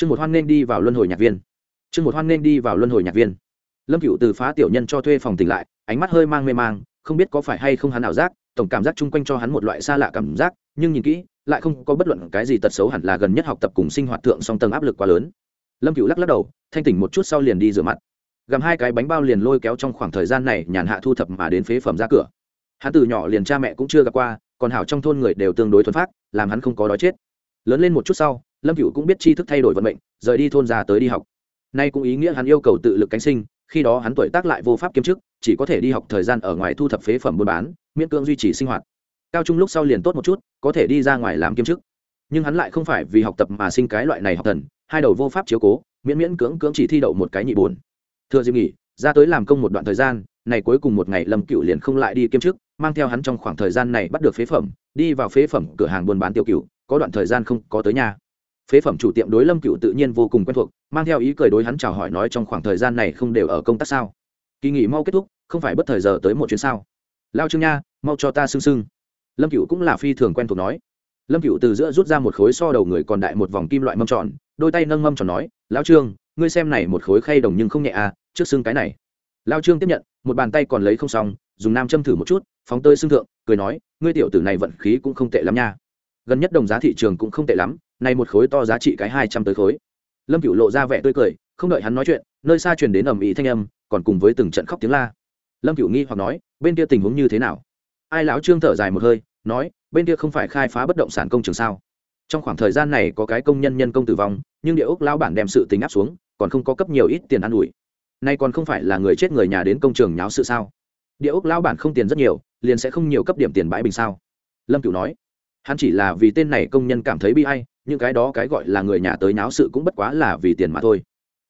chương một hoan nên đi vào luân hồi nhạc viên. Chương một hoan nên đi vào luân hồi nhạc viên. Lâm cựu từ phá tiểu nhân cho thuê phòng tỉnh lại, ánh mắt hơi mang mê mang, không biết có phải hay không hắn ảo giác, tổng cảm giác chung quanh cho hắn một loại xa lạ cảm giác, nhưng nhìn kỹ, lại không có bất luận cái gì tật xấu hẳn là gần nhất học tập cùng sinh hoạt thượng song tầng áp lực quá lớn. Lâm cựu lắc lắc đầu, thanh tỉnh một chút sau liền đi rửa mặt. Gặm hai cái bánh bao liền lôi kéo trong khoảng thời gian này nhàn hạ thu thập mà đến phế phẩm ra cửa. Hắn từ nhỏ liền cha mẹ cũng chưa gặp qua, còn hảo trong thôn người đều tương đối thuần phát làm hắn không có đói chết. Lớn lên một chút sau lâm cựu cũng biết tri thức thay đổi vận mệnh, rời đi thôn ra tới đi học. Nay cũng ý nghĩa hắn yêu cầu tự lực cánh sinh, khi đó hắn tuổi tác lại vô pháp kiếm chức, chỉ có thể đi học thời gian ở ngoài thu thập phế phẩm buôn bán, miễn cưỡng duy trì sinh hoạt. Cao trung lúc sau liền tốt một chút, có thể đi ra ngoài làm kiếm chức. Nhưng hắn lại không phải vì học tập mà sinh cái loại này học thần, hai đầu vô pháp chiếu cố, miễn miễn cưỡng cưỡng chỉ thi đậu một cái nhị buồn. Thừa dịp nghỉ, ra tới làm công một đoạn thời gian, này cuối cùng một ngày lâm cựu liền không lại đi kiếm chức, mang theo hắn trong khoảng thời gian này bắt được phế phẩm, đi vào phế phẩm cửa hàng buôn bán tiêu cựu có đoạn thời gian không có tới nhà phế phẩm chủ tiệm đối lâm cựu tự nhiên vô cùng quen thuộc, mang theo ý cười đối hắn chào hỏi nói trong khoảng thời gian này không đều ở công tác sao? Kỳ nghỉ mau kết thúc, không phải bất thời giờ tới một chuyến sao? Lao trương nha, mau cho ta sưng sưng. Lâm cựu cũng là phi thường quen thuộc nói. Lâm cựu từ giữa rút ra một khối so đầu người còn đại một vòng kim loại mâm tròn, đôi tay nâng mâm tròn nói, lão trương, ngươi xem này một khối khay đồng nhưng không nhẹ à trước xưng cái này. Lao trương tiếp nhận, một bàn tay còn lấy không xong, dùng nam châm thử một chút, phóng tơi xưng thượng, cười nói, ngươi tiểu tử này vận khí cũng không tệ lắm nha. Gần nhất đồng giá thị trường cũng không tệ lắm này một khối to giá trị cái hai trăm tới khối. Lâm cựu lộ ra vẻ tươi cười, không đợi hắn nói chuyện, nơi xa truyền đến ầm ĩ thanh âm, còn cùng với từng trận khóc tiếng la. Lâm cựu nghi hoặc nói, bên kia tình huống như thế nào? Ai lão trương thở dài một hơi, nói, bên kia không phải khai phá bất động sản công trường sao? Trong khoảng thời gian này có cái công nhân nhân công tử vong, nhưng địa ốc lão bản đem sự tính áp xuống, còn không có cấp nhiều ít tiền ăn ủi. Nay còn không phải là người chết người nhà đến công trường nháo sự sao? Địa ốc lão bản không tiền rất nhiều, liền sẽ không nhiều cấp điểm tiền bãi bình sao? Lâm cựu nói, hắn chỉ là vì tên này công nhân cảm thấy bi ai những cái đó cái gọi là người nhà tới náo sự cũng bất quá là vì tiền mà thôi.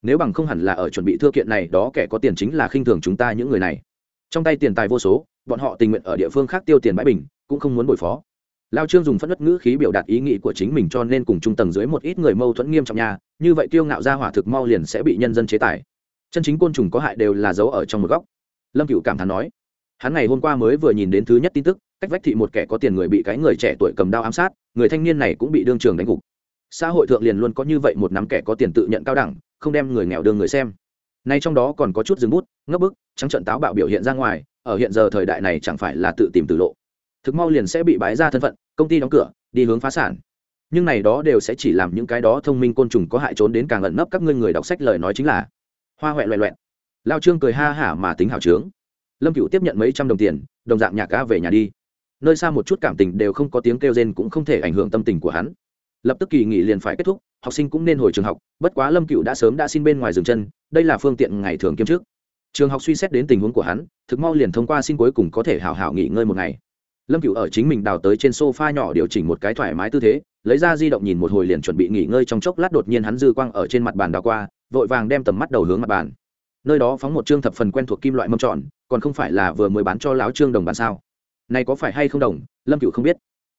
Nếu bằng không hẳn là ở chuẩn bị thưa kiện này, đó kẻ có tiền chính là khinh thường chúng ta những người này. Trong tay tiền tài vô số, bọn họ tình nguyện ở địa phương khác tiêu tiền bãi bình, cũng không muốn bồi phó. Lao trương dùng phất đất ngữ khí biểu đạt ý nghĩ của chính mình cho nên cùng trung tầng dưới một ít người mâu thuẫn nghiêm trọng nhà như vậy tiêu ngạo ra hỏa thực mau liền sẽ bị nhân dân chế tài. Chân chính côn trùng có hại đều là giấu ở trong một góc. Lâm cựu cảm thán nói, hắn ngày hôm qua mới vừa nhìn đến thứ nhất tin tức, cách vách thị một kẻ có tiền người bị cái người trẻ tuổi cầm đao ám sát người thanh niên này cũng bị đương trường đánh gục. Xã hội thượng liền luôn có như vậy một nắm kẻ có tiền tự nhận cao đẳng, không đem người nghèo đương người xem. Nay trong đó còn có chút dừng bút, ngấp bức, trắng trận táo bạo biểu hiện ra ngoài, ở hiện giờ thời đại này chẳng phải là tự tìm tự lộ. Thực mau liền sẽ bị bái ra thân phận, công ty đóng cửa, đi hướng phá sản. Nhưng này đó đều sẽ chỉ làm những cái đó thông minh côn trùng có hại trốn đến càng ẩn nấp các ngươi người đọc sách lời nói chính là. Hoa huệ loẹ loẹn lao trương cười ha hả mà tính hảo trướng. Lâm cựu tiếp nhận mấy trăm đồng tiền, đồng dạng nhà ca về nhà đi nơi xa một chút cảm tình đều không có tiếng kêu rên cũng không thể ảnh hưởng tâm tình của hắn. Lập tức kỳ nghỉ liền phải kết thúc, học sinh cũng nên hồi trường học, bất quá lâm cựu đã sớm đã xin bên ngoài dừng chân, đây là phương tiện ngày thường kiêm trước trường học suy xét đến tình huống của hắn, thực mau liền thông qua xin cuối cùng có thể hảo hảo nghỉ ngơi một ngày. Lâm cựu ở chính mình đào tới trên sofa nhỏ điều chỉnh một cái thoải mái tư thế, lấy ra di động nhìn một hồi liền chuẩn bị nghỉ ngơi trong chốc lát đột nhiên hắn dư quang ở trên mặt bàn đào qua, vội vàng đem tầm mắt đầu hướng mặt bàn. Nơi đó phóng một chương thập phần quen thuộc kim loại mâm tròn, còn không phải là vừa mới bán cho láo trương đồng bàn sao? Này có phải hay không đồng, lâm cựu không biết.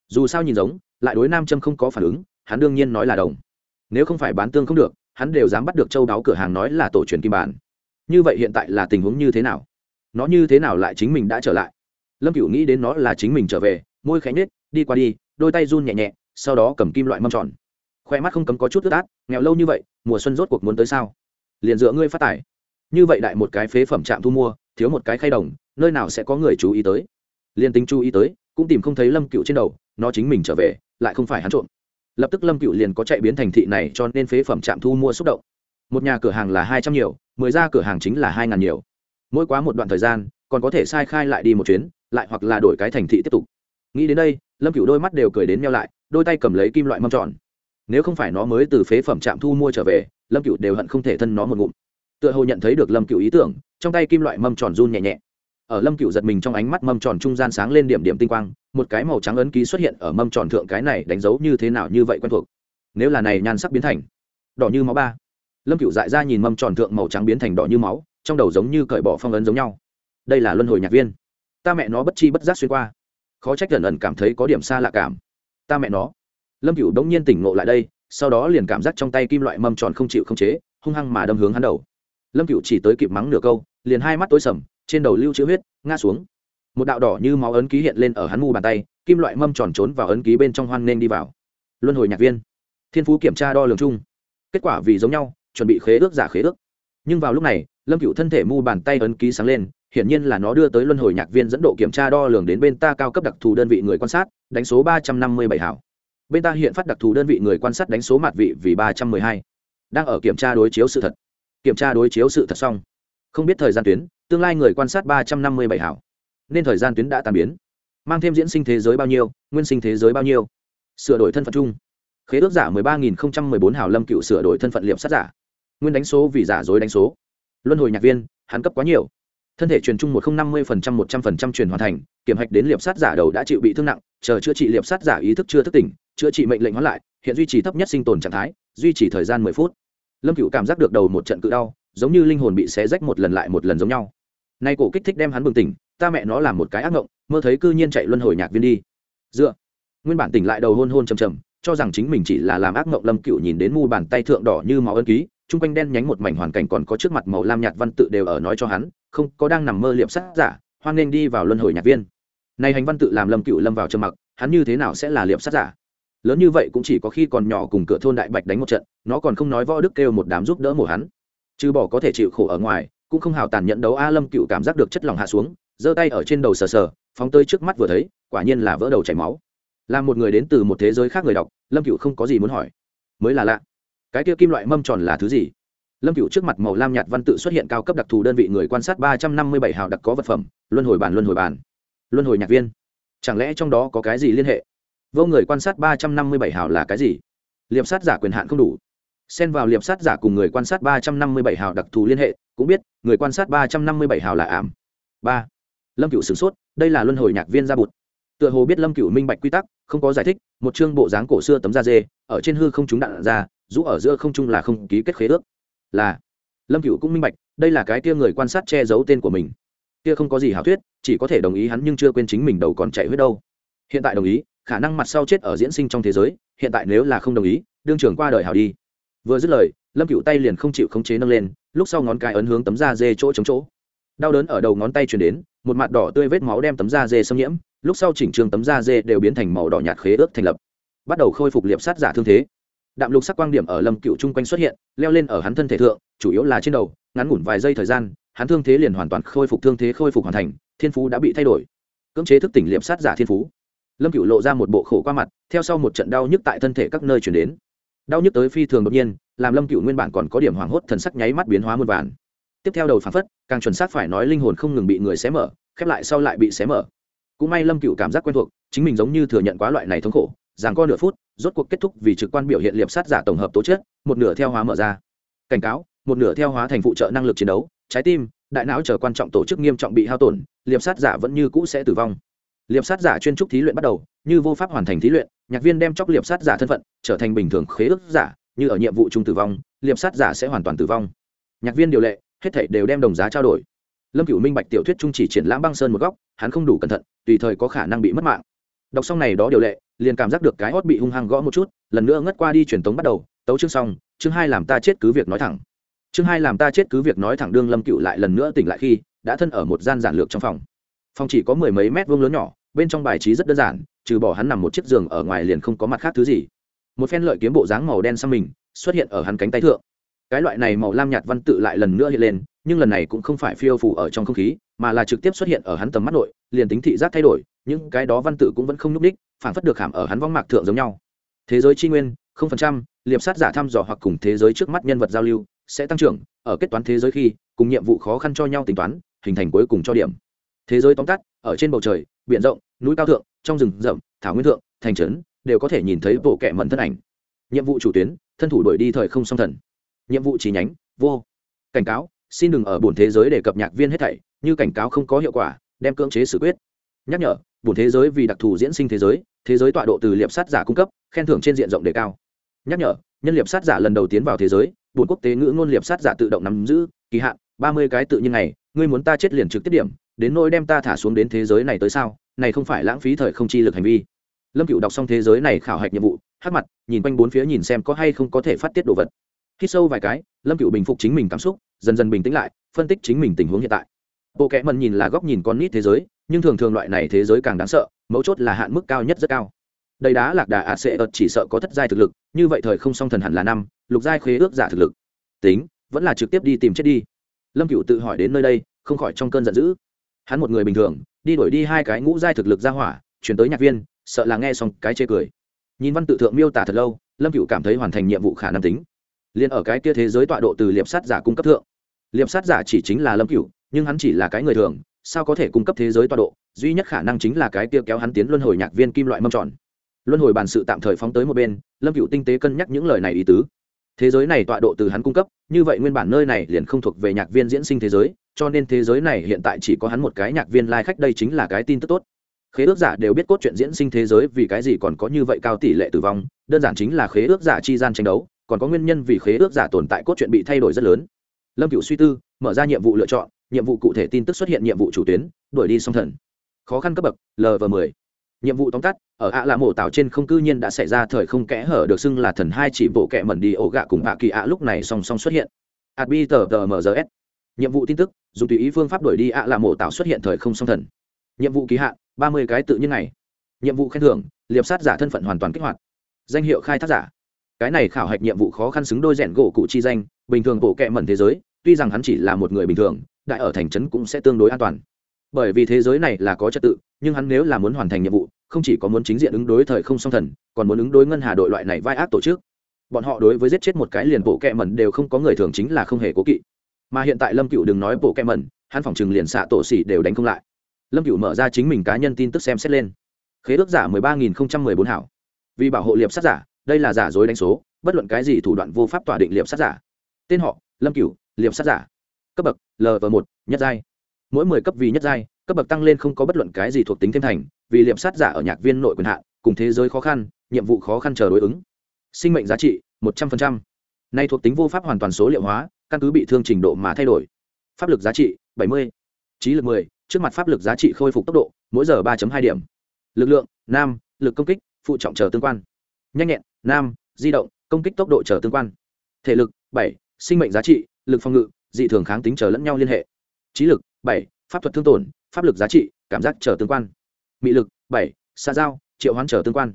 Dù sao nhìn giống, lại đối nam châm không có phản ứng, hắn đương nhiên nói là đồng. Nếu không phải bán tương không được, hắn đều dám bắt được châu đáo cửa hàng nói là tổ truyền kim bản. Như vậy hiện tại là tình huống như thế nào? Nó như thế nào lại chính mình đã trở lại? Lâm cựu nghĩ đến nó là chính mình trở về, môi khánh nết đi qua đi, đôi tay run nhẹ nhẹ, sau đó cầm kim loại mâm tròn. Khoe mắt không cấm có chút ướt át, nghèo lâu như vậy, mùa xuân rốt cuộc muốn tới sao? Liền dựa ngươi phát tải như vậy đại một cái phế phẩm trạm thu mua, thiếu một cái khay đồng, nơi nào sẽ có người chú ý tới? Liền tính chú ý tới, cũng tìm không thấy lâm cựu trên đầu, nó chính mình trở về, lại không phải hắn trộm. Lập tức lâm cựu liền có chạy biến thành thị này cho nên phế phẩm trạm thu mua xúc động. Một nhà cửa hàng là hai trăm nhiều, mười ra cửa hàng chính là hai ngàn nhiều. Mỗi quá một đoạn thời gian, còn có thể sai khai lại đi một chuyến, lại hoặc là đổi cái thành thị tiếp tục. Nghĩ đến đây, lâm cựu đôi mắt đều cười đến nhau lại, đôi tay cầm lấy kim loại mâm tròn. Nếu không phải nó mới từ phế phẩm trạm thu mua trở về, lâm cựu đều hận không thể thân nó một ngụm. Tựa hồ nhận thấy được lâm cựu ý tưởng, trong tay kim loại mâm tròn run nhẹ nhẹ ở lâm cựu giật mình trong ánh mắt mâm tròn trung gian sáng lên điểm điểm tinh quang, một cái màu trắng ấn ký xuất hiện ở mâm tròn thượng cái này đánh dấu như thế nào như vậy quen thuộc. Nếu là này nhan sắc biến thành đỏ như máu ba. Lâm cựu dại ra nhìn mâm tròn thượng màu trắng biến thành đỏ như máu, trong đầu giống như cởi bỏ phong ấn giống nhau. Đây là luân hồi nhạc viên. Ta mẹ nó bất chi bất giác xuyên qua. Khó trách gần ẩn cảm thấy có điểm xa lạ cảm. Ta mẹ nó. Lâm cựu đống nhiên tỉnh ngộ lại đây, sau đó liền cảm giác trong tay kim loại mâm tròn không chịu không chế, hung hăng mà đâm hướng hắn đầu. Lâm cựu chỉ tới kịp mắng nửa câu, liền hai mắt tối sầm trên đầu lưu chữ huyết, ngã xuống. Một đạo đỏ như máu ấn ký hiện lên ở hắn mu bàn tay, kim loại mâm tròn trốn vào ấn ký bên trong hoan nên đi vào. Luân hồi nhạc viên. Thiên phú kiểm tra đo lường chung. Kết quả vì giống nhau, chuẩn bị khế ước giả khế ước. Nhưng vào lúc này, lâm cựu thân thể mu bàn tay ấn ký sáng lên, hiển nhiên là nó đưa tới luân hồi nhạc viên dẫn độ kiểm tra đo lường đến bên ta cao cấp đặc thù đơn vị người quan sát, đánh số ba trăm năm mươi bảy hảo. Bên ta hiện phát đặc thù đơn vị người quan sát đánh số mặt vị vì ba trăm mười hai. Đang ở kiểm tra đối chiếu sự thật. Kiểm tra đối chiếu sự thật xong không biết thời gian tuyến, tương lai người quan sát ba trăm năm mươi bảy hảo. Nên thời gian tuyến đã tàn biến. Mang thêm diễn sinh thế giới bao nhiêu, nguyên sinh thế giới bao nhiêu. Sửa đổi thân phận chung. Khế ước giả mười ba nghìn không trăm mười bốn hảo lâm cựu sửa đổi thân phận liệm sát giả. Nguyên đánh số vì giả dối đánh số. Luân hồi nhạc viên, hắn cấp quá nhiều. Thân thể truyền chung một không năm mươi phần trăm, một trăm phần trăm truyền hoàn thành, kiểm hạch đến liệp sát giả đầu đã chịu bị thương nặng, chờ chữa trị liệp sát giả ý thức chưa thức tỉnh, chữa trị mệnh lệnh hoãn lại, hiện duy trì thấp nhất sinh tồn trạng thái, duy trì thời gian mười phút. Lâm cựu cảm giác được đầu một trận cự đau giống như linh hồn bị xé rách một lần lại một lần giống nhau. Nay cổ kích thích đem hắn bừng tỉnh, ta mẹ nó làm một cái ác ngộng, mơ thấy cư nhiên chạy luân hồi nhạc viên đi. Dựa. Nguyên bản tỉnh lại đầu hôn hôn trầm trầm, cho rằng chính mình chỉ là làm ác ngộng lâm cựu nhìn đến mu bàn tay thượng đỏ như máu ân ký, chung quanh đen nhánh một mảnh hoàn cảnh còn có trước mặt màu lam nhạt văn tự đều ở nói cho hắn, không, có đang nằm mơ liệm sát giả, hoan nên đi vào luân hồi nhạc viên. Này hành văn tự làm lâm cựu lâm vào trầm mặc, hắn như thế nào sẽ là liệm sát giả? Lớn như vậy cũng chỉ có khi còn nhỏ cùng cửa thôn đại bạch đánh một trận, nó còn không nói võ đức kêu một đám giúp đỡ mổ hắn trừ bỏ có thể chịu khổ ở ngoài, cũng không hào tàn nhận đấu a lâm cựu cảm giác được chất lỏng hạ xuống, giơ tay ở trên đầu sờ sờ, phóng tới trước mắt vừa thấy, quả nhiên là vỡ đầu chảy máu. Là một người đến từ một thế giới khác người đọc, lâm cựu không có gì muốn hỏi. Mới là lạ. Cái kia kim loại mâm tròn là thứ gì? Lâm cựu trước mặt màu lam nhạt văn tự xuất hiện cao cấp đặc thù đơn vị người quan sát ba trăm năm mươi bảy hào đặc có vật phẩm, luân hồi bản, luân hồi bản. Luân hồi nhạc viên. Chẳng lẽ trong đó có cái gì liên hệ? Vô người quan sát ba trăm năm mươi bảy hào là cái gì? Liệp sát giả quyền hạn không đủ xen vào liệp sát giả cùng người quan sát ba trăm năm mươi bảy hào đặc thù liên hệ, cũng biết, người quan sát ba trăm năm mươi bảy hào là ảm. Ba. Lâm cựu sửng sốt, đây là luân hồi nhạc viên gia bụt. Tựa hồ biết lâm cựu minh bạch quy tắc, không có giải thích, một chương bộ dáng cổ xưa tấm da dê, ở trên hư không trúng đạn ra, rũ ở giữa không trung là không ký kết khế ước. Là. Lâm cựu cũng minh bạch, đây là cái kia người quan sát che giấu tên của mình. Kia không có gì hảo thuyết, chỉ có thể đồng ý hắn nhưng chưa quên chính mình đầu còn chạy huyết đâu. Hiện tại đồng ý, khả năng mặt sau chết ở diễn sinh trong thế giới, hiện tại nếu là không đồng ý, đương trưởng qua đời hảo đi vừa dứt lời, lâm cựu tay liền không chịu khống chế nâng lên, lúc sau ngón cái ấn hướng tấm da dê chỗ chống chỗ. Đau đớn ở đầu ngón tay chuyển đến, một mặt đỏ tươi vết máu đem tấm da dê xâm nhiễm, lúc sau chỉnh trường tấm da dê đều biến thành màu đỏ nhạt khế ước thành lập. Bắt đầu khôi phục liệp sát giả thương thế. Đạm lục sắc quang điểm ở lâm cựu chung quanh xuất hiện, leo lên ở hắn thân thể thượng, chủ yếu là trên đầu, ngắn ngủn vài giây thời gian, hắn thương thế liền hoàn toàn khôi phục, thương thế khôi phục hoàn thành, thiên phú đã bị thay đổi. Cưỡng chế thức tỉnh liệp sát giả thiên phú. Lâm cựu lộ ra một bộ khổ qua mặt, theo sau một trận đau nhức tại thân thể các nơi chuyển đến đau nhức tới phi thường đột nhiên, làm lâm cựu nguyên bản còn có điểm hoảng hốt thần sắc nháy mắt biến hóa muôn vàn. Tiếp theo đầu phản phất, càng chuẩn xác phải nói linh hồn không ngừng bị người xé mở, khép lại sau lại bị xé mở. Cũng may lâm cựu cảm giác quen thuộc, chính mình giống như thừa nhận quá loại này thống khổ rằng co nửa phút, rốt cuộc kết thúc vì trực quan biểu hiện liệp sát giả tổng hợp tố chất, một nửa theo hóa mở ra. Cảnh cáo, một nửa theo hóa thành phụ trợ năng lực chiến đấu, trái tim, đại não chờ quan trọng tổ chức nghiêm trọng bị hao tổn, liệp sát giả vẫn như cũ sẽ tử vong liệp sát giả chuyên trúc thí luyện bắt đầu, như vô pháp hoàn thành thí luyện, nhạc viên đem chóc liệp sát giả thân phận, trở thành bình thường khế ước giả, như ở nhiệm vụ chung tử vong, liệp sát giả sẽ hoàn toàn tử vong. Nhạc viên điều lệ, hết thảy đều đem đồng giá trao đổi. Lâm cửu minh bạch tiểu thuyết trung chỉ triển lãm băng sơn một góc, hắn không đủ cẩn thận, tùy thời có khả năng bị mất mạng. Đọc xong này đó điều lệ, liền cảm giác được cái hót bị hung hăng gõ một chút, lần nữa ngất qua đi truyền tống bắt đầu, tấu chương xong, chương hai làm ta chết cứ việc nói thẳng. Chương hai làm ta chết cứ việc nói thẳng đương lâm cựu lại lần nữa tỉnh lại khi, đã thân ở một gian giản lược trong phòng phòng chỉ có mười mấy mét vuông lớn nhỏ, bên trong bài trí rất đơn giản, trừ bỏ hắn nằm một chiếc giường ở ngoài liền không có mặt khác thứ gì. Một phen lợi kiếm bộ dáng màu đen sang mình xuất hiện ở hắn cánh tay thượng. Cái loại này màu lam nhạt văn tự lại lần nữa hiện lên, nhưng lần này cũng không phải phiêu phủ ở trong không khí, mà là trực tiếp xuất hiện ở hắn tầm mắt nội, liền tính thị giác thay đổi, những cái đó văn tự cũng vẫn không nhúc đích phản phất được hàm ở hắn vong mạc thượng giống nhau. Thế giới tri nguyên, không phần trăm, liệp sát giả thăm dò hoặc cùng thế giới trước mắt nhân vật giao lưu, sẽ tăng trưởng, ở kết toán thế giới khi, cùng nhiệm vụ khó khăn cho nhau tính toán, hình thành cuối cùng cho điểm thế giới tóm tắt, ở trên bầu trời, biển rộng, núi cao thượng, trong rừng rậm, thảo nguyên thượng, thành trấn, đều có thể nhìn thấy bộ kệ mẫn thân ảnh. Nhiệm vụ chủ tuyến, thân thủ đổi đi thời không song thần. Nhiệm vụ chỉ nhánh, vô. Cảnh cáo, xin đừng ở bổn thế giới để cập nhạc viên hết thảy, như cảnh cáo không có hiệu quả, đem cưỡng chế xử quyết. Nhắc nhở, bổn thế giới vì đặc thù diễn sinh thế giới thế giới tọa độ từ liệp sát giả cung cấp, khen thưởng trên diện rộng đề cao. Nhắc nhở, nhân liệp sát giả lần đầu tiến vào thế giới, bổn quốc tế ngữ ngôn liệp sát giả tự động nắm giữ, kỳ hạn, ba mươi cái tự nhiên này ngươi muốn ta chết liền trực tiếp điểm đến nỗi đem ta thả xuống đến thế giới này tới sao? Này không phải lãng phí thời không chi lực hành vi. Lâm cựu đọc xong thế giới này khảo hạch nhiệm vụ hát mặt, nhìn quanh bốn phía nhìn xem có hay không có thể phát tiết đồ vật. Khi sâu vài cái, lâm cựu bình phục chính mình cảm xúc, dần dần bình tĩnh lại, phân tích chính mình tình huống hiện tại. Bộ kẽ mần nhìn là góc nhìn con nít thế giới, nhưng thường thường loại này thế giới càng đáng sợ, mấu chốt là hạn mức cao nhất rất cao. Đầy đá lạc đà ạ sẽ ợt chỉ sợ có thất giai thực lực, như vậy thời không song thần hẳn là năm, lục giai khế ước giả thực lực. Tính, vẫn là trực tiếp đi tìm chết đi. Lâm cựu tự hỏi đến nơi đây, không khỏi trong cơn giận dữ hắn một người bình thường, đi đuổi đi hai cái ngũ giai thực lực ra hỏa, chuyển tới nhạc viên, sợ là nghe xong cái chê cười. Nhìn văn tự thượng miêu tả thật lâu, lâm cựu cảm thấy hoàn thành nhiệm vụ khả năng tính. Liền ở cái kia thế giới tọa độ từ liệp sát giả cung cấp thượng. Liệp sát giả chỉ chính là lâm cựu nhưng hắn chỉ là cái người thường, sao có thể cung cấp thế giới tọa độ? Duy nhất khả năng chính là cái kia kéo hắn tiến luân hồi nhạc viên kim loại mâm tròn. Luân hồi bàn sự tạm thời phóng tới một bên, lâm cựu tinh tế cân nhắc những lời này ý tứ. Thế giới này tọa độ từ hắn cung cấp, như vậy nguyên bản nơi này liền không thuộc về nhạc viên diễn sinh thế giới cho nên thế giới này hiện tại chỉ có hắn một cái nhạc viên lai、like、khách, đây chính là cái tin tức tốt. Khế ước giả đều biết cốt truyện diễn sinh thế giới vì cái gì còn có như vậy cao tỷ lệ tử vong, đơn giản chính là khế ước giả chi gian tranh đấu, còn có nguyên nhân vì khế ước giả tồn tại cốt truyện bị thay đổi rất lớn. Lâm cựu suy tư, mở ra nhiệm vụ lựa chọn, nhiệm vụ cụ thể tin tức xuất hiện nhiệm vụ chủ tuyến, đuổi đi song thần. Khó khăn cấp bậc lv m nhiệm vụ tóm tắt, ở ạ là mổ tạo trên không cư nhiên đã xảy ra thời không kẽ hở được xưng là thần hai chỉ bộ kẹ mẩn đi ổ gạ cùng ạ kỳ ạ lúc này song song xuất hiện. Adbi tờ tờ mrs nhiệm vụ tin tức, dùng tùy ý phương pháp đổi đi ạ là mổ tạo xuất hiện thời không song thần. Nhiệm vụ ký hạn, ba mươi cái tự nhiên này nhiệm vụ khen thưởng, liệp sát giả thân phận hoàn toàn kích hoạt. Danh hiệu khai thác giả. Cái này khảo hạch nhiệm vụ khó khăn xứng đôi rèn gỗ cụ chi danh, bình thường bộ kẹ mẩn thế giới, tuy rằng hắn chỉ là một người bình thường, đại ở thành trấn cũng sẽ tương đối an toàn. Bởi vì thế giới này là có trật tự, nhưng hắn nếu là muốn hoàn thành nhiệm vụ, không chỉ có muốn chính diện ứng đối thời không song thần, còn muốn ứng đối ngân hà đội loại này vai ác tổ chức. Bọn họ đối với giết chết một cái liền bộ kẹ mẩn đều không có người thường chính là không hề cố kỵ mà hiện tại lâm cựu đừng nói bộ kem mẩn, hắn phòng chừng liền xạ tổ xỉ đều đánh không lại. Lâm cựu mở ra chính mình cá nhân tin tức xem xét lên. Khế ước giả mười ba nghìn không trăm mười bốn hảo. Vì bảo hộ liệp sát giả, đây là giả dối đánh số, bất luận cái gì thủ đoạn vô pháp tỏa định liệp sát giả. Tên họ, lâm cựu liệp sát giả. Cấp bậc lv một, nhất giai. Mỗi mười cấp vì nhất giai, cấp bậc tăng lên không có bất luận cái gì thuộc tính thêm thành, vì liệp sát giả ở nhạc viên nội quyền hạn, cùng thế giới khó khăn, nhiệm vụ khó khăn chờ đối ứng. Sinh mệnh giá trị, một trăm linh nay thuộc tính vô pháp hoàn toàn số liệu hóa căn cứ bị thương trình độ mà thay đổi. Pháp lực giá trị bảy mươi. Trí lực 10, trước mặt pháp lực giá trị khôi phục tốc độ mỗi giờ ba hai điểm. Lực lượng nam. Lực công kích phụ trọng chờ tương quan. Nhanh nhẹn nam. Di động công kích tốc độ chờ tương quan. Thể lực 7, sinh mệnh giá trị lực phòng ngự dị thường kháng tính chờ lẫn nhau liên hệ. Trí lực 7, pháp thuật thương tổn pháp lực giá trị cảm giác chờ tương quan. Mị lực 7, xa giao triệu hoán chờ tương quan.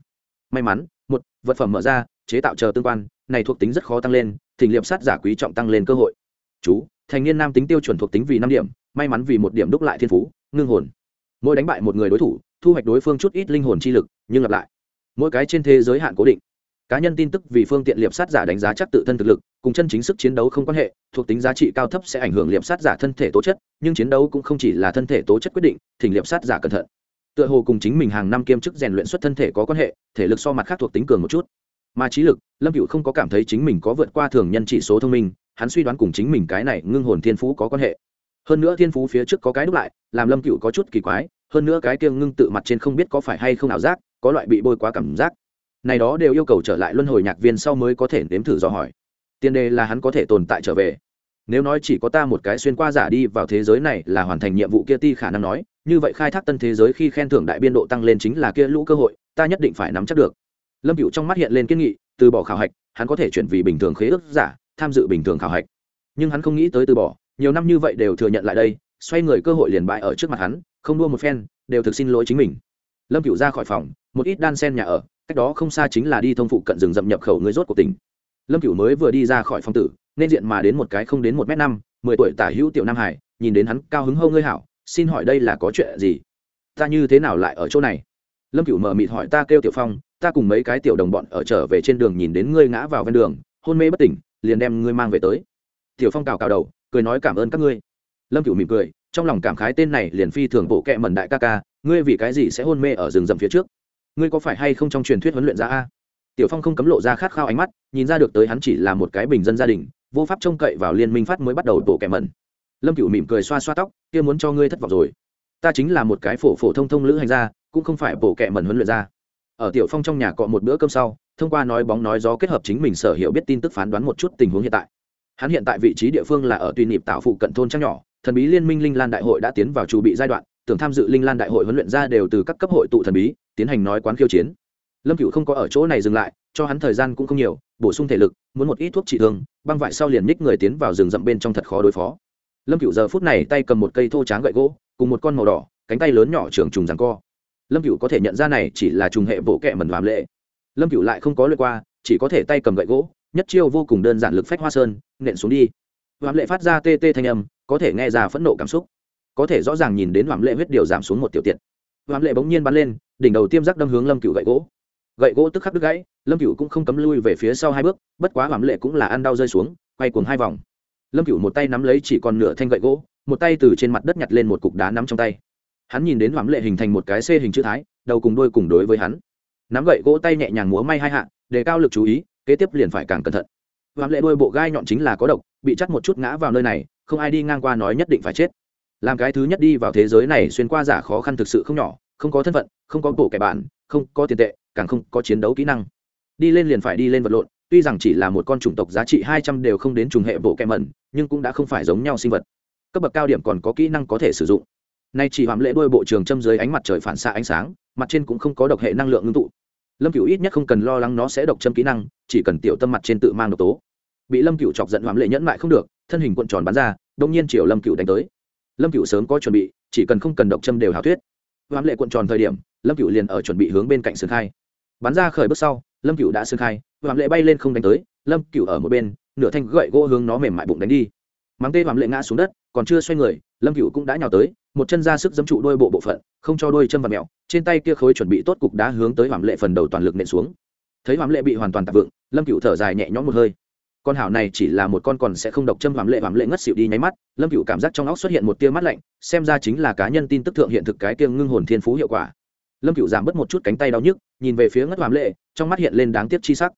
May mắn một vật phẩm mở ra chế tạo chờ tương quan này thuộc tính rất khó tăng lên thỉnh liệp sát giả quý trọng tăng lên cơ hội. Chú, thành niên nam tính tiêu chuẩn thuộc tính vì năm điểm, may mắn vì một điểm đúc lại thiên phú, ngưng hồn. Mỗi đánh bại một người đối thủ, thu hoạch đối phương chút ít linh hồn chi lực, nhưng lặp lại. Mỗi cái trên thế giới hạn cố định. Cá nhân tin tức vì phương tiện liệp sát giả đánh giá chắc tự thân thực lực, cùng chân chính sức chiến đấu không quan hệ, thuộc tính giá trị cao thấp sẽ ảnh hưởng liệp sát giả thân thể tố chất, nhưng chiến đấu cũng không chỉ là thân thể tố chất quyết định, thỉnh liệp sát giả cẩn thận. Tựa hồ cùng chính mình hàng năm kiêm chức rèn luyện xuất thân thể có quan hệ, thể lực so mặt khác thuộc tính cường một chút mà trí lực, lâm cựu không có cảm thấy chính mình có vượt qua thường nhân trị số thông minh, hắn suy đoán cùng chính mình cái này ngưng hồn thiên phú có quan hệ. Hơn nữa thiên phú phía trước có cái đúc lại, làm lâm cựu có chút kỳ quái, hơn nữa cái kiêng ngưng tự mặt trên không biết có phải hay không ảo giác, có loại bị bôi quá cảm giác. Này đó đều yêu cầu trở lại luân hồi nhạc viên sau mới có thể nếm thử dò hỏi. Tiền đề là hắn có thể tồn tại trở về. Nếu nói chỉ có ta một cái xuyên qua giả đi vào thế giới này là hoàn thành nhiệm vụ kia ti khả năng nói, như vậy khai thác tân thế giới khi khen thưởng đại biên độ tăng lên chính là kia lũ cơ hội, ta nhất định phải nắm chắc được lâm cựu trong mắt hiện lên kiên nghị, từ bỏ khảo hạch, hắn có thể chuyển vì bình thường khế ước giả, tham dự bình thường khảo hạch. Nhưng hắn không nghĩ tới từ bỏ, nhiều năm như vậy đều thừa nhận lại đây, xoay người cơ hội liền bại ở trước mặt hắn, không đua một phen, đều thực xin lỗi chính mình. Lâm cựu ra khỏi phòng, một ít đan sen nhà ở, cách đó không xa chính là đi thông phụ cận rừng rậm nhập khẩu người rốt của tỉnh. Lâm cựu mới vừa đi ra khỏi phòng tử, nên diện mà đến một cái không đến một m năm, mười tuổi tả hữu tiểu nam hải, nhìn đến hắn cao hứng hâu ngươi hảo, xin hỏi đây là có chuyện gì? Ta như thế nào lại ở chỗ này? Lâm cựu mờ mịt hỏi ta kêu tiểu phong ta cùng mấy cái tiểu đồng bọn ở trở về trên đường nhìn đến ngươi ngã vào ven đường, hôn mê bất tỉnh, liền đem ngươi mang về tới. Tiểu phong cào cào đầu, cười nói cảm ơn các ngươi. Lâm cựu mỉm cười, trong lòng cảm khái tên này liền phi thường bộ kệ mẩn đại ca ca, ngươi vì cái gì sẽ hôn mê ở rừng rậm phía trước? Ngươi có phải hay không trong truyền thuyết huấn luyện ra a? Tiểu phong không cấm lộ ra khát khao ánh mắt, nhìn ra được tới hắn chỉ là một cái bình dân gia đình, vô pháp trông cậy vào liên minh phát mới bắt đầu bộ kệ mẩn. Lâm cựu mỉm cười xoa xoa tóc, kia muốn cho ngươi thất vọng rồi. Ta chính là một cái phổ phổ thông thông lữ hành gia, cũng không phải bộ kệ mẩn huấn luyện ra ở tiểu phong trong nhà cọ một bữa cơm sau, thông qua nói bóng nói gió kết hợp chính mình sở hiểu biết tin tức phán đoán một chút tình huống hiện tại. Hắn hiện tại vị trí địa phương là ở tùy nịp tạo phụ cận thôn trang nhỏ, thần bí liên minh linh lan đại hội đã tiến vào chu bị giai đoạn, tưởng tham dự linh lan đại hội huấn luyện ra đều từ các cấp hội tụ thần bí, tiến hành nói quán khiêu chiến. Lâm cựu không có ở chỗ này dừng lại, cho hắn thời gian cũng không nhiều, bổ sung thể lực, muốn một ít thuốc trị thương, băng vải sau liền ních người tiến vào rừng rậm bên trong thật khó đối phó. Lâm cựu giờ phút này tay cầm một cây thô tráng gậy gỗ, cùng một con màu đỏ, cánh tay lớn nhỏ trường trùng rằng co lâm cựu có thể nhận ra này chỉ là trùng hệ bộ kệ mẩn vàm lệ. Lâm cựu lại không có lượt qua, chỉ có thể tay cầm gậy gỗ, nhất chiêu vô cùng đơn giản lực phách hoa sơn, nện xuống đi. Vàm lệ phát ra tê tê thanh âm, có thể nghe ra phẫn nộ cảm xúc. Có thể rõ ràng nhìn đến vàm lệ huyết điều giảm xuống một tiểu tiện. Vàm lệ bỗng nhiên bắn lên, đỉnh đầu tiêm giác đâm hướng lâm cựu gậy gỗ. Gậy gỗ tức khắc đứt gãy, lâm cựu cũng không cấm lui về phía sau hai bước, bất quá vàm lệ cũng là ăn đau rơi xuống, quay cuồng hai vòng. Lâm cựu một tay nắm lấy chỉ còn nửa thanh gậy gỗ, một tay từ trên mặt đất nhặt lên một cục đá nắm trong tay hắn nhìn đến hoám lệ hình thành một cái xê hình chữ thái, đầu cùng đôi cùng đối với hắn. Nắm gậy gỗ tay nhẹ nhàng múa may hai hạ để cao lực chú ý, kế tiếp liền phải càng cẩn thận. Hoám lệ đôi bộ gai nhọn chính là có độc, bị chắc một chút ngã vào nơi này, không ai đi ngang qua nói nhất định phải chết. Làm cái thứ nhất đi vào thế giới này xuyên qua giả khó khăn thực sự không nhỏ, không có thân phận, không có bộ kẻ bạn, không có tiền tệ, càng không có chiến đấu kỹ năng. Đi lên liền phải đi lên vật lộn, tuy rằng chỉ là một con chủng tộc giá trị hai trăm đều không đến trùng hệ bộ kẻ mẩn, nhưng cũng đã không phải giống nhau sinh vật. Cấp bậc cao điểm còn có kỹ năng có thể sử dụng nay chỉ hoàm lễ đôi bộ trường châm dưới ánh mặt trời phản xạ ánh sáng, mặt trên cũng không có độc hệ năng lượng ngưng tụ. Lâm cựu ít nhất không cần lo lắng nó sẽ độc châm kỹ năng, chỉ cần tiểu tâm mặt trên tự mang độc tố. Bị lâm cựu chọc giận hoàm lệ nhẫn mại không được, thân hình cuộn tròn bắn ra đông nhiên chiều lâm cựu đánh tới. Lâm cựu sớm có chuẩn bị, chỉ cần không cần độc châm đều hào thuyết. Hoàm lệ cuộn tròn thời điểm, lâm cựu liền ở chuẩn bị hướng bên cạnh sườn khai. Bắn ra khởi bước sau, lâm cựu đã sườn khai hoàm lệ bay lên không đánh tới, lâm cựu ở một bên, nửa thanh gậy gỗ hướng nó mềm mại bụng đánh đi. Mắng tê hoàm lệ ngã xuống đất, còn chưa xoay người, lâm cựu cũng đã nhào tới một chân ra sức dẫm trụ đôi bộ bộ phận, không cho đôi chân và mẹo trên tay kia khối chuẩn bị tốt cục đá hướng tới hoàm lệ phần đầu toàn lực nện xuống. Thấy hoàm lệ bị hoàn toàn tạp vượng, lâm cựu thở dài nhẹ nhõm một hơi. Con hảo này chỉ là một con còn sẽ không độc châm hoàm lệ hoàm lệ ngất xịu đi nháy mắt, lâm cựu cảm giác trong óc xuất hiện một tia mắt lạnh, xem ra chính là cá nhân tin tức thượng hiện thực cái kiêng ngưng hồn thiên phú hiệu quả. Lâm cựu giảm bớt một chút cánh tay đau nhức, nhìn về phía ngất hoàm lệ, trong mắt hiện lên đáng tiếc chi sắc.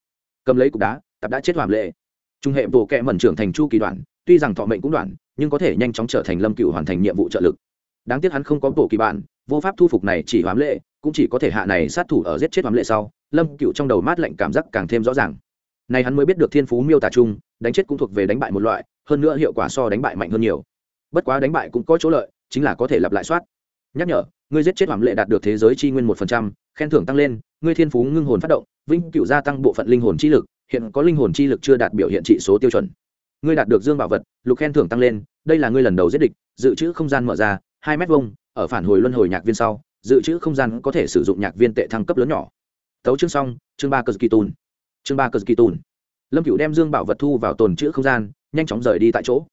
Cầm lấy cục đá tạp đã chết hoàm lệ. Trung hệ bộ kệ mẩn trưởng thành chu kỳ đoạn, tuy rằng thọ mệnh cũng đoạn, nhưng có thể nhanh chóng trở thành lâm cựu hoàn thành nhiệm vụ trợ lực đáng tiếc hắn không có bộ kỳ bản vô pháp thu phục này chỉ hoám lệ, cũng chỉ có thể hạ này sát thủ ở giết chết hoám lệ sau, lâm cựu trong đầu mát lạnh cảm giác càng thêm rõ ràng. Này hắn mới biết được thiên phú miêu tả chung, đánh chết cũng thuộc về đánh bại một loại, hơn nữa hiệu quả so đánh bại mạnh hơn nhiều. Bất quá đánh bại cũng có chỗ lợi, chính là có thể lặp lại soát. Nhắc nhở, ngươi giết chết hoám lệ đạt được thế giới chi nguyên một phần trăm, khen thưởng tăng lên, ngươi thiên phú ngưng hồn phát động vinh cựu gia tăng bộ phận linh hồn chi lực, hiện có linh hồn chi lực chưa đạt biểu hiện trị số tiêu chuẩn. Ngươi đạt được dương bảo vật, lục khen thưởng tăng lên, đây là ngươi lần đầu giết địch, dự trữ không gian mở ra hai mét vuông, ở phản hồi luân hồi nhạc viên sau, dự trữ không gian có thể sử dụng nhạc viên tệ thăng cấp lớn nhỏ. Tấu chương xong, chương ba cờ kỳ tùn chương ba cờ kỳ tùn lâm cựu đem dương bảo vật thu vào tồn trữ không gian, nhanh chóng rời đi tại chỗ.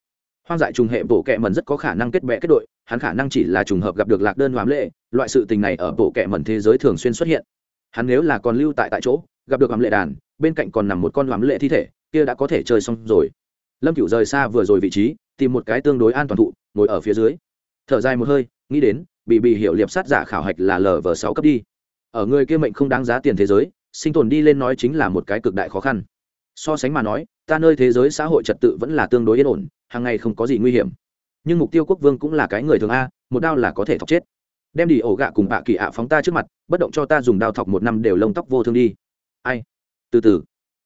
Hoang dại trùng hệ bộ kệ mần rất có khả năng kết bệ kết đội, hắn khả năng chỉ là trùng hợp gặp được lạc đơn hoám lệ, loại sự tình này ở bộ kệ mần thế giới thường xuyên xuất hiện. Hắn nếu là còn lưu tại tại chỗ, gặp được hoám lệ đàn, bên cạnh còn nằm một con hoám lệ thi thể, kia đã có thể chơi xong rồi. Lâm cựu rời xa vừa rồi vị trí, tìm một cái tương đối an toàn thụ, ngồi ở phía dưới thở dài một hơi, nghĩ đến, bị bị hiệu liệp sát giả khảo hạch là lv sáu cấp đi. Ở người kia mệnh không đáng giá tiền thế giới, sinh tồn đi lên nói chính là một cái cực đại khó khăn. So sánh mà nói, ta nơi thế giới xã hội trật tự vẫn là tương đối yên ổn, hàng ngày không có gì nguy hiểm. Nhưng mục tiêu quốc vương cũng là cái người thường a, một đao là có thể thọc chết. Đem đi ổ gạ cùng bạ kỳ ạ phóng ta trước mặt, bất động cho ta dùng đao thọc một năm đều lông tóc vô thương đi. Ai? Từ từ.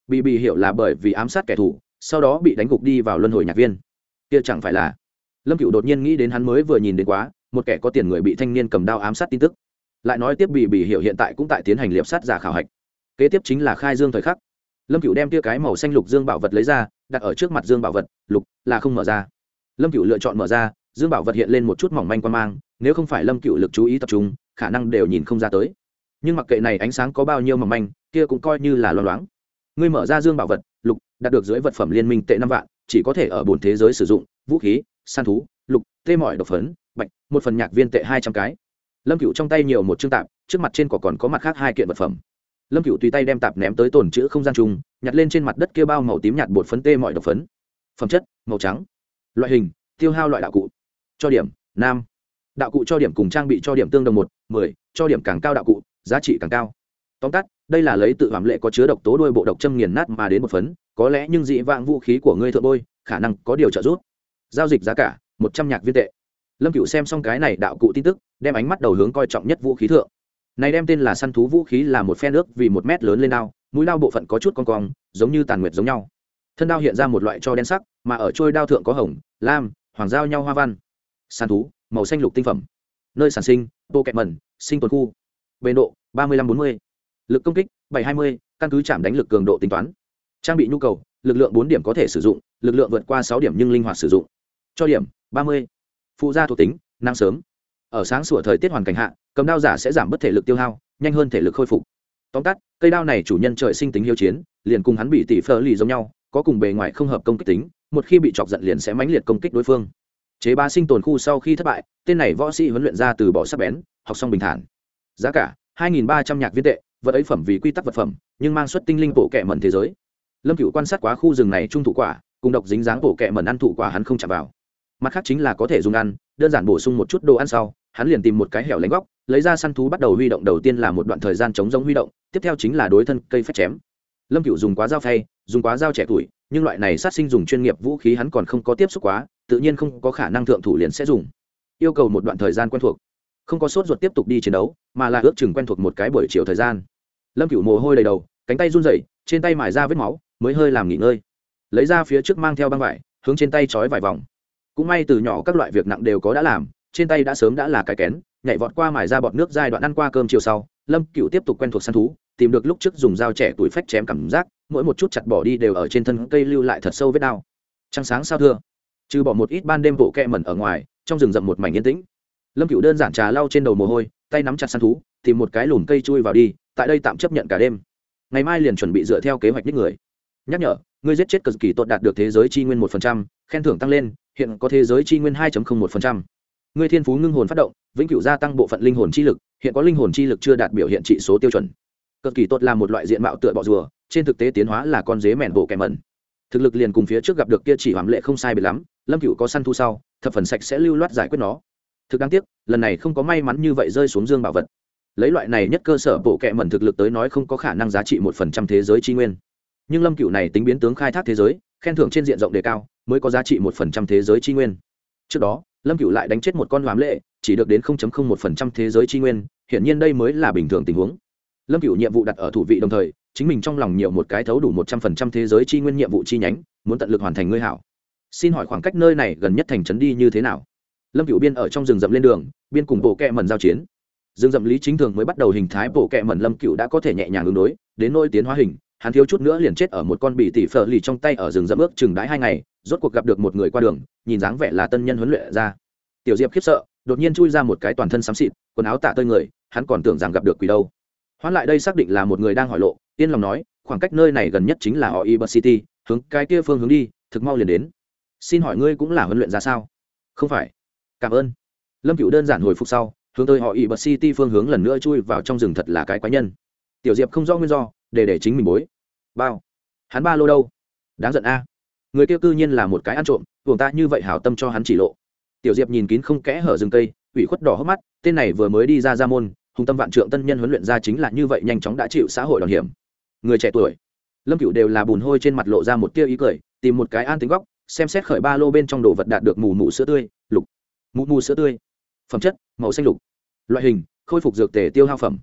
Bị bị hiểu là bởi vì ám sát kẻ thù, sau đó bị đánh gục đi vào luân hồi nhạc viên. Kia chẳng phải là lâm cựu đột nhiên nghĩ đến hắn mới vừa nhìn đến quá, một kẻ có tiền người bị thanh niên cầm đao ám sát tin tức. Lại nói tiếp bị bị hiểu hiện tại cũng tại tiến hành liệp sát giả khảo hạch. Kế tiếp chính là khai dương thời khắc. Lâm cựu đem tia cái màu xanh lục dương bảo vật lấy ra, đặt ở trước mặt dương bảo vật, lục, là không mở ra. Lâm cựu lựa chọn mở ra, dương bảo vật hiện lên một chút mỏng manh quan mang, nếu không phải lâm cựu lực chú ý tập trung, khả năng đều nhìn không ra tới. Nhưng mặc kệ này ánh sáng có bao nhiêu mỏng manh, kia cũng coi như là loang loáng. Ngươi mở ra dương bảo vật, lục, đạt được dưới vật phẩm liên minh tệ năm vạn, chỉ có thể ở bồn thế giới sử dụng, vũ khí săn thú, lục, tê mỏi, độc phấn, bạch, một phần nhạc viên tệ hai trăm cái. Lâm cựu trong tay nhiều một chương tạp, trước mặt trên cỏ còn có mặt khác hai kiện vật phẩm. Lâm cựu tùy tay đem tạp ném tới tồn chữ không gian chung, nhặt lên trên mặt đất kia bao màu tím nhạt bột phấn tê mọi độc phấn. Phẩm chất, màu trắng. Loại hình, tiêu hao loại đạo cụ. Cho điểm, nam. Đạo cụ cho điểm cùng trang bị cho điểm tương đồng một, mười, cho điểm càng cao đạo cụ, giá trị càng cao. Tóm tắt, đây là lấy tự hàm lệ có chứa độc tố đôi bộ độc châm nghiền nát mà đến một phấn, có lẽ nhưng dị vãng vũ khí của ngươi thượng bôi, khả năng có điều trợ giúp giao dịch giá cả, một trăm nhạc viên tệ. Lâm cựu xem xong cái này đạo cụ tin tức, đem ánh mắt đầu hướng coi trọng nhất vũ khí thượng. Này đem tên là săn thú vũ khí là một phe nước vì một mét lớn lên đao, mũi đao bộ phận có chút con cong, giống như tàn nguyệt giống nhau. Thân đao hiện ra một loại cho đen sắc, mà ở trôi đao thượng có hồng, lam, hoàng giao nhau hoa văn. Săn thú, màu xanh lục tinh phẩm. Nơi sản sinh bộ kẹt mẩn sinh tồn khu. Bề độ, ba mươi năm bốn mươi. Lực công kích, bảy hai mươi, căn cứ chạm đánh lực cường độ tính toán. Trang bị nhu cầu lực lượng bốn điểm có thể sử dụng, lực lượng vượt qua sáu điểm nhưng linh hoạt sử dụng. Cho điểm, ba mươi. Phụ gia thuộc tính, năng sớm. Ở sáng sủa thời tiết hoàn cảnh hạ, cầm đao giả sẽ giảm bớt thể lực tiêu hao, nhanh hơn thể lực khôi phục. Tóm tắt, cây đao này chủ nhân trời sinh tính hiếu chiến, liền cùng hắn bị tỷ phơ lì giống nhau, có cùng bề ngoài không hợp công kích tính, một khi bị chọc giận liền sẽ mãnh liệt công kích đối phương. Chế ba sinh tồn khu sau khi thất bại, tên này võ sĩ huấn luyện ra từ bỏ sắc bén, học xong bình thản. Giá cả 2.300 nhạc viên tệ, vật ấy phẩm vì quy tắc vật phẩm, nhưng mang xuất tinh linh bộ kệ mẩn thế giới lâm cựu quan sát quá khu rừng này trung thụ quả, cùng độc dính dáng bổ kẹ mẩn ăn thụ quả hắn không chạm vào. Mặt khác chính là có thể dùng ăn, đơn giản bổ sung một chút đồ ăn sau, hắn liền tìm một cái hẻo lánh góc, lấy ra săn thú bắt đầu huy động đầu tiên là một đoạn thời gian chống giống huy động, tiếp theo chính là đối thân cây phép chém. Lâm cựu dùng quá dao phay, dùng quá dao trẻ tuổi, nhưng loại này sát sinh dùng chuyên nghiệp vũ khí hắn còn không có tiếp xúc quá, tự nhiên không có khả năng thượng thủ liền sẽ dùng. Yêu cầu một đoạn thời gian quen thuộc. Không có sốt ruột tiếp tục đi chiến đấu, mà là ước chừng quen thuộc một cái buổi chiều thời gian. Lâm cựu mồ hôi đầy đầu, cánh tay run rẩy, trên tay mài ra vết máu mới hơi làm nghỉ ngơi. Lấy ra phía trước mang theo băng vải, hướng trên tay trói vài vòng. Cũng may từ nhỏ các loại việc nặng đều có đã làm, trên tay đã sớm đã là cái kén, nhảy vọt qua mài ra bọt nước giai đoạn ăn qua cơm chiều sau, lâm cựu tiếp tục quen thuộc săn thú, tìm được lúc trước dùng dao trẻ tuổi phách chém cảm giác, mỗi một chút chặt bỏ đi đều ở trên thân cây lưu lại thật sâu vết đau. Trăng sáng sao thưa? Trừ bỏ một ít ban đêm bộ kẹ mẩn ở ngoài, trong rừng rậm một mảnh yên tĩnh. Lâm cựu đơn giản trà lau trên đầu mồ hôi, tay nắm chặt săn thú, tìm một cái lùm cây chui vào đi, tại đây tạm chấp nhận cả đêm. Ngày mai liền chuẩn bị dựa theo kế hoạch đích người nhắc nhở, ngươi giết chết cực kỳ tốt đạt được thế giới chi nguyên một phần trăm, khen thưởng tăng lên, hiện có thế giới chi nguyên hai một phần trăm. Ngươi thiên phú ngưng hồn phát động, vĩnh cửu gia tăng bộ phận linh hồn chi lực, hiện có linh hồn chi lực chưa đạt biểu hiện trị số tiêu chuẩn. Cực kỳ tốt là một loại diện mạo tựa bọ rùa, trên thực tế tiến hóa là con dế mèn bộ kèm mẩn. Thực lực liền cùng phía trước gặp được kia chỉ hoàm lệ không sai biệt lắm, lâm cửu có săn thu sau, thập phần sạch sẽ lưu loát giải quyết nó. Thực đáng tiếc, lần này không có may mắn như vậy rơi xuống dương bảo vật. Lấy loại này nhất cơ sở bộ kệ mẩn thực lực tới nói không có khả năng giá trị một phần trăm thế giới tri nguyên nhưng lâm cựu này tính biến tướng khai thác thế giới, khen thưởng trên diện rộng đề cao, mới có giá trị một phần trăm thế giới tri nguyên. Trước đó, lâm cựu lại đánh chết một con hoám lệ, chỉ được đến một phần trăm thế giới tri nguyên, hiển nhiên đây mới là bình thường tình huống. Lâm cựu nhiệm vụ đặt ở thủ vị đồng thời, chính mình trong lòng nhiều một cái thấu đủ một trăm phần trăm thế giới chi nguyên nhiệm vụ chi nhánh, muốn tận lực hoàn thành ngươi hảo. Xin hỏi khoảng cách nơi này gần nhất thành trấn đi như thế nào? Lâm cựu biên ở trong rừng rậm lên đường, biên cùng bộ kẹ mần giao chiến. Rừng rậm lý chính thường mới bắt đầu hình thái bộ kẹ mần lâm cựu đã có thể nhẹ nhàng ứng đối, đến nôi tiến hóa hình hắn thiếu chút nữa liền chết ở một con bị tỷ phở lì trong tay ở rừng rậm ước chừng đái hai ngày rốt cuộc gặp được một người qua đường nhìn dáng vẻ là tân nhân huấn luyện ra tiểu diệp khiếp sợ đột nhiên chui ra một cái toàn thân xám xịt quần áo tạ tơi người hắn còn tưởng rằng gặp được quỷ đâu hoán lại đây xác định là một người đang hỏi lộ yên lòng nói khoảng cách nơi này gần nhất chính là họ Iber City, hướng cái kia phương hướng đi, thực mau liền đến. Xin hỏi ngươi cũng là huấn luyện ra sao? Không phải. Cảm ơn. Lâm Cửu đơn giản hồi phục sau, hướng tới họ Iber City phương hướng lần nữa chui vào trong rừng thật là cái quái nhân. Tiểu Diệp không rõ nguyên do, để để chính mình bối. Bao? Hắn ba lô đâu? Đáng giận a. Người kia cư nhiên là một cái ăn trộm, buồng ta như vậy hảo tâm cho hắn chỉ lộ. Tiểu Diệp nhìn kín không kẽ hở rừng cây, ủy khuất đỏ hốc mắt, tên này vừa mới đi ra ra môn, hùng tâm vạn trượng tân nhân huấn luyện ra chính là như vậy nhanh chóng đã chịu xã hội đòn hiểm người trẻ tuổi lâm cựu đều là bùn hôi trên mặt lộ ra một tia ý cười tìm một cái an tính góc xem xét khởi ba lô bên trong đồ vật đạt được mù mù sữa tươi lục mù mù sữa tươi phẩm chất màu xanh lục loại hình khôi phục dược tề tiêu hao phẩm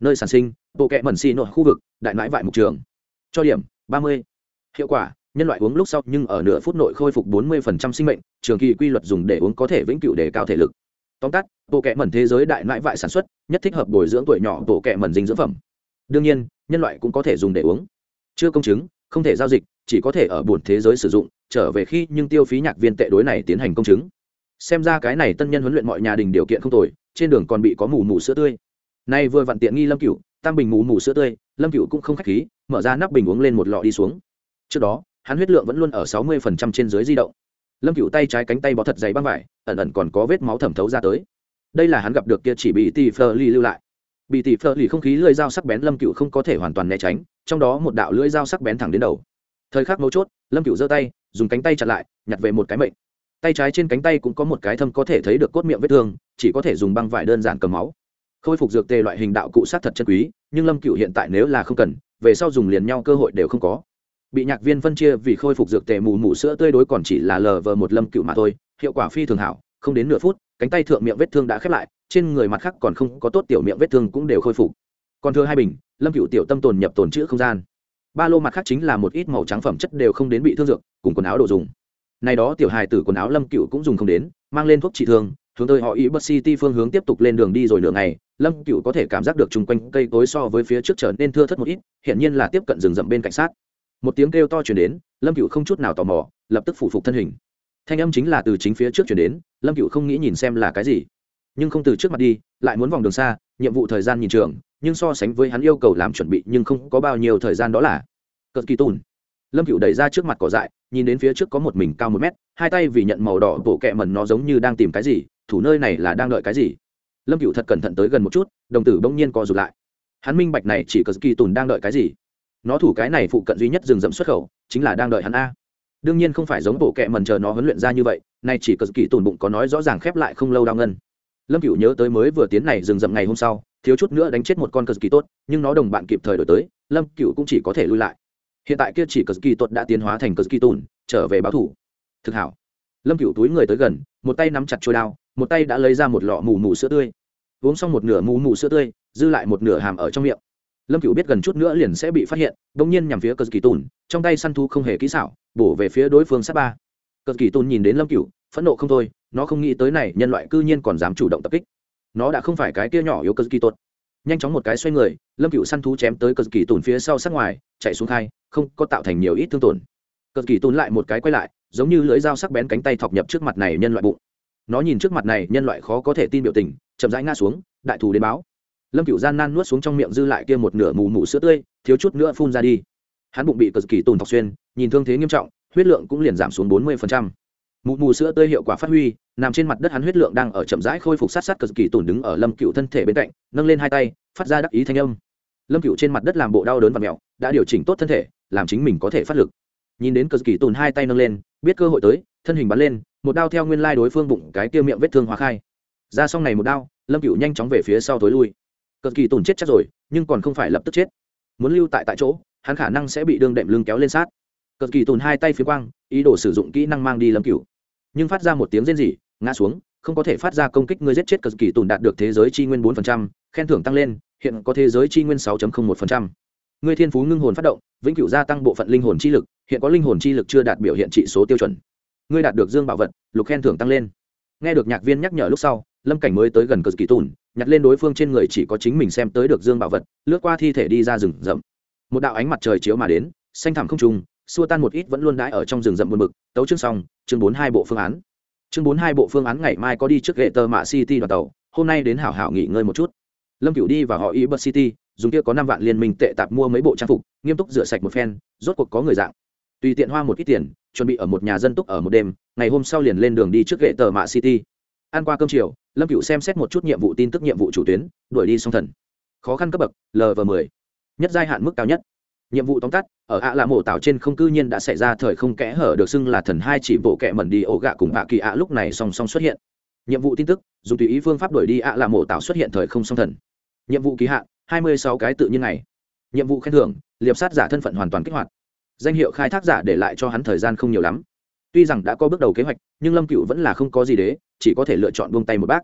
nơi sản sinh bộ kẹ mẩn xì nội khu vực, đại nãi vại mục trường. Cho điểm, ba mươi. Hiệu quả, nhân loại uống lúc sau nhưng ở nửa phút nội khôi phục bốn mươi sinh mệnh, trường kỳ quy luật dùng để uống có thể vĩnh cửu để cao thể lực. Tóm tắt, bộ kẹ mẩn thế giới đại nãi vại sản xuất, nhất thích hợp bồi dưỡng tuổi nhỏ bộ kẹ mẩn dinh dưỡng phẩm. Đương nhiên, nhân loại cũng có thể dùng để uống. Chưa công chứng, không thể giao dịch, chỉ có thể ở buồn thế giới sử dụng, trở về khi nhưng tiêu phí nhạc viên tệ đối này tiến hành công chứng. Xem ra cái này tân nhân huấn luyện mọi nhà đình điều kiện không tồi, trên đường còn bị có mù mù sữa tươi. Nay vừa vặn tiện nghi lâm cửu tam bình mù mù sữa tươi, lâm cựu cũng không k h á c h khí, mở ra nắp bình uống lên một lọ đi xuống. Trước đó, hắn huyết lượng vẫn luôn ở sáu mươi trên dưới di động. Lâm cựu tay trái cánh tay bó thật dày băng vải, ẩn ẩn còn có vết máu thẩm thấu ra tới. Đây là hắn gặp được kia chỉ bị tì phơ ly lưu lại. Bị tỷ phơ ly không khí lưỡi dao sắc bén lâm cựu không có thể hoàn toàn né tránh, trong đó một đạo lưỡi dao sắc bén thẳng đến đầu. Thời khắc mấu chốt, lâm cựu giơ tay, dùng cánh tay chặn lại, nhặt về một cái mệnh. Tay trái trên cánh tay cũng có một cái thâm có thể thấy được cốt miệng vết thương, chỉ có thể dùng băng vải đơn giản cầm máu khôi phục dược tề loại hình đạo cụ sát thật chân quý, nhưng lâm cựu hiện tại nếu là không cần, về sau dùng liền nhau cơ hội đều không có. Bị nhạc viên phân chia vì khôi phục dược tề mù mù sữa tươi đối còn chỉ là lờ vờ một lâm cựu mà thôi, hiệu quả phi thường hảo, không đến nửa phút, cánh tay thượng miệng vết thương đã khép lại, trên người mặt khác còn không có tốt tiểu miệng vết thương cũng đều khôi phục. Còn thưa hai bình, lâm cựu tiểu tâm tồn nhập tồn chữ không gian. Ba lô mặt khác chính là một ít màu trắng phẩm chất đều không đến bị thương dược, cùng quần áo đồ dùng. Này đó tiểu hài tử quần áo lâm cựu cũng dùng không đến, mang lên thuốc trị thương hướng tới họ ý bất city phương hướng tiếp tục lên đường đi rồi nửa ngày, lâm cựu có thể cảm giác được chung quanh cây cối so với phía trước trở nên thưa thất một ít hiện nhiên là tiếp cận rừng rậm bên cảnh sát. Một tiếng kêu to chuyển đến, lâm cựu không chút nào tò mò, lập tức phủ phục thân hình. Thanh âm chính là từ chính phía trước chuyển đến, lâm cựu không nghĩ nhìn xem là cái gì. Nhưng không từ trước mặt đi, lại muốn vòng đường xa, nhiệm vụ thời gian nhìn trường, nhưng so sánh với hắn yêu cầu làm chuẩn bị nhưng không có bao nhiêu thời gian đó là cất kỳ tùn. Lâm cựu đẩy ra trước mặt cỏ dại, nhìn đến phía trước có một mình cao một mét, hai tay vì nhận màu đỏ bộ kẹ mần nó giống như đang tìm cái gì thủ nơi này là đang đợi cái gì? Lâm cựu thật cẩn thận tới gần một chút, đồng tử bỗng nhiên co rụt lại. Hắn minh bạch này chỉ cờ kỳ tùn đang đợi cái gì. Nó thủ cái này phụ cận duy nhất rừng rậm xuất khẩu, chính là đang đợi hắn a. Đương nhiên không phải giống bộ kệ mần chờ nó huấn luyện ra như vậy nay chỉ cờ kỳ tùn bụng có nói rõ ràng khép lại không lâu đau ngân. Lâm cựu nhớ tới mới vừa tiến này rừng rậm ngày hôm sau, thiếu chút nữa đánh chết một con cờ kỳ tốt, nhưng nó đồng bạn kịp thời đổi tới, lâm cựu cũng chỉ có thể lui lại. Hiện tại kia chỉ cờ kỳ tốt đã tiến hóa thành cờ kỳ tùn, trở về báo thủ. Thực hảo. Lâm cựu túi người tới gần, một tay nắm chặt trôi đao một tay đã lấy ra một lọ mù mù sữa tươi. Uống xong một nửa mù mù sữa tươi, dư lại một nửa hàm ở trong miệng. Lâm cựu biết gần chút nữa liền sẽ bị phát hiện đ ỗ n g nhiên nhằm phía cờ kỳ tùn, trong tay săn thu không hề kỹ xảo, bổ về phía đối phương sát ba. Cờ kỳ tùn nhìn đến lâm cựu phẫn nộ không thôi, nó không nghĩ tới này nhân loại cư nhiên còn dám chủ động tập kích. Nó đã không phải cái kia nhỏ yếu cờ kỳ tốt nhanh chóng một cái xoay người, lâm cựu săn thú chém tới cờ kỳ tùn phía sau sát ngoài, chạy xuống khai, không có tạo thành nhiều ít thương tổn. Cờ kỳ tùn lại một cái quay lại, giống như lưỡi dao sắc bén cánh tay thọc nhập trước mặt này nhân loại bụng nó nhìn trước mặt này, nhân loại khó có thể tin biểu tình, chậm rãi ngã xuống, đại thù đến báo. Lâm cựu gian nan nuốt xuống trong miệng dư lại kia một nửa mù mù sữa tươi, thiếu chút nữa phun ra đi. Hắn bụng bị cực kỳ tồn thọc xuyên, nhìn thương thế nghiêm trọng, huyết lượng cũng liền giảm xuống bốn mươi mù mù sữa tươi hiệu quả phát huy, nằm trên mặt đất hắn huyết lượng đang ở chậm rãi khôi phục sát sát cực kỳ tổn đứng ở lâm cựu thân thể bên cạnh, nâng lên hai tay, phát ra đắc ý thanh âm. Lâm cựu trên mặt đất làm bộ đau đớn và mẹo, đã điều chỉnh tốt thân thể, làm chính mình có thể phát lực. Nhìn đến cực kỳ tổn hai tay nâng lên, biết cơ hội tới thân hình bắn lên, một đao theo nguyên lai đối phương bụng cái kia miệng vết thương hóa khai. Ra xong này một đao, lâm cựu nhanh chóng về phía sau tối lui. Cực kỳ tổn chết chắc rồi, nhưng còn không phải lập tức chết. Muốn lưu tại tại chỗ, hắn khả năng sẽ bị đương đệm lưng kéo lên sát. Cực kỳ tồn hai tay phía quang, ý đồ sử dụng kỹ năng mang đi lâm cựu nhưng phát ra một tiếng rên rỉ, ngã xuống, không có thể phát ra công kích người giết chết cực kỳ tồn đạt được thế giới chi nguyên bốn khen thưởng tăng lên, hiện có thế giới chi nguyên sáu một người thiên phú ngưng hồn phát động, vĩnh cửu gia tăng bộ phận linh hồn chi lực, hiện có linh hồn chi lực chưa đạt biểu hiện trị số tiêu chuẩn ngươi đạt được dương bảo vật, lục khen thưởng tăng lên. Nghe được nhạc viên nhắc nhở lúc sau, lâm cảnh mới tới gần cờ kỳ tùn, nhặt lên đối phương trên người chỉ có chính mình xem tới được dương bảo vật, lướt qua thi thể đi ra rừng rậm. Một đạo ánh mặt trời chiếu mà đến, xanh thẳm không trùng xua tan một ít vẫn luôn đãi ở trong rừng rậm buồn bực, tấu chương xong, chương bốn hai bộ phương án. Chương bốn hai bộ phương án ngày mai có đi trước gệ tờ mạ city đoàn tàu, hôm nay đến hảo hảo nghỉ ngơi một chút. Lâm cửu đi vào họ ý bất city, dùng kia có năm vạn liên minh tệ tạp mua mấy bộ trang phục, nghiêm túc rửa sạch một phen, rốt cuộc có người dạng. Tùy tiện hoa một ít tiền chuẩn bị ở một nhà dân túc ở một đêm, ngày hôm sau liền lên đường đi trước gệ tờ mạ city. Ăn qua cơm chiều, lâm cựu xem xét một chút nhiệm vụ tin tức nhiệm vụ chủ tuyến, đuổi đi song thần. Khó khăn cấp bậc lv m ộ nhất giai hạn mức cao nhất. Nhiệm vụ tóm tắt, ở ạ là mộ tảo trên không cư nhiên đã xảy ra thời không kẽ hở được xưng là thần hai chỉ bộ kẹ mẩn đi ổ gạ cùng ạ kỳ ạ lúc này song song xuất hiện. Nhiệm vụ tin tức, dùng tùy ý phương pháp đuổi đi ạ là mộ tảo xuất hiện thời không song thần. Nhiệm vụ kỳ hạn, hai mươi sáu cái tự nhiên này nhiệm vụ khen thưởng, liệp sát giả thân phận hoàn toàn kích hoạt danh hiệu khai thác giả để lại cho hắn thời gian không nhiều lắm. Tuy rằng đã có bước đầu kế hoạch, nhưng lâm cựu vẫn là không có gì đế, chỉ có thể lựa chọn buông tay một bác.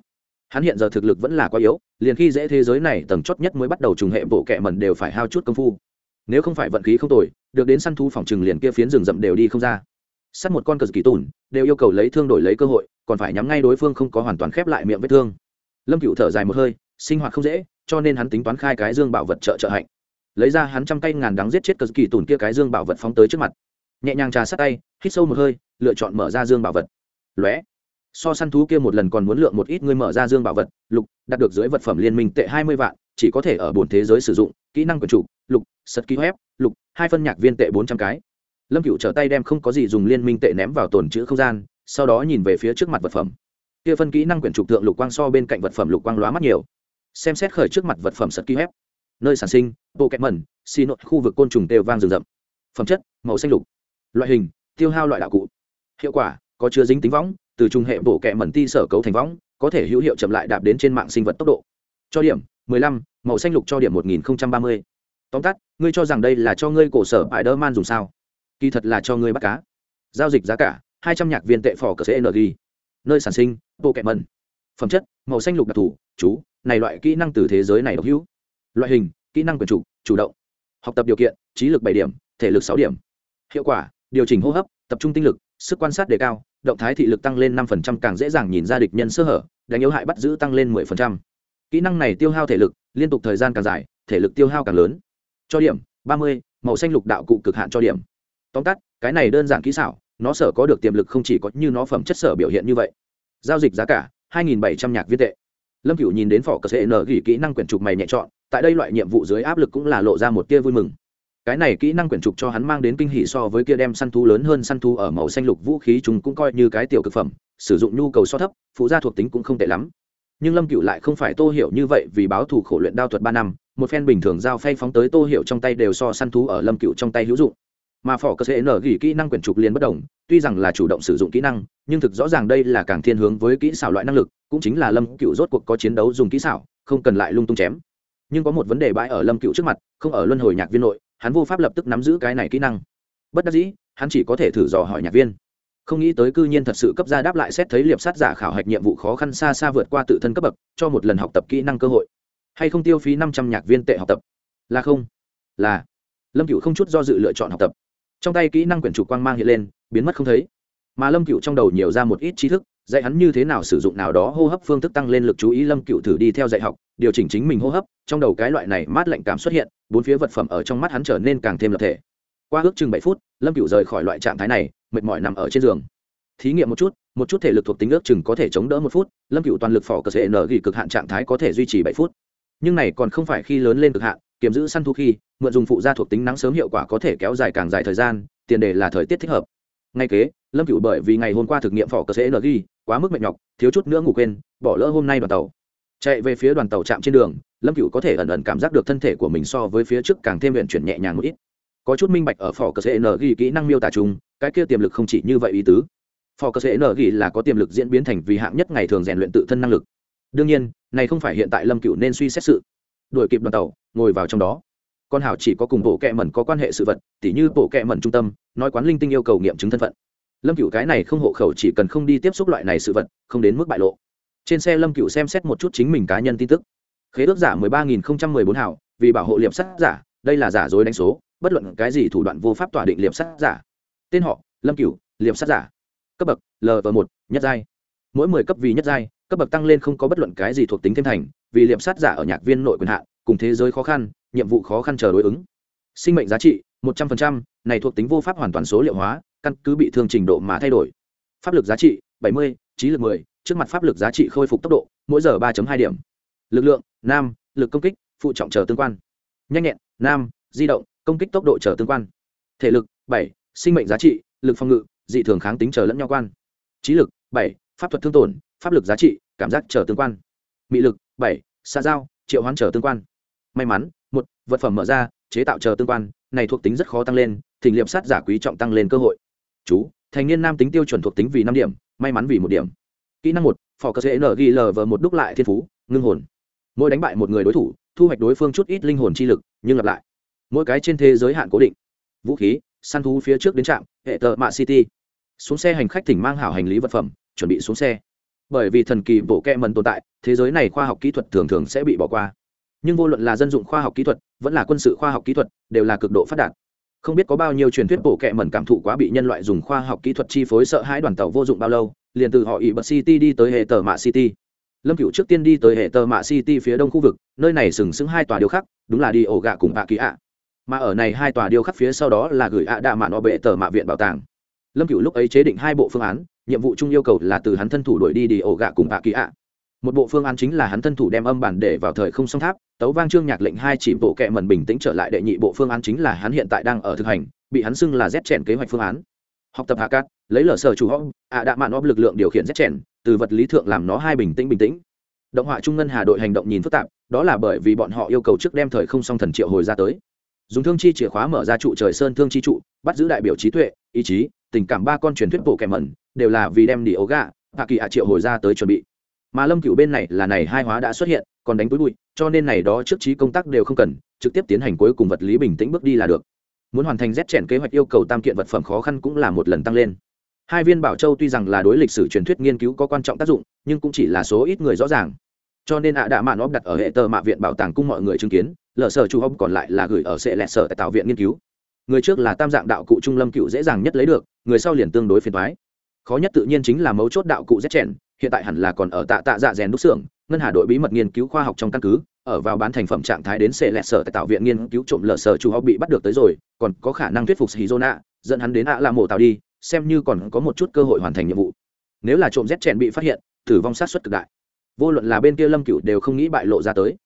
Hắn hiện giờ thực lực vẫn là quá yếu, liền khi dễ thế giới này tầng chót nhất mới bắt đầu trùng hệ bộ kẹ mẩn đều phải hao chút công phu. Nếu không phải vận khí không tồi, được đến săn thu phòng trừng liền kia phiến rừng rậm đều đi không ra. Sắt một con cờ kỳ tùn, đều yêu cầu lấy thương đổi lấy cơ hội, còn phải nhắm ngay đối phương không có hoàn toàn khép lại miệng vết thương. Lâm cựu thở dài một hơi, sinh hoạt không dễ, cho nên hắn tính toán khai cái dương bảo vật trợ trợ hạnh lấy ra hắn trăm cây ngàn đắng giết chết cờ kỳ tùn kia cái dương bảo vật phóng tới trước mặt. Nhẹ nhàng trà sát tay, hít sâu một hơi, lựa chọn mở ra dương bảo vật. Lóe. So săn thú kia một lần còn muốn lượng một ít, ngươi mở ra dương bảo vật, lục, đạt được dưới vật phẩm liên minh tệ hai mươi vạn, chỉ có thể ở bồn thế giới sử dụng, kỹ năng của chủ, lục, sật ký web, lục, hai phân nhạc viên tệ bốn trăm cái. Lâm cựu trở tay đem không có gì dùng liên minh tệ ném vào tồn chữ không gian, sau đó nhìn về phía trước mặt vật phẩm. Kia phân kỹ năng quyển trục tượng lục quang so bên cạnh vật phẩm lục quang lóa mắt nhiều. Xem xét khởi trước mặt vật phẩm sật ký web nơi sản sinh bộ kẹt mẩn xì nội khu vực côn trùng têu vang rừng rậm. Phẩm chất màu xanh lục. Loại hình tiêu hao loại đạo cụ. Hiệu quả có chứa dính tính võng từ trung hệ bộ kẹ mẩn ti sở cấu thành võng có thể hữu hiệu chậm lại đạp đến trên mạng sinh vật tốc độ. Cho điểm 15, màu xanh lục cho điểm 1030. tóm tắt ngươi cho rằng đây là cho ngươi cổ sở bài đơ man dùng sao? Kỳ thật là cho ngươi bắt cá. Giao dịch giá cả 200 nhạc viên tệ phò cờ cng nơi sản sinh bộ kẹ mẩn phẩm chất màu xanh lục đặc thù chú này loại kỹ năng từ thế giới này độc hữu loại hình, kỹ năng quyền chủ chủ động. Học tập điều kiện, trí lực bảy điểm, thể lực sáu điểm. Hiệu quả, điều chỉnh hô hấp, tập trung tinh lực, sức quan sát đề cao, động thái thị lực tăng lên năm phần trăm càng dễ dàng nhìn ra địch nhân sơ hở, đánh yếu hại bắt giữ tăng lên mười phần trăm. Kỹ năng này tiêu hao thể lực, liên tục thời gian càng dài, thể lực tiêu hao càng lớn. Cho điểm, ba mươi, màu xanh lục đạo cụ cực hạn cho điểm. Tóm tắt, cái này đơn giản kỹ xảo, nó sở có được tiềm lực không chỉ có như nó phẩm chất sở biểu hiện như vậy. Giao dịch giá cả, hai nghìn bảy trăm nhạc viên tệ lâm Cựu nhìn đến phỏ cờ sệ nở gỉ kỹ năng quyển trục mày nhẹ chọn, tại đây loại nhiệm vụ dưới áp lực cũng là lộ ra một tia vui mừng. Cái này kỹ năng quyển trục cho hắn mang đến kinh hỉ so với kia đem săn thú lớn hơn săn thú ở màu xanh lục vũ khí chúng cũng coi như cái tiểu cực phẩm, sử dụng nhu cầu so thấp, phụ gia thuộc tính cũng không tệ lắm. Nhưng lâm cựu lại không phải tô hiểu như vậy vì báo thù khổ luyện đao thuật ba năm, một phen bình thường giao phay phóng tới tô hiểu trong tay đều so săn thú ở lâm cựu trong tay hữu dụng. Mà phỏ cơ sẽ nở gỉ kỹ năng quyển trục liền bất đồng, tuy rằng là chủ động sử dụng kỹ năng, nhưng thực rõ ràng đây là càng thiên hướng với kỹ xảo loại năng lực cũng chính là lâm cựu rốt cuộc có chiến đấu dùng kỹ xảo, không cần lại lung tung chém. Nhưng có một vấn đề bãi ở lâm cựu trước mặt, không ở luân hồi nhạc viên nội, hắn vô pháp lập tức nắm giữ cái này kỹ năng. Bất đắc dĩ, hắn chỉ có thể thử dò hỏi nhạc viên. Không nghĩ tới cư nhiên thật sự cấp ra đáp lại xét thấy liệp sát giả khảo hạch nhiệm vụ khó khăn xa xa vượt qua tự thân cấp bậc, cho một lần học tập kỹ năng cơ hội. Hay không tiêu phí năm trăm nhạc viên tệ học tập? Là không. Là. Lâm cựu không chút do dự lựa chọn học tập. Trong tay kỹ năng quyển chủ quang mang hiện lên, biến mất không thấy. Mà lâm cựu trong đầu nhiều ra một ít tri thức dạy hắn như thế nào sử dụng nào đó hô hấp phương thức tăng lên lực chú ý, lâm cựu thử đi theo dạy học, điều chỉnh chính mình hô hấp, trong đầu cái loại này mát lạnh cảm xuất hiện, bốn phía vật phẩm ở trong mắt hắn trở nên càng thêm lập thể. Qua ước chừng bảy phút, lâm cựu rời khỏi loại trạng thái này, mệt mỏi nằm ở trên giường. Thí nghiệm một chút một chút thể lực thuộc tính ước chừng có thể chống đỡ một phút, lâm cựu toàn lực phỏ cờ sệ nở ghi cực hạn trạng thái có thể duy trì bảy phút. Nhưng này còn không phải khi lớn lên cực hạn, kiềm giữ săn thu khi, mượn dùng phụ gia thuộc tính nắng sớm hiệu quả có thể kéo dài càng dài thời gian, tiền đề là thời tiết thích hợp ngay kế, lâm cựu bởi vì ngày hôm qua thực nghiệm phỏ cờ sẽ nở ghi quá mức mệt nhọc, thiếu chút nữa ngủ quên, bỏ lỡ hôm nay đoàn tàu. Chạy về phía đoàn tàu chạm trên đường, lâm cựu có thể ẩn ẩn cảm giác được thân thể của mình so với phía trước càng thêm luyện chuyển nhẹ nhàng một ít. Có chút minh bạch ở phỏ cờ sẽ nở ghi kỹ năng miêu tả chung, cái kia tiềm lực không chỉ như vậy ý tứ. Phò cơ sẽ nở ghi là có tiềm lực diễn biến thành vì hạng nhất ngày thường rèn luyện tự thân năng lực. Đương nhiên, này không phải hiện tại lâm cựu nên suy xét sự. Đuổi kịp đoàn tàu, ngồi vào trong đó con hảo chỉ có cùng bộ kệ mẩn có quan hệ sự vật, tỉ như bộ kệ mẩn trung tâm, nói quán linh tinh yêu cầu nghiệm chứng thân phận. Lâm cựu cái này không hộ khẩu chỉ cần không đi tiếp xúc loại này sự vật, không đến mức bại lộ. Trên xe lâm cựu xem xét một chút chính mình cá nhân tin tức. Khế ước giả mười ba nghìn không trăm mười bốn hảo, vì bảo hộ liệp sắt giả, đây là giả dối đánh số, bất luận cái gì thủ đoạn vô pháp tỏa định liệp sắt giả. Tên họ, lâm cựu liệp sắt giả. Cấp bậc lv một, nhất giai. Mỗi mười cấp vì nhất giai, cấp bậc tăng lên không có bất luận cái gì thuộc tính thêm thành, vì liệm sát giả ở nhạc viên nội quyền hạn, cùng thế giới khó khăn nhiệm vụ khó khăn chờ đối ứng. Sinh mệnh giá trị, một trăm linh này thuộc tính vô pháp hoàn toàn số liệu hóa, căn cứ bị thương trình độ mà thay đổi. Pháp lực giá trị, bảy mươi, trí lực mười, trước mặt pháp lực giá trị khôi phục tốc độ, mỗi giờ ba hai điểm. Lực lượng, nam, lực công kích, phụ trọng chờ tương quan. Nhanh nhẹn, nam, di động, công kích tốc độ chờ tương quan. Thể lực, bảy, sinh mệnh giá trị, lực phòng ngự, dị thường kháng tính chờ lẫn nhau quan. Trí lực, bảy, pháp thuật thương tổn, pháp lực giá trị, cảm giác chờ tương quan. Mị lực, bảy xa giao, triệu hoán chờ tương quan. May mắn một, vật phẩm mở ra, chế tạo chờ tương quan, này thuộc tính rất khó tăng lên, thỉnh liệp sát giả quý trọng tăng lên cơ hội. Chú, thành niên nam tính tiêu chuẩn thuộc tính vì năm điểm, may mắn vì một điểm. Kỹ năng một, phò cơ n ghi lờ vờ một đúc lại thiên phú, ngưng hồn. Mỗi đánh bại một người đối thủ, thu hoạch đối phương chút ít linh hồn chi lực, nhưng lặp lại. Mỗi cái trên thế giới hạn cố định. Vũ khí, săn thú phía trước đến trạm, hệ tờ mạ city. Xuống xe hành khách thỉnh mang hảo hành lý vật phẩm, chuẩn bị xuống xe. Bởi vì thần kỳ bộ kẹ mần tồn tại, thế giới này khoa học kỹ thuật thường thường sẽ bị bỏ qua nhưng vô luận là dân dụng khoa học kỹ thuật, vẫn là quân sự khoa học kỹ thuật, đều là cực độ phát đạt. Không biết có bao nhiêu truyền thuyết bổ kẹ mẩn cảm thụ quá bị nhân loại dùng khoa học kỹ thuật chi phối sợ hãi đoàn tàu vô dụng bao lâu, liền từ họ ỉ bật city đi tới hệ tờ mạ city. Lâm cựu trước tiên đi tới hệ tờ mạ city phía đông khu vực, nơi này sừng sững hai tòa điêu khắc, đúng là đi ổ gạ cùng ạ kỳ ạ. Mà ở này hai tòa điêu khắc phía sau đó là gửi ạ đạ mạ nọ bệ tờ mạ viện bảo tàng. Lâm cựu lúc ấy chế định hai bộ phương án, nhiệm vụ chung yêu cầu là từ hắn thân thủ đuổi đi đi ổ gạ cùng ạ kỳ ạ một bộ phương án chính là hắn thân thủ đem âm bản để vào thời không song tháp, tấu vang trương nhạc lệnh hai chỉ bộ kệ mẩn bình tĩnh trở lại đệ nhị bộ phương án chính là hắn hiện tại đang ở thực hành, bị hắn xưng là rét chèn kế hoạch phương án. Học tập hạ cát, lấy lở sở chủ hóc, ạ đạ mạn óp lực lượng điều khiển rét chèn, từ vật lý thượng làm nó hai bình tĩnh bình tĩnh. Động họa trung ngân hà đội hành động nhìn phức tạp, đó là bởi vì bọn họ yêu cầu trước đem thời không song thần triệu hồi ra tới. Dùng thương chi chìa khóa mở ra trụ trời sơn thương chi trụ, bắt giữ đại biểu trí tuệ, ý chí, tình cảm ba con truyền thuyết bộ kẻ mẩn, đều là vì đem đi ấu gà hạ kỳ hạ triệu hồi ra tới chuẩn bị mà lâm cựu bên này là này hai hóa đã xuất hiện, còn đánh túi bụi, cho nên này đó trước trí công tác đều không cần, trực tiếp tiến hành cuối cùng vật lý bình tĩnh bước đi là được. Muốn hoàn thành rét chèn kế hoạch yêu cầu tam kiện vật phẩm khó khăn cũng là một lần tăng lên. Hai viên bảo châu tuy rằng là đối lịch sử truyền thuyết nghiên cứu có quan trọng tác dụng, nhưng cũng chỉ là số ít người rõ ràng. Cho nên ạ đạ mạn óp đặt ở hệ tờ mạ viện bảo tàng cung mọi người chứng kiến, lở sở chu ông còn lại là gửi ở sệ lẹ sở tại tạo viện nghiên cứu. Người trước là tam dạng đạo cụ trung lâm cựu dễ dàng nhất lấy được, người sau liền tương đối phiền thoái khó nhất tự nhiên chính là mấu chốt đạo cụ rét chèn hiện tại hẳn là còn ở tạ tạ dạ rèn đúc xưởng, ngân hà đội bí mật nghiên cứu khoa học trong căn cứ, ở vào bán thành phẩm trạng thái đến sệ lẹ sở tại tạo viện nghiên cứu trộm lở sở chủ họ bị bắt được tới rồi, còn có khả năng thuyết phục hizona, dẫn hắn đến ạ làm mổ tàu đi, xem như còn có một chút cơ hội hoàn thành nhiệm vụ. Nếu là trộm rét chèn bị phát hiện, tử vong sát xuất cực đại. Vô luận là bên kia lâm cựu đều không nghĩ bại lộ ra tới.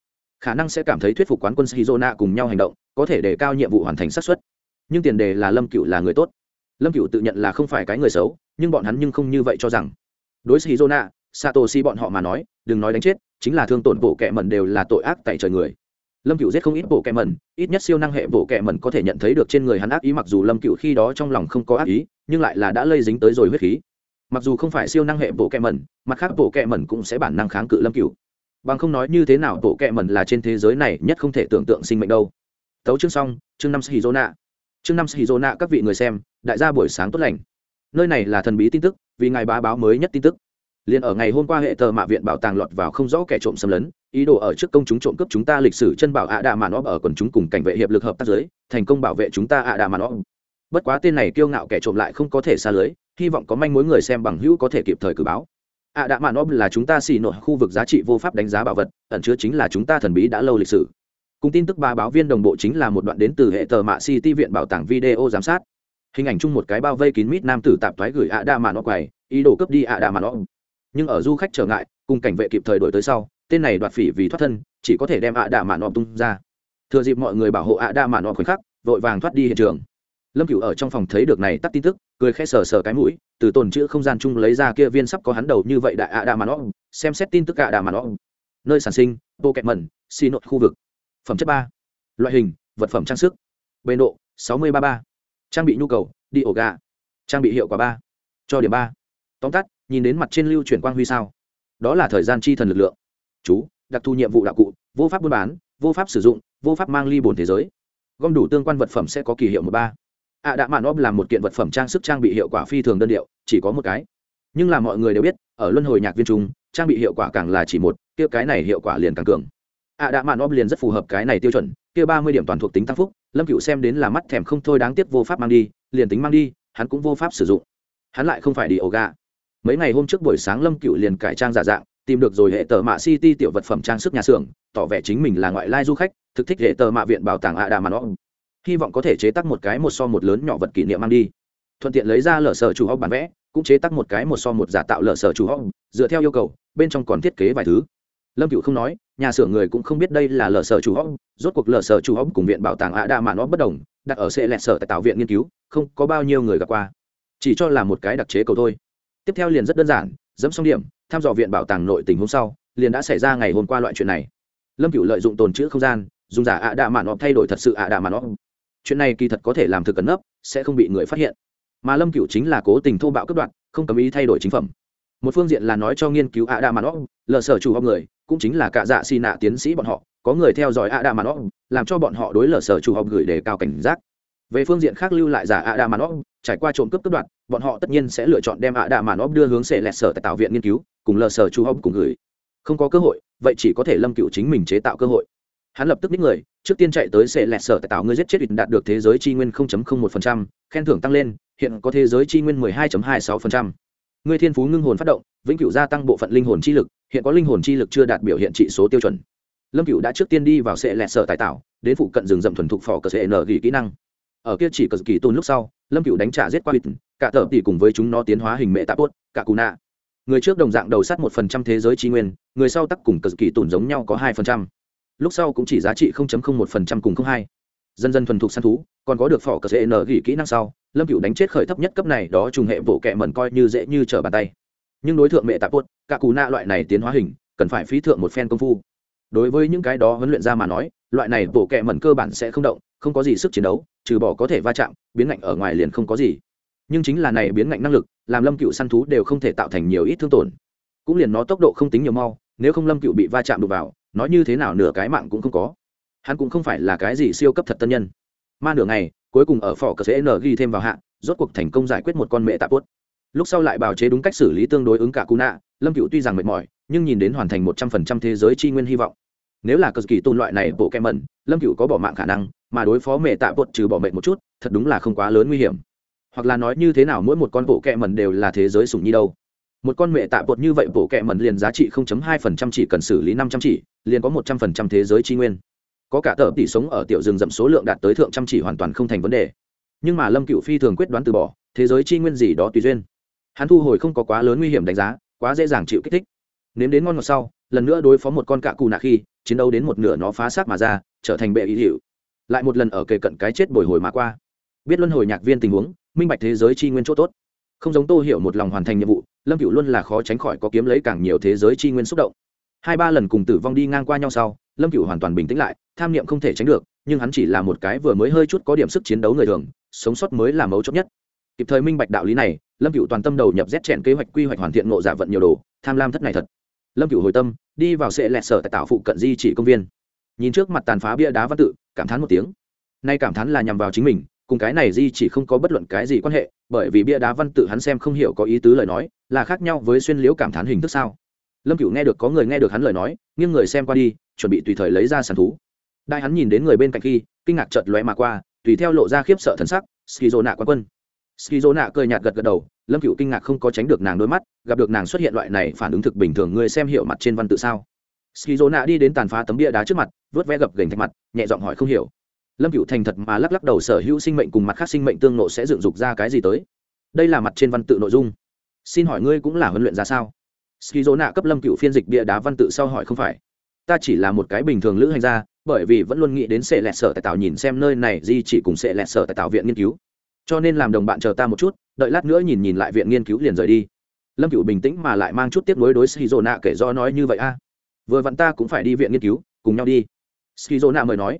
Khả năng sẽ cảm thấy thuyết phục quán quân shizona cùng nhau hành động, có thể để cao nhiệm vụ hoàn thành sát suất nhưng tiền đề là lâm cựu là người tốt. Lâm cựu tự nhận là không phải cái người xấu, nhưng bọn hắn nhưng không như vậy cho rằng đối shizona satoshi bọn họ mà nói, đừng nói đánh chết, chính là thương tổn bộ kẹ mẩn đều là tội ác tại trời người. Lâm cựu giết không ít bộ kẹ mẩn, ít nhất siêu năng hệ bộ kẹ mẩn có thể nhận thấy được trên người hắn ác ý mặc dù lâm cựu khi đó trong lòng không có ác ý, nhưng lại là đã lây dính tới rồi huyết khí. Mặc dù không phải siêu năng hệ bộ kẹ mẩn, mặt khác bộ kẹ mẩn cũng sẽ bản năng kháng cự lâm cựu bằng không nói như thế nào bộ kẹ mẩn là trên thế giới này nhất không thể tưởng tượng sinh mệnh đâu. Tấu chương xong, chương năm shizona chương năm shizona các vị người xem, đại gia buổi sáng tốt lành. Nơi này là thần bí tin tức vì ngài bá báo mới nhất tin tức. Liền ở ngày hôm qua hệ tờ mạ viện bảo tàng lọt vào không rõ kẻ trộm xâm lấn, ý đồ ở trước công chúng trộm cướp chúng ta lịch sử chân bảo ạ đà mạn óp ở quần chúng cùng cảnh vệ hiệp lực hợp tác giới thành công bảo vệ chúng ta ạ đà mạn óp bất quá tên này kiêu ngạo kẻ trộm lại không có thể xa lưới, hy vọng có manh mối người xem bằng hữu có thể kịp thời cử báo. Ạ đà mạn óp là chúng ta xì nội khu vực giá trị vô pháp đánh giá bảo vật, ẩn chứa chính là chúng ta thần bí đã lâu lịch sử. Cùng tin tức ba báo viên đồng bộ chính là một đoạn đến từ hệ tờ mạ city viện bảo tàng video giám sát hình ảnh chung một cái bao vây kín mít nam tử tạp thoái gửi ạ đa mà nó quầy, ý đồ cướp đi ạ đa mà nó nhưng ở du khách trở ngại, cùng cảnh vệ kịp thời đổi tới sau, tên này đoạt phỉ vì thoát thân, chỉ có thể đem ạ đa mạn nọ tung ra. Thừa dịp mọi người bảo hộ ạ đa mạn nọ khoảnh khắc, vội vàng thoát đi hiện trường. Lâm cửu ở trong phòng thấy được này tắt tin tức, cười khẽ sờ sờ cái mũi, từ tồn chữ không gian chung lấy ra kia viên sắp có hắn đầu như vậy đại ạ đa mạn nọ xem xét tin tức ạ đa mạn nọ nơi sản sinh bộ kẹt mẩn xi nội khu vực. Phẩm chất ba. Loại hình, vật phẩm trang sức. Bề độ, sáu mươi ba ba trang bị nhu cầu đi ổ gà. Trang bị hiệu quả ba. Cho điểm ba. Tóm tắt nhìn đến mặt trên lưu chuyển quang huy sao. Đó là thời gian chi thần lực lượng. Chú đặc thù nhiệm vụ đạo cụ vô pháp buôn bán vô pháp sử dụng vô pháp mang ly bồn thế giới. Gom đủ tương quan vật phẩm sẽ có kỳ hiệu một ba. Ạ à, đạ mạn ob là một kiện vật phẩm trang sức trang bị hiệu quả phi thường đơn điệu chỉ có một cái. Nhưng là mọi người đều biết ở luân hồi nhạc viên trung trang bị hiệu quả càng là chỉ một kia cái này hiệu quả liền càng cường. Ạ à, đạ mạn ob liền rất phù hợp cái này tiêu chuẩn kia ba mươi điểm toàn thuộc tính tăng phúc lâm cựu xem đến là mắt thèm không thôi đáng tiếc vô pháp mang đi, liền tính mang đi, hắn cũng vô pháp sử dụng. Hắn lại không phải đi ổ gà. Mấy ngày hôm trước buổi sáng lâm cựu liền cải trang giả dạng, tìm được rồi hệ tờ mạ city tiểu vật phẩm trang sức nhà xưởng, tỏ vẻ chính mình là ngoại lai du khách, thực thích hệ tờ mạ viện bảo tàng ạ đà mà nó. Hy vọng có thể chế tác một cái một so một lớn nhỏ vật kỷ niệm mang đi. Thuận tiện lấy ra lở sở chủ hóc bản vẽ, cũng chế tác một cái một so một giả tạo lở sở chủ hóc dựa theo yêu cầu, bên trong còn thiết kế vài thứ. Lâm cựu không nói nhà xưởng người cũng không biết đây là lở sở chủ hóc, rốt cuộc lở sở chủ hóc cùng viện bảo tàng ạ đa mà nó bất đồng, đặt ở sẽ lẹt sở tại tạo viện nghiên cứu, không có bao nhiêu người gặp qua. Chỉ cho là một cái đặc chế cầu thôi. Tiếp theo liền rất đơn giản, dẫm xong điểm, thăm dò viện bảo tàng nội tình hôm sau, liền đã xảy ra ngày hôm qua loại chuyện này. Lâm cựu lợi dụng tồn chữ không gian, dùng giả ạ đạ mạn nó thay đổi thật sự ạ đạ mạn nó. Chuyện này kỳ thật có thể làm thực cẩn nấp, sẽ không bị người phát hiện. Mà lâm cựu chính là cố tình thô bạo cấp đoạn không cấm ý thay đổi chính phẩm một phương diện là nói cho nghiên cứu ạ đạ mạn lờ sở chủ học người cũng chính là cả dạ xì nạ tiến sĩ bọn họ có người theo dõi ạ đạ mạn làm cho bọn họ đối lờ sở chủ học gửi đề cao cảnh giác. Về phương diện khác lưu lại giả ạ đạ mạn trải qua trộm cướp cướp đoạt bọn họ tất nhiên sẽ lựa chọn đem ạ đạ mạn đưa hướng sệ lẹt sở tại tạo viện nghiên cứu cùng lờ sở chủ học cùng gửi. Không có cơ hội vậy chỉ có thể lâm cựu chính mình chế tạo cơ hội. Hắn lập tức đích người trước tiên chạy tới sệ lẹt sở tại tạo ngươi giết chết địch đạt được thế giới chi nguyên 0.01%, khen thưởng tăng lên hiện có thế giới chi nguyên 12.26%. Ngươi thiên phú ngưng hồn phát động, vĩnh cửu gia tăng bộ phận linh hồn chi lực, hiện có linh hồn chi lực chưa đạt biểu hiện trị số tiêu chuẩn. Lâm Cửu đã trước tiên đi vào sẽ lẹt sở tài tạo, đến phụ cận rừng rậm thuần thục phò cơ sẽ nở gỉ kỹ năng. Ở kia chỉ cờ kỳ tôn lúc sau lâm cựu đánh trả giết qua bịt cả tờ tỷ cùng với chúng nó tiến hóa hình mẹ tạ bốt cả cù nạ. Người trước đồng dạng đầu sắt một phần trăm thế giới tri nguyên người sau tắc cùng cờ kỳ tồn giống nhau có hai phần trăm. Lúc sau cũng chỉ giá trị không chấm không một phần trăm cùng không hai. Dần dần thuần thục săn thú còn có được phỏ cờ sẽ nở gỉ kỹ năng sau lâm cựu đánh chết khởi thấp nhất cấp này, đó trùng hệ bộ kẹ mẩn coi như dễ như trở bàn tay. Nhưng đối tượng mẹ tạp bốt cả cù nạ loại này tiến hóa hình, cần phải phí thượng một phen công phu. Đối với những cái đó huấn luyện ra mà nói, loại này bộ kẹ mẩn cơ bản sẽ không động, không có gì sức chiến đấu, trừ bỏ có thể va chạm, biến ngạnh ở ngoài liền không có gì. Nhưng chính là này biến ngạnh năng lực, làm lâm cựu săn thú đều không thể tạo thành nhiều ít thương tổn. Cũng liền nó tốc độ không tính nhiều mau, nếu không lâm cựu bị va chạm đụng vào, nói như thế nào nửa cái mạng cũng không có. Hắn cũng không phải là cái gì siêu cấp thật tân nhân. Ma nửa ngày cuối cùng ở phỏ cờ cn ghi thêm vào hạ, rốt cuộc thành công giải quyết một con mẹ tạ tuốt. lúc sau lại bào chế đúng cách xử lý tương đối ứng cả cú nạ lâm cựu tuy rằng mệt mỏi, nhưng nhìn đến hoàn thành một trăm phần trăm thế giới chi nguyên hy vọng. Nếu là cờ kỳ tôn loại này bộ kem mẩn, lâm cựu có bỏ mạng khả năng, mà đối phó mẹ tạ tuốt trừ bỏ mệnh một chút, thật đúng là không quá lớn nguy hiểm. Hoặc là nói như thế nào mỗi một con bộ kẹ mẩn đều là thế giới sủng nhi đâu. Một con mẹ tạ bột như vậy bộ kẹ mẩn liền giá trị 0.2% chỉ cần xử lý 500 chỉ, liền có 100% thế giới chi nguyên có cả tờ tỷ sống ở tiểu rừng rậm số lượng đạt tới thượng trăm chỉ hoàn toàn không thành vấn đề. Nhưng mà lâm cựu phi thường quyết đoán từ bỏ, thế giới chi nguyên gì đó tùy duyên. Hắn thu hồi không có quá lớn nguy hiểm đánh giá, quá dễ dàng chịu kích thích. Nếm đến ngon ngọt sau, lần nữa đối phó một con cạ cù nạ khi, chiến đấu đến một nửa nó phá xác mà ra, trở thành bệ ý hiệu lại một lần ở kề cận cái chết bồi hồi mà qua. Biết luân hồi nhạc viên tình huống, minh bạch thế giới chi nguyên chỗ tốt. Không giống tô hiểu một lòng hoàn thành nhiệm vụ, lâm cựu luôn là khó tránh khỏi có kiếm lấy càng nhiều thế giới chi nguyên xúc động hai ba lần cùng tử vong đi ngang qua nhau sau, lâm cựu hoàn toàn bình tĩnh lại, tham niệm không thể tránh được, nhưng hắn chỉ là một cái vừa mới hơi chút có điểm sức chiến đấu người thường, sống sót mới là mấu chốt nhất. Kịp thời minh bạch đạo lý này, lâm cựu toàn tâm đầu nhập rét chèn kế hoạch quy hoạch hoàn thiện nộ giả vận nhiều đồ, tham lam thất này thật. Lâm cựu hồi tâm, đi vào sệ lẹt sở tại tạo phụ cận di chỉ công viên. Nhìn trước mặt tàn phá bia đá văn tự, cảm thán một tiếng. Nay cảm thán là nhằm vào chính mình, cùng cái này di chỉ không có bất luận cái gì quan hệ, bởi vì bia đá văn tự hắn xem không hiểu có ý tứ lời nói, là khác nhau với xuyên liễu cảm thán hình thức sao? Lâm cựu nghe được, có người nghe được hắn lời nói, nghiêng người xem qua đi, chuẩn bị tùy thời lấy ra sàn thú. Đại hắn nhìn đến người bên cạnh khi, kinh ngạc chợt lóe mà qua, tùy theo lộ ra khiếp sợ thần sắc skizo nạ quan quân. Skizo nạ cười nhạt gật gật đầu, lâm cựu kinh ngạc không có tránh được nàng đôi mắt, gặp được nàng xuất hiện loại này phản ứng thực bình thường, người xem hiểu mặt trên văn tự sao? Skizo nạ đi đến tàn phá tấm bia đá trước mặt, vớt vẽ gập gành thạch mặt, nhẹ giọng hỏi không hiểu. Lâm cựu thành thật mà lắc lắc đầu, sở hữu sinh mệnh cùng mặt khác sinh mệnh tương nộ sẽ dựng dục ra cái gì tới? Đây là mặt trên văn tự nội dung. Xin hỏi ngươi cũng là huấn luyện ra sao? Skizo nạ cấp lâm cựu phiên dịch bia đá văn tự sau hỏi không phải. Ta chỉ là một cái bình thường lữ hành gia, bởi vì vẫn luôn nghĩ đến sẽ lẹt sở tại tạo nhìn xem nơi này di chỉ cùng sẽ lẹt sở tại tạo viện nghiên cứu. Cho nên làm đồng bạn chờ ta một chút, đợi lát nữa nhìn nhìn lại viện nghiên cứu liền rời đi. Lâm cựu bình tĩnh mà lại mang chút tiếp nối đối skizo nạ kể do nói như vậy a. Vừa vặn ta cũng phải đi viện nghiên cứu, cùng nhau đi. Skizo nạ mời nói.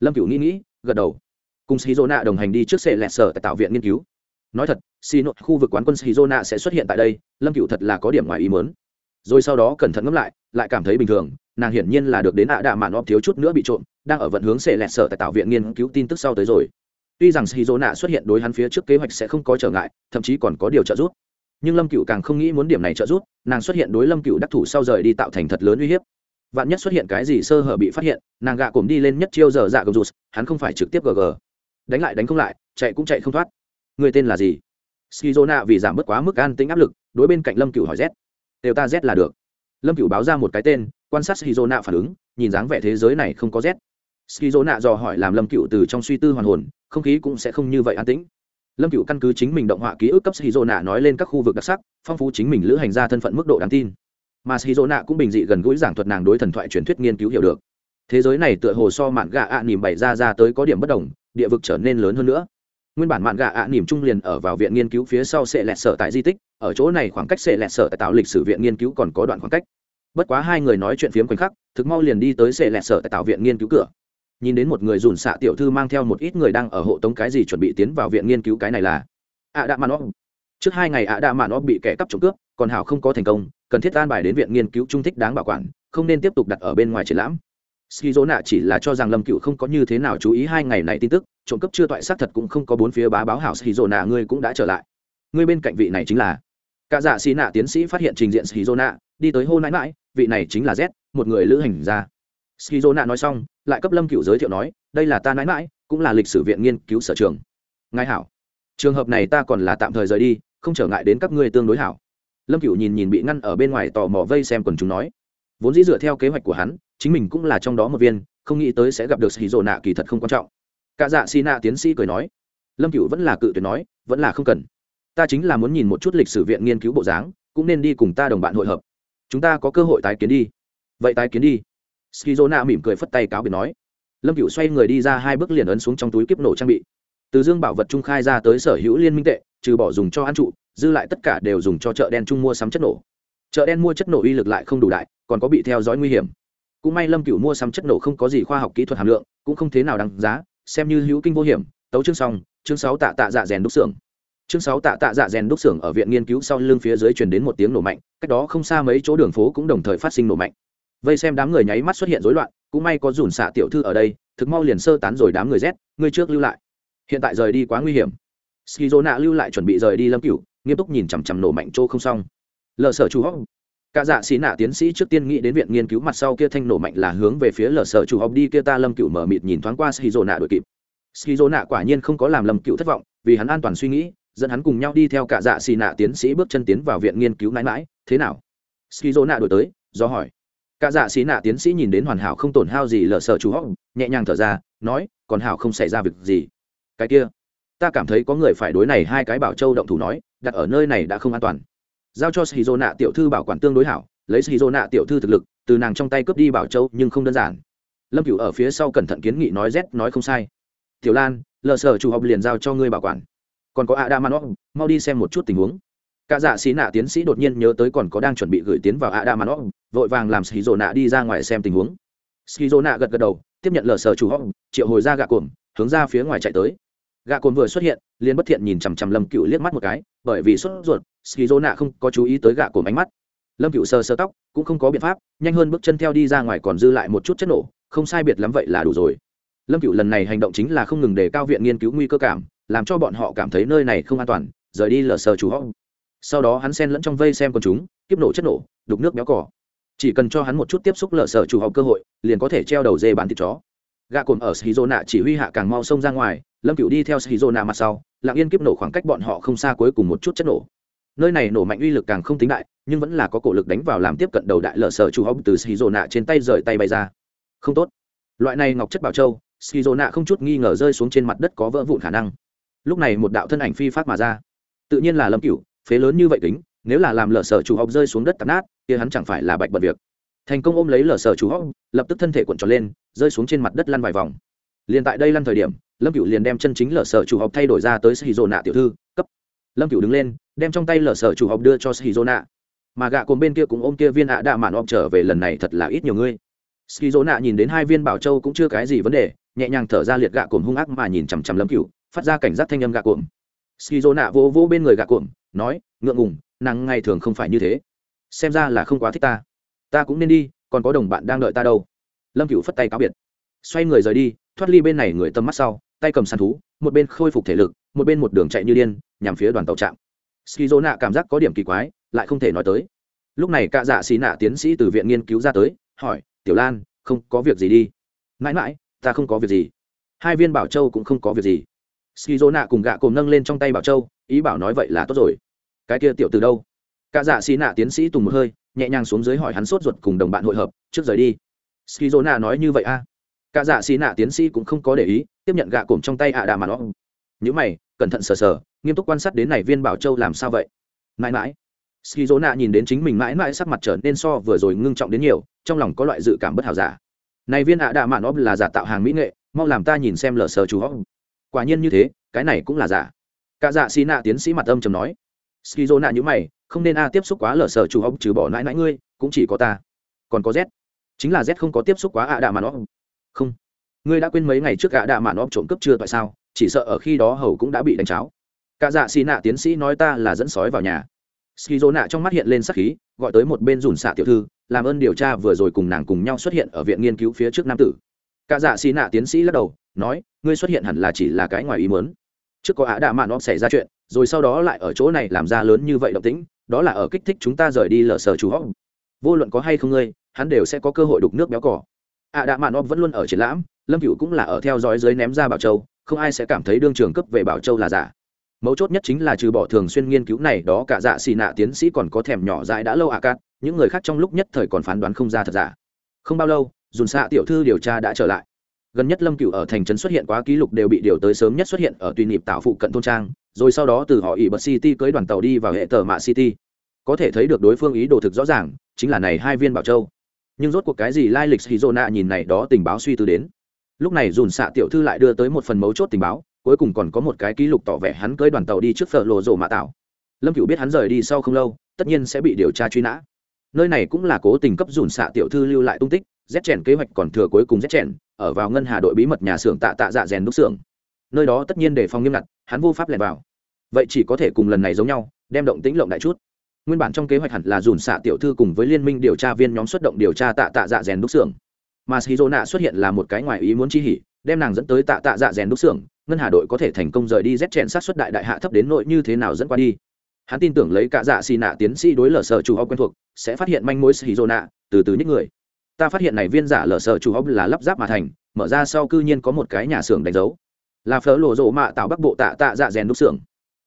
Lâm cựu nghĩ nghĩ, gật đầu. Cùng skizo nạ đồng hành đi trước sẽ lẹt sở tại tạo viện nghiên cứu. Nói thật xì nội khu vực quán quân skizo sẽ xuất hiện tại đây, lâm cựu thật là có điểm ngoài ý mớn rồi sau đó cẩn thận ngẫm lại lại cảm thấy bình thường, nàng hiển nhiên là được đến ạ đạ mạn óp thiếu chút nữa bị trộm, đang ở vận hướng sẽ lẹt sở tại tạo viện nghiên cứu tin tức sau tới rồi. Tuy rằng shizu nạ xuất hiện đối hắn phía trước kế hoạch sẽ không có trở ngại, thậm chí còn có điều trợ giúp. Nhưng lâm cựu càng không nghĩ muốn điểm này trợ giúp, nàng xuất hiện đối lâm cựu đắc thủ sau rời đi tạo thành thật lớn uy hiếp. Vạn nhất xuất hiện cái gì sơ hở bị phát hiện, nàng gạ cổm đi lên nhất chiêu giờ dạ gầm rụt, hắn không phải trực tiếp gg đánh lại đánh không lại, chạy cũng chạy không thoát. Người tên là gì? Skizona vì giảm bớt quá mức an tính áp lực, đối bên cạnh lâm cựu hỏi z đều ta z là được. Lâm cựu báo ra một cái tên, quan sát skizona phản ứng, nhìn dáng vẻ thế giới này không có z. Skizona dò hỏi làm lâm cựu từ trong suy tư hoàn hồn, không khí cũng sẽ không như vậy an tĩnh. Lâm cựu căn cứ chính mình động họa ký ức cấp skizona nói lên các khu vực đặc sắc, phong phú chính mình lữ hành ra thân phận mức độ đáng tin. Mà skizona cũng bình dị gần gũi giảng thuật nàng đối thần thoại truyền thuyết nghiên cứu hiểu được. Thế giới này tựa hồ so mạn gà ạ à nỉm bày ra ra tới có điểm bất đồng, địa vực trở nên lớn hơn nữa nguyên bản mạn gà ạ à nỉm trung liền ở vào viện nghiên cứu phía sau sệ lẹt sở tại di tích, ở chỗ này khoảng cách sệ lẹt sở tại tạo lịch sử viện nghiên cứu còn có đoạn khoảng cách. Bất quá hai người nói chuyện phiếm khoảnh khắc, thực mau liền đi tới sệ lẹt sở tại tạo viện nghiên cứu cửa. Nhìn đến một người dùn xạ tiểu thư mang theo một ít người đang ở hộ tống cái gì chuẩn bị tiến vào viện nghiên cứu cái này là ạ đạ mạn óc. Trước hai ngày ạ đạ mạn óc bị kẻ cắp trộm cướp, còn hảo không có thành công, cần thiết an bài đến viện nghiên cứu trung thích đáng bảo quản, không nên tiếp tục đặt ở bên ngoài triển lãm ski dỗ nạ chỉ là cho rằng lâm cựu không có như thế nào chú ý hai ngày này tin tức, trộm cướp chưa toại xác thật cũng không có bốn phía bá báo hảo ski dỗ nạ ngươi cũng đã trở lại. Ngươi bên cạnh vị này chính là. Cả dạ xì nạ tiến sĩ phát hiện trình diện ski dỗ nạ đi tới hô nãi mãi vị này chính là z, một người lữ hành gia. Ski dỗ nạ nói xong, lại cấp lâm cựu giới thiệu nói, đây là ta nãi mãi cũng là lịch sử viện nghiên cứu sở trường. Ngài hảo. Trường hợp này ta còn là tạm thời rời đi, không trở ngại đến các ngươi tương đối hảo. Lâm cựu nhìn nhìn bị ngăn ở bên ngoài tò mò vây xem quần chúng nói vốn dĩ dựa theo kế hoạch của hắn, chính mình cũng là trong đó một viên, không nghĩ tới sẽ gặp được xì rộ nạ kỳ thật không quan trọng. Cả dạ xì nạ tiến sĩ cười nói, lâm cựu vẫn là cự tuyệt nói, vẫn là không cần. Ta chính là muốn nhìn một chút lịch sử viện nghiên cứu bộ dáng, cũng nên đi cùng ta đồng bạn hội hợp. Chúng ta có cơ hội tái kiến đi. Vậy tái kiến đi. Skizona mỉm cười phất tay cáo biệt nói. Lâm cựu xoay người đi ra hai bước liền ấn xuống trong túi kiếp nổ trang bị. Từ dương bảo vật trung khai ra tới sở hữu liên minh tệ, trừ bỏ dùng cho ăn trụ, dư lại tất cả đều dùng cho chợ đen trung mua sắm chất nổ chợ đen mua chất nổ uy lực lại không đủ đại, còn có bị theo dõi nguy hiểm. Cũng may lâm cựu mua sắm chất nổ không có gì khoa học kỹ thuật hàm lượng, cũng không thế nào đáng giá, xem như hữu kinh vô hiểm. Tấu chương xong, chương sáu tạ tạ dạ rèn đúc xưởng. Chương sáu tạ tạ dạ rèn đúc xưởng ở viện nghiên cứu sau lưng phía dưới truyền đến một tiếng nổ mạnh, cách đó không xa mấy chỗ đường phố cũng đồng thời phát sinh nổ mạnh. Vây xem đám người nháy mắt xuất hiện rối loạn, cũng may có dùn xạ tiểu thư ở đây, thực mau liền sơ tán rồi đám người rét người trước lưu lại. Hiện tại rời đi quá nguy hiểm. Skizo nạ lưu lại chuẩn bị rời đi lâm cửu, nghiêm túc nhìn chằm chằm nổ mạnh chỗ không xong lờ sở chủ hóc. Cả dạ xí nạ tiến sĩ trước tiên nghĩ đến viện nghiên cứu mặt sau kia thanh nổ mạnh là hướng về phía lờ sở chủ hóc đi, kia ta lâm cựu mở mịt nhìn thoáng qua skizo nạ đội kịp. Skizo nạ quả nhiên không có làm lâm cựu thất vọng, vì hắn an toàn suy nghĩ, dẫn hắn cùng nhau đi theo cả dạ xì nạ tiến sĩ bước chân tiến vào viện nghiên cứu mãi mãi. Thế nào? Skizo nạ đổi tới, do hỏi. Cả dạ xì nạ tiến sĩ nhìn đến hoàn hảo không tổn hao gì lờ sở chủ hóc, nhẹ nhàng thở ra, nói, còn hảo không xảy ra việc gì. Cái kia, ta cảm thấy có người phải đối này hai cái bảo châu động thủ nói, đặt ở nơi này đã không an toàn giao cho shizu nạ tiểu thư bảo quản tương đối hảo, lấy shizu nạ tiểu thư thực lực, từ nàng trong tay cướp đi bảo châu nhưng không đơn giản. Lâm cựu ở phía sau cẩn thận kiến nghị nói z nói không sai. Tiểu lan, lờ sở chủ học liền giao cho ngươi bảo quản. Còn có a mau đi xem một chút tình huống. Cả dạ xí nạ tiến sĩ đột nhiên nhớ tới còn có đang chuẩn bị gửi tiến vào a vội vàng làm xí nạ đi ra ngoài xem tình huống. Xí nạ gật gật đầu, tiếp nhận lờ sở chủ học triệu hồi ra gạ cồn, hướng ra phía ngoài chạy tới. Gạ cồn vừa xuất hiện, liền bất thiện nhìn chằm chằm lâm cựu liếc mắt một cái, bởi vì sốt ruột xí rồ nạ không có chú ý tới gạ cồn ánh mắt. Lâm cựu sờ sờ tóc, cũng không có biện pháp, nhanh hơn bước chân theo đi ra ngoài còn dư lại một chút chất nổ, không sai biệt lắm vậy là đủ rồi. Lâm cựu lần này hành động chính là không ngừng đề cao viện nghiên cứu nguy cơ cảm, làm cho bọn họ cảm thấy nơi này không an toàn, rời đi lờ sờ chủ họ sau đó hắn xen lẫn trong vây xem con chúng, kiếp nổ chất nổ, đục nước béo cỏ. Chỉ cần cho hắn một chút tiếp xúc lờ sờ chủ học cơ hội, liền có thể treo đầu dê bán thịt chó. Gã cồn ở shizona chỉ huy hạ càng mau xông ra ngoài, lâm cựu đi theo shizona mặt sau, lặng yên kiếp nổ khoảng cách bọn họ không xa cuối cùng một chút chất nổ nơi này nổ mạnh uy lực càng không tính đại nhưng vẫn là có cổ lực đánh vào làm tiếp cận đầu đại lở sở chủ hóc từ shizona trên tay rời tay bay ra. Không tốt. Loại này ngọc chất bảo châu shizona không chút nghi ngờ rơi xuống trên mặt đất có vỡ vụn khả năng. Lúc này một đạo thân ảnh phi phát mà ra. Tự nhiên là lâm cửu phế lớn như vậy tính, nếu là làm lở sở chủ hóc rơi xuống đất tạt nát kia hắn chẳng phải là bạch bật việc. Thành công ôm lấy lở sở chủ hóc lập tức thân thể cuộn tròn lên rơi xuống trên mặt đất lăn vài vòng. Liền tại đây lăn thời điểm lâm cửu liền đem chân chính lở sở chủ hóc thay đổi ra tới shizona tiểu thư cấp lâm cựu đứng lên, đem trong tay lở sở chủ học đưa cho shizona mà gạ cồn bên kia cũng ôm kia viên ạ đạ mạn ôm trở về lần này thật là ít nhiều ngươi. Shizona nhìn đến hai viên bảo châu cũng chưa cái gì vấn đề, nhẹ nhàng thở ra liệt gạ cồn hung ác mà nhìn chằm chằm lâm cựu phát ra cảnh giác thanh âm gạ cồn shizona vô vô bên người gạ cồn nói, ngượng ngùng, nàng ngày thường không phải như thế. Xem ra là không quá thích ta. Ta cũng nên đi, còn có đồng bạn đang đợi ta đâu. Lâm cựu phất tay cáo biệt. Xoay người rời đi, thoát ly bên này người tâm mắt sau, tay cầm săn thú, một bên khôi phục thể lực một bên một đường chạy như điên, nhằm phía đoàn tàu trạm. Skizo nạ cảm giác có điểm kỳ quái, lại không thể nói tới. Lúc này cạ dạ xì nạ tiến sĩ từ viện nghiên cứu ra tới, hỏi, tiểu lan, không có việc gì đi? Mãi mãi, ta không có việc gì. Hai viên bảo châu cũng không có việc gì. Skizo nạ cùng gạ cồm nâng lên trong tay bảo châu, ý bảo nói vậy là tốt rồi. Cái kia tiểu từ đâu? Cạ dạ xì nạ tiến sĩ tùng một hơi, nhẹ nhàng xuống dưới hỏi hắn sốt ruột cùng đồng bạn hội hợp, trước rời đi. Skizo nạ nói như vậy a. À? cả dạ xì nạ tiến sĩ cũng không có để ý, tiếp nhận gạ cồm trong tay ạ đà mà nó nhữ mày cẩn thận sờ sờ, nghiêm túc quan sát đến này viên bảo châu làm sao vậy. Mãi mãi. Ski dỗ nạ nhìn đến chính mình mãi mãi sắc mặt trở nên so vừa rồi ngưng trọng đến nhiều, trong lòng có loại dự cảm bất hảo giả. Này viên ạ đạ mạn óp là giả tạo hàng mỹ nghệ, mau làm ta nhìn xem lờ sờ chú hóc quả nhiên như thế, cái này cũng là giả. Cả dạ xì nạ tiến sĩ mặt âm chầm nói. Ski dỗ nạ nhữ mày, không nên a tiếp xúc quá lờ sờ chú hóc trừ bỏ nãi nãi ngươi, cũng chỉ có ta. Còn có z. Chính là z không có tiếp xúc quá ạ đạ mà nó không. Ngươi đã quên mấy ngày trước ạ đạ mạn óp trộm cướp chưa, tại sao? Chỉ sợ ở khi đó hầu cũng đã bị đánh cháo. Cả dạ xì nạ tiến sĩ nói ta là dẫn sói vào nhà. Skizo nạ trong mắt hiện lên sắc khí, gọi tới một bên dùn xạ tiểu thư, làm ơn điều tra vừa rồi cùng nàng cùng nhau xuất hiện ở viện nghiên cứu phía trước nam tử. Cả dạ xì nạ tiến sĩ lắc đầu, nói, ngươi xuất hiện hẳn là chỉ là cái ngoài ý muốn. Trước có ả đạ mạn óp xảy ra chuyện, rồi sau đó lại ở chỗ này làm ra lớn như vậy động tĩnh, đó là ở kích thích chúng ta rời đi lở sở chủ hóc vô luận có hay không ngươi, hắn đều sẽ có cơ hội đục nước béo cỏ. Ạ đạ mạn óp vẫn luôn ở triển lãm, lâm cựu cũng là ở theo dõi dưới ném ra bảo châu không ai sẽ cảm thấy đương trường cấp về bảo châu là giả. Mấu chốt nhất chính là trừ bỏ thường xuyên nghiên cứu này đó, cả dạ xì nạ tiến sĩ còn có thèm nhỏ dại đã lâu ạ à cát những người khác trong lúc nhất thời còn phán đoán không ra thật giả. Không bao lâu, dùn xạ tiểu thư điều tra đã trở lại. Gần nhất lâm cựu ở thành trấn xuất hiện quá ký lục đều bị điều tới sớm nhất xuất hiện ở tùy nhịp tạo phụ cận thôn trang, rồi sau đó từ họ ỉ bật city cưới đoàn tàu đi vào hệ tờ mạ city. Có thể thấy được đối phương ý đồ thực rõ ràng, chính là này hai viên bảo châu. Nhưng rốt cuộc cái gì lai lịch hizona nhìn này đó tình báo suy tư đến? Lúc này dùn xạ tiểu thư lại đưa tới một phần mấu chốt tình báo, cuối cùng còn có một cái ký lục tỏ vẻ hắn cưới đoàn tàu đi trước phở lộ rổ mạ tạo lâm cựu biết hắn rời đi sau không lâu, tất nhiên sẽ bị điều tra truy nã. Nơi này cũng là cố tình cấp dùn xạ tiểu thư lưu lại tung tích rét chèn kế hoạch còn thừa cuối cùng rét chèn, ở vào ngân hà đội bí mật nhà xưởng tạ tạ dạ rèn đúc xưởng. Nơi đó tất nhiên đề phòng nghiêm ngặt, hắn vô pháp lẻn vào. Vậy chỉ có thể cùng lần này giống nhau, đem động tĩnh lộng đại chút. Nguyên bản trong kế hoạch hẳn là dùn xạ tiểu thư cùng với liên minh điều tra viên nhóm xuất động điều tra tạ tạ dạ rèn đúc xưởng mà shizona xuất hiện là một cái ngoài ý muốn chi hỉ, đem nàng dẫn tới tạ tạ dạ rèn đúc xưởng, ngân hà đội có thể thành công rời đi rét chèn sát xuất đại đại hạ thấp đến nội như thế nào dẫn qua đi. Hắn tin tưởng lấy cả dạ xì nạ tiến sĩ đối lở sở chủ học quen thuộc, sẽ phát hiện manh mối shizona, từ từ những người. Ta phát hiện này viên giả lở sở chủ học là lắp ráp mà thành, mở ra sau cư nhiên có một cái nhà xưởng đánh dấu. Là phở lộ rộ mạ tạo bắc bộ tạ tạ dạ rèn đúc xưởng.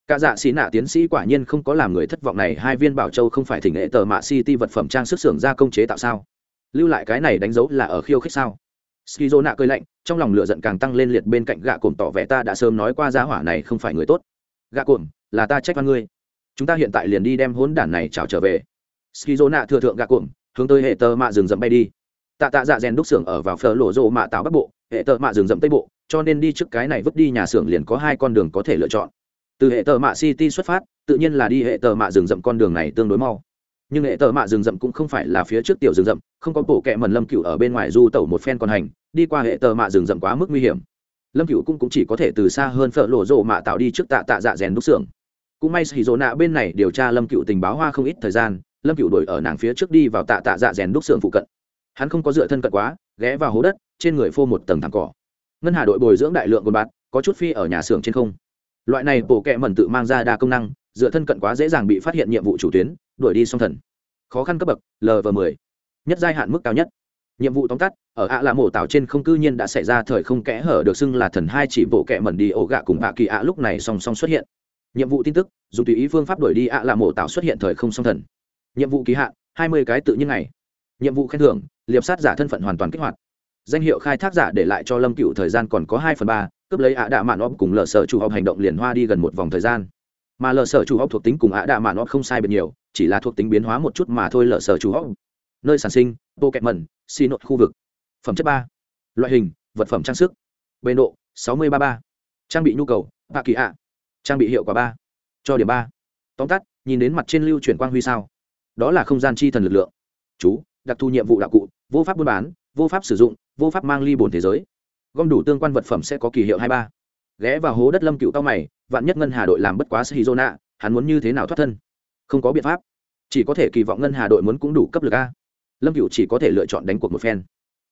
Cả dạ xì nạ tiến sĩ quả nhiên không có làm người thất vọng này, hai viên bảo châu không phải thỉnh nghệ tờ mạ city vật phẩm trang sức xưởng ra công chế tạo sao? Lưu lại cái này đánh dấu là ở khiêu khích sao? Skizo nạ cơi lạnh, trong lòng lửa giận càng tăng lên liệt bên cạnh gạ cồn tỏ vẻ ta đã sớm nói qua giá hỏa này không phải người tốt. Gạ cồn là ta trách văn ngươi. Chúng ta hiện tại liền đi đem hốn đản này trào trở về. Skizo nạ thừa thượng gạ cồn hướng tới hệ tơ mạ rừng rậm bay đi. Tạ tạ dạ rèn đúc xưởng ở vào phở lổ rộ mạ tạo bắc bộ, hệ tơ mạ rừng rậm tây bộ, cho nên đi trước cái này vứt đi nhà xưởng liền có hai con đường có thể lựa chọn. Từ hệ tờ mạ city xuất phát, tự nhiên là đi hệ tờ mạ rừng rậm con đường này tương đối mau nhưng hệ tờ mạ rừng rậm cũng không phải là phía trước tiểu rừng rậm không có bộ kẹ mần lâm cựu ở bên ngoài du tẩu một phen còn hành đi qua hệ tờ mạ rừng rậm quá mức nguy hiểm. Lâm cựu cũng, cũng chỉ có thể từ xa hơn phở lộ rộ mạ tạo đi trước tạ tạ dạ rèn đúc xưởng. Cũng may xì rộ nạ bên này điều tra lâm cựu tình báo hoa không ít thời gian lâm cựu đổi ở nàng phía trước đi vào tạ tạ dạ rèn đúc xưởng phụ cận. Hắn không có dựa thân cận quá ghé vào hố đất trên người phô một tầng thẳng cỏ. Ngân hà đội bồi dưỡng đại lượng quần bạt có chút phi ở nhà xưởng trên không. Loại này bổ kẹ mẩn tự mang ra đa công năng dựa thân cận quá dễ dàng bị phát hiện nhiệm vụ chủ tuyến đuổi đi song thần. Khó khăn cấp bậc lv m ộ nhất giai hạn mức cao nhất. Nhiệm vụ tóm tắt, ở ạ là mổ tạo trên không cư nhiên đã xảy ra thời không kẽ hở được xưng là thần hai chỉ bộ kẹ mẩn đi ổ gạ cùng ạ kỳ ạ lúc này song song xuất hiện. Nhiệm vụ tin tức, dùng tùy ý phương pháp đuổi đi ạ là mổ tạo xuất hiện thời không song thần. Nhiệm vụ ký hạn, hai mươi cái tự nhiên ngày. Nhiệm vụ khen thưởng, liệp sát giả thân phận hoàn toàn kích hoạt. Danh hiệu khai thác giả để lại cho lâm cựu thời gian còn có hai phần ba, cướp lấy ạ đạ mạn óp cùng lờ sợ chủ học hành động liền hoa đi gần một vòng thời gian mà lờ sở chủ học thuộc tính cùng ạ đạ mạn nó không sai biệt nhiều, chỉ là thuộc tính biến hóa một chút mà thôi lờ sở chủ học nơi sản sinh bộ kẹt mẩn xi nội khu vực. Phẩm chất ba. Loại hình, vật phẩm trang sức. Bề độ, sáu mươi ba ba. Trang bị nhu cầu ba kỳ ạ trang bị hiệu quả ba. Cho điểm ba. Tóm tắt, nhìn đến mặt trên lưu chuyển quang huy sao. Đó là không gian chi thần lực lượng. Chú, đặc thù nhiệm vụ đạo cụ, vô pháp buôn bán, vô pháp sử dụng, vô pháp mang ly bồn thế giới. Gom đủ tương quan vật phẩm sẽ có kỳ hiệu hai ba ghé vào hố đất lâm cựu cao mày, vạn nhất ngân hà đội làm bất quá shizona hắn muốn như thế nào thoát thân? Không có biện pháp. Chỉ có thể kỳ vọng ngân hà đội muốn cũng đủ cấp lực a. Lâm cựu chỉ có thể lựa chọn đánh cuộc một phen.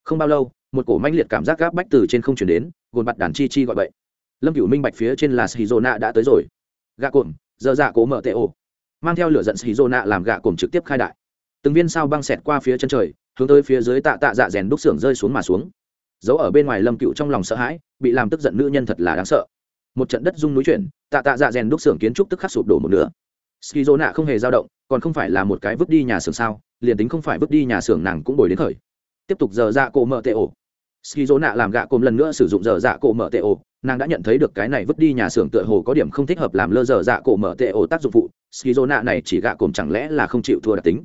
Không bao lâu, một cổ manh liệt cảm giác gáp bách từ trên không chuyển đến, gồn mặt đàn chi chi gọi vậy lâm cựu minh bạch phía trên là shizona đã tới rồi. Gạ cồn giờ dạ cố mở tệ ổ. Mang theo lửa giận shizona làm gạ cồn trực tiếp khai đại. Từng viên sao băng xẹt qua phía chân trời, hướng tới phía dưới tạ tạ dạ rèn đúc xưởng rơi xuống mà xuống giấu ở bên ngoài lâm cựu trong lòng sợ hãi, bị làm tức giận nữ nhân thật là đáng sợ. Một trận đất rung núi chuyển, tạ tạ dạ rèn đúc xưởng kiến trúc tức khắc sụp đổ một nửa. Ski dô nạ không hề dao động, còn không phải là một cái vứt đi nhà xưởng sao, liền tính không phải vứt đi nhà xưởng nàng cũng bồi đến khởi. Tiếp tục giờ dạ cổ mở tệ ổ. Ski dô nạ làm gạ cồm lần nữa sử dụng giờ dạ cổ mở tệ ổ, nàng đã nhận thấy được cái này vứt đi nhà xưởng tựa hồ có điểm không thích hợp làm lơ giờ dạ cổ mở tệ ổ tác dụng phụ ski dô nạ này chỉ gạ cồm chẳng lẽ là không chịu thua đặc tính?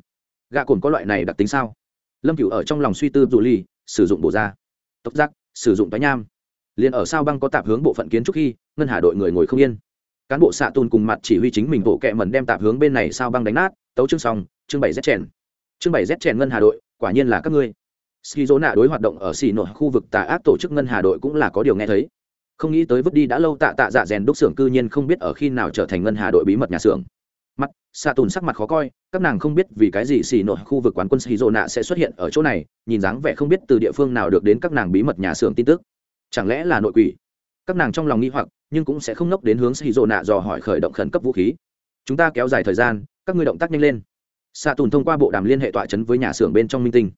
Gạ cồm có loại này đặc tính sao? Lâm cựu ở trong lòng suy tư dù ly sử dụng bổ ra tốc giác, sử dụng tái nham. Liền ở sao băng có tạp hướng bộ phận kiến trúc khi, ngân hà đội người ngồi không yên. Cán bộ xạ tôn cùng mặt chỉ huy chính mình bộ kẹ mẩn đem tạp hướng bên này sao băng đánh nát, tấu chương xong, chương bảy z chèn. Chương bảy z chèn ngân hà đội, quả nhiên là các ngươi. Ski dỗ nạ đối hoạt động ở xì nội khu vực tà ác tổ chức ngân hà đội cũng là có điều nghe thấy. Không nghĩ tới vứt đi đã lâu tạ tạ dạ rèn đúc xưởng cư nhiên không biết ở khi nào trở thành ngân hà đội bí mật nhà xưởng xạ tùn sắc mặt khó coi, các nàng không biết vì cái gì xì nội khu vực quán quân xì dỗ nạ sẽ xuất hiện ở chỗ này, nhìn dáng vẻ không biết từ địa phương nào được đến các nàng bí mật nhà xưởng tin tức. Chẳng lẽ là nội quỷ? Các nàng trong lòng nghi hoặc, nhưng cũng sẽ không nốc đến hướng xì dỗ nạ dò hỏi khởi động khẩn cấp vũ khí. Chúng ta kéo dài thời gian, các ngươi động tác nhanh lên. Xạ tùn thông qua bộ đàm liên hệ tọa chấn với nhà xưởng bên trong minh tinh.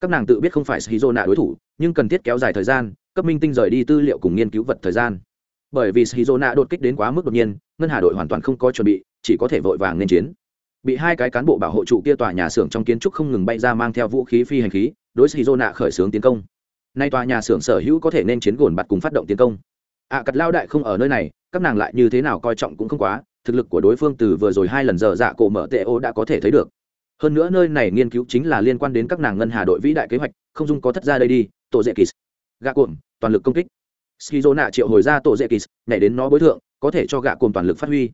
Các nàng tự biết không phải xì dỗ nạ đối thủ, nhưng cần thiết kéo dài thời gian, cấp minh tinh rời đi tư liệu cùng nghiên cứu vật thời gian. Bởi vì Shizona đột kích đến quá mức đột nhiên, ngân hà đội hoàn toàn không có chuẩn bị chỉ có thể vội vàng nên chiến. Bị hai cái cán bộ bảo hộ trụ kia tòa nhà xưởng trong kiến trúc không ngừng bay ra mang theo vũ khí phi hành khí đối xì dô nạ khởi xướng tiến công. Nay tòa nhà xưởng sở hữu có thể nên chiến gồn bặt cùng phát động tiến công. Ạ à, cặt lao đại không ở nơi này các nàng lại như thế nào coi trọng cũng không quá thực lực của đối phương từ vừa rồi hai lần giờ dạ cổ mở tệ ô đã có thể thấy được. Hơn nữa nơi này nghiên cứu chính là liên quan đến các nàng ngân hà đội vĩ đại kế hoạch không dung có thất ra đây đi tổ dễ kỳ gạ cuộn toàn lực công kích. Ski nạ triệu hồi ra tổ dễ kỳ nhảy đến nó bối thượng có thể cho gạ cuộn toàn lực phát huy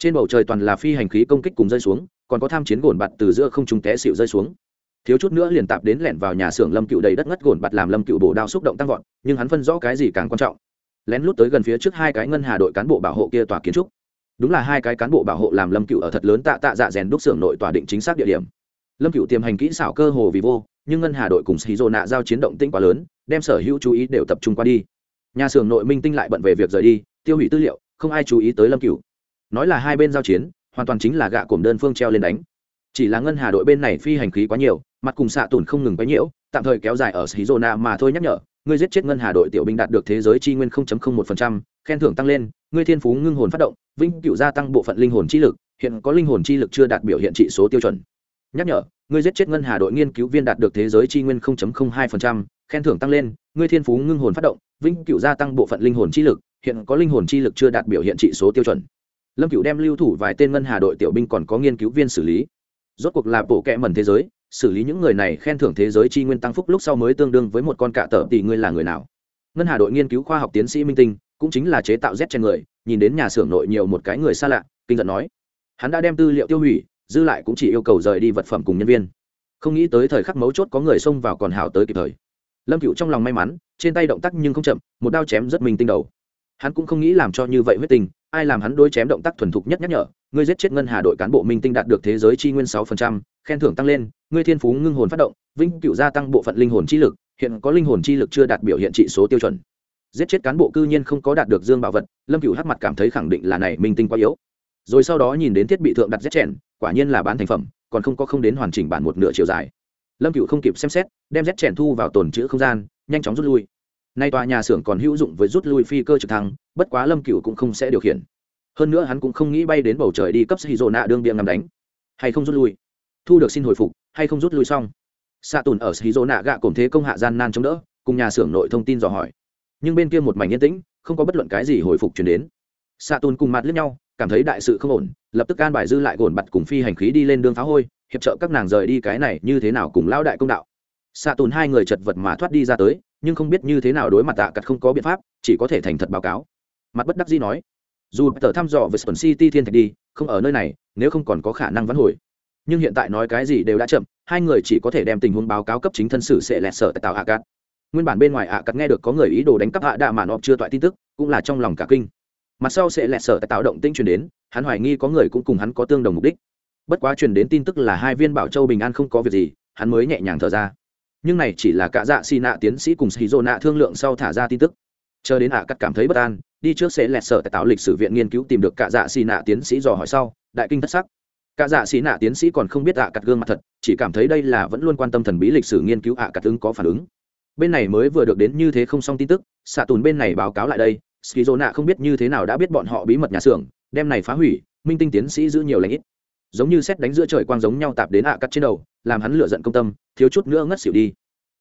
trên bầu trời toàn là phi hành khí công kích cùng rơi xuống, còn có tham chiến gồn bạt từ giữa không trung té xịu rơi xuống. Thiếu chút nữa liền tạp đến lẻn vào nhà xưởng lâm cựu đầy đất ngất gồn bạt làm lâm cựu bổ đao xúc động tăng vọt, nhưng hắn phân rõ cái gì càng quan trọng. Lén lút tới gần phía trước hai cái ngân hà đội cán bộ bảo hộ kia tòa kiến trúc. Đúng là hai cái cán bộ bảo hộ làm lâm cựu ở thật lớn tạ tạ dạ rèn đúc xưởng nội tòa định chính xác địa điểm. Lâm cựu tiềm hành kỹ xảo cơ hồ vì vô, nhưng ngân hà đội cùng xì dô nạ giao chiến động tinh quá lớn, đem sở hữu chú ý đều tập trung qua đi. Nhà xưởng nội minh tinh lại bận về việc rời đi, tiêu hủy tư liệu, không ai chú ý tới lâm cựu nói là hai bên giao chiến hoàn toàn chính là gạ cổm đơn phương treo lên đánh. Chỉ là ngân hà đội bên này phi hành khí quá nhiều mặt cùng xạ tùn không ngừng quấy nhiễu tạm thời kéo dài ở sĩ mà thôi nhắc nhở ngươi giết chết ngân hà đội tiểu binh đạt được thế giới chi nguyên 0.01%, khen thưởng tăng lên ngươi thiên phú ngưng hồn phát động vinh cựu gia tăng bộ phận linh hồn chi lực hiện có linh hồn chi lực chưa đạt biểu hiện trị số tiêu chuẩn. Nhắc nhở ngươi giết chết ngân hà đội nghiên cứu viên đạt được thế giới chi nguyên 0.02%, khen thưởng tăng lên ngươi thiên phú ngưng hồn phát động vinh cựu gia tăng bộ phận linh hồn chi lực hiện có linh hồn chi lực chưa đạt biểu hiện trị số tiêu chuẩn lâm cựu đem lưu thủ vài tên ngân hà đội tiểu binh còn có nghiên cứu viên xử lý. Rốt cuộc là bộ kẹ mẩn thế giới, xử lý những người này khen thưởng thế giới chi nguyên tăng phúc lúc sau mới tương đương với một con cạ tợ tỷ ngươi là người nào. Ngân hà đội nghiên cứu khoa học tiến sĩ minh tinh, cũng chính là chế tạo z trên người, nhìn đến nhà xưởng nội nhiều một cái người xa lạ, kinh giận nói. Hắn đã đem tư liệu tiêu hủy, dư lại cũng chỉ yêu cầu rời đi vật phẩm cùng nhân viên. Không nghĩ tới thời khắc mấu chốt có người xông vào còn hảo tới kịp thời. Lâm cựu trong lòng may mắn, trên tay động tác nhưng không chậm, một đao chém rất mình tinh đầu. Hắn cũng không nghĩ làm cho như vậy huyết tình ai làm hắn đối chém động tác thuần thục nhất nhắc nhở, ngươi giết chết ngân hà đội cán bộ minh tinh đạt được thế giới chi nguyên sáu phần trăm, khen thưởng tăng lên, ngươi thiên phú ngưng hồn phát động, vĩnh cựu gia tăng bộ phận linh hồn chi lực, hiện có linh hồn chi lực chưa đạt biểu hiện trị số tiêu chuẩn. Giết chết cán bộ cư nhiên không có đạt được dương bảo vật, lâm cựu hắc mặt cảm thấy khẳng định là này minh tinh quá yếu. Rồi sau đó nhìn đến thiết bị thượng đặt giết chèn, quả nhiên là bán thành phẩm, còn không có không đến hoàn chỉnh bản một nửa chiều dài. Lâm cựu không kịp xem xét, đem giết chèn thu vào tồn chữ không gian, nhanh chóng rút lui nay tòa nhà xưởng còn hữu dụng với rút lui phi cơ trực thăng, bất quá lâm cựu cũng không sẽ điều khiển. Hơn nữa hắn cũng không nghĩ bay đến bầu trời đi cấp xì rộ nạ đương biệm ngắm đánh. Hay không rút lui? Thu được xin hồi phục, hay không rút lui xong? Xạ tùn ở xì rộ nạ gạ cổng thế công hạ gian nan chống đỡ, cùng nhà xưởng nội thông tin dò hỏi. Nhưng bên kia một mảnh yên tĩnh, không có bất luận cái gì hồi phục chuyển đến. Xạ tùn cùng mặt lướt nhau, cảm thấy đại sự không ổn, lập tức can bài dư lại gồn bặt cùng phi hành khí đi lên đường phá hôi, hiệp trợ các nàng rời đi cái này như thế nào cùng lão đại công đạo. Xạ tùn hai người chật vật mà thoát đi ra tới nhưng không biết như thế nào đối mặt tạ cặt không có biện pháp, chỉ có thể thành thật báo cáo. Mặt bất đắc dĩ nói, dù tờ thăm dò về spun City thiên thạch đi, không ở nơi này, nếu không còn có khả năng vãn hồi. Nhưng hiện tại nói cái gì đều đã chậm, hai người chỉ có thể đem tình huống báo cáo cấp chính thân sử sẽ lẹt sở tại tàu hạ cát nguyên bản bên ngoài ạ cắt nghe được có người ý đồ đánh cắp hạ đạ mà nó chưa toại tin tức, cũng là trong lòng cả kinh. Mặt sau sẽ lẹt sở tại tạo động tinh truyền đến, hắn hoài nghi có người cũng cùng hắn có tương đồng mục đích. Bất quá truyền đến tin tức là hai viên bảo châu bình an không có việc gì, hắn mới nhẹ nhàng thở ra nhưng này chỉ là cả dạ xì nạ tiến sĩ cùng xì dô nạ thương lượng sau thả ra tin tức. Chờ đến ạ, cắt cảm thấy bất an, đi trước sẽ lẹt sở tại tạo lịch sử viện nghiên cứu tìm được cả dạ xì nạ tiến sĩ dò hỏi sau, đại kinh thất sắc. Cả dạ xì nạ tiến sĩ còn không biết ạ, cắt gương mặt thật, chỉ cảm thấy đây là vẫn luôn quan tâm thần bí lịch sử nghiên cứu ạ, cắt ứng có phản ứng. Bên này mới vừa được đến như thế không xong tin tức, xạ tùn bên này báo cáo lại đây ski nạ không biết như thế nào đã biết bọn họ bí mật nhà xưởng, đem này phá hủy, minh tinh tiến sĩ giữ nhiều lãnh ít. Giống như xét đánh giữa trời quang giống nhau tạp đến ạ, cắt trên đầu làm hắn lựa giận công tâm, thiếu chút nữa ngất xỉu đi.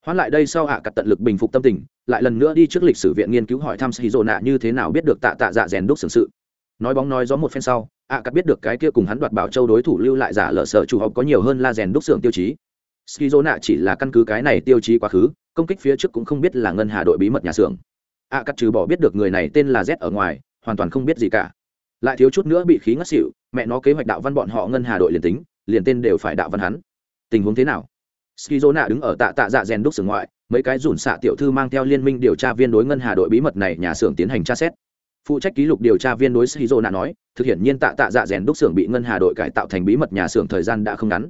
Hoán lại đây sau ạ cặt tận lực bình phục tâm tình, lại lần nữa đi trước lịch sử viện nghiên cứu hỏi thăm ski nạ như thế nào biết được tạ tạ dạ rèn đúc xử sự. Nói bóng nói gió một phen sau, ạ cắt biết được cái kia cùng hắn đoạt bảo châu đối thủ lưu lại giả lỡ sở chủ học có nhiều hơn la rèn đúc xưởng tiêu chí. Ski nạ chỉ là căn cứ cái này tiêu chí quá khứ, công kích phía trước cũng không biết là ngân hà đội bí mật nhà xưởng. Ạ cắt trừ bỏ biết được người này tên là z ở ngoài, hoàn toàn không biết gì cả. Lại thiếu chút nữa bị khí ngất xỉu, mẹ nó kế hoạch đạo văn bọn họ ngân hà đội liền tính, liền tên đều phải đạo văn hắn tình huống thế nào? Skizona đứng ở tạ tạ dạ rèn đúc xưởng ngoại, mấy cái rủn xạ tiểu thư mang theo liên minh điều tra viên đối ngân hà đội bí mật này nhà xưởng tiến hành tra xét. Phụ trách ký lục điều tra viên đối skizona nói, thực hiện nhiên tạ tạ dạ rèn đúc xưởng bị ngân hà đội cải tạo thành bí mật nhà xưởng thời gian đã không ngắn.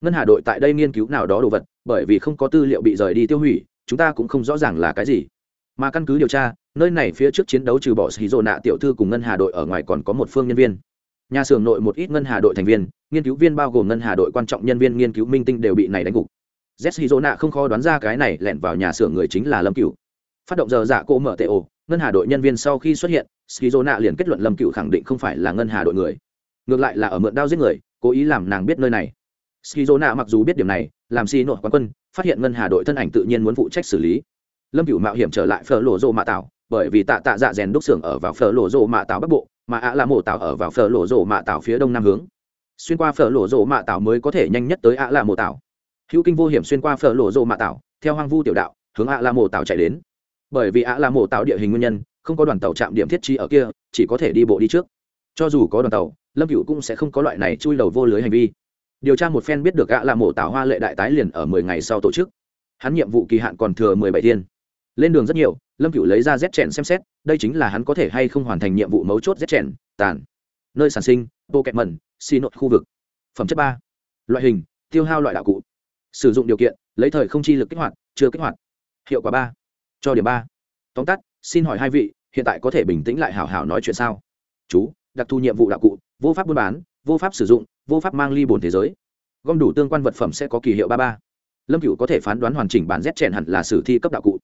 Ngân hà đội tại đây nghiên cứu nào đó đồ vật, bởi vì không có tư liệu bị rời đi tiêu hủy, chúng ta cũng không rõ ràng là cái gì. Mà căn cứ điều tra, nơi này phía trước chiến đấu trừ bỏ xì nạ tiểu thư cùng ngân hà đội ở ngoài còn có một phương nhân viên. Nhà xưởng nội một ít ngân hà đội thành viên nghiên cứu viên bao gồm ngân hà đội quan trọng nhân viên nghiên cứu minh tinh đều bị này đánh gục. Z xì không khó đoán ra cái này lẻn vào nhà xưởng người chính là lâm cựu. phát động giờ dạ cô mở tệ ồ ngân hà đội nhân viên sau khi xuất hiện skizona liền kết luận lâm cựu khẳng định không phải là ngân hà đội người. Ngược lại là ở mượn đao giết người, cố ý làm nàng biết nơi này. Skizona mặc dù biết điểm này, làm xì nội quán quân, phát hiện ngân hà đội thân ảnh tự nhiên muốn phụ trách xử lý. Lâm cựu mạo hiểm trở lại phở lộ rộ mạ tạo bởi vì tạ tạ dạ rèn đúc xưởng ở vào phở lộ rộ mạ tạo bắc bộ, mà ạ là mổ tạo ở vào phở lộ rộ mạ tạo phía đông nam hướng xuyên qua phở lộ rộ mạ tạo mới có thể nhanh nhất tới ạ là mộ tạo hữu kinh vô hiểm xuyên qua phở lộ rộ mạ tạo theo hoang vu tiểu đạo, hướng ạ là mộ tạo chạy đến. Bởi vì ạ là mộ tạo địa hình nguyên nhân, không có đoàn tàu chạm điểm thiết trí ở kia, chỉ có thể đi bộ đi trước. Cho dù có đoàn tàu, lâm cựu cũng sẽ không có loại này chui đầu vô lưới hành vi. Điều tra một phen biết được ạ là mộ tảo hoa lệ đại tái liền ở mười ngày sau tổ chức. Hắn nhiệm vụ kỳ hạn còn thừa mười bảy thiên. Lên đường rất nhiều, lâm cựu lấy ra rét chèn xem xét, đây chính là hắn có thể hay không hoàn thành nhiệm vụ mấu chốt rét chèn, tàn nơi sản sinh bộ kẹt mẩn xì nội khu vực. Phẩm chất ba. Loại hình, tiêu hao loại đạo cụ. Sử dụng điều kiện, lấy thời không chi lực kích hoạt, chưa kích hoạt. Hiệu quả ba. Cho điểm ba. Tóm tắt, xin hỏi hai vị, hiện tại có thể bình tĩnh lại hảo hảo nói chuyện sao? Chú, đặc thù nhiệm vụ đạo cụ, vô pháp buôn bán, vô pháp sử dụng, vô pháp mang ly bồn thế giới. Gom đủ tương quan vật phẩm sẽ có kỳ hiệu ba ba. Lâm cựu có thể phán đoán hoàn chỉnh bản z chèn hẳn là sử thi cấp đạo cụ.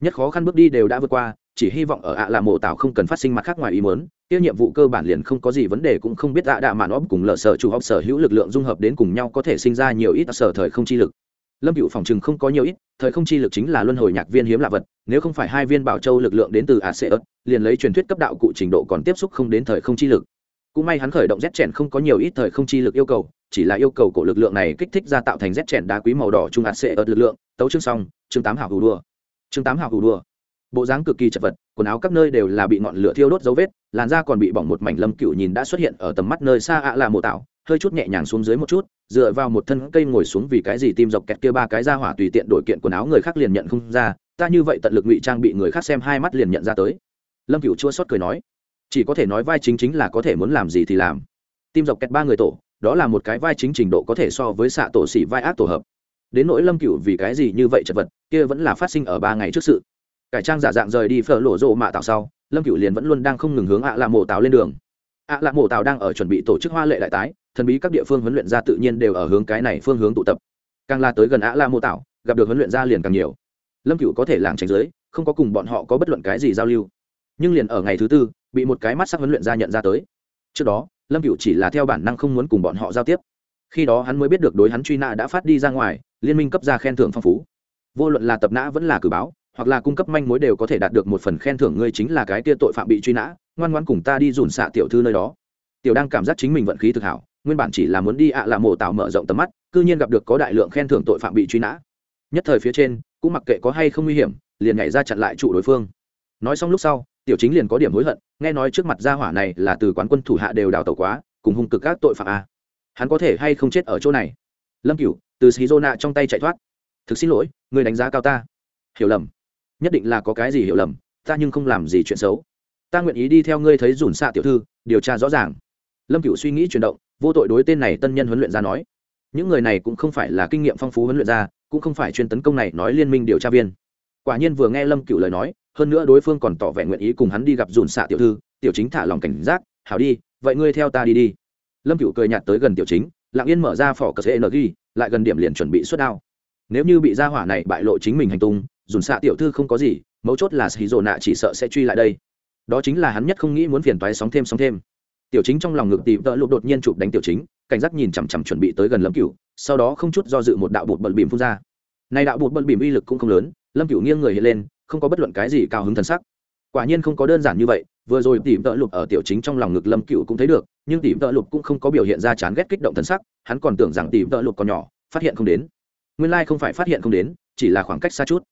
Nhất khó khăn bước đi đều đã vượt qua chỉ hy vọng ở ạ là mộ tạo không cần phát sinh mặt khác ngoài ý muốn, tiêu nhiệm vụ cơ bản liền không có gì vấn đề cũng không biết ạ đạ mạn óp cùng lợ sở chủ học sở hữu lực lượng dung hợp đến cùng nhau có thể sinh ra nhiều ít sở thời không chi lực. Lâm cựu phòng chừng không có nhiều ít thời không chi lực chính là luân hồi nhạc viên hiếm lạ vật nếu không phải hai viên bảo châu lực lượng đến từ asean liền lấy truyền thuyết cấp đạo cụ trình độ còn tiếp xúc không đến thời không chi lực. Cũng may hắn khởi động rét chèn không có nhiều ít thời không chi lực yêu cầu chỉ là yêu cầu của lực lượng này kích thích ra tạo thành rét chèn đá quý màu đỏ trung ạ sệ ớt lực lượng. Tấu chương xong chương tám hào hù đua chương tám hào hù đua bộ dáng cực kỳ chật vật, quần áo các nơi đều là bị ngọn lửa thiêu đốt dấu vết, làn da còn bị bỏng một mảnh lâm cựu nhìn đã xuất hiện ở tầm mắt nơi xa ạ là mộ tạo, hơi chút nhẹ nhàng xuống dưới một chút, dựa vào một thân cây ngồi xuống vì cái gì tim dọc kẹt kia ba cái ra hỏa tùy tiện đổi kiện quần áo người khác liền nhận không ra, ta như vậy tận lực ngụy trang bị người khác xem hai mắt liền nhận ra tới. Lâm cựu chua xót cười nói, chỉ có thể nói vai chính chính là có thể muốn làm gì thì làm. Tim dọc kẹt ba người tổ, đó là một cái vai chính trình độ có thể so với xạ tổ xỉ vai ác tổ hợp. Đến nỗi lâm cựu vì cái gì như vậy chật vật, kia vẫn là phát sinh ở ba ngày trước sự cải trang giả dạng rời đi phở lộ rộ mạ tạo sau, lâm cựu liền vẫn luôn đang không ngừng hướng ạ à lạ mộ tạo lên đường. ạ à lạ mộ tạo đang ở chuẩn bị tổ chức hoa lệ đại tái, thần bí các địa phương huấn luyện ra tự nhiên đều ở hướng cái này phương hướng tụ tập. Càng la tới gần ạ lạ mộ tạo gặp được huấn luyện ra liền càng nhiều. Lâm cựu có thể làng tránh giới không có cùng bọn họ có bất luận cái gì giao lưu. Nhưng liền ở ngày thứ tư, bị một cái mắt sắc huấn luyện ra nhận ra tới. Trước đó, lâm cựu chỉ là theo bản năng không muốn cùng bọn họ giao tiếp. Khi đó hắn mới biết được đối hắn truy nã đã phát đi ra ngoài, liên minh cấp ra khen thưởng phong phú. Vô luận là tập nã vẫn là cử báo hoặc là cung cấp manh mối đều có thể đạt được một phần khen thưởng ngươi chính là cái tia tội phạm bị truy nã, ngoan ngoan cùng ta đi dùn xạ tiểu thư nơi đó. Tiểu đang cảm giác chính mình vận khí thực hảo, nguyên bản chỉ là muốn đi ạ à là mổ tạo mở rộng tầm mắt, cư nhiên gặp được có đại lượng khen thưởng tội phạm bị truy nã. Nhất thời phía trên, cũng mặc kệ có hay không nguy hiểm, liền nhảy ra chặn lại trụ đối phương. Nói xong lúc sau, tiểu chính liền có điểm hối hận, nghe nói trước mặt gia hỏa này là từ quán quân thủ hạ đều đào tẩu quá, cùng hung cực các tội phạm a. Hắn có thể hay không chết ở chỗ này? Lâm cửu, từ xí rô nạ trong tay chạy thoát. Thực xin lỗi, người đánh giá cao ta. Hiểu lầm nhất định là có cái gì hiểu lầm, ta nhưng không làm gì chuyện xấu. Ta nguyện ý đi theo ngươi thấy dùn xạ tiểu thư, điều tra rõ ràng. Lâm cửu suy nghĩ chuyển động, vô tội đối tên này tân nhân huấn luyện ra nói. Những người này cũng không phải là kinh nghiệm phong phú huấn luyện ra cũng không phải chuyên tấn công này nói liên minh điều tra viên. Quả nhiên vừa nghe lâm cửu lời nói, hơn nữa đối phương còn tỏ vẻ nguyện ý cùng hắn đi gặp dùn xạ tiểu thư, tiểu chính thả lòng cảnh giác, hảo đi, vậy ngươi theo ta đi đi. Lâm cửu cười nhạt tới gần tiểu chính, lặng yên mở ra phỏ cờ cng lại gần điểm liền chuẩn bị xuất đao. Nếu như bị gia hỏa này bại lộ chính mình hành tung dùn xạ tiểu thư không có gì, mấu chốt là xì rồ nạ chỉ sợ sẽ truy lại đây. Đó chính là hắn nhất không nghĩ muốn phiền toái sóng thêm sóng thêm. Tiểu chính trong lòng ngực tìm tợ lục đột nhiên chụp đánh tiểu chính, cảnh giác nhìn chằm chằm chuẩn bị tới gần lâm cựu sau đó không chút do dự một đạo bột bận bìm phun ra. Này đạo bột bận bìm uy lực cũng không lớn, lâm cựu nghiêng người hiện lên, không có bất luận cái gì cao hứng thần sắc. Quả nhiên không có đơn giản như vậy, vừa rồi tìm tợ lục ở tiểu chính trong lòng ngực lâm cựu cũng thấy được, nhưng tìm tợ lục cũng không có biểu hiện ra chán ghét kích động thần sắc, hắn còn tưởng rằng tìm tợ lục còn nhỏ, phát hiện không đến. Nguyên lai không phải phát hiện không đến, chỉ là khoảng cách xa chút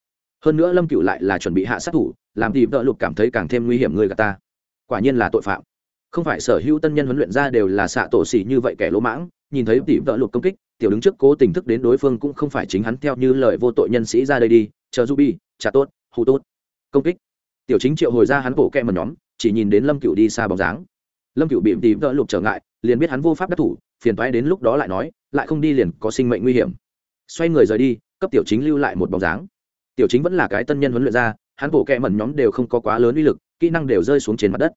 hơn nữa lâm cựu lại là chuẩn bị hạ sát thủ, làm thì vợ lục cảm thấy càng thêm nguy hiểm người gà ta. Quả nhiên là tội phạm. Không phải sở hữu tân nhân huấn luyện ra đều là xạ tổ xỉ như vậy kẻ lỗ mãng, nhìn thấy tỷ vợ lục công kích, tiểu đứng trước cố tình thức đến đối phương cũng không phải chính hắn theo như lời vô tội nhân sĩ ra đây đi, chờ du bi trả tốt hù tốt. Công kích. Tiểu chính triệu hồi ra hắn bổ kẹ mật nhóm, chỉ nhìn đến lâm cựu đi xa bóng dáng. Lâm cựu bị tỷ vợ lục trở ngại, liền biết hắn vô pháp đắc thủ, phiền toái đến lúc đó lại nói, lại không đi liền có sinh mệnh nguy hiểm. Xoay người rời đi, cấp tiểu chính lưu lại một bóng dáng tiểu chính vẫn là cái tân nhân huấn luyện ra hắn bộ kẹ mẩn nhóm đều không có quá lớn uy lực, kỹ năng đều rơi xuống trên mặt đất.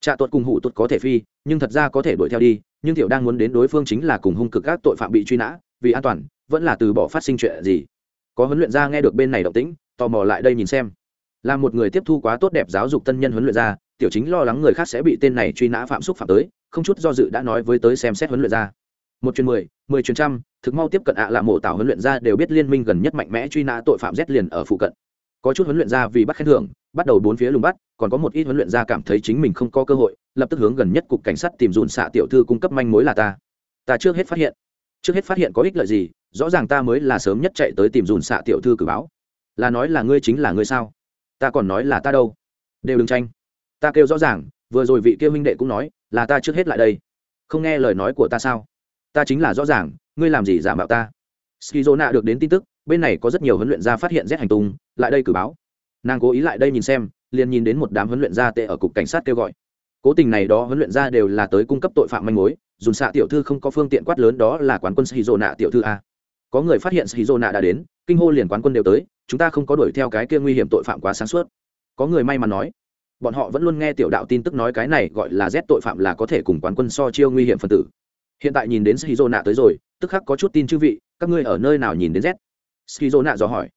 Trạ tuột cùng hụ tuột có thể phi, nhưng thật ra có thể đuổi theo đi, nhưng tiểu đang muốn đến đối phương chính là cùng hung cực các tội phạm bị truy nã, vì an toàn, vẫn là từ bỏ phát sinh chuyện gì. Có huấn luyện ra nghe được bên này động tĩnh, tò mò lại đây nhìn xem. Là một người tiếp thu quá tốt đẹp giáo dục tân nhân huấn luyện ra tiểu chính lo lắng người khác sẽ bị tên này truy nã phạm xúc phạm tới, không chút do dự đã nói với tới xem xét huấn luyện ra một chuyến mười mười chuyến trăm, thực mau tiếp cận ạ là mộ tạo huấn luyện ra đều biết liên minh gần nhất mạnh mẽ truy nã tội phạm z liền ở phụ cận. Có chút huấn luyện ra vì bắt khen thưởng, bắt đầu bốn phía lùng bắt, còn có một ít huấn luyện ra cảm thấy chính mình không có cơ hội, lập tức hướng gần nhất cục cảnh sát tìm dùn xạ tiểu thư cung cấp manh mối là ta. Ta trước hết phát hiện, trước hết phát hiện có ích lợi gì, rõ ràng ta mới là sớm nhất chạy tới tìm dùn xạ tiểu thư cử báo. Là nói là ngươi chính là ngươi sao? Ta còn nói là ta đâu? Đều đừng tranh. Ta kêu rõ ràng, vừa rồi vị kêu huynh đệ cũng nói, là ta trước hết lại đây. Không nghe lời nói của ta sao? Ta chính là rõ ràng, ngươi làm gì giả mạo ta? Skizona được đến tin tức, bên này có rất nhiều huấn luyện gia phát hiện rét hành tung, lại đây cử báo. Nàng cố ý lại đây nhìn xem, liền nhìn đến một đám huấn luyện gia tệ ở cục cảnh sát kêu gọi. Cố tình này đó huấn luyện gia đều là tới cung cấp tội phạm manh mối dùng xạ tiểu thư không có phương tiện quát lớn đó là quán quân skizona nạ tiểu thư a. Có người phát hiện skizona nạ đã đến, kinh hô liền quán quân đều tới, chúng ta không có đuổi theo cái kia nguy hiểm tội phạm quá sáng suốt. Có người may mắn nói, bọn họ vẫn luôn nghe tiểu đạo tin tức nói cái này gọi là rét tội phạm là có thể cùng quán quân so chiêu nguy hiểm phân tử hiện tại nhìn đến Skizo nạ tới rồi, tức khắc có chút tin chư vị, các ngươi ở nơi nào nhìn đến z? Skizo nạ dò hỏi.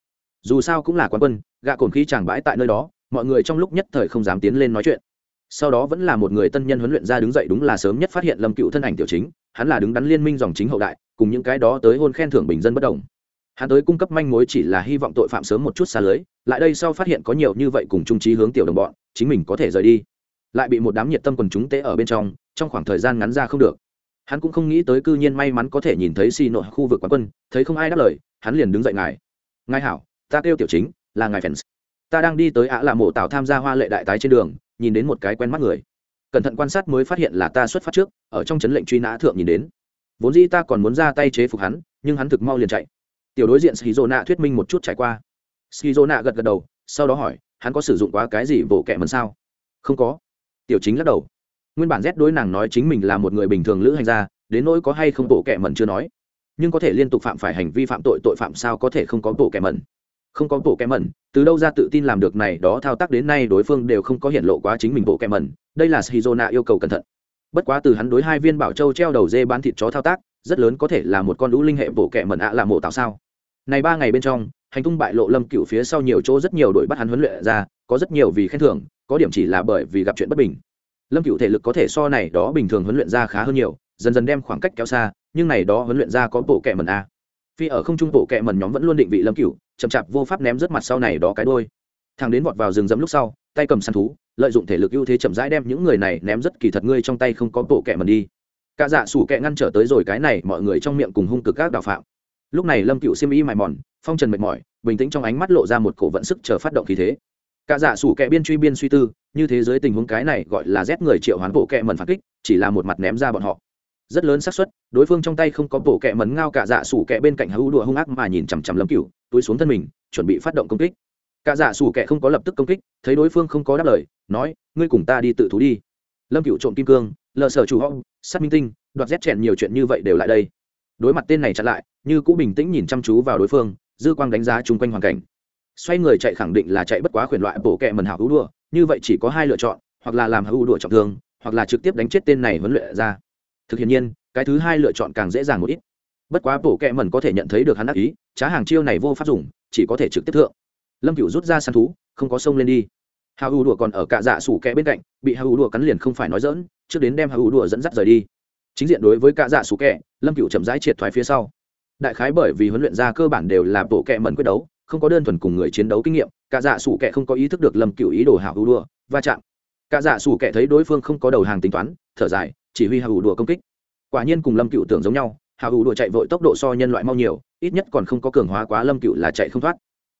Dù sao cũng là quán quân gạ cồn khí chàng bãi tại nơi đó, mọi người trong lúc nhất thời không dám tiến lên nói chuyện. Sau đó vẫn là một người tân nhân huấn luyện ra đứng dậy đúng là sớm nhất phát hiện lâm cựu thân ảnh tiểu chính, hắn là đứng đắn liên minh dòng chính hậu đại, cùng những cái đó tới hôn khen thưởng bình dân bất đồng. Hắn tới cung cấp manh mối chỉ là hy vọng tội phạm sớm một chút xa lưới, lại đây sau phát hiện có nhiều như vậy cùng trung trí hướng tiểu đồng bọn, chính mình có thể rời đi. Lại bị một đám nhiệt tâm quần chúng tế ở bên trong trong khoảng thời gian ngắn ra không được hắn cũng không nghĩ tới cư nhiên may mắn có thể nhìn thấy xì nội khu vực quán quân, thấy không ai đáp lời, hắn liền đứng dậy ngài. Ngài hảo, ta kêu tiểu chính, là ngài fans. Ta đang đi tới ạ là mộ tảo tham gia hoa lệ đại tái trên đường, nhìn đến một cái quen mắt người. Cẩn thận quan sát mới phát hiện là ta xuất phát trước, ở trong chấn lệnh truy nã thượng nhìn đến. Vốn dĩ ta còn muốn ra tay chế phục hắn, nhưng hắn thực mau liền chạy. Tiểu đối diện ski nạ thuyết minh một chút trải qua. Ski nạ gật gật đầu, sau đó hỏi, hắn có sử dụng quá cái gì bộ kẹ mần sao? Không có. Tiểu chính lắc đầu nguyên bản rét đối nàng nói chính mình là một người bình thường lữ hành gia đến nỗi có hay không bộ kẹ mẩn chưa nói. Nhưng có thể liên tục phạm phải hành vi phạm tội tội phạm sao có thể không có bộ kẹ mẩn? không có bộ kẹ mẩn, từ đâu ra tự tin làm được này đó thao tác đến nay đối phương đều không có hiện lộ quá chính mình bộ kẹ mẩn, đây là shizona yêu cầu cẩn thận. Bất quá từ hắn đối hai viên bảo châu treo đầu dê bán thịt chó thao tác rất lớn có thể là một con lũ linh hệ bộ kẹ mẩn ạ là mộ tạo sao? Này ba ngày bên trong hành tung bại lộ lâm cựu phía sau nhiều chỗ rất nhiều đội bắt hắn huấn luyện ra có rất nhiều vì khen thưởng có điểm chỉ là bởi vì gặp chuyện bất bình lâm cựu thể lực có thể so này đó bình thường huấn luyện ra khá hơn nhiều, dần dần đem khoảng cách kéo xa, nhưng này đó huấn luyện ra có bộ kẹ mần a. Phi ở không trung bộ kẹ mần nhóm vẫn luôn định vị lâm cựu chậm chạp vô pháp ném rớt mặt sau này đó cái đôi thằng đến vọt vào rừng dẫm lúc sau, tay cầm săn thú, lợi dụng thể lực ưu thế chậm rãi đem những người này ném rất kỳ thật ngươi trong tay không có bộ kẹ mần đi. Cả dạ sủ kẹ ngăn trở tới rồi cái này, mọi người trong miệng cùng hung cực các đạo phạm. Lúc này lâm cựu xiêm y mài mòn, phong trần mệt mỏi, bình tĩnh trong ánh mắt lộ ra một cổ vận sức chờ phát động khí thế cả giả sủ kẻ biên truy biên suy tư, như thế giới tình huống cái này gọi là rét người triệu hoán bộ kẹ mần phản kích, chỉ là một mặt ném ra bọn họ. Rất lớn xác suất, đối phương trong tay không có bộ kẹ mẩn ngao cả dạ sủ kẹ bên cạnh hữu đùa hung ác mà nhìn chằm chằm lâm cựu túi xuống thân mình, chuẩn bị phát động công kích. Cả dạ sủ kẹ không có lập tức công kích, thấy đối phương không có đáp lời, nói, ngươi cùng ta đi tự thú đi. Lâm cựu trộm kim cương, lờ sở chủ hong sát minh tinh, đoạt rét chèn nhiều chuyện như vậy đều lại đây. Đối mặt tên này chặn lại, như cũ bình tĩnh nhìn chăm chú vào đối phương, dư quang đánh giá chung quanh hoàn cảnh xoay người chạy khẳng định là chạy bất quá khuyển loại bổ kẹ mần hảo hữu đùa, như vậy chỉ có hai lựa chọn, hoặc là làm hữu đùa trọng thương, hoặc là trực tiếp đánh chết tên này huấn luyện ra. Thực hiện nhiên, cái thứ hai lựa chọn càng dễ dàng một ít. Bất quá bổ kẹ mần có thể nhận thấy được hắn đắc ý, trá hàng chiêu này vô pháp dùng, chỉ có thể trực tiếp thượng. Lâm cựu rút ra săn thú, không có sông lên đi. Hào hữu đùa còn ở cạ dạ sủ kẹ bên cạnh, bị hào hữu đùa cắn liền không phải nói dỡn trước đến đem hào hữu đùa dẫn dắt rời đi. Chính diện đối với cạ dạ sủ kẹ, lâm cựu chậm rãi triệt thoái phía sau. Đại khái bởi vì huấn luyện ra cơ bản đều là bộ kẹ mần quyết đấu không có đơn thuần cùng người chiến đấu kinh nghiệm, cả dạ sủ kẻ không có ý thức được lâm cựu ý đồ hào hữu đùa, va chạm. Cả dạ sủ kẻ thấy đối phương không có đầu hàng tính toán, thở dài, chỉ huy hào hữu đùa công kích. Quả nhiên cùng lâm cựu tưởng giống nhau hào hữu đùa chạy vội tốc độ so nhân loại mau nhiều, ít nhất còn không có cường hóa quá lâm cựu là chạy không thoát.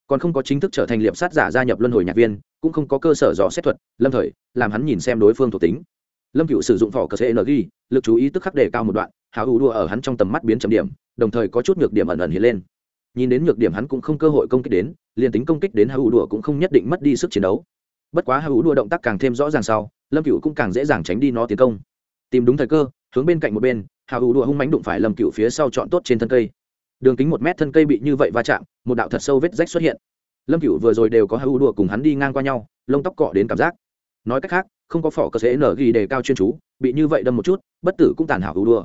Còn không có chính thức trở thành liệp sát giả gia nhập luân hồi nhạc viên, cũng không có cơ sở rõ xét thuật, lâm thời, làm hắn nhìn xem đối phương thuộc tính. Lâm cựu sử dụng vỏ cờ cng, lực chú ý tức khắc đề cao một đoạn hào hữu đùa ở hắn trong tầm mắt biến chấm điểm, đồng thời có chút ngược điểm ẩn ẩn hiện lên nhìn đến nhược điểm hắn cũng không cơ hội công kích đến, liền tính công kích đến hữu đùa cũng không nhất định mất đi sức chiến đấu. Bất quá hữu đùa động tác càng thêm rõ ràng sau, lâm cựu cũng càng dễ dàng tránh đi nó tiến công. Tìm đúng thời cơ, hướng bên cạnh một bên hữu đùa hung mánh đụng phải lâm cựu phía sau chọn tốt trên thân cây. Đường kính một mét thân cây bị như vậy va chạm, một đạo thật sâu vết rách xuất hiện. Lâm cựu vừa rồi đều có hữu đùa cùng hắn đi ngang qua nhau, lông tóc cọ đến cảm giác. Nói cách khác, không có phỏ cơ sẽ nở ghi đề cao chuyên chú, bị như vậy đâm một chút, bất tử cũng tàn hảo hữu đùa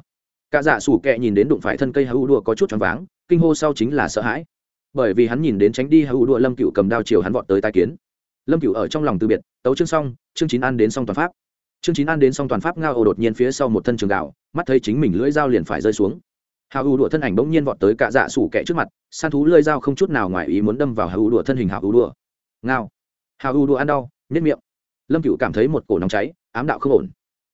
cả dạ sủ kẹ nhìn đến đụng phải thân cây hữu đùa có chút choáng váng, kinh hô sau chính là sợ hãi. Bởi vì hắn nhìn đến tránh đi hữu đùa, lâm cựu cầm đao chiều hắn vọt tới tai kiến. Lâm cựu ở trong lòng từ biệt, tấu chương xong, chương chín ăn đến xong toàn pháp. Chương chín ăn đến xong toàn pháp ngao ồ đột nhiên phía sau một thân trường đạo mắt thấy chính mình lưỡi dao liền phải rơi xuống. Hào hữu đùa thân ảnh bỗng nhiên vọt tới cả dạ sủ kẹ trước mặt, san thú lưỡi dao không chút nào ngoài ý muốn đâm vào hào hữu đùa thân hình hào hữu đùa. Ngao. Hào hữu đùa ăn đau nhất miệng. Lâm cựu cảm thấy một cổ nóng cháy, ám đạo không ổn.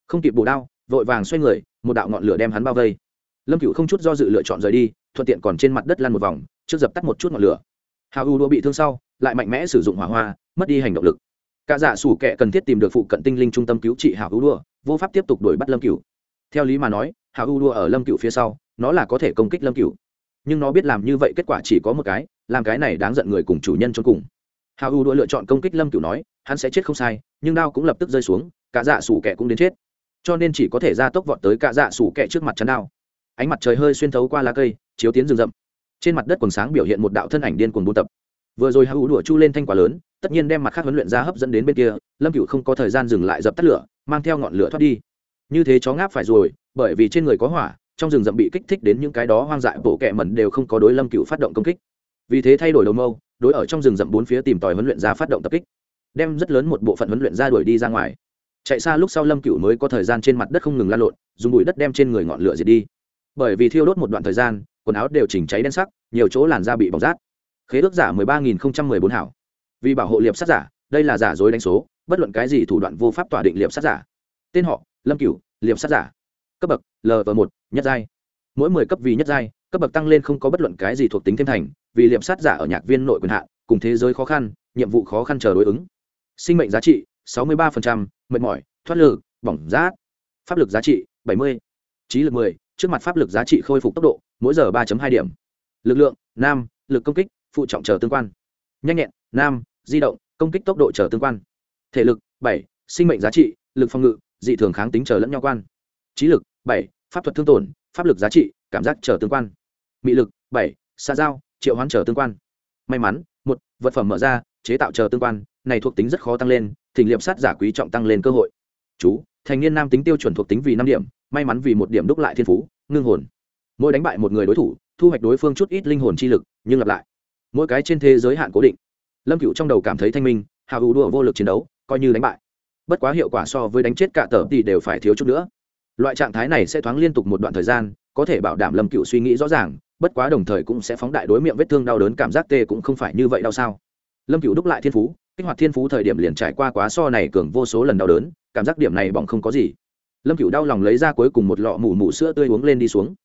Không kịp bù đao vội vàng xoay người, một đạo ngọn lửa đem hắn bao vây. Lâm cựu không chút do dự lựa chọn rời đi, thuận tiện còn trên mặt đất lăn một vòng, trước dập tắt một chút ngọn lửa. Hào u đua bị thương sau, lại mạnh mẽ sử dụng hỏa hoa, mất đi hành động lực. Cả dạ sủ kệ cần thiết tìm được phụ cận tinh linh trung tâm cứu trị hào u đua, vô pháp tiếp tục đuổi bắt lâm cựu theo lý mà nói hào u đua ở lâm cựu phía sau, nó là có thể công kích lâm cựu nhưng nó biết làm như vậy kết quả chỉ có một cái, làm cái này đáng giận người cùng chủ nhân cho cùng. Hào u đua lựa chọn công kích lâm cựu nói, hắn sẽ chết không sai, nhưng đao cũng lập tức rơi xuống, cả dạ sủ kệ cũng đến chết cho nên chỉ có thể ra tốc vọt tới cả dạ sủ kẹ trước mặt chắn đao. Ánh mặt trời hơi xuyên thấu qua lá cây, chiếu tiến rừng rậm. Trên mặt đất quần sáng biểu hiện một đạo thân ảnh điên cuồng buôn tập. Vừa rồi hữu đùa chu lên thanh quả lớn, tất nhiên đem mặt khác huấn luyện ra hấp dẫn đến bên kia, lâm cựu không có thời gian dừng lại dập tắt lửa, mang theo ngọn lửa thoát đi. Như thế chó ngáp phải rồi, bởi vì trên người có hỏa, trong rừng rậm bị kích thích đến những cái đó hoang dại bộ kẹ mẩn đều không có đối lâm cựu phát động công kích. Vì thế thay đổi đầu mâu, đối ở trong rừng rậm bốn phía tìm tòi huấn luyện ra phát động tập kích, đem rất lớn một bộ phận huấn luyện ra đuổi đi ra ngoài chạy xa lúc sau lâm cựu mới có thời gian trên mặt đất không ngừng lan lộn, dùng bụi đất đem trên người ngọn lửa diệt đi. Bởi vì thiêu đốt một đoạn thời gian, quần áo đều chỉnh cháy đen sắc, nhiều chỗ làn da bị bỏng rát. Khế ước giả mười ba nghìn không trăm mười bốn hảo. Vì bảo hộ liệp sát giả, đây là giả dối đánh số, bất luận cái gì thủ đoạn vô pháp tỏa định liệp sát giả. Tên họ, lâm cửu, liệp sát giả. Cấp bậc lv một, nhất giai. Mỗi mười cấp vì nhất giai, cấp bậc tăng lên không có bất luận cái gì thuộc tính thêm thành, vì liệp sát giả ở nhạc viên nội quyền hạn, cùng thế giới khó khăn, nhiệm vụ khó khăn chờ đối ứng. Sinh mệnh giá trị 63%, mệt mỏi thoát lực bỏng rát pháp lực giá trị 70. trí lực 10, trước mặt pháp lực giá trị khôi phục tốc độ mỗi giờ 3.2 điểm. Lực lượng nam lực công kích phụ trọng chờ tương quan. Nhanh nhẹn nam di động công kích tốc độ chờ tương quan. Thể lực 7, sinh mệnh giá trị lực phòng ngự dị thường kháng tính chờ lẫn nhau quan. Trí lực 7, pháp thuật thương tổn pháp lực giá trị cảm giác chờ tương quan. Mị lực 7, xa giao triệu hoán chờ tương quan. May mắn 1, vật phẩm mở ra chế tạo chờ tương quan này thuộc tính rất khó tăng lên, thỉnh liệp sát giả quý trọng tăng lên cơ hội. Chú, thành niên nam tính tiêu chuẩn thuộc tính vì năm điểm, may mắn vì một điểm đúc lại thiên phú, ngưng hồn. Mỗi đánh bại một người đối thủ, thu hoạch đối phương chút ít linh hồn chi lực, nhưng lặp lại. Mỗi cái trên thế giới hạn cố định. Lâm cựu trong đầu cảm thấy thanh minh hào hữu đùa vô lực chiến đấu, coi như đánh bại. Bất quá hiệu quả so với đánh chết cả tờ thì đều phải thiếu chút nữa. Loại trạng thái này sẽ thoáng liên tục một đoạn thời gian, có thể bảo đảm lâm cựu suy nghĩ rõ ràng, bất quá đồng thời cũng sẽ phóng đại đối miệng vết thương đau đớn cảm giác tê cũng không phải như vậy đau sao. Lâm cựu đúc lại thiên phú kích hoạt thiên phú thời điểm liền trải qua quá so này cường vô số lần đau đớn, cảm giác điểm này bỏng không có gì. Lâm cựu đau lòng lấy ra cuối cùng một lọ mủ mủ sữa tươi uống lên đi xuống.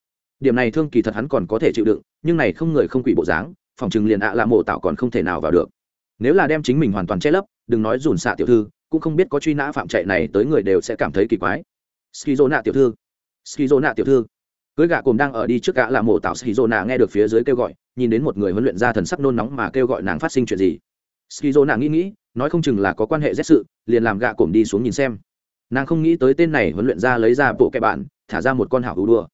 Điểm này thương kỳ thật hắn còn có thể chịu đựng, nhưng này không người không quỷ bộ dáng, phòng chừng liền ạ à là mộ tạo còn không thể nào vào được. Nếu là đem chính mình hoàn toàn che lấp, đừng nói dùn xạ tiểu thư, cũng không biết có truy nã phạm chạy này tới người đều sẽ cảm thấy kỳ quái. Skizo nạ tiểu thư. Skizo nạ tiểu thư. Cưới gạ cồm đang ở đi trước gã là mộ tạo skizo nạ nghe được phía dưới kêu gọi, nhìn đến một người huấn luyện ra thần sắc nôn nóng mà kêu gọi nàng phát sinh chuyện gì skizo nàng nghĩ nghĩ, nói không chừng là có quan hệ rét sự, liền làm gạ cổm đi xuống nhìn xem. Nàng không nghĩ tới tên này huấn luyện ra lấy ra bộ kệ bạn, thả ra một con hảo hữu đua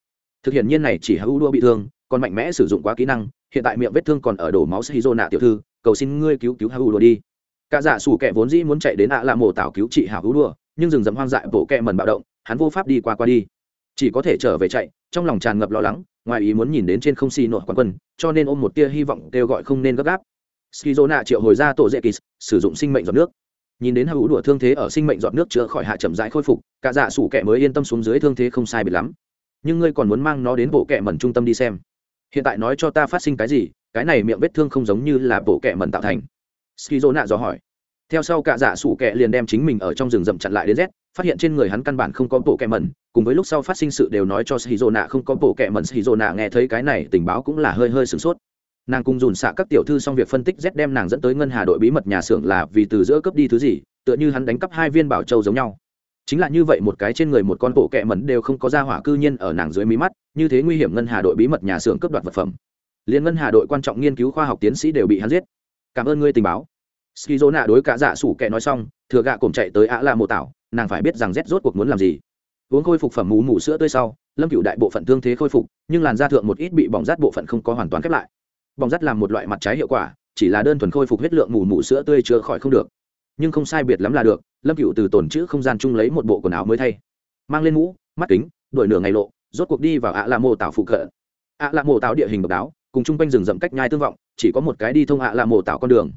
thực hiện nhiên này chỉ hữu đua bị thương, còn mạnh mẽ sử dụng quá kỹ năng, hiện tại miệng vết thương còn ở đổ máu skizo nạ tiểu thư, cầu xin ngươi cứu cứu hữu đua đi. Cả dạ sủ kệ vốn dĩ muốn chạy đến ạ à mổ mộ tạo cứu trị hảo hữu đua nhưng rừng rậm hoang dại bộ kẹ mẩn bạo động, hắn vô pháp đi qua qua đi. Chỉ có thể trở về chạy, trong lòng tràn ngập lo lắng, ngoài ý muốn nhìn đến trên không xì nội quan quân, cho nên ôm một tia hy vọng kêu gọi không nên gấp gáp skizona triệu hồi ra tổ dễ kỳ sử dụng sinh mệnh giọt nước. Nhìn đến hữu đùa thương thế ở sinh mệnh giọt nước chữa khỏi hạ chậm rãi khôi phục, cả dạ sủ kẹ mới yên tâm xuống dưới thương thế không sai biệt lắm. Nhưng ngươi còn muốn mang nó đến bộ kẹ mẩn trung tâm đi xem. Hiện tại nói cho ta phát sinh cái gì, cái này miệng vết thương không giống như là bộ kẹ mẩn tạo thành. Skizona dò hỏi. Theo sau cả dạ sủ kẹ liền đem chính mình ở trong rừng rậm chặn lại đến z, phát hiện trên người hắn căn bản không có bộ kẹ mẩn. Cùng với lúc sau phát sinh sự đều nói cho Skizona không có bộ kẹ mẩn, Skizona nghe thấy cái này tình báo cũng là hơi hơi sửng sốt nàng cùng dùn xạ các tiểu thư xong việc phân tích z đem nàng dẫn tới ngân hà đội bí mật nhà xưởng là vì từ giữa cấp đi thứ gì, tựa như hắn đánh cắp hai viên bảo châu giống nhau. Chính là như vậy một cái trên người một con bộ kẹ mẩn đều không có ra hỏa cư nhiên ở nàng dưới mí mắt, như thế nguy hiểm ngân hà đội bí mật nhà xưởng cướp đoạt vật phẩm. Liên ngân hà đội quan trọng nghiên cứu khoa học tiến sĩ đều bị hắn giết. Cảm ơn ngươi tình báo. Skizo nạ đối cả dạ sủ kẹ nói xong, thừa gạ cùng chạy tới ạ la mộ tảo, nàng phải biết rằng z rốt cuộc muốn làm gì. Uống khôi phục phẩm mù mù sữa tươi sau, lâm cựu đại bộ phận thương thế khôi phục, nhưng làn da thượng một ít bị bỏng rát bộ phận không có hoàn toàn khép lại bỏng rắt làm một loại mặt trái hiệu quả, chỉ là đơn thuần khôi phục huyết lượng mù mù sữa tươi chữa khỏi không được. Nhưng không sai biệt lắm là được, lâm cựu từ tổn chữ không gian chung lấy một bộ quần áo mới thay. Mang lên mũ, mắt kính đổi nửa ngày lộ, rốt cuộc đi vào ạ la mô tảo phụ cận. Ạ la mô tảo địa hình độc đáo, cùng chung quanh rừng rậm cách nhai tương vọng, chỉ có một cái đi thông ạ la mô tảo con đường.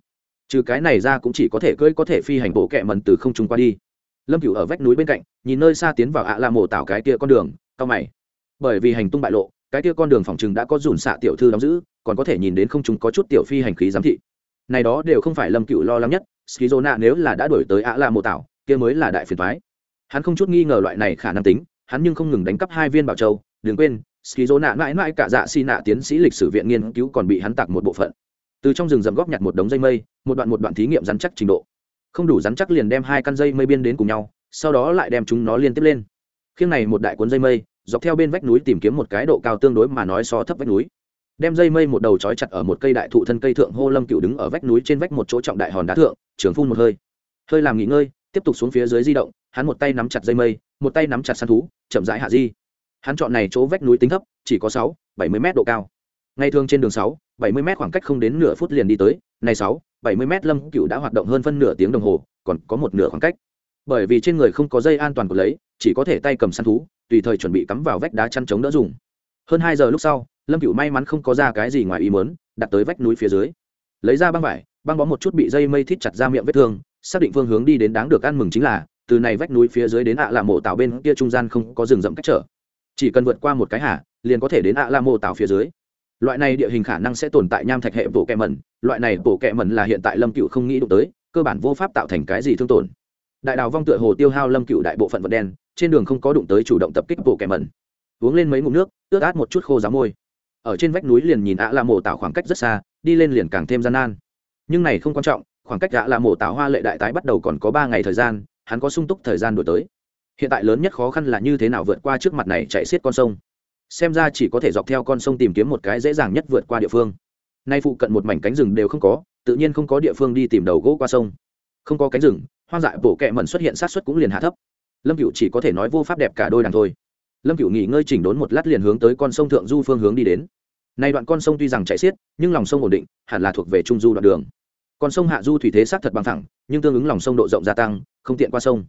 Trừ cái này ra cũng chỉ có thể cưỡi có thể phi hành bộ kẹ mần từ không trung qua đi. Lâm cựu ở vách núi bên cạnh, nhìn nơi xa tiến vào ạ la mô tảo cái kia con đường cao mày. Bởi vì hành tung bại lộ, cái kia con đường phòng chừng đã có dùn xạ tiểu thư đóng giữ còn có thể nhìn đến không chúng có chút tiểu phi hành khí giám thị. Này đó đều không phải lâm cửu lo lắng nhất, skizona nếu là đã đổi tới ạ la mộ tảo, kia mới là đại phiền thoái hắn không chút nghi ngờ loại này khả năng tính, hắn nhưng không ngừng đánh cắp hai viên bảo châu, đừng quên, skizona mãi mãi cả dạ xi nạ tiến sĩ lịch sử viện nghiên cứu còn bị hắn tặng một bộ phận. Từ trong rừng rậm góp nhặt một đống dây mây, một đoạn một đoạn thí nghiệm rắn chắc trình độ. Không đủ rắn chắc liền đem hai căn dây mây biên đến cùng nhau, sau đó lại đem chúng nó liên tiếp lên. Khiêng này một đại cuốn dây mây, dọc theo bên vách núi tìm kiếm một cái độ cao tương đối mà nói so thấp vách núi đem dây mây một đầu trói chặt ở một cây đại thụ thân cây thượng, hô lâm cựu đứng ở vách núi trên vách một chỗ trọng đại hòn đá thượng, trường phun một hơi. Hơi làm nghỉ ngơi, tiếp tục xuống phía dưới di động, hắn một tay nắm chặt dây mây, một tay nắm chặt săn thú, chậm rãi hạ di. Hắn chọn này chỗ vách núi tính thấp, chỉ có sáu, bảy mươi m độ cao. Ngay thường trên đường sáu, bảy mươi m khoảng cách không đến nửa phút liền đi tới, này sáu, bảy mươi m lâm cựu đã hoạt động hơn phân nửa tiếng đồng hồ, còn có một nửa khoảng cách. Bởi vì trên người không có dây an toàn của lấy, chỉ có thể tay cầm săn thú, tùy thời chuẩn bị cắm vào vách đá chăn chống đỡ dùng hơn hai giờ lúc sau, lâm cựu may mắn không có ra cái gì ngoài ý mớn đặt tới vách núi phía dưới. Lấy ra băng vải, băng bó một chút bị dây mây thít chặt ra miệng vết thương, xác định phương hướng đi đến đáng được ăn mừng chính là, từ này vách núi phía dưới đến ạ à là mộ tạo bên kia trung gian không có rừng rậm cách trở. Chỉ cần vượt qua một cái hả liền có thể đến ạ à là mộ tạo phía dưới. Loại này địa hình khả năng sẽ tồn tại nham thạch hệ bộ kẹ mẩn, loại này bộ kẹ mẩn là hiện tại lâm cựu không nghĩ đụng tới, cơ bản vô pháp tạo thành cái gì thương tổn. Đại đào vong tựa hồ tiêu hao lâm cựu đại bộ phận vật đen, trên đường không có đụng tới chủ động tập kích bộ kẹ mẩn uống lên mấy ngụm nước, ướt át một chút khô giá môi. Ở trên vách núi liền nhìn ạ là mổ tạo khoảng cách rất xa, đi lên liền càng thêm gian nan. Nhưng này không quan trọng, khoảng cách ạ là mổ tạo hoa lệ đại tái bắt đầu còn có ba ngày thời gian, hắn có sung túc thời gian đổi tới. Hiện tại lớn nhất khó khăn là như thế nào vượt qua trước mặt này chạy xiết con sông. Xem ra chỉ có thể dọc theo con sông tìm kiếm một cái dễ dàng nhất vượt qua địa phương. Nay phụ cận một mảnh cánh rừng đều không có, tự nhiên không có địa phương đi tìm đầu gỗ qua sông. Không có cánh rừng, hoang dại bổ kẹ mẩn xuất hiện sát xuất cũng liền hạ thấp. Lâm cựu chỉ có thể nói vô pháp đẹp cả đôi đằng thôi lâm cựu nghỉ ngơi chỉnh đốn một lát liền hướng tới con sông thượng du phương hướng đi đến nay đoạn con sông tuy rằng chạy xiết nhưng lòng sông ổn định hẳn là thuộc về trung du đoạn đường con sông hạ du thủy thế sát thật bằng thẳng nhưng tương ứng lòng sông độ rộng gia tăng không tiện qua sông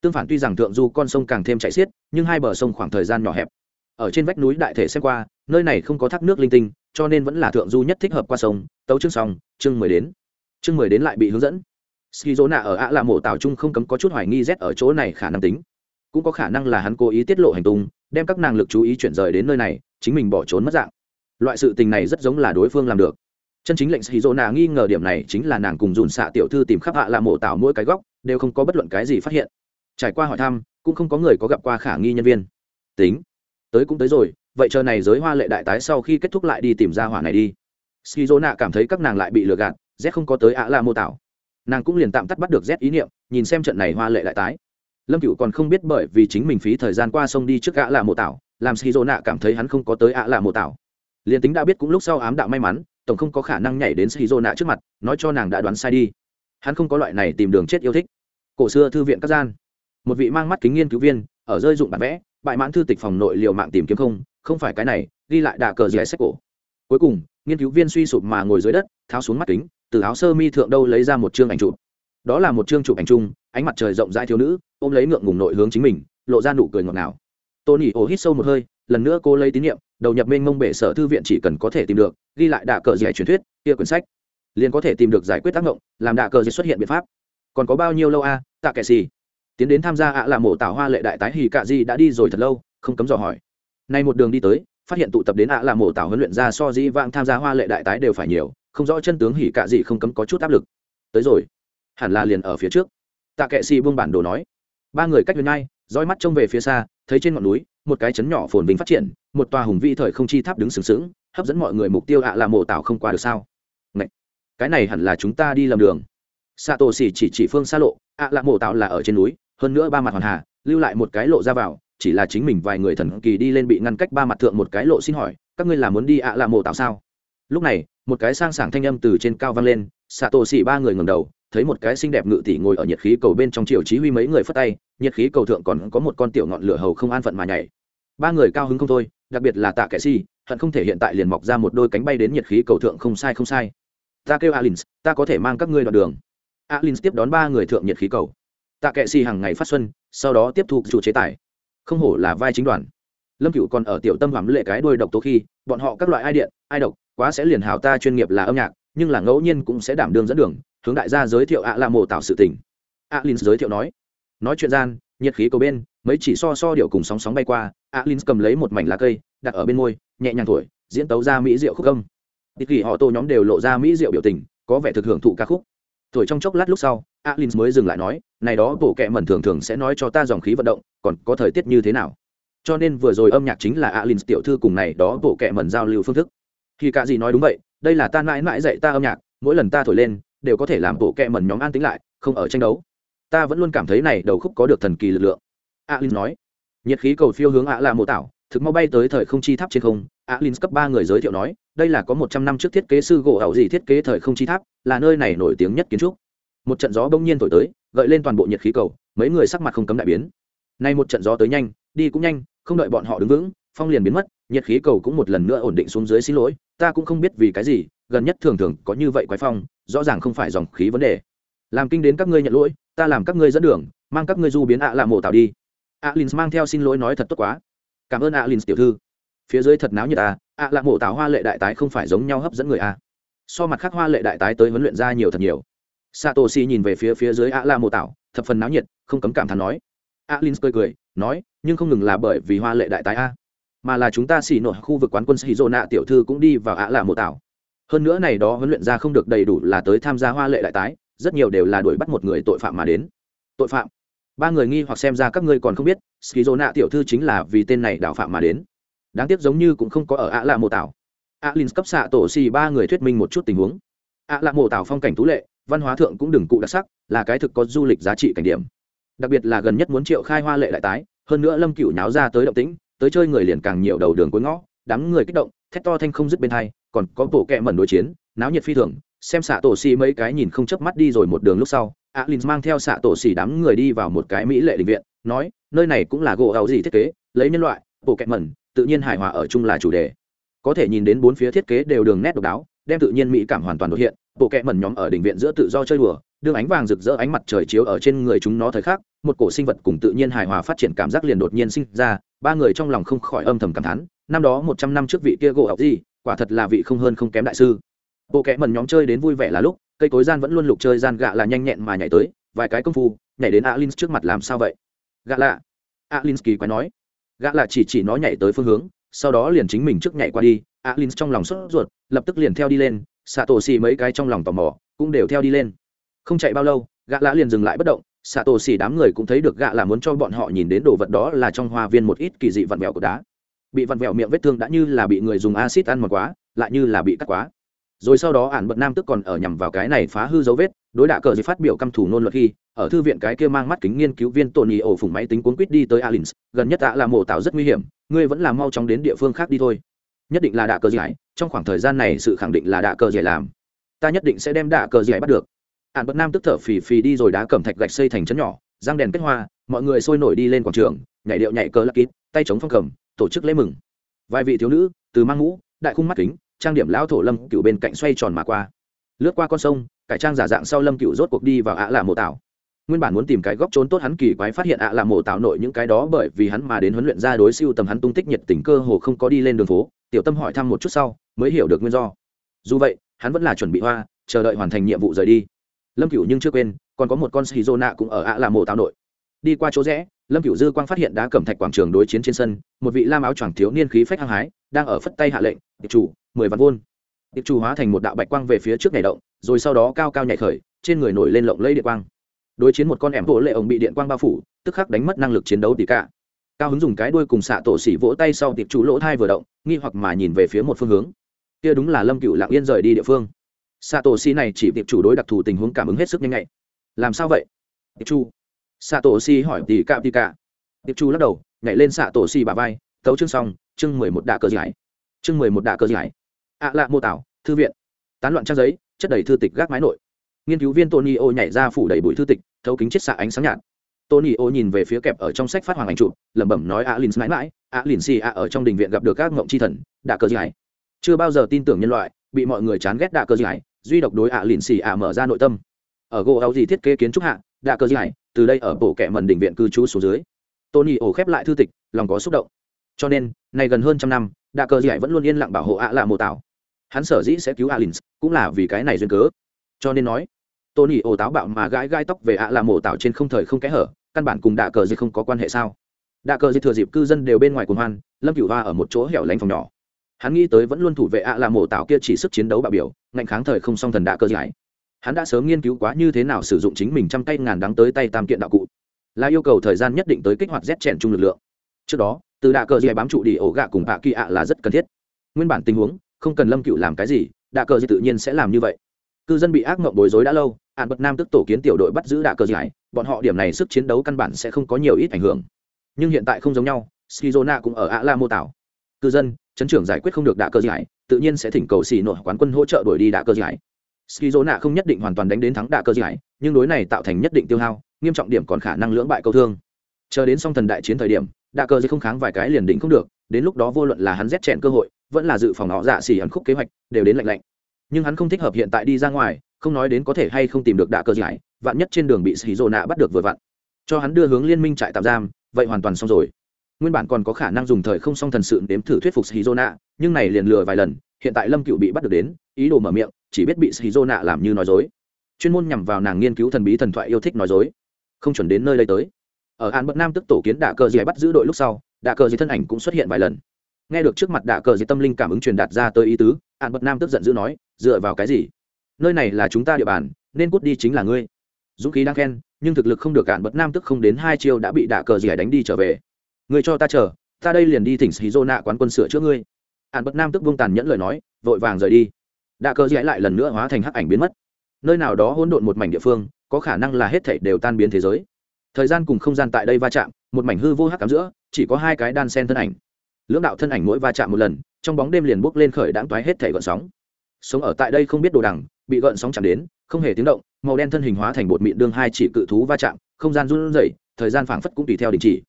tương phản tuy rằng thượng du con sông càng thêm chạy xiết nhưng hai bờ sông khoảng thời gian nhỏ hẹp ở trên vách núi đại thể xem qua nơi này không có thác nước linh tinh cho nên vẫn là thượng du nhất thích hợp qua sông tấu chương xong chương mười đến chương mười đến lại bị hướng dẫn ski dỗ nạ ở ạ là mộ tảo trung không cấm có chút hoài nghi rét ở chỗ này khả năng tính cũng có khả năng là hắn cố ý tiết lộ hành tung, đem các nàng lực chú ý chuyển rời đến nơi này, chính mình bỏ trốn mất dạng. Loại sự tình này rất giống là đối phương làm được. Chân chính lệnh sĩ dỗ nà nghi ngờ điểm này chính là nàng cùng dùn xạ tiểu thư tìm khắp hạ là mộ tạo mỗi cái góc, đều không có bất luận cái gì phát hiện. Trải qua hỏi thăm, cũng không có người có gặp qua khả nghi nhân viên. Tính, tới cũng tới rồi, vậy chờ này giới hoa lệ đại tái sau khi kết thúc lại đi tìm ra hỏa này đi. Ski dỗ nạ cảm thấy các nàng lại bị lừa gạt, z không có tới ạ là mô tảo. Nàng cũng liền tạm tắt bắt được z ý niệm, nhìn xem trận này hoa lệ đại tái lâm cựu còn không biết bởi vì chính mình phí thời gian qua sông đi trước ạ là mộ tảo, làm xì dô nạ cảm thấy hắn không có tới ạ là mộ tảo. Liền tính đã biết cũng lúc sau ám đạo may mắn, tổng không có khả năng nhảy đến xì dô nạ trước mặt, nói cho nàng đã đoán sai đi. Hắn không có loại này tìm đường chết yêu thích. Cổ xưa thư viện các gian, một vị mang mắt kính nghiên cứu viên, ở rơi dụng bản vẽ, bại mãn thư tịch phòng nội liều mạng tìm kiếm không không phải cái này, ghi lại đà cờ dẻ sách cổ. Cuối cùng, nghiên cứu viên suy sụp mà ngồi dưới đất, tháo xuống mắt kính, từ áo sơ mi thượng đâu lấy ra một chương ảnh chụp. Đó là một chương chụp ảnh chung ánh mặt trời rộng rãi thiếu nữ, ôm lấy ngượng ngùng nội hướng chính mình, lộ ra nụ cười ngọt ngào. Tony ổ hít sâu một hơi, lần nữa cô lấy tín nhiệm, đầu nhập mênh mông bể sở thư viện chỉ cần có thể tìm được, ghi lại đạ cờ dẻ truyền thuyết, kia quyển sách. Liền có thể tìm được giải quyết tác động, làm đạ cờ dẻ xuất hiện biện pháp. Còn có bao nhiêu lâu a, tạ kệ xì. Tiến đến tham gia ạ là mổ tảo hoa lệ đại tái hì cạ di đã đi rồi thật lâu, không cấm dò hỏi. Nay một đường đi tới, phát hiện tụ tập đến ạ là mổ tảo huấn luyện ra so dĩ vãng tham gia hoa lệ đại tái đều phải nhiều, không rõ chân tướng hỉ cạ gì không cấm có chút áp lực. Tới rồi. Hẳn là liền ở phía trước tạ kệ xì buông bản đồ nói. Ba người cách huyền ngay dõi mắt trông về phía xa, thấy trên ngọn núi, một cái chấn nhỏ phồn vinh phát triển, một tòa hùng vĩ thời không chi tháp đứng sừng sững, hấp dẫn mọi người mục tiêu ạ là mộ tảo không qua được sao? Ngậy! cái này hẳn là chúng ta đi lầm đường. Xạ tổ xỉ chỉ chỉ phương xa lộ, ạ là mộ tảo là ở trên núi, hơn nữa ba mặt hoàn hà, lưu lại một cái lộ ra vào, chỉ là chính mình vài người thần kỳ đi lên bị ngăn cách ba mặt thượng một cái lộ xin hỏi, các ngươi là muốn đi ạ à là mộ tạo sao? Lúc này, một cái sang sảng thanh âm từ trên cao vang lên xạ tổ xỉ ba người ngầm đầu thấy một cái xinh đẹp ngự tỷ ngồi ở nhiệt khí cầu bên trong triều chí huy mấy người phất tay, nhiệt khí cầu thượng còn có một con tiểu ngọn lửa hầu không an phận mà nhảy. Ba người cao hứng không thôi, đặc biệt là tạ kẻ si, hận không thể hiện tại liền mọc ra một đôi cánh bay đến nhiệt khí cầu thượng không sai không sai. Ta kêu alins, ta có thể mang các ngươi đoạn đường. Alins tiếp đón ba người thượng nhiệt khí cầu. Tạ kệ si hàng ngày phát xuân, sau đó tiếp thu chủ chế tài. Không hổ là vai chính đoàn. Lâm cựu còn ở tiểu tâm hàm lệ cái đuôi độc tố khi, bọn họ các loại ai điện, ai độc, quá sẽ liền hào ta chuyên nghiệp là âm nhạc, nhưng là ngẫu nhiên cũng sẽ đảm đương dẫn đường hướng đại gia giới thiệu ạ là mồ tạo sự tình. Alin giới thiệu nói nói chuyện gian, nhiệt khí cầu bên, mấy chỉ so so điệu cùng sóng sóng bay qua alin cầm lấy một mảnh lá cây, đặt ở bên môi, nhẹ nhàng thổi, diễn tấu ra mỹ rượu khúc công ít kỳ họ tô nhóm đều lộ ra mỹ rượu biểu tình, có vẻ thực hưởng thụ ca khúc. Thổi trong chốc lát lúc sau alin mới dừng lại nói, này đó bộ kệ mẩn thường thường sẽ nói cho ta dòng khí vận động, còn có thời tiết như thế nào? Cho nên vừa rồi âm nhạc chính là alin tiểu thư cùng này đó bộ kệ mẩn giao lưu phương thức. Khi cả gì nói đúng vậy, đây là ta mãi mãi dạy ta âm nhạc, mỗi lần ta thổi lên đều có thể làm bộ kẹ mẩn nhóm an tính lại, không ở tranh đấu. Ta vẫn luôn cảm thấy này đầu khúc có được thần kỳ lực lượng. Alin nói. Nhiệt khí cầu phiêu hướng ạ là mộ tảo, thực mau bay tới thời không chi tháp trên không. Alin cấp ba người giới thiệu nói, đây là có một trăm năm trước thiết kế sư gỗ ảo gì thiết kế thời không chi tháp, là nơi này nổi tiếng nhất kiến trúc. Một trận gió bỗng nhiên thổi tới, gợi lên toàn bộ nhiệt khí cầu, mấy người sắc mặt không cấm đại biến. Nay một trận gió tới nhanh, đi cũng nhanh, không đợi bọn họ đứng vững, phong liền biến mất, nhiệt khí cầu cũng một lần nữa ổn định xuống dưới xin lỗi, ta cũng không biết vì cái gì, gần nhất thường thường có như vậy quái phong rõ ràng không phải dòng khí vấn đề. Làm kinh đến các ngươi nhận lỗi, ta làm các ngươi dẫn đường, mang các ngươi du biến ạ à mộ tạo đi. Alin mang theo xin lỗi nói thật tốt quá. Cảm ơn alin tiểu thư. Phía dưới thật náo như ta à, ạ à là mộ tạo hoa lệ đại tái không phải giống nhau hấp dẫn người a à. so mặt khác hoa lệ đại tái tới huấn luyện ra nhiều thật nhiều. Satoshi nhìn về phía phía dưới ạ là mộ tạo thập phần náo nhiệt, không cấm cảm thán nói. Alin cười cười, nói, nhưng không ngừng là bởi vì hoa lệ đại tái a. Mà là chúng ta xỉ nổi khu vực quán quân sĩ dô nạ tiểu thư cũng đi vào ạ là mộ tạo hơn nữa này đó huấn luyện ra không được đầy đủ là tới tham gia hoa lệ đại tái, rất nhiều đều là đuổi bắt một người tội phạm mà đến. Tội phạm? Ba người nghi hoặc xem ra các ngươi còn không biết, skizona tiểu thư chính là vì tên này đạo phạm mà đến. Đáng tiếc giống như cũng không có ở ạ lạ mộ tảo. Ạ linh cấp xạ tổ xì ba người thuyết minh một chút tình huống. Ạ lạ mộ tảo phong cảnh tú lệ, văn hóa thượng cũng đừng cụ đặc sắc, là cái thực có du lịch giá trị cảnh điểm. Đặc biệt là gần nhất muốn triệu khai hoa lệ đại tái, hơn nữa lâm cựu nháo ra tới động tĩnh, tới chơi người liền càng nhiều đầu đường cuối ngõ, đám người kích động, thét to thanh không dứt bên hai còn có bộ kẹ mẩn đối chiến, náo nhiệt phi thường, xem xạ tổ xì mấy cái nhìn không chớp mắt đi rồi một đường lúc sau alin mang theo xạ tổ xì đám người đi vào một cái mỹ lệ định viện, nói, nơi này cũng là gỗ ảo gì thiết kế, lấy nhân loại, bộ kẹ mẩn, tự nhiên hài hòa ở chung là chủ đề. Có thể nhìn đến bốn phía thiết kế đều đường nét độc đáo, đem tự nhiên mỹ cảm hoàn toàn đột hiện, bộ kẹ mẩn nhóm ở định viện giữa tự do chơi đùa, đương ánh vàng rực rỡ ánh mặt trời chiếu ở trên người chúng nó thời khắc, một cổ sinh vật cùng tự nhiên hài hòa phát triển cảm giác liền đột nhiên sinh ra, ba người trong lòng không khỏi âm thầm cảm thán, năm đó một trăm năm trước vị kia gỗ ảo gì quả thật là vị không hơn không kém đại sư. Bộ kẽ mần nhóm chơi đến vui vẻ là lúc, cây cối gian vẫn luôn lục chơi gian gạ là nhanh nhẹn mà nhảy tới, vài cái công phu, nhảy đến alin trước mặt làm sao vậy? Gạ lạ. Alin kỳ quái nói. Gạ lạ chỉ chỉ nó nhảy tới phương hướng, sau đó liền chính mình trước nhảy qua đi alin trong lòng sốt ruột, lập tức liền theo đi lên xạ tổ xì mấy cái trong lòng tò mò, cũng đều theo đi lên. Không chạy bao lâu, gạ lạ liền dừng lại bất động xạ tổ xì đám người cũng thấy được gạ là muốn cho bọn họ nhìn đến đồ vật đó là trong hoa viên một ít kỳ dị vặn vẹo của đá bị vặn vẹo miệng vết thương đã như là bị người dùng acid ăn một quá, lại như là bị cắt quá. Rồi sau đó ản bật nam tức còn ở nhằm vào cái này phá hư dấu vết, đối đạ cờ gì phát biểu căm thủ nôn luật khi, ở thư viện cái kia mang mắt kính nghiên cứu viên Tony ổ phùng máy tính cuốn quýt đi tới alins, gần nhất tạ là mổ tạo rất nguy hiểm, ngươi vẫn là mau chóng đến địa phương khác đi thôi. Nhất định là đạ cờ giải trong khoảng thời gian này sự khẳng định là đạ cờ giải làm. Ta nhất định sẽ đem đạ cờ giải bắt được. Ản bật nam tức thở phì phì đi rồi đá cẩm thạch gạch xây thành trấn nhỏ, răng đèn kết hoa, mọi người sôi nổi đi lên quảng trường, nhảy điệu nhảy cờ lắc kít tay chống phong cầm tổ chức lễ mừng. Vài vị thiếu nữ, từ mang mũ, đại khung mắt kính, trang điểm lão thổ lâm cựu bên cạnh xoay tròn mà qua. Lướt qua con sông, cải trang giả dạng sau lâm cựu rốt cuộc đi vào ạ là mộ tảo. Nguyên bản muốn tìm cái góc trốn tốt hắn kỳ quái phát hiện ạ là mộ tảo nội những cái đó bởi vì hắn mà đến huấn luyện ra đối siêu tầm hắn tung tích nhiệt tình cơ hồ không có đi lên đường phố, tiểu tâm hỏi thăm một chút sau, mới hiểu được nguyên do. Dù vậy, hắn vẫn là chuẩn bị hoa, chờ đợi hoàn thành nhiệm vụ rời đi. Lâm cựu nhưng chưa quên, còn có một con xì nạ cũng ở ạ là mộ tảo nội. Đi qua chỗ rẽ lâm cựu dư quang phát hiện đá cẩm thạch quảng trường đối chiến trên sân, một vị lam áo choàng thiếu niên khí phách hăng hái, đang ở phất tay hạ lệnh, tiệp chủ, mười vạn vôn tiệp chủ hóa thành một đạo bạch quang về phía trước nhảy động, rồi sau đó cao cao nhảy khởi, trên người nổi lên lộng lấy điện quang. Đối chiến một con ẻm vỗ lệ ổng bị điện quang bao phủ, tức khắc đánh mất năng lực chiến đấu tỷ cả. Cao hứng dùng cái đuôi cùng xạ tổ xỉ vỗ tay sau tiệp chủ lỗ thai vừa động, nghi hoặc mà nhìn về phía một phương hướng. Kia đúng là lâm cựu lặng yên rời đi địa phương. Xạ tổ xỉ này chỉ tiệp chủ đối đặc thù tình huống cảm ứng hết sức nhanh nhạy. Làm sao vậy? Tiệp chủ xạ tổ si hỏi tì cả tì cả. Tiệp chu lắc đầu, nhảy lên xạ tổ si bà vai tấu chương xong, chương mười một đạ cờ giải. Chương mười một đạ cờ giải. Ạ lạ mô tảo, thư viện. Tán loạn trang giấy, chất đầy thư tịch gác mái nội. Nghiên cứu viên tony ô nhảy ra phủ đầy bụi thư tịch, thấu kính chiết xạ ánh sáng nhạt. Tony ô nhìn về phía kẹp ở trong sách phát hoàng ảnh chụp, lẩm bẩm nói ạ lìn mãi mãi ạ lìn xì ạ ở trong đình viện gặp được các ngộng chi thần đạ cờ giải. Chưa bao giờ tin tưởng nhân loại, bị mọi người chán ghét đạ cờ giải, duy độc đối ạ lìn xì ạ mở ra nội tâm. Ở gỗ áo gì thiết kế kiến trúc hạ đạ cờ giải từ đây ở bộ kẻ mần đỉnh viện cư trú xuống dưới. Tony ổ khép lại thư tịch, lòng có xúc động. Cho nên nay gần hơn trăm năm, đạ cờ dạy vẫn luôn yên lặng bảo hộ ạ à lạ mồ tảo. Hắn sở dĩ sẽ cứu alin cũng là vì cái này duyên cớ. Cho nên nói, tony ồ táo bạo mà gãi gai tóc về ạ à lạ mồ tảo trên không thời không kẽ hở, căn bản cùng đạ cờ dạy không có quan hệ sao? Đạ cờ dạy thừa dịp cư dân đều bên ngoài cuồng hoan, lâm cửu hoa ở một chỗ hẻo lánh phòng nhỏ. Hắn nghĩ tới vẫn luôn thủ vệ ạ à lạ mồ tảo kia chỉ sức chiến đấu bạo biểu, ngạnh kháng thời không song thần đạ cờ dạy hắn đã sớm nghiên cứu quá như thế nào sử dụng chính mình trăm tay ngàn đắng tới tay tam kiện đạo cụ, là yêu cầu thời gian nhất định tới kích hoạt rét chèn chung lực lượng. Trước đó, từ đạ cờ gì bám trụ đi ổ gạ cùng bạ kỳ ạ là rất cần thiết. Nguyên bản tình huống, không cần lâm cựu làm cái gì, đạ cờ gì tự nhiên sẽ làm như vậy. Cư dân bị ác mộng bối rối đã lâu ạn bật nam tức tổ kiến tiểu đội bắt giữ đạ cờ gì bọn họ điểm này sức chiến đấu căn bản sẽ không có nhiều ít ảnh hưởng. Nhưng hiện tại không giống nhau, skizona cũng ở ạ la mô tảo. Cư dân, chấn trưởng giải quyết không được đạ cờ gì tự nhiên sẽ thỉnh cầu xì nội quán quân hỗ trợ đuổi đi đạ cờ gì skizona không nhất định hoàn toàn đánh đến thắng đạ Cơ giải, nhưng đối này tạo thành nhất định tiêu hao nghiêm trọng điểm còn khả năng lưỡng bại câu thương. Chờ đến song thần đại chiến thời điểm đạ cơ giải không kháng vài cái liền đỉnh không được đến lúc đó vô luận là hắn rét chẹn cơ hội vẫn là dự phòng họ dạ xỉ ẩn khúc kế hoạch đều đến lạnh lạnh. Nhưng hắn không thích hợp hiện tại đi ra ngoài không nói đến có thể hay không tìm được đạ Cơ giải vạn nhất trên đường bị xì rồ nạ bắt được vừa vặn. Cho hắn đưa hướng liên minh trại tạm giam vậy hoàn toàn xong rồi. Nguyên bản còn có khả năng dùng thời không song thần sự đếm thử thuyết phục xì rồ nạ nhưng này liền lừa vài lần hiện tại lâm cựu bị bắt được đến ý đồ mở miệng chỉ biết bị shizu nạ làm như nói dối. Chuyên môn nhằm vào nàng nghiên cứu thần bí thần thoại yêu thích nói dối. Không chuẩn đến nơi đây tới. Ở an bất nam tức tổ kiến đạ cờ dì bắt giữ đội lúc sau, đạ cờ dì thân ảnh cũng xuất hiện vài lần. Nghe được trước mặt đạ cờ dì tâm linh cảm ứng truyền đạt ra tới ý tứ, an bất nam tức giận dữ nói, dựa vào cái gì? Nơi này là chúng ta địa bàn, nên cút đi chính là ngươi. Dũng khí đang khen, nhưng thực lực không được cản Bất nam tức không đến hai chiêu đã bị đạ cờ dì đánh đi trở về. Người cho ta chờ, ta đây liền đi thỉnh xì dô nạ quán quân sửa chữa ngươi. Ạn Bất nam tức vương tàn nhẫn lời nói, vội vàng rời đi đạ cờ gì lại lần nữa hóa thành hắc ảnh biến mất. Nơi nào đó hỗn độn một mảnh địa phương, có khả năng là hết thảy đều tan biến thế giới. Thời gian cùng không gian tại đây va chạm, một mảnh hư vô hắc cắm giữa, chỉ có hai cái đan sen thân ảnh. Lưỡng đạo thân ảnh mỗi va chạm một lần, trong bóng đêm liền bốc lên khởi đáng toái hết thảy gợn sóng. Sống ở tại đây không biết đồ đằng, bị gợn sóng chạm đến, không hề tiếng động, màu đen thân hình hóa thành bột mịn đương hai chỉ cự thú va chạm, không gian run rẩy, thời gian phảng phất cũng tùy theo đình chỉ.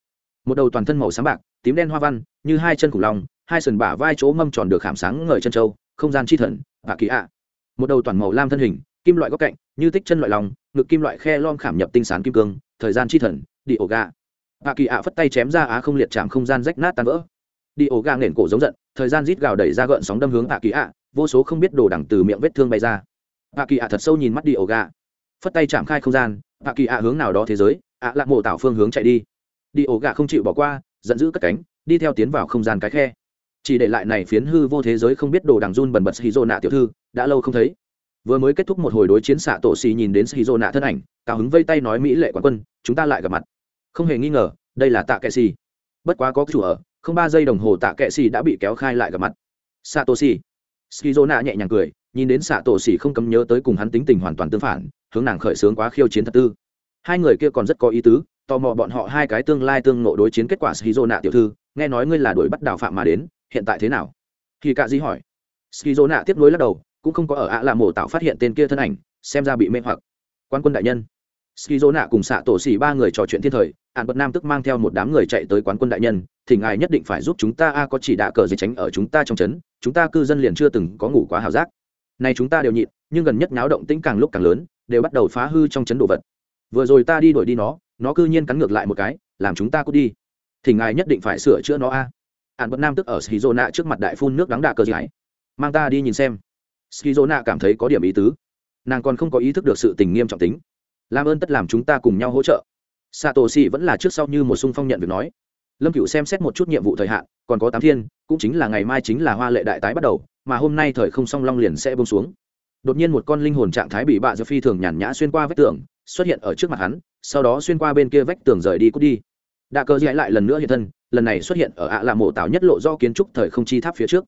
Một đầu toàn thân màu sáng bạc, tím đen hoa văn, như hai chân khủng long, hai sườn bả vai chỗ mâm tròn được khảm sáng ngời chân châu, không gian chi thần và kỳ ạ. Một đầu toàn màu lam thân hình, kim loại góc cạnh, như tích chân loại lòng, ngực kim loại khe lom khảm nhập tinh sán kim cương, thời gian chi thần, đi ổ gà. Và kỳ ạ phất tay chém ra á không liệt chạm không gian rách nát tan vỡ. Đi ổ gà nền cổ giống giận, thời gian rít gào đẩy ra gợn sóng đâm hướng ạ kỳ ạ, vô số không biết đồ đẳng từ miệng vết thương bay ra. Ạ kỳ ạ thật sâu nhìn mắt đi ổ gà. Phất tay chạm khai không gian ạ kỳ ạ hướng nào đó thế giới, ạ lạc mộ tạo phương hướng chạy đi. Đi ổ gà không chịu bỏ qua, giận dữ cất cánh, đi theo tiến vào không gian cái khe chỉ để lại này phiến hư vô thế giới không biết đồ đằng run bần bật hì nạ tiểu thư, đã lâu không thấy. Vừa mới kết thúc một hồi đối chiến xạ tổ xì nhìn đến hì nạ thân ảnh, cao hứng vây tay nói mỹ lệ quán quân, chúng ta lại gặp mặt. Không hề nghi ngờ, đây là tạ kệ xì bất quá có chủ ở, không ba giây đồng hồ tạ kệ xì đã bị kéo khai lại gặp mặt. Xạ tổ xì. Nạ nhẹ nhàng cười, nhìn đến xạ tổ xì không cấm nhớ tới cùng hắn tính tình hoàn toàn tương phản, hướng nàng khởi sướng quá khiêu chiến thật tư. Hai người kia còn rất có ý tứ, tò mò bọn họ hai cái tương lai tương nộ đối chiến kết quả skizo nạ tiểu thư, nghe nói ngươi là đuổi bắt đào phạm mà đến hiện tại thế nào? Khi cạ di hỏi. Skizo nạ tiếp nối lắc đầu, cũng không có ở ạ là mổ tạo phát hiện tên kia thân ảnh, xem ra bị mê hoặc. Quan quân đại nhân. Skizo nạ cùng xạ tổ xỉ ba người trò chuyện thiên thời ạn bật nam tức mang theo một đám người chạy tới quán quân đại nhân, thì ngài nhất định phải giúp chúng ta a, có chỉ đạ cờ gì tránh ở chúng ta trong trấn, chúng ta cư dân liền chưa từng có ngủ quá hào giác. Này chúng ta đều nhịn, nhưng gần nhất náo động tĩnh càng lúc càng lớn, đều bắt đầu phá hư trong trấn đồ vật. Vừa rồi ta đi đuổi đi nó nó cư nhiên cắn ngược lại một cái, làm chúng ta cút đi. Thì ngài nhất định phải sửa chữa nó a. à ạn bất nam tức ở Skizona trước mặt đại phun nước đắng đạ cơ giải. Mang ta đi nhìn xem. Skizona cảm thấy có điểm ý tứ. Nàng còn không có ý thức được sự tình nghiêm trọng tính. Làm ơn tất làm chúng ta cùng nhau hỗ trợ. Satoshi vẫn là trước sau như một sung phong nhận việc nói. Lâm cựu xem xét một chút nhiệm vụ thời hạn, còn có tám thiên, cũng chính là ngày mai chính là hoa lệ đại tái bắt đầu, mà hôm nay thời không song long liền sẽ bông xuống. Đột nhiên một con linh hồn trạng thái bị bạ do phi thường nhàn nhã xuyên qua vách tường, xuất hiện ở trước mặt hắn, sau đó xuyên qua bên kia vách tường rời đi cút đi. Đạ cơ dạy lại lần nữa hiện thân lần này xuất hiện ở ạ là mộ tạo nhất lộ do kiến trúc thời không chi tháp phía trước.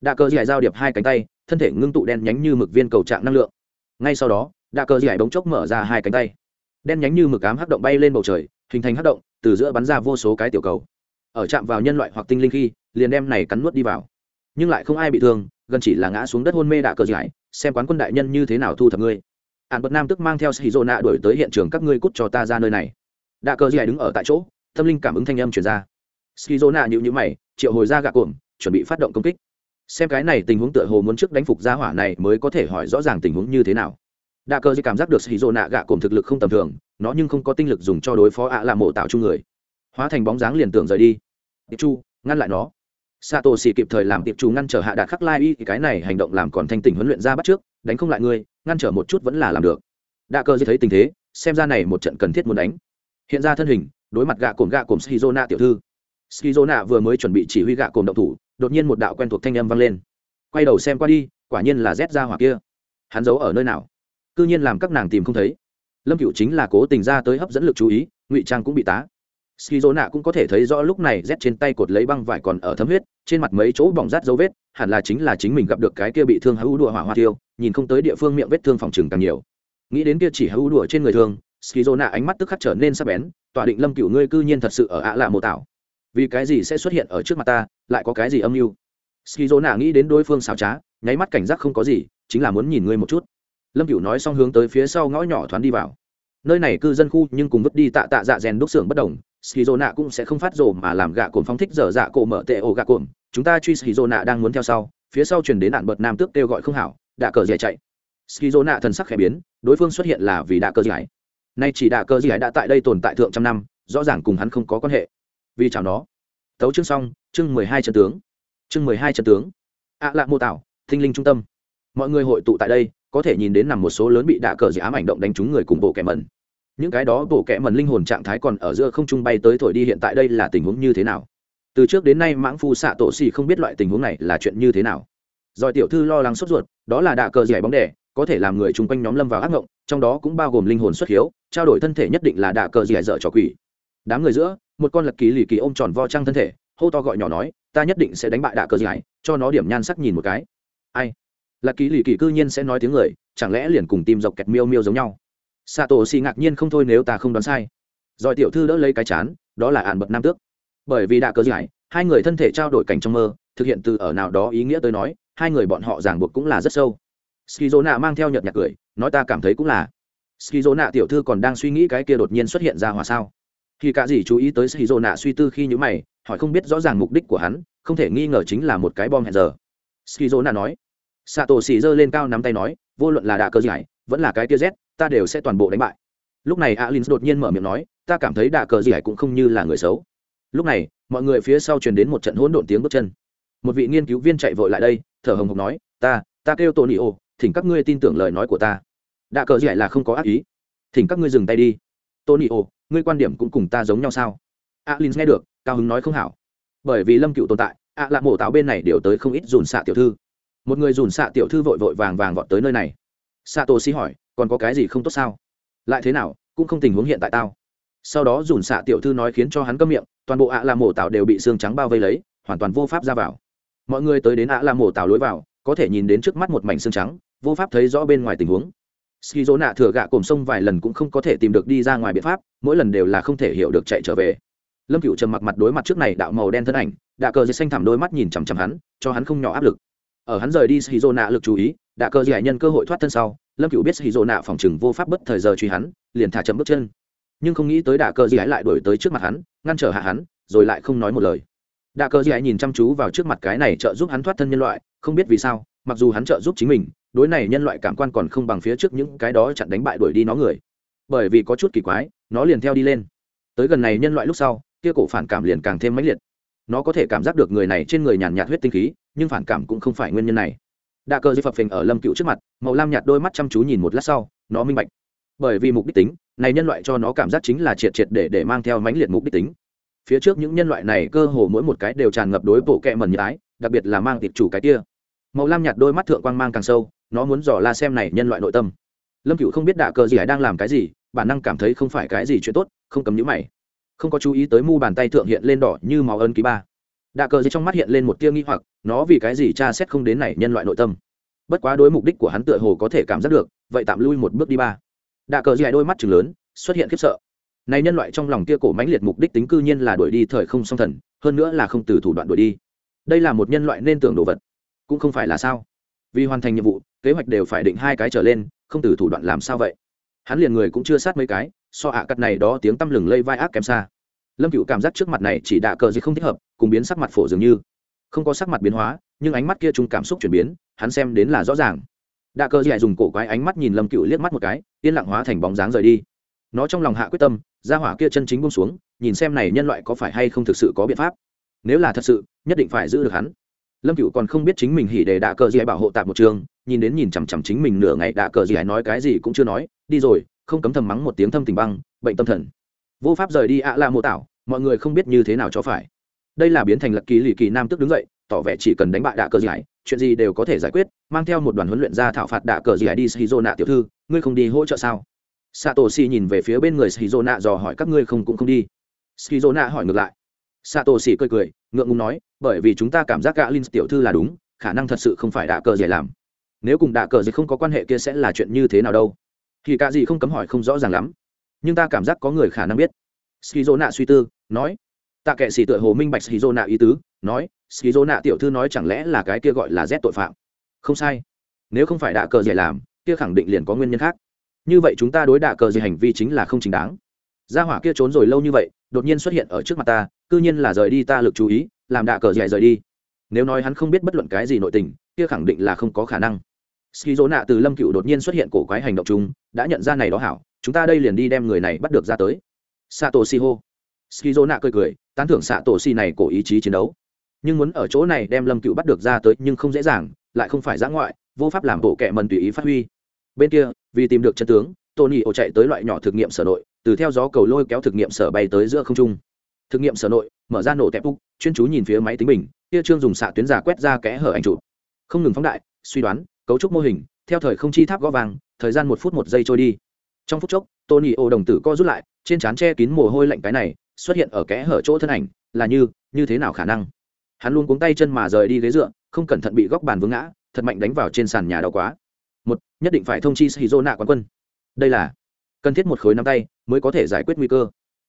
Đạ cơ giải giao điệp hai cánh tay thân thể ngưng tụ đen nhánh như mực viên cầu trạng năng lượng. Ngay sau đó đạ cơ giải bóng chốc mở ra hai cánh tay. Đen nhánh như mực ám hắc động bay lên bầu trời hình thành hắc động từ giữa bắn ra vô số cái tiểu cầu. Ở chạm vào nhân loại hoặc tinh linh khi liền đem này cắn nuốt đi vào. Nhưng lại không ai bị thương gần chỉ là ngã xuống đất hôn mê đạ cờ giải, xem quán quân đại nhân như thế nào thu thập ngươi. Ạn bật nam tức mang theo sĩ nạ đuổi tới hiện trường các ngươi cút cho ta ra nơi này. Đạ cờ giải đứng ở tại chỗ tâm linh cảm ứng thanh âm truyền ra. Skizona nhíu nhíu mày triệu hồi ra gạ cuồng, chuẩn bị phát động công kích. Xem cái này tình huống tựa hồ muốn trước đánh phục gia hỏa này mới có thể hỏi rõ ràng tình huống như thế nào. Đạ cơ dạy cảm giác được Skizona gạ cuồng thực lực không tầm thường nó nhưng không có tinh lực dùng cho đối phó ạ à là mộ tạo chung người. Hóa thành bóng dáng liền tưởng rời đi. Tiệp chu ngăn lại nó. Sato xì kịp thời làm tiệp chu ngăn trở hạ đạt khắc lai y cái này hành động làm còn thanh tỉnh huấn luyện ra bắt trước đánh không lại ngươi ngăn trở một chút vẫn là làm được. Đạ cơ dư thấy tình thế xem ra này một trận cần thiết muốn đánh. Hiện ra thân hình đối mặt gạ cuồng gạ cuồng skizona tiểu thư skizona vừa mới chuẩn bị chỉ huy gạ cồn động thủ đột nhiên một đạo quen thuộc thanh âm vang lên. Quay đầu xem qua đi quả nhiên là Z ra hỏa kia. Hắn giấu ở nơi nào? Cư nhiên làm các nàng tìm không thấy. Lâm Cửu chính là cố tình ra tới hấp dẫn lực chú ý ngụy trang cũng bị tá. Skizona cũng có thể thấy rõ lúc này Z trên tay cột lấy băng vải còn ở thấm huyết trên mặt mấy chỗ bỏng rát dấu vết hẳn là chính là chính mình gặp được cái kia bị thương hữu đùa hỏa hoa tiêu nhìn không tới địa phương miệng vết thương phòng trường càng nhiều. Nghĩ đến kia chỉ hữu đùa trên người thường, skizona ánh mắt tức khắc trở nên sắc bén tỏa định lâm Cửu ngươi cư nhiên thật sự ở ạ lạ mộ tạo vì cái gì sẽ xuất hiện ở trước mặt ta, lại có cái gì âm mưu? Skizona nghĩ đến đối phương xảo trá, nháy mắt cảnh giác không có gì, chính là muốn nhìn ngươi một chút. Lâm cựu nói xong hướng tới phía sau ngõ nhỏ thoáng đi vào. Nơi này cư dân khu nhưng cùng vứt đi tạ tạ dạ rèn đúc xưởng bất đồng, skizona cũng sẽ không phát rồ mà làm gạ cồn phong thích dở dạ cổ mở tệ ổ gạ cồn. Chúng ta truy skizona đang muốn theo sau, phía sau chuyển đến nạn bật nam tước kêu gọi không hảo, đạ cờ dẻ chạy. Skizona thần sắc khẽ biến, đối phương xuất hiện là vì đạ cờ dẻ. Nay chỉ đạ cờ dẻ đã tại đây tồn tại thượng trăm năm, rõ ràng cùng hắn không có quan hệ vì chào nó. Tấu chương xong, chương mười hai trận tướng. Chương mười hai trận tướng. Ạ à lạ mô tảo, thinh linh trung tâm. Mọi người hội tụ tại đây, có thể nhìn đến nằm một số lớn bị đạ cờ dị ám ảnh động đánh trúng người cùng bộ kẻ mẩn. Những cái đó bộ kẻ mẩn linh hồn trạng thái còn ở giữa không trung bay tới thổi đi hiện tại đây là tình huống như thế nào? Từ trước đến nay mãng phu xạ tổ xì không biết loại tình huống này là chuyện như thế nào. Rồi tiểu thư lo lắng sốt ruột, đó là đạ cờ dẻ bóng đẻ, có thể làm người chung quanh nhóm lâm vào ác ngộng, trong đó cũng bao gồm linh hồn xuất hiếu, trao đổi thân thể nhất định là đạ cờ gì dở trò quỷ. Đám người giữa một con lật kỳ lì kỳ ôm tròn vo trăng thân thể, hô to gọi nhỏ nói, ta nhất định sẽ đánh bại đạ cờ gì cho nó điểm nhan sắc nhìn một cái. Ai? Lật kỳ lì kỳ cư nhiên sẽ nói tiếng người, chẳng lẽ liền cùng tìm dọc kẹt miêu miêu giống nhau? Xạ tổ xì ngạc nhiên không thôi nếu ta không đoán sai. Rồi tiểu thư đỡ lấy cái chán, đó là ạn bậc nam tước. Bởi vì đạ cờ gì hai người thân thể trao đổi cảnh trong mơ, thực hiện từ ở nào đó ý nghĩa tới nói, hai người bọn họ ràng buộc cũng là rất sâu. Skizona mang theo nhợt nhạt cười, nói ta cảm thấy cũng là. Skizona tiểu thư còn đang suy nghĩ cái kia đột nhiên xuất hiện ra hòa sao? Khi cả gì chú ý tới skizona suy tư khi nhữ mày hỏi không biết rõ ràng mục đích của hắn không thể nghi ngờ chính là một cái bom hẹn giờ. Skizona nói. Sato xì giơ lên cao nắm tay nói vô luận là đạ cơ dài, vẫn là cái tia z ta đều sẽ toàn bộ đánh bại. Lúc này alin đột nhiên mở miệng nói ta cảm thấy đạ cờ giải cũng không như là người xấu. Lúc này mọi người phía sau truyền đến một trận hỗn độn tiếng bước chân. Một vị nghiên cứu viên chạy vội lại đây thở hồng hộc nói ta ta kêu tony ô thỉnh các ngươi tin tưởng lời nói của ta. Đạ cờ giải là không có ác ý. Thỉnh các ngươi dừng tay đi. Tony ô ngươi quan điểm cũng cùng ta giống nhau sao? Alin nghe được, cao hứng nói không hảo. Bởi vì lâm cựu tồn tại ạ à lạ mổ tạo bên này đều tới không ít dùn xạ tiểu thư. Một người dùn xạ tiểu thư vội vội vàng vàng vọt tới nơi này. Xạ tổ xi hỏi, còn có cái gì không tốt sao? Lại thế nào, cũng không tình huống hiện tại tao. Sau đó dùn xạ tiểu thư nói khiến cho hắn câm miệng, toàn bộ ạ à là mổ tạo đều bị xương trắng bao vây lấy, hoàn toàn vô pháp ra vào. Mọi người tới đến ạ à là mổ tạo lối vào, có thể nhìn đến trước mắt một mảnh xương trắng, vô pháp thấy rõ bên ngoài tình huống ski dỗ nạ thừa gạ cồm sông vài lần cũng không có thể tìm được đi ra ngoài biện pháp, mỗi lần đều là không thể hiểu được chạy trở về. Lâm cựu trầm mặc mặt đối mặt trước này đạo màu đen thân ảnh, đạ cờ dây xanh thẳm đôi mắt nhìn chằm chằm hắn, cho hắn không nhỏ áp lực. Ở hắn rời đi ski dỗ nạ lực chú ý, đạ cờ dây nhân cơ hội thoát thân sau, lâm cựu biết ski dỗ nạ phòng chừng vô pháp bất thời giờ truy hắn, liền thả chậm bước chân. Nhưng không nghĩ tới đạ cờ dây lại đổi tới trước mặt hắn, ngăn trở hạ hắn, rồi lại không nói một lời. Đạ cờ dây nhìn chăm chú vào trước mặt cái này trợ giúp hắn thoát thân nhân loại, không biết vì sao, mặc dù hắn trợ giúp chính mình đối này nhân loại cảm quan còn không bằng phía trước những cái đó chặn đánh bại đuổi đi nó người. Bởi vì có chút kỳ quái, nó liền theo đi lên. Tới gần này nhân loại lúc sau, kia cổ phản cảm liền càng thêm mãnh liệt. Nó có thể cảm giác được người này trên người nhàn nhạt huyết tinh khí, nhưng phản cảm cũng không phải nguyên nhân này. Đạ cơ dây phập phình ở lâm cựu trước mặt, màu lam nhạt đôi mắt chăm chú nhìn một lát sau, nó minh bạch. Bởi vì mục đích tính, này nhân loại cho nó cảm giác chính là triệt triệt để để mang theo mãnh liệt mục đích tính. Phía trước những nhân loại này cơ hồ mỗi một cái đều tràn ngập đối bộ kẹ mần như ái, đặc biệt là mang tiệp chủ cái kia. Màu lam nhạt đôi mắt thượng quang mang càng sâu nó muốn dò la xem này nhân loại nội tâm. Lâm cựu không biết đạ cờ gì hải đang làm cái gì, bản năng cảm thấy không phải cái gì chuyện tốt, không cấm nhữ mày. Không có chú ý tới mu bàn tay thượng hiện lên đỏ như màu ân ký ba. Đạ cờ gì trong mắt hiện lên một tia nghi hoặc, nó vì cái gì cha xét không đến này nhân loại nội tâm? Bất quá đối mục đích của hắn tựa hồ có thể cảm giác được, vậy tạm lui một bước đi ba. Đạ cờ gì hải đôi mắt chừng lớn, xuất hiện khiếp sợ. Này nhân loại trong lòng kia cổ mãnh liệt mục đích tính cư nhiên là đuổi đi thời không song thần, hơn nữa là không từ thủ đoạn đuổi đi. Đây là một nhân loại nên tưởng đồ vật, cũng không phải là sao vì hoàn thành nhiệm vụ, kế hoạch đều phải định hai cái trở lên, không từ thủ đoạn làm sao vậy? Hắn liền người cũng chưa sát mấy cái, so ạ à cắt này đó tiếng tăm lừng lây vai ác kém xa. Lâm cựu cảm giác trước mặt này chỉ đạ cờ gì không thích hợp, cùng biến sắc mặt phổ dường như. Không có sắc mặt biến hóa, nhưng ánh mắt kia chung cảm xúc chuyển biến, hắn xem đến là rõ ràng. Đạ cờ gì lại dùng cổ quái ánh mắt nhìn lâm cựu liếc mắt một cái, yên lặng hóa thành bóng dáng rời đi. Nó trong lòng hạ quyết tâm, ra hỏa kia chân chính bông xuống, nhìn xem này nhân loại có phải hay không thực sự có biện pháp. Nếu là thật sự, nhất định phải giữ được hắn lâm cựu còn không biết chính mình hỉ để đạ cờ gì bảo hộ tạp một trường, nhìn đến nhìn chằm chằm chính mình nửa ngày đạ cờ gì nói cái gì cũng chưa nói, đi rồi, không cấm thầm mắng một tiếng thâm tình băng, bệnh tâm thần. Vô pháp rời đi ạ la mô tảo, mọi người không biết như thế nào cho phải. Đây là biến thành lật kỳ lì kỳ nam tức đứng dậy, tỏ vẻ chỉ cần đánh bại đạ cờ gì chuyện gì đều có thể giải quyết, mang theo một đoàn huấn luyện ra thảo phạt đạ cờ gì đi shizu nạ tiểu thư, ngươi không đi hỗ trợ sao? Sato si nhìn về phía bên người shizu nạ dò hỏi các ngươi không cũng không đi. Shizu nạ hỏi ngược lại sato si cười cười, ngượng ngùng nói, bởi vì chúng ta cảm giác gã linh tiểu thư là đúng, khả năng thật sự không phải đạ cờ gì làm. Nếu cùng đạ cờ gì không có quan hệ kia sẽ là chuyện như thế nào đâu? Thì cả gì không cấm hỏi không rõ ràng lắm. Nhưng ta cảm giác có người khả năng biết. Skizo nạ suy tư, nói. Tạ kệ sĩ tựa hồ minh bạch skizo nạ ý tứ, nói skizo nạ tiểu thư nói chẳng lẽ là cái kia gọi là z tội phạm? Không sai. Nếu không phải đạ cờ gì làm, kia khẳng định liền có nguyên nhân khác. Như vậy chúng ta đối đạ cờ gì hành vi chính là không chính đáng gia hỏa kia trốn rồi lâu như vậy, đột nhiên xuất hiện ở trước mặt ta, cư nhiên là rời đi ta lực chú ý, làm đạ cờ dạy rời đi. Nếu nói hắn không biết bất luận cái gì nội tình, kia khẳng định là không có khả năng. Ski dỗ nạ từ lâm cựu đột nhiên xuất hiện cổ quái hành động chung, đã nhận ra này đó hảo, chúng ta đây liền đi đem người này bắt được ra tới. Sato si hô. Ski dỗ nạ cười cười, tán thưởng sato si này cổ ý chí chiến đấu. Nhưng muốn ở chỗ này đem lâm cựu bắt được ra tới nhưng không dễ dàng, lại không phải giã ngoại, vô pháp làm bộ kệ mần tùy ý phát huy. Bên kia, vì tìm được chân tướng, tony ổ chạy tới loại nhỏ thực nghiệm sở nội từ theo gió cầu lôi kéo thực nghiệm sở bay tới giữa không trung. Thực nghiệm sở nội, mở ra nổ tẹp úc, chuyên chú nhìn phía máy tính mình, kia trương dùng xạ tuyến giả quét ra kẽ hở ảnh chụp. Không ngừng phóng đại, suy đoán, cấu trúc mô hình, theo thời không chi tháp gõ vàng, thời gian một phút một giây trôi đi. Trong phút chốc, tony ô đồng tử co rút lại, trên trán che kín mồ hôi lạnh cái này, xuất hiện ở kẽ hở chỗ thân ảnh, là như như thế nào khả năng? Hắn luôn cuống tay chân mà rời đi ghế dựa, không cẩn thận bị góc bàn vướng ngã, thật mạnh đánh vào trên sàn nhà đau quá. Một, nhất định phải thông chi shizu nạ quán quân. Đây là cần thiết một khối nắm tay mới có thể giải quyết nguy cơ.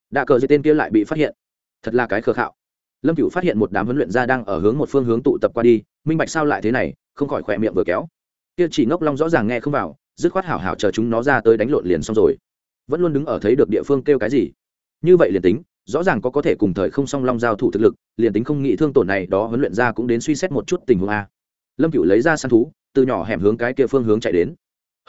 Đạ cờ dưới tên kia lại bị phát hiện. Thật là cái khờ khạo. Lâm cựu phát hiện một đám huấn luyện gia đang ở hướng một phương hướng tụ tập qua đi, minh bạch sao lại thế này, không khỏi khỏe miệng vừa kéo. Kia chỉ ngốc long rõ ràng nghe không vào, dứt khoát hảo hảo chờ chúng nó ra tới đánh lộn liền xong rồi. Vẫn luôn đứng ở thấy được địa phương kêu cái gì. Như vậy liền tính, rõ ràng có có thể cùng thời không song long giao thủ thực lực, liền tính không nghĩ thương tổn này, đó huấn luyện ra cũng đến suy xét một chút tình huống a. Lâm cựu lấy ra săn thú, từ nhỏ hẻm hướng cái kia phương hướng chạy đến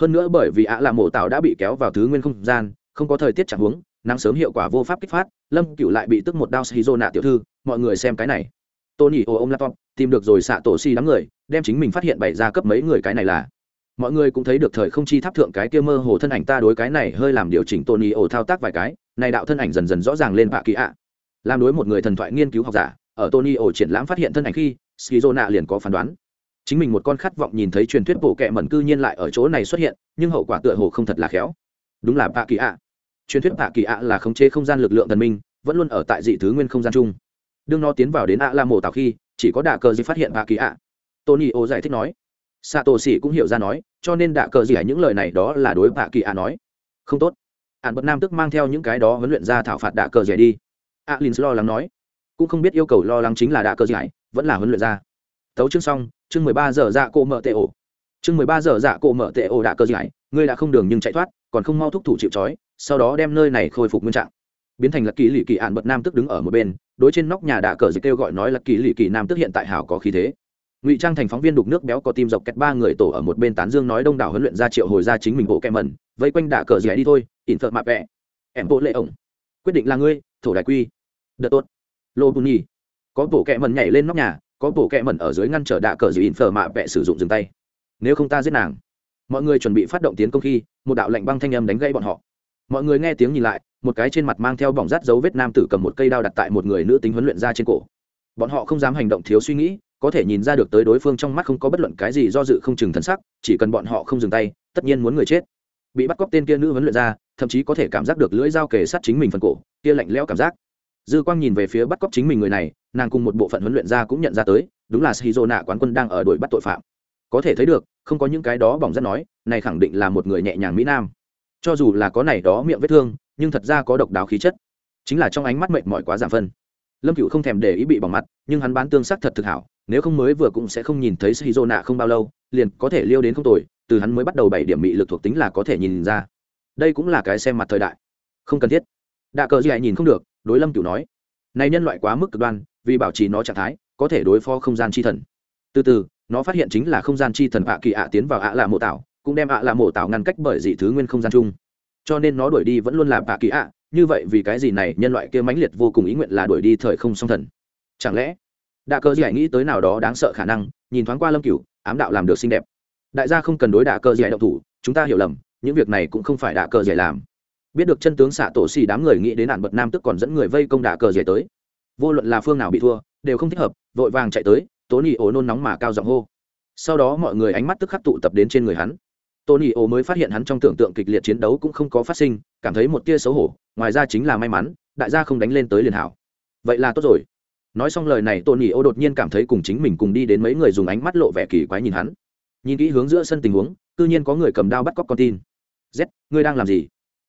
hơn nữa bởi vì ạ là mộ tạo đã bị kéo vào thứ nguyên không gian, không có thời tiết chẳng huống, nắng sớm hiệu quả vô pháp kích phát, lâm cựu lại bị tức một đao shizu nạ tiểu thư, mọi người xem cái này. Tony ô ôm laptop, tìm được rồi xạ tổ xi đám người, đem chính mình phát hiện bày ra cấp mấy người cái này là. Mọi người cũng thấy được thời không chi tháp thượng cái kia mơ hồ thân ảnh ta đối cái này hơi làm điều chỉnh tony ổ thao tác vài cái, này đạo thân ảnh dần dần rõ ràng lên bạ kỳ ạ. Làm đối một người thần thoại nghiên cứu học giả, ở tony ổ triển lãm phát hiện thân ảnh khi skizona liền có phán đoán chính mình một con khát vọng nhìn thấy truyền thuyết bộ kệ mẩn cư nhiên lại ở chỗ này xuất hiện, nhưng hậu quả tựa hồ không thật là khéo. Đúng là bạ kỳ ạ. Truyền thuyết bạ kỳ ạ là khống chế không gian lực lượng thần minh, vẫn luôn ở tại dị thứ nguyên không gian chung. Đương nó tiến vào đến ạ la mổ tào khi, chỉ có đạ cờ gì phát hiện bạ kỳ ạ. Tony ô giải thích nói. Sato sĩ cũng hiểu ra nói, cho nên đạ cờ gì những lời này đó là đối bạ kỳ ạ nói. Không tốt. Ạn bật nam tức mang theo những cái đó huấn luyện ra thảo phạt đạ cờ gì đi. Alin lo lắng nói. Cũng không biết yêu cầu lo lắng chính là đạ cờ gì vẫn là huấn luyện ra. Tấu chương xong chương mười ba giờ dạ cô mở tệ ổ. Chương mười ba giờ dạ cô mở tệ ổ đã cơ giải, ngươi đã không đường nhưng chạy thoát, còn không mau thúc thủ chịu trói, sau đó đem nơi này khôi phục nguyên trạng. Biến thành lật kỳ lì kỳ ạn bật nam tức đứng ở một bên, đối trên nóc nhà đạ cờ dịch kêu gọi nói lật kỳ lì kỳ nam tức hiện tại hảo có khí thế. Ngụy trang thành phóng viên đục nước béo có tim dọc kẹt ba người tổ ở một bên tán dương nói đông đảo huấn luyện ra triệu hồi ra chính mình bộ kẹ mẩn, vây quanh đạ cờ giải đi thôi, ỉn thợ mạ vẹ. Em bộ lệ ổng. Quyết định là ngươi, thổ đại quy. Đợt tốt. Lô bùn nhi có bộ kẹ mẩn nhảy lên nóc nhà có bộ kẹ mẩn ở dưới ngăn trở đạ cờ gì in phở mạ vẹ sử dụng dừng tay. Nếu không ta giết nàng. Mọi người chuẩn bị phát động tiến công khi, một đạo lệnh băng thanh âm đánh gây bọn họ. Mọi người nghe tiếng nhìn lại, một cái trên mặt mang theo bỏng rát dấu vết nam tử cầm một cây đao đặt tại một người nữ tính huấn luyện ra trên cổ. Bọn họ không dám hành động thiếu suy nghĩ, có thể nhìn ra được tới đối phương trong mắt không có bất luận cái gì do dự không chừng thân sắc, chỉ cần bọn họ không dừng tay, tất nhiên muốn người chết. Bị bắt cóc tên kia nữ huấn luyện ra, thậm chí có thể cảm giác được lưỡi dao kề sát chính mình phần cổ, kia lạnh lẽo cảm giác. Dư quang nhìn về phía bắt cóc chính mình người này nàng cùng một bộ phận huấn luyện ra cũng nhận ra tới, đúng là shizu nạ quán quân đang ở đuổi bắt tội phạm. Có thể thấy được, không có những cái đó bỏng rất nói, này khẳng định là một người nhẹ nhàng mỹ nam. Cho dù là có này đó miệng vết thương, nhưng thật ra có độc đáo khí chất. Chính là trong ánh mắt mệt mỏi quá giảm phân. Lâm cựu không thèm để ý bị bỏng mặt, nhưng hắn bán tương sắc thật thực hảo, nếu không mới vừa cũng sẽ không nhìn thấy shizu nạ không bao lâu, liền có thể liêu đến không tồi, từ hắn mới bắt đầu bảy điểm bị lực thuộc tính là có thể nhìn ra. Đây cũng là cái xem mặt thời đại. Không cần thiết. Đạ cờ gì nhìn không được, đối lâm cửu nói. Này nhân loại quá mức cực đoan vì bảo trì nó trạng thái, có thể đối phó không gian chi thần. Từ từ, nó phát hiện chính là không gian chi thần ạ kỳ ạ tiến vào ạ là mộ tảo, cũng đem ạ là mộ tảo ngăn cách bởi dị thứ nguyên không gian chung. Cho nên nó đuổi đi vẫn luôn là ạ kỳ ạ, như vậy vì cái gì này, nhân loại kia mãnh liệt vô cùng ý nguyện là đuổi đi thời không song thần. Chẳng lẽ, đạ cơ gì nghĩ tới nào đó đáng sợ khả năng, nhìn thoáng qua lâm cửu, ám đạo làm được xinh đẹp. Đại gia không cần đối đạ cơ gì động thủ, chúng ta hiểu lầm, những việc này cũng không phải đạ cơ gì làm. Biết được chân tướng xạ tổ xì đám người nghĩ đến nạn bật nam tức còn dẫn người vây công đạ cờ dày tới vô luận là phương nào bị thua, đều không thích hợp, vội vàng chạy tới tố nỉ ổ nôn nóng mà cao giọng hô. Sau đó mọi người ánh mắt tức khắc tụ tập đến trên người hắn. Tony ổ mới phát hiện hắn trong tưởng tượng kịch liệt chiến đấu cũng không có phát sinh, cảm thấy một tia xấu hổ, ngoài ra chính là may mắn, đại gia không đánh lên tới liền hảo. Vậy là tốt rồi. Nói xong lời này, tony ổ đột nhiên cảm thấy cùng chính mình cùng đi đến mấy người dùng ánh mắt lộ vẻ kỳ quái nhìn hắn. Nhìn kỹ hướng giữa sân tình huống tự nhiên có người cầm đao bắt cóc con tin. Z, ngươi đang làm gì?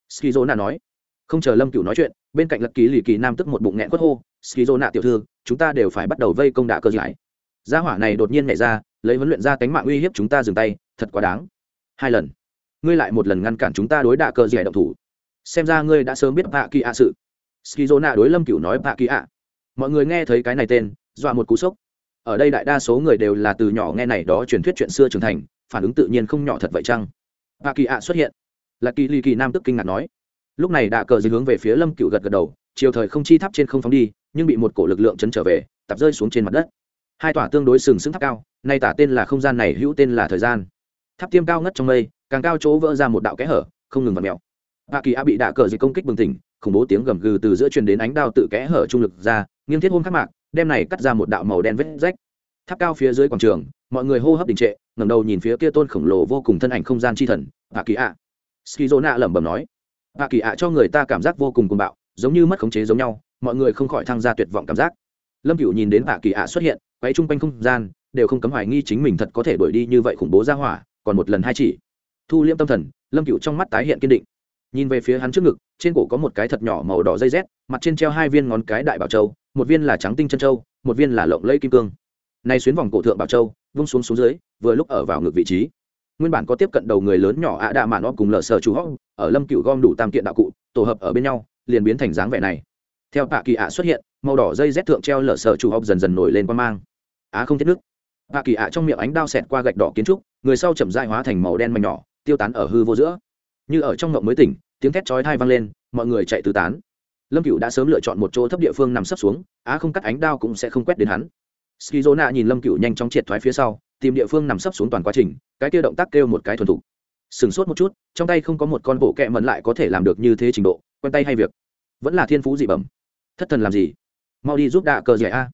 Skizona nói. Không chờ lâm cửu nói chuyện bên cạnh lật ký lì kỳ nam tức một bụng nghẹn quất hô, skizona tiểu thư, chúng ta đều phải bắt đầu vây công đạ cơ giải. Gia hỏa này đột nhiên nhảy ra, lấy huấn luyện ra cánh mạng uy hiếp chúng ta dừng tay, thật quá đáng. Hai lần. Ngươi lại một lần ngăn cản chúng ta đối đạ cơ giải động thủ. Xem ra ngươi đã sớm biết bạ kỳ ạ sự. Skizona đối lâm cửu nói, bạ kỳ ạ. Mọi người nghe thấy cái này tên, dọa một cú sốc. Ở đây đại đa số người đều là từ nhỏ nghe này đó truyền thuyết chuyện xưa trưởng thành, phản ứng tự nhiên không nhỏ thật vậy chăng? Bạ kỳ ạ xuất hiện. Là kỳ lì kỳ nam tức kinh ngạc nói lúc này đạ cờ dưới hướng về phía lâm cựu gật gật đầu, chiều thời không chi tháp trên không phóng đi, nhưng bị một cổ lực lượng chấn trở về tập rơi xuống trên mặt đất. Hai tòa tương đối sừng sững tháp cao, nay tả tên là không gian này, hữu tên là thời gian. Tháp tiêm cao ngất trong mây, càng cao chỗ vỡ ra một đạo kẽ hở, không ngừng vặt mèo. Hạ kỳ a bị đạ cờ dưới công kích bừng tỉnh, khủng bố tiếng gầm gừ từ giữa truyền đến ánh đao tự kẽ hở trung lực ra, nghiêng thiết hôn khắc mạc, đem này cắt ra một đạo màu đen vết rách. Tháp cao phía dưới quảng trường, mọi người hô hấp đình trệ, ngẩng đầu nhìn phía kia tôn khổng lồ vô cùng thân ảnh không gian chi thần, hạ kỳ a skizo nạ lẩm bẩm nói hạ kỳ ạ cho người ta cảm giác vô cùng cuồng bạo, giống như mất khống chế giống nhau, mọi người không khỏi thăng ra tuyệt vọng cảm giác. Lâm cựu nhìn đến hạ kỳ ạ xuất hiện, quay chung quanh không gian, đều không cấm hoài nghi chính mình thật có thể đuổi đi như vậy khủng bố ra hỏa, còn một lần hai chỉ. Thu liêm tâm thần, lâm cựu trong mắt tái hiện kiên định. Nhìn về phía hắn trước ngực, trên cổ có một cái thật nhỏ màu đỏ dây rét mặt trên treo hai viên ngón cái đại bảo châu, một viên là trắng tinh chân châu, một viên là lộng lẫy kim cương. Nay xuyến vòng cổ thượng bảo châu, vung xuống xuống dưới, vừa lúc ở vào ngực vị trí nguyên bản có tiếp cận đầu người lớn nhỏ ạ đạ mạn om cùng lở sở chủ hóc ở lâm cựu gom đủ tam kiện đạo cụ, tổ hợp ở bên nhau, liền biến thành dáng vẻ này. Theo tạ kỳ ạ xuất hiện, màu đỏ dây rét thượng treo lở sở chủ hóc dần dần nổi lên quan mang. Á không thiết nước. Tạ kỳ ạ trong miệng ánh đao xẹt qua gạch đỏ kiến trúc, người sau chậm dại hóa thành màu đen mảnh nhỏ, tiêu tán ở hư vô giữa. Như ở trong ngộng mới tỉnh, tiếng thét chói thai vang lên, mọi người chạy tứ tán. Lâm cựu đã sớm lựa chọn một chỗ thấp địa phương nằm sấp xuống, á không cắt ánh đao cũng sẽ không quét đến hắn skizona nhìn lâm cựu nhanh chóng triệt thoái phía sau, tìm địa phương nằm sấp xuống toàn quá trình, cái kia động tác kêu một cái thuần thục. Sừng sốt một chút, trong tay không có một con bộ kẹ mẩn lại có thể làm được như thế trình độ, quen tay hay việc. Vẫn là thiên phú dị bẩm. Thất thần làm gì? Mau đi giúp đạ cờ giải a.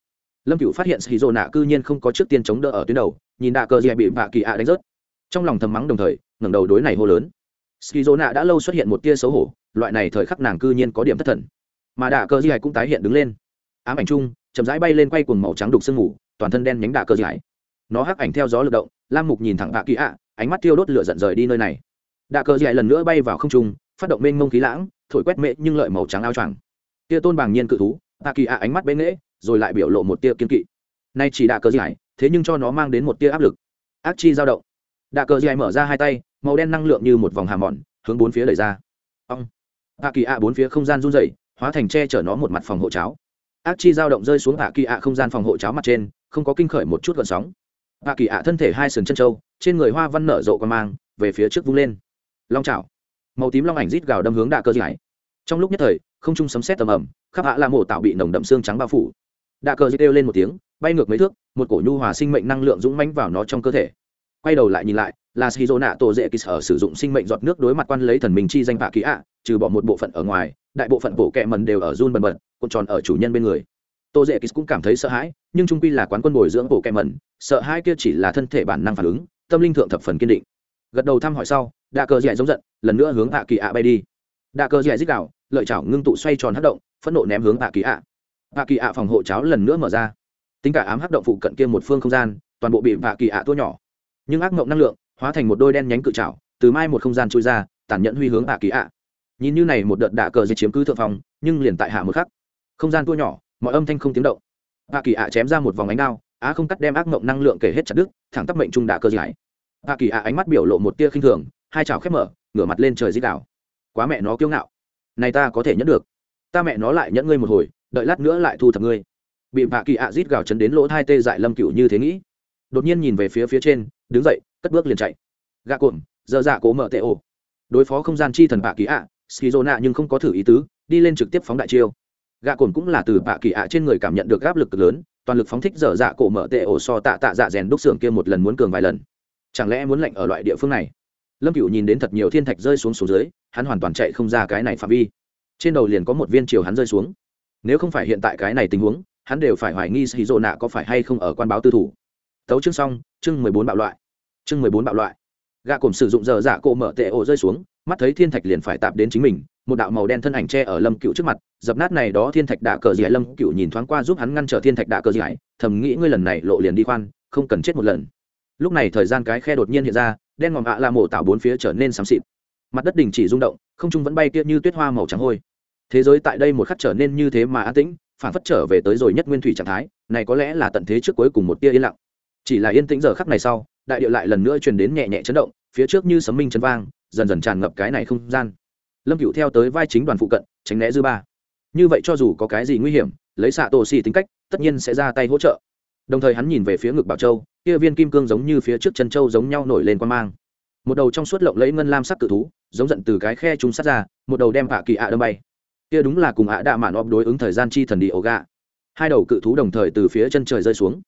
Lâm cựu phát hiện Skizona cư nhiên không có trước tiên chống đỡ ở tuyến đầu, nhìn đạ cờ giải bị vạ kỳ ạ đánh rớt. Trong lòng thầm mắng đồng thời, ngẩng đầu đối này hô lớn. Skizona đã lâu xuất hiện một tia xấu hổ, loại này thời khắc nàng cư nhiên có điểm thất thần. Mà đạ cờ giải cũng tái hiện đứng lên ám ảnh chung chậm rãi bay lên quay cuồng màu trắng đục sương mù toàn thân đen nhánh đạ cơ giải. nó hắc ảnh theo gió lực động lam mục nhìn thẳng vạ kỳ ạ ánh mắt tiêu đốt lửa giận rời đi nơi này. Đạ cơ giải lần nữa bay vào không trung phát động mênh mông khí lãng thổi quét mệ nhưng lợi màu trắng ao choàng. Tia tôn bàng nhiên cự thú tạ kỳ ạ ánh mắt bế nghễ rồi lại biểu lộ một tia kiên kỵ. Nay chỉ đạ cơ giải thế nhưng cho nó mang đến một tia áp lực. Ác chi dao động. Đạ cơ giải mở ra hai tay màu đen năng lượng như một vòng hàm mòn hướng bốn phía đẩy ra. Ông tạ kỳ ạ bốn phía không gian run rẩy, hóa thành che chở nó một mặt phòng hộ cháo ác chi dao động rơi xuống hạ kỳ ạ không gian phòng hộ cháo mặt trên, không có kinh khởi một chút gợn sóng. Hạ kỳ ạ thân thể hai sườn chân trâu, trên người hoa văn nở rộ con mang, về phía trước vung lên. Long chảo. Màu tím long ảnh rít gào đâm hướng đạ cơ giải. Trong lúc nhất thời, không trung sấm sét tầm ầm, khắp hạ là mổ tạo bị nồng đậm xương trắng bao phủ. Đạ cờ kêu lên một tiếng, bay ngược mấy thước, một cổ nhu hòa sinh mệnh năng lượng dũng mãnh vào nó trong cơ thể. Quay đầu lại nhìn lại, là shizu nạ tổ dễ kỳ sở sử dụng sinh mệnh giọt nước đối mặt quan lấy thần minh chi danh hạ kỳ ạ, trừ bỏ một bộ phận ở ngoài đại bộ phận bộ kẹ mần đều ở run bần bật, cuộn tròn ở chủ nhân bên người. Tô dễ kỳ cũng cảm thấy sợ hãi, nhưng trung quy là quán quân bồi dưỡng bộ kẹ mần, sợ hãi kia chỉ là thân thể bản năng phản ứng, tâm linh thượng thập phần kiên định. Gật đầu thăm hỏi sau, đạ cờ dẻ giống giận, lần nữa hướng hạ kỳ ạ bay đi. Đạ cờ dẻ dích đạo, lợi chảo ngưng tụ xoay tròn hất động, phẫn nộ ném hướng hạ kỳ ạ. Hạ kỳ ạ phòng hộ cháo lần nữa mở ra. Tính cả ám hắc động phụ cận kia một phương không gian, toàn bộ bị hạ kỳ ạ tua nhỏ. Nhưng ác mộng năng lượng, hóa thành một đôi đen nhánh cự chảo, từ mai một không gian trôi ra, tàn nhẫn huy hướng hạ kỳ ạ nhìn như này một đợt đạ cờ dây chiếm cứ thượng phòng nhưng liền tại hạ một khắc. Không gian tua nhỏ, mọi âm thanh không tiếng động. Hạ kỳ ạ chém ra một vòng ánh đao, á không cắt đem ác mộng năng lượng kể hết chặt đứt, thẳng tắp mệnh trung đạ cờ giải. Hạ kỳ ạ ánh mắt biểu lộ một tia khinh thường, hai chảo khép mở, ngửa mặt lên trời dích đảo quá mẹ nó kiêu ngạo. Này ta có thể nhẫn được. Ta mẹ nó lại nhẫn ngươi một hồi, đợi lát nữa lại thu thập ngươi. Bị hạ kỳ ạ rít gào chấn đến lỗ hai tê dại lâm cựu như thế nghĩ. Đột nhiên nhìn về phía phía trên, đứng dậy, cất bước liền chạy. Gạ cuộn dơ dạ cố mở tệ ổ. Đối phó không gian chi thần bạ kỳ ạ skizona nhưng không có thử ý tứ, đi lên trực tiếp phóng đại chiêu. Gạ cồn cũng là từ bạ kỳ ạ trên người cảm nhận được áp lực lớn, toàn lực phóng thích dở dạ cổ mở tệ ổ so tạ tạ dạ rèn đúc xưởng kia một lần muốn cường vài lần. Chẳng lẽ muốn lệnh ở loại địa phương này? Lâm Cửu nhìn đến thật nhiều thiên thạch rơi xuống xuống dưới, hắn hoàn toàn chạy không ra cái này phạm vi. Trên đầu liền có một viên chiều hắn rơi xuống. Nếu không phải hiện tại cái này tình huống, hắn đều phải hoài nghi Skizona có phải hay không ở quan báo tư thủ. Tấu chương xong, chương mười bốn bạo loại. Chương mười bốn bạo loại. Gạ cồm sử dụng dở dạ cổ mở tệ ổ rơi xuống mắt thấy thiên thạch liền phải tạp đến chính mình, một đạo màu đen thân ảnh tre ở lâm cựu trước mặt, dập nát này đó thiên thạch đạ cờ dì lâm cựu nhìn thoáng qua giúp hắn ngăn trở thiên thạch đạ cờ dì thầm nghĩ ngươi lần này lộ liền đi khoan, không cần chết một lần. Lúc này thời gian cái khe đột nhiên hiện ra, đen ngòm ạ à mổ tạo bốn phía trở nên xám xịt. Mặt đất đình chỉ rung động, không trung vẫn bay kia như tuyết hoa màu trắng hôi. Thế giới tại đây một khắc trở nên như thế mà an tĩnh, phản phất trở về tới rồi nhất nguyên thủy trạng thái, này có lẽ là tận thế trước cuối cùng một tia yên lặng. Chỉ là yên tĩnh giờ khắc này sau, đại điệu lại lần nữa truyền đến nhẹ nhẹ chấn động, phía trước như sấm minh chấn vang dần dần tràn ngập cái này không gian. Lâm cựu theo tới vai chính đoàn phụ cận, tránh né dư ba. Như vậy cho dù có cái gì nguy hiểm, lấy xạ tổ xì tính cách, tất nhiên sẽ ra tay hỗ trợ. Đồng thời hắn nhìn về phía ngực bảo châu, kia viên kim cương giống như phía trước chân châu giống nhau nổi lên quan mang. Một đầu trong suốt lộng lẫy ngân lam sắc cự thú, giống giận từ cái khe trung sát ra, một đầu đem hạ kỳ ạ đâm bay. Kia đúng là cùng ạ đạ mạn ọp đối ứng thời gian chi thần đi ổ gà hai đầu cự thú đồng thời từ phía chân trời rơi xuống.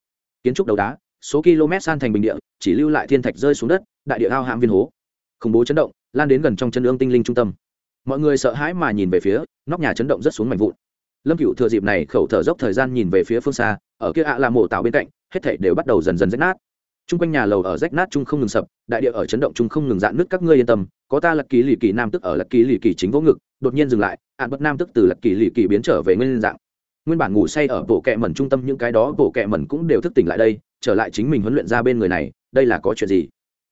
Kiến trúc đầu đá, số km san thành bình địa, chỉ lưu lại thiên thạch rơi xuống đất, đại địa ao hãm viên hố khủng bố chấn động, lan đến gần trong chân ương tinh linh trung tâm. Mọi người sợ hãi mà nhìn về phía, nóc nhà chấn động rất xuống mạnh vụn. Lâm cựu thừa dịp này khẩu thở dốc thời gian nhìn về phía phương xa, ở kia ạ là mộ tạo bên cạnh, hết thảy đều bắt đầu dần dần rách nát. Chung quanh nhà lầu ở rách nát chung không ngừng sập, đại địa ở chấn động chung không ngừng dạn nước các ngươi yên tâm, có ta lật ký lì kỳ nam tức ở lật ký lì kỳ chính vỗ ngực, đột nhiên dừng lại, ạn bất nam tức từ lật ký lì kỳ biến trở về nguyên dạng. Nguyên bản ngủ say ở bộ kẹ mẩn trung tâm, những cái đó bộ kẹ mẩn cũng đều thức tỉnh lại đây, trở lại chính mình huấn luyện ra bên người này, đây là có chuyện gì?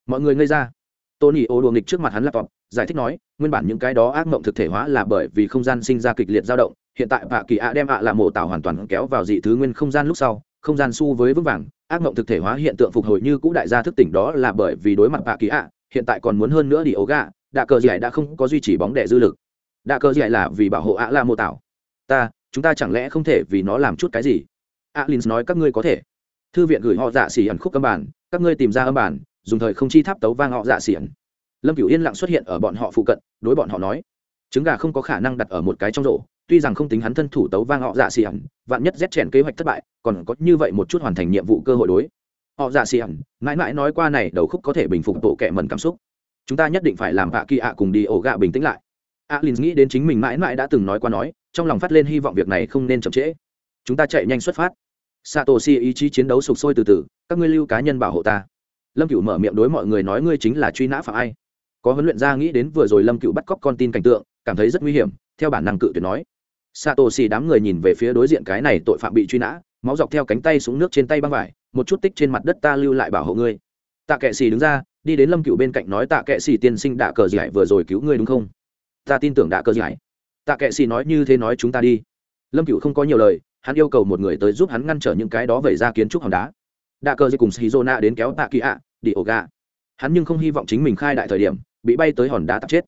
Mọi người ngây ra tony ô đùa nghịch trước mặt hắn laptop, giải thích nói, nguyên bản những cái đó ác mộng thực thể hóa là bởi vì không gian sinh ra kịch liệt dao động, hiện tại Vạ kỳ ạ đem ạ là mổ tạo hoàn toàn kéo vào dị thứ nguyên không gian lúc sau, không gian su với vững vàng, ác mộng thực thể hóa hiện tượng phục hồi như cũ đại gia thức tỉnh đó là bởi vì đối mặt Vạ kỳ ạ hiện tại còn muốn hơn nữa đi ấu gà đạ cờ giải đã không có duy trì bóng đẻ dư lực. Đạ cờ giải là vì bảo hộ ạ là mổ tạo. Ta, chúng ta chẳng lẽ không thể vì nó làm chút cái gì? Alin nói, các ngươi có thể. Thư viện gửi họ dạ xỉ ẩn khúc âm bản, các ngươi tìm ra âm bản dùng thời không chi tháp tấu vang họ dạ xiển, lâm cửu yên lặng xuất hiện ở bọn họ phụ cận đối bọn họ nói trứng gà không có khả năng đặt ở một cái trong rổ tuy rằng không tính hắn thân thủ tấu vang họ dạ xiển, ẩn vạn nhất rét chèn kế hoạch thất bại còn có như vậy một chút hoàn thành nhiệm vụ cơ hội đối. Họ dạ xiển, ẩn mãi mãi nói qua này đầu khúc có thể bình phục bộ kệ mần cảm xúc. Chúng ta nhất định phải làm hạ kỳ ạ cùng đi ổ gạ bình tĩnh lại. Alin nghĩ đến chính mình mãi mãi đã từng nói qua nói trong lòng phát lên hy vọng việc này không nên chậm trễ. Chúng ta chạy nhanh xuất phát. Satoshi ý chí chiến đấu sục sôi từ từ các ngươi lưu cá nhân bảo hộ ta lâm cựu mở miệng đối mọi người nói ngươi chính là truy nã phạm ai. Có huấn luyện gia nghĩ đến vừa rồi lâm cựu bắt cóc con tin cảnh tượng, cảm thấy rất nguy hiểm, theo bản năng cự tuyệt nói. Satoshi đám người nhìn về phía đối diện cái này tội phạm bị truy nã, máu dọc theo cánh tay xuống nước trên tay băng vải, một chút tích trên mặt đất ta lưu lại bảo hộ ngươi. Tạ kệ xì đứng ra, đi đến lâm cựu bên cạnh nói, tạ kệ xì tiên sinh đạ cờ giải vừa rồi cứu ngươi đúng không? Ta tin tưởng đạ cờ giải. Tạ kệ xì nói, như thế nói chúng ta đi. Lâm cựu không có nhiều lời, hắn yêu cầu một người tới giúp hắn ngăn trở những cái đó vẩy ra kiến trúc hòn đá đạ cờ dây cùng shizona đến kéo tạ kỳ ạ đi ổ gà hắn nhưng không hy vọng chính mình khai đại thời điểm, bị bay tới hòn đá tạp chết.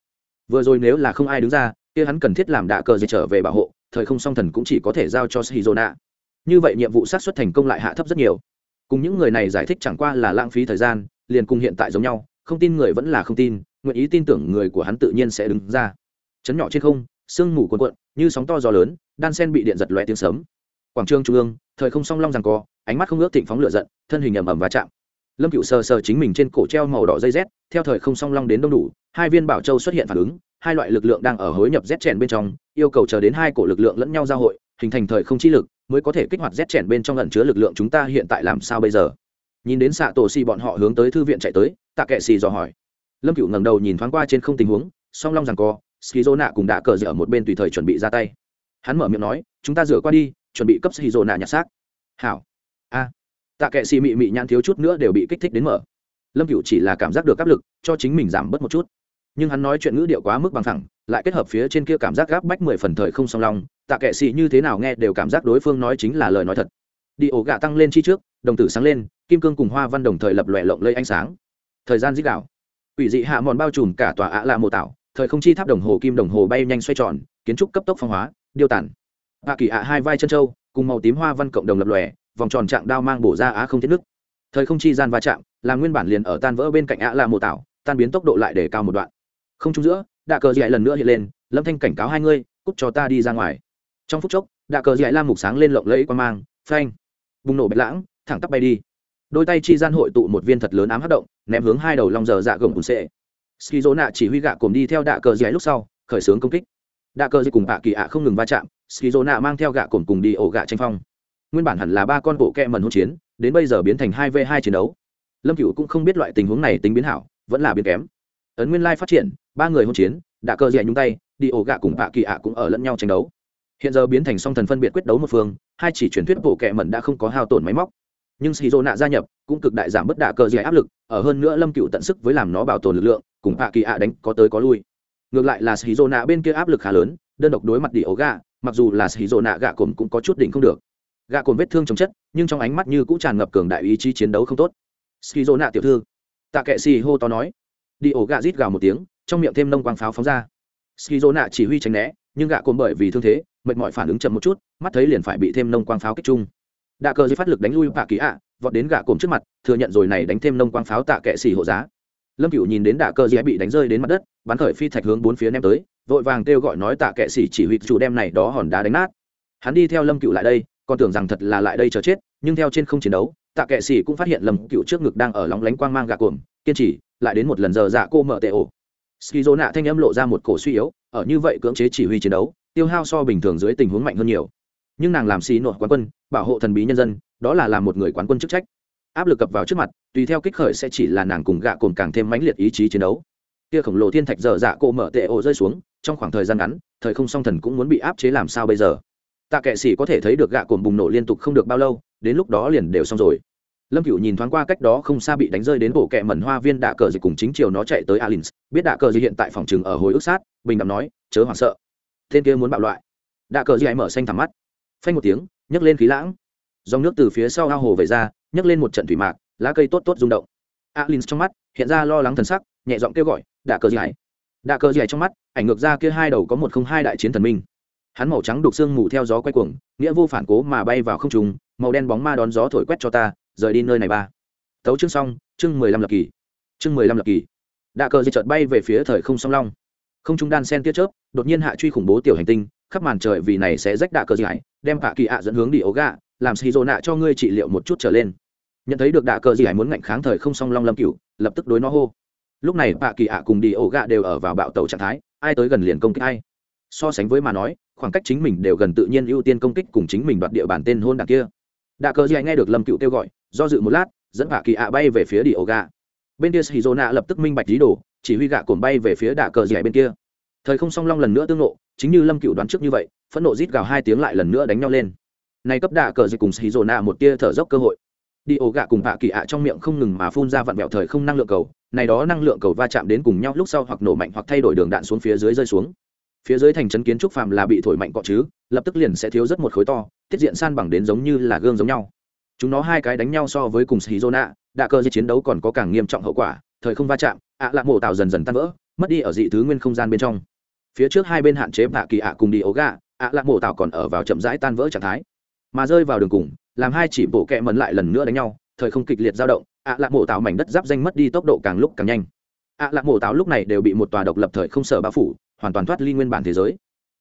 Vừa rồi nếu là không ai đứng ra, kia hắn cần thiết làm đạ cờ dây trở về bảo hộ, thời không song thần cũng chỉ có thể giao cho shizona. Như vậy nhiệm vụ sát xuất thành công lại hạ thấp rất nhiều. Cùng những người này giải thích chẳng qua là lãng phí thời gian, liền cùng hiện tại giống nhau, không tin người vẫn là không tin, nguyện ý tin tưởng người của hắn tự nhiên sẽ đứng ra. Chấn nhỏ trên không, sương mù cuồn cuộn, như sóng to gió lớn, đan sen bị điện giật loe tiếng sớm quảng trường trung ương thời không song long rằng co, ánh mắt không ước thịnh phóng lửa giận, thân hình ầm ầm và chạm. Lâm cựu sờ sờ chính mình trên cổ treo màu đỏ dây rét theo thời không song long đến đông đủ, hai viên bảo châu xuất hiện phản ứng, hai loại lực lượng đang ở hối nhập rét chèn bên trong, yêu cầu chờ đến hai cổ lực lượng lẫn nhau giao hội, hình thành thời không chi lực, mới có thể kích hoạt rét chèn bên trong lẩn chứa lực lượng chúng ta hiện tại làm sao bây giờ? Nhìn đến xạ tổ xì bọn họ hướng tới thư viện chạy tới, tạ kệ xì dò hỏi. Lâm cựu ngẩng đầu nhìn thoáng qua trên không tình huống, song long rằng co skizo nạ cùng đã cờ dở một bên tùy thời chuẩn bị ra tay. Hắn mở miệng nói, chúng ta rửa qua đi chuẩn bị cấp skizo nạ nhặt xác. Hảo. A. Tạ kệ xì mị mị nhãn thiếu chút nữa đều bị kích thích đến mở. Lâm cựu chỉ là cảm giác được áp lực, cho chính mình giảm bớt một chút. Nhưng hắn nói chuyện ngữ điệu quá mức bằng thẳng, lại kết hợp phía trên kia cảm giác gáp bách mười phần thời không song long, tạ kệ xì như thế nào nghe đều cảm giác đối phương nói chính là lời nói thật. Đi ổ gạ tăng lên chi trước, đồng tử sáng lên, kim cương cùng hoa văn đồng thời lập lòe lộng lây ánh sáng. Thời gian dích đạo. Ủy dị hạ mòn bao trùm cả tòa ạ lạ mộ tạo thời không chi tháp đồng hồ kim đồng hồ bay nhanh xoay tròn, kiến trúc cấp tốc phong hóa, điêu tản hạ kỳ ạ hai vai chân trâu cùng màu tím hoa văn cộng đồng lập lòe vòng tròn trạng đao mang bổ ra á không thiết nước. Thời không chi gian va chạm là nguyên bản liền ở tan vỡ bên cạnh ạ là mộ tảo, tan biến tốc độ lại để cao một đoạn. Không trung giữa đạ cờ dạy lần nữa hiện lên lâm thanh cảnh cáo hai ngươi cút cho ta đi ra ngoài. Trong phút chốc đạ cờ dạy lam mục sáng lên lộng lẫy qua mang phanh bùng nổ bạch lãng thẳng tắp bay đi. Đôi tay chi gian hội tụ một viên thật lớn ám hất động ném hướng hai đầu lòng giờ dạ gồng cùn sệ. Ski dỗ nạ chỉ huy gạ cùng đi theo đạ cờ dạy lúc sau khởi xướng công kích đạ cờ dây cùng bạ kỳ ạ không ngừng va chạm ski dô nạ mang theo gạ cồn cùng đi ổ gạ tranh phong. Nguyên bản hẳn là ba con bộ kẹ mần hỗn chiến, đến bây giờ biến thành hai v hai chiến đấu. Lâm cựu cũng không biết loại tình huống này tính biến hảo, vẫn là biến kém. Ấn nguyên lai phát triển, ba người hỗn chiến đạ cờ dạy nhúng tay, đi ổ gạ cùng bạ kỳ ạ cũng ở lẫn nhau tranh đấu. Hiện giờ biến thành song thần phân biệt quyết đấu một phương, hai chỉ truyền thuyết bộ kẹ mẩn đã không có hao tổn máy móc. Nhưng shizu nạ gia nhập cũng cực đại giảm bất đạ cờ dày áp lực, ở hơn nữa lâm cựu tận sức với làm nó bảo tồn lực lượng, cùng hạ kỳ ạ đánh có tới có lui ngược lại là shizu nạ bên kia áp lực khá lớn, đơn độc đối mặt đi ổ gạ mặc dù là shizu nạ gạ cồn cũng có chút đỉnh không được. Gạ cồn vết thương chồng chất, nhưng trong ánh mắt như cũng tràn ngập cường đại ý chí chiến đấu không tốt. Shizu nạ tiểu thư, tạ kệ xì hô to nói. Đi ổ gạ rít gào một tiếng, trong miệng thêm nông quang pháo phóng ra. Shizu nạ chỉ huy tránh né, nhưng gạ cồn bởi vì thương thế, mệt mỏi phản ứng chậm một chút, mắt thấy liền phải bị thêm nông quang pháo kích chung. Đạ cờ dưới phát lực đánh lui bạ kỳ ạ, vọt đến gạ cồn trước mặt, thừa nhận rồi này đánh thêm nông quang pháo tạ kệ xì hộ giá lâm cựu nhìn đến đạ cơ dĩa bị đánh rơi đến mặt đất, bắn khởi phi thạch hướng bốn phía ném tới, vội vàng kêu gọi nói tạ kệ sĩ chỉ huy chủ đem này đó hòn đá đánh nát. Hắn đi theo lâm cựu lại đây, còn tưởng rằng thật là lại đây chờ chết, nhưng theo trên không chiến đấu, tạ kệ sĩ cũng phát hiện lâm cựu trước ngực đang ở lóng lánh quang mang gạ cuồng, kiên trì, lại đến một lần giờ dạ cô mở tệ ổ. Ski nạ thanh âm lộ ra một cổ suy yếu, ở như vậy cưỡng chế chỉ huy chiến đấu, tiêu hao so bình thường dưới tình huống mạnh hơn nhiều. Nhưng nàng làm xì nội quán quân, bảo hộ thần bí nhân dân, đó là làm một người quán quân chức trách. Áp lực cập vào trước mặt tùy theo kích khởi sẽ chỉ là nàng cùng gạ cồn càng thêm mãnh liệt ý chí chiến đấu. Kia khổng lồ thiên thạch dở dạ cổ mở tệ ổ rơi xuống, trong khoảng thời gian ngắn, thời không song thần cũng muốn bị áp chế làm sao bây giờ? Tạ kệ sĩ có thể thấy được gạ cồn bùng nổ liên tục không được bao lâu, đến lúc đó liền đều xong rồi. Lâm cựu nhìn thoáng qua cách đó không xa bị đánh rơi đến bộ kẹ mẩn hoa viên đạ cờ dịch cùng chính chiều nó chạy tới alin biết đạ cờ dịch hiện tại phòng chừng ở hồi ức sát, bình đẳng nói, chớ hoảng sợ. Tên kia muốn bạo loại. Đạ cờ dịch mở xanh thẳm mắt. Phanh một tiếng, nhấc lên khí lãng. Dòng nước từ phía sau ao hồ về ra, nhấc lên một trận thủy mạc lá cây tốt tốt rung động. Alin trong mắt hiện ra lo lắng thần sắc nhẹ giọng kêu gọi đạ cờ dịch đạ cờ dịch trong mắt ảnh ngược ra kia hai đầu có một không hai đại chiến thần minh. Hắn màu trắng đục xương mù theo gió quay cuồng nghĩa vô phản cố mà bay vào không trùng màu đen bóng ma đón gió thổi quét cho ta rời đi nơi này ba. Tấu chương xong chương mười lăm lập kỳ. Chương mười lăm lập kỳ. Đạ cờ di chợt bay về phía thời không song long. Không trung đan sen tia chớp đột nhiên hạ truy khủng bố tiểu hành tinh khắp màn trời vì này sẽ rách đạ cờ di đem hạ kỳ ạ dẫn hướng đi Oga, làm xì nạ cho ngươi trị liệu một chút trở lên nhận thấy được đạ cờ gì hải muốn ngạnh kháng thời không song long lâm cựu lập tức đối nó hô. Lúc này hạ kỳ ạ cùng đi ổ gạ đều ở vào bạo tàu trạng thái, ai tới gần liền công kích ai. So sánh với mà nói, khoảng cách chính mình đều gần tự nhiên ưu tiên công kích cùng chính mình đoạt địa bàn tên hôn đạc kia. Đạ cờ di nghe được lâm cựu kêu gọi, do dự một lát, dẫn hạ kỳ ạ bay về phía đi ổ gạ. Bên kia shizona lập tức minh bạch lý đồ, chỉ huy gạ cồn bay về phía đạ cờ di bên kia. Thời không song long lần nữa tương nộ, chính như lâm cựu đoán trước như vậy, phẫn nộ rít gào hai tiếng lại lần nữa đánh nhau lên. Nay cấp đạ cờ gì cùng shizona một tia thở dốc cơ hội đi ổ gạ cùng vạ kỳ ạ trong miệng không ngừng mà phun ra vặn vẹo thời không năng lượng cầu, này đó năng lượng cầu va chạm đến cùng nhau lúc sau hoặc nổ mạnh hoặc thay đổi đường đạn xuống phía dưới rơi xuống. Phía dưới thành trấn kiến trúc phàm là bị thổi mạnh cọ chứ, lập tức liền sẽ thiếu rất một khối to, tiết diện san bằng đến giống như là gương giống nhau. Chúng nó hai cái đánh nhau so với cùng shizona đạ cơ di chiến đấu còn có càng nghiêm trọng hậu quả, thời không va chạm, ạ lạc mộ tạo dần dần tan vỡ, mất đi ở dị thứ nguyên không gian bên trong. Phía trước hai bên hạn chế bạ kỳ ạ cùng đi ố gà ạ lạc mộ tạo còn ở vào chậm rãi tan vỡ trạng thái. Mà rơi vào đường cùng làm hai chỉ bộ kẹ mần lại lần nữa đánh nhau, thời không kịch liệt dao động, ạ lạc mổ tạo mảnh đất giáp danh mất đi tốc độ càng lúc càng nhanh. ạ lạc mổ tạo lúc này đều bị một tòa độc lập thời không sở bao phủ, hoàn toàn thoát ly nguyên bản thế giới.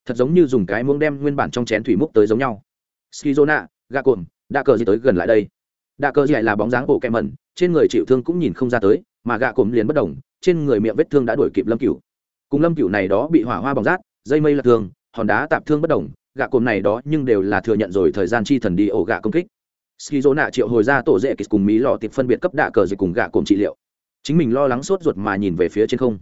Thật giống như dùng cái muỗng đem nguyên bản trong chén thủy múc tới giống nhau. Skizona gà cồn đa cờ gì tới gần lại đây. Đa cờ gì lại là bóng dáng bộ kẹ mẩn, trên người chịu thương cũng nhìn không ra tới, mà gà cồn liền bất đồng trên người miệng vết thương đã đuổi kịp lâm cửu. Cùng lâm cửu này đó bị hỏa hoa bỏng rát, dây mây là thương hòn đá tạp thương bất đồng gạ cồn này đó nhưng đều là thừa nhận rồi thời gian chi thần đi ổ gạ công kích. Skizona triệu hồi ra tổ dễ kịch cùng mỹ lọ tiệp phân biệt cấp đạ cờ dịch cùng gạ cồn trị liệu. Chính mình lo lắng sốt ruột mà nhìn về phía trên không.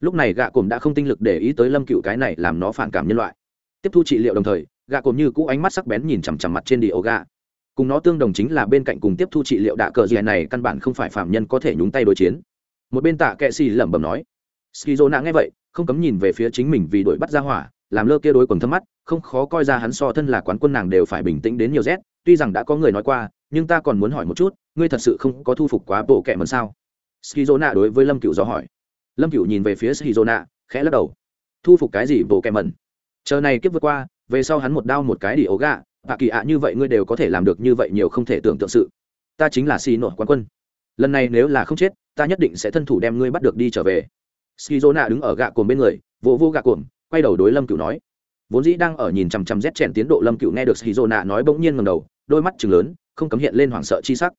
Lúc này gạ cồn đã không tinh lực để ý tới lâm cựu cái này làm nó phản cảm nhân loại. Tiếp thu trị liệu đồng thời, gạ cồn như cũ ánh mắt sắc bén nhìn chằm chằm mặt trên đi ổ gạ. Cùng nó tương đồng chính là bên cạnh cùng tiếp thu trị liệu đạ cờ gì này căn bản không phải phạm nhân có thể nhúng tay đối chiến. Một bên tạ kệ xì lẩm bẩm nói skizo nạ nghe vậy, không cấm nhìn về phía chính mình vì đuổi bắt ra hỏa làm lơ kia đối quần thâm mắt, không khó coi ra hắn so thân là quán quân nàng đều phải bình tĩnh đến nhiều rét, tuy rằng đã có người nói qua, nhưng ta còn muốn hỏi một chút, ngươi thật sự không có thu phục quá bộ kệ mần sao? Skizona đối với lâm cựu do hỏi. Lâm cựu nhìn về phía skizona, khẽ lắc đầu. Thu phục cái gì bộ kệ mần chờ này kiếp vượt qua, về sau hắn một đao một cái đi ấu gà, và kỳ ạ như vậy ngươi đều có thể làm được như vậy nhiều không thể tưởng tượng sự. Ta chính là xì nổi quán quân. Lần này nếu là không chết, ta nhất định sẽ thân thủ đem ngươi bắt được đi trở về. Skizona đứng ở gạ cồn bên người, vỗ vô gạ cồn quay đầu đối lâm cựu nói. Vốn dĩ đang ở nhìn chằm chằm rét chèn tiến độ, lâm cựu nghe được skizona nói bỗng nhiên ngầm đầu, đôi mắt chừng lớn, không cấm hiện lên hoảng sợ chi sắc.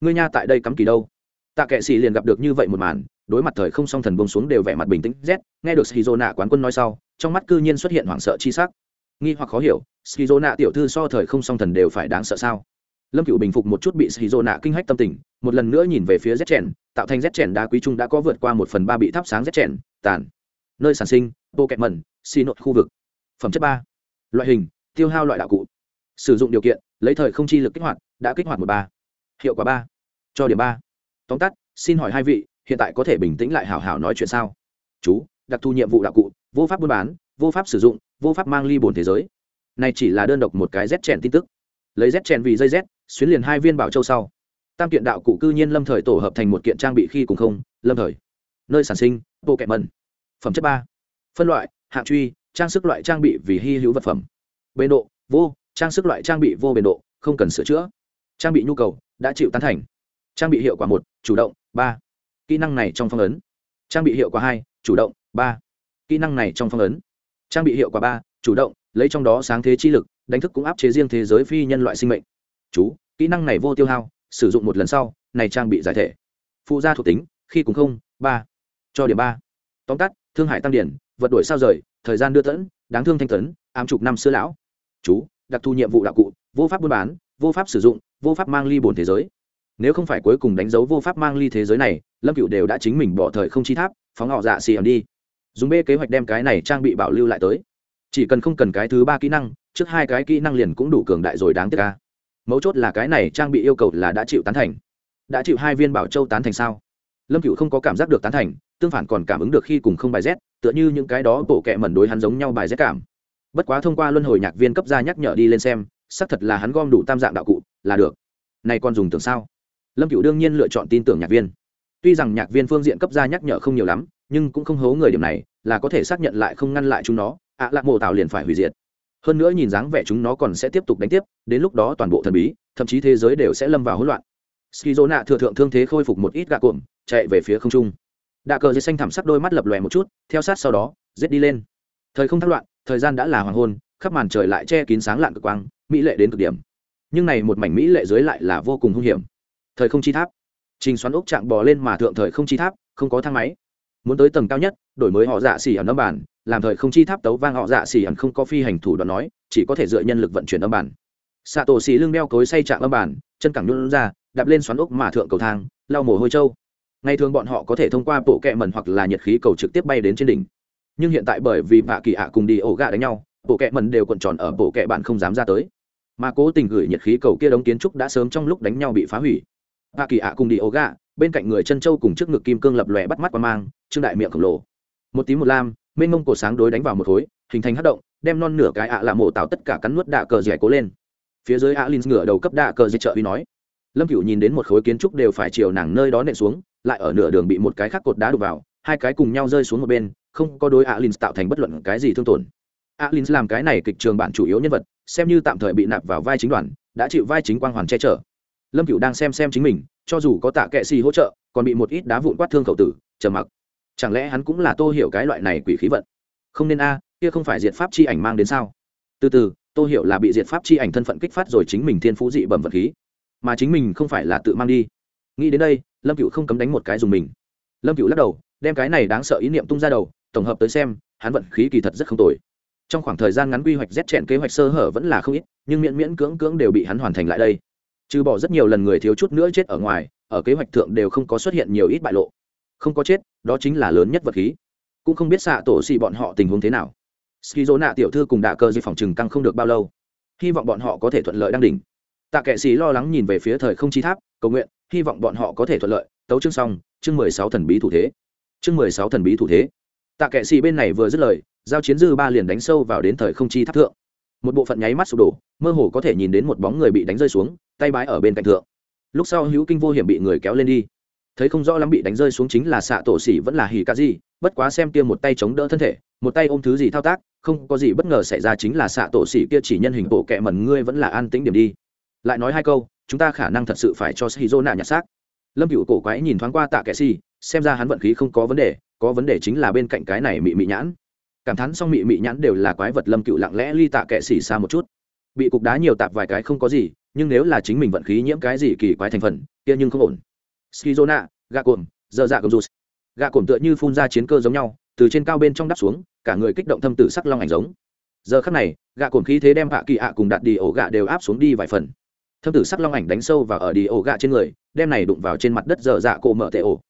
Ngươi nha tại đây cắm kỳ đâu? Tạ kệ xì liền gặp được như vậy một màn, đối mặt thời không song thần bông xuống đều vẻ mặt bình tĩnh rét nghe được skizona quán quân nói sau, trong mắt cư nhiên xuất hiện hoảng sợ chi sắc. Nghi hoặc khó hiểu skizona tiểu thư so thời không song thần đều phải đáng sợ sao? Lâm cựu bình phục một chút bị skizona kinh hách tâm tình, một lần nữa nhìn về phía rét chèn, tạo thành rét chèn đá quý trung đã có vượt qua một phần ba bị thắp sáng rét chèn, tàn. Nơi sản sinh bộ kẹt mẩn xì nội khu vực. Phẩm chất ba. Loại hình, tiêu hao loại đạo cụ. Sử dụng điều kiện, lấy thời không chi lực kích hoạt, đã kích hoạt một ba. Hiệu quả ba. Cho điểm ba. Tóm tắt, xin hỏi hai vị, hiện tại có thể bình tĩnh lại hảo hảo nói chuyện sao? Chú, đặc thù nhiệm vụ đạo cụ, vô pháp buôn bán, vô pháp sử dụng, vô pháp mang ly bồn thế giới. Này chỉ là đơn độc một cái z chèn tin tức. Lấy z chèn vì dây z, xuyến liền hai viên bảo châu sau. Tam kiện đạo cụ cư nhiên lâm thời tổ hợp thành một kiện trang bị khi cùng không, lâm thời. Nơi sản sinh bộ kẹt mần phẩm chất ba phân loại, hạng truy, trang sức loại trang bị vì hy hữu vật phẩm. Bền độ, vô, trang sức loại trang bị vô bền độ, không cần sửa chữa. Trang bị nhu cầu, đã chịu tán thành. Trang bị hiệu quả một, chủ động, ba. Kỹ năng này trong phong ấn. Trang bị hiệu quả hai, chủ động, ba. Kỹ năng này trong phong ấn. Trang bị hiệu quả ba, chủ động, lấy trong đó sáng thế chi lực, đánh thức cũng áp chế riêng thế giới phi nhân loại sinh mệnh. Chú, kỹ năng này vô tiêu hao, sử dụng một lần sau, này trang bị giải thể. Phụ gia thuộc tính, khi cùng không, ba. Cho điểm ba. Tóm tắt, thương hại tăng điển vật đổi sao rời, thời gian đưa tẫn, đáng thương thanh tấn, ám chục năm xưa lão. Chú, đặc thù nhiệm vụ đạo cụ, vô pháp buôn bán, vô pháp sử dụng, vô pháp mang ly bồn thế giới. Nếu không phải cuối cùng đánh dấu vô pháp mang ly thế giới này, lâm cựu đều đã chính mình bỏ thời không chi tháp, phóng họ dạ xì ẩn đi. Dùng b kế hoạch đem cái này trang bị bảo lưu lại tới. Chỉ cần không cần cái thứ ba kỹ năng, trước hai cái kỹ năng liền cũng đủ cường đại rồi đáng tiếc ca mấu chốt là cái này trang bị yêu cầu là đã chịu tán thành. Đã chịu hai viên bảo châu tán thành sao? Lâm cựu không có cảm giác được tán thành, tương phản còn cảm ứng được khi cùng không bài z tựa như những cái đó bộ kệ mẩn đối hắn giống nhau bài rét cảm. Bất quá thông qua luân hồi nhạc viên cấp ra nhắc nhở đi lên xem xác thật là hắn gom đủ tam dạng đạo cụ là được. Này còn dùng tưởng sao? Lâm cựu đương nhiên lựa chọn tin tưởng nhạc viên. Tuy rằng nhạc viên phương diện cấp ra nhắc nhở không nhiều lắm nhưng cũng không hố người điểm này là có thể xác nhận lại không ngăn lại chúng nó ạ à, lạc mộ tạo liền phải hủy diệt. Hơn nữa nhìn dáng vẻ chúng nó còn sẽ tiếp tục đánh tiếp đến lúc đó toàn bộ thần bí thậm chí thế giới đều sẽ lâm vào hỗn loạn. Ski dỗ nạ thừa thượng thương thế khôi phục một ít gạ cuộn chạy về phía không trung đạ cờ dây xanh thảm sắc đôi mắt lập lòe một chút, theo sát sau đó, giết đi lên. Thời không thác loạn, thời gian đã là hoàng hôn, khắp màn trời lại che kín sáng lạng cực quang, mỹ lệ đến cực điểm. Nhưng này một mảnh mỹ lệ dưới lại là vô cùng hung hiểm. Thời không chi tháp. Trình xoắn ốc chạm bò lên mà thượng thời không chi tháp, không có thang máy. Muốn tới tầng cao nhất, đổi mới họ dạ xỉ ẩn âm bản, làm thời không chi tháp tấu vang họ dạ xỉ ẩn không có phi hành thủ đoạn nói, chỉ có thể dựa nhân lực vận chuyển âm bản. Xạ tổ xỉ lưng đeo cối say chạm âm bản, chân cẳng nhún ra, đạp lên xoắn ốc mà thượng cầu thang, lau mồ hôi trâu ngày thường bọn họ có thể thông qua bộ kẹ mẩn hoặc là nhiệt khí cầu trực tiếp bay đến trên đỉnh. Nhưng hiện tại bởi vì bạ kỳ ạ cùng đi ổ gà đánh nhau, bộ kẹ mẩn đều cuộn tròn ở bộ kẹ bạn không dám ra tới. Mà cố tình gửi nhiệt khí cầu kia đống kiến trúc đã sớm trong lúc đánh nhau bị phá hủy. Bạ kỳ ạ cùng đi ổ gà bên cạnh người chân châu cùng trước ngực kim cương lập lòe bắt mắt qua mang, trương đại miệng khổng lồ. Một tím một lam, mênh mông cổ sáng đối đánh vào một khối, hình thành hát động, đem non nửa cái ạ là mổ tạo tất cả cắn nuốt đạ cờ dẻ cố lên. Phía dưới alin ngửa đầu cấp đạ cờ dẻ trợ uy nói. Lâm cửu nhìn đến một khối kiến trúc đều phải chiều nàng nơi đó nện xuống lại ở nửa đường bị một cái khác cột đá đục vào, hai cái cùng nhau rơi xuống một bên, không có đối alin tạo thành bất luận cái gì thương tổn. Alin làm cái này kịch trường bản chủ yếu nhân vật, xem như tạm thời bị nạp vào vai chính đoàn, đã chịu vai chính quang hoàn che chở. Lâm cựu đang xem xem chính mình, cho dù có tạ kệ xì hỗ trợ, còn bị một ít đá vụn quát thương khẩu tử, trầm mặc. Chẳng lẽ hắn cũng là tô hiểu cái loại này quỷ khí vận? Không nên a, kia không phải diệt pháp chi ảnh mang đến sao? Từ từ, tô hiểu là bị diệt pháp chi ảnh thân phận kích phát rồi chính mình thiên phú dị bẩm vật khí. Mà chính mình không phải là tự mang đi nghĩ đến đây, lâm cựu không cấm đánh một cái dùng mình. Lâm cựu lắc đầu, đem cái này đáng sợ ý niệm tung ra đầu, tổng hợp tới xem, hắn vận khí kỳ thật rất không tồi. Trong khoảng thời gian ngắn quy hoạch rét chẹn kế hoạch sơ hở vẫn là không ít, nhưng miễn miễn cưỡng cưỡng đều bị hắn hoàn thành lại đây. Trừ bỏ rất nhiều lần người thiếu chút nữa chết ở ngoài, ở kế hoạch thượng đều không có xuất hiện nhiều ít bại lộ. Không có chết, đó chính là lớn nhất vật khí. Cũng không biết xạ tổ xị bọn họ tình huống thế nào. Ski dỗ nạ tiểu thư cùng đạ cơ di phòng trừng căng không được bao lâu. Hy vọng bọn họ có thể thuận lợi đang đỉnh tạ kệ sĩ lo lắng nhìn về phía thời không chi tháp, cầu nguyện, hy vọng bọn họ có thể thuận lợi. Tấu chương xong, chương mười sáu thần bí thủ thế. Chương mười sáu thần bí thủ thế. Tạ kệ sĩ bên này vừa dứt lời, giao chiến dư ba liền đánh sâu vào đến thời không chi tháp thượng. Một bộ phận nháy mắt sụp đổ, mơ hồ có thể nhìn đến một bóng người bị đánh rơi xuống, tay bái ở bên cạnh thượng. Lúc sau hữu kinh vô hiểm bị người kéo lên đi. Thấy không rõ lắm bị đánh rơi xuống chính là xạ tổ xỉ vẫn là hỉ ca gì bất quá xem kia một tay chống đỡ thân thể, một tay ôm thứ gì thao tác, không có gì bất ngờ xảy ra chính là xạ tổ xỉ kia chỉ nhân hình bộ kẹ mẩn, ngươi vẫn là an tĩnh điểm đi lại nói hai câu, chúng ta khả năng thật sự phải cho shizona nhặt xác. Lâm cựu cổ quái nhìn thoáng qua tạ kệ si, xem ra hắn vận khí không có vấn đề, có vấn đề chính là bên cạnh cái này mị mị nhãn. Cảm thán xong mị mị nhãn đều là quái vật, lâm cựu lặng lẽ ly tạ kệ xỉ xa một chút. Bị cục đá nhiều tạp vài cái không có gì, nhưng nếu là chính mình vận khí nhiễm cái gì kỳ quái thành phần, kia nhưng không ổn. Skizona gạ cồn dơ dạ cầm rút gạ cồn tựa như phun ra chiến cơ giống nhau, từ trên cao bên trong đắp xuống, cả người kích động thâm tử sắc long ảnh giống. Giờ khắc này, gạ cồn khí thế đem hạ kỳ ạ cùng đặt đi ổ gạ đều áp xuống đi vài phần thâm tử sắc long ảnh đánh sâu vào ở đi ổ gạ trên người, đem này đụng vào trên mặt đất dở dạ cổ mở tệ ổ.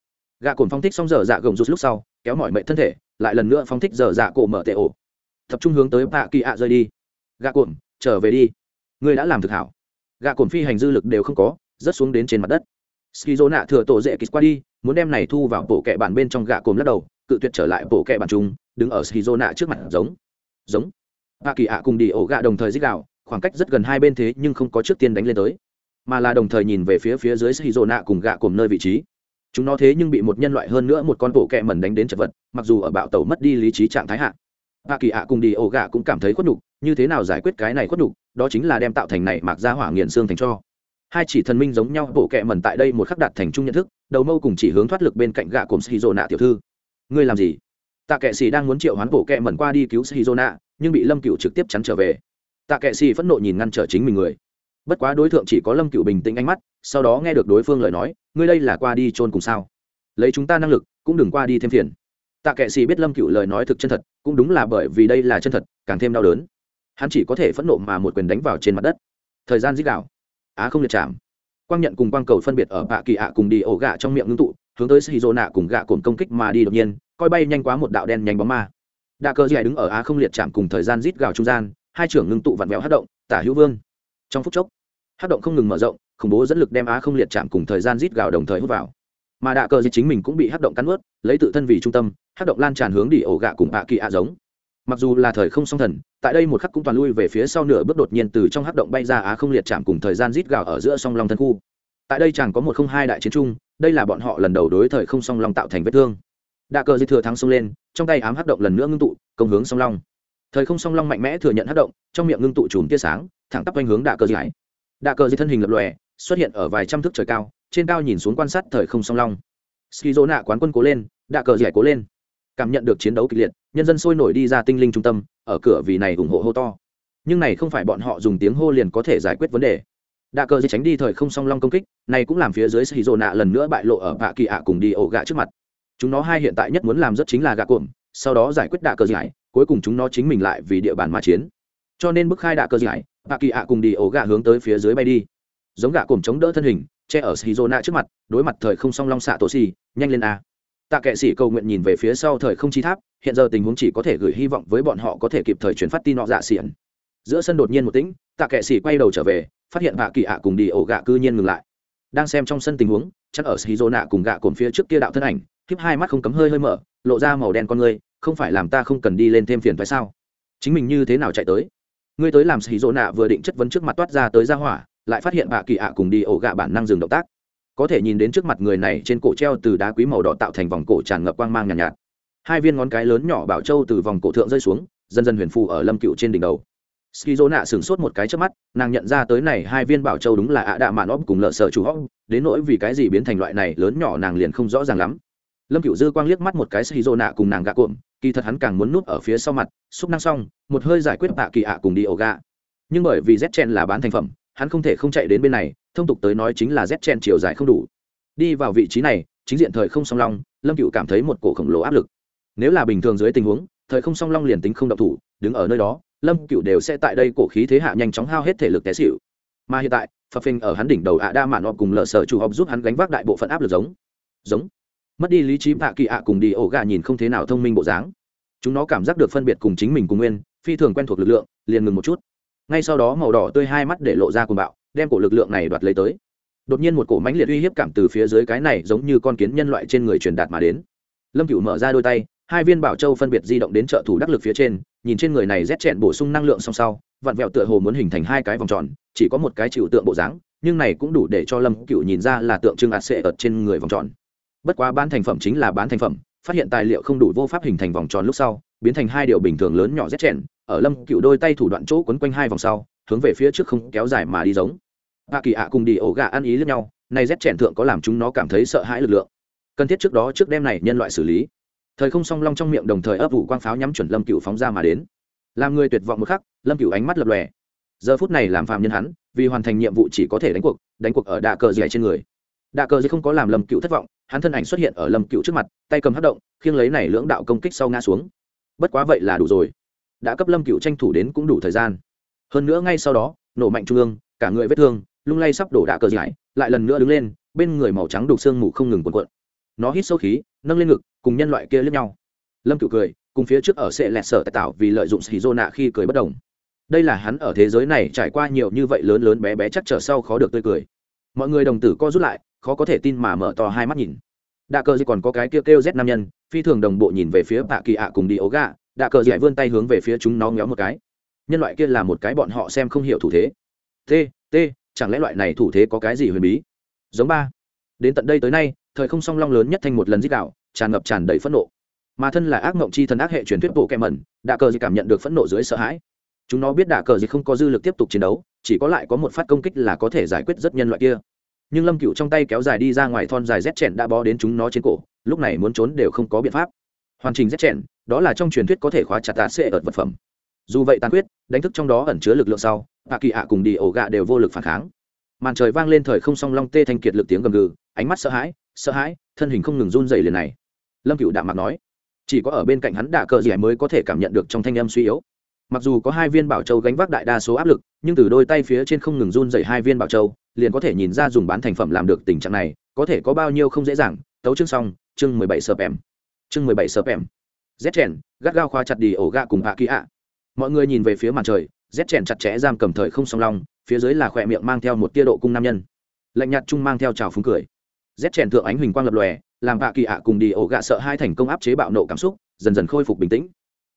Gạ cồn phong thích xong dở dạ gồng rút lúc sau, kéo mọi mệnh thân thể, lại lần nữa phong thích dở dạ cổ mở tệ ổ. Tập trung hướng tới bạ kỳ ạ rơi đi. Gạ cồn, trở về đi. Ngươi đã làm thực hảo. Gạ cồn phi hành dư lực đều không có, rớt xuống đến trên mặt đất. Skizo nạ thừa tổ dễ kích qua đi, muốn đem này thu vào bộ kẹ bản bên trong gạ cồn lắc đầu, cự tuyệt trở lại bộ kẹ bản chung, đứng ở skizo nạ trước mặt, giống. Giống. Bạ kỳ ạ cùng đi ổ gạ đồng thời dích đạo khoảng cách rất gần hai bên thế nhưng không có trước tiên đánh lên tới, mà là đồng thời nhìn về phía phía dưới skizo nạ cùng gạ cùng nơi vị trí. Chúng nó thế nhưng bị một nhân loại hơn nữa một con bộ kẹ mẩn đánh đến chật vật, mặc dù ở bạo tàu mất đi lý trí trạng thái hạ. Hạ kỳ ạ cùng đi ổ gạ cũng cảm thấy khuất nhục, như thế nào giải quyết cái này khuất nhục, đó chính là đem tạo thành này mạc ra hỏa nghiền xương thành cho. Hai chỉ thần minh giống nhau, bộ kẹ mẩn tại đây một khắc đạt thành chung nhận thức, đầu mâu cùng chỉ hướng thoát lực bên cạnh gạ cùng shizona tiểu thư. Ngươi làm gì? Tạ kệ sĩ đang muốn triệu hoán bộ kẹ mẩn qua đi cứu shizona nhưng bị lâm cựu trực tiếp chắn trở về tạ kệ sĩ phẫn nộ nhìn ngăn trở chính mình người. Bất quá đối tượng chỉ có lâm cựu bình tĩnh ánh mắt, sau đó nghe được đối phương lời nói, ngươi đây là qua đi trôn cùng sao? Lấy chúng ta năng lực, cũng đừng qua đi thêm phiền. Tạ kệ sĩ biết lâm cựu lời nói thực chân thật, cũng đúng là bởi vì đây là chân thật, càng thêm đau đớn. Hắn chỉ có thể phẫn nộ mà một quyền đánh vào trên mặt đất. Thời gian dích đạo. Á không liệt chạm. Quang nhận cùng quang cầu phân biệt ở bạ kỳ ạ cùng đi ổ gạ trong miệng ngưng tụ, hướng tới sĩ dỗ nạ cùng gạ cồn công kích mà đi đột nhiên, coi bay nhanh quá một đạo đen nhanh bóng ma. Đạ cơ dạy đứng ở á không liệt chạm cùng thời gian rít gào trung gian hai trưởng ngưng tụ vặn vẹo hát động, tả hữu vương. Trong phút chốc, hát động không ngừng mở rộng, khủng bố dẫn lực đem á không liệt chạm cùng thời gian rít gào đồng thời hút vào. Mà đạ cờ gì chính mình cũng bị hát động cắn ướt lấy tự thân vì trung tâm, hát động lan tràn hướng đi ổ gạ cùng ạ kỳ ạ giống. Mặc dù là thời không song thần, tại đây một khắc cũng toàn lui về phía sau nửa bước đột nhiên từ trong hát động bay ra á không liệt chạm cùng thời gian rít gào ở giữa song long thân khu. Tại đây chẳng có một không hai đại chiến trung đây là bọn họ lần đầu đối thời không song long tạo thành vết thương. Đạ cờ di thừa thắng xông lên, trong tay ám hát động lần nữa ngưng tụ, công hướng song long thời không song long mạnh mẽ thừa nhận hát động, trong miệng ngưng tụ chùm tia sáng, thẳng tắp quanh hướng đạ cơ di hải. Đạ cơ di thân hình lập lòe, xuất hiện ở vài trăm thước trời cao, trên cao nhìn xuống quan sát thời không song long. Ski dỗ nạ quán quân cố lên, đạ cờ giải cố lên. Cảm nhận được chiến đấu kịch liệt, nhân dân sôi nổi đi ra tinh linh trung tâm, ở cửa vì này ủng hộ hô to. Nhưng này không phải bọn họ dùng tiếng hô liền có thể giải quyết vấn đề. Đạ cờ di tránh đi thời không song long công kích, này cũng làm phía dưới ski dỗ nạ lần nữa bại lộ ở bạ kỳ ạ cùng đi ổ gạ trước mặt. Chúng nó hai hiện tại nhất muốn làm rất chính là gạ cuộm, sau đó giải quyết đạ cờ giải cuối cùng chúng nó chính mình lại vì địa bàn mà chiến. Cho nên bức khai đạ cơ giải bà kỳ ạ cùng đi ổ gạ hướng tới phía dưới bay đi. Giống gà cùng chống đỡ thân hình, che ở shizona trước mặt, đối mặt thời không song long xạ tổ xì, nhanh lên a. Tạ kệ sĩ cầu nguyện nhìn về phía sau thời không chi tháp, hiện giờ tình huống chỉ có thể gửi hy vọng với bọn họ có thể kịp thời chuyển phát tin nọ dạ xiển giữa sân đột nhiên một tĩnh, tạ kệ sĩ quay đầu trở về, phát hiện bà kỳ ạ cùng đi ổ gạ cư nhiên ngừng lại. Đang xem trong sân tình huống, chắc ở shizona cùng gạ cồn phía trước kia đạo thân ảnh khiếp hai mắt không cấm hơi hơi mở, lộ ra màu đen con người không phải làm ta không cần đi lên thêm phiền phải sao? Chính mình như thế nào chạy tới? Ngươi tới làm xì rỗ nạ vừa định chất vấn trước mặt toát ra tới ra hỏa lại phát hiện bà kỳ ạ cùng đi ổ gạ bản năng dừng động tác. Có thể nhìn đến trước mặt người này trên cổ treo từ đá quý màu đỏ tạo thành vòng cổ tràn ngập quang mang nhàn nhạt, nhạt. Hai viên ngón cái lớn nhỏ bảo châu từ vòng cổ thượng rơi xuống dần dần huyền phù ở lâm cựu trên đỉnh đầu. Ski dỗ nạ sửng sốt một cái trước mắt nàng nhận ra tới này hai viên bảo châu đúng là ạ đạ mạn óp cùng lợ sợ chủ hóc đến nỗi vì cái gì biến thành loại này lớn nhỏ nàng liền không rõ ràng lắm. Lâm cựu dư quang liếc mắt một cái xì nạ cùng nàng gạ cuộm kỳ thật hắn càng muốn núp ở phía sau mặt, xúc năng xong, một hơi giải quyết tạ kỳ ạ cùng đi ổ gà. nhưng bởi vì z chen là bán thành phẩm, hắn không thể không chạy đến bên này, thông tục tới nói chính là z chen chiều dài không đủ. Đi vào vị trí này, chính diện thời không song long, lâm cựu cảm thấy một cổ khổng lồ áp lực. Nếu là bình thường dưới tình huống, thời không song long liền tính không độc thủ, đứng ở nơi đó, lâm cựu đều sẽ tại đây cổ khí thế hạ nhanh chóng hao hết thể lực té xịu mà hiện tại phật phình ở hắn đỉnh đầu ạ đa mạn họ cùng lợ sở chủ học giúp hắn gánh vác đại bộ phận áp lực giống. Giống mất đi lý trí bạ kỳ ạ cùng đi ổ gà nhìn không thế nào thông minh bộ dáng. Chúng nó cảm giác được phân biệt cùng chính mình cùng nguyên, phi thường quen thuộc lực lượng, liền ngừng một chút. Ngay sau đó màu đỏ tươi hai mắt để lộ ra cùng bạo, đem cổ lực lượng này đoạt lấy tới. Đột nhiên một cổ mãnh liệt uy hiếp cảm từ phía dưới cái này giống như con kiến nhân loại trên người truyền đạt mà đến. Lâm cựu mở ra đôi tay, hai viên bảo châu phân biệt di động đến trợ thủ đắc lực phía trên, nhìn trên người này rét chẹn bổ sung năng lượng song sau, vặn vẹo tựa hồ muốn hình thành hai cái vòng tròn, chỉ có một cái chịu tượng bộ dáng, nhưng này cũng đủ để cho lâm cựu nhìn ra là tượng trưng ạt sệ ở trên người vòng tròn bất quá bán thành phẩm chính là bán thành phẩm, phát hiện tài liệu không đủ vô pháp hình thành vòng tròn lúc sau, biến thành hai điều bình thường lớn nhỏ rét chèn, ở lâm cựu đôi tay thủ đoạn chỗ quấn quanh hai vòng sau, hướng về phía trước không kéo dài mà đi giống. Bà kỳ ạ cùng đi ổ gà ăn ý lẫn nhau nay rét chèn thượng có làm chúng nó cảm thấy sợ hãi lực lượng. Cần thiết trước đó trước đêm này nhân loại xử lý. Thời không song long trong miệng đồng thời ấp ủ quang pháo nhắm chuẩn lâm cựu phóng ra mà đến. Làm người tuyệt vọng một khắc, lâm cựu ánh mắt lập lòe. Giờ phút này làm phạm nhân hắn, vì hoàn thành nhiệm vụ chỉ có thể đánh cuộc đánh cuộc ở đạ cờ dẻ trên người đạ cờ dây không có làm lâm cựu thất vọng, hắn thân ảnh xuất hiện ở lâm cựu trước mặt, tay cầm hát động, khiêng lấy này lưỡng đạo công kích sau ngã xuống. Bất quá vậy là đủ rồi. Đã cấp lâm cựu tranh thủ đến cũng đủ thời gian. Hơn nữa ngay sau đó, nổ mạnh trung ương, cả người vết thương, lung lay sắp đổ đạ cờ giải lại lần nữa đứng lên, bên người màu trắng đục xương mù không ngừng cuộn quận nó hít sâu khí, nâng lên ngực, cùng nhân loại kia lướt nhau. Lâm cựu cười, cùng phía trước ở sệ lẹt sở tại tạo vì lợi dụng xì dô nạ khi cười bất đồng. Đây là hắn ở thế giới này trải qua nhiều như vậy lớn lớn bé bé chắc trở sau khó được tươi cười. Mọi người đồng tử co rút lại khó có thể tin mà mở to hai mắt nhìn. Đạ cờ gì còn có cái kia kêu z nam nhân, phi thường đồng bộ nhìn về phía bạ kỳ ạ cùng đi ố gà đạ cờ gì vươn tay hướng về phía chúng nó ngéo một cái. Nhân loại kia là một cái bọn họ xem không hiểu thủ thế. T t, chẳng lẽ loại này thủ thế có cái gì huyền bí? Giống ba. Đến tận đây tới nay, thời không song long lớn nhất thành một lần dích đạo tràn ngập tràn đầy phẫn nộ. Mà thân là ác mộng chi thần ác hệ truyền thuyết bộ kem mẩn, đạ cờ gì cảm nhận được phẫn nộ dưới sợ hãi. Chúng nó biết đạ cờ gì không có dư lực tiếp tục chiến đấu, chỉ có lại có một phát công kích là có thể giải quyết rất nhân loại kia nhưng lâm cựu trong tay kéo dài đi ra ngoài thon dài rét chèn đã bó đến chúng nó trên cổ, lúc này muốn trốn đều không có biện pháp. Hoàn trình rét chèn, đó là trong truyền thuyết có thể khóa chặt tạ xệ ở vật phẩm. Dù vậy tàn quyết đánh thức trong đó ẩn chứa lực lượng sau hạ kỳ ạ cùng đi ổ gạ đều vô lực phản kháng. Màn trời vang lên thời không song long tê thanh kiệt lực tiếng gầm gừ, ánh mắt sợ hãi sợ hãi, thân hình không ngừng run dày liền này. Lâm cựu đạm mặt nói, chỉ có ở bên cạnh hắn đạ cờ gì mới có thể cảm nhận được trong thanh âm suy yếu. Mặc dù có hai viên bảo châu gánh vác đại đa số áp lực, nhưng từ đôi tay phía trên không ngừng run dày hai viên bảo châu liền có thể nhìn ra dùng bán thành phẩm làm được tình trạng này, có thể có bao nhiêu không dễ dàng. Tấu chương xong, chương mười bảy sợp em. Chương mười bảy sợp em. Rét chèn, gắt gao khoa chặt đi ổ gạ cùng hạ kỳ ạ. Mọi người nhìn về phía màn trời rét chèn chặt chẽ giam cầm thời không song long, phía dưới là khỏe miệng mang theo một tia độ cung nam nhân. Lạnh nhạt trung mang theo trào phúng cười. Rét chèn thượng ánh huỳnh quang lập lòe, làm hạ kỳ ạ cùng đi ổ gạ sợ hai thành công áp chế bạo nộ cảm xúc, dần dần khôi phục bình tĩnh.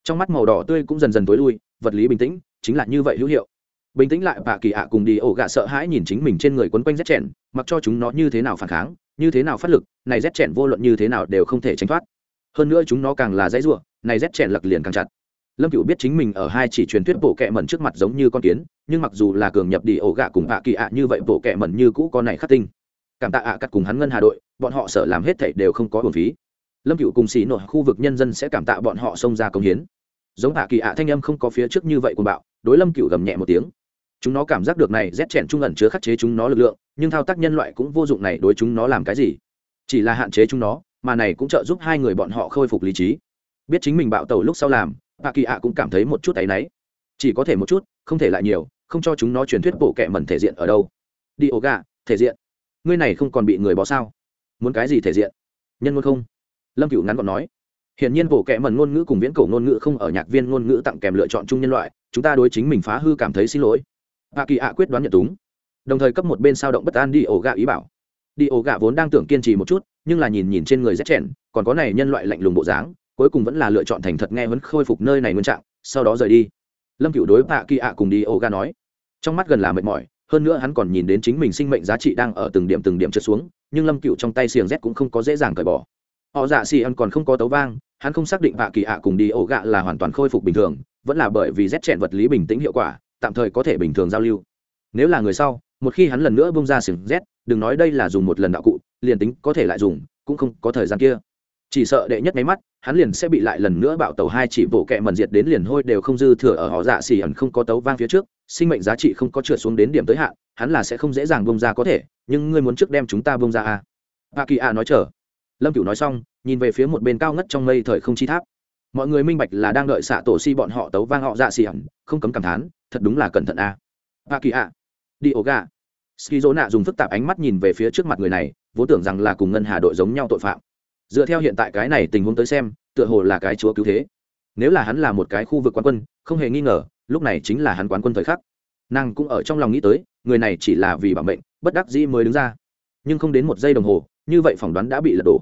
Trong mắt màu đỏ tươi cũng dần dần tối lui, vật lý bình tĩnh, chính là như vậy hữu hiệu bình tĩnh lại bà kỳ ạ cùng đi ổ gạ sợ hãi nhìn chính mình trên người quấn quanh rét chèn, mặc cho chúng nó như thế nào phản kháng, như thế nào phát lực, này rét chèn vô luận như thế nào đều không thể tránh thoát. Hơn nữa chúng nó càng là dãy ruộng này rét chèn lặc liền càng chặt. Lâm cựu biết chính mình ở hai chỉ truyền thuyết bộ kẹ mẩn trước mặt giống như con kiến, nhưng mặc dù là cường nhập đi ổ gạ cùng bà kỳ ạ như vậy bộ kẹ mẩn như cũ con này khắc tinh. Cảm tạ ạ cắt cùng hắn ngân hà đội, bọn họ sợ làm hết thảy đều không có hồn phí. Lâm cựu cùng xì nội khu vực nhân dân sẽ cảm tạ bọn họ xông ra công hiến. Giống hạ kỳ ạ thanh âm không có phía trước như vậy của bạo, đối lâm cựu gầm nhẹ một tiếng chúng nó cảm giác được này rét chèn trung ẩn chứa khắc chế chúng nó lực lượng nhưng thao tác nhân loại cũng vô dụng này đối chúng nó làm cái gì? Chỉ là hạn chế chúng nó mà này cũng trợ giúp hai người bọn họ khôi phục lý trí. Biết chính mình bạo tàu lúc sau làm bà kỳ ạ cũng cảm thấy một chút áy náy. Chỉ có thể một chút không thể lại nhiều không cho chúng nó truyền thuyết bộ kệ mẩn thể diện ở đâu. Đi ổ gà thể diện. Ngươi này không còn bị người bỏ sao? Muốn cái gì thể diện? Nhân ngôn không? Lâm cựu ngắn gọn nói. Hiển nhiên bộ kệ mẩn ngôn ngữ cùng viễn cổ ngôn ngữ không ở nhạc viên ngôn ngữ tặng kèm lựa chọn chung nhân loại, chúng ta đối chính mình phá hư cảm thấy xin lỗi. Và Kỳ ạ quyết đoán nhận túng. Đồng thời cấp một bên sao động bất an đi ổ gạ ý bảo. Đi ổ gạ vốn đang tưởng kiên trì một chút, nhưng là nhìn nhìn trên người rét chèn, còn có này nhân loại lạnh lùng bộ dáng, cuối cùng vẫn là lựa chọn thành thật nghe vẫn khôi phục nơi này nguyên trạng, sau đó rời đi. Lâm Cựu đối Hạ Kỳ ạ cùng đi ổ gạ nói, trong mắt gần là mệt mỏi, hơn nữa hắn còn nhìn đến chính mình sinh mệnh giá trị đang ở từng điểm từng điểm trượt xuống, nhưng Lâm Cựu trong tay xiềng rét cũng không có dễ dàng cởi bỏ họ dạ xì ân còn không có tấu vang hắn không xác định vạ kỳ ạ cùng đi ổ gạ là hoàn toàn khôi phục bình thường vẫn là bởi vì rét chèn vật lý bình tĩnh hiệu quả tạm thời có thể bình thường giao lưu. Nếu là người sau, một khi hắn lần nữa bung ra sừng rét, đừng nói đây là dùng một lần đạo cụ, liền tính có thể lại dùng, cũng không có thời gian kia. Chỉ sợ đệ nhất máy mắt, hắn liền sẽ bị lại lần nữa bạo tàu hai chỉ bộ kẹ mần diệt đến liền hôi đều không dư thừa ở họ dạ xỉ ẩn không có tấu vang phía trước, sinh mệnh giá trị không có trượt xuống đến điểm tới hạn, hắn là sẽ không dễ dàng bông ra có thể, nhưng ngươi muốn trước đem chúng ta bông ra à. a kỳ a nói chờ. Lâm cửu nói xong, nhìn về phía một bên cao ngất trong mây thời không chi tháp mọi người minh bạch là đang đợi xạ tổ si bọn họ tấu vang họ dạ xì ẩn không cấm cảm thán, thật đúng là cẩn thận à. a ba kỳ a đi ổ gà. Ski dỗ nạ dùng phức tạp ánh mắt nhìn về phía trước mặt người này, vốn tưởng rằng là cùng ngân hà đội giống nhau tội phạm. Dựa theo hiện tại cái này tình huống tới xem, tựa hồ là cái chúa cứu thế. Nếu là hắn là một cái khu vực quán quân, không hề nghi ngờ, lúc này chính là hắn quán quân thời khắc. Nàng cũng ở trong lòng nghĩ tới, người này chỉ là vì bảo mệnh, bất đắc dĩ mới đứng ra. Nhưng không đến một giây đồng hồ, như vậy phỏng đoán đã bị lật đổ.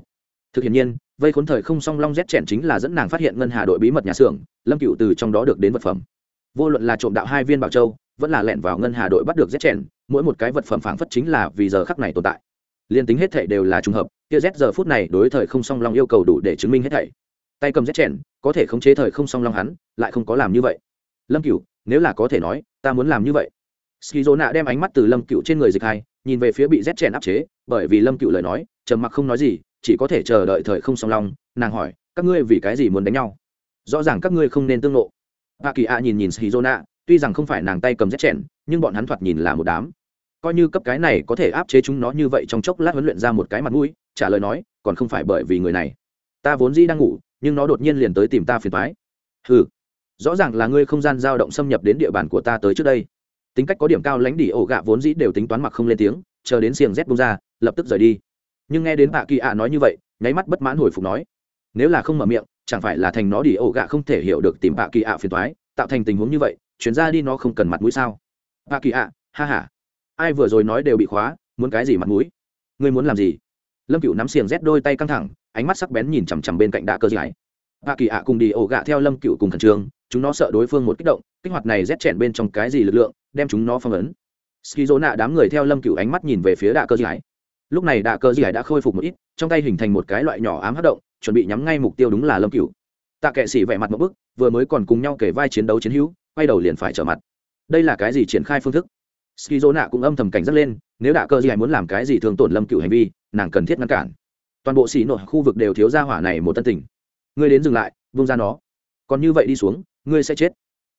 Thực hiện nhiên vây khốn thời không song long rét chèn chính là dẫn nàng phát hiện ngân hà đội bí mật nhà xưởng, lâm cựu từ trong đó được đến vật phẩm. Vô luận là trộm đạo hai viên bảo châu, vẫn là lẹn vào ngân hà đội bắt được rét chèn, mỗi một cái vật phẩm phảng phất chính là vì giờ khắc này tồn tại. Liên tính hết thảy đều là trùng hợp, kia rét giờ phút này đối thời không song long yêu cầu đủ để chứng minh hết thảy. Tay cầm rét chèn, có thể khống chế thời không song long hắn, lại không có làm như vậy. Lâm cựu nếu là có thể nói, ta muốn làm như vậy. Ski dỗ nạ đem ánh mắt từ lâm cựu trên người dịch hai, nhìn về phía bị rét chèn áp chế, bởi vì lâm cựu lời nói, trầm mặc không nói gì chỉ có thể chờ đợi thời không song long, nàng hỏi, các ngươi vì cái gì muốn đánh nhau? Rõ ràng các ngươi không nên tương lộ a kỳ a nhìn nhìn shizona, tuy rằng không phải nàng tay cầm rét chèn, nhưng bọn hắn thoạt nhìn là một đám. Coi như cấp cái này có thể áp chế chúng nó như vậy trong chốc lát huấn luyện ra một cái mặt mũi, trả lời nói, còn không phải bởi vì người này. Ta vốn dĩ đang ngủ, nhưng nó đột nhiên liền tới tìm ta phiền thoái ừ rõ ràng là ngươi không gian dao động xâm nhập đến địa bàn của ta tới trước đây. Tính cách có điểm cao lãnh đỉ ổ gạ vốn dĩ đều tính toán mặc không lên tiếng, chờ đến xiềng rét bung ra, lập tức rời đi nhưng nghe đến bà kỳ ạ nói như vậy, nháy mắt bất mãn hồi phục nói, nếu là không mở miệng, chẳng phải là thành nó đi ổ gạ không thể hiểu được tìm bà kỳ ạ phiền thoái tạo thành tình huống như vậy, chuyển ra đi nó không cần mặt mũi sao? Bà kỳ ạ, ha h a ai vừa rồi nói đều bị khóa, muốn cái gì mặt mũi? Ngươi muốn làm gì? Lâm cựu nắm xiềng rét đôi tay căng thẳng, ánh mắt sắc bén nhìn chằm chằm bên cạnh đạ cơ giải. Bà kỳ ạ cùng đi ổ gạ theo lâm cựu cùng khẩn trương, chúng nó sợ đối phương một kích động, kích hoạt này rét chèn bên trong cái gì lực lượng, đem chúng nó phong ấn. Ski dỗ nạ đám người theo lâm cựu ánh mắt nhìn về phía đạ cơ giải lúc này đạ cơ giải đã khôi phục một ít, trong tay hình thành một cái loại nhỏ ám hát động, chuẩn bị nhắm ngay mục tiêu đúng là lâm cựu tạ kệ sĩ vẻ mặt một bức, vừa mới còn cùng nhau kể vai chiến đấu chiến hữu, quay đầu liền phải trở mặt. Đây là cái gì triển khai phương thức? Ski dỗ nạ cũng âm thầm cảnh giác lên, nếu đạ cơ giải muốn làm cái gì thường tổn lâm cựu hành vi, nàng cần thiết ngăn cản. Toàn bộ xỉ nội khu vực đều thiếu ra hỏa này một tân tình. Ngươi đến dừng lại, vung ra nó. Còn như vậy đi xuống, ngươi sẽ chết.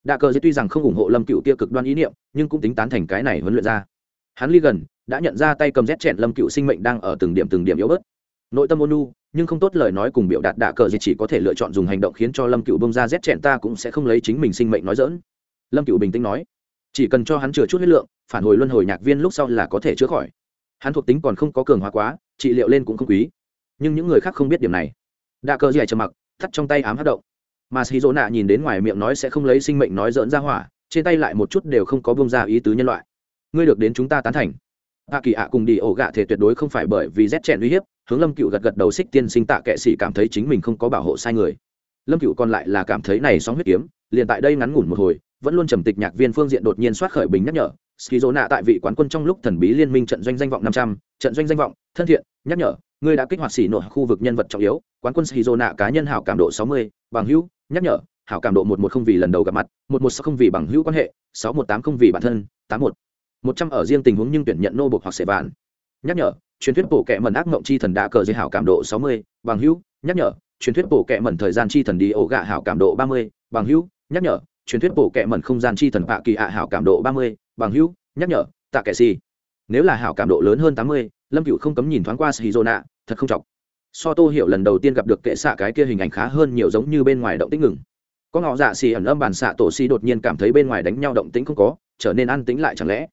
Đạ cờ dễ tuy rằng không ủng hộ lâm cựu kia cực đoan ý niệm, nhưng cũng tính tán thành cái này huấn luyện ra. Hắn ly gần đã nhận ra tay cầm rét chẹn lâm cựu sinh mệnh đang ở từng điểm từng điểm yếu bớt. Nội tâm ôn nu nhưng không tốt lời nói cùng biểu đạt đạ cờ gì chỉ có thể lựa chọn dùng hành động khiến cho lâm cựu bông ra rét chẹn ta cũng sẽ không lấy chính mình sinh mệnh nói dỡn lâm cựu bình tĩnh nói, chỉ cần cho hắn chừa chút huyết lượng, phản hồi luân hồi nhạc viên lúc sau là có thể chữa khỏi. Hắn thuộc tính còn không có cường hóa quá, trị liệu lên cũng không quý. Nhưng những người khác không biết điểm này. Đạ cờ dạy trầm mặc, thắt trong tay ám hát động. Mà xì dỗ nạ nhìn đến ngoài miệng nói sẽ không lấy sinh mệnh nói dỡn ra hỏa, trên tay lại một chút đều không có bông ra ý tứ nhân loại. Ngươi được đến chúng ta tán thành hạ kỳ ạ cùng đi ổ gạ thể tuyệt đối không phải bởi vì rét chèn uy hiếp, hướng lâm cựu gật gật đầu xích tiên sinh tạ kệ sĩ cảm thấy chính mình không có bảo hộ sai người. Lâm cựu còn lại là cảm thấy này sóng huyết kiếm, liền tại đây ngắn ngủn một hồi, vẫn luôn trầm tịch nhạc viên phương diện đột nhiên soát khởi bình nhắc nhở. Ski dỗ nạ tại vị quán quân trong lúc thần bí liên minh trận doanh danh vọng năm trăm, trận doanh danh vọng, thân thiện, nhắc nhở, ngươi đã kích hoạt xỉ nội khu vực nhân vật trọng yếu, quán quân ski dỗ nạ cá nhân hảo cảm độ sáu mươi, bằng hữu, nhắc nhở, hảo cảm độ một một không vì lần đầu gặp mặt, một một sáu không vì bằng hữu quan hệ, sáu một tám không vì bản thân, tám một một trăm ở riêng tình huống nhưng tuyển nhận nô bộc hoặc sẻ vạn. Nhắc nhở, truyền thuyết bổ kẹ mẩn ác mộng chi thần đã cờ dây hảo cảm độ sáu mươi, bằng hữu. Nhắc nhở, truyền thuyết bổ kẹ mẩn thời gian chi thần đi ổ gạ hảo cảm độ ba mươi, bằng hữu. Nhắc nhở, truyền thuyết bổ kẹ mẩn không gian chi thần bạ kỳ ạ hảo cảm độ ba mươi, bằng hữu. Nhắc nhở, tạ kệ si nếu là hảo cảm độ lớn hơn tám mươi, lâm cựu không cấm nhìn thoáng qua shizona thật không chọc. So tô hiểu lần đầu tiên gặp được kệ xạ cái kia hình ảnh khá hơn nhiều giống như bên ngoài động tĩnh ngừng. Có ngọ dạ xì ẩn âm bàn xạ tổ xì đột nhiên cảm thấy bên ngoài đánh nhau động tĩnh không có, trở nên an tĩnh lại chẳng lẽ?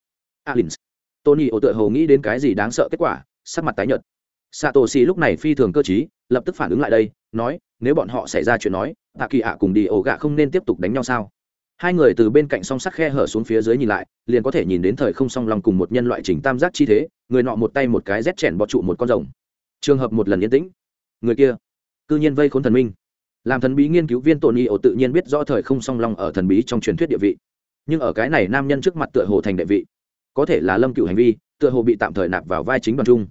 Alins. Tony ổ tựa hồ nghĩ đến cái gì đáng sợ kết quả, sắc mặt tái nhợt. Xạ tổ lúc này phi thường cơ t lập tức phản ứng lại đây, nói, nếu bọn họ xảy ra chuyện nói tạ kỳ ạ cùng đi ổ gạ không nên tiếp tục đánh nhau sao? Hai người từ bên cạnh song sắt khe hở xuống phía dưới nhìn lại, liền có thể nhìn đến thời không song lòng cùng một nhân loại trình tam giác chi thế, người nọ một tay một cái rét chèn bọt trụ một con rồng. Trường hợp một lần yên tĩnh. Người kia, cư nhiên vây khốn thần minh. Làm thần bí nghiên cứu viên tony ổ tự nhiên biết rõ thời không song long ở thần bí trong truyền thuyết địa vị. Nhưng ở cái này nam nhân trước mặt tựa hồ thành đệ vị có thể là lâm cựu hành vi, tựa hồ bị tạm thời nạp vào vai chính đoàn trung.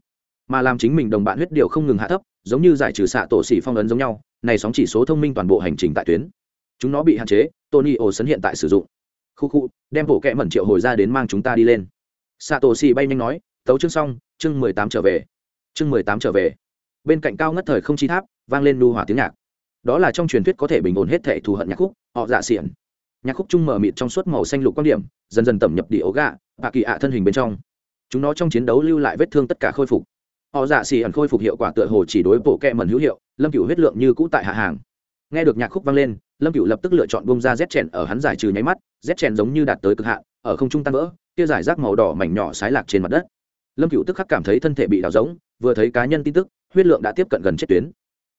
Mà làm chính mình đồng bạn huyết điều không ngừng hạ thấp, giống như giải trừ xạ tổ xỉ phong ấn giống nhau, này sóng chỉ số thông minh toàn bộ hành trình tại tuyến. Chúng nó bị hạn chế, tony ồ sấn hiện tại sử dụng. Khu khu, đem bộ kẽ mẩn triệu hồi ra đến mang chúng ta đi lên. Xạ tổ xỉ bay nhanh nói, tấu chương xong, chương mười tám trở về. Chương mười tám trở về. Bên cạnh cao ngất thời không chi tháp, vang lên nu hòa tiếng nhạc. Đó là trong truyền thuyết có thể bình ổn hết thể thù hận nhạc khúc, họ dạ xiển nhạc khúc chung mở mịt trong suốt màu xanh lục quan điểm, dần dần tẩm nhập đi ấu gạ và kỳ ạ thân hình bên trong. Chúng nó trong chiến đấu lưu lại vết thương tất cả khôi phục. Họ dạ xì ẩn khôi phục hiệu quả tựa hồ chỉ đối bộ kẹ mẩn hữu hiệu, lâm cựu huyết lượng như cũ tại hạ hàng. Nghe được nhạc khúc vang lên, lâm cựu lập tức lựa chọn bông ra rét chèn ở hắn giải trừ nháy mắt rét chèn giống như đạt tới cực hạn, ở không trung tan vỡ, kia giải rác màu đỏ mảnh nhỏ xái lạc trên mặt đất. Lâm cựu tức khắc cảm thấy thân thể bị đào giống vừa thấy cá nhân tin tức, huyết lượng đã tiếp cận gần chết tuyến.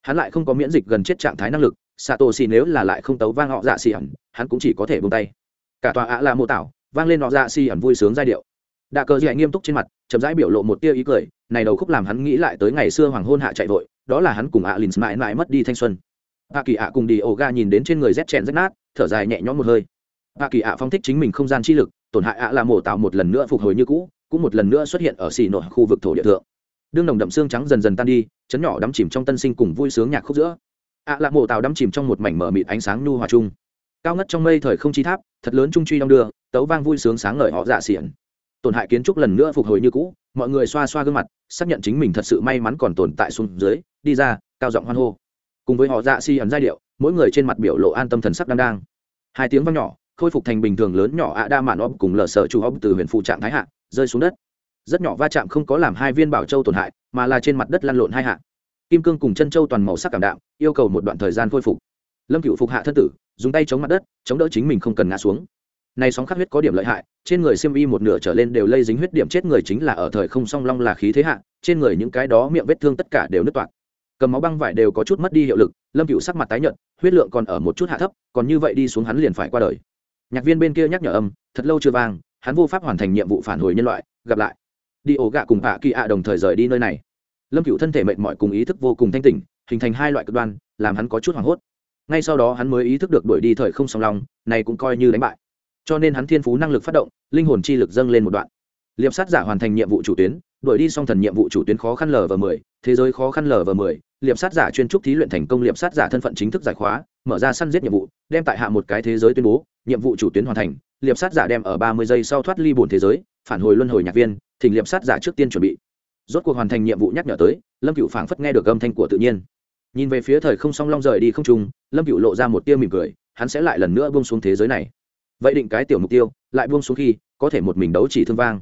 Hắn lại không có miễn dịch gần chết trạng thái năng lực xạ tổ xì nếu là lại không tấu vang họ dạ xì ẩn, hắn cũng chỉ có thể bông tay. Cả tòa ạ là mô tảo, vang lên họ dạ xì ẩn vui sướng giai điệu. Đạ cờ dạy nghiêm túc trên mặt, chậm rãi biểu lộ một tia ý cười, này đầu khúc làm hắn nghĩ lại tới ngày xưa hoàng hôn hạ chạy vội, đó là hắn cùng ạ lìn mãi mãi mất đi thanh xuân. Hạ kỳ ạ cùng đi ổ ga nhìn đến trên người rét chèn rách nát, thở dài nhẹ nhõm một hơi. Hạ kỳ ạ phong thích chính mình không gian chi lực, tổn hại ạ là mổ tạo một lần nữa phục hồi như cũ, cũng một lần nữa xuất hiện ở xì nội khu vực thổ địa thượng. Đương nồng đậm xương trắng dần dần tan đi, chấn nhỏ đắm chìm trong tân sinh cùng vui sướng nhạc khúc giữa ạ là mộ tàu đắm chìm trong một mảnh mở mịt ánh sáng nhu hòa chung. Cao ngất trong mây thời không chi tháp, thật lớn trung truy đong đưa, tấu vang vui sướng sáng ngời họ dạ xiển tổn hại kiến trúc lần nữa phục hồi như cũ, mọi người xoa xoa gương mặt, xác nhận chính mình thật sự may mắn còn tồn tại xuống dưới, đi ra, cao giọng hoan hô. Cùng với họ dạ si ẩn giai điệu, mỗi người trên mặt biểu lộ an tâm thần sắc đang đang. Hai tiếng vang nhỏ, khôi phục thành bình thường lớn nhỏ ạ đa mạn ốp cùng lờ sợ chủ ốp từ huyền phụ trạng thái hạ, rơi xuống đất. Rất nhỏ va chạm không có làm hai viên bảo châu tổn hại, mà là trên mặt đất lăn lộn hai hạ kim cương cùng chân châu toàn màu sắc cảm đạm, yêu cầu một đoạn thời gian khôi phục. Lâm cựu phục hạ thân tử, dùng tay chống mặt đất, chống đỡ chính mình không cần ngã xuống. Này sóng khắc huyết có điểm lợi hại, trên người xiêm y một nửa trở lên đều lây dính huyết điểm chết người chính là ở thời không song long là khí thế hạ, trên người những cái đó miệng vết thương tất cả đều nứt toạc. Cầm máu băng vải đều có chút mất đi hiệu lực, lâm cựu sắc mặt tái nhợt, huyết lượng còn ở một chút hạ thấp, còn như vậy đi xuống hắn liền phải qua đời. Nhạc viên bên kia nhắc nhở âm, thật lâu chưa vang, hắn vô pháp hoàn thành nhiệm vụ phản hồi nhân loại, gặp lại. Đi ổ gạ cùng hạ kỳ ạ đồng thời rời đi nơi này lâm cựu thân thể mệt mỏi cùng ý thức vô cùng thanh tỉnh, hình thành hai loại cực đoan, làm hắn có chút hoảng hốt. Ngay sau đó hắn mới ý thức được đuổi đi thời không song long, này cũng coi như đánh bại. Cho nên hắn thiên phú năng lực phát động, linh hồn chi lực dâng lên một đoạn. Liệp sát giả hoàn thành nhiệm vụ chủ tuyến, đuổi đi song thần nhiệm vụ chủ tuyến khó khăn lv mười, thế giới khó khăn lv mười, liệp sát giả chuyên trúc thí luyện thành công, liệp sát giả thân phận chính thức giải khóa, mở ra săn giết nhiệm vụ, đem tại hạ một cái thế giới tuyên bố, nhiệm vụ chủ tuyến hoàn thành, liệp sát giả đem ở ba mươi giây sau thoát ly bổn thế giới, phản hồi luân hồi nhạc viên, thỉnh liệp sát giả trước tiên chuẩn bị rốt cuộc hoàn thành nhiệm vụ nhắc nhở tới, lâm cựu phảng phất nghe được âm thanh của tự nhiên. Nhìn về phía thời không song long rời đi không trung, lâm cựu lộ ra một tia mỉm cười, hắn sẽ lại lần nữa buông xuống thế giới này. Vậy định cái tiểu mục tiêu, lại buông xuống khi, có thể một mình đấu chỉ thương vang.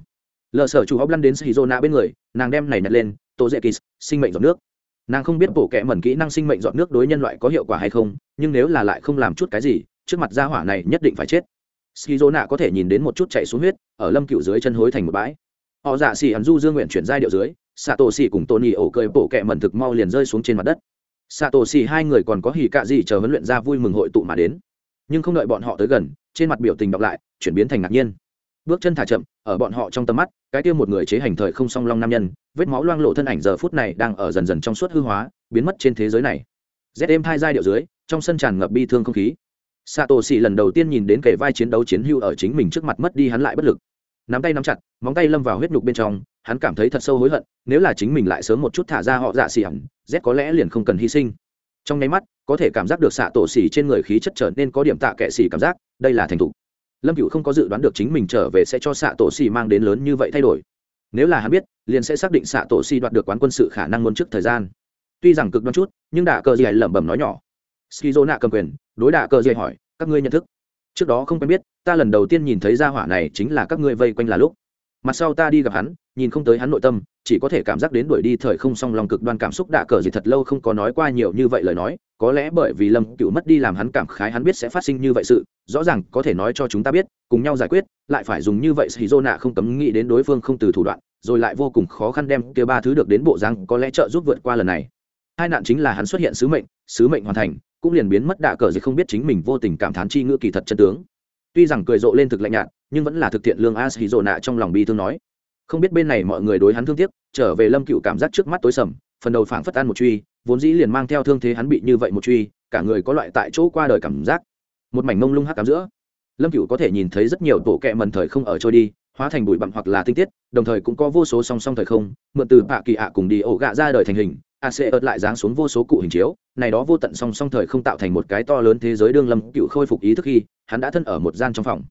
Lờ sở chủ hóc lăn đến shizona bên người, nàng đem này nhặt lên tô dễ kỳ sinh mệnh dọn nước. Nàng không biết bổ kẽ mẩn kỹ năng sinh mệnh dọn nước đối nhân loại có hiệu quả hay không, nhưng nếu là lại không làm chút cái gì, trước mặt gia hỏa này nhất định phải chết. Skizo có thể nhìn đến một chút chạy xuống huyết, ở lâm cựu dưới chân hối thành một bãi họ dạ xỉ ẩn du dương nguyện chuyển giai điệu dưới xạ tổ xì cùng tony ổ cười bổ kẹ mẩn thực mau liền rơi xuống trên mặt đất. Xạ tổ xì hai người còn có hì cạ gì chờ huấn luyện ra vui mừng hội tụ mà đến. Nhưng không đợi bọn họ tới gần, trên mặt biểu tình đọc lại, chuyển biến thành ngạc nhiên. Bước chân thả chậm, ở bọn họ trong tầm mắt, cái tiêu một người chế hành thời không song long nam nhân, vết máu loang lộ thân ảnh giờ phút này đang ở dần dần trong suốt hư hóa, biến mất trên thế giới này. Rét êm hai giai điệu dưới, trong sân tràn ngập bi thương không khí. Xạ tổ xì lần đầu tiên nhìn đến kẻ vai chiến đấu chiến hưu ở chính mình trước mặt mất đi hắn lại bất lực nắm tay nắm chặt, móng tay lâm vào huyết nhục bên trong, hắn cảm thấy thật sâu hối hận, nếu là chính mình lại sớm một chút thả ra họ dạ xỉ ẩn, z có lẽ liền không cần hy sinh. Trong nháy mắt, có thể cảm giác được xạ tổ xỉ trên người khí chất trở nên có điểm tạ kệ xỉ cảm giác, đây là thành thục. Lâm cựu không có dự đoán được chính mình trở về sẽ cho xạ tổ xỉ mang đến lớn như vậy thay đổi. Nếu là hắn biết, liền sẽ xác định xạ tổ xỉ đoạt được quán quân sự khả năng muốn trước thời gian. Tuy rằng cực đoan chút, nhưng đạ cờ dì lẩm bẩm nói nhỏ. Skizo nạ cầm quyền, đối đạ cờ dì hỏi, các ngươi nhận thức trước đó không quen biết, ta lần đầu tiên nhìn thấy gia hỏa này chính là các ngươi vây quanh là lúc. Mặt sau ta đi gặp hắn, nhìn không tới hắn nội tâm, chỉ có thể cảm giác đến đuổi đi thời không song lòng cực đoan cảm xúc đạ cờ gì thật lâu không có nói qua nhiều như vậy lời nói, có lẽ bởi vì lâm cựu mất đi làm hắn cảm khái hắn biết sẽ phát sinh như vậy sự, rõ ràng có thể nói cho chúng ta biết, cùng nhau giải quyết, lại phải dùng như vậy thì dô nạ không cấm nghĩ đến đối phương không từ thủ đoạn, rồi lại vô cùng khó khăn đem kia ba thứ được đến bộ răng có lẽ trợ giúp vượt qua lần này. Hai nạn chính là hắn xuất hiện sứ mệnh sứ mệnh hoàn thành cũng liền biến mất đạ cờ gì không biết chính mình vô tình cảm thán chi ngữ kỳ thật chân tướng. Tuy rằng cười rộ lên thực lạnh nhạt, nhưng vẫn là thực thiện lương as hì rộ nạ trong lòng bi thương nói. Không biết bên này mọi người đối hắn thương tiếc, trở về lâm cựu cảm giác trước mắt tối sầm, phần đầu phảng phất ăn một truy, vốn dĩ liền mang theo thương thế hắn bị như vậy một truy, cả người có loại tại chỗ qua đời cảm giác. Một mảnh mông lung hắc cám giữa, lâm cựu có thể nhìn thấy rất nhiều tổ kẹ mần thời không ở trôi đi, hóa thành bụi bặm hoặc là tinh tiết, đồng thời cũng có vô số song song thời không, mượn từ bạ kỳ ạ cùng đi ổ gạ ra đời thành hình a sẽ ợt lại giáng xuống vô số cụ hình chiếu, này đó vô tận song song thời không tạo thành một cái to lớn thế giới đương lâm cựu khôi phục ý thức khi, hắn đã thân ở một gian trong phòng.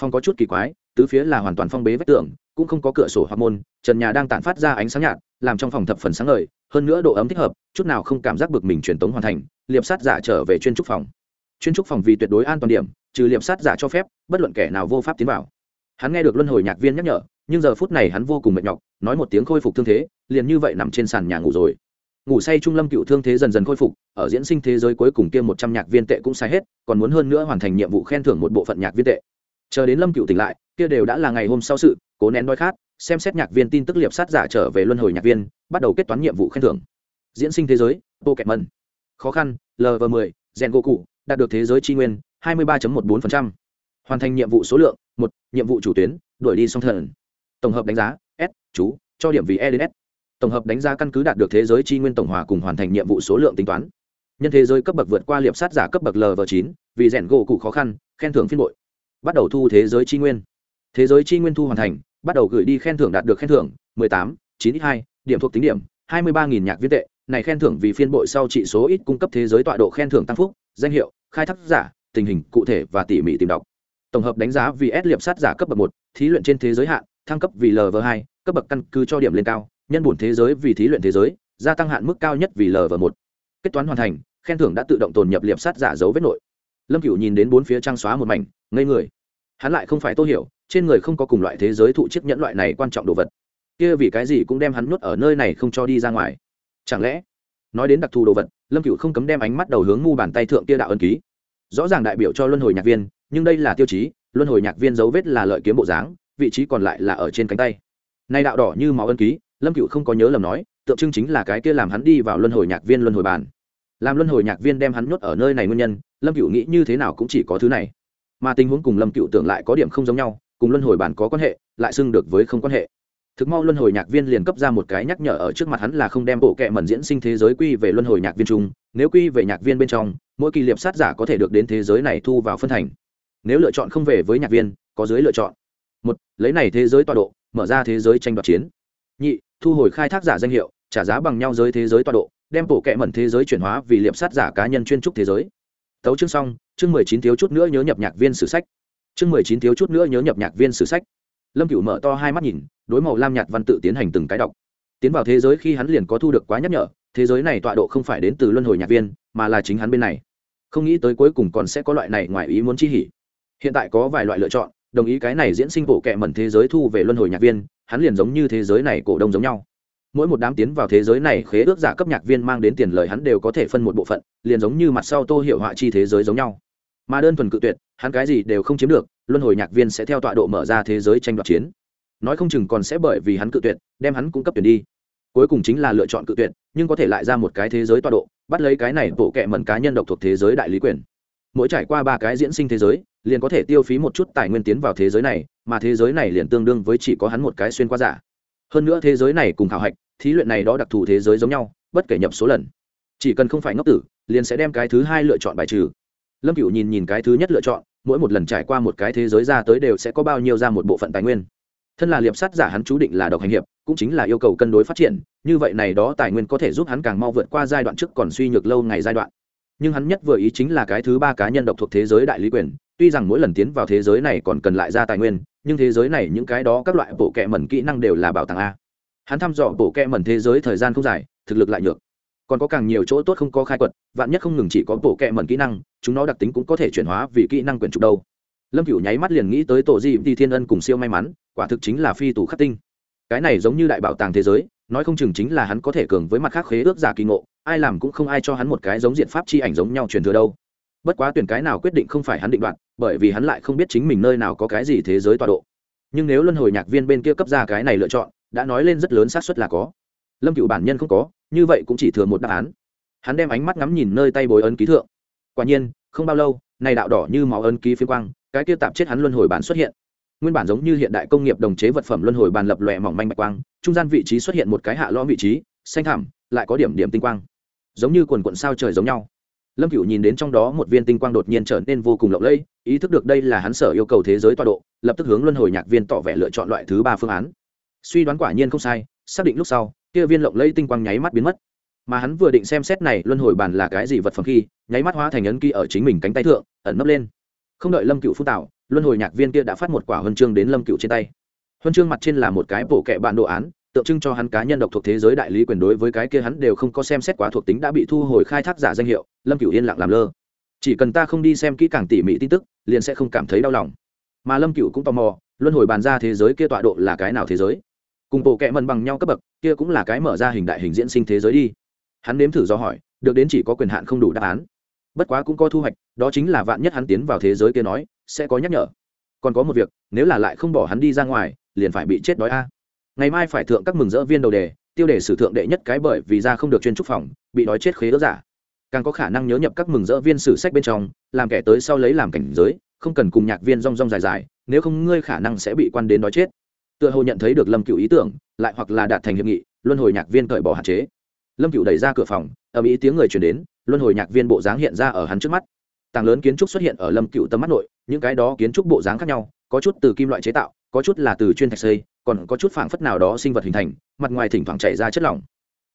Phòng có chút kỳ quái, tứ phía là hoàn toàn phong bế vách tường, cũng không có cửa sổ hoặc môn, trần nhà đang tản phát ra ánh sáng nhạt, làm trong phòng thập phần sáng ngời, hơn nữa độ ấm thích hợp, chút nào không cảm giác bực mình truyền tống hoàn thành, liệp sát giả trở về chuyên trúc phòng. Chuyên trúc phòng vì tuyệt đối an toàn điểm, trừ liệp sát giả cho phép, bất luận kẻ nào vô pháp tiến vào. Hắn nghe được luân hồi nhạc viên nhắc nhở, nhưng giờ phút này hắn vô cùng mệt nhọc, nói một tiếng khôi phục thương thế, liền như vậy nằm trên sàn nhà ngủ rồi ngủ say trung lâm cựu thương thế dần dần khôi phục, ở diễn sinh thế giới cuối cùng kia một trăm nhạc viên tệ cũng sai hết, còn muốn hơn nữa hoàn thành nhiệm vụ khen thưởng một bộ phận nhạc viên tệ. Chờ đến lâm cựu tỉnh lại, kia đều đã là ngày hôm sau sự, cố nén đói khát, xem xét nhạc viên tin tức liệp sát giả trở về luân hồi nhạc viên, bắt đầu kết toán nhiệm vụ khen thưởng. Diễn sinh thế giới bộ kẹt mần khó khăn lv 10 rèn gỗ cụ đạt được thế giới tri nguyên 23.14%. hoàn thành nhiệm vụ số lượng, một, nhiệm vụ chủ tuyến, đuổi đi song thần. Tổng hợp đánh giá, s, chú, cho điểm vì e đến s tổng hợp đánh giá căn cứ đạt được thế giới tri nguyên tổng hòa cùng hoàn thành nhiệm vụ số lượng tính toán. Nhân thế giới cấp bậc vượt qua liệp sát giả cấp bậc lv 9 vì rèn gỗ cụ khó khăn khen thưởng phiên bội. Bắt đầu thu thế giới tri nguyên. Thế giới tri nguyên thu hoàn thành bắt đầu gửi đi khen thưởng đạt được khen thưởng 18, 9 2, điểm thuộc tính điểm 23.000 nhạc viên tệ. Này khen thưởng vì phiên bội sau trị số ít cung cấp thế giới tọa độ khen thưởng tăng phúc danh hiệu khai thác giả tình hình cụ thể và tỉ mỉ tìm đọc. Tổng hợp đánh giá vì S liệp sát giả cấp bậc một thí luyện trên thế giới hạn thăng cấp vì lv hai cấp bậc căn cứ cho điểm lên cao nhân bổn thế giới vì thí luyện thế giới, gia tăng hạn mức cao nhất vì l và một. Kết toán hoàn thành, khen thưởng đã tự động tồn nhập liệp sát giả dấu vết nội. Lâm cửu nhìn đến bốn phía trang xóa một mảnh, ngây người. Hắn lại không phải tô hiểu, trên người không có cùng loại thế giới thụ chiếc nhẫn loại này quan trọng đồ vật. Kia vì cái gì cũng đem hắn nuốt ở nơi này không cho đi ra ngoài. Chẳng lẽ, nói đến đặc thù đồ vật, lâm cựu không cấm đem ánh mắt đầu hướng ngu bàn tay thượng kia đạo ân ký. Rõ ràng đại biểu cho luân hồi nhạc viên, nhưng đây là tiêu chí, luân hồi nhạc viên dấu vết là lợi kiếm bộ dáng, vị trí còn lại là ở trên cánh tay. Nay đạo đỏ như máu ân ký lâm cựu không có nhớ lầm nói, tượng trưng chính là cái kia làm hắn đi vào luân hồi nhạc viên luân hồi bàn. Làm luân hồi nhạc viên đem hắn nhốt ở nơi này nguyên nhân, lâm cựu nghĩ như thế nào cũng chỉ có thứ này. Mà tình huống cùng lâm cựu tưởng lại có điểm không giống nhau, cùng luân hồi bàn có quan hệ, lại xưng được với không quan hệ. Thực mau luân hồi nhạc viên liền cấp ra một cái nhắc nhở ở trước mặt hắn là không đem bộ kệ mẩn diễn sinh thế giới quy về luân hồi nhạc viên chung, nếu quy về nhạc viên bên trong, mỗi kỳ liệp sát giả có thể được đến thế giới này thu vào phân thành. Nếu lựa chọn không về với nhạc viên, có dưới lựa chọn. Một, lấy này thế giới tọa độ, mở ra thế giới tranh đoạt chiến nhị, thu hồi khai thác giả danh hiệu, trả giá bằng nhau giới thế giới tọa độ, đem bộ kệ mẩn thế giới chuyển hóa vì liệp sát giả cá nhân chuyên trúc thế giới. Tấu chương xong, chương mười chín thiếu chút nữa nhớ nhập nhạc viên sử sách. Chương mười chín thiếu chút nữa nhớ nhập nhạc viên sử sách. Lâm cựu mở to hai mắt nhìn, đối màu lam nhạt văn tự tiến hành từng cái đọc. Tiến vào thế giới khi hắn liền có thu được quá nhắc nhở, thế giới này tọa độ không phải đến từ luân hồi nhạc viên, mà là chính hắn bên này. Không nghĩ tới cuối cùng còn sẽ có loại này ngoài ý muốn chi hỉ. Hiện tại có vài loại lựa chọn đồng ý cái này diễn sinh bộ kệ mẩn thế giới thu về luân hồi nhạc viên, hắn liền giống như thế giới này cổ đông giống nhau. Mỗi một đám tiến vào thế giới này khế ước giả cấp nhạc viên mang đến tiền lời hắn đều có thể phân một bộ phận, liền giống như mặt sau tô hiệu họa chi thế giới giống nhau. Mà đơn thuần cự tuyệt, hắn cái gì đều không chiếm được, luân hồi nhạc viên sẽ theo tọa độ mở ra thế giới tranh đoạt chiến. Nói không chừng còn sẽ bởi vì hắn cự tuyệt, đem hắn cung cấp tuyển đi. Cuối cùng chính là lựa chọn cự tuyệt, nhưng có thể lại ra một cái thế giới tọa độ, bắt lấy cái này bộ kệ mẩn cá nhân độc thuộc thế giới đại lý quyền. Mỗi trải qua ba cái diễn sinh thế giới liền có thể tiêu phí một chút tài nguyên tiến vào thế giới này, mà thế giới này liền tương đương với chỉ có hắn một cái xuyên qua giả. Hơn nữa thế giới này cùng khảo hạch, thí luyện này đó đặc thù thế giới giống nhau, bất kể nhập số lần. Chỉ cần không phải ngốc tử, liền sẽ đem cái thứ hai lựa chọn bài trừ. Lâm cựu nhìn nhìn cái thứ nhất lựa chọn, mỗi một lần trải qua một cái thế giới ra tới đều sẽ có bao nhiêu ra một bộ phận tài nguyên. Thân là liệp sát giả hắn chú định là độc hành hiệp, cũng chính là yêu cầu cân đối phát triển, như vậy này đó tài nguyên có thể giúp hắn càng mau vượt qua giai đoạn trước còn suy nhược lâu ngày giai đoạn nhưng hắn nhất vừa ý chính là cái thứ ba cá nhân độc thuộc thế giới đại lý quyền. Tuy rằng mỗi lần tiến vào thế giới này còn cần lại ra tài nguyên, nhưng thế giới này những cái đó các loại bộ kệ mẩn kỹ năng đều là bảo tàng a. Hắn thăm dò bộ kệ mẩn thế giới thời gian không dài, thực lực lại nhược. Còn có càng nhiều chỗ tốt không có khai quật, vạn nhất không ngừng chỉ có bộ kệ mẩn kỹ năng, chúng nó đặc tính cũng có thể chuyển hóa vì kỹ năng quyền trục đâu. Lâm cửu nháy mắt liền nghĩ tới tổ di đi thiên ân cùng siêu may mắn, quả thực chính là phi tù khắc tinh. Cái này giống như đại bảo tàng thế giới, nói không chừng chính là hắn có thể cường với mặt khác khế ước giả kỳ ngộ ai làm cũng không ai cho hắn một cái giống diện pháp chi ảnh giống nhau truyền thừa đâu. Bất quá tuyển cái nào quyết định không phải hắn định đoạt, bởi vì hắn lại không biết chính mình nơi nào có cái gì thế giới tọa độ. Nhưng nếu luân hồi nhạc viên bên kia cấp ra cái này lựa chọn, đã nói lên rất lớn xác suất là có. Lâm cựu bản nhân không có, như vậy cũng chỉ thừa một đáp án. Hắn đem ánh mắt ngắm nhìn nơi tay bồi ấn ký thượng. Quả nhiên, không bao lâu, này đạo đỏ như máu ấn ký phiên quang, cái kia tạm chết hắn luân hồi bản xuất hiện. Nguyên bản giống như hiện đại công nghiệp đồng chế vật phẩm luân hồi bàn lập lòe mỏng manh bạch quang, trung gian vị trí xuất hiện một cái hạ lõm vị trí, xanh thẳm, lại có điểm điểm tinh quang giống như quần quận sao trời giống nhau. Lâm cựu nhìn đến trong đó một viên tinh quang đột nhiên trở nên vô cùng lộng lẫy, ý thức được đây là hắn sở yêu cầu thế giới toa độ, lập tức hướng luân hồi nhạc viên tỏ vẻ lựa chọn loại thứ ba phương án. Suy đoán quả nhiên không sai, xác định lúc sau, kia viên lộng lẫy tinh quang nháy mắt biến mất. Mà hắn vừa định xem xét này luân hồi bàn là cái gì vật phẩm khi, nháy mắt hóa thành ấn ký ở chính mình cánh tay thượng, ẩn nấp lên. Không đợi lâm cựu phúc tạo, luân hồi nhạc viên kia đã phát một quả huân chương đến lâm cựu trên tay. Huân chương mặt trên là một cái bổ kệ bản đồ án tượng trưng cho hắn cá nhân độc thuộc thế giới đại lý quyền đối với cái kia hắn đều không có xem xét quá thuộc tính đã bị thu hồi khai thác giả danh hiệu, lâm cửu yên lặng làm lơ. Chỉ cần ta không đi xem kỹ càng tỉ mỉ tin tức, liền sẽ không cảm thấy đau lòng. Mà lâm cửu cũng tò mò, luân hồi bàn ra thế giới kia tọa độ là cái nào thế giới? Cùng bộ kệ mần bằng nhau cấp bậc, kia cũng là cái mở ra hình đại hình diễn sinh thế giới đi. Hắn nếm thử do hỏi, được đến chỉ có quyền hạn không đủ đáp án. Bất quá cũng có thu hoạch, đó chính là vạn nhất hắn tiến vào thế giới kia nói, sẽ có nhắc nhở. Còn có một việc, nếu là lại không bỏ hắn đi ra ngoài, liền phải bị chết đói a ngày mai phải thượng các mừng rỡ viên đầu đề, tiêu đề sử thượng đệ nhất cái bởi vì ra không được chuyên trúc phòng, bị đói chết khế ước giả. Càng có khả năng nhớ nhập các mừng rỡ viên sử sách bên trong, làm kẻ tới sau lấy làm cảnh giới, không cần cùng nhạc viên rong rong dài dài, nếu không ngươi khả năng sẽ bị quan đến đói chết. Tựa hồ nhận thấy được lâm cựu ý tưởng, lại hoặc là đạt thành hiệp nghị, luân hồi nhạc viên cởi bỏ hạn chế. Lâm cựu đẩy ra cửa phòng ở ý tiếng người chuyển đến, luân hồi nhạc viên bộ dáng hiện ra ở hắn trước mắt. Tàng lớn kiến trúc xuất hiện ở lâm cựu tầm mắt nội, những cái đó kiến trúc bộ dáng khác nhau, có chút từ kim loại chế tạo có chút là từ chuyên thạch xây, còn có chút phảng phất nào đó sinh vật hình thành, mặt ngoài thỉnh thoảng chảy ra chất lỏng.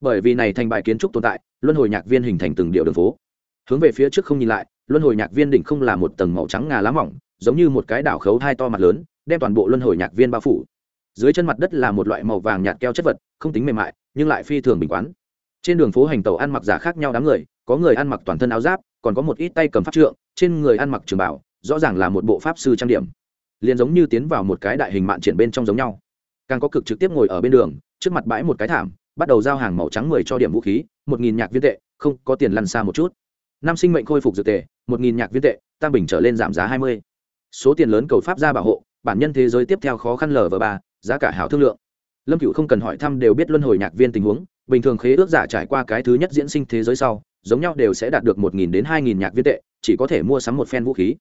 Bởi vì này thành bài kiến trúc tồn tại, luân hồi nhạc viên hình thành từng điệu đường phố. Hướng về phía trước không nhìn lại, luân hồi nhạc viên đỉnh không là một tầng màu trắng ngà lá mỏng, giống như một cái đảo khấu hai to mặt lớn, đem toàn bộ luân hồi nhạc viên bao phủ. Dưới chân mặt đất là một loại màu vàng nhạt keo chất vật, không tính mềm mại, nhưng lại phi thường bình quán. Trên đường phố hành tàu ăn mặc giả khác nhau đám người, có người ăn mặc toàn thân áo giáp, còn có một ít tay cầm pháp trượng, trên người ăn mặc trường bảo, rõ ràng là một bộ pháp sư trang điểm liền giống như tiến vào một cái đại hình mạn triển bên trong giống nhau. Càng có cực trực tiếp ngồi ở bên đường, trước mặt bãi một cái thảm, bắt đầu giao hàng màu trắng mười cho điểm vũ khí, một nghìn nhạc viên tệ, không, có tiền lăn xa một chút. Năm sinh mệnh khôi phục dược tệ một nghìn nhạc viên tệ, tam bình trở lên giảm giá hai mươi. Số tiền lớn cầu pháp ra bảo hộ, bản nhân thế giới tiếp theo khó khăn lờ và ba, giá cả hảo thương lượng. Lâm cựu không cần hỏi thăm đều biết luân hồi nhạc viên tình huống, bình thường khế ước giả trải qua cái thứ nhất diễn sinh thế giới sau, giống nhau đều sẽ đạt được một nghìn đến hai nghìn nhạc viên tệ, chỉ có thể mua sắm một phen vũ khí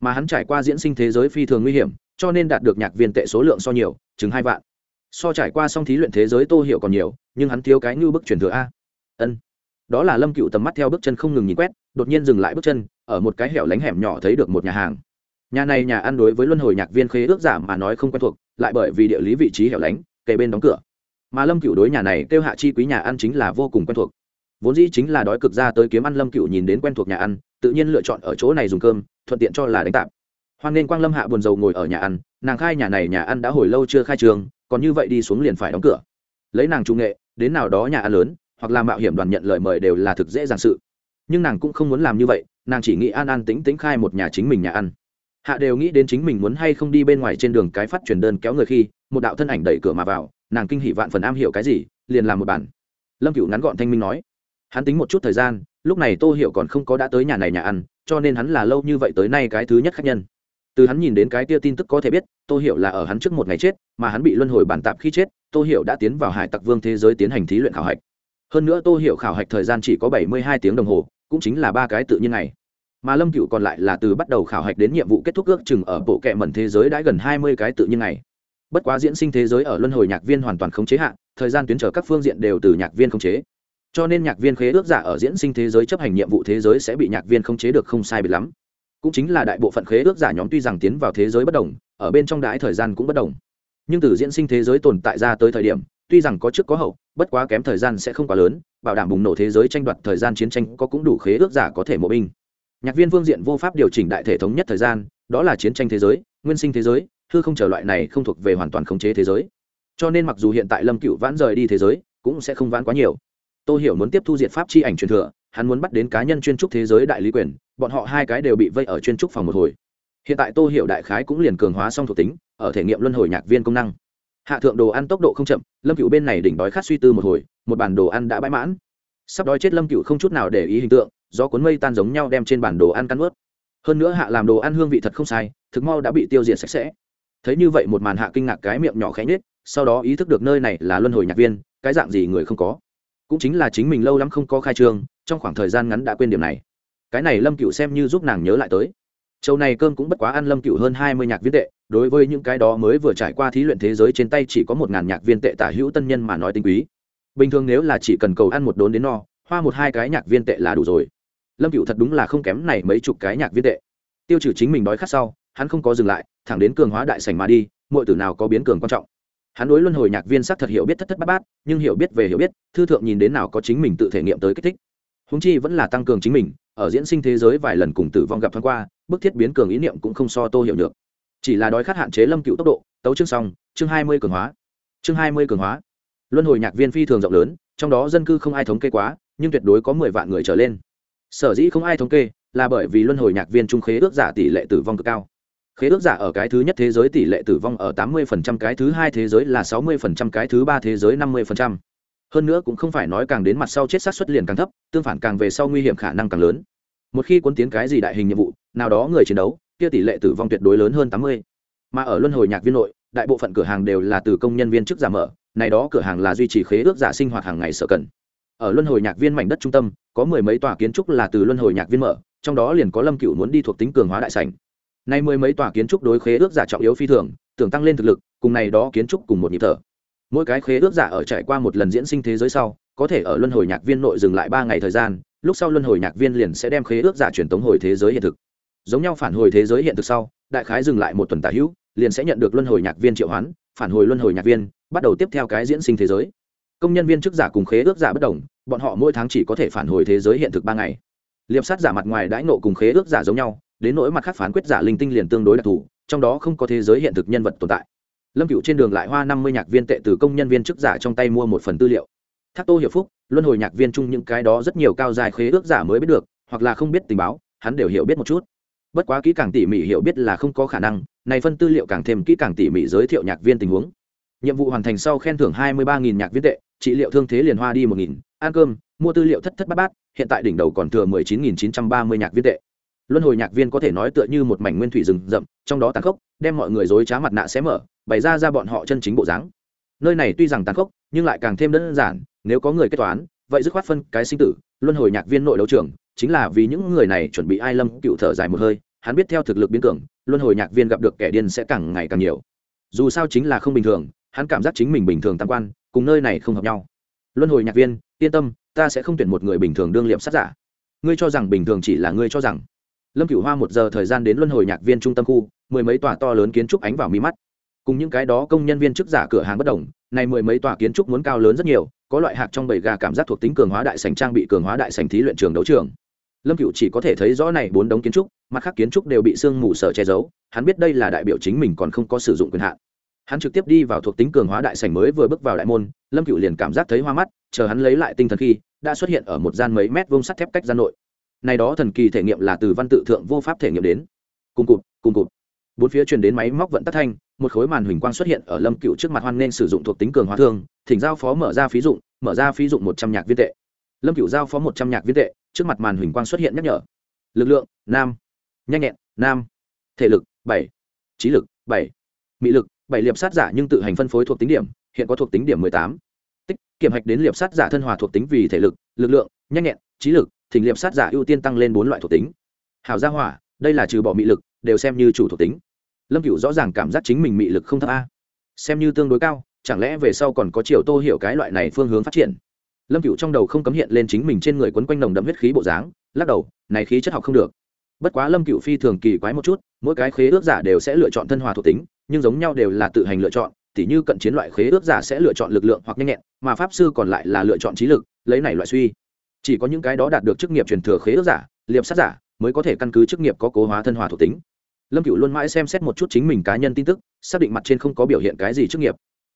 mà hắn trải qua diễn sinh thế giới phi thường nguy hiểm, cho nên đạt được nhạc viên tệ số lượng so nhiều, chừng hai vạn. So trải qua song thí luyện thế giới tô hiểu còn nhiều, nhưng hắn thiếu cái như bức truyền thừa a. Ân. Đó là lâm cựu tầm mắt theo bước chân không ngừng nhìn quét, đột nhiên dừng lại bước chân, ở một cái hẻo lánh hẻm nhỏ thấy được một nhà hàng. Nhà này nhà ăn đối với luân hồi nhạc viên khế ước giả mà nói không quen thuộc, lại bởi vì địa lý vị trí hẻo lánh, kề bên đóng cửa. Mà lâm cựu đối nhà này kêu hạ chi quý nhà ăn chính là vô cùng quen thuộc. Vốn dĩ chính là đói cực ra tới kiếm ăn lâm cựu nhìn đến quen thuộc nhà ăn tự nhiên lựa chọn ở chỗ này dùng cơm, thuận tiện cho là đánh tạp. Hoan nên quang lâm hạ buồn dầu ngồi ở nhà ăn, nàng khai nhà này nhà ăn đã hồi lâu chưa khai trường, còn như vậy đi xuống liền phải đóng cửa. Lấy nàng trung nghệ, đến nào đó nhà ăn lớn, hoặc là mạo hiểm đoàn nhận lời mời đều là thực dễ dàng sự. Nhưng nàng cũng không muốn làm như vậy, nàng chỉ nghĩ an an tính tính khai một nhà chính mình nhà ăn. Hạ đều nghĩ đến chính mình muốn hay không đi bên ngoài trên đường cái phát truyền đơn kéo người khi, một đạo thân ảnh đẩy cửa mà vào, nàng kinh hỉ vạn phần am hiểu cái gì, liền làm một bản. Lâm cựu ngắn gọn thanh minh nói, hắn tính một chút thời gian lúc này tô hiểu còn không có đã tới nhà này nhà ăn, cho nên hắn là lâu như vậy tới nay cái thứ nhất khách nhân. Từ hắn nhìn đến cái kia tin tức có thể biết, tô hiểu là ở hắn trước một ngày chết, mà hắn bị luân hồi bản tạp khi chết, tô hiểu đã tiến vào hải tặc vương thế giới tiến hành thí luyện khảo hạch. Hơn nữa tô hiểu khảo hạch thời gian chỉ có bảy mươi hai tiếng đồng hồ, cũng chính là ba cái tự nhiên này mà lâm cựu còn lại là từ bắt đầu khảo hạch đến nhiệm vụ kết thúc ước chừng ở bộ kệ mẩn thế giới đã gần hai mươi cái tự nhiên này bất quá diễn sinh thế giới ở luân hồi nhạc viên hoàn toàn không chế hạn thời gian tuyến trở các phương diện đều từ nhạc viên không chế cho nên nhạc viên khế ước giả ở diễn sinh thế giới chấp hành nhiệm vụ thế giới sẽ bị nhạc viên không chế được không sai biệt lắm. Cũng chính là đại bộ phận khế ước giả nhóm tuy rằng tiến vào thế giới bất đồng, ở bên trong đãi thời gian cũng bất đồng. Nhưng từ diễn sinh thế giới tồn tại ra tới thời điểm, tuy rằng có trước có hậu, bất quá kém thời gian sẽ không quá lớn, bảo đảm bùng nổ thế giới tranh đoạt thời gian chiến tranh có cũng đủ khế ước giả có thể mộ binh. Nhạc viên phương diện vô pháp điều chỉnh đại thể thống nhất thời gian, đó là chiến tranh thế giới, nguyên sinh thế giới thư không trở loại này không thuộc về hoàn toàn khống chế thế giới. Cho nên mặc dù hiện tại lâm cựu vãn rời đi thế giới, cũng sẽ không vãn quá nhiều tôi hiểu muốn tiếp thu diện pháp chi ảnh truyền thừa, hắn muốn bắt đến cá nhân chuyên trúc thế giới đại lý quyền, bọn họ hai cái đều bị vây ở chuyên trúc phòng một hồi. Hiện tại tô hiểu đại khái cũng liền cường hóa xong thuộc tính, ở thể nghiệm luân hồi nhạc viên công năng. Hạ thượng đồ ăn tốc độ không chậm, lâm cựu bên này đỉnh đói khát suy tư một hồi, một bản đồ ăn đã bãi mãn. Sắp đói chết lâm cựu không chút nào để ý hình tượng do cuốn mây tan giống nhau đem trên bản đồ ăn cắn ướt. Hơn nữa hạ làm đồ ăn hương vị thật không sai, thực mau đã bị tiêu diệt sạch sẽ. Thấy như vậy một màn hạ kinh ngạc cái miệng nhỏ khẽ nhết sau đó ý thức được nơi này là luân hồi nhạc viên, cái dạng gì người không có cũng chính là chính mình lâu lắm không có khai trương, trong khoảng thời gian ngắn đã quên điểm này. Cái này lâm cựu xem như giúp nàng nhớ lại tới. Châu này cơm cũng bất quá ăn lâm cựu hơn hai mươi nhạc viên tệ, đối với những cái đó mới vừa trải qua thí luyện thế giới trên tay chỉ có một ngàn nhạc viên tệ tả hữu tân nhân mà nói tinh quý. Bình thường nếu là chỉ cần cầu ăn một đốn đến no, hoa một hai cái nhạc viên tệ là đủ rồi. Lâm cựu thật đúng là không kém này mấy chục cái nhạc viên tệ. Tiêu trừ chính mình đói khát sau, hắn không có dừng lại, thẳng đến cường hóa đại sảnh mà đi mọi tử nào có biến cường quan trọng hắn đối luân hồi nhạc viên sắc thật hiểu biết thất thất bát bát, nhưng hiểu biết về hiểu biết, thư thượng nhìn đến nào có chính mình tự thể nghiệm tới kích thích. Húng chi vẫn là tăng cường chính mình, ở diễn sinh thế giới vài lần cùng tử vong gặp thoáng qua, bức thiết biến cường ý niệm cũng không so tô hiểu được chỉ là đói khát hạn chế lâm cựu tốc độ, tấu chương xong, chương hai mươi cường hóa. Chương hai mươi cường hóa. Luân hồi nhạc viên phi thường rộng lớn, trong đó dân cư không ai thống kê quá, nhưng tuyệt đối có mười vạn người trở lên. Sở dĩ không ai thống kê, là bởi vì luân hồi nhạc viên trung khế ước giả tỷ lệ tử vong cực cao khế ước giả ở cái thứ nhất thế giới tỷ lệ tử vong ở tám mươi phần trăm, cái thứ hai thế giới là sáu mươi phần trăm, cái thứ ba thế giới năm mươi phần trăm. Hơn nữa cũng không phải nói càng đến mặt sau chết sát xuất liền càng thấp, tương phản càng về sau nguy hiểm khả năng càng lớn. Một khi cuốn tiến cái gì đại hình nhiệm vụ, nào đó người chiến đấu, kia tỷ lệ tử vong tuyệt đối lớn hơn tám mươi. Mà ở luân hồi nhạc viên nội, đại bộ phận cửa hàng đều là từ công nhân viên chức giả mở, này đó cửa hàng là duy trì khế ước giả sinh hoạt hàng ngày sở cần. Ở luân hồi nhạc viên mảnh đất trung tâm, có mười mấy tòa kiến trúc là từ luân hồi nhạc viên mở, trong đó liền có lâm cựu muốn đi thuộc tính cường hóa đại sảnh nay mười mấy tòa kiến trúc đối khế ước giả trọng yếu phi thường, tưởng tăng lên thực lực, cùng này đó kiến trúc cùng một nhịp thở. Mỗi cái khế ước giả ở trải qua một lần diễn sinh thế giới sau, có thể ở luân hồi nhạc viên nội dừng lại ba ngày thời gian, lúc sau luân hồi nhạc viên liền sẽ đem khế ước giả truyền tống hồi thế giới hiện thực. Giống nhau phản hồi thế giới hiện thực sau, đại khái dừng lại một tuần tả hữu, liền sẽ nhận được luân hồi nhạc viên triệu hoán, phản hồi luân hồi nhạc viên, bắt đầu tiếp theo cái diễn sinh thế giới. Công nhân viên chức giả cùng khế ước giả bất đồng, bọn họ mỗi tháng chỉ có thể phản hồi thế giới hiện thực ba ngày. Liệp sát giả mặt ngoài đãi nộ cùng khế ước giả giống nhau đến nỗi mặt khác phán quyết giả linh tinh liền tương đối đặc thù, trong đó không có thế giới hiện thực nhân vật tồn tại. Lâm cựu trên đường lại hoa năm mươi nhạc viên tệ từ công nhân viên chức giả trong tay mua một phần tư liệu. Thác tô hiệu phúc, luân hồi nhạc viên chung những cái đó rất nhiều cao dài khế ước giả mới biết được, hoặc là không biết tình báo, hắn đều hiểu biết một chút. Bất quá kỹ càng tỉ mỉ hiểu biết là không có khả năng, này phân tư liệu càng thêm kỹ càng tỉ mỉ giới thiệu nhạc viên tình huống. Nhiệm vụ hoàn thành sau khen thưởng hai mươi ba nghìn nhạc viên tệ, trị liệu thương thế liền hoa đi một nghìn, ăn cơm, mua tư liệu thất thất bát bát, hiện tại đỉnh đầu còn thừa mười chín nghìn chín trăm ba mươi nhạc viên tệ luân hồi nhạc viên có thể nói tựa như một mảnh nguyên thủy rừng rậm, trong đó tàn khốc, đem mọi người dối trá mặt nạ xé mở, bày ra ra bọn họ chân chính bộ dáng. Nơi này tuy rằng tàn khốc, nhưng lại càng thêm đơn giản, nếu có người kết toán, vậy dứt khoát phân cái sinh tử. Luân hồi nhạc viên nội đấu trường, chính là vì những người này chuẩn bị ai lâm cựu thở dài một hơi, hắn biết theo thực lực biến cường, luân hồi nhạc viên gặp được kẻ điên sẽ càng ngày càng nhiều. Dù sao chính là không bình thường, hắn cảm giác chính mình bình thường tam quan, cùng nơi này không hợp nhau. Luân hồi nhạc viên, yên tâm, ta sẽ không tuyển một người bình thường đương liệm sát giả. Ngươi cho rằng bình thường chỉ là ngươi cho rằng lâm cửu hoa một giờ thời gian đến luân hồi nhạc viên trung tâm khu, mười mấy tòa to lớn kiến trúc ánh vào mi mắt. Cùng những cái đó công nhân viên chức giả cửa hàng bất đồng, này mười mấy tòa kiến trúc muốn cao lớn rất nhiều, có loại hạt trong bầy gà cảm giác thuộc tính cường hóa đại sành trang bị, cường hóa đại sành thí luyện trường đấu trường. Lâm cựu chỉ có thể thấy rõ này bốn đống kiến trúc, mặt khác kiến trúc đều bị sương mù sở che giấu, hắn biết đây là đại biểu chính mình còn không có sử dụng quyền hạn. Hắn trực tiếp đi vào thuộc tính cường hóa đại sành mới vừa bước vào đại môn, lâm cựu liền cảm giác thấy hoa mắt, chờ hắn lấy lại tinh thần khi, đã xuất hiện ở một gian mấy mét vông sắt thép cách gian nội này đó thần kỳ thể nghiệm là từ văn tự thượng vô pháp thể nghiệm đến. Cùng cụt cùng cụt. Bốn phía truyền đến máy móc vận tắt thanh, một khối màn huỳnh quang xuất hiện ở lâm cựu trước mặt hoan nên sử dụng thuộc tính cường hóa thương, thỉnh giao phó mở ra phí dụng, mở ra phí dụng một trăm nhạc viên tệ. Lâm cựu giao phó một trăm nhạc viên tệ, trước mặt màn huỳnh quang xuất hiện nhắc nhở. Lực lượng, nam. Nhanh nhẹn, nam. Thể lực, bảy. Trí lực, bảy. Mị lực, bảy liệp sát giả nhưng tự hành phân phối thuộc tính điểm, hiện có thuộc tính điểm mười tám. Tích, kiểm hạch đến liệp sát giả thân hòa thuộc tính vì thể lực lực lượng, nhanh nhẹn, trí lực thỉnh liệp sát giả ưu tiên tăng lên bốn loại thuộc tính. Hào gia hỏa, đây là trừ bỏ mị lực, đều xem như chủ thuộc tính. Lâm cựu rõ ràng cảm giác chính mình mị lực không thấp a. Xem như tương đối cao, chẳng lẽ về sau còn có chiều tô hiểu cái loại này phương hướng phát triển? Lâm cựu trong đầu không cấm hiện lên chính mình trên người quấn quanh nồng đậm huyết khí bộ dáng, lắc đầu, này khí chất học không được. Bất quá lâm cựu phi thường kỳ quái một chút, mỗi cái khế ước giả đều sẽ lựa chọn thân hòa thuộc tính, nhưng giống nhau đều là tự hành lựa chọn, tỉ như cận chiến loại khế ước giả sẽ lựa chọn lực lượng hoặc nhanh nhẹn, mà pháp sư còn lại là lựa chọn trí lực, lấy này loại suy chỉ có những cái đó đạt được chức nghiệp truyền thừa khế ước giả, liệp sát giả mới có thể căn cứ chức nghiệp có cố hóa thân hòa thuộc tính. Lâm cựu luôn mãi xem xét một chút chính mình cá nhân tin tức, xác định mặt trên không có biểu hiện cái gì chức nghiệp.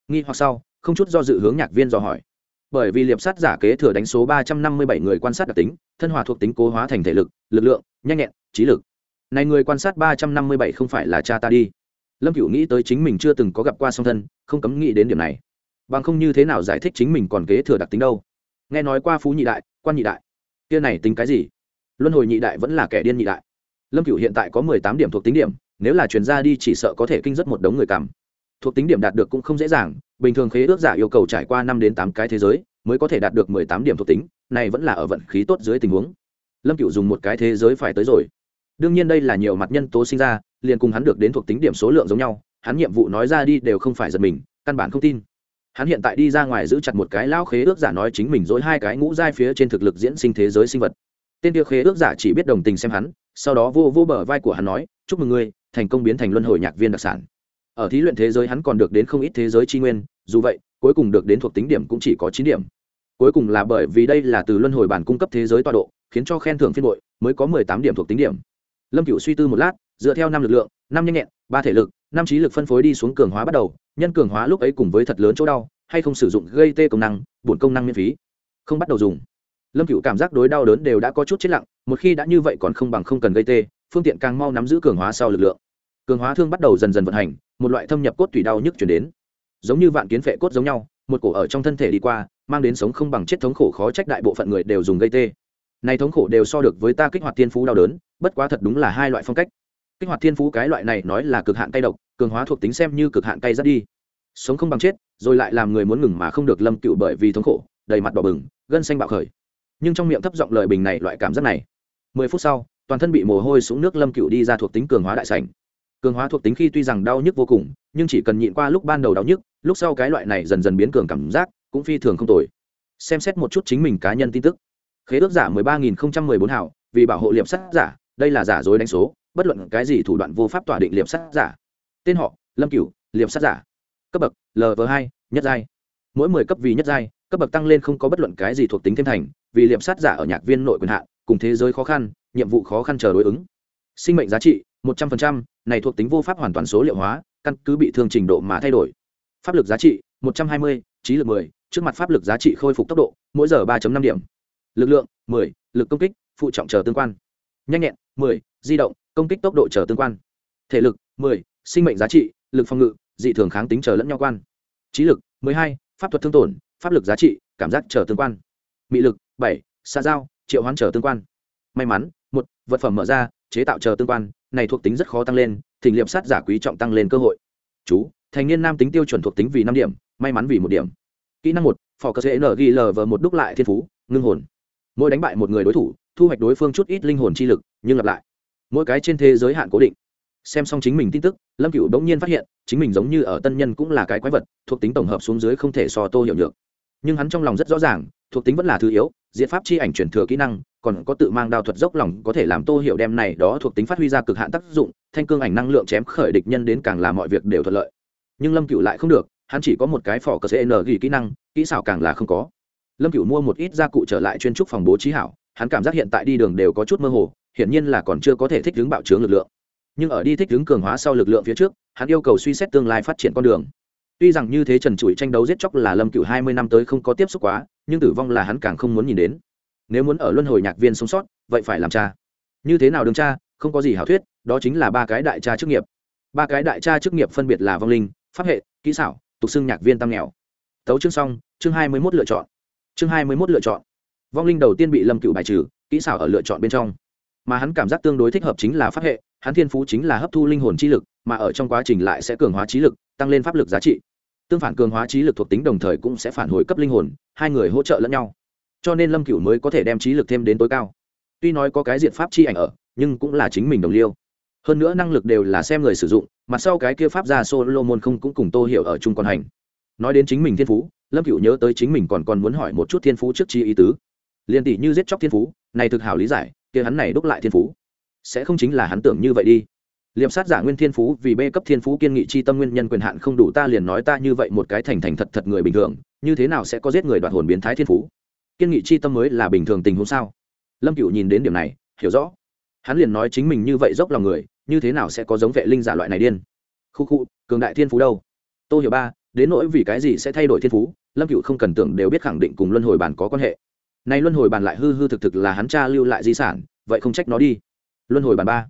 Nghi hoặc sau, không chút do dự hướng nhạc viên dò hỏi. Bởi vì liệp sát giả kế thừa đánh số ba trăm năm mươi bảy người quan sát đặc tính, thân hòa thuộc tính cố hóa thành thể lực lực lượng, nhanh nhẹn, trí lực. Này người quan sát ba trăm năm mươi bảy không phải là cha ta đi. Lâm cựu nghĩ tới chính mình chưa từng có gặp qua song thân, không cấm nghĩ đến điểm này. Bằng không như thế nào giải thích chính mình còn kế thừa đặc tính đâu. Nghe nói qua phú nhị đại quan nhị đại. Kia này tính cái gì? Luân hồi nhị đại vẫn là kẻ điên nhị đại. Lâm cựu hiện tại có mười tám điểm thuộc tính điểm, nếu là chuyển ra đi chỉ sợ có thể kinh rất một đống người cảm. Thuộc tính điểm đạt được cũng không dễ dàng, bình thường khế ước giả yêu cầu trải qua năm đến tám cái thế giới, mới có thể đạt được mười tám điểm thuộc tính, này vẫn là ở vận khí tốt dưới tình huống. Lâm cựu dùng một cái thế giới phải tới rồi. Đương nhiên đây là nhiều mặt nhân tố sinh ra, liền cùng hắn được đến thuộc tính điểm số lượng giống nhau, hắn nhiệm vụ nói ra đi đều không phải giật mình, căn bản không tin hắn hiện tại đi ra ngoài giữ chặt một cái lao khế ước giả nói chính mình dối hai cái ngũ giai phía trên thực lực diễn sinh thế giới sinh vật. Tên kia khế ước giả chỉ biết đồng tình xem hắn, sau đó vô vô bờ vai của hắn nói, chúc mừng ngươi, thành công biến thành luân hồi nhạc viên đặc sản. Ở thí luyện thế giới hắn còn được đến không ít thế giới tri nguyên, dù vậy, cuối cùng được đến thuộc tính điểm cũng chỉ có chín điểm. Cuối cùng là bởi vì đây là từ luân hồi bản cung cấp thế giới tọa độ, khiến cho khen thưởng phiên bội mới có mười tám điểm thuộc tính điểm. Lâm cựu suy tư một lát, dựa theo năm lực lượng, năm nhanh nhẹn, ba thể lực, năm trí lực phân phối đi xuống cường hóa bắt đầu nhân cường hóa lúc ấy cùng với thật lớn chỗ đau, hay không sử dụng gây tê công năng, bổn công năng miễn phí. Không bắt đầu dùng. Lâm cựu cảm giác đối đau đớn đều đã có chút chết lặng, một khi đã như vậy còn không bằng không cần gây tê, phương tiện càng mau nắm giữ cường hóa sau lực lượng. Cường hóa thương bắt đầu dần dần vận hành, một loại thâm nhập cốt tủy đau nhức chuyển đến. Giống như vạn kiến phệ cốt giống nhau, một cổ ở trong thân thể đi qua, mang đến sống không bằng chết thống khổ khó trách đại bộ phận người đều dùng gây tê. Này thống khổ đều so được với ta kích hoạt thiên phú đau đớn, bất quá thật đúng là hai loại phong cách. Kích hoạt thiên phú cái loại này nói là cực hạn cay độc cường hóa thuộc tính xem như cực hạn cay rất đi. Sống không bằng chết, rồi lại làm người muốn ngừng mà không được lâm cựu bởi vì thống khổ, đầy mặt đỏ bừng, gân xanh bạo khởi. Nhưng trong miệng thấp giọng lời bình này loại cảm giác này, mười phút sau, toàn thân bị mồ hôi sũng nước lâm cựu đi ra thuộc tính cường hóa đại sảnh. Cường hóa thuộc tính khi tuy rằng đau nhức vô cùng, nhưng chỉ cần nhịn qua lúc ban đầu đau nhức, lúc sau cái loại này dần dần biến cường cảm giác, cũng phi thường không tồi. Xem xét một chút chính mình cá nhân tin tức. Khế ước giả mười ba nghìn không trăm mười bốn hảo, vì bảo hộ liệp sắt giả, đây là giả dối đánh số, bất luận cái gì thủ đoạn vô pháp tỏa định liệp sắt giả tên họ, lâm cửu, liệp sát giả. Cấp bậc lv hai, nhất giai. Mỗi mười cấp vì nhất giai, cấp bậc tăng lên không có bất luận cái gì thuộc tính thêm thành, vì liệp sát giả ở nhạc viên nội quyền hạn, cùng thế giới khó khăn, nhiệm vụ khó khăn chờ đối ứng. Sinh mệnh giá trị, một trăm phần này thuộc tính vô pháp hoàn toàn số liệu hóa, căn cứ bị thương trình độ mà thay đổi. Pháp lực giá trị, một trăm hai mươi, trí lực mười, trước mặt pháp lực giá trị khôi phục tốc độ, mỗi giờ ba năm điểm. Lực lượng, mười, lực công kích, phụ trọng chờ tương quan. Nhanh nhẹn, mười, di động, công kích tốc độ chờ tương quan. Thể lực, mười sinh mệnh giá trị, lực phòng ngự, dị thường kháng tính chờ lẫn nhau quan. Trí lực, mười hai, pháp thuật thương tổn, pháp lực giá trị, cảm giác chờ tương quan. Mị lực, bảy, xa giao, triệu hoán chờ tương quan. May mắn, một, vật phẩm mở ra, chế tạo chờ tương quan, này thuộc tính rất khó tăng lên, thỉnh liệp sát giả quý trọng tăng lên cơ hội. Chú, thành niên nam tính tiêu chuẩn thuộc tính vì năm điểm, may mắn vì một điểm. Kỹ năng một, phò cơ sẽ ghi lờ vờ một đúc lại thiên phú, ngưng hồn. Mỗi đánh bại một người đối thủ, thu hoạch đối phương chút ít linh hồn chi lực, nhưng lặp lại. Mỗi cái trên thế giới hạn cố định xem xong chính mình tin tức, lâm cựu bỗng nhiên phát hiện, chính mình giống như ở tân nhân cũng là cái quái vật, thuộc tính tổng hợp xuống dưới không thể so tô hiểu nhược. Nhưng hắn trong lòng rất rõ ràng, thuộc tính vẫn là thứ yếu diện pháp chi ảnh chuyển thừa kỹ năng, còn có tự mang đao thuật dốc lòng có thể làm tô hiểu đem này đó thuộc tính phát huy ra cực hạn tác dụng, thanh cương ảnh năng lượng chém khởi địch nhân đến càng làm mọi việc đều thuận lợi. Nhưng lâm cựu lại không được, hắn chỉ có một cái phỏ cờ cn ghi kỹ năng, kỹ xảo càng là không có. Lâm cựu mua một ít gia cụ trở lại chuyên trúc phòng bố trí hảo, hắn cảm giác hiện tại đi đường đều có chút mơ hồ, hiển nhiên là còn chưa có thể thích ứng bạo chướng lực lượng nhưng ở đi thích ứng cường hóa sau lực lượng phía trước, hắn yêu cầu suy xét tương lai phát triển con đường. Tuy rằng như thế trần trụi tranh đấu giết chóc là lâm cựu hai mươi năm tới không có tiếp xúc quá, nhưng tử vong là hắn càng không muốn nhìn đến. Nếu muốn ở luân hồi nhạc viên sống sót, vậy phải làm cha. Như thế nào đường cha, không có gì hảo thuyết, đó chính là ba cái đại cha chức nghiệp. Ba cái đại cha chức nghiệp phân biệt là vong linh, pháp hệ, kỹ xảo, tục xưng nhạc viên tam nghèo. Tấu chương xong, chương hai mươi mốt lựa chọn. Chương hai mươi mốt lựa chọn. Vong linh đầu tiên bị lâm cựu bài trừ, kỹ xảo ở lựa chọn bên trong. Mà hắn cảm giác tương đối thích hợp chính là pháp hệ hắn thiên phú chính là hấp thu linh hồn trí lực, mà ở trong quá trình lại sẽ cường hóa trí lực, tăng lên pháp lực giá trị. Tương phản cường hóa trí lực thuộc tính đồng thời cũng sẽ phản hồi cấp linh hồn, hai người hỗ trợ lẫn nhau. Cho nên lâm cựu mới có thể đem trí lực thêm đến tối cao. Tuy nói có cái diện pháp chi ảnh ở, nhưng cũng là chính mình đồng liêu. Hơn nữa năng lực đều là xem người sử dụng mặt sau cái kia pháp ra solomon không cũng cùng tô hiểu ở chung còn hành. Nói đến chính mình thiên phú, lâm cựu nhớ tới chính mình còn còn muốn hỏi một chút thiên phú trước chi ý tứ. Liền tỷ như giết chóc thiên phú, này thực hảo lý giải, kia hắn này đúc lại thiên phú sẽ không chính là hắn tưởng như vậy đi. Liệp sát giả nguyên thiên phú vì b cấp thiên phú kiên nghị chi tâm nguyên nhân quyền hạn không đủ ta liền nói ta như vậy một cái thành thành thật thật người bình thường, như thế nào sẽ có giết người đoạt hồn biến thái thiên phú? Kiên nghị chi tâm mới là bình thường tình huống sao? Lâm cựu nhìn đến điểm này, hiểu rõ. Hắn liền nói chính mình như vậy dốc lòng người, như thế nào sẽ có giống vệ linh giả loại này điên? Khu khu, cường đại thiên phú đâu? Tôi hiểu ba, đến nỗi vì cái gì sẽ thay đổi thiên phú? Lâm cựu không cần tưởng đều biết khẳng định cùng luân hồi bàn có quan hệ. Nay luân hồi bàn lại hư hư thực thực là hắn cha lưu lại di sản, vậy không trách nó đi luân hồi bàn ba.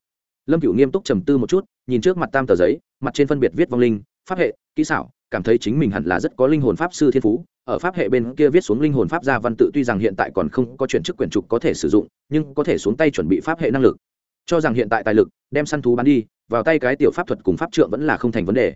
Lâm cựu nghiêm túc trầm tư một chút, nhìn trước mặt tam tờ giấy, mặt trên phân biệt viết vong linh, pháp hệ, kỹ xảo, cảm thấy chính mình hẳn là rất có linh hồn pháp sư thiên phú. Ở pháp hệ bên kia viết xuống linh hồn pháp gia văn tự tuy rằng hiện tại còn không có chuyển chức quyền trục có thể sử dụng, nhưng có thể xuống tay chuẩn bị pháp hệ năng lực. Cho rằng hiện tại tài lực, đem săn thú bán đi, vào tay cái tiểu pháp thuật cùng pháp trượng vẫn là không thành vấn đề.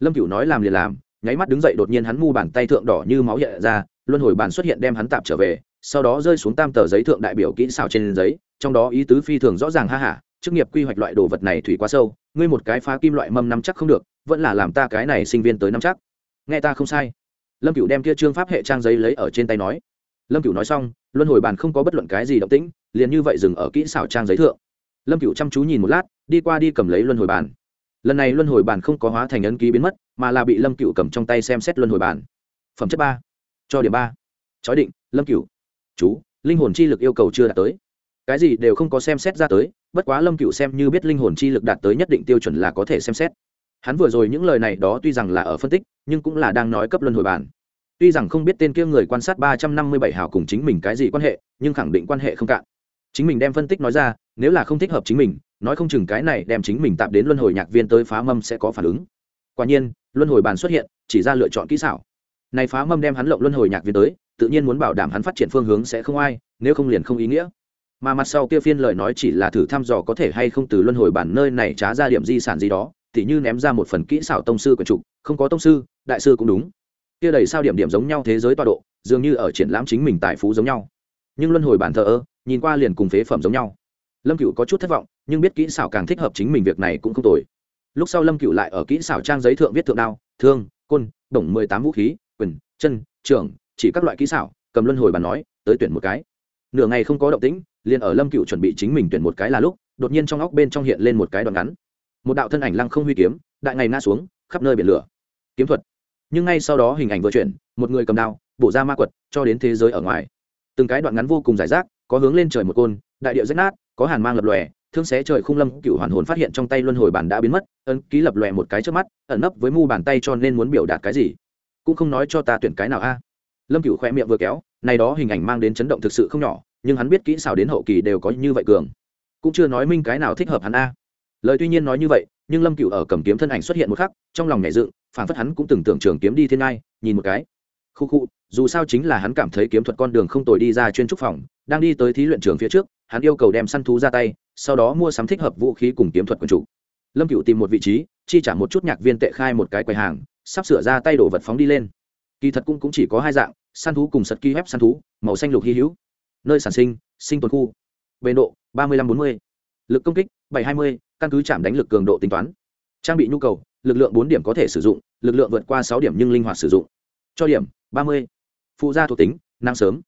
Lâm cửu nói làm liền làm, nháy mắt đứng dậy đột nhiên hắn mu bàn tay thượng đỏ như máu hiện ra, luân hồi bàn xuất hiện đem hắn tạm trở về, sau đó rơi xuống tam tờ giấy thượng đại biểu kỹ xảo trên giấy trong đó ý tứ phi thường rõ ràng, ha hả chức nghiệp quy hoạch loại đồ vật này thủy quá sâu, ngươi một cái phá kim loại mâm nắm chắc không được, vẫn là làm ta cái này sinh viên tới nắm chắc. Nghe ta không sai. Lâm cửu đem kia trương pháp hệ trang giấy lấy ở trên tay nói. Lâm cửu nói xong, luân hồi bàn không có bất luận cái gì động tĩnh, liền như vậy dừng ở kỹ xảo trang giấy thượng. Lâm cửu chăm chú nhìn một lát, đi qua đi cầm lấy luân hồi bàn lần này luân hồi bàn không có hóa thành ấn ký biến mất, mà là bị lâm cửu cầm trong tay xem xét luân hồi bàn phẩm chất ba. Cho điểm ba. Chói định, lâm cửu. Chú, linh hồn chi lực yêu cầu chưa đạt tới cái gì đều không có xem xét ra tới, bất quá lâm cựu xem như biết linh hồn chi lực đạt tới nhất định tiêu chuẩn là có thể xem xét. Hắn vừa rồi những lời này đó tuy rằng là ở phân tích, nhưng cũng là đang nói cấp luân hồi bản. Tuy rằng không biết tên kia người quan sát ba trăm năm mươi bảy hào cùng chính mình cái gì quan hệ, nhưng khẳng định quan hệ không cạn. Chính mình đem phân tích nói ra, nếu là không thích hợp chính mình, nói không chừng cái này đem chính mình tạm đến luân hồi nhạc viên tới phá mâm sẽ có phản ứng. Quả nhiên, luân hồi bàn xuất hiện, chỉ ra lựa chọn kỹ xảo. Này phá mâm đem hắn lộng luân hồi nhạc viên tới, tự nhiên muốn bảo đảm hắn phát triển phương hướng sẽ không ai, nếu không liền không ý nghĩa mà mặt sau kia phiên lời nói chỉ là thử thăm dò có thể hay không từ luân hồi bản nơi này trá ra điểm di sản gì đó thì như ném ra một phần kỹ xảo tông sư quần trục không có tông sư, đại sư cũng đúng. Kia đầy sao điểm điểm giống nhau thế giới tọa độ, dường như ở triển lãm chính mình tài phú giống nhau. Nhưng luân hồi bản thờ ơ, nhìn qua liền cùng phế phẩm giống nhau. Lâm cựu có chút thất vọng, nhưng biết kỹ xảo càng thích hợp chính mình việc này cũng không tồi. Lúc sau lâm cựu lại ở kỹ xảo trang giấy thượng viết thượng đao, thương, côn đồng mười tám vũ khí, quyền, chân trưởng chỉ các loại kỹ xảo, cầm luân hồi bàn nói, tới tuyển một cái. Nửa ngày không có động tĩnh liền ở lâm cựu chuẩn bị chính mình tuyển một cái là lúc, đột nhiên trong óc bên trong hiện lên một cái đoạn ngắn. Một đạo thân ảnh lăng không huy kiếm, đại ngày ngã xuống, khắp nơi biển lửa. Kiếm thuật. Nhưng ngay sau đó hình ảnh vừa chuyển, một người cầm đao, bổ ra ma quật, cho đến thế giới ở ngoài. Từng cái đoạn ngắn vô cùng giải rác, có hướng lên trời một côn, đại điệu rách nát, có hàn mang lập lòe, thương xé trời khung lâm cựu hoàn hồn phát hiện trong tay luân hồi bản đã biến mất, ấn ký lập lòe một cái trước mắt, ẩn nấp với mu bàn tay cho nên muốn biểu đạt cái gì? Cũng không nói cho ta tuyển cái nào a. Lâm cựu khoe miệng vừa kéo, này đó hình ảnh mang đến chấn động thực sự không nhỏ nhưng hắn biết kỹ xảo đến hậu kỳ đều có như vậy cường. Cũng chưa nói minh cái nào thích hợp hắn a. Lời tuy nhiên nói như vậy nhưng lâm cựu ở cầm kiếm thân ảnh xuất hiện một khắc trong lòng nhảy dựng phản phất hắn cũng từng tưởng trường kiếm đi thiên ngai nhìn một cái. Khu khu dù sao chính là hắn cảm thấy kiếm thuật con đường không tồi đi ra chuyên trúc phòng đang đi tới thí luyện trường phía trước hắn yêu cầu đem săn thú ra tay sau đó mua sắm thích hợp vũ khí cùng kiếm thuật quần chủ. Lâm cựu tìm một vị trí chi trả một chút nhạc viên tệ khai một cái quầy hàng sắp sửa ra tay đổ vật phóng đi lên. Kỳ thật cũng, cũng chỉ có hai dạng săn thú cùng sật ký hép săn thú màu xanh lục hy hữu nơi sản sinh sinh tồn khu. Bề độ, ba mươi năm bốn mươi. Lực công kích, bảy hai mươi. Căn cứ chạm đánh lực cường độ tính toán. Trang bị nhu cầu, lực lượng bốn điểm có thể sử dụng, lực lượng vượt qua sáu điểm nhưng linh hoạt sử dụng. Cho điểm, ba mươi. Phụ gia thuộc tính, năng sớm.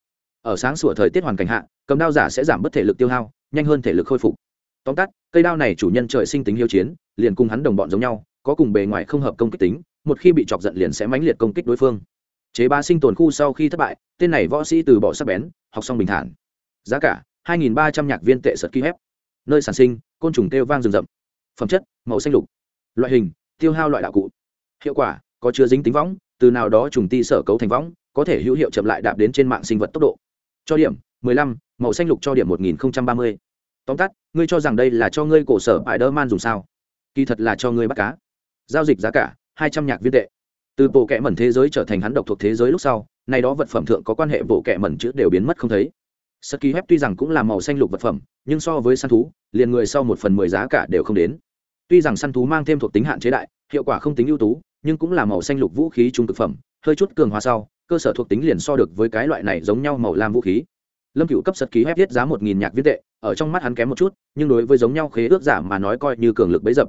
Ở sáng sủa thời tiết hoàn cảnh hạ, cầm đao giả sẽ giảm bớt thể lực tiêu hao, nhanh hơn thể lực khôi phục. Tóm tắt, cây đao này chủ nhân trời sinh tính hiếu chiến, liền cùng hắn đồng bọn giống nhau, có cùng bề ngoài không hợp công kích tính, một khi bị chọc giận liền sẽ mãnh liệt công kích đối phương. Chế ba sinh tồn khu sau khi thất bại, tên này võ sĩ từ bỏ sắc bén học xong bình thản. Giá cả 2.300 nhạc viên tệ sật ký hép. Nơi sản sinh côn trùng kêu vang rừng rậm. Phẩm chất màu xanh lục. Loại hình tiêu hao loại đạo cụ. Hiệu quả có chứa dính tính võng từ nào đó trùng ti sở cấu thành võng có thể hữu hiệu chậm lại đạp đến trên mạng sinh vật tốc độ. Cho điểm 15, màu xanh lục cho điểm 1030. tóm tắt ngươi cho rằng đây là cho ngươi cổ sở bài đơ man dùng sao? Kỳ thật là cho ngươi bắt cá. Giao dịch giá cả 200 nhạc viên tệ từ bộ kệ mẩn thế giới trở thành hắn độc thuộc thế giới lúc sau nay đó vật phẩm thượng có quan hệ bộ kệ mẩn chữ đều biến mất không thấy. Sơ ký hép tuy rằng cũng là màu xanh lục vật phẩm, nhưng so với săn thú, liền người sau một phần mười giá cả đều không đến. Tuy rằng săn thú mang thêm thuộc tính hạn chế đại, hiệu quả không tính ưu tú, nhưng cũng là màu xanh lục vũ khí trung thực phẩm, hơi chút cường hóa sau, cơ sở thuộc tính liền so được với cái loại này giống nhau màu lam vũ khí. Lâm cựu cấp sật ký hép viết giá một nghìn nhạc viết tệ, ở trong mắt hắn kém một chút, nhưng đối với giống nhau khế ước giả mà nói coi như cường lực bấy dập.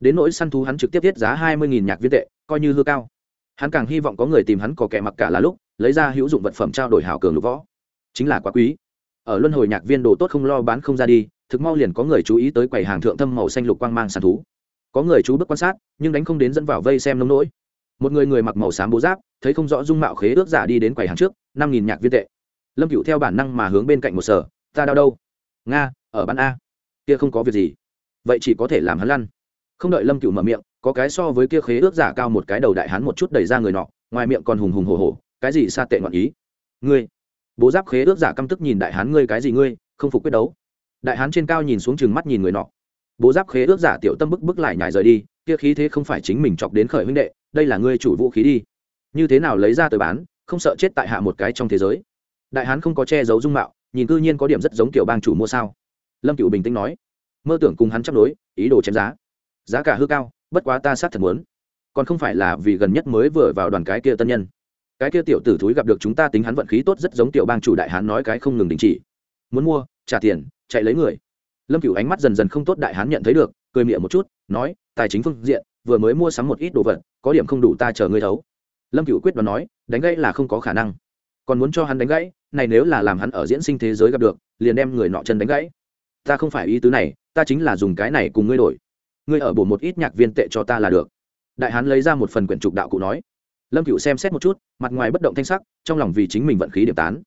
Đến nỗi săn thú hắn trực tiếp viết giá hai mươi nghìn nhạc viết tệ, coi như hư cao hắn càng hy vọng có người tìm hắn có kẻ mặc cả là lúc, lấy ra hữu dụng vật phẩm trao đổi hảo cường lục võ. Chính là quá quý. Ở luân hồi nhạc viên đồ tốt không lo bán không ra đi, thực mau liền có người chú ý tới quầy hàng thượng thâm màu xanh lục quang mang sàn thú. Có người chú bước quan sát, nhưng đánh không đến dẫn vào vây xem nông nỗi. Một người người mặc màu xám bố giáp, thấy không rõ dung mạo khế ước giả đi đến quầy hàng trước, năm nghìn nhạc viên tệ. Lâm cựu theo bản năng mà hướng bên cạnh một sở, ta đau đâu? Nga, ở ban a. Kia không có việc gì. Vậy chỉ có thể làm hắn lăn. Không đợi lâm cựu mở miệng có cái so với kia khế ước giả cao một cái đầu đại hán một chút đẩy ra người nọ, ngoài miệng còn hùng hùng hồ hồ cái gì xa tệ ngọn ý? Ngươi, bố giáp khế ước giả căm tức nhìn đại hán ngươi cái gì ngươi, không phục quyết đấu. Đại hán trên cao nhìn xuống chừng mắt nhìn người nọ. Bố giáp khế ước giả tiểu tâm bức bức lại nhảy rời đi, kia khí thế không phải chính mình chọc đến khởi huynh đệ, đây là ngươi chủ vũ khí đi. Như thế nào lấy ra tới bán, không sợ chết tại hạ một cái trong thế giới. Đại hán không có che giấu dung mạo, nhìn cư nhiên có điểm rất giống tiểu bang chủ mua sao. Lâm cựu bình tĩnh nói, mơ tưởng cùng hắn chấp đối ý đồ chém giá. Giá cả hư cao bất quá ta sát thật muốn. Còn không phải là vì gần nhất mới vừa vào đoàn cái kia tân nhân. Cái kia tiểu tử thúi gặp được chúng ta tính hắn vận khí tốt rất giống tiểu bang chủ đại hán nói cái không ngừng đình chỉ. Muốn mua, trả tiền, chạy lấy người. Lâm cửu ánh mắt dần dần không tốt đại hán nhận thấy được, cười miệng một chút, nói, tài chính phương diện, vừa mới mua sắm một ít đồ vật, có điểm không đủ ta chờ ngươi thấu. Lâm cửu quyết đoán nói, đánh gãy là không có khả năng. Còn muốn cho hắn đánh gãy, này nếu là làm hắn ở diễn sinh thế giới gặp được, liền đem người nọ chân đánh gãy. Ta không phải ý tứ này, ta chính là dùng cái này cùng ngươi đổi ngươi ở bổ một ít nhạc viên tệ cho ta là được. Đại hán lấy ra một phần quyển trục đạo cụ nói. Lâm cựu xem xét một chút, mặt ngoài bất động thanh sắc, trong lòng vì chính mình vận khí điểm tán.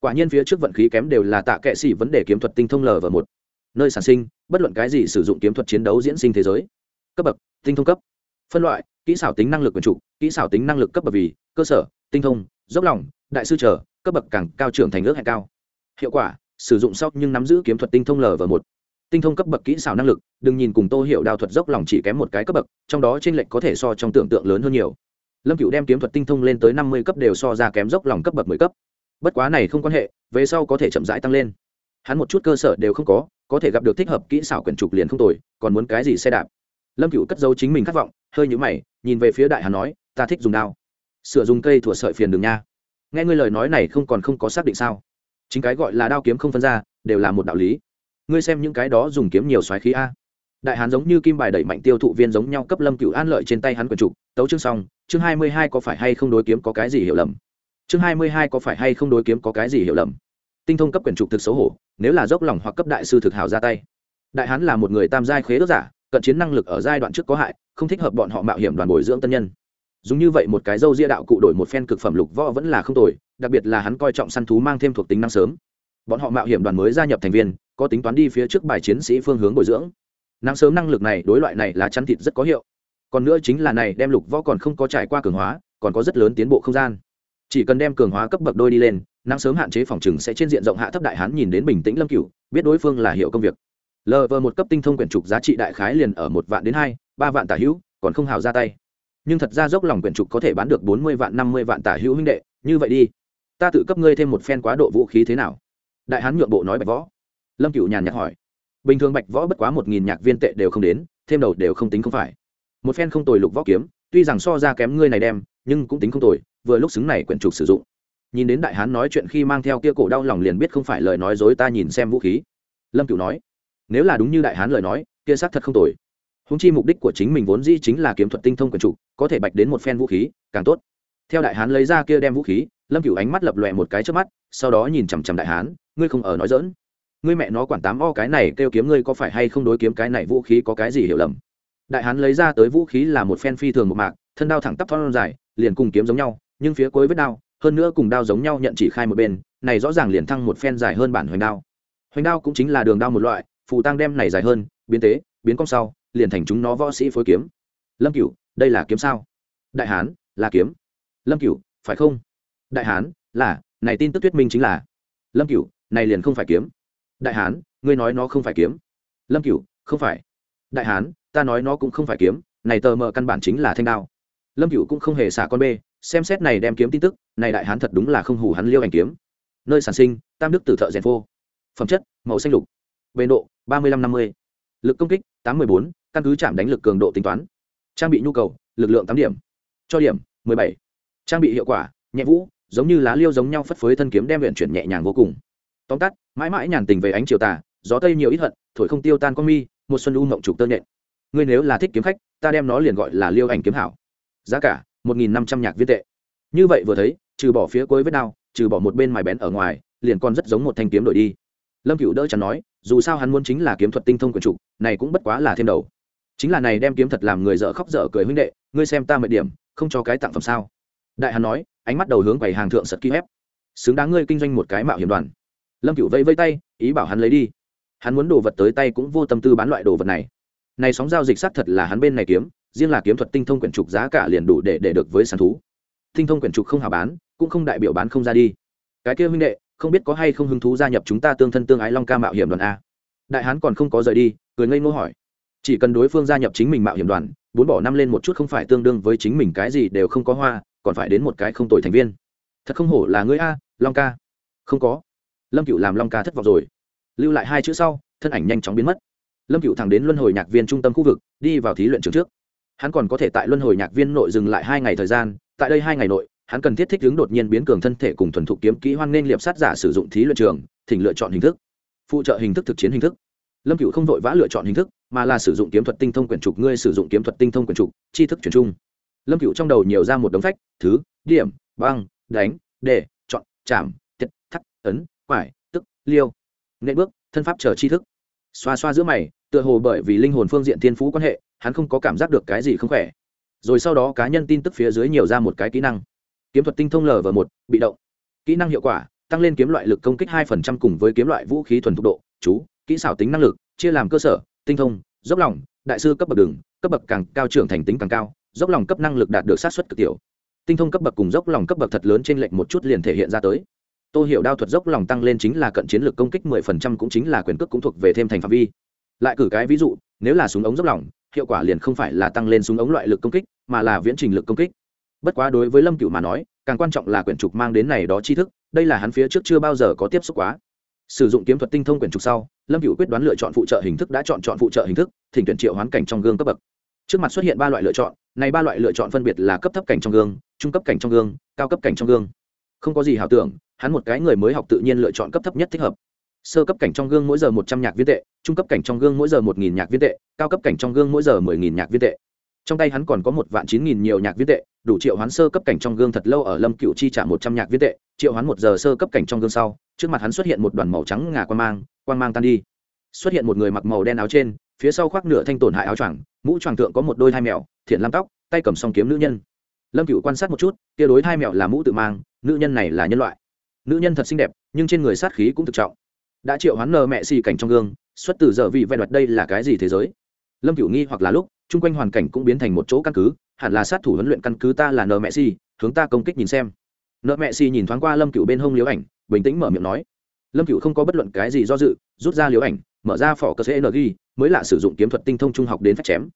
Quả nhiên phía trước vận khí kém đều là tạ kệ xỉ vấn đề kiếm thuật tinh thông l và một. Nơi sản sinh, bất luận cái gì sử dụng kiếm thuật chiến đấu diễn sinh thế giới. Cấp bậc, tinh thông cấp. Phân loại, kỹ xảo tính năng lực quyền trục, kỹ xảo tính năng lực cấp bậc vì, cơ sở, tinh thông, dốc lòng, đại sư trở cấp bậc càng cao trưởng thành ước hẹn cao. Hiệu quả, sử dụng sau nhưng nắm giữ kiếm thuật tinh thông l và một tinh thông cấp bậc kỹ xảo năng lực, đừng nhìn cùng tô hiệu đao thuật dốc lòng chỉ kém một cái cấp bậc, trong đó t r ê n lệch có thể so trong tưởng tượng lớn hơn nhiều. Lâm cựu đem kiếm thuật tinh thông lên tới năm mươi cấp đều so ra kém dốc lòng cấp bậc mười cấp. Bất quá này không quan hệ, về sau có thể chậm rãi tăng lên. Hắn một chút cơ sở đều không có có thể gặp được thích hợp kỹ xảo quyển trục liền không tồi, còn muốn cái gì xe đạp? Lâm cựu cất dấu chính mình khát vọng, hơi nhũ mày, nhìn về phía đại hắn nói, ta thích dùng đao. Sửa dùng cây thủa sợi phiền đường nha. Nghe ngươi lời nói này không còn không có xác định sao? Chính cái gọi là đao kiếm không phân ra, đều là một đạo lý ngươi xem những cái đó dùng kiếm nhiều xoáy khí a. Đại hán giống như kim bài đẩy mạnh tiêu thụ viên giống nhau cấp lâm cửu an lợi trên tay hắn quần trục, tấu chương xong, chương hai mươi hai có phải hay không đối kiếm có cái gì hiểu lầm? Chương hai mươi hai có phải hay không đối kiếm có cái gì hiểu lầm? Tinh thông cấp quyền trục thực xấu hổ, nếu là dốc lòng hoặc cấp đại sư thực hào ra tay. Đại hán là một người tam giai khế ước giả, cận chiến năng lực ở giai đoạn trước có hại, không thích hợp bọn họ mạo hiểm đoàn bồi dưỡng tân nhân. Dùng như vậy một cái dâu ria đạo cụ đổi một phen cực phẩm lục võ vẫn là không tồi, đặc biệt là hắn coi trọng săn thú mang thêm thuộc tính năng sớm. Bọn họ mạo hiểm đoàn mới gia nhập thành viên có tính toán đi phía trước bài chiến sĩ phương hướng bồi dưỡng. Năng sớm năng lực này đối loại này là chăn thịt rất có hiệu. Còn nữa chính là này đem lục võ còn không có trải qua cường hóa, còn có rất lớn tiến bộ không gian. Chỉ cần đem cường hóa cấp bậc đôi đi lên năng sớm hạn chế phòng trừng sẽ trên diện rộng hạ thấp đại hán nhìn đến bình tĩnh lâm cửu, biết đối phương là hiệu công việc. Lv một cấp tinh thông quyển trục giá trị đại khái liền ở một vạn đến hai, ba vạn tả hữu, còn không hào ra tay. Nhưng thật ra dốc lòng quyển trục có thể bán được bốn mươi vạn, năm mươi vạn tả hữu huynh đệ, như vậy đi. Ta tự cấp ngươi thêm một phen quá độ vũ khí thế nào? Đại hán nhượng bộ nói bạch võ lâm cựu nhàn nhạt hỏi. Bình thường bạch võ bất quá một nghìn nhạc viên tệ đều không đến, thêm đầu đều không tính không phải. Một phen không tồi lục võ kiếm, tuy rằng so ra kém ngươi này đem, nhưng cũng tính không tồi, vừa lúc xứng này quyển trục sử dụng. Nhìn đến đại hán nói chuyện khi mang theo kia cổ đau lòng liền biết không phải lời nói dối ta nhìn xem vũ khí. Lâm cựu nói, nếu là đúng như đại hán lời nói, kia xác thật không tồi. Húng chi mục đích của chính mình vốn dĩ chính là kiếm thuật tinh thông quyển trục, có thể bạch đến một phen vũ khí, càng tốt. Theo đại hán lấy ra kia đem vũ khí, lâm Cựu ánh mắt lập lòe một cái trước mắt, sau đó nhìn chằm chằm đại hán, ngươi không ở nói dỡn ngươi mẹ nó quản tám o cái này kêu kiếm ngươi có phải hay không đối kiếm cái này vũ khí có cái gì hiểu lầm? Đại hán lấy ra tới vũ khí là một phen phi thường một mạc, thân đao thẳng tắp thon dài, liền cùng kiếm giống nhau, nhưng phía cuối vết đao, hơn nữa cùng đao giống nhau nhận chỉ khai một bên, này rõ ràng liền thăng một phen dài hơn bản hoành đao. Hoành đao cũng chính là đường đao một loại, phù tăng đem này dài hơn, biến tế, biến cong sau, liền thành chúng nó võ sĩ phối kiếm. Lâm cửu, đây là kiếm sao? Đại hán, là kiếm. Lâm cửu, phải không? Đại hán, là, này tin tức thuyết minh chính là. Lâm cửu, này liền không phải kiếm đại hán, ngươi nói nó không phải kiếm. Lâm cựu không phải. Đại hán, ta nói nó cũng không phải kiếm, này tờ mờ căn bản chính là thanh đao. Lâm cựu cũng không hề xả con bê, xem xét này đem kiếm tin tức, này đại hán thật đúng là không hủ hắn liêu ảnh kiếm. Nơi sản sinh, tam đức từ thợ rèn phô. Phẩm chất, màu xanh lục. Bề độ, ba mươi năm năm mươi. Lực công kích, tám mươi bốn. Căn cứ chạm đánh lực cường độ tính toán. Trang bị nhu cầu, lực lượng tám điểm. Cho điểm, mười bảy. Trang bị hiệu quả, nhẹ vũ, giống như lá liêu giống nhau phất phới thân kiếm đem luyện chuyển nhẹ nhàng vô cùng. Tóm tắt mãi mãi nhàn tình về ánh chiều tà, gió tây nhiều ít hận, thổi không tiêu tan con mi, một xuân u mộng trục tơ nhện. Ngươi nếu là thích kiếm khách, ta đem nó liền gọi là liêu ảnh kiếm hảo. Giá cả, một nghìn năm trăm nhạc viên tệ. Như vậy vừa thấy, trừ bỏ phía cuối vết đao trừ bỏ một bên mài bén ở ngoài, liền còn rất giống một thanh kiếm đổi đi. Lâm cựu đỡ chắn nói, dù sao hắn muốn chính là kiếm thuật tinh thông quyền trục, này cũng bất quá là thêm đầu. Chính là này đem kiếm thật làm người dở khóc dở cười huynh đệ, ngươi xem ta mệt điểm, không cho cái tặng phẩm sao? Đại hắn nói, ánh mắt đầu hướng quầy hàng thượng sật ký ép. Xứng đáng ngươi kinh doanh một cái mạo hiểm đoàn lâm cựu vẫy vẫy tay, ý bảo hắn lấy đi. Hắn muốn đồ vật tới tay cũng vô tâm tư bán loại đồ vật này. Này sóng giao dịch xác thật là hắn bên này kiếm, riêng là kiếm thuật tinh thông quyển trục giá cả liền đủ để để được với sàn thú. Tinh thông quyển trục không hào bán, cũng không đại biểu bán không ra đi. Cái kia huynh đệ, không biết có hay không hứng thú gia nhập chúng ta tương thân tương ái long ca mạo hiểm đoàn a? Đại hán còn không có rời đi, cười ngây ngô hỏi. Chỉ cần đối phương gia nhập chính mình mạo hiểm đoàn, bốn bỏ năm lên một chút không phải tương đương với chính mình cái gì đều không có hoa, còn phải đến một cái không tội thành viên. Thật không hổ là ngươi a, long ca. Không có lâm cựu làm long ca thất vọng rồi. Lưu lại hai chữ sau, thân ảnh nhanh chóng biến mất. Lâm cựu thẳng đến luân hồi nhạc viên trung tâm khu vực, đi vào thí luyện trường trước. Hắn còn có thể tại luân hồi nhạc viên nội dừng lại hai ngày thời gian, tại đây hai ngày nội, hắn cần thiết thích ứng đột nhiên biến cường thân thể cùng thuần thục kiếm kỹ hoan nên liệp sát giả sử dụng thí luyện trường, thỉnh lựa chọn hình thức. Phụ trợ hình thức thực chiến hình thức. Lâm cựu không vội vã lựa chọn hình thức, mà là sử dụng kiếm thuật tinh thông quyển trục, ngươi sử dụng kiếm thuật tinh thông quyển trục, tri thức truyền trung. Lâm cựu trong đầu nhiều ra một đống phách, thứ, điểm, băng, đánh, đề, chọn, chạm tiết thắt, ấn quải, tức, liêu. Nệ bước, thân pháp chờ tri thức. Xoa xoa giữa mày, tựa hồ bởi vì linh hồn phương diện thiên phú quan hệ, hắn không có cảm giác được cái gì không khỏe. Rồi sau đó cá nhân tin tức phía dưới nhiều ra một cái kỹ năng. Kiếm thuật tinh thông lv một, bị động. Kỹ năng hiệu quả, tăng lên kiếm loại lực công kích hai cùng với kiếm loại vũ khí thuần thục độ, chú, kỹ xảo tính năng lực, chia làm cơ sở, tinh thông, dốc lòng, đại sư cấp bậc đường, cấp bậc càng cao trưởng thành tính càng cao, dốc lòng cấp năng lực đạt được sát xuất cực tiểu. Tinh thông cấp bậc cùng dốc lòng cấp bậc thật lớn trên lệnh một chút liền thể hiện ra tới tô hiểu đao thuật dốc lòng tăng lên chính là cận chiến lược công kích mười phần trăm cũng chính là quyền cước cũng thuộc về thêm thành phạm vi. Lại cử cái ví dụ, nếu là súng ống dốc lòng, hiệu quả liền không phải là tăng lên súng ống loại lực công kích, mà là viễn trình lực công kích. Bất quá đối với lâm cựu mà nói, càng quan trọng là quyển trục mang đến này đó tri thức, đây là hắn phía trước chưa bao giờ có tiếp xúc quá. Sử dụng kiếm thuật tinh thông quyển trục sau, lâm cựu quyết đoán lựa chọn phụ trợ hình thức đã chọn chọn phụ trợ hình thức, thỉnh tuyển triệu hoán cảnh trong gương cấp bậc. Trước mặt xuất hiện ba loại lựa chọn, này ba loại lựa chọn phân biệt là cấp thấp cảnh trong gương, trung cấp cảnh trong gương, cao cấp cảnh trong gương không có gì hảo tưởng, hắn một cái người mới học tự nhiên lựa chọn cấp thấp nhất thích hợp. Sơ cấp cảnh trong gương mỗi giờ một trăm nhạc viên tệ, trung cấp cảnh trong gương mỗi giờ một nghìn nhạc viên tệ, cao cấp cảnh trong gương mỗi giờ mười nghìn nhạc viên tệ. Trong tay hắn còn có một vạn chín nghìn nhiều nhạc viên tệ, đủ triệu hoán sơ cấp cảnh trong gương thật lâu ở lâm cựu chi trả một trăm nhạc viên tệ, triệu hoán một giờ sơ cấp cảnh trong gương sau, trước mặt hắn xuất hiện một đoàn màu trắng ngà quan mang quan mang tan đi. Xuất hiện một người mặc màu đen áo trên, phía sau khoác nửa thanh tổn hại áo choàng, mũ choàng thượng có một đôi hai mèo, thiện lam tóc, tay cầm song kiếm nữ nhân. Lâm cựu quan sát một chút tia đối hai mèo là mũ tự mang nữ nhân này là nhân loại. Nữ nhân thật xinh đẹp, nhưng trên người sát khí cũng thực trọng. Đã triệu hoán nờ mẹ xì cảnh trong gương, xuất từ giờ vị vẹn đoạt đây là cái gì thế giới? Lâm cửu nghi hoặc là lúc, chung quanh hoàn cảnh cũng biến thành một chỗ căn cứ, hẳn là sát thủ huấn luyện căn cứ ta là nờ mẹ xì, hướng ta công kích nhìn xem. Nợ mẹ xì nhìn thoáng qua lâm cửu bên hông liếu ảnh, bình tĩnh mở miệng nói. Lâm cửu không có bất luận cái gì do dự, rút ra liếu ảnh, mở ra phỏ cơ cng mới là sử dụng kiếm thuật tinh thông trung học đến phép chém.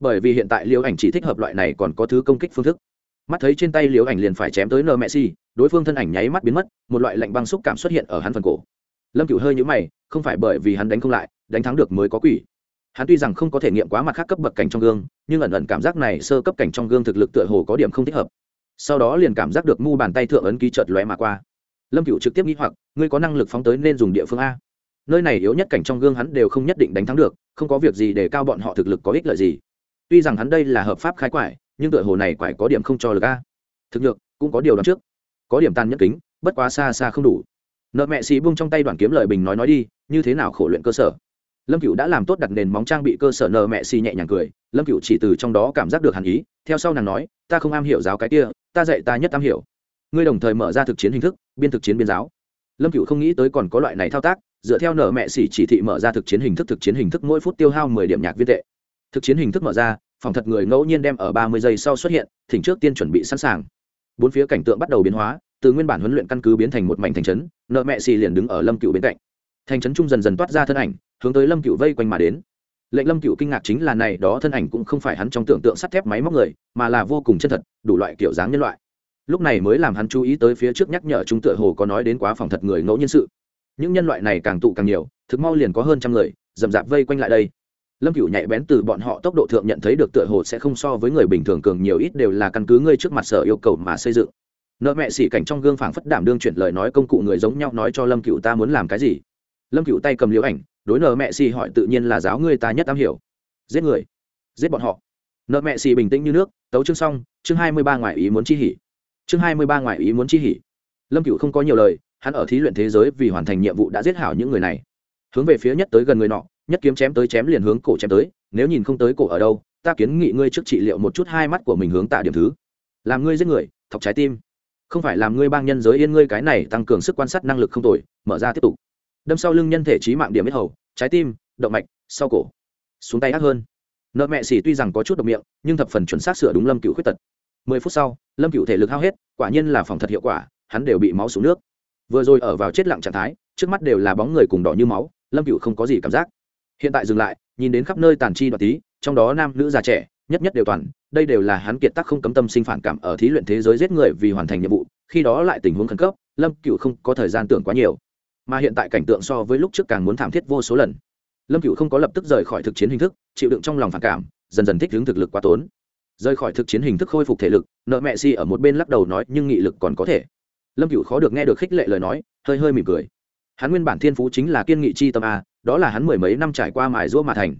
Bởi vì hiện tại liếu ảnh chỉ thích hợp loại này còn có thứ công kích phương thức mắt thấy trên tay liếu ảnh liền phải chém tới nơ mẹ xì đối phương thân ảnh nháy mắt biến mất, một loại lạnh băng xúc cảm xuất hiện ở hắn phần cổ. Lâm cựu hơi nhũ mày, không phải bởi vì hắn đánh không lại, đánh thắng được mới có quỷ. Hắn tuy rằng không có thể nghiệm quá mặt khác cấp bậc cảnh trong gương, nhưng ẩn ẩn cảm giác này sơ cấp cảnh trong gương thực lực tựa hồ có điểm không thích hợp. Sau đó liền cảm giác được mu bàn tay thượng ấn ký chợt lóe mà qua. Lâm cựu trực tiếp nghĩ hoặc, ngươi có năng lực phóng tới nên dùng địa phương a. Nơi này yếu nhất cảnh trong gương hắn đều không nhất định đánh thắng được, không có việc gì để cao bọn họ thực lực có ích lợi gì. Tuy rằng hắn đây là hợp pháp khai quải nhưng tựa hồ này quải có điểm không cho lực a. Thực lực cũng có điều đoán trước. Có điểm tàn nhẫn kính, bất quá xa xa không đủ. Nợ mẹ xì buông trong tay đoàn kiếm lời bình nói nói đi, như thế nào khổ luyện cơ sở? Lâm cựu đã làm tốt đặt nền móng trang bị cơ sở nợ mẹ xì nhẹ nhàng cười, lâm cựu chỉ từ trong đó cảm giác được hàn ý, theo sau nàng nói, ta không am hiểu giáo cái kia, ta dạy ta nhất am hiểu. Ngươi đồng thời mở ra thực chiến hình thức, biên thực chiến biên giáo. Lâm cựu không nghĩ tới còn có loại này thao tác, dựa theo nợ mẹ xỉ chỉ thị mở ra thực chiến hình thức, thực chiến hình thức mỗi phút tiêu hao mười điểm nhạc viên tệ. Thực chiến hình thức mở ra phòng thật người ngẫu nhiên đem ở ba mươi giây sau xuất hiện, thỉnh trước tiên chuẩn bị sẵn sàng. Bốn phía cảnh tượng bắt đầu biến hóa, từ nguyên bản huấn luyện căn cứ biến thành một mảnh thành trấn, nợ mẹ xì liền đứng ở lâm cựu bên cạnh. Thành trấn trung dần dần toát ra thân ảnh, hướng tới lâm cựu vây quanh mà đến. Lệnh lâm cựu kinh ngạc chính là này đó thân ảnh cũng không phải hắn trong tưởng tượng sắt thép máy móc người, mà là vô cùng chân thật, đủ loại kiểu dáng nhân loại. Lúc này mới làm hắn chú ý tới phía trước nhắc nhở chúng tựa hồ có nói đến quá phòng thật người ngẫu nhiên sự. Những nhân loại này càng tụ càng nhiều, thực mau liền có hơn trăm người dầm dạp vây quanh lại đây lâm cựu nhạy bén từ bọn họ tốc độ thượng nhận thấy được tựa hồ sẽ không so với người bình thường cường nhiều ít đều là căn cứ ngươi trước mặt sở yêu cầu mà xây dựng. Nợ mẹ xỉ cảnh trong gương phảng phất đảm đương chuyển lời nói công cụ người giống nhau nói cho lâm cựu ta muốn làm cái gì. Lâm cựu tay cầm liễu ảnh, đối nợ mẹ xỉ hỏi tự nhiên là giáo ngươi ta nhất am hiểu. Giết người. Giết bọn họ. Nợ mẹ xỉ bình tĩnh như nước, tấu chương xong, chương hai mươi ba ngoại ý muốn chi hỉ. Chương hai mươi ba ngoại ý muốn chi hỉ. Lâm cựu không có nhiều lời, hắn ở thí luyện thế giới vì hoàn thành nhiệm vụ đã giết hảo những người này. Hướng về phía nhất tới gần người nọ nhất kiếm chém tới chém liền hướng cổ chém tới, nếu nhìn không tới cổ ở đâu, ta kiến nghị ngươi trước trị liệu một chút hai mắt của mình hướng tạ điểm thứ. Làm ngươi giết người, thọc trái tim. Không phải làm ngươi bang nhân giới yên ngươi cái này tăng cường sức quan sát năng lực không tồi, mở ra tiếp tục. Đâm sau lưng nhân thể trí mạng điểm hết hầu, trái tim, động mạch, sau cổ. Xuống tay ác hơn. Nợ mẹ xỉ tuy rằng có chút độc miệng, nhưng thập phần chuẩn xác sửa đúng lâm cựu khuyết tật. Mười phút sau, lâm cựu thể lực hao hết, quả nhiên là phòng thật hiệu quả, hắn đều bị máu xuống nước. Vừa rồi ở vào chết lặng trạng thái, trước mắt đều là bóng người cùng đỏ như máu, lâm cựu không có gì cảm giác hiện tại dừng lại, nhìn đến khắp nơi tàn chi đoạt tí, trong đó nam nữ già trẻ, nhất nhất đều toàn, đây đều là hắn kiệt tác không cấm tâm sinh phản cảm ở thí luyện thế giới giết người vì hoàn thành nhiệm vụ, khi đó lại tình huống khẩn cấp, lâm cựu không có thời gian tưởng quá nhiều. Mà hiện tại cảnh tượng so với lúc trước càng muốn thảm thiết vô số lần. Lâm cựu không có lập tức rời khỏi thực chiến hình thức, chịu đựng trong lòng phản cảm, dần dần thích hướng thực lực quá tốn. Rời khỏi thực chiến hình thức khôi phục thể lực, nợ mẹ si ở một bên lắc đầu nói, nhưng nghị lực còn có thể. Lâm cựu khó được nghe được khích lệ lời nói, hơi hơi mỉm cười hắn nguyên bản thiên phú chính là kiên nghị chi tâm a, đó là hắn mười mấy năm trải qua mài giũa mà thành.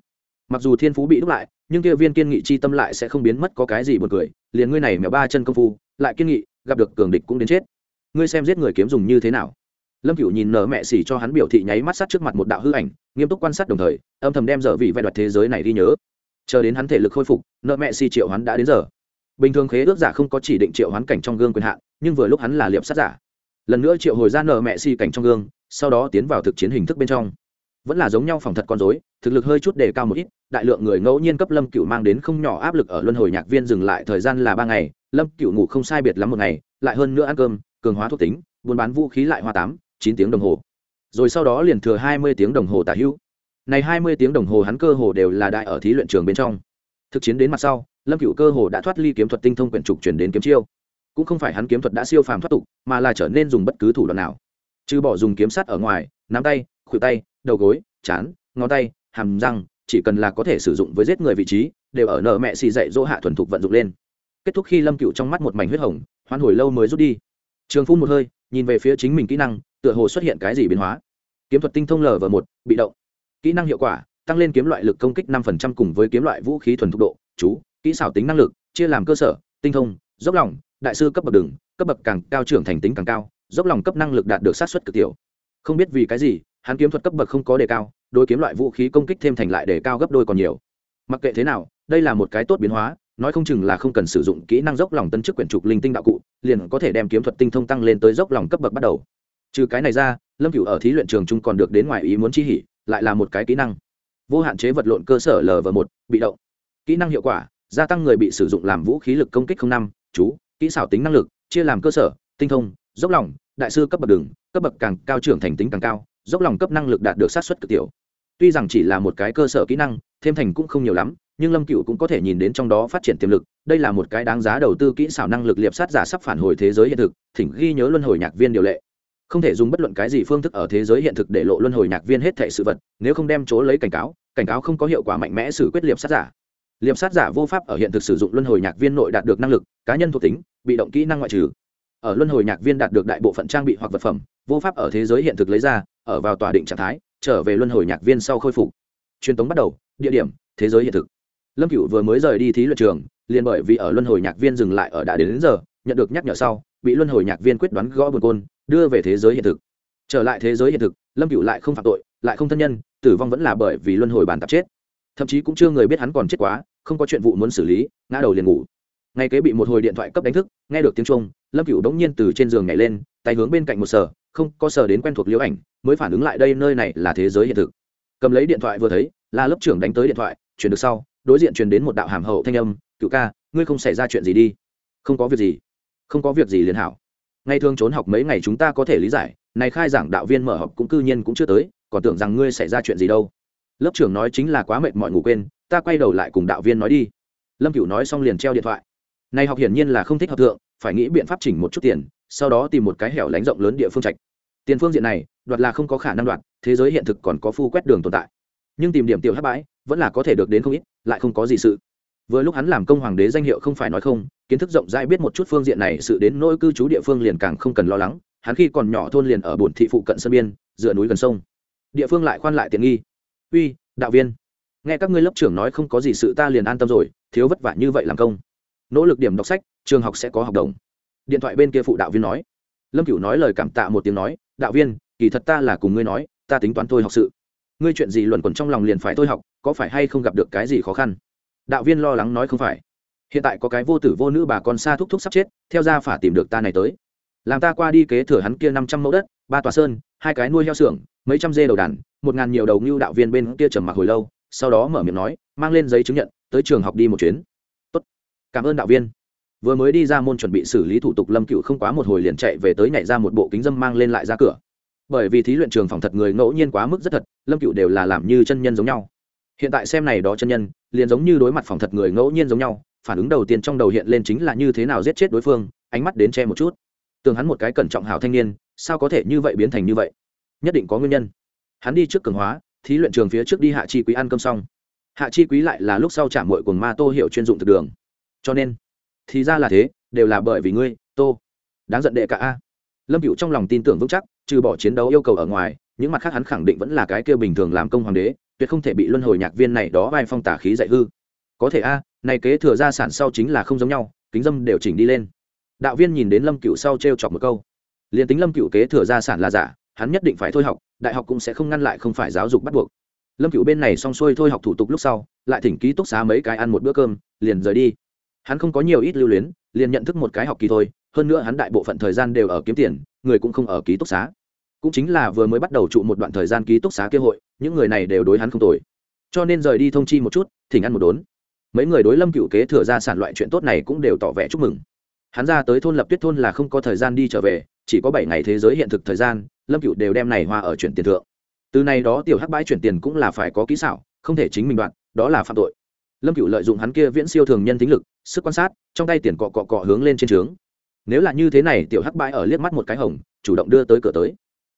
Mặc dù thiên phú bị đúc lại, nhưng kia viên kiên nghị chi tâm lại sẽ không biến mất có cái gì buồn cười, liền ngươi này mèo ba chân công phu, lại kiên nghị, gặp được cường địch cũng đến chết. Ngươi xem giết người kiếm dùng như thế nào? Lâm cựu nhìn nở mẹ xỉ cho hắn biểu thị nháy mắt sát trước mặt một đạo hư ảnh, nghiêm túc quan sát đồng thời, âm thầm đem dở vị vẹn đoạt thế giới này đi nhớ. Chờ đến hắn thể lực khôi phục, nợ mẹ xỉ triệu hắn đã đến giờ. Bình thường khế ước giả không có chỉ định triệu hoán cảnh trong gương quyền hạn, nhưng vừa lúc hắn là liệp sát giả. Lần nữa triệu hồi ra nợ mẹ xỉ cảnh trong gương sau đó tiến vào thực chiến hình thức bên trong. Vẫn là giống nhau phòng thật con dối thực lực hơi chút đề cao một ít, đại lượng người ngẫu nhiên cấp lâm cựu mang đến không nhỏ áp lực ở luân hồi nhạc viên dừng lại thời gian là ba ngày, lâm cựu ngủ không sai biệt lắm một ngày, lại hơn nữa ăn cơm, cường hóa thuộc tính, buôn bán vũ khí lại hoa tám, chín tiếng đồng hồ. Rồi sau đó liền thừa hai mươi tiếng đồng hồ tả hữu. Này hai mươi tiếng đồng hồ hắn cơ hồ đều là đại ở thí luyện trường bên trong. Thực chiến đến mặt sau, lâm cựu cơ hồ đã thoát ly kiếm thuật tinh thông quyển trục chuyển đến kiếm chiêu. Cũng không phải hắn kiếm thuật đã siêu phàm thoát tục, mà là trở nên dùng bất cứ thủ đoạn nào trừ bỏ dùng kiếm sắt ở ngoài, nắm tay, khuỷu tay, đầu gối, chán, ngón tay, hàm răng, chỉ cần là có thể sử dụng với giết người vị trí, đều ở nợ mẹ xì dạy dỗ hạ thuần thục vận dụng lên. Kết thúc khi lâm cựu trong mắt một mảnh huyết hồng, hoan hồi lâu mới rút đi. Trường phun một hơi, nhìn về phía chính mình kỹ năng, tựa hồ xuất hiện cái gì biến hóa. Kiếm thuật tinh thông l và một, bị động. Kỹ năng hiệu quả, tăng lên kiếm loại lực công kích năm phần trăm cùng với kiếm loại vũ khí thuần thục độ. Chú, kỹ xảo tính năng lực, chia làm cơ sở, tinh thông, dốc lòng, đại sư cấp bậc đường cấp bậc càng cao trưởng thành tính càng cao dốc lòng cấp năng lực đạt được sát xuất cực tiểu. Không biết vì cái gì, hắn kiếm thuật cấp bậc không có đề cao đôi kiếm loại vũ khí công kích thêm thành lại đề cao gấp đôi còn nhiều. Mặc kệ thế nào, đây là một cái tốt biến hóa, nói không chừng là không cần sử dụng kỹ năng dốc lòng tân chức quyển trục linh tinh đạo cụ, liền có thể đem kiếm thuật tinh thông tăng lên tới dốc lòng cấp bậc bắt đầu. Trừ cái này ra, lâm cửu ở thí luyện trường trung còn được đến ngoài ý muốn chi hỉ, lại là một cái kỹ năng. Vô hạn chế vật lộn cơ sở lv một, bị động. Kỹ năng hiệu quả, gia tăng người bị sử dụng làm vũ khí lực công kích năm, chú, kỹ xảo tính năng lực, chia làm cơ sở, tinh thông dốc lòng, đại sư cấp bậc đường, cấp bậc càng cao trưởng thành tính càng cao, dốc lòng cấp năng lực đạt được sát xuất cực tiểu. Tuy rằng chỉ là một cái cơ sở kỹ năng, thêm thành cũng không nhiều lắm, nhưng lâm cựu cũng có thể nhìn đến trong đó phát triển tiềm lực, đây là một cái đáng giá đầu tư kỹ xảo năng lực liệp sát giả sắp phản hồi thế giới hiện thực, thỉnh ghi nhớ luân hồi nhạc viên điều lệ. Không thể dùng bất luận cái gì phương thức ở thế giới hiện thực để lộ luân hồi nhạc viên hết thể sự vật, nếu không đem chỗ lấy cảnh cáo cảnh cáo không có hiệu quả mạnh mẽ xử quyết liệp sát giả. Liệp sát giả vô pháp ở hiện thực sử dụng luân hồi nhạc viên nội đạt được năng lực, cá nhân thuộc tính, bị động kỹ năng ngoại trừ ở luân hồi nhạc viên đạt được đại bộ phận trang bị hoặc vật phẩm vô pháp ở thế giới hiện thực lấy ra ở vào tòa định trạng thái trở về luân hồi nhạc viên sau khôi phục. Truyền tống bắt đầu địa điểm thế giới hiện thực. Lâm cựu vừa mới rời đi thí luyện trường liền bởi vì ở luân hồi nhạc viên dừng lại ở đã đến, đến giờ nhận được nhắc nhở sau bị luân hồi nhạc viên quyết đoán gõ buồn côn đưa về thế giới hiện thực. Trở lại thế giới hiện thực lâm cựu lại không phạm tội lại không thân nhân tử vong vẫn là bởi vì luân hồi bàn tạp chết. Thậm chí cũng chưa người biết hắn còn chết quá không có chuyện vụ muốn xử lý ngã đầu liền ngủ ngay kế bị một hồi điện thoại cấp đánh thức, nghe được tiếng trung lâm cựu đống nhiên từ trên giường nhảy lên, tay hướng bên cạnh một sở không, có sở đến quen thuộc liễu ảnh, mới phản ứng lại đây, nơi này là thế giới hiện thực. Cầm lấy điện thoại vừa thấy, là lớp trưởng đánh tới điện thoại, chuyển được sau, đối diện truyền đến một đạo hàm hậu thanh âm cựu ca, ngươi không xảy ra chuyện gì đi. Không có việc gì. Không có việc gì liền hảo. Ngày thường trốn học mấy ngày chúng ta có thể lý giải, này khai giảng đạo viên mở học cũng cư nhiên cũng chưa tới, còn tưởng rằng ngươi xảy ra chuyện gì đâu. Lớp trưởng nói chính là quá mệt mọi ngủ quên, ta quay đầu lại cùng đạo viên nói đi. Lâm cửu nói xong liền treo điện thoại này học hiển nhiên là không thích hợp thượng, phải nghĩ biện pháp chỉnh một chút tiền, sau đó tìm một cái hẻo lánh rộng lớn địa phương trạch. Tiền phương diện này, đoạt là không có khả năng đoạt, thế giới hiện thực còn có phu quét đường tồn tại. Nhưng tìm điểm tiểu hát bãi, vẫn là có thể được đến không ít, lại không có gì sự. Vừa lúc hắn làm công hoàng đế danh hiệu không phải nói không, kiến thức rộng rãi biết một chút phương diện này sự đến nỗi cư trú địa phương liền càng không cần lo lắng, hắn khi còn nhỏ thôn liền ở bồn thị phụ cận sân biên, dựa núi gần sông. Địa phương lại khoan lại tiện nghi. Uy, đạo viên, nghe các ngươi lớp trưởng nói không có gì sự ta liền an tâm rồi, thiếu vất vả như vậy làm công nỗ lực điểm đọc sách, trường học sẽ có học đồng. Điện thoại bên kia phụ đạo viên nói. Lâm cửu nói lời cảm tạ một tiếng nói, đạo viên, kỳ thật ta là cùng ngươi nói, ta tính toán thôi học sự. Ngươi chuyện gì luẩn quẩn trong lòng liền phải thôi học, có phải hay không gặp được cái gì khó khăn? Đạo viên lo lắng nói, không phải. Hiện tại có cái vô tử vô nữ bà con xa thúc thúc sắp chết, theo ra phả tìm được ta này tới. Làm ta qua đi kế thừa hắn kia năm trăm mẫu đất, ba tòa sơn, hai cái nuôi heo xưởng, mấy trăm dê đầu đàn, một ngàn nhiều đầu ngưu đạo viên bên kia trầm mặc hồi lâu, sau đó mở miệng nói, mang lên giấy chứng nhận, tới trường học đi một chuyến cảm ơn đạo viên. Vừa mới đi ra môn chuẩn bị xử lý thủ tục, lâm cựu không quá một hồi liền chạy về tới nhảy ra một bộ kính dâm mang lên lại ra cửa. Bởi vì thí luyện trường phòng thật người ngẫu nhiên quá mức rất thật, lâm cựu đều là làm như chân nhân giống nhau. Hiện tại xem này đó chân nhân, liền giống như đối mặt phòng thật người ngẫu nhiên giống nhau, phản ứng đầu tiên trong đầu hiện lên chính là như thế nào giết chết đối phương, ánh mắt đến che một chút. Tường hắn một cái cẩn trọng hảo thanh niên, sao có thể như vậy biến thành như vậy? Nhất định có nguyên nhân. Hắn đi trước cường hóa, thí luyện trường phía trước đi hạ chi quý ăn cơm xong. Hạ chi quý lại là lúc sau trả mội cùng ma tô hiệu chuyên dụng thực đường cho nên, thì ra là thế, đều là bởi vì ngươi, tô. Đáng giận đệ cả a. Lâm cựu trong lòng tin tưởng vững chắc, trừ bỏ chiến đấu yêu cầu ở ngoài, những mặt khác hắn khẳng định vẫn là cái kia bình thường làm công hoàng đế, tuyệt không thể bị luân hồi nhạc viên này đó vai phong tả khí dạy hư. Có thể a, này kế thừa gia sản sau chính là không giống nhau, kính dâm đều chỉnh đi lên. Đạo viên nhìn đến lâm cựu sau t r e o chọc một câu. Liền tính lâm cựu kế thừa gia sản là giả, hắn nhất định phải thôi học, đại học cũng sẽ không ngăn lại không phải giáo dục bắt buộc. Lâm cựu bên này xong xuôi thôi học thủ tục lúc sau, lại thỉnh ký túc xá mấy cái ăn một bữa cơm, liền rời đi hắn không có nhiều ít lưu luyến, liền nhận thức một cái học kỳ thôi, hơn nữa hắn đại bộ phận thời gian đều ở kiếm tiền, người cũng không ở ký túc xá. Cũng chính là vừa mới bắt đầu trụ một đoạn thời gian ký túc xá kế hội, những người này đều đối hắn không tồi. Cho nên rời đi thông chi một chút, thỉnh ăn một đốn. Mấy người đối lâm cựu kế thừa ra sản loại chuyện tốt này cũng đều tỏ vẻ chúc mừng. Hắn ra tới thôn lập tuyết thôn là không có thời gian đi trở về, chỉ có bảy ngày thế giới hiện thực thời gian, lâm cựu đều đem này hoa ở chuyển tiền thượng. Từ này đó tiểu hắc bãi chuyển tiền cũng là phải có kỹ xảo, không thể chính mình đoạn, đó là phạm tội lâm cựu lợi dụng hắn kia viễn siêu thường nhân tính lực, sức quan sát, trong tay tiền cọ cọ cọ hướng lên trên trướng. Nếu là như thế này, tiểu hắc bãi ở liếc mắt một cái hồng, chủ động đưa tới cửa tới.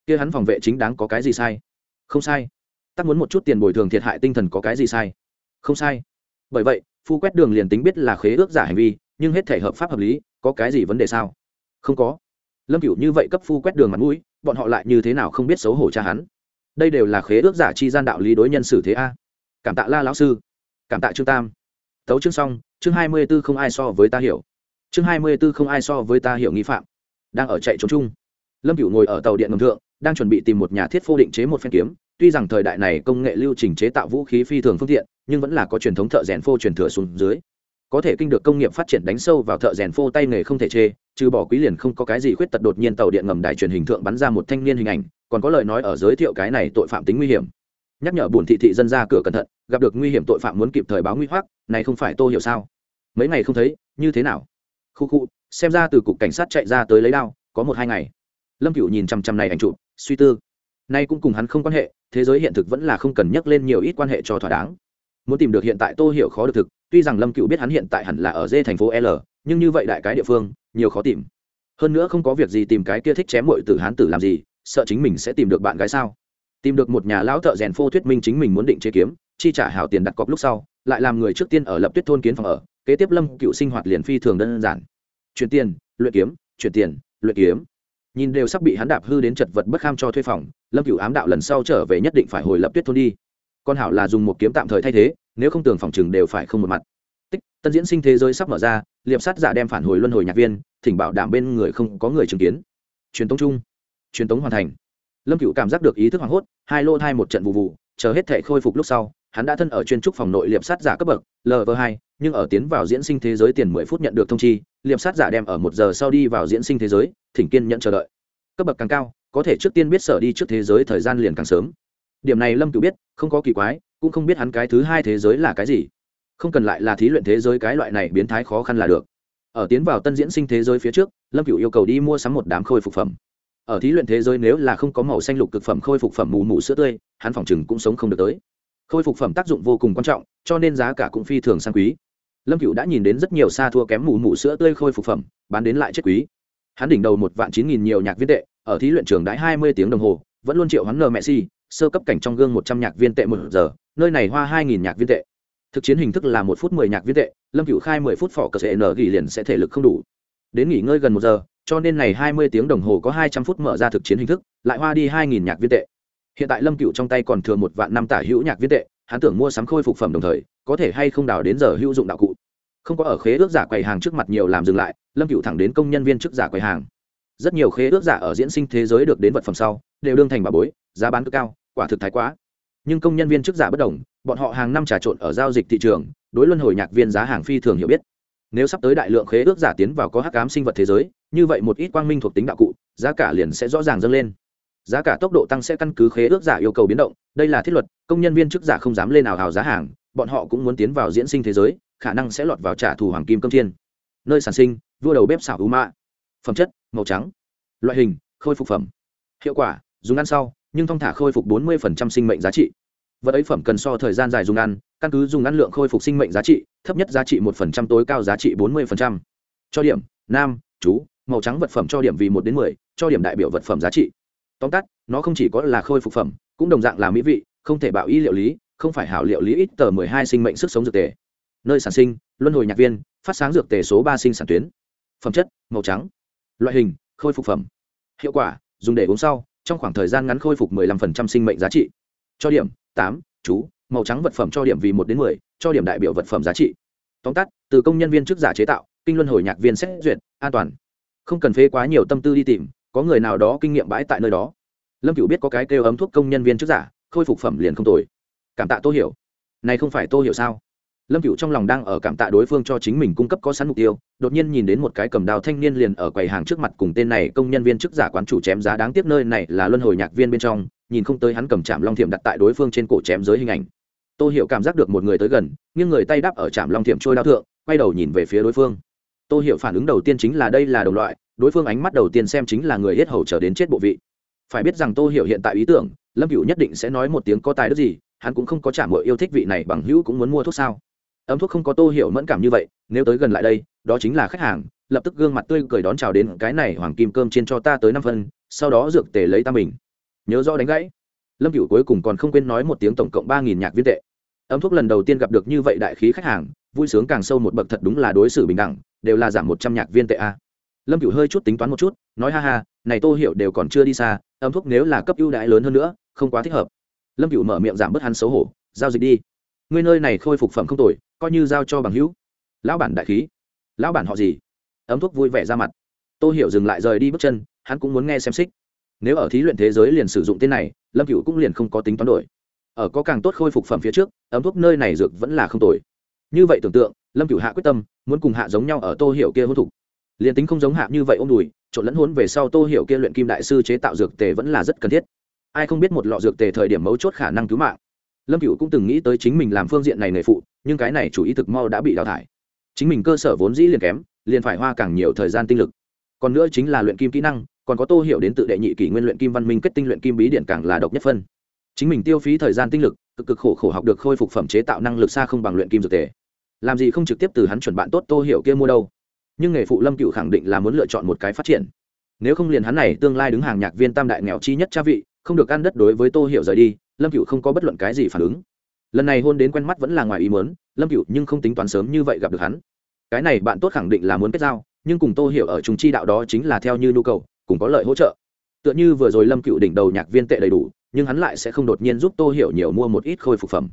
Kia hắn phòng vệ chính đáng có cái gì sai? Không sai. Tắc muốn một chút tiền bồi thường thiệt hại tinh thần có cái gì sai? Không sai. Bởi vậy, phu quét đường liền tính biết là khế ước giả hành vi, nhưng hết thể hợp pháp hợp lý, có cái gì vấn đề sao? Không có. Lâm cựu như vậy cấp phu quét đường mặt mũi, bọn họ lại như thế nào không biết xấu hổ cha hắn? Đây đều là khế ước giả chi gian đạo lý đối nhân xử thế a. Cảm tạ la lão sư cảm tạ trương tam. Tấu chương xong, chương hai mươi b ố không ai so với ta hiểu. Chương hai mươi b ố không ai so với ta hiểu nghi phạm. Đang ở chạy trốn chung. Lâm cựu ngồi ở tàu điện ngầm thượng, đang chuẩn bị tìm một nhà thiết phô định chế một phen kiếm. Tuy rằng thời đại này công nghệ lưu trình chế tạo vũ khí phi thường phương tiện, nhưng vẫn là có truyền thống thợ rèn phô truyền thừa xuống dưới. Có thể kinh được công nghiệp phát triển đánh sâu vào thợ rèn phô tay nghề không thể chê, trừ bỏ quý liền không có cái gì khuyết tật đột nhiên tàu điện ngầm đài truyền hình thượng bắn ra một thanh niên hình ảnh, còn có lời nói ở giới thiệu cái này tội phạm tính nguy hiểm nhắc nhở bổn thị thị dân ra cửa cẩn thận, gặp được nguy hiểm tội phạm muốn kịp thời báo nguy hoắc, này không phải tô hiểu sao? Mấy ngày không thấy, như thế nào? Khu khu, xem ra từ cục cảnh sát chạy ra tới lấy đao, có một hai ngày. Lâm cựu nhìn chằm chằm này ảnh chụp, suy tư. Nay cũng cùng hắn không quan hệ, thế giới hiện thực vẫn là không cần nhắc lên nhiều ít quan hệ cho thỏa đáng. Muốn tìm được hiện tại tô hiểu khó được thực, tuy rằng lâm cựu biết hắn hiện tại hẳn là ở dê thành phố l, nhưng như vậy đại cái địa phương, nhiều khó tìm. Hơn nữa không có việc gì tìm cái kia thích chém mội từ hán tử làm gì, sợ chính mình sẽ tìm được bạn gái sao? Tìm được một nhà lão thợ rèn phô thuyết minh chính mình muốn định chế kiếm, chi trả hảo tiền đặt cọc lúc sau, lại làm người trước tiên ở lập tuyết thôn kiến phòng ở, kế tiếp lâm cựu sinh hoạt liền phi thường đơn giản. Chuyển tiền, luyện kiếm, chuyển tiền, luyện kiếm. Nhìn đều sắp bị hắn đạp hư đến chật vật bất kham cho thuê phòng, lâm cựu ám đạo lần sau trở về nhất định phải hồi lập tuyết thôn đi. Con hảo là dùng một kiếm tạm thời thay thế, nếu không tường phòng chừng đều phải không một mặt. Tích, tân diễn sinh thế giới sắp mở ra, liệp sát giả đem phản hồi luân hồi nhạc viên, thỉnh bảo đảm bên người không có người chứng kiến. Truyền tống chung. Truyền tống hoàn thành lâm cựu cảm giác được ý thức hoảng hốt, hai lô thai một trận vụ vụ chờ hết thể khôi phục lúc sau, hắn đã thân ở chuyên trúc phòng nội liệp sát giả cấp bậc lv hai, nhưng ở tiến vào diễn sinh thế giới tiền mười phút nhận được thông chi, liệp sát giả đem ở một giờ sau đi vào diễn sinh thế giới, thỉnh kiên nhận chờ đợi. Cấp bậc càng cao, có thể trước tiên biết sở đi trước thế giới thời gian liền càng sớm. Điểm này lâm cựu biết, không có kỳ quái, cũng không biết hắn cái thứ hai thế giới là cái gì. Không cần lại là thí luyện thế giới cái loại này biến thái khó khăn là được. Ở tiến vào tân diễn sinh thế giới phía trước, lâm cựu yêu cầu đi mua sắm một đám khôi phục phẩm ở thí luyện thế giới nếu là không có màu xanh lục cực phẩm khôi phục phẩm mù mù sữa tươi, hắn phòng chừng cũng sống không được tới. Khôi phục phẩm tác dụng vô cùng quan trọng, cho nên giá cả cũng phi thường sang quý. Lâm cựu đã nhìn đến rất nhiều xa thua kém mù mù sữa tươi khôi phục phẩm, bán đến lại chết quý. Hắn đỉnh đầu một vạn chín nghìn nhiều nhạc viên tệ, ở thí luyện trường đãi hai mươi tiếng đồng hồ, vẫn luôn triệu hắn nờ mẹ si sơ cấp cảnh trong gương một trăm nhạc viên tệ một giờ, nơi này hoa hai nghìn nhạc viên tệ. Thực chiến hình thức là một phút mười nhạc viên tệ, lâm cựu khai mười phút phỏ cờ sẽ nở gỉ liền sẽ thể lực không đủ. Đến nghỉ ngơi gần một giờ cho nên này hai mươi tiếng đồng hồ có hai trăm phút mở ra thực chiến hình thức, lại hoa đi hai nghìn nhạc viên tệ. Hiện tại lâm cựu trong tay còn thừa một vạn năm tả hữu nhạc viên tệ, hắn tưởng mua sắm khôi phục phẩm đồng thời, có thể hay không đào đến giờ hữu dụng đạo cụ. Không có ở khế ước giả quầy hàng trước mặt nhiều làm dừng lại, lâm cựu thẳng đến công nhân viên trước giả quầy hàng. Rất nhiều khế ước giả ở diễn sinh thế giới được đến vật phẩm sau, đều đương thành bà bối, giá bán cực cao, quả thực thái quá. Nhưng công nhân viên trước giả bất đồng, bọn họ hàng năm trà trộn ở giao dịch thị trường, đối luân hồi nhạc viên giá hàng phi thường hiểu biết. Nếu sắp tới đại lượng khế ước giả tiến vào có hắc ám sinh vật thế giới như vậy một ít quang minh thuộc tính đạo cụ, giá cả liền sẽ rõ ràng dâng lên. Giá cả tốc độ tăng sẽ căn cứ khế ước giả yêu cầu biến động, đây là thiết luật, công nhân viên chức giả không dám lên nào hào giá hàng, bọn họ cũng muốn tiến vào diễn sinh thế giới, khả năng sẽ lọt vào trả thù hoàng kim cấm thiên. Nơi sản sinh, vua đầu bếp xảo u mạ. Phẩm chất, màu trắng. Loại hình, khôi phục phẩm. Hiệu quả, dùng ăn sau, nhưng thong thả khôi phục 40% sinh mệnh giá trị. Vật ấy phẩm cần so thời gian dài dùng ăn, căn cứ dùng ăn lượng khôi phục sinh mệnh giá trị, thấp nhất giá trị 1% tối cao giá trị 40%. cho điểm, nam, chú màu trắng vật phẩm cho điểm vì một đến mười, cho điểm đại biểu vật phẩm giá trị. Tóm tắt, nó không chỉ có là khôi phục phẩm, cũng đồng dạng là mỹ vị, không thể bảo y liệu lý, không phải hảo liệu lý ít tờ mười hai sinh mệnh sức sống dược tề. Nơi sản sinh, luân hồi nhạc viên, phát sáng dược tề số ba sinh sản tuyến. Phẩm chất, màu trắng. Loại hình, khôi phục phẩm. Hiệu quả, dùng để uống sau, trong khoảng thời gian ngắn khôi phục 15% sinh mệnh giá trị. Cho điểm, tám, chú, màu trắng vật phẩm cho điểm vì một đến mười, cho điểm đại biểu vật phẩm giá trị. Tóm tắt, từ công nhân viên chức giả chế tạo, kinh luân hồi nhạc viên xét duyệt, an toàn không cần phê quá nhiều tâm tư đi tìm, có người nào đó kinh nghiệm bãi tại nơi đó. Lâm cựu biết có cái kêu ấm thuốc công nhân viên chức giả, khôi phục phẩm liền không tồi. Cảm tạ tô hiểu. Này không phải tô hiểu sao? Lâm cựu trong lòng đang ở cảm tạ đối phương cho chính mình cung cấp có sẵn mục tiêu, đột nhiên nhìn đến một cái cầm đào thanh niên liền ở quầy hàng trước mặt cùng tên này công nhân viên chức giả quán chủ chém giá đáng tiếc nơi này là luân hồi nhạc viên bên trong, nhìn không tới hắn cầm chạm long thiệm đặt tại đối phương trên cổ chém giới hình ảnh. Tô hiểu cảm giác được một người tới gần nhưng người tay đáp ở chạm long thiệm trôi đao thượng, quay đầu nhìn về phía đối phương tôi hiểu phản ứng đầu tiên chính là đây là đồng loại, đối phương ánh mắt đầu tiên xem chính là người hết hầu trở đến chết bộ vị. Phải biết rằng tôi hiểu hiện tại ý tưởng, lâm cựu nhất định sẽ nói một tiếng có tài đức gì, hắn cũng không có trả mọi yêu thích vị này bằng hữu cũng muốn mua thuốc sao. Ấm thuốc không có tô hiểu mẫn cảm như vậy, nếu tới gần lại đây, đó chính là khách hàng, lập tức gương mặt tươi cười đón chào đến cái này hoàng kim cơm trên cho ta tới năm phân, sau đó dược tề lấy ta mình. Nhớ rõ đánh gãy. Lâm cựu cuối cùng còn không quên nói một tiếng tổng cộng ba nghìn nhạc viên tệ. Ấm thuốc lần đầu tiên gặp được như vậy đại khí khách hàng vui sướng càng sâu một bậc thật đúng là đối xử bình đẳng, đều là giảm một trăm nhạc viên tệ a. Lâm cựu hơi chút tính toán một chút, nói ha ha, này tô hiểu đều còn chưa đi xa, âm thuốc nếu là cấp ưu đãi lớn hơn nữa, không quá thích hợp. Lâm cựu mở miệng giảm bớt hắn xấu hổ, giao dịch đi. Người nơi này khôi phục phẩm không tồi, coi như giao cho bằng hữu. Lão bản đại khí. Lão bản họ gì? Ấm thuốc vui vẻ ra mặt. Tô hiểu dừng lại rời đi bước chân, hắn cũng muốn nghe xem xích. Nếu ở thí luyện thế giới liền sử dụng tên này, lâm cựu cũng liền không có tính toán đổi. Ở có càng tốt khôi phục phẩm phía trước ấm thuốc nơi này dược vẫn là không tồi như vậy tưởng tượng, lâm Cửu hạ quyết tâm, muốn cùng hạ giống nhau ở tô hiểu kia hôn thục. Liền tính không giống hạ như vậy ô m đùi, trộn lẫn hôn về sau tô hiểu kia luyện kim đại sư chế tạo dược tề vẫn là rất cần thiết. Ai không biết một lọ dược tề thời điểm mấu chốt khả năng cứu mạng. Lâm Cửu cũng từng nghĩ tới chính mình làm phương diện này nghề phụ, nhưng cái này chủ ý thực mau đã bị đào thải. Chính mình cơ sở vốn dĩ liền kém, liền phải hoa càng nhiều thời gian tinh lực. Còn nữa chính là luyện kim kỹ năng, còn có tô hiểu đến tự đệ nhị kỷ nguyên luyện kim văn minh kết tinh luyện kim bí điện càng là độc nhất phân. Chính mình tiêu phí thời gian tinh lực, cực cực khổ khổ học được khôi phục phẩm chế tạo năng lực xa không bằng luyện kim dược tề làm gì không trực tiếp từ hắn chuẩn bạn tốt tô hiểu kia mua đâu. Nhưng nghề phụ lâm cựu khẳng định là muốn lựa chọn một cái phát triển. Nếu không liền hắn này tương lai đứng hàng nhạc viên tam đại nghèo chi nhất cha vị, không được ăn đất đối với tô hiểu rời đi, lâm cựu không có bất luận cái gì phản ứng. Lần này hôn đến quen mắt vẫn là ngoài ý mớn lâm cựu nhưng không tính toán sớm như vậy gặp được hắn. Cái này bạn tốt khẳng định là muốn kết giao, nhưng cùng tô hiểu ở chúng chi đạo đó chính là theo như nhu cầu, cùng có lợi hỗ trợ. Tựa như vừa rồi lâm cựu đỉnh đầu nhạc viên tệ đầy đủ, nhưng hắn lại sẽ không đột nhiên giúp tô hiểu nhiều mua một ít khôi phục phẩm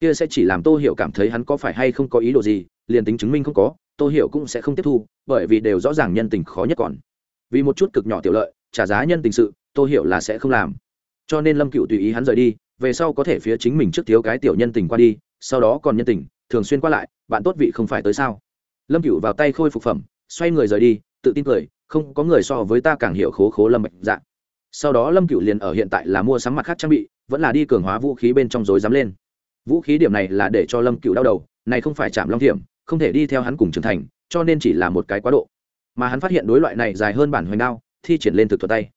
kia sẽ chỉ làm tô hiểu cảm thấy hắn có phải hay không có ý đồ gì, liền tính chứng minh không có, tô hiểu cũng sẽ không tiếp thu, bởi vì đều rõ ràng nhân tình khó nhất còn. Vì một chút cực nhỏ tiểu lợi, trả giá nhân tình sự, tô hiểu là sẽ không làm. Cho nên lâm cựu tùy ý hắn rời đi, về sau có thể phía chính mình trước thiếu cái tiểu nhân tình qua đi, sau đó còn nhân tình, thường xuyên qua lại, bạn tốt vị không phải tới sao? Lâm cựu vào tay khôi phục phẩm, xoay người rời đi, tự tin cười, không có người so với ta càng hiểu khố khố lâm bệnh dạng sau đó lâm cựu liền ở hiện tại là mua sắm mặt khác trang bị, vẫn là đi cường hóa vũ khí bên trong dối dám lên vũ khí điểm này là để cho lâm cựu đau đầu, này không phải chạm long thiểm, không thể đi theo hắn cùng trưởng thành, cho nên chỉ là một cái quá độ. Mà hắn phát hiện đối loại này dài hơn bản hoành đao, thi triển lên thực thuật tay.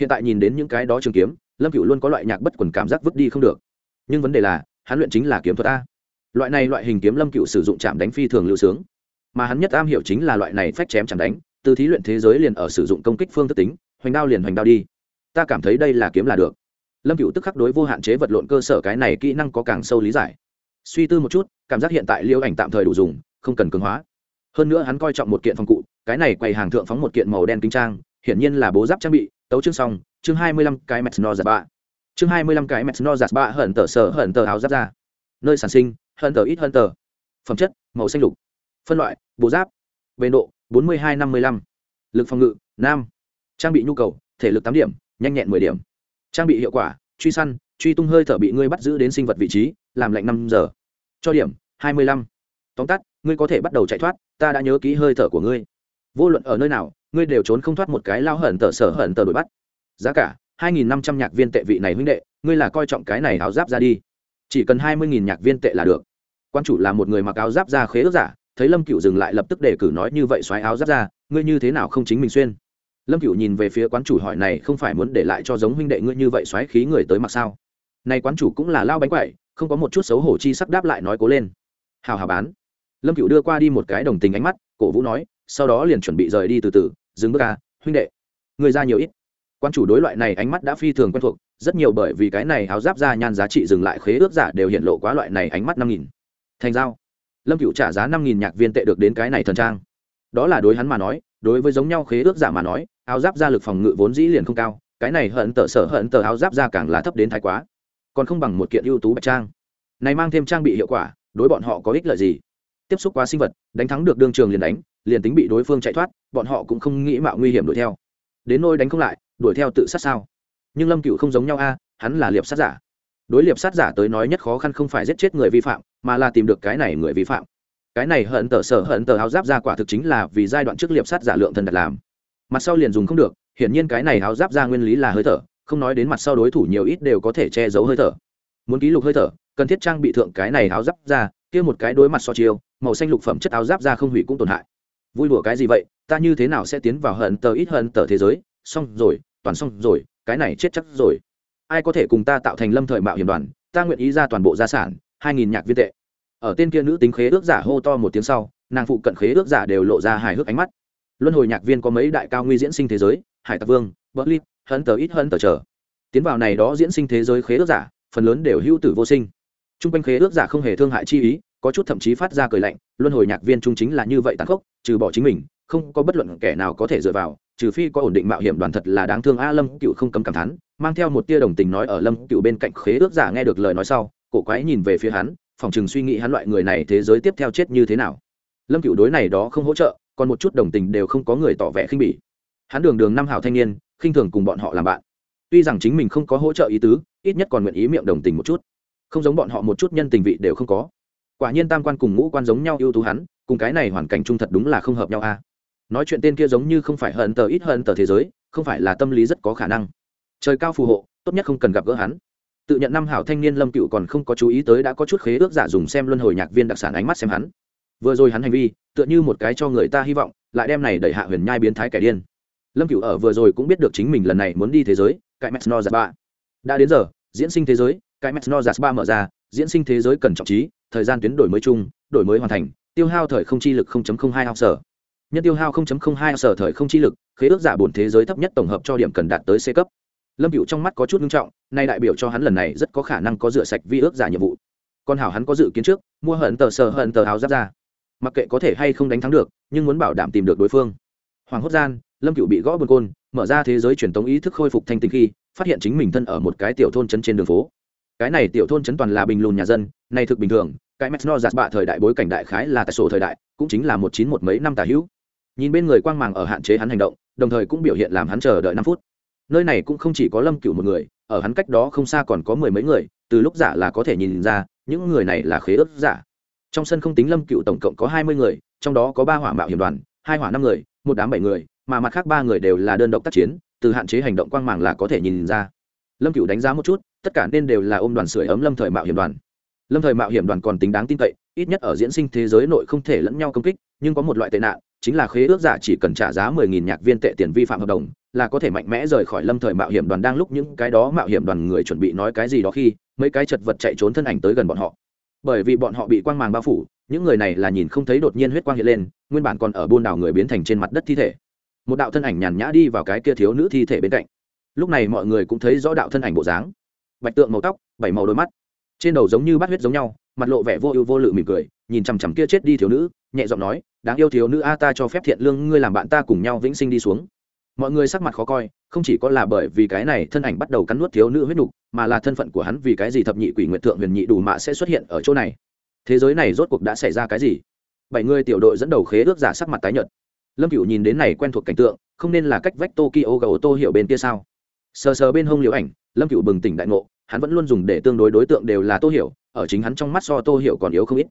Hiện tại nhìn đến những cái đó trường kiếm, lâm cựu luôn có loại nhạc bất quần cảm giác vứt đi không được. Nhưng vấn đề là, hắn luyện chính là kiếm thuật a. Loại này loại hình kiếm lâm cựu sử dụng chạm đánh phi thường lưu sướng. Mà hắn nhất am hiểu chính là loại này phách chém chạm đánh, từ thí luyện thế giới liền ở sử dụng công kích phương thức tính, hoành đao liền hoành đao đi. Ta cảm thấy đây là kiếm là được lâm cựu tức khắc đối vô hạn chế vật lộn cơ sở cái này kỹ năng có càng sâu lý giải. Suy tư một chút, cảm giác hiện tại liêu ảnh tạm thời đủ dùng, không cần cường hóa. Hơn nữa hắn coi trọng một kiện phòng cụ, cái này quầy hàng thượng phóng một kiện màu đen kinh trang, hiển nhiên là bố giáp trang bị, tấu chương xong, chương hai mươi lăm cái mẹt no giặt ba. Chương hai mươi lăm cái mẹt no giặt ba hận tờ sở hận tờ áo giáp ra. Nơi sản sinh, hận tờ ít hận tờ. Phẩm chất, màu xanh lục. Phân loại, bố giáp. Bề độ, bốn mươi hai năm mươi lăm. Lực phòng ngự nam trang bị nhu cầu, thể lực tám điểm, nhanh nhẹn mười điểm trang bị hiệu quả, truy săn, truy tung hơi thở bị ngươi bắt giữ đến sinh vật vị trí, làm lạnh năm giờ. Cho điểm, hai mươi lăm. Tóm tắt, ngươi có thể bắt đầu chạy thoát, ta đã nhớ kỹ hơi thở của ngươi. Vô luận ở nơi nào, ngươi đều trốn không thoát một cái lao hận tờ sở hận tờ đuổi bắt. Giá cả, hai nghìn năm trăm nhạc viên tệ vị này huynh đệ, ngươi là coi trọng cái này áo giáp ra đi. Chỉ cần hai mươi nghìn nhạc viên tệ là được. Quan chủ là một người mặc áo giáp ra khế ước giả, thấy lâm cựu dừng lại lập tức để cử nói như vậy xoáy áo giáp ra ngươi như thế nào không chính mình xuyên? Lâm cựu nhìn về phía quán chủ hỏi này không phải muốn để lại cho giống huynh đệ ngươi như vậy xoáy khí người tới mặc sao? Nay quán chủ cũng là lao bánh quậy, không có một chút xấu hổ chi sắc đáp lại nói cố lên. Hào hào bán. Lâm cựu đưa qua đi một cái đồng tình ánh mắt, cổ vũ nói, sau đó liền chuẩn bị rời đi từ từ, dừng bước ca huynh đệ. Người ra nhiều ít. Quan chủ đối loại này ánh mắt đã phi thường quen thuộc, rất nhiều bởi vì cái này áo giáp ra nhan giá trị dừng lại khế ước giả đều hiện lộ quá loại này ánh mắt năm nghìn. Thành giao. Lâm cựu trả giá năm nghìn nhạc viên tệ được đến cái này thần trang. Đó là đối hắn mà nói đối với giống nhau khế ước giả mà nói, áo giáp ra lực phòng ngự vốn dĩ liền không cao, cái này hận tờ sở hận tờ áo giáp ra càng là thấp đến thái quá. Còn không bằng một kiện ưu tú bạch trang. Này mang thêm trang bị hiệu quả, đối bọn họ có ích lợi gì? Tiếp xúc quá sinh vật, đánh thắng được đương trường liền đánh, liền tính bị đối phương chạy thoát, bọn họ cũng không nghĩ mạo nguy hiểm đuổi theo. Đến nôi đánh không lại, đuổi theo tự sát sao? Nhưng lâm cựu không giống nhau a, hắn là liệp sát giả. Đối liệp sát giả tới nói nhất khó khăn không phải giết chết người vi phạm, mà là tìm được cái này người vi phạm cái này hận tờ sở hận tờ áo giáp ra quả thực chính là vì giai đoạn trước liệp sát giả lượng thần đặt làm. Mặt sau liền dùng không được, hiển nhiên cái này áo giáp ra nguyên lý là hơi thở, không nói đến mặt sau đối thủ nhiều ít đều có thể che giấu hơi thở. Muốn ký lục hơi thở, cần thiết trang bị thượng cái này áo giáp ra, kia một cái đối mặt so chiêu, màu xanh lục phẩm chất áo giáp ra không hủy cũng tổn hại. Vui đùa cái gì vậy, ta như thế nào sẽ tiến vào hận tờ ít hận tờ thế giới? Xong rồi, toàn xong rồi, cái này chết chắc rồi. Ai có thể cùng ta tạo thành lâm thời mạo hiểm đoàn, ta nguyện ý ra toàn bộ gia sản, hai nghìn nhạc viên tệ ở tên kia nữ tính khế ước giả hô to một tiếng sau, nàng phụ cận khế ước giả đều lộ ra hài hước ánh mắt. Luân hồi nhạc viên có mấy đại cao nguy diễn sinh thế giới, hải tặc vương bờ lip hấn tờ ít hấn tờ trở tiến vào này đó diễn sinh thế giới khế ước giả, phần lớn đều hữu tử vô sinh. T r u n g quanh khế ước giả không hề thương hại chi ý, có chút thậm chí phát ra cười lạnh, luân hồi nhạc viên trung chính là như vậy tàn khốc, trừ bỏ chính mình, không có bất luận kẻ nào có thể dựa vào, trừ phi có ổn định mạo hiểm đoàn thật là đáng thương a lâm cựu không cấm cảm thán, mang theo một tia đồng tình nói ở lâm cựu bên cạnh khế ước giả nghe được lời nói sau, cổ quái nhìn về phía hắn phòng chừng suy nghĩ hắn loại người này thế giới tiếp theo chết như thế nào. Lâm cựu đối này đó không hỗ trợ, còn một chút đồng tình đều không có người tỏ vẻ khinh bỉ. Hắn đường đường năm hảo thanh niên, khinh thường cùng bọn họ làm bạn. Tuy rằng chính mình không có hỗ trợ ý tứ, ít nhất còn nguyện ý miệng đồng tình một chút. Không giống bọn họ một chút nhân tình vị đều không có. Quả nhiên tam quan cùng ngũ quan giống nhau ưu tú hắn, cùng cái này hoàn cảnh trung thật đúng là không hợp nhau a. Nói chuyện tên kia giống như không phải hận tờ ít hận tờ thế giới, không phải là tâm lý rất có khả năng. Trời cao phù hộ, tốt nhất không cần gặp gỡ hắn tự nhận năm hảo thanh niên lâm cựu còn không có chú ý tới đã có chút khế ước giả dùng xem luân hồi nhạc viên đặc sản ánh mắt xem hắn. Vừa rồi hắn hành vi, tựa như một cái cho người ta hy vọng, lại đem này đẩy hạ huyền nhai biến thái kẻ điên. Lâm cựu ở vừa rồi cũng biết được chính mình lần này muốn đi thế giới, cái mesno giặt ba. Đã đến giờ, diễn sinh thế giới, cái mesno giặt ba mở ra, diễn sinh thế giới cần trọng trí, thời gian tuyến đổi mới chung, đổi mới hoàn thành, tiêu hao thời không chi lực 0.02 học sở nhân tiêu hao 0.02 sở thời không chi lực, khế ước giả bổn thế giới thấp nhất tổng hợp cho điểm cần đạt tới c cấp lâm cựu trong mắt có chút nghiêm trọng, nay đại biểu cho hắn lần này rất có khả năng có rửa sạch vi ước giả nhiệm vụ. Còn hảo hắn có dự kiến trước, mua hận tờ sờ hận tờ áo giáp ra. Mặc kệ có thể hay không đánh thắng được, nhưng muốn bảo đảm tìm được đối phương. Hoàng hốt gian, lâm cựu bị gõ bờ côn, mở ra thế giới truyền thống ý thức khôi phục thanh tinh khi, phát hiện chính mình thân ở một cái tiểu thôn trấn trên đường phố. Cái này tiểu thôn trấn toàn là bình lùn nhà dân, này thực bình thường, cái mesno giạt bạ thời đại bối cảnh đại khái là tại sổ thời đại, cũng chính là một chín một mấy năm tà hữu. Nhìn bên người quang màng ở hạn chế hắn hành động, đồng thời cũng biểu hiện làm hắn chờ đợi năm phút nơi này cũng không chỉ có lâm cựu một người, ở hắn cách đó không xa còn có mười mấy người, từ lúc giả là có thể nhìn ra, những người này là khế ước giả. Trong sân không tính lâm cựu tổng cộng có hai mươi người, trong đó có ba hỏa mạo hiểm đoàn, hai hỏa năm người, một đám bảy người, mà mặt khác ba người đều là đơn độc tác chiến, từ hạn chế hành động quang màng là có thể nhìn ra. Lâm cựu đánh giá một chút, tất cả nên đều là ôm đoàn sưởi ấm lâm thời mạo hiểm đoàn. Lâm thời mạo hiểm đoàn còn tính đáng tin cậy, ít nhất ở diễn sinh thế giới nội không thể lẫn nhau công kích, nhưng có một loại tệ nạn, chính là khế ước giả chỉ cần trả giá mười nghìn nhạc viên tệ tiền vi phạm hợp đồng là có thể mạnh mẽ rời khỏi lâm thời mạo hiểm đoàn đang lúc những cái đó mạo hiểm đoàn người chuẩn bị nói cái gì đó khi mấy cái chật vật chạy trốn thân ảnh tới gần bọn họ. Bởi vì bọn họ bị quang màng bao phủ, những người này là nhìn không thấy đột nhiên huyết quang hiện lên, nguyên bản còn ở buôn đảo người biến thành trên mặt đất thi thể. Một đạo thân ảnh nhàn nhã đi vào cái kia thiếu nữ thi thể bên cạnh. Lúc này mọi người cũng thấy rõ đạo thân ảnh bộ dáng. Bạch tượng màu tóc, bảy màu đôi mắt. Trên đầu giống như bát huyết giống nhau, mặt lộ vẻ vô ưu vô lự mỉm cười, nhìn chằm chằm kia chết đi thiếu nữ, nhẹ giọng nói, đáng yêu thiếu nữ, a, ta cho phép thiện lương ngươi làm bạn ta cùng nhau vĩnh sinh đi xuống mọi người sắc mặt khó coi, không chỉ có là bởi vì cái này thân ảnh bắt đầu cắn nuốt thiếu nữ huyết nục, mà là thân phận của hắn vì cái gì thập nhị quỷ nguyệt thượng huyền nhị đủ mạ sẽ xuất hiện ở chỗ này. Thế giới này rốt cuộc đã xảy ra cái gì? Bảy người tiểu đội dẫn đầu khế ước giả sắc mặt tái nhợt. Lâm cửu nhìn đến này quen thuộc cảnh tượng, không nên là cách vách tokyo gà ô tô hiểu bên kia sao? Sờ sờ bên hông liễu ảnh, lâm cửu bừng tỉnh đại ngộ, hắn vẫn luôn dùng để tương đối đối tượng đều là tô hiểu ở chính hắn trong mắt so tô hiểu còn yếu không ít.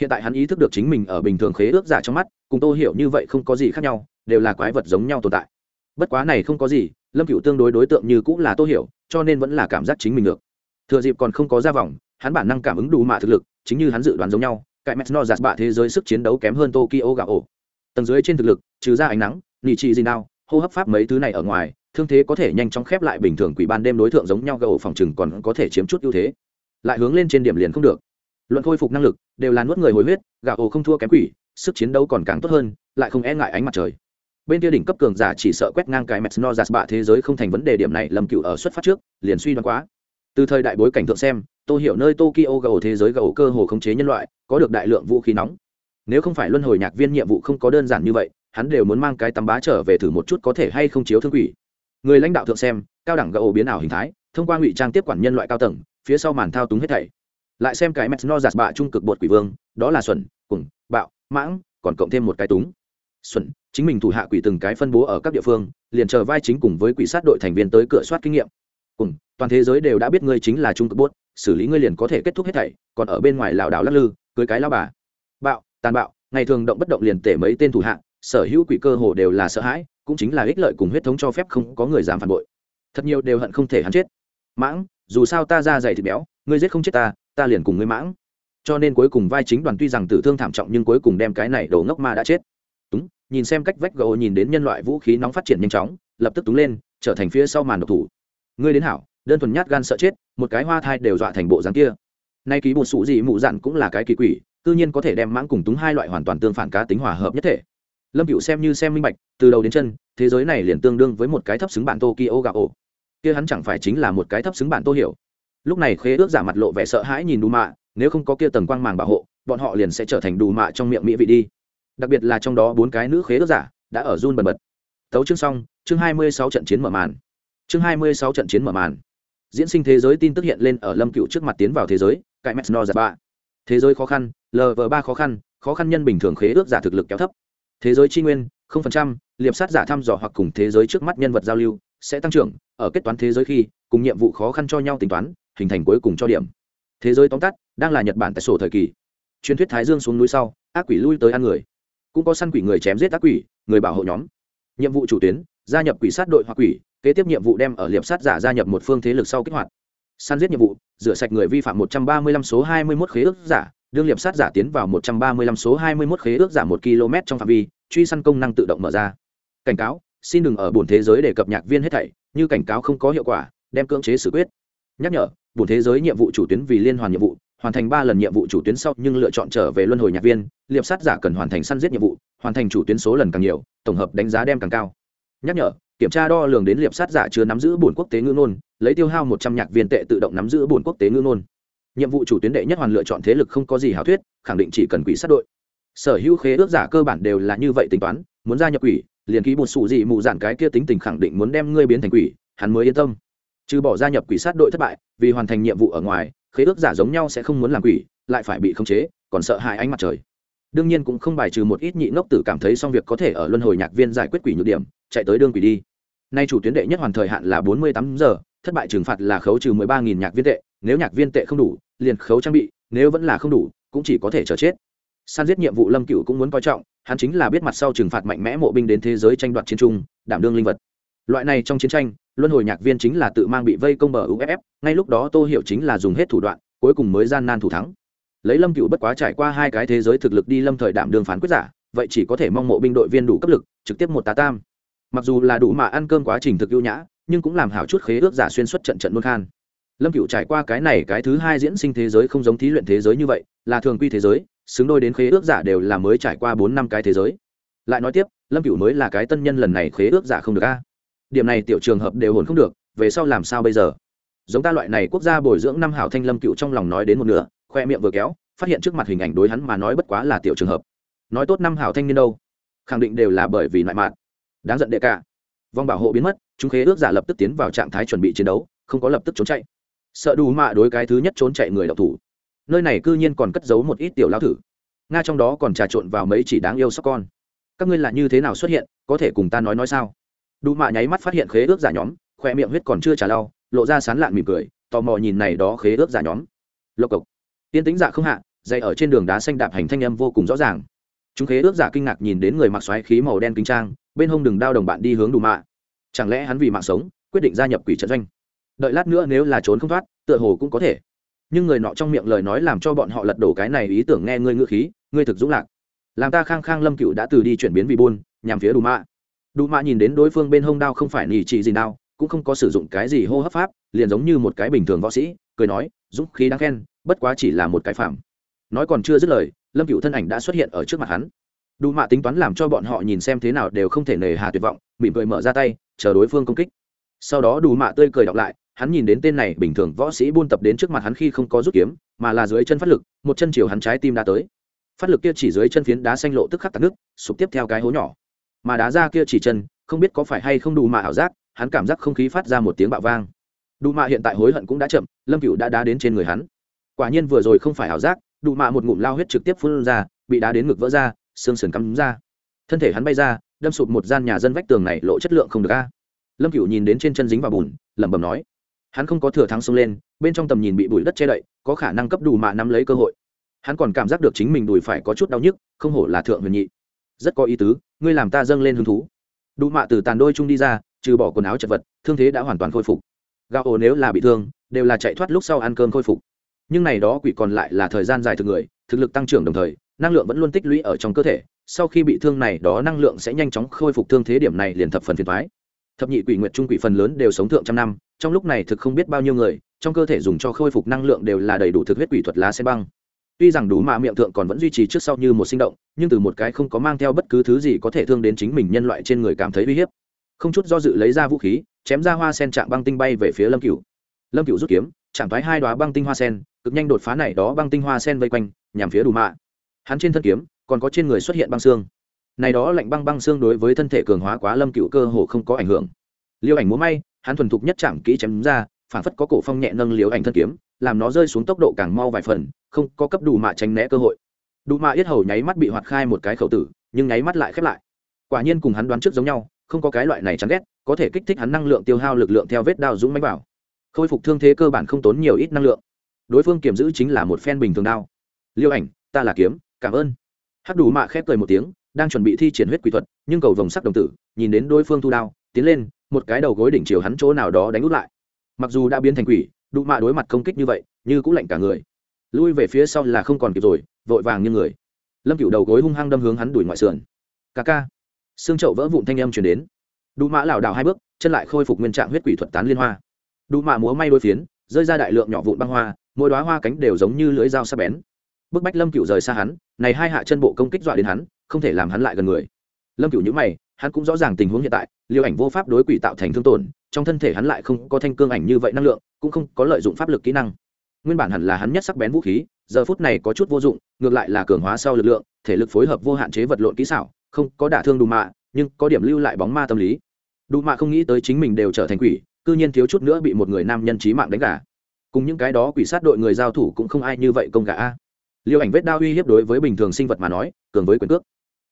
Hiện tại hắn ý thức được chính mình ở bình thường khế ước giả trong mắt, cùng tô hiểu như vậy không có gì khác nhau, đều là quái vật giống nhau tồn tại bất quá này không có gì, lâm cựu tương đối đối tượng như cũng là tô hiểu, cho nên vẫn là cảm giác chính mình được thừa dịp còn không có ra vòng, hắn bản năng cảm ứng đủ mạ thực lực, chính như hắn dự đoán giống nhau cãi mẹt no giạt bạ thế giới sức chiến đấu kém hơn tokyo gạo ổ. Tầng dưới trên thực lực, trừ ra ánh nắng, nỉ trị gì nào, hô hấp pháp mấy thứ này ở ngoài, thương thế có thể nhanh chóng khép lại bình thường quỷ ban đêm đối tượng giống nhau gạo phòng chừng còn có thể chiếm chút ưu thế. Lại hướng lên trên điểm liền không được. Luận khôi phục năng lực, đều là nuốt người hồi huyết, gạo ổ không thua kém quỷ, sức chiến đấu còn càng tốt hơn, lại không e ngại ánh mặt trời bên kia đỉnh cấp cường giả chỉ sợ quét ngang cái mẹt giạt bạ thế giới không thành vấn đề điểm này lâm cựu ở xuất phát trước, liền suy đoán quá. Từ thời đại bối cảnh thượng xem tôi hiểu nơi tokyo gầu thế giới gầu cơ hồ khống chế nhân loại, có được đại lượng vũ khí nóng. Nếu không phải luân hồi nhạc viên nhiệm vụ không có đơn giản như vậy, hắn đều muốn mang cái tắm bá trở về thử một chút có thể hay không chiếu thương quỷ. Người lãnh đạo thượng xem, cao đẳng gầu biến ảo hình thái, thông qua ngụy trang tiếp quản nhân loại cao tầng, phía sau màn thao túng hết thảy. Lại xem cái mẹt giạt bạ trung cực bột quỷ vương, đó là xuẩn cùng bạo, mãng, còn cộng thêm một cái túng xuẩn, chính mình thủ hạ quỷ từng cái phân bố ở các địa phương, liền chờ vai chính cùng với quỷ sát đội thành viên tới cửa soát kinh nghiệm. Cùng, toàn thế giới đều đã biết ngươi chính là trung cực bốt, xử lý ngươi liền có thể kết thúc hết thảy, còn ở bên ngoài lảo đảo lắc lư, cưới cái lao bà. Bạo, tàn bạo, ngày thường động bất động liền tể mấy tên thủ hạ, sở hữu quỷ cơ hồ đều là sợ hãi, cũng chính là ích lợi cùng huyết thống cho phép không có người dám phản bội. Thật nhiều đều hận không thể hắn chết. Mãng, dù sao ta ra dày thịt béo, ngươi giết không chết ta ta liền cùng ngươi mãng. Cho nên cuối cùng vai chính đoàn tuy rằng tử thương thảm trọng nhưng cuối cùng đem cái này đổ ngốc ma đã chết túng, nhìn xem cách vách gỗ nhìn đến nhân loại vũ khí nóng phát triển nhanh chóng, lập tức túng lên, trở thành phía sau màn độc thủ. Ngươi đến hảo, đơn thuần nhát gan sợ chết, một cái hoa thai đều dọa thành bộ dáng kia. Nay ký một sụ gì mụ dặn cũng là cái kỳ quỷ, tự nhiên có thể đem mãng cùng túng hai loại hoàn toàn tương phản cá tính hòa hợp nhất thể. Lâm cựu xem như xem minh bạch, từ đầu đến chân, thế giới này liền tương đương với một cái thấp xứng bản tokyo gạo ổ kia hắn chẳng phải chính là một cái thấp xứng bản tô hiểu. Lúc này khế ước giả mặt lộ vẻ sợ hãi nhìn đù mạ, nếu không có kia tầng quang màng bảo hộ, bọn họ liền sẽ trở thành đù mạ trong miệng mỹ vị đi đặc biệt là trong đó bốn cái nữ khế ước giả đã ở run bần bật. Tấu chương xong, chương hai mươi sáu trận chiến mở màn. Chương hai mươi sáu trận chiến mở màn. Diễn sinh thế giới tin tức hiện lên ở lâm cựu trước mặt tiến vào thế giới cãi mets no giả ba thế giới khó khăn lv ba khó khăn khó khăn nhân bình thường khế ước giả thực lực kéo thấp. Thế giới tri nguyên, không phần trăm, liệp sát giả thăm dò hoặc cùng thế giới trước mắt nhân vật giao lưu sẽ tăng trưởng, ở kết toán thế giới khi, cùng nhiệm vụ khó khăn cho nhau tính toán, hình thành cuối cùng cho điểm. Thế giới tóm tắt, đang là nhật bản tại sổ thời kỳ. Truyền thuyết thái dương xuống núi sau, ác quỷ lui tới ăn người cũng có săn quỷ người chém giết ác quỷ, người bảo hộ nhóm. Nhiệm vụ chủ tuyến, gia nhập quỷ sát đội hoặc quỷ, kế tiếp nhiệm vụ đem ở liệp sát giả gia nhập một phương thế lực sau kích hoạt. Săn giết nhiệm vụ, rửa sạch người vi phạm một trăm ba mươi lăm số hai mươi 21 khế ước giả đương liệp sát giả tiến vào một trăm ba mươi lăm số hai mươi 21 khế ước giả một km trong phạm vi, truy săn công năng tự động mở ra. Cảnh cáo, xin đừng ở bổn thế giới để cập nhạc viên hết thảy, như cảnh cáo không có hiệu quả, đem cưỡng chế xử quyết. Nhắc nhở, bổn thế giới nhiệm vụ chủ tuyến vì liên hoàn nhiệm vụ hoàn thành ba lần nhiệm vụ chủ tuyến sau, nhưng lựa chọn trở về luân hồi nhạc viên, liệp sát giả cần hoàn thành săn giết nhiệm vụ, hoàn thành chủ tuyến số lần càng nhiều, tổng hợp đánh giá đem càng cao. Nhắc nhở, kiểm tra đo lường đến liệp sát giả chưa nắm giữ bổn quốc tế ngữ nôn lấy tiêu hao một trăm nhạc viên tệ tự động nắm giữ bổn quốc tế ngữ nôn nhiệm vụ chủ tuyến đệ nhất hoàn lựa chọn thế lực không có gì hảo thuyết, khẳng định chỉ cần quỷ sát đội. Sở hữu khế ước giả cơ bản đều là như vậy tính toán, muốn gia nhập quỷ, liền ký một sụ gì mù dạn cái kia tính tình khẳng định muốn đem ngươi biến thành quỷ, hắn mới yên tâm. Trừ bỏ gia nhập quỷ sát đội thất bại, vì hoàn thành nhiệm vụ ở ngoài khế ước giả giống nhau sẽ không muốn làm quỷ, lại phải bị khống chế, còn sợ hãi ánh mặt trời. Đương nhiên cũng không bài trừ một ít nhị ngốc tử cảm thấy xong việc có thể ở luân hồi nhạc viên giải quyết quỷ nhược điểm, chạy tới đương quỷ đi. Nay chủ tuyến đệ nhất hoàn thời hạn là bốn mươi tám giờ, thất bại trừng phạt là khấu trừ mười ba nghìn nhạc viên tệ, nếu nhạc viên tệ không đủ, liền khấu trang bị, nếu vẫn là không đủ, cũng chỉ có thể chờ chết. San giết nhiệm vụ lâm cựu cũng muốn coi trọng, hắn chính là biết mặt sau trừng phạt mạnh mẽ mộ binh đến thế giới tranh đoạt chiến trung, đảm đương linh vật. Loại này trong chiến tranh luân hồi nhạc viên chính là tự mang bị vây công bờ uff ngay lúc đó tô hiểu chính là dùng hết thủ đoạn, cuối cùng mới gian nan thủ thắng. Lấy lâm cựu bất quá trải qua hai cái thế giới thực lực đi lâm thời đảm đường phán quyết giả, vậy chỉ có thể mong mộ binh đội viên đủ cấp lực, trực tiếp một tá tam. Mặc dù là đủ mà ăn cơm quá trình thực ưu nhã, nhưng cũng làm hảo chút khế ước giả xuyên suốt trận trận luôn khan. Lâm cựu trải qua cái này cái thứ hai diễn sinh thế giới không giống thí luyện thế giới như vậy, là thường quy thế giới, xứng đôi đến khế ước giả đều là mới trải qua bốn năm cái thế giới. Lại nói tiếp, lâm cựu mới là cái tân nhân lần này khế ước giả không được a điểm này tiểu trường hợp đều hồn không được, về sau làm sao bây giờ? Giống ta loại này quốc gia bồi dưỡng năm hảo thanh lâm cựu trong lòng nói đến một nửa, khoe miệng vừa kéo, phát hiện trước mặt hình ảnh đối hắn mà nói bất quá là tiểu trường hợp. Nói tốt năm hảo thanh niên đâu? Khẳng định đều là bởi vì nại mạn đáng giận đệ cả. Vòng bảo hộ biến mất, chúng khế ước giả lập tức tiến vào trạng thái chuẩn bị chiến đấu, không có lập tức trốn chạy. Sợ đủ mạ đối cái thứ nhất trốn chạy người đậu thủ. Nơi này cư nhiên còn cất giấu một ít tiểu lao thử. Nga trong đó còn trà trộn vào mấy chỉ đáng yêu sóc con. Các ngươi là như thế nào xuất hiện, có thể cùng ta nói nói sao? Đủ mạ nháy mắt phát hiện khế ước giả nhóm, khoe miệng huyết còn chưa trả lau, lộ ra sán lạn mỉm cười, tò mò nhìn này đó khế ước giả nhóm. Lộc cộc. Tiên tính dạ không hạ dày ở trên đường đá xanh đạp hành thanh âm vô cùng rõ ràng. Chúng khế ước giả kinh ngạc nhìn đến người mặc xoáy khí màu đen kinh trang, bên hông đừng đao đồng bạn đi hướng đủ mạ chẳng lẽ hắn vì mạng sống, quyết định gia nhập quỷ trận doanh? Đợi lát nữa nếu là trốn không thoát, tựa hồ cũng có thể. Nhưng người nọ trong miệng lời nói làm cho bọn họ lật đổ cái này ý tưởng nghe ngươi ngữ khí, ngươi thực dũng lạc. Làm ta khang khang lâm cựu đã từ đi chuyển biến vì buôn, nhằm phía đủ mạ đủ mạ nhìn đến đối phương bên hông đao không phải nỉ trị gì đao, cũng không có sử dụng cái gì hô hấp pháp, liền giống như một cái bình thường võ sĩ, cười nói, dũng khí đáng khen, bất quá chỉ là một cái phạm. Nói còn chưa dứt lời, lâm cựu thân ảnh đã xuất hiện ở trước mặt hắn. Đủ mạ tính toán làm cho bọn họ nhìn xem thế nào đều không thể nề hà tuyệt vọng, mỉm cười mở ra tay, chờ đối phương công kích. Sau đó đủ mạ tươi cười đọc lại, hắn nhìn đến tên này bình thường võ sĩ buôn tập đến trước mặt hắn khi không có rút kiếm, mà là dưới chân phát lực, một chân chiều hắn trái tim đã tới. Phát lực kia chỉ dưới chân phiến đá xanh lộ tức khắc tắc nước, sụp tiếp theo cái hố nhỏ mà đá ra kia chỉ chân, không biết có phải hay không đủ mà ảo giác, hắn cảm giác không khí phát ra một tiếng bạo vang. Đủ mạ hiện tại hối hận cũng đã chậm, lâm cựu đã đá đến trên người hắn. Quả nhiên vừa rồi không phải ảo giác đủ mạ một ngụm lao huyết trực tiếp phun ra, bị đá đến ngực vỡ ra, xương sườn cắm ra. Thân thể hắn bay ra, đâm sụp một gian nhà dân vách tường này, lộ chất lượng không được a. Lâm cựu nhìn đến trên chân dính vào bùn, lẩm bẩm nói, hắn không có thừa thắng xông lên, bên trong tầm nhìn bị bụi đất che đậy, có khả năng cấp đủ mạ nắm lấy cơ hội. Hắn còn cảm giác được chính mình đùi phải có chút đau nhức, không hổ là thượng huyền nhị rất có ý tứ, ngươi làm ta dâng lên hứng thú. Đủ mạ từ tàn đôi chung đi ra, trừ bỏ quần áo chật vật, thương thế đã hoàn toàn khôi phục. Gạo ồ nếu là bị thương, đều là chạy thoát lúc sau ăn cơm khôi phục. Nhưng này đó quỷ còn lại là thời gian dài thực người, thực lực tăng trưởng đồng thời, năng lượng vẫn luôn tích lũy ở trong cơ thể. Sau khi bị thương này, đó năng lượng sẽ nhanh chóng khôi phục thương thế điểm này liền thập phần phiền thoái thập nhị quỷ nguyệt trung quỷ phần lớn đều sống thượng trăm năm, trong lúc này thực không biết bao nhiêu người, trong cơ thể dùng cho khôi phục năng lượng đều là đầy đủ thực huyết quỷ thuật lá xe băng tuy rằng đủ mạ miệng thượng còn vẫn duy trì trước sau như một sinh động, nhưng từ một cái không có mang theo bất cứ thứ gì có thể thương đến chính mình nhân loại trên người cảm thấy uy hiếp. Không chút do dự lấy ra vũ khí, chém ra hoa sen chạm băng tinh bay về phía lâm cửu. Lâm cửu rút kiếm chạm thoái hai đoá băng tinh hoa sen, cực nhanh đột phá này đó băng tinh hoa sen vây quanh, nhằm phía đủ mạ. Hắn trên thân kiếm, còn có trên người xuất hiện băng xương. Này đó lạnh băng băng xương đối với thân thể cường hóa quá lâm cựu cơ hồ không có ảnh hưởng. Liêu ảnh múa may, hắn thuần thục nhất chạm kỹ chém ra, phản phất có cổ phong nhẹ nâng liêu ảnh thân kiếm làm nó rơi xuống tốc độ càng mau vài phần, không có cấp đủ mạ tránh né cơ hội. Đủ mạ yết hầu nháy mắt bị hoạt khai một cái khẩu tử, nhưng nháy mắt lại khép lại. Quả nhiên cùng hắn đoán trước giống nhau, không có cái loại này chán ghét, có thể kích thích hắn năng lượng tiêu hao lực lượng theo vết đao dũng mánh bảo khôi phục thương thế cơ bản không tốn nhiều ít năng lượng. Đối phương kiểm giữ chính là một phen bình thường đao. Liêu ảnh, ta là kiếm, cảm ơn. Hắc đủ mạ khép cười một tiếng, đang chuẩn bị thi triển huyết quỷ thuật, nhưng cầu vồng sắc đồng tử, nhìn đến đối phương thu đao, tiến lên, một cái đầu gối đỉnh chiều hắn chỗ nào đó đánh út lại. Mặc dù đã biến thành quỷ đụ mạ đối mặt công kích như vậy, như cũng lạnh cả người. Lui về phía sau là không còn kịp rồi, vội vàng như người. Lâm cựu đầu gối hung hăng đâm hướng hắn đuổi ngoại sườn. Ca ca. Xương trậu vỡ vụn thanh âm chuyển đến. Đụ mạ lảo đảo hai bước, chân lại khôi phục nguyên trạng huyết quỷ thuật tán liên hoa. Đụ mạ múa may đôi phiến, rơi ra đại lượng nhỏ vụn băng hoa, mỗi đoá hoa cánh đều giống như lưỡi dao sắc bén. Bức bách lâm cựu rời xa hắn, này hai hạ chân bộ công kích dọa đến hắn, không thể làm hắn lại gần người. Lâm cựu nhữ mày, hắn cũng rõ ràng tình huống hiện tại, liều ảnh vô pháp đối quỷ tạo thành thương tổn, trong thân thể hắn lại không có thanh cương ảnh như vậy năng lượng cũng không có lợi dụng pháp lực kỹ năng. Nguyên bản hẳn là hắn nhất sắc bén vũ khí, giờ phút này có chút vô dụng, ngược lại là cường hóa sau lực lượng, thể lực phối hợp vô hạn chế vật lộn kỹ xảo, không có đả thương đủ mạ, nhưng có điểm lưu lại bóng ma tâm lý. Đủ mạ không nghĩ tới chính mình đều trở thành quỷ, cư nhiên thiếu chút nữa bị một người nam nhân trí mạng đánh gà. Cùng những cái đó quỷ sát đội người giao thủ cũng không ai như vậy công gà a. Liêu ảnh vết đao uy hiếp đối với bình thường sinh vật mà nói, cường với quyền cước.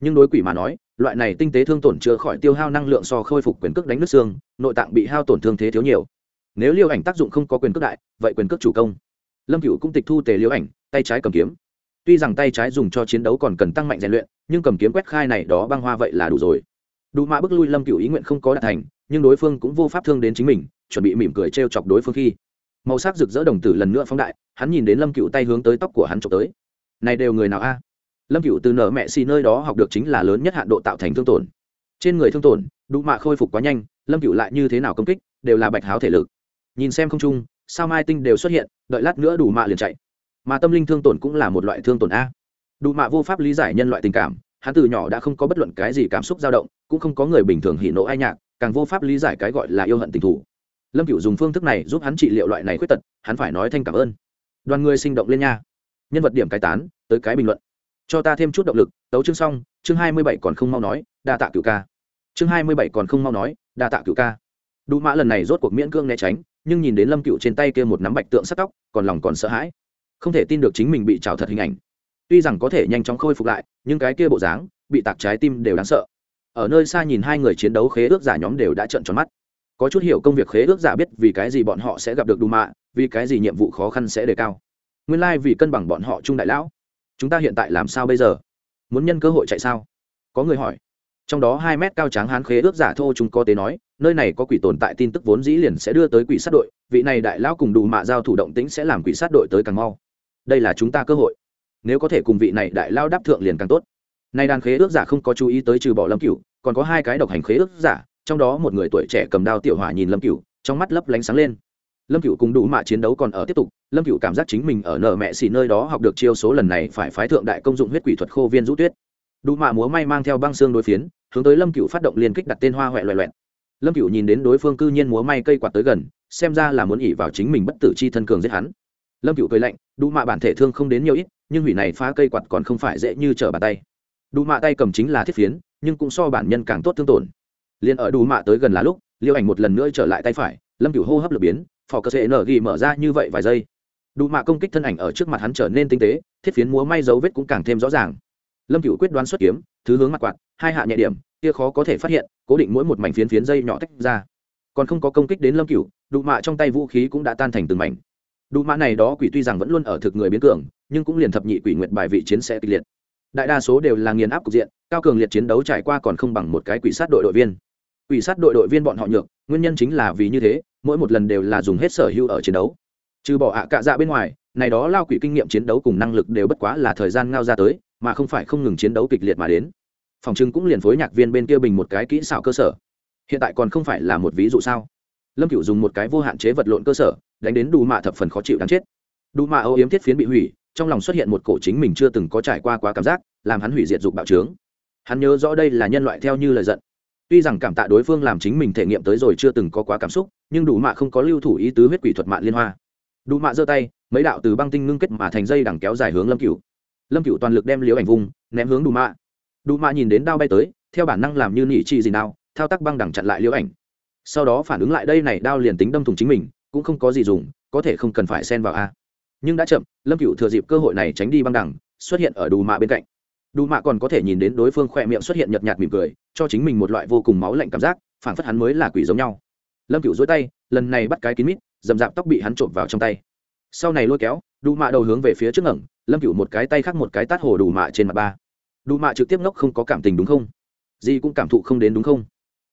Nhưng đối quỷ mà nói, loại này tinh tế thương tổn chữa khỏi tiêu hao năng lượng so khôi phục quyền cước đánh nước xương, nội tạng bị hao tổn thương thế thiếu nhiều nếu liêu ảnh tác dụng không có quyền cước đại, vậy quyền cước chủ công. Lâm cựu cũng tịch thu tề liêu ảnh, tay trái cầm kiếm. Tuy rằng tay trái dùng cho chiến đấu còn cần tăng mạnh rèn luyện, nhưng cầm kiếm quét khai này đó băng hoa vậy là đủ rồi. Đủ mã bức lui lâm cựu ý nguyện không có đạt thành, nhưng đối phương cũng vô pháp thương đến chính mình, chuẩn bị mỉm cười t r e o chọc đối phương khi. Màu sắc rực rỡ đồng tử lần nữa phóng đại, hắn nhìn đến lâm cựu tay hướng tới tóc của hắn trộm tới. Này đều người nào a? Lâm cựu từ nở mẹ xì nơi đó học được chính là lớn nhất hạn độ tạo thành thương tổn. Trên người thương tổn đủ mạ khôi phục quá nhanh, lâm cựu lại như thế nào công kích, đều là bạch háo thể lực nhìn xem không trung, sao mai tinh đều xuất hiện, đợi lát nữa đủ mạ liền chạy. Mà tâm linh thương tổn cũng là một loại thương tổn a. Đủ mạ vô pháp lý giải nhân loại tình cảm, hắn từ nhỏ đã không có bất luận cái gì cảm xúc dao động, cũng không có người bình thường hỉ nộ ai nhạc, càng vô pháp lý giải cái gọi là yêu hận tình thủ lâm cựu dùng phương thức này giúp hắn trị liệu loại này khuyết tật, hắn phải nói thanh cảm ơn. Đoàn người sinh động lên nha. Nhân vật điểm cái tán, tới cái bình luận. Cho ta thêm chút động lực, tấu chương xong, chương hai mươi bảy còn không mau nói, đa tạ cựu ca. Chương hai mươi bảy còn không mau nói, đa tạ cựu ca. Đủ mã lần này rốt cuộc miễn cương né tránh nhưng nhìn đến lâm cựu trên tay kia một nắm bạch tượng sắc tóc, còn lòng còn sợ hãi. Không thể tin được chính mình bị trào thật hình ảnh. Tuy rằng có thể nhanh chóng khôi phục lại, nhưng cái kia bộ dáng, bị tạc trái tim đều đáng sợ. Ở nơi xa nhìn hai người chiến đấu khế ước giả nhóm đều đã trợn tròn mắt. Có chút hiểu công việc khế ước giả biết vì cái gì bọn họ sẽ gặp được đù mạ vì cái gì nhiệm vụ khó khăn sẽ đề cao. Nguyên lai、like、vì cân bằng bọn họ trung đại lão. Chúng ta hiện tại làm sao bây giờ? Muốn nhân cơ hội chạy sao? Có người hỏi trong đó hai mét cao tráng hán khế ước giả thô chúng có tế nói, nơi này có quỷ tồn tại tin tức vốn dĩ liền sẽ đưa tới quỷ sát đội, vị này đại lão cùng đủ mạ giao thủ động tĩnh sẽ làm quỷ sát đội tới càng mau. Đây là chúng ta cơ hội. Nếu có thể cùng vị này đại lao đáp thượng liền càng tốt. Nay đàn khế ước giả không có chú ý tới trừ bỏ lâm cửu, còn có hai cái độc hành khế ước giả, trong đó một người tuổi trẻ cầm đao tiểu hỏa nhìn lâm cửu, trong mắt lấp lánh sáng lên. Lâm cửu cùng đủ mạ chiến đấu còn ở tiếp tục, lâm cửu cảm giác chính mình ở nợ mẹ xỉ nơi đó học được chiêu số lần này phải phái thượng đại công dụng huyết quỷ thuật khô viên rũ tuyết. Đủ mạ múa may mang theo băng xương đối phiến hướng tới lâm Cựu phát động liên kích đặt tên hoa huệ loẹ loẹn lâm Cựu nhìn đến đối phương cư nhiên múa may cây quạt tới gần, xem ra là muốn ỉ vào chính mình bất tử chi thân cường giết hắn. Lâm Cựu cười lạnh đụ mạ bản thể thương không đến nhiều ít, nhưng hủy này phá cây quạt còn không phải dễ như trở bàn tay. Đủ mạ tay cầm chính là thiết phiến, nhưng cũng so bản nhân càng tốt thương tổn. Liền ở đủ mạ tới gần là lúc, liêu ảnh một lần nữa trở lại tay phải, lâm cửu hô hấp lực biến, phò cơ sệ nở ghi mở ra như vậy vài giây. Đủ mạ công kích thân ảnh ở trước mặt hắn trở nên tinh tế, thiết phiến múa may dấu vết cũng càng thêm rõ ràng lâm cửu quyết đoán xuất kiếm, thứ hướng mặt quạt, hai hạ nhẹ điểm, kia khó có thể phát hiện, cố định mỗi một mảnh phiến phiến dây nhỏ tách ra. Còn không có công kích đến lâm cửu, đụ mạ trong tay vũ khí cũng đã tan thành từng mảnh. Đụ mạ này đó quỷ tuy rằng vẫn luôn ở thực người biến cường, nhưng cũng liền thập nhị quỷ nguyện bài vị chiến sẽ kịch liệt. Đại đa số đều là nghiền áp cục diện, cao cường liệt chiến đấu trải qua còn không bằng một cái quỷ sát đội đội viên. Quỷ sát đội đội viên bọn họ nhược, nguyên nhân chính là vì như thế, mỗi một lần đều là dùng hết sở hữu ở chiến đấu. Trừ bỏ ạ cạ dạ bên ngoài, này đó lao quỷ kinh nghiệm chiến đấu cùng năng lực đều bất quá là thời gian ngao ra tới mà không phải không ngừng chiến đấu kịch liệt mà đến. Phòng trưng cũng liền phối nhạc viên bên kia bình một cái kỹ xảo cơ sở. Hiện tại còn không phải là một ví dụ sao? Lâm cựu dùng một cái vô hạn chế vật lộn cơ sở, đánh đến đủ mạ thập phần khó chịu đáng chết. Đủ mạ âu yếm thiết phiến bị hủy, trong lòng xuất hiện một cổ chính mình chưa từng có trải qua quá cảm giác, làm hắn hủy diệt dục bạo trướng. Hắn nhớ rõ đây là nhân loại theo như lời giận. Tuy rằng cảm tạ đối phương làm chính mình thể nghiệm tới rồi chưa từng có quá cảm xúc, nhưng đủ mạ không có lưu thủ ý tứ huyết quỷ thuật mạng liên hoa. Đủ mạ giơ tay, mấy đạo từ băng tinh ngưng kết mà thành dây đằng kéo dài hướng lâm Cựu lâm cửu toàn lực đem liếu ảnh vùng ném hướng đủ mạ đủ mạ nhìn đến đao bay tới theo bản năng làm như nỉ chi gì nào thao tác băng đẳng chặn lại liếu ảnh. Sau đó phản ứng lại đây này đao liền tính đâm thùng chính mình cũng không có gì dùng có thể không cần phải xen vào a. Nhưng đã chậm lâm cựu thừa dịp cơ hội này tránh đi băng đẳng, xuất hiện ở đủ mạ bên cạnh. Đủ mạ còn có thể nhìn đến đối phương khỏe miệng xuất hiện nhợt nhạt mỉm cười cho chính mình một loại vô cùng máu lạnh cảm giác phản phất hắn mới là quỷ giống nhau. Lâm cựu dối tay lần này bắt cái kín mít dầm dạp tóc bị hắn trộm vào trong tay. Sau này lôi kéo đủ mạ đầu hướng về phía trước ngẩng lâm cựu một cái tay khác một cái tát hồ đủ mạ trên mặt ba. Đủ mạ trực tiếp ngốc không có cảm tình đúng không? Gì cũng cảm thụ không đến đúng không?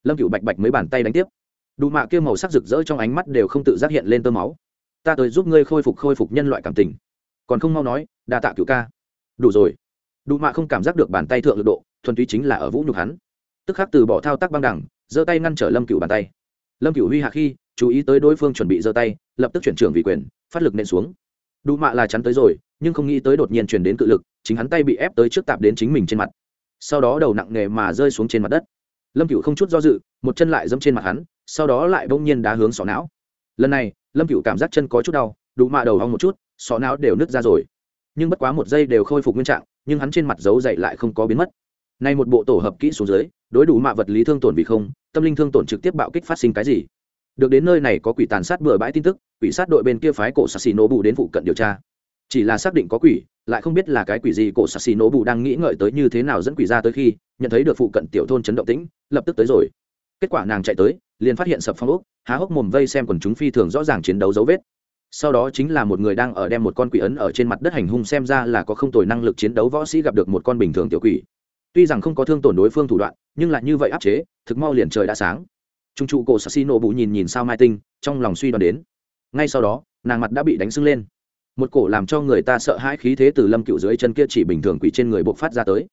Lâm cựu bạch bạch mấy bàn tay đánh tiếp. Đủ mạ kia màu sắc rực rỡ trong ánh mắt đều không tự giác hiện lên tơ máu. Ta tới giúp ngươi khôi phục khôi phục nhân loại cảm tình. Còn không mau nói, đa tạ cựu ca. Đủ rồi. Đủ mạ không cảm giác được bàn tay thượng lực độ, thuần túy chính là ở vũ nhục hắn. Tức khắc từ bỏ thao tác băng đẳng, giơ tay ngăn trở lâm cựu bàn tay. Lâm cựu huy hạ khi, chú ý tới đối phương chuẩn bị giơ tay, lập tức chuyển trưởng vị quyền, phát lực nện xuống. Đủ mạ là chắn tới rồi nhưng không nghĩ tới đột nhiên truyền đến cự lực, chính hắn tay bị ép tới trước tạp đến chính mình trên mặt. Sau đó đầu nặng nề mà rơi xuống trên mặt đất. Lâm cựu không chút do dự, một chân lại dẫm trên mặt hắn, sau đó lại bỗng nhiên đá hướng sọ não. Lần này, lâm cựu cảm giác chân có chút đau đủ mạ đầu hong một chút, sọ não đều nứt ra rồi. Nhưng bất quá một giây đều khôi phục nguyên trạng, nhưng hắn trên mặt dấu dậy lại không có biến mất. Nay một bộ tổ hợp kỹ xuống dưới, đối đủ mạ vật lý thương tổn vì không, tâm linh thương tổn trực tiếp bạo kích phát sinh cái gì? Được đến nơi này có quỷ tàn sát bừa bãi tin tức, quỷ sát đội bên kia phái cổ sassi nổ bù đến phụ cận điều tra chỉ là xác định có quỷ, lại không biết là cái quỷ gì, cổ sassi nổ bù đang nghĩ ngợi tới như thế nào dẫn quỷ ra tới khi, nhận thấy được phụ cận tiểu thôn chấn động tĩnh, lập tức tới rồi. Kết quả nàng chạy tới, liền phát hiện sập phong ốc, há hốc mồm vây xem quần chúng phi thường rõ ràng chiến đấu dấu vết. Sau đó chính là một người đang ở đem một con quỷ ấn ở trên mặt đất hành hung xem ra là có không tồi năng lực chiến đấu võ sĩ gặp được một con bình thường tiểu quỷ. Tuy rằng không có thương tổn đối phương thủ đoạn, nhưng lại như vậy áp chế, thực mau liền trời đã sáng. Trung trụ cổ sassi nổ bụ nhìn nhìn sao mai tinh, trong lòng suy đoán đến. Ngay sau đó, nàng mặt đã bị đánh sưng lên một cổ làm cho người ta sợ hãi khí thế từ lâm cựu dưới chân kia chỉ bình thường quỷ trên người bộc phát ra tới.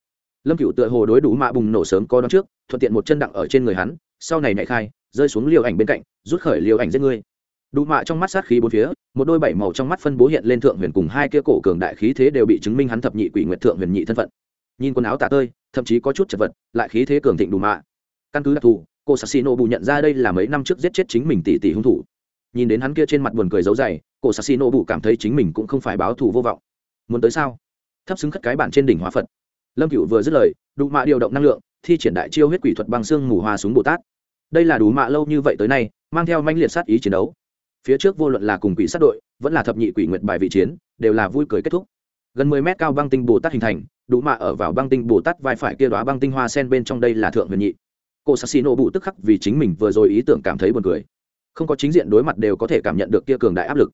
Lâm cựu tựa hồ đối đủ mạ bùng nổ sớm có đón trước, thuận tiện một chân đặng ở trên người hắn, sau này nhảy khai, rơi xuống liều ảnh bên cạnh, rút khởi liều ảnh giết ngươi đủ mạ trong mắt sát khí bốn phía, một đôi bảy màu trong mắt phân bố hiện lên thượng huyền cùng hai kia cổ cường đại khí thế đều bị chứng minh hắn thập nhị quỷ nguyệt thượng huyền nhị thân phận. Nhìn quần áo tả tơi, thậm chí có chút chật vật, lại khí thế cường thịnh đủ mạ. Căn cứ đặc thù, cô sassino bù nhận ra đây là mấy năm trước giết chết chính mình tỷ tỷ hung thủ. Nhìn đến hắn kia trên mặt buồn cười giấu dày cổ cô sassino Bụ cảm thấy chính mình cũng không phải báo thù vô vọng. Muốn tới sao? Thấp xứng khất cái bản trên đỉnh hóa phật. Lâm cựu vừa dứt lời đủ mạ điều động năng lượng, thi triển đại chiêu huyết quỷ thuật băng xương mù hoa súng bồ tát. Đây là đủ mạ lâu như vậy tới nay, mang theo manh liệt sát ý chiến đấu. Phía trước vô luận là cùng quỷ sát đội, vẫn là thập nhị quỷ nguyệt bài vị chiến, đều là vui cười kết thúc. Gần mười mét cao băng tinh bồ tát hình thành đủ mạ ở vào băng tinh bồ tát vai phải kia đoá băng tinh hoa sen bên trong đây là thượng huyền nhị. Cô sassino bụ tức khắc vì chính mình vừa rồi ý tưởng cảm thấy buồn cười. Không có chính diện đối mặt đều có thể cảm nhận được kia cường đại áp lực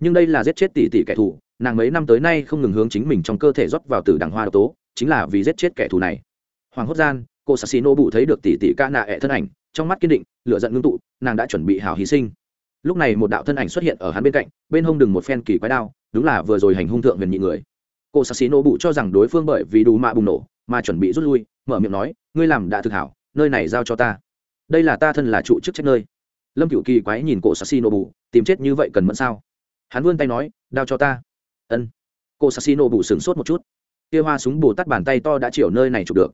nhưng đây là giết chết tỷ tỷ kẻ thù, nàng mấy năm tới nay không ngừng hướng chính mình trong cơ thể rót vào từ đằng hoa độc tố, chính là vì giết chết kẻ thù này. Hoàng hốt gian, cô sassino bụ thấy được tỷ tỷ ca nạ ẹ thân ảnh, trong mắt kiên định lựa giận ngưng tụ, nàng đã chuẩn bị hào hy sinh. Lúc này một đạo thân ảnh xuất hiện ở hắn bên cạnh, bên hông đừng một phen kỳ quái đao, đúng là vừa rồi hành hung thượng huyền nhị người. Cô sassino bụ cho rằng đối phương bởi vì đủ mạ bùng nổ, mà chuẩn bị rút lui, mở miệng nói, ngươi làm đã thực hảo, nơi này giao cho ta. Đây là ta thân là trụ chức trách nơi. Lâm cựu kỳ quái nhìn cổ o bù tìm chết như vậy cần mẫn sao? Hắn vươn tay nói, đao cho ta. Ân. Cô sassino bù sửng sốt một chút. Kia hoa súng bù tắt bàn tay to đã chiều nơi này chụp được.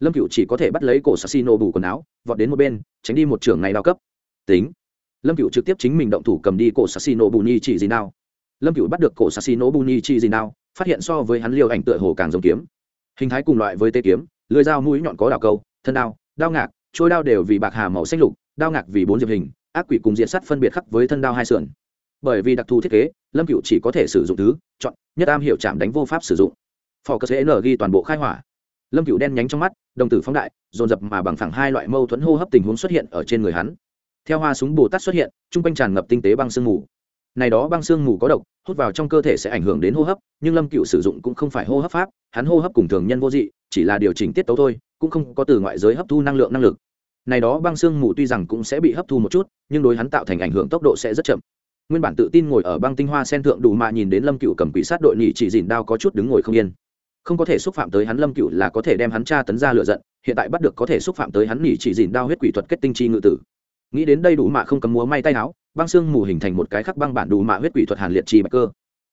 Lâm cựu chỉ có thể bắt lấy cổ sassino bù quần áo, vọt đến một bên, tránh đi một trường này đao cấp. Tính. Lâm cựu trực tiếp chính mình động thủ cầm đi cổ sassino bù ni chỉ gì nào. Lâm cựu bắt được cổ sassino bù ni chỉ gì nào, phát hiện so với hắn liều ảnh tựa hồ càng giống kiếm. Hình thái cùng loại với tê kiếm lưới dao mũi nhọn có đào câu, thân đao đao ngạc, trôi đao đều vì bạc hà màu xanh lục, đao ngạc vì bốn diệp hình, ác quỷ cùng diện sắt phân biệt khắc với thân đao hai sườn bởi vì đặc thù thiết kế, lâm cựu chỉ có thể sử dụng thứ, chọn, nhất am hiểu chạm đánh vô pháp sử dụng. Phò cơ sẽ n ghi toàn bộ khai hỏa. Lâm cựu đen nhánh trong mắt, đồng tử phóng đại, dồn dập mà bằng phẳng hai loại mâu thuẫn hô hấp tình huống xuất hiện ở trên người hắn. Theo hoa súng bồ tát xuất hiện chung quanh tràn ngập tinh tế băng sương mù. Này đó băng sương mù có độc, hút vào trong cơ thể sẽ ảnh hưởng đến hô hấp, nhưng lâm cựu sử dụng cũng không phải hô hấp pháp, hắn hô hấp cùng thường nhân vô dị, chỉ là điều chỉnh tiết tấu thôi, cũng không có từ ngoại giới hấp thu năng lượng năng lực. Này đó băng sương mù tuy rằng cũng sẽ bị hấp thu một chút, nhưng đối hắn tạo thành ảnh hưởng tốc độ sẽ rất chậm nguyên bản tự tin ngồi ở băng tinh hoa sen thượng đủ mà nhìn đến lâm cựu cầm quỷ sát đội nhị chỉ dìn đao có chút đứng ngồi không yên. Không có thể xúc phạm tới hắn lâm cựu là có thể đem hắn tra tấn ra lựa giận, hiện tại bắt được có thể xúc phạm tới hắn nhị chỉ dìn đao huyết quỷ thuật kết tinh chi ngự tử. Nghĩ đến đây đủ mạ không cầm múa may tay áo, băng xương mù hình thành một cái khắc băng bản đủ mạ huyết quỷ thuật hàn liệt trì bạch cơ.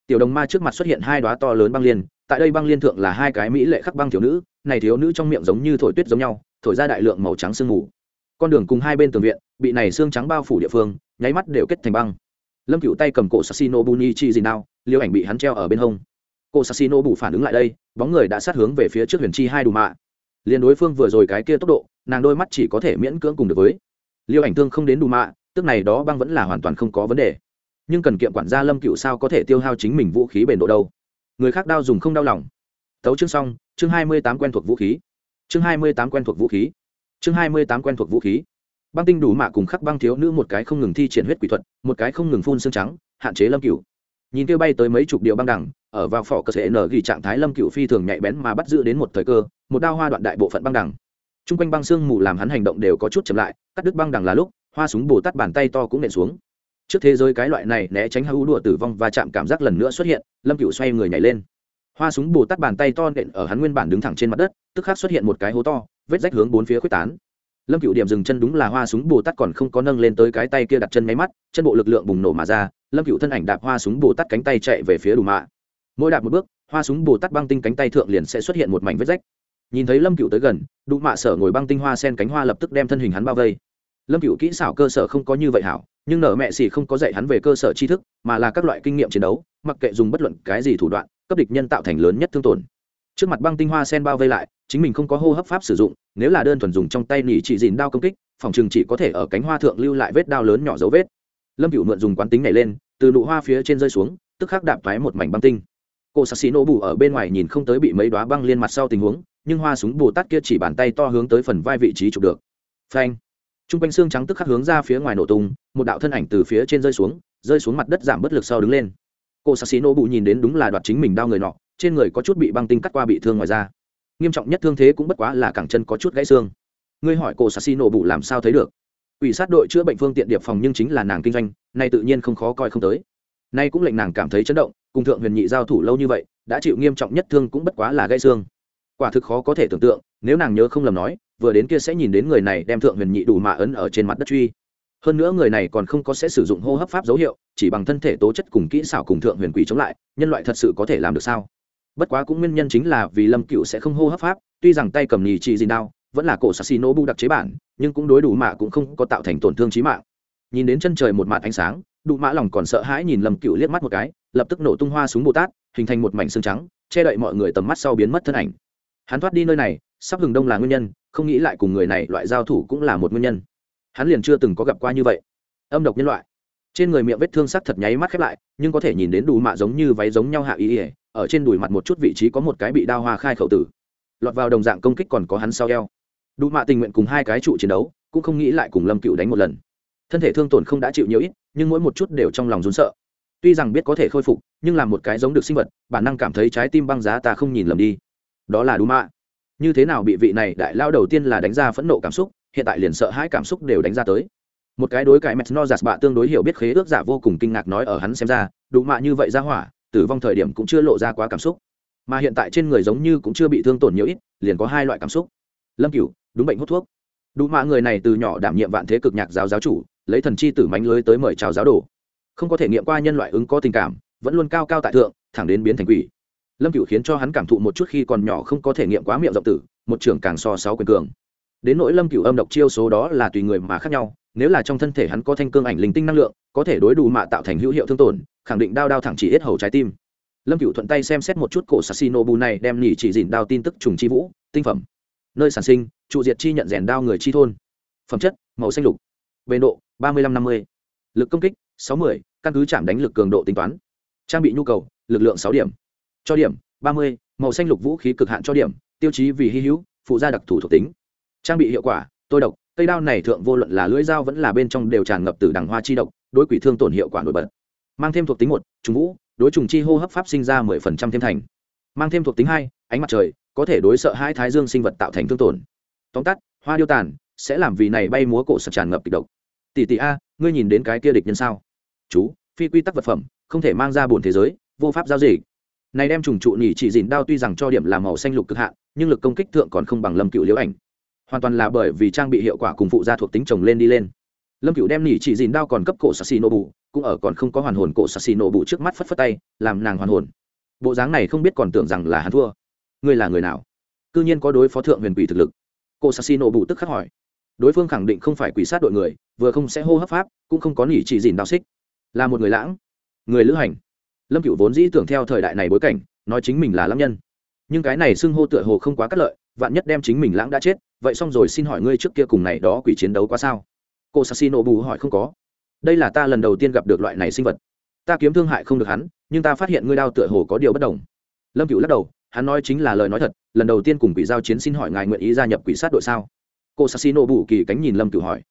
Tiểu đồng ma trước mặt xuất hiện hai đoá to lớn băng liên, tại đây băng liên thượng là hai cái mỹ lệ khắc băng thiếu nữ, này thiếu nữ trong miệng giống như thổi tuyết giống nhau, thổi ra đại lượng màu trắng sương mù. Con đường cùng hai bên tường viện, bị này xương trắng bao phủ địa phương, nháy mắt đều kết thành băng lâm cựu tay cầm cổ sassino buni chi gì nào, liêu ảnh bị hắn treo ở bên hông. Cổ sassino bù phản ứng lại đây, bóng người đã sát hướng về phía trước huyền chi hai đủ mạ. Liền đối phương vừa rồi cái kia tốc độ, nàng đôi mắt chỉ có thể miễn cưỡng cùng được với. Liêu ảnh thương không đến đủ mạ, tức này đó băng vẫn là hoàn toàn không có vấn đề. Nhưng cần kiệm quản gia lâm cựu sao có thể tiêu hao chính mình vũ khí bền độ đâu? Người khác đau dùng không đau lòng. Tấu chương xong, chương hai mươi tám quen thuộc vũ khí. Chương hai mươi tám quen thuộc vũ khí. Chương hai mươi tám quen thuộc vũ khí băng tinh đủ mạ cùng khắc băng thiếu nữ một cái không ngừng thi triển huyết quỷ thuật, một cái không ngừng phun xương trắng, hạn chế lâm cựu nhìn kêu bay tới mấy chục điệu băng đẳng, ở vào phỏ cơ thể nở ghi trạng thái lâm cựu phi thường nhạy bén mà bắt giữ đến một thời cơ, một đao hoa đoạn đại bộ phận băng đẳng. T r u n g quanh băng xương mù làm hắn hành động đều có chút chậm lại, cắt đứt băng đẳng là lúc, hoa súng bồ tát bàn tay to cũng nện xuống. Trước thế giới cái loại này né tránh hữu đùa tử vong và chạm cảm giác lần nữa xuất hiện, lâm cựu xoay người nhảy lên. Hoa súng bồ tát bàn tay to nện ở hắn nguyên bản đứng thẳng trên mặt đất, tức khắc xuất hiện một cái hố to, vết rách hướng bốn phía quyết tán lâm cựu điểm dừng chân đúng là hoa súng bồ tát còn không có nâng lên tới cái tay kia đặt chân máy mắt, chân bộ lực lượng bùng nổ mà ra, lâm cựu thân ảnh đạp hoa súng bồ tát cánh tay chạy về phía đủ mạ mỗi đạp một bước, hoa súng bồ tát băng tinh cánh tay thượng liền sẽ xuất hiện một mảnh vết rách. Nhìn thấy lâm cựu tới gần đủ mạ sở ngồi băng tinh hoa sen cánh hoa lập tức đem thân hình hắn bao vây. Lâm cựu kỹ xảo cơ sở không có như vậy hảo, nhưng nở mẹ xì không có dạy hắn về cơ sở tri thức, mà là các loại kinh nghiệm chiến đấu, mặc kệ dùng bất luận cái gì thủ đoạn, cấp địch nhân tạo thành lớn nhất thương tổn. Trước mặt băng tinh hoa sen bao vây lại chính mình không có hô hấp pháp sử dụng, nếu là đơn thuần dùng trong tay nỉ chỉ dìn đao công kích, phòng trường chỉ có thể ở cánh hoa thượng lưu lại vết đao lớn nhỏ dấu vết. Lâm cựu mượn dùng quán tính này lên, từ nụ hoa phía trên rơi xuống, tức khắc đạp thoái một mảnh băng tinh. Cô sắc xí nổ bù ở bên ngoài nhìn không tới bị mấy đoá băng liên mặt sau tình huống, nhưng hoa súng bù tát kia chỉ bàn tay to hướng tới phần vai vị trí chụp được. Phanh! T r u n g quanh xương trắng tức khắc hướng ra phía ngoài nổ tung, một đạo thân ảnh từ phía trên rơi xuống rơi xuống mặt đất giảm bất lực sau đứng lên. Cô sắc xí nổ bù nhìn đến đúng là đoạt chính mình đau người nọ, trên người có chút bị băng tinh cắt qua bị thương ngoài ra nghiêm trọng nhất thương thế cũng bất quá là cẳng chân có chút gãy xương. Ngươi hỏi cô sassi nổ bụ làm sao thấy được? Ủy sát đội chữa bệnh phương tiện điệp phòng nhưng chính là nàng kinh doanh, nay tự nhiên không khó coi không tới. Nay cũng lệnh nàng cảm thấy chấn động, cùng thượng huyền nhị giao thủ lâu như vậy, đã chịu nghiêm trọng nhất thương cũng bất quá là gãy xương. Quả thực khó có thể tưởng tượng, nếu nàng nhớ không lầm nói, vừa đến kia sẽ nhìn đến người này đem thượng huyền nhị đủ mạ ấn ở trên mặt đất truy. Hơn nữa người này còn không có sẽ sử dụng hô hấp pháp dấu hiệu, chỉ bằng thân thể tố chất cùng kỹ xảo cùng thượng huyền quỷ chống lại, nhân loại thật sự có thể làm được sao? Bất quá cũng nguyên nhân chính là vì lâm cựu sẽ không hô hấp pháp, tuy rằng tay cầm nhì trị dìn đao, vẫn là cổ sassino bu đặc chế bản, nhưng cũng đối đủ mạ cũng không có tạo thành tổn thương trí mạng. Nhìn đến chân trời một mạt ánh sáng, đủ mã lòng còn sợ hãi nhìn lâm cựu liếc mắt một cái, lập tức nổ tung hoa súng bồ tát, hình thành một mảnh xương trắng, che đậy mọi người tầm mắt sau biến mất thân ảnh. Hắn thoát đi nơi này, sắp hừng đông là nguyên nhân, không nghĩ lại cùng người này loại giao thủ cũng là một nguyên nhân. Hắn liền chưa từng có gặp qua như vậy. Âm độc nhân loại. Trên người miệng vết thương sắc thật nháy mắt khép lại, nhưng có thể nhìn đến đủ mạ giống như váy giống nhau hạ ý ỉa ở trên đùi mặt một chút vị trí có một cái bị đao hoa khai khẩu tử. Lọt vào đồng dạng công kích còn có hắn sau eo. Đủ mạ tình nguyện cùng hai cái trụ chiến đấu, cũng không nghĩ lại cùng lâm cựu đánh một lần. Thân thể thương tổn không đã chịu nhiều ít, nhưng mỗi một chút đều trong lòng rốn sợ. Tuy rằng biết có thể khôi phục, nhưng là một cái giống được sinh vật, bản năng cảm thấy trái tim băng giá ta không nhìn lầm đi. Đó là đủ mạ. Như thế nào bị vị này đại lao đầu tiên là đánh ra phẫn nộ cảm xúc, hiện tại liền sợ hai cảm xúc đều đánh ra tới. Một cái đối cái mẹt no giạt bạ tương đối hiểu biết khế ước giả vô cùng kinh ngạc nói ở hắn xem ra đủ mạ như vậy ra hỏa tử vong thời điểm cũng chưa lộ ra quá cảm xúc. Mà hiện tại trên người giống như cũng chưa bị thương tổn nhiều ít, liền có hai loại cảm xúc. Lâm cửu, đúng bệnh hút thuốc. Đủ mạ người này từ nhỏ đảm nhiệm vạn thế cực nhạc giáo giáo chủ, lấy thần chi tử mánh lưới tới mời chào giáo đồ. Không có thể nghiệm qua nhân loại ứng có tình cảm, vẫn luôn cao cao tại thượng, thẳng đến biến thành quỷ. Lâm cửu khiến cho hắn cảm thụ một chút khi còn nhỏ không có thể nghiệm quá miệng rộng tử, một trường càng so sáu quyền cường. Đến nỗi lâm cửu âm độc chiêu số đó là tùy người mà khác nhau nếu là trong thân thể hắn có thanh cương ảnh linh tinh năng lượng, có thể đối đủ mạ tạo thành hữu hiệu thương tổn, khẳng định đao đao thẳng chỉ ít hầu trái tim. Lâm cựu thuận tay xem xét một chút cổ sassino bù này đem nhỉ chỉ dìn đao tin tức trùng chi vũ, tinh phẩm. Nơi sản sinh, trụ diệt chi nhận rèn đao người chi thôn. Phẩm chất, màu xanh lục. Bền độ, ba mươi năm năm mươi. Lực công kích, sáu mươi. Căn cứ chạm đánh lực cường độ tính toán. Trang bị nhu cầu, lực lượng sáu điểm. Cho điểm, ba mươi. Màu xanh lục vũ khí cực hạn cho điểm, tiêu chí vì hy hữu, phụ gia đặc thù thuộc tính. Trang bị hiệu quả, tôi độc cây đao này thượng vô luận là lưỡi dao vẫn là bên trong đều tràn ngập từ đằng hoa chi độc, đối quỷ thương tổn hiệu quả nổi bật. Mang thêm thuộc tính một, trùng vũ, đối trùng chi hô hấp pháp sinh ra mười phần trăm thêm thành. Mang thêm thuộc tính hai, ánh mặt trời, có thể đối sợ hai thái dương sinh vật tạo thành thương tổn. Tóm tắt, hoa điêu tàn, sẽ làm vì này bay múa cổ sập tràn ngập kịch độc. Tỷ tỷ a, ngươi nhìn đến cái kia địch nhân sao? Chú, phi quy tắc vật phẩm, không thể mang ra bổn thế giới, vô pháp giao dịch. Này đem trùng trụ nhỉ chỉ dìn đao tuy rằng cho điểm là màu xanh lục cực hạn, nhưng lực công kích thượng còn không bằng lâm cựu liễu ảnh hoàn toàn là bởi vì trang bị hiệu quả cùng phụ gia thuộc tính chồng lên đi lên. Lâm cựu đem nỉ chỉ dìn đao còn cấp cổ sassi nổ bù cũng ở còn không có hoàn hồn cổ sassi nổ bù trước mắt phất phất tay, làm nàng hoàn hồn. Bộ dáng này không biết còn tưởng rằng là hắn thua. Ngươi là người nào? Cư nhiên có đối phó thượng huyền quỷ thực lực. Cổ sassi nổ bù tức khắc hỏi. Đối phương khẳng định không phải quỷ sát đội người, vừa không sẽ hô hấp pháp, cũng không có nỉ chỉ dìn đao xích. Là một người lãng, người lữ hành. Lâm cựu vốn dĩ tưởng theo thời đại này bối cảnh, nói chính mình là lâm nhân. Nhưng cái này xưng hô tựa hồ không quá cắt lợi, vạn nhất đem chính mình lãng đã chết vậy xong rồi xin hỏi ngươi trước kia cùng này đó quỷ chiến đấu quá sao? Cô sassino bù hỏi không có. Đây là ta lần đầu tiên gặp được loại này sinh vật. Ta kiếm thương hại không được hắn, nhưng ta phát hiện ngươi đao tựa hồ có điều bất đồng. Lâm cựu lắc đầu, hắn nói chính là lời nói thật, lần đầu tiên cùng quỷ giao chiến xin hỏi ngài nguyện ý gia nhập quỷ sát đội sao? Cô sassino bù kỳ cánh nhìn lâm cựu hỏi.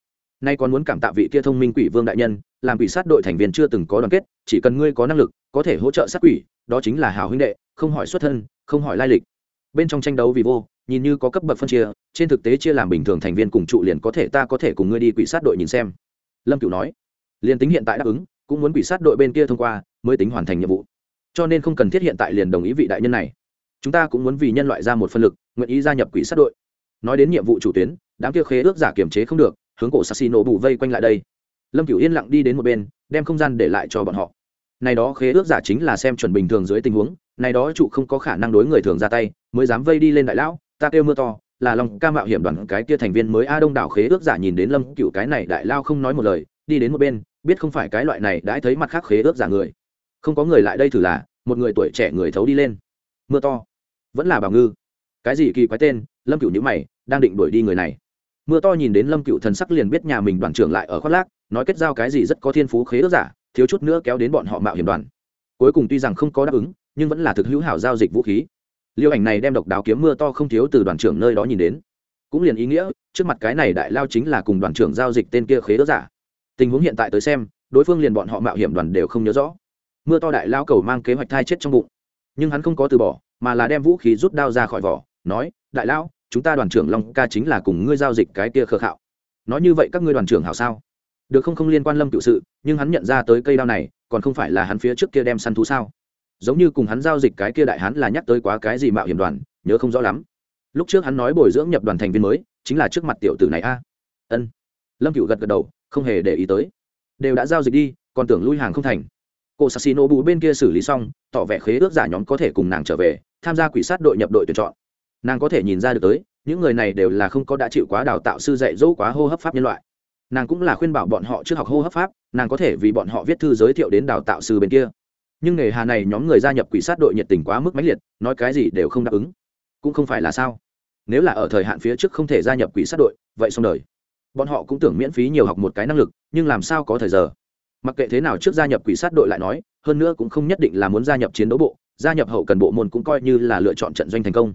Nay còn muốn cảm tạ vị kia thông minh quỷ vương đại nhân, làm quỷ sát đội thành viên chưa từng có đoàn kết, chỉ cần ngươi có năng lực, có thể hỗ trợ sát quỷ, đó chính là hào huynh đệ, không hỏi xuất thân, không hỏi lai lịch. Bên trong tranh đấu vì vô nhìn như có cấp bậc phân chia, trên thực tế chia làm bình thường thành viên cùng trụ liền có thể ta có thể cùng ngươi đi quỷ sát đội nhìn xem. Lâm cửu nói. Liền tính hiện tại đáp ứng, cũng muốn quỷ sát đội bên kia thông qua, mới tính hoàn thành nhiệm vụ. Cho nên không cần thiết hiện tại liền đồng ý vị đại nhân này. Chúng ta cũng muốn vì nhân loại ra một phân lực, nguyện ý gia nhập quỷ sát đội. Nói đến nhiệm vụ chủ tuyến, đám kia khế ước giả kiểm chế không được, hướng cổ sassino bù vây quanh lại đây. Lâm cửu yên lặng đi đến một bên, đem không gian để lại cho bọn họ. Này đó khế ước giả chính là xem chuẩn bình thường dưới tình huống, này đó trụ không có khả năng đối người thường ra tay, mới dám vây đi lên đại lão ta kêu mưa to, là lòng ca mạo hiểm đoàn cái kia thành viên mới a đông đảo khế ước giả nhìn đến lâm cựu cái này đại lao không nói một lời, đi đến một bên, biết không phải cái loại này đã thấy mặt khác khế ước giả người. Không có người lại đây thử là, một người tuổi trẻ người thấu đi lên. Mưa to. Vẫn là bảo ngư. Cái gì kỳ quái tên, lâm cựu nhữ mày, đang định đuổi đi người này. Mưa to nhìn đến lâm cựu thần sắc liền biết nhà mình đoàn trưởng lại ở khoác lác, nói kết giao cái gì rất có thiên phú khế ước giả, thiếu chút nữa kéo đến bọn họ mạo hiểm đoàn. Cuối cùng tuy rằng không có đáp ứng, nhưng vẫn là thực hữu hảo giao dịch vũ khí liêu ảnh này đem độc đáo kiếm mưa to không thiếu từ đoàn trưởng nơi đó nhìn đến. Cũng liền ý nghĩa, trước mặt cái này đại lao chính là cùng đoàn trưởng giao dịch tên kia khế đỡ giả. Tình huống hiện tại tới xem, đối phương liền bọn họ mạo hiểm đoàn đều không nhớ rõ. Mưa to đại lao cầu mang kế hoạch thai chết trong bụng. Nhưng hắn không có từ bỏ, mà là đem vũ khí rút đao ra khỏi vỏ, nói, đại lao, chúng ta đoàn trưởng long ca chính là cùng ngươi giao dịch cái kia khờ khạo. Nói như vậy các ngươi đoàn trưởng hảo sao? Được không không liên quan lâm cựu sự, nhưng hắn nhận ra tới cây đao này, còn không phải là hắn phía trước kia đem săn thú sao? Giống như cùng hắn giao dịch cái kia đại hắn là nhắc tới quá cái gì mạo hiểm đoàn, nhớ không rõ lắm. Lúc trước hắn nói bồi dưỡng nhập đoàn thành viên mới, chính là trước mặt tiểu tử này a. Ân. Lâm cựu gật gật đầu, không hề để ý tới. Đều đã giao dịch đi, còn tưởng lui hàng không thành. Cô sassino bù bên kia xử lý xong, tỏ vẻ khế ước giả nhóm có thể cùng nàng trở về, tham gia quỷ sát đội nhập đội tuyển chọn. Nàng có thể nhìn ra được tới, những người này đều là không có đã chịu quá đào tạo sư dạy dỗ quá hô hấp pháp nhân loại. Nàng cũng là khuyên bảo bọn họ trước học hô hấp pháp, nàng có thể vì bọn họ viết thư giới thiệu đến đào tạo sư bên kia nhưng nghề hà này nhóm người gia nhập quỷ sát đội nhiệt tình quá mức mãnh liệt, nói cái gì đều không đáp ứng. Cũng không phải là sao? Nếu là ở thời hạn phía trước không thể gia nhập quỷ sát đội, vậy xong đời. Bọn họ cũng tưởng miễn phí nhiều học một cái năng lực, nhưng làm sao có thời giờ? Mặc kệ thế nào trước gia nhập quỷ sát đội lại nói, hơn nữa cũng không nhất định là muốn gia nhập chiến đấu bộ, gia nhập hậu cần bộ môn cũng coi như là lựa chọn trận doanh thành công.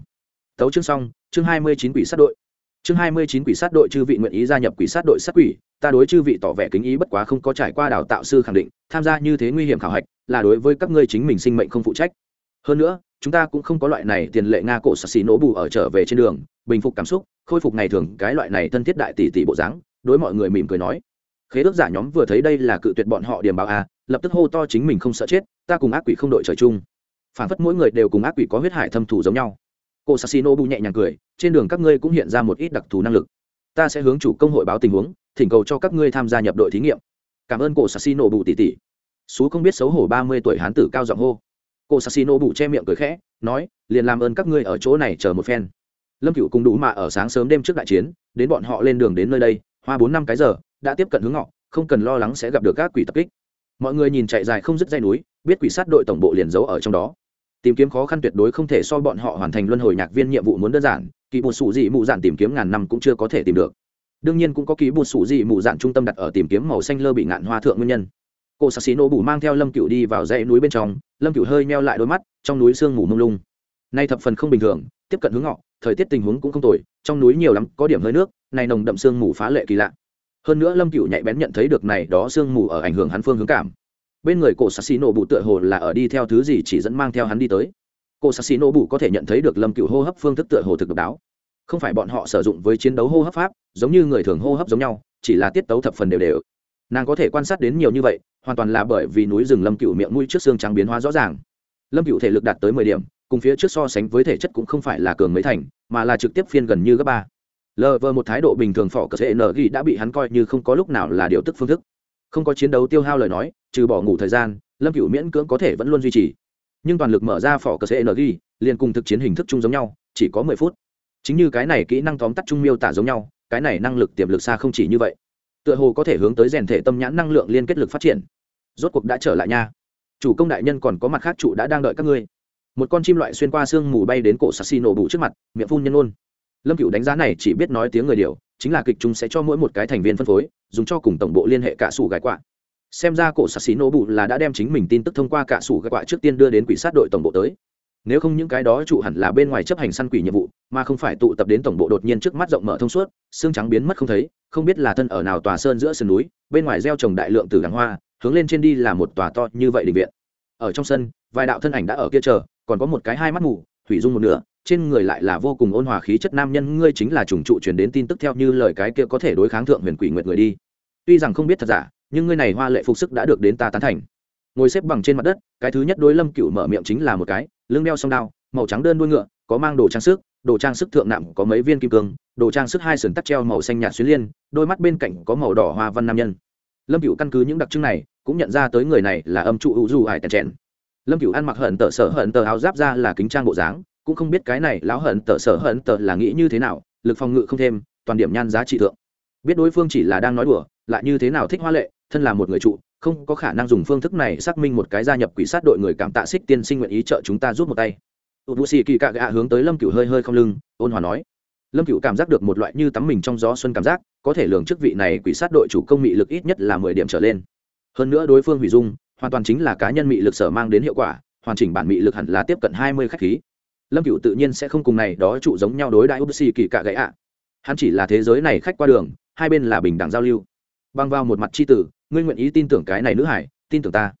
Tấu chương xong, chương hai mươi chín quỷ sát đội chương hai mươi chín quỷ sát đội chư vị nguyện ý gia nhập quỷ sát đội sát quỷ, ta đối chư vị tỏ vẻ kính ý bất quá không có trải qua đào tạo sư khẳng định, tham gia như thế nguy hiểm khảo hạch, là đối với các ngươi chính mình sinh mệnh không phụ trách. Hơn nữa, chúng ta cũng không có loại này tiền lệ nga cổ sạc xì nổ bù ở trở về trên đường, bình phục cảm xúc, khôi phục ngày thường, cái loại này thân thiết đại tỷ tỷ bộ dáng, đối mọi người mỉm cười nói. Khế ước giả nhóm vừa thấy đây là cự tuyệt bọn họ điểm báo a, lập tức hô to chính mình không sợ chết, ta cùng ác quỷ không đội trời chung. Phản phất mỗi người đều cùng ác quỷ có huyết hải thâm thủ giống nhau cô sassino bu nhẹ nhàng cười, trên đường các ngươi cũng hiện ra một ít đặc thù năng lực. Ta sẽ hướng chủ công hội báo tình huống, thỉnh cầu cho các ngươi tham gia nhập đội thí nghiệm. Cảm ơn cô sassino bù tỷ tỷ. Số không biết xấu hổ ba mươi tuổi hán tử cao giọng hô. Cô sassino bù che miệng cười khẽ, nói, liền làm ơn các ngươi ở chỗ này chờ một phen. Lâm cựu cùng đủ mà ở sáng sớm đêm trước đại chiến, đến bọn họ lên đường đến nơi đây, hoa bốn năm cái giờ, đã tiếp cận hướng ngọ, không cần lo lắng sẽ gặp được các quỷ tập kích. Mọi người nhìn chạy dài không dứt dây núi, biết quỷ sát đội tổng bộ liền giấu ở trong đó tìm kiếm khó khăn tuyệt đối không thể so bọn họ hoàn thành luân hồi nhạc viên nhiệm vụ muốn đơn giản kỳ bột sủ dị mụ dạn tìm kiếm ngàn năm cũng chưa có thể tìm được. Đương nhiên cũng có kỳ bột sủ dị mụ dạn trung tâm đặt ở tìm kiếm màu xanh lơ bị ngạn hoa thượng nguyên nhân. Cô sạc xí nổ bù mang theo lâm cựu đi vào dãy núi bên trong, lâm cựu hơi meo lại đôi mắt, trong núi sương mù mông lung. Nay thập phần không bình thường, tiếp cận hướng ngọ, thời tiết tình huống cũng không tồi, trong núi nhiều lắm, có điểm hơi nước, này nồng đậm sương mù phá lệ kỳ lạ. Hơn nữa lâm cựu nhạy bén nhận thấy được này đó sương mù ở ảnh hưởng hắn phương hướng cảm bên người cổ sassi nổ bụ tựa hồ là ở đi theo thứ gì chỉ dẫn mang theo hắn đi tới. Cổ sassi nổ bụ có thể nhận thấy được lâm cựu hô hấp phương thức tựa hồ thực độc đáo. Không phải bọn họ sử dụng với chiến đấu hô hấp pháp, giống như người thường hô hấp giống nhau, chỉ là tiết tấu thập phần đều đều. Nàng có thể quan sát đến nhiều như vậy, hoàn toàn là bởi vì núi rừng lâm cựu miệng mũi trước xương trắng biến hóa rõ ràng. Lâm cựu thể lực đạt tới mười điểm, cùng phía trước so sánh với thể chất cũng không phải là cường mấy thành, mà là trực tiếp phiên gần như gấp ba. Lờ vờ một thái độ bình thường phỏ cờ sệ nở ghi đã bị hắn coi như không có lúc nào là điều tức phương thức. Không có chiến đấu tiêu hao lời nói trừ bỏ ngủ thời gian, lâm cựu miễn cưỡng có thể vẫn luôn duy trì. Nhưng toàn lực mở ra phỏ cờ cng liền cùng thực chiến hình thức chung giống nhau, chỉ có mười phút. Chính như cái này kỹ năng tóm tắt chung miêu tả giống nhau, cái này năng lực tiềm lực xa không chỉ như vậy. Tựa hồ có thể hướng tới rèn thể tâm nhãn năng lượng liên kết lực phát triển. Rốt cuộc đã trở lại nha. Chủ công đại nhân còn có mặt khác chủ đã đang đợi các ngươi. Một con chim loại xuyên qua sương mù bay đến cổ sassi nổ bụ trước mặt, miệng phun nhân ôn. Lâm cựu đánh giá này chỉ biết nói tiếng người điều chính là kịch chúng sẽ cho mỗi một cái thành viên phân phối, dùng cho cùng tổng bộ liên hệ cả sủ gái quạ xem ra cổ sassi nổ bụ là đã đem chính mình tin tức thông qua cả sủ các quạ trước tiên đưa đến quỷ sát đội tổng bộ tới. Nếu không những cái đó trụ hẳn là bên ngoài chấp hành săn quỷ nhiệm vụ, mà không phải tụ tập đến tổng bộ đột nhiên trước mắt rộng mở thông suốt, xương trắng biến mất không thấy, không biết là thân ở nào tòa sơn giữa sườn núi, bên ngoài gieo trồng đại lượng từ đàng hoa, hướng lên trên đi là một tòa to như vậy định viện. Ở trong sân, vài đạo thân ảnh đã ở kia chờ, còn có một cái hai mắt mù thủy dung một nửa, trên người lại là vô cùng ôn hòa khí chất nam nhân, ngươi chính là trùng trụ truyền đến tin tức theo như lời cái kia có thể đối kháng thượng huyền quỷ nguyệt người đi. Tuy rằng không biết thật giả nhưng ngươi này hoa lệ phục sức đã được đến ta tán thành. Ngồi xếp bằng trên mặt đất, cái thứ nhất đối lâm cựu mở miệng chính là một cái, lưng đeo song đao, màu trắng đơn đuôi ngựa, có mang đồ trang sức, đồ trang sức thượng nặng có mấy viên kim cương, đồ trang sức hai sườn tắt treo màu xanh nhạt xuyến liên, đôi mắt bên cạnh có màu đỏ hoa văn nam nhân. Lâm cựu căn cứ những đặc trưng này, cũng nhận ra tới người này là âm trụ hữu du hải tèn trẻn lâm cựu ăn mặc hận tờ sở hận tờ áo giáp ra là kính trang bộ dáng, cũng không biết cái này lão hận tờ sở hận tờ là nghĩ như thế nào, lực phòng ngự không thêm, toàn điểm nhan giá trị thượng. Biết đối phương chỉ là đang nói đùa, lại như thế nào thích hoa lệ thân là một người trụ, không có khả năng dùng phương thức này xác minh một cái gia nhập quỷ sát đội người cảm tạ xích tiên sinh nguyện ý trợ chúng ta rút một tay. Tụt vũ xì kỳ cạ gạ hướng tới lâm cựu hơi hơi không lưng, ôn hòa nói. Lâm cựu cảm giác được một loại như tắm mình trong gió xuân cảm giác, có thể lường chức vị này quỷ sát đội chủ công mị lực ít nhất là mười điểm trở lên. Hơn nữa đối phương hủy dung, hoàn toàn chính là cá nhân mị lực sở mang đến hiệu quả, hoàn chỉnh bản mị lực hẳn là tiếp cận hai mươi khách khí. Lâm cựu tự nhiên sẽ không cùng này đó trụ giống nhau đối đại úp xì kỳ cạ gãy ạ. Hắn chỉ là thế giới này khách qua đường, hai bên là bình đẳng giao lưu. Băng vào một mặt c h i tử ngươi nguyện ý tin tưởng cái này nữ hải, tin tưởng ta.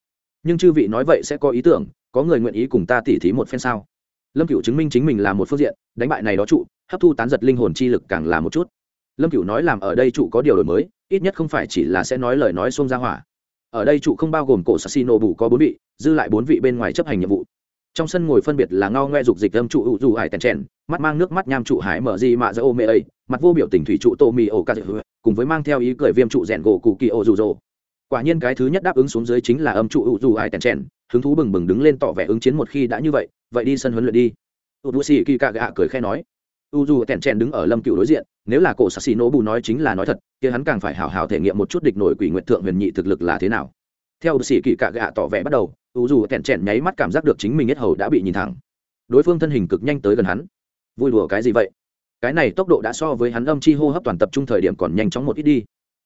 Nhưng chư vị nói vậy sẽ có ý tưởng, có người nguyện ý cùng ta tỉ thí một phen sao? Lâm cựu chứng minh chính mình là một phương diện, đánh bại này đó trụ, hấp thu tán giật linh hồn chi lực càng là một chút. Lâm cựu nói làm ở đây trụ có điều đổi mới, ít nhất không phải chỉ là sẽ nói lời nói xuông ra hỏa. Ở đây trụ không bao gồm cổ sassino bù có bốn vị, dư lại bốn vị bên ngoài chấp hành nhiệm vụ. Trong sân ngồi phân biệt là ngao ngoe dục dịch âm trụ, ủ dù hải tèn trèn, mắt mang nước mắt nham trụ hải mở gì mạ dỡ ô mê ấy mặt vô biểu tình thủy trụ tô mì ô ca cùng với mang theo ý cười viêm trụ rèn gỗ cụ kỳ ô dù rồ quả nhiên cái thứ nhất đáp ứng xuống dưới chính là âm trụ ủ dù ai tèn trèn hứng thú bừng bừng đứng lên tỏ vẻ ứng chiến một khi đã như vậy vậy đi sân huấn luyện đi. U du xì kỳ cạ gạ cười khe nói. U dù tèn trèn đứng ở lâm cựu đối diện, nếu là cổ sắc xì nổ bù nói chính là nói thật, kia hắn càng phải hào hào thể nghiệm một chút địch nổi quỷ nguyện thượng huyền nhị thực lực là thế nào. Theo u xì kỳ cạ gạ tỏ vẻ bắt đầu u dù tèn trèn nháy mắt cảm giác được chính mình nhất hầu đã bị nhìn thẳng. Đối phương thân hình cực nhanh tới gần hắn. Vui đùa cái gì vậy? Cái này tốc độ đã so với hắn âm chi hô hấp toàn tập trung thời điểm còn nhanh chóng một ít đi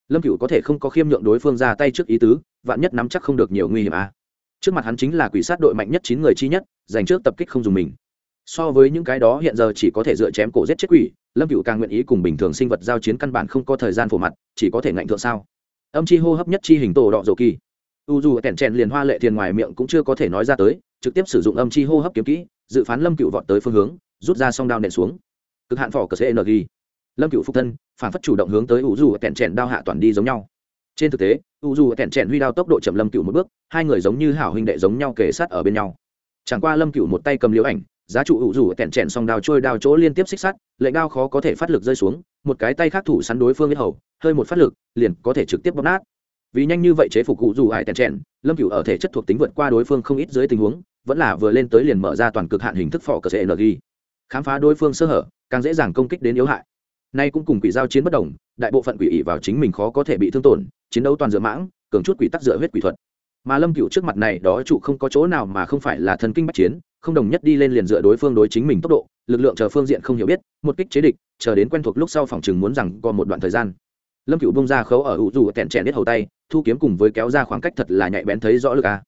lâm cựu có thể không có khiêm nhượng đối phương ra tay trước ý tứ, vạn nhất nắm chắc không được nhiều nguy hiểm à. trước mặt hắn chính là quỷ sát đội mạnh nhất chín người chi nhất dành trước tập kích không dùng mình. So với những cái đó hiện giờ chỉ có thể dựa chém cổ giết chết quỷ, lâm cựu càng nguyện ý cùng bình thường sinh vật giao chiến căn bản không có thời gian phổ mặt, chỉ có thể ngạnh thượng sao. Âm chi hô hấp nhất chi hình tổ đọ dầu kỳ. U dù kẻn chèn liền hoa lệ thiền ngoài miệng cũng chưa có thể nói ra tới, trực tiếp sử dụng âm chi hô hấp kiếm kỹ, dự phán lâm cựu vọt tới phương hướng, rút ra song đao nện xuống. Cực hạn phỏ cờ cng lâm cựu phục thân phản phất chủ động hướng tới u dù tẻn chèn đao hạ toàn đi giống nhau. Trên thực tế u dù tẻn chèn huy đao tốc độ chậm lâm cựu một bước hai người giống như hảo huynh đệ giống nhau kề sát ở bên nhau. Chẳng qua lâm cựu một tay cầm liễu ảnh giá trụ hữu rủ tẹn chèn song đao trôi đao chỗ liên tiếp xích sắt lệnh đao khó có thể phát lực rơi xuống một cái tay khác thủ sắn đối phương biết hầu hơi một phát lực liền có thể trực tiếp bóp nát. Vì nhanh như vậy chế phục cụ dù hải tẹn trèn, lâm cửu ở thể chất thuộc tính vượt qua đối phương không ít dưới tình huống vẫn là vừa lên tới liền mở ra toàn cực hạn hình thức phỏ cờ cng khám phá đối phương sơ hở càng dễ dàng công kích đến yếu hại nay cũng cùng quỷ giao chiến bất đồng, đại bộ phận quỷ ỉ vào chính mình khó có thể bị thương tổn, chiến đấu toàn dựa mãng, cường chút quỷ tắc dựa huyết quỷ thuật. Mà lâm cửu trước mặt này, đó trụ không có chỗ nào mà không phải là thần kinh bách chiến, không đồng nhất đi lên liền dựa đối phương đối chính mình tốc độ, lực lượng chờ phương diện không hiểu biết, một kích chế địch, chờ đến quen thuộc lúc sau phòng chừng muốn rằng còn một đoạn thời gian. Lâm cựu bông ra khấu ở ủ dù tẹn chèn biết hầu tay, thu kiếm cùng với kéo ra khoảng cách thật là nhạy bén thấy rõ lực a.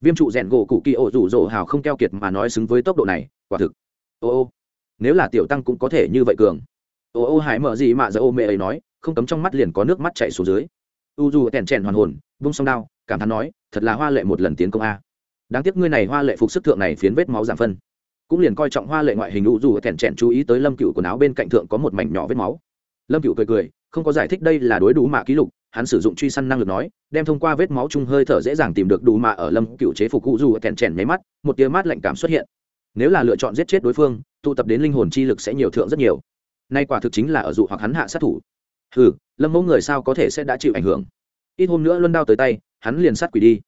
Viêm trụ rèn gỗ cụ kỳ ổ rủ rỗ hào không keo kiệt mà nói xứng với tốc độ này, quả thực. Ô ô, nếu là tiểu tăng cũng có thể như vậy cường ô ô hải mở gì mà giờ ô mẹ ấy nói, không cấm trong mắt liền có nước mắt chạy xuống dưới. U dù kẹn chèn hoàn hồn, vung song đao, cảm thán nói, thật là hoa lệ một lần tiến công a. Đáng tiếc ngươi này hoa lệ phục sức thượng này phiến vết máu giảm phân. Cũng liền coi trọng hoa lệ ngoại hình u dù kẹn chèn chú ý tới lâm cựu quần áo bên cạnh thượng có một mảnh nhỏ vết máu. Lâm cựu cười cười, không có giải thích đây là đối đủ mạ ký lục, hắn sử dụng truy săn năng lực nói, đem thông qua vết máu chung hơi thở dễ dàng tìm được đủ mạ ở lâm cựu chế phục cụ dù kẹn chèn nháy mắt, một tia mát lạnh cảm xuất hiện. Nếu là lựa chọn giết chết đối phương, tụ tập đến linh hồn chi lực sẽ nhiều thượng rất nhiều nay quả thực chính là ở dụ hoặc hắn hạ sát thủ. Hừ, lâm mẫu người sao có thể sẽ đã chịu ảnh hưởng? Ít hôm nữa luân đao tới tay, hắn liền sát quỷ đi.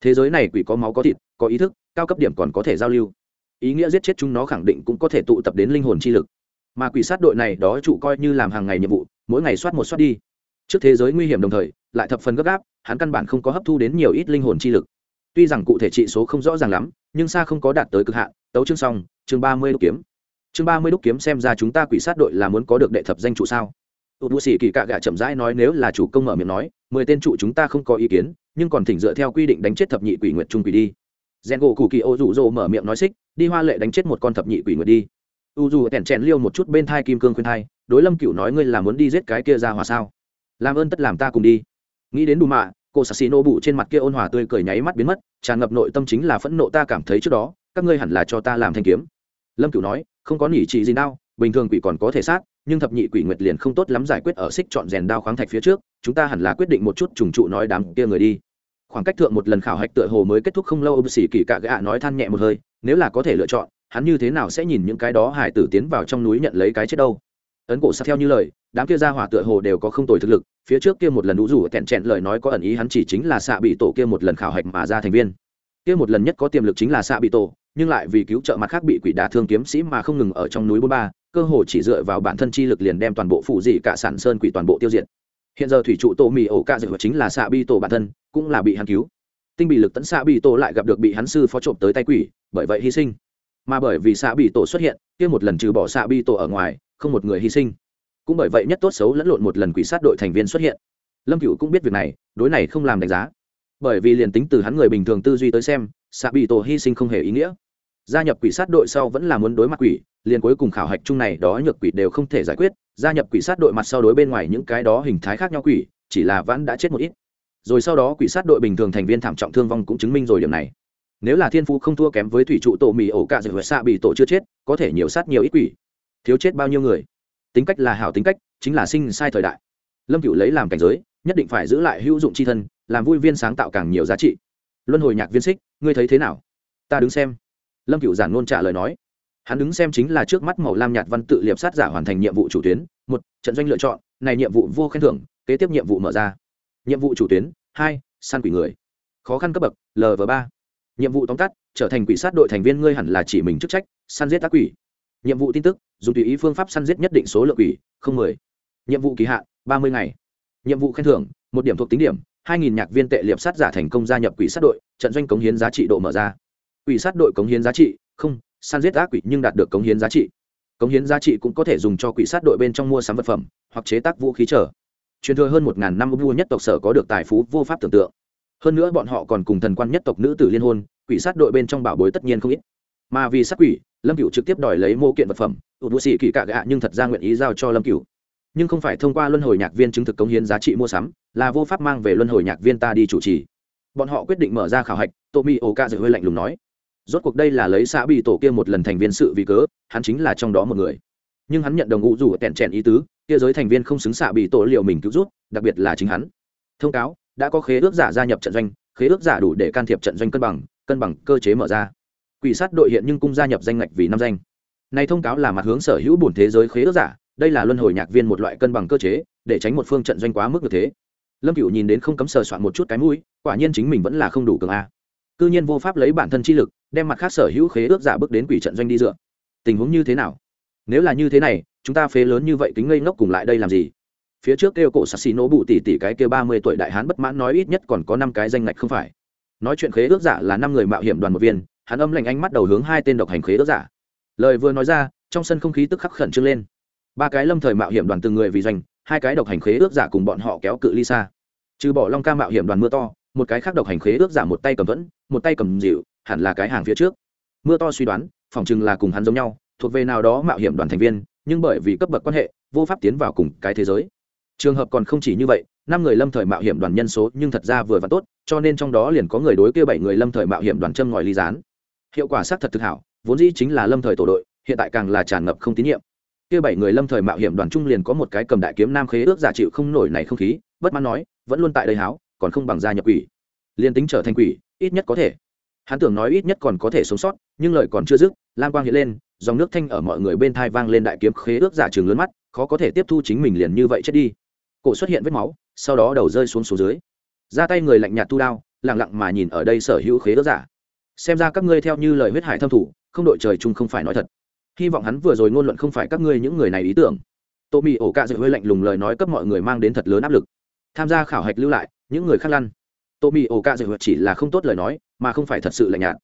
Thế giới này quỷ có máu có thịt, có ý thức, cao cấp điểm còn có thể giao lưu. Ý nghĩa giết chết chúng nó khẳng định cũng có thể tụ tập đến linh hồn chi lực. Mà quỷ sát đội này đó trụ coi như làm hàng ngày nhiệm vụ, mỗi ngày soát một soát đi. Trước thế giới nguy hiểm đồng thời, lại thập phần gấp gáp, hắn căn bản không có hấp thu đến nhiều ít linh hồn chi lực. Tuy rằng cụ thể trị số không rõ ràng lắm, nhưng xa không có đạt tới cực hạn. Tấu chương xong, chương ba mươi kiếm chương ba mươi đúc kiếm xem ra chúng ta quỷ sát đội là muốn có được đệ thập danh trụ sao? Tụt đua xỉ kỳ cạ gạ chậm rãi nói nếu là chủ công mở miệng nói, mười tên trụ chúng ta không có ý kiến, nhưng còn thỉnh dựa theo quy định đánh chết thập nhị quỷ nguyệt trung quỷ đi. Rèn gỗ cụ kỳ ô rủ rỗ mở miệng nói xích, đi hoa lệ đánh chết một con thập nhị quỷ nguyệt đi. U dù tẻn chèn liêu một chút bên thai kim cương khuyên thai đối lâm cựu nói ngươi là muốn đi giết cái kia ra hòa sao? Làm ơn tất làm ta cùng đi. Nghĩ đến đù mạ, cô sassi nô bụ trên mặt kia ôn hòa tươi cười nháy mắt biến mất, tràn ngập nội tâm chính là phẫn nộ ta cảm thấy trước đó, các ngươi hẳn là cho ta làm thanh kiếm lâm Cửu nói, không có nỉ trị gì đau, bình thường quỷ còn có thể sát, nhưng thập nhị quỷ nguyệt liền không tốt lắm giải quyết ở xích chọn rèn đao khoáng thạch phía trước, chúng ta hẳn là quyết định một chút trùng trụ nói đám kia người đi. Khoảng cách thượng một lần khảo hạch tựa hồ mới kết thúc không lâu ông sĩ kỳ cạ gạ nói than nhẹ một hơi, nếu là có thể lựa chọn, hắn như thế nào sẽ nhìn những cái đó hải tử tiến vào trong núi nhận lấy cái chết đâu? Ấn cổ sát theo như lời, đám kia ra hỏa tựa hồ đều có không tồi thực lực, phía trước kia một lần đủ rủ kẹn chẹn lời nói có ẩn ý hắn chỉ chính là xạ bị tổ kia một lần khảo hạch mà ra thành viên. Kia một lần nhất có tiềm lực chính là xạ bị tổ nhưng lại vì cứu trợ mặt khác bị quỷ đả thương kiếm sĩ mà không ngừng ở trong núi bốn ba, cơ hồ chỉ dựa vào bản thân chi lực liền đem toàn bộ phụ dị cả sản sơn quỷ toàn bộ tiêu diệt. Hiện giờ thủy trụ tổ mì ổ ca dược chính là xạ bi tổ bản thân, cũng là bị hắn cứu. Tinh bị lực tấn xạ bị tổ lại gặp được bị hắn sư phó trộm tới tay quỷ, bởi vậy hy sinh. Mà bởi vì xạ bị tổ xuất hiện, kia một lần trừ bỏ xạ bi tổ ở ngoài, không một người hy sinh. Cũng bởi vậy nhất tốt xấu lẫn lộn một lần quỷ sát đội thành viên xuất hiện. Lâm cựu cũng biết việc này, đối này không làm đánh giá. Bởi vì liền tính từ hắn người bình thường tư duy tới xem xạ bị tổ hy sinh không hề ý nghĩa. Gia nhập quỷ sát đội sau vẫn là muốn đối mặt quỷ, liền cuối cùng khảo hạch chung này đó nhược quỷ đều không thể giải quyết. Gia nhập quỷ sát đội mặt sau đối bên ngoài những cái đó hình thái khác nhau quỷ, chỉ là vãn đã chết một ít. Rồi sau đó quỷ sát đội bình thường thành viên thảm trọng thương vong cũng chứng minh rồi điểm này. Nếu là thiên phú không thua kém với thủy trụ tổ mì ổ cạ dược xạ bị tổ chưa chết, có thể nhiều sát nhiều ít quỷ. Thiếu chết bao nhiêu người? Tính cách là hảo tính cách, chính là sinh sai thời đại. Lâm cựu lấy làm cảnh giới, nhất định phải giữ lại hữu dụng c h i thân, làm vui viên sáng tạo càng nhiều giá trị luân hồi nhạc viên xích, ngươi thấy thế nào? Ta đứng xem. Lâm cựu giản ngôn trả lời nói. Hắn đứng xem chính là trước mắt màu lam nhạt văn tự liệp sát giả hoàn thành nhiệm vụ chủ tuyến. Một, trận doanh lựa chọn. Này nhiệm vụ vô khen thưởng, kế tiếp nhiệm vụ mở ra. Nhiệm vụ chủ tuyến, hai săn quỷ người. Khó khăn cấp bậc lv ba. Nhiệm vụ tóm tắt, trở thành quỷ sát đội thành viên ngươi hẳn là chỉ mình chức trách săn giết ác quỷ. Nhiệm vụ tin tức, dùng tùy ý phương pháp săn giết nhất định số lượng quỷ, không mười. Nhiệm vụ kỳ hạn, ba mươi ngày. Nhiệm vụ khen thưởng, một điểm thuộc tính điểm hai nghìn nhạc viên tệ liệp sát giả thành công gia nhập quỷ sát đội, trận doanh cống hiến giá trị độ mở ra. Quỷ sát đội cống hiến giá trị, không san giết ác quỷ nhưng đạt được cống hiến giá trị. Cống hiến giá trị cũng có thể dùng cho quỷ sát đội bên trong mua sắm vật phẩm, hoặc chế tác vũ khí trở truyền thừa hơn một ngàn năm vua nhất tộc sở có được tài phú vô pháp tưởng tượng. Hơn nữa bọn họ còn cùng thần quan nhất tộc nữ tử liên hôn, quỷ sát đội bên trong bảo bối tất nhiên không ít. Mà vì sát quỷ, lâm cựu trực tiếp đòi lấy mô kiện vật phẩm ụt vũ xỉ kỳ cạ gạ nhưng thật ra nguyện ý giao cho lâm cựu nhưng không phải thông qua luân hồi nhạc viên chứng thực cống hiến giá trị mua sắm, là vô pháp mang về luân hồi nhạc viên ta đi chủ trì. Bọn họ quyết định mở ra khảo hạch tô mi ô ca dự hơi lạnh lùng nói. Rốt cuộc đây là lấy xã bị tổ kia một lần thành viên sự vì cớ, hắn chính là trong đó một người. Nhưng hắn nhận đồng ngụ rủ tẹn trẹn ý tứ, kia giới thành viên không xứng xạ bị tổ liệu mình cứu rút đặc biệt là chính hắn. Thông cáo, đã có khế ước giả gia nhập trận doanh, khế ước giả đủ để can thiệp trận doanh cân bằng cân bằng cơ chế mở ra. Quỷ sát đội hiện nhưng cung gia nhập danh ngạch vì năm danh. Này thông cáo là mặt hướng sở hữu bổn thế giới khế ước giả đây là luân hồi nhạc viên một loại cân bằng cơ chế, để tránh một phương trận doanh quá mức như thế. Lâm cựu nhìn đến không cấm sờ soạn một chút cái mũi, quả nhiên chính mình vẫn là không đủ cường a. Cư nhiên vô pháp lấy bản thân chi lực, đem mặt khác sở hữu khế ước giả bước đến quỷ trận doanh đi dựa. Tình huống như thế nào? Nếu là như thế này, chúng ta phế lớn như vậy kính ngây ngốc cùng lại đây làm gì? Phía trước kêu cổ sassi xì nổ bụ tỷ tỷ cái kêu ba mươi tuổi đại hán bất mãn nói ít nhất còn có năm cái danh ngạch không phải. Nói chuyện khế ước giả là năm người mạo hiểm đoàn một viên, hắn âm lệnh ánh mắt đầu hướng hai tên độc hành khế ước giả. Lời vừa nói ra, trong sân không khí tức khắc khẩn trương lên ba cái lâm thời mạo hiểm đoàn từng người vì doanh, hai cái độc hành khế ước giả cùng bọn họ kéo cự ly xa. Trừ bỏ long ca mạo hiểm đoàn mưa to, một cái khác độc hành khế ước giả một tay cầm vẫn một tay cầm dịu hẳn là cái hàng phía trước. Mưa to suy đoán, phòng chừng là cùng hắn giống nhau, thuộc về nào đó mạo hiểm đoàn thành viên, nhưng bởi vì cấp bậc quan hệ, vô pháp tiến vào cùng cái thế giới. Trường hợp còn không chỉ như vậy, năm người lâm thời mạo hiểm đoàn nhân số nhưng thật ra vừa và tốt, cho nên trong đó liền có người đối kia bảy người lâm thời mạo hiểm đoàn châm ngòi ly gián. Hiệu quả xác thật thực hảo, vốn dĩ chính là lâm thời tổ đội, hiện tại càng là tràn ngập không tín nhiệm kia bảy người lâm thời mạo hiểm đoàn trung liền có một cái cầm đại kiếm nam khế ước giả chịu không nổi này không khí, bất mãn nói, vẫn luôn tại đây háo, còn không bằng gia nhập quỷ. Liền tính trở thành quỷ, ít nhất có thể. Hắn tưởng nói ít nhất còn có thể sống sót, nhưng lời còn chưa dứt, lam quang hiện lên, dòng nước thanh ở mọi người bên thai vang lên đại kiếm khế ước giả trường lớn mắt, khó có thể tiếp thu chính mình liền như vậy chết đi. Cổ xuất hiện vết máu, sau đó đầu rơi xuống xuống dưới. Ra tay người lạnh nhạt tu đao lẳng lặng mà nhìn ở đây sở hữu khế ước giả. Xem ra các ngươi theo như lời huyết hải thâm thủ, không đội trời chung không phải nói thật hy vọng hắn vừa rồi ngôn luận không phải các ngươi những người này ý tưởng. Tô mì ổ cạ dự hơi lạnh lùng lời nói cấp mọi người mang đến thật lớn áp lực. Tham gia khảo hạch lưu lại, những người khác lăn. Tô mì ổ cạ dự chỉ là không tốt lời nói, mà không phải thật sự lạnh nhạt.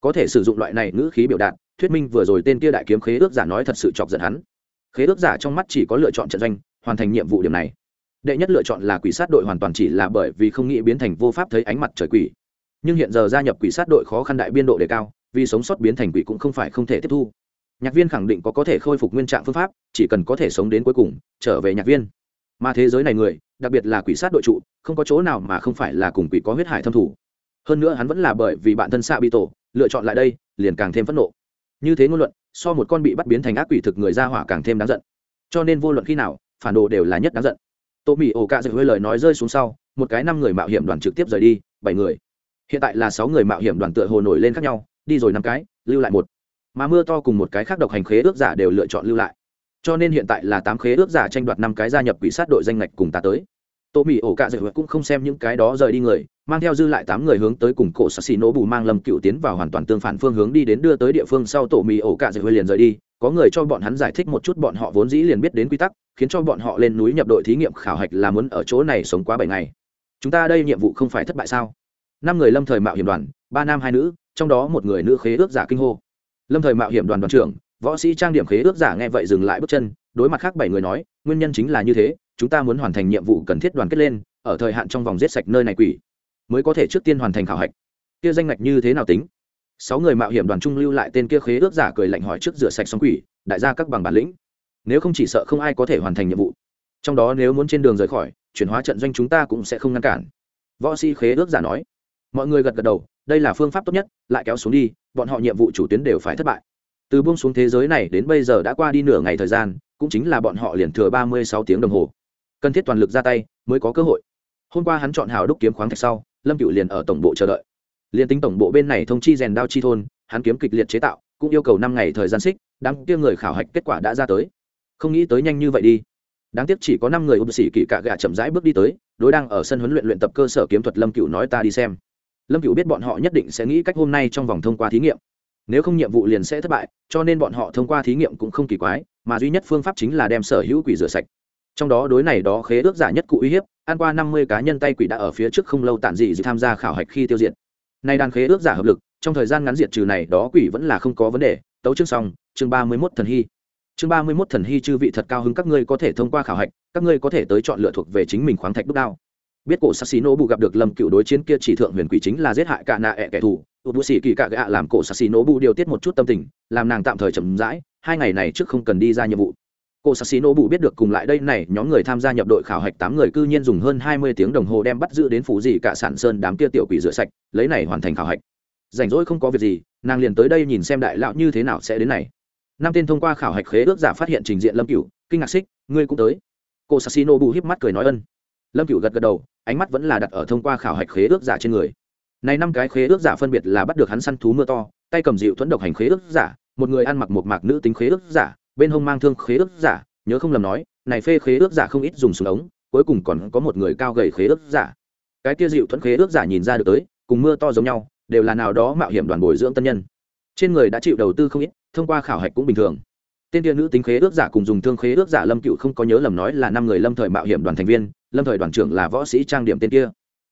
Có thể sử dụng loại này ngữ khí biểu đạt, thuyết minh vừa rồi tên kia đại kiếm khế ước giả nói thật sự chọc giận hắn. Khế ước giả trong mắt chỉ có lựa chọn trận doanh, hoàn thành nhiệm vụ điểm này. Đệ nhất lựa chọn là quỷ sát đội hoàn toàn chỉ là bởi vì không nghĩ biến thành vô pháp thấy ánh mặt trời quỷ. Nhưng hiện giờ gia nhập quỷ sát đội khó khăn đại biên độ đề cao, vì sống sót biến thành quỷ cũng không phải không thể tiếp thu nhạc viên khẳng định có có thể khôi phục nguyên trạng phương pháp, chỉ cần có thể sống đến cuối cùng, trở về nhạc viên. Mà thế giới này người, đặc biệt là quỷ sát đội trụ, không có chỗ nào mà không phải là cùng quỷ có huyết hải thâm thủ. Hơn nữa hắn vẫn là bởi vì bạn thân xạ bị tổ, lựa chọn lại đây, liền càng thêm phẫn nộ. Như thế ngôn luận, so một con bị bắt biến thành ác quỷ thực người ra hỏa càng thêm đáng giận. Cho nên vô luận khi nào, phản đồ đều là nhất đáng giận. Tô mỹ ổ cạ dạy hơi lời nói rơi xuống sau, một cái năm người mạo hiểm đoàn trực tiếp rời đi, bảy người. Hiện tại là sáu người mạo hiểm đoàn tựa hồ nổi lên khác nhau, đi rồi năm cái, lưu lại một mà mưa to cùng một cái khác độc hành khế ước giả đều lựa chọn lưu lại. Cho nên hiện tại là tám khế ước giả tranh đoạt năm cái gia nhập quỷ sát đội danh ngạch cùng ta tới. Tô mỹ ổ cạ dự cũng không xem những cái đó rời đi người, mang theo dư lại tám người hướng tới cùng cổ sassi nổ bù mang lâm cựu tiến vào hoàn toàn tương phản phương hướng đi đến đưa tới địa phương sau tổ mì ổ cạ dự liền rời đi. Có người cho bọn hắn giải thích một chút bọn họ vốn dĩ liền biết đến quy tắc, khiến cho bọn họ lên núi nhập đội thí nghiệm khảo hạch là muốn ở chỗ này sống quá bảy ngày. Chúng ta đây nhiệm vụ không phải thất bại sao? Năm người lâm thời mạo hiểm đoàn, ba nam hai nữ, trong đó một người nữ khế ước giả kinh hô lâm thời mạo hiểm đoàn đoàn trưởng, võ sĩ trang điểm khế ước giả nghe vậy dừng lại bước chân, đối mặt khác bảy người nói, nguyên nhân chính là như thế, chúng ta muốn hoàn thành nhiệm vụ cần thiết đoàn kết lên, ở thời hạn trong vòng giết sạch nơi này quỷ, mới có thể trước tiên hoàn thành khảo hạch. Kia danh ngạch như thế nào tính? Sáu người mạo hiểm đoàn trung lưu lại tên kia khế ước giả cười lạnh hỏi trước rửa sạch xong quỷ, đại gia các bằng bản lĩnh. Nếu không chỉ sợ không ai có thể hoàn thành nhiệm vụ. Trong đó nếu muốn trên đường rời khỏi, chuyển hóa trận doanh chúng ta cũng sẽ không ngăn cản. Võ sĩ khế ước giả nói. Mọi người gật gật đầu, đây là phương pháp tốt nhất, lại kéo xuống đi bọn họ nhiệm vụ chủ tuyến đều phải thất bại. Từ buông xuống thế giới này đến bây giờ đã qua đi nửa ngày thời gian, cũng chính là bọn họ liền thừa ba mươi sáu tiếng đồng hồ. Cần thiết toàn lực ra tay mới có cơ hội. Hôm qua hắn chọn hào đúc kiếm khoáng thạch sau, lâm cựu liền ở tổng bộ chờ đợi. Liền tính tổng bộ bên này thông chi rèn đao chi thôn, hắn kiếm kịch liệt chế tạo, cũng yêu cầu năm ngày thời gian xích, đám kia người khảo hạch kết quả đã ra tới. Không nghĩ tới nhanh như vậy đi. Đáng tiếc chỉ có năm người ưu sĩ kỵ cạ gạ chậm rãi bước đi tới, đối đang ở sân huấn luyện luyện tập cơ sở kiếm thuật lâm cựu nói ta đi xem lâm cựu biết bọn họ nhất định sẽ nghĩ cách hôm nay trong vòng thông qua thí nghiệm. Nếu không nhiệm vụ liền sẽ thất bại, cho nên bọn họ thông qua thí nghiệm cũng không kỳ quái, mà duy nhất phương pháp chính là đem sở hữu quỷ rửa sạch. Trong đó đối này đó khế ước giả nhất cụ uy hiếp, ăn qua năm mươi cá nhân tay quỷ đã ở phía trước không lâu tản dị dị tham gia khảo hạch khi tiêu diệt. Nay đàn khế ước giả hợp lực, trong thời gian ngắn diệt trừ này đó quỷ vẫn là không có vấn đề. Tấu chương xong, chương ba mươi mốt thần hy. Chương ba mươi mốt thần hy chư vị thật cao hứng các ngươi có thể thông qua khảo hạch, các ngươi có thể tới chọn lựa thuộc về chính mình khoáng thạch đúc đao biết cổ sassino bù gặp được lâm cựu đối chiến kia chỉ thượng huyền quỷ chính là giết hại cả nạ ẹ kẻ thù. Tụt bù xỉ kỳ cả gạ làm cổ sassino bù điều tiết một chút tâm tình, làm nàng tạm thời chậm rãi, hai ngày này trước không cần đi ra nhiệm vụ. Cổ sassino bù biết được cùng lại đây này, nhóm người tham gia nhập đội khảo hạch tám người cư nhiên dùng hơn hai mươi tiếng đồng hồ đem bắt giữ đến phủ gì cả sản sơn đám kia tiểu quỷ rửa sạch, lấy này hoàn thành khảo hạch. Rảnh rỗi không có việc gì, nàng liền tới đây nhìn xem đại lão như thế nào sẽ đến này. Năm tên thông qua khảo hạch khế ước giả phát hiện trình diện lâm cửu kinh ngạc xích, ngươi cũng tới? Cô sassino bù hiếp mắt cười nói ân. Lâm cửu gật gật đầu ánh mắt vẫn là đặt ở thông qua khảo hạch khế ước giả trên người này năm cái khế ước giả phân biệt là bắt được hắn săn thú mưa to tay cầm dịu thuẫn độc hành khế ước giả một người ăn mặc một mạc nữ tính khế ước giả bên hông mang thương khế ước giả nhớ không lầm nói này phê khế ước giả không ít dùng súng ống cuối cùng còn có một người cao gầy khế ước giả cái kia dịu thuẫn khế ước giả nhìn ra được tới cùng mưa to giống nhau đều là nào đó mạo hiểm đoàn bồi dưỡng tân nhân trên người đã chịu đầu tư không ít thông qua khảo hạch cũng bình thường tên kia nữ tính khế ước giả cùng dùng thương khế ước giả lâm cựu không có nhớ lầm nói là năm người lâm thời mạo hiểm đoàn thành viên lâm thời đoàn trưởng là võ sĩ trang điểm tên kia.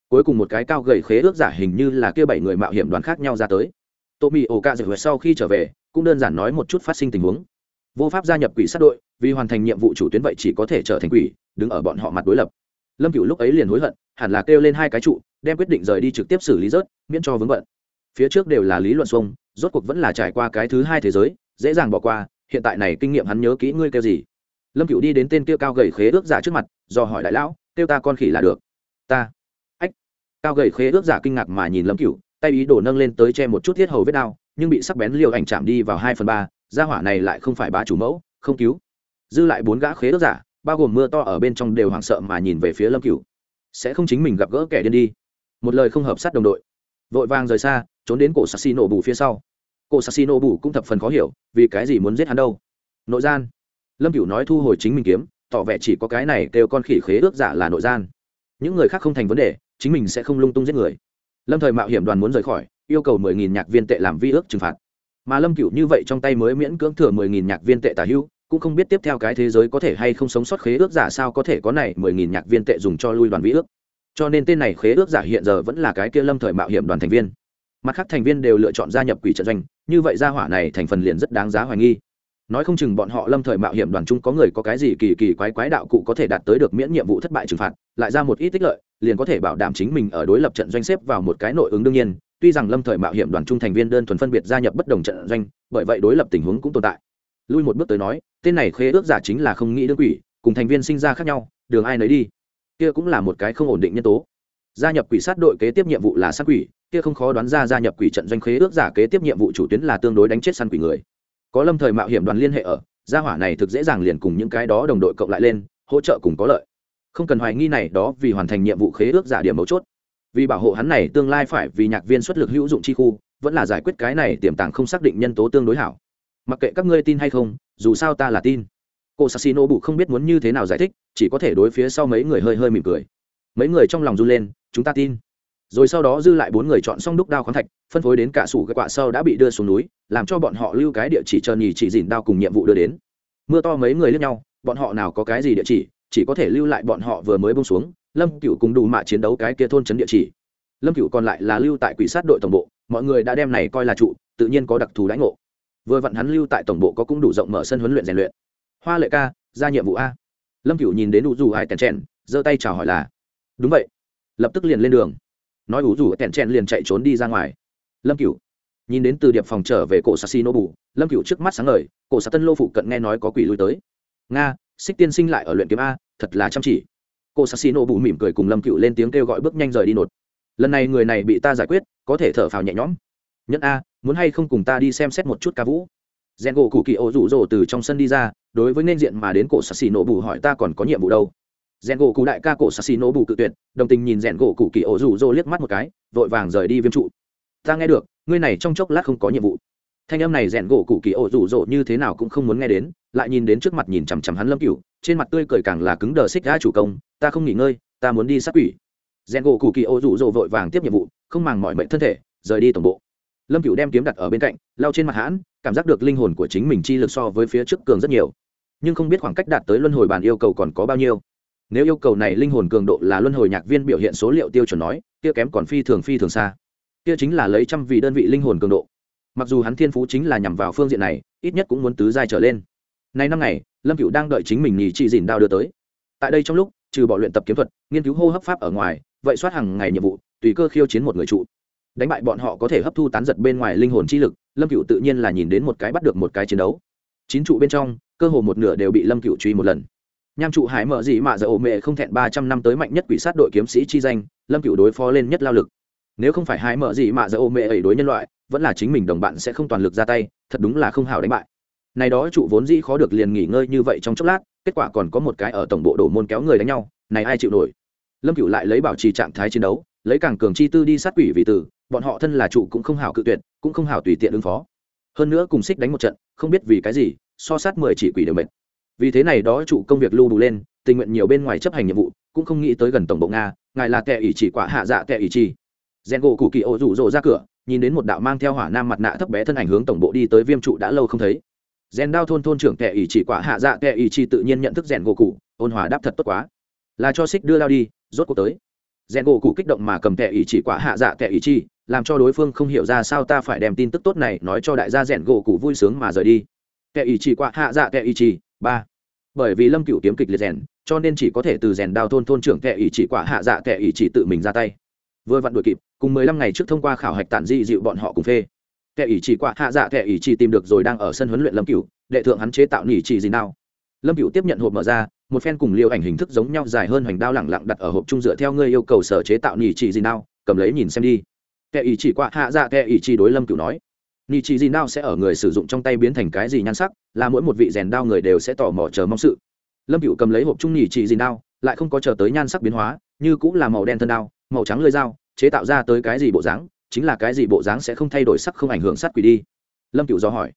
Cuối cùng một cái cao gầy khế ước giả hình như là kia bảy người mạo hiểm đoàn khác nhau ra tới. Tô mỹ ổ ca dạy sau khi trở về, cũng đơn giản nói một chút phát sinh tình huống. Vô pháp gia nhập quỷ sát đội, vì hoàn thành nhiệm vụ chủ tuyến vậy chỉ có thể trở thành quỷ, đứng ở bọn họ mặt đối lập. Lâm cựu lúc ấy liền hối hận, hẳn là kêu lên hai cái trụ, đem quyết định rời đi trực tiếp xử lý rớt, miễn cho vướng bận. Phía trước đều là lý luận xuông rốt cuộc vẫn là trải qua cái thứ hai thế giới, dễ dàng bỏ qua, hiện tại này kinh nghiệm hắn nhớ kỹ ngươi kêu gì. Lâm cựu đi đến tên kia cao gầy khế ước giả trước mặt, do hỏi đại lão kêu ta con khỉ là được. Ta. Ách. Cao gầy khế ước giả kinh ngạc mà nhìn lâm cựu tay ý đổ nâng lên tới che một chút thiết hầu vết đao, nhưng bị sắc bén liều ảnh chạm đi vào hai phần ba, gia hỏa này lại không phải bá chủ mẫu, không cứu. Dư lại bốn gã khế ước giả, bao gồm mưa to ở bên trong đều hoảng sợ mà nhìn về phía lâm cựu sẽ không chính mình gặp gỡ kẻ điên đi. Một lời không hợp sát đồng đội. Vội vàng rời xa, trốn đến cổ sassi nổ bù phía sau. Cổ sassi nổ bù cũng thập phần khó hiểu, vì cái gì muốn giết hắn đâu. Nội gian. Lâm cựu nói thu hồi chính mình kiếm tỏ vẻ chỉ có cái này kêu con khỉ khế ước giả là nội gian. Những người khác không thành vấn đề, chính mình sẽ không lung tung giết người. Lâm thời mạo hiểm đoàn muốn rời khỏi, yêu cầu mười nghìn nhạc viên tệ làm vi ước trừng phạt. Mà lâm cửu như vậy trong tay mới miễn cưỡng thừa mười nghìn nhạc viên tệ tả hữu, cũng không biết tiếp theo cái thế giới có thể hay không sống sót khế ước giả sao có thể có này mười nghìn nhạc viên tệ dùng cho lui đoàn vi ước. Cho nên tên này khế ước giả hiện giờ vẫn là cái kia lâm thời mạo hiểm đoàn thành viên. Mặt khác thành viên đều lựa chọn gia nhập quỷ trận doanh, như vậy gia hỏa này thành phần liền rất đáng giá hoài nghi nói không chừng bọn họ lâm thời mạo hiểm đoàn chung có người có cái gì kỳ kỳ quái quái đạo cụ có thể đạt tới được miễn nhiệm vụ thất bại trừng phạt, lại ra một ít tích lợi, liền có thể bảo đảm chính mình ở đối lập trận doanh xếp vào một cái nội ứng đương nhiên. Tuy rằng lâm thời mạo hiểm đoàn chung thành viên đơn thuần phân biệt gia nhập bất đồng trận doanh, bởi vậy đối lập tình huống cũng tồn tại. Lui một bước tới nói, tên này khế ước giả chính là không nghĩ đương quỷ, cùng thành viên sinh ra khác nhau, đường ai nấy đi. Kia cũng là một cái không ổn định nhân tố. Gia nhập quỷ sát đội kế tiếp nhiệm vụ là sát quỷ, kia không khó đoán ra gia nhập quỷ trận doanh khế ước giả kế tiếp nhiệm vụ chủ tuyến là tương đối đánh chết săn quỷ người có lâm thời mạo hiểm đoàn liên hệ ở, gia hỏa này thực dễ dàng liền cùng những cái đó đồng đội cộng lại lên, hỗ trợ cùng có lợi. Không cần hoài nghi này đó vì hoàn thành nhiệm vụ khế ước giả điểm mấu chốt. Vì bảo hộ hắn này tương lai phải vì nhạc viên xuất lực hữu dụng chi khu, vẫn là giải quyết cái này tiềm tàng không xác định nhân tố tương đối hảo. Mặc kệ các ngươi tin hay không, dù sao ta là tin. Cô sassino bụ không biết muốn như thế nào giải thích, chỉ có thể đối phía sau mấy người hơi hơi mỉm cười. Mấy người trong lòng run lên, chúng ta tin rồi sau đó dư lại bốn người chọn xong đúc đao khoáng thạch, phân phối đến cả sủ cái quạ sau đã bị đưa xuống núi, làm cho bọn họ lưu cái địa chỉ chờ nhì chỉ dìn đao cùng nhiệm vụ đưa đến. Mưa to mấy người lướt nhau, bọn họ nào có cái gì địa chỉ chỉ có thể lưu lại bọn họ vừa mới bông xuống, lâm cựu cùng đủ mạ chiến đấu cái kia thôn trấn địa chỉ. Lâm cựu còn lại là lưu tại quỷ sát đội tổng bộ, mọi người đã đem này coi là trụ, tự nhiên có đặc thù đãi ngộ. Vừa vặn hắn lưu tại tổng bộ có cũng đủ rộng mở sân huấn luyện rèn luyện. Hoa lệ ca, ra nhiệm vụ a. Lâm cựu nhìn đến đủ dù hải tèn trèn giơ tay chào hỏi là, đúng vậy. Lập tức liền lên đường nói ủ rủ tèn trèn liền chạy trốn đi ra ngoài. Lâm cựu nhìn đến từ điệp phòng trở về cổ sassi nô bù lâm cựu trước mắt sáng ngời, cổ sa tân lô phụ cận nghe nói có quỷ lui tới. Nga, xích tiên sinh lại ở luyện kiếm a, thật là chăm chỉ. Cổ sassi nô bù mỉm cười cùng lâm cựu lên tiếng kêu gọi bước nhanh rời đi nột. Lần này người này bị ta giải quyết, có thể thở phào nhẹ nhõm. Nhất a, muốn hay không cùng ta đi xem xét một chút ca vũ? Rèn gỗ cụ kỳ ô rủ rồ từ trong sân đi ra, đối với nên diện mà đến cổ sassi nổ bù hỏi ta còn có nhiệm vụ đâu? Rèn gỗ cụ đại ca cổ sassi nổ bù cự tuyệt, đồng tình nhìn rèn gỗ cụ kỳ ổ rủ rỗ liếc mắt một cái, vội vàng rời đi viêm trụ. Ta nghe được, ngươi này trong chốc lát không có nhiệm vụ. Thanh âm này rèn gỗ cụ kỳ ổ rủ rỗ như thế nào cũng không muốn nghe đến, lại nhìn đến trước mặt nhìn chằm chằm hắn lâm cựu trên mặt tươi cười càng là cứng đờ xích gã chủ công, ta không nghỉ ngơi, ta muốn đi sát quỷ. Rèn gỗ cụ kỳ ổ rủ rỗ vội vàng tiếp nhiệm vụ, không màng mọi mệnh thân thể, rời đi tổng bộ. Lâm cựu đem kiếm đặt ở bên cạnh lao trên mặt hãn, cảm giác được linh hồn của chính mình chi lực so với phía trước cường rất nhiều. Nhưng không biết khoảng cách đạt tới luân hồi bàn yêu cầu còn có bao nhiêu nếu yêu cầu này linh hồn cường độ là luân hồi nhạc viên biểu hiện số liệu tiêu chuẩn nói, kia kém còn phi thường phi thường xa. Kia chính là lấy trăm vị đơn vị linh hồn cường độ. Mặc dù hắn thiên phú chính là nhằm vào phương diện này, ít nhất cũng muốn tứ giai trở lên. Nay năm ngày, lâm cựu đang đợi chính mình nhì trị dìn đao đưa tới. Tại đây trong lúc, trừ bỏ luyện tập kiếm thuật, nghiên cứu hô hấp pháp ở ngoài, vậy soát hàng ngày nhiệm vụ, tùy cơ khiêu chiến một người trụ. Đánh bại bọn họ có thể hấp thu tán giật bên ngoài linh hồn chi lực, lâm cựu tự nhiên là nhìn đến một cái bắt được một cái chiến đấu. Chín trụ bên trong, cơ hồ một nửa đều bị lâm cựu truy một lần nham trụ hải mở gì mà giờ ổ mẹ không thẹn ba trăm năm tới mạnh nhất quỷ sát đội kiếm sĩ chi danh, lâm cựu đối phó lên nhất lao lực. Nếu không phải hải mở gì mà giờ ổ mẹ ấy đối nhân loại, vẫn là chính mình đồng bạn sẽ không toàn lực ra tay, thật đúng là không hào đánh bại. Này đó trụ vốn dĩ khó được liền nghỉ ngơi như vậy trong chốc lát, kết quả còn có một cái ở tổng bộ đổ môn kéo người đánh nhau, này ai chịu nổi? Lâm cựu lại lấy bảo trì trạng thái chiến đấu, lấy càng cường chi tư đi sát quỷ vì tử, bọn họ thân là trụ cũng không hảo cự tuyệt, cũng không hảo tùy tiện ứng phó. Hơn nữa cùng xích đánh một trận, không biết vì cái gì, so sát mười chỉ quỷ đều mệt vì thế này đó trụ công việc lưu đủ lên, tình nguyện nhiều bên ngoài chấp hành nhiệm vụ, cũng không nghĩ tới gần tổng bộ nga, ngài là kẻ ỷ chỉ quả hạ dạ kẻ ỷ chi rèn gỗ cụ kỳ ô rủ rỗ ra cửa, nhìn đến một đạo mang theo hỏa nam mặt nạ thấp bé thân ảnh hướng tổng bộ đi tới viêm trụ đã lâu không thấy. Rèn đao thôn thôn trưởng kẻ ỷ chỉ quả hạ dạ kẻ ỷ chi tự nhiên nhận thức rèn gỗ cụ, ôn hòa đáp thật tốt quá. Là cho xích đưa lao đi, rốt cuộc tới. Rèn gỗ cụ kích động mà cầm kẻ ỷ chỉ quả hạ dạ kẻ ỷ chi làm cho đối phương không hiểu ra sao ta phải đem tin tức tốt này nói cho đại gia rèn gỗ cụ vui sướng mà rời đi. Kẻ ỷ chỉ quả hạ dạ kẻ ỷ chi ba. Bởi vì lâm cựu kiếm kịch liệt rèn, cho nên chỉ có thể từ rèn đao thôn thôn trưởng kẻ ỷ chỉ quả hạ dạ kẻ ỷ chỉ tự mình ra tay. Vừa vặn đuổi kịp, cùng mười lăm ngày trước thông qua khảo hạch tản di dịu bọn họ cùng phê. Kẻ ỷ chỉ quả hạ dạ kẻ ỷ chỉ tìm được rồi đang ở sân huấn luyện lâm cựu đệ thượng hắn chế tạo nỉ chỉ gì nào. Lâm cựu tiếp nhận hộp mở ra, một phen cùng liều ảnh hình thức giống nhau dài hơn hoành đao lẳng lặng đặt ở hộp trung dựa theo ngươi yêu cầu sở chế tạo nỉ chỉ gì nào, cầm lấy nhìn xem đi. Kẻ ỷ chỉ quả hạ dạ kẻ ỷ chỉ đối lâm cựu nói nỉ chỉ gì nào sẽ ở người sử dụng trong tay biến thành cái gì nhan sắc, là mỗi một vị rèn đao người đều sẽ tò mò chờ mong sự. Lâm cựu cầm lấy hộp chung nỉ chỉ gì nào lại không có chờ tới nhan sắc biến hóa, như cũng là màu đen thân đao, màu trắng lưỡi dao, chế tạo ra tới cái gì bộ dáng, chính là cái gì bộ dáng sẽ không thay đổi sắc không ảnh hưởng sát quỷ đi. Lâm cựu do hỏi.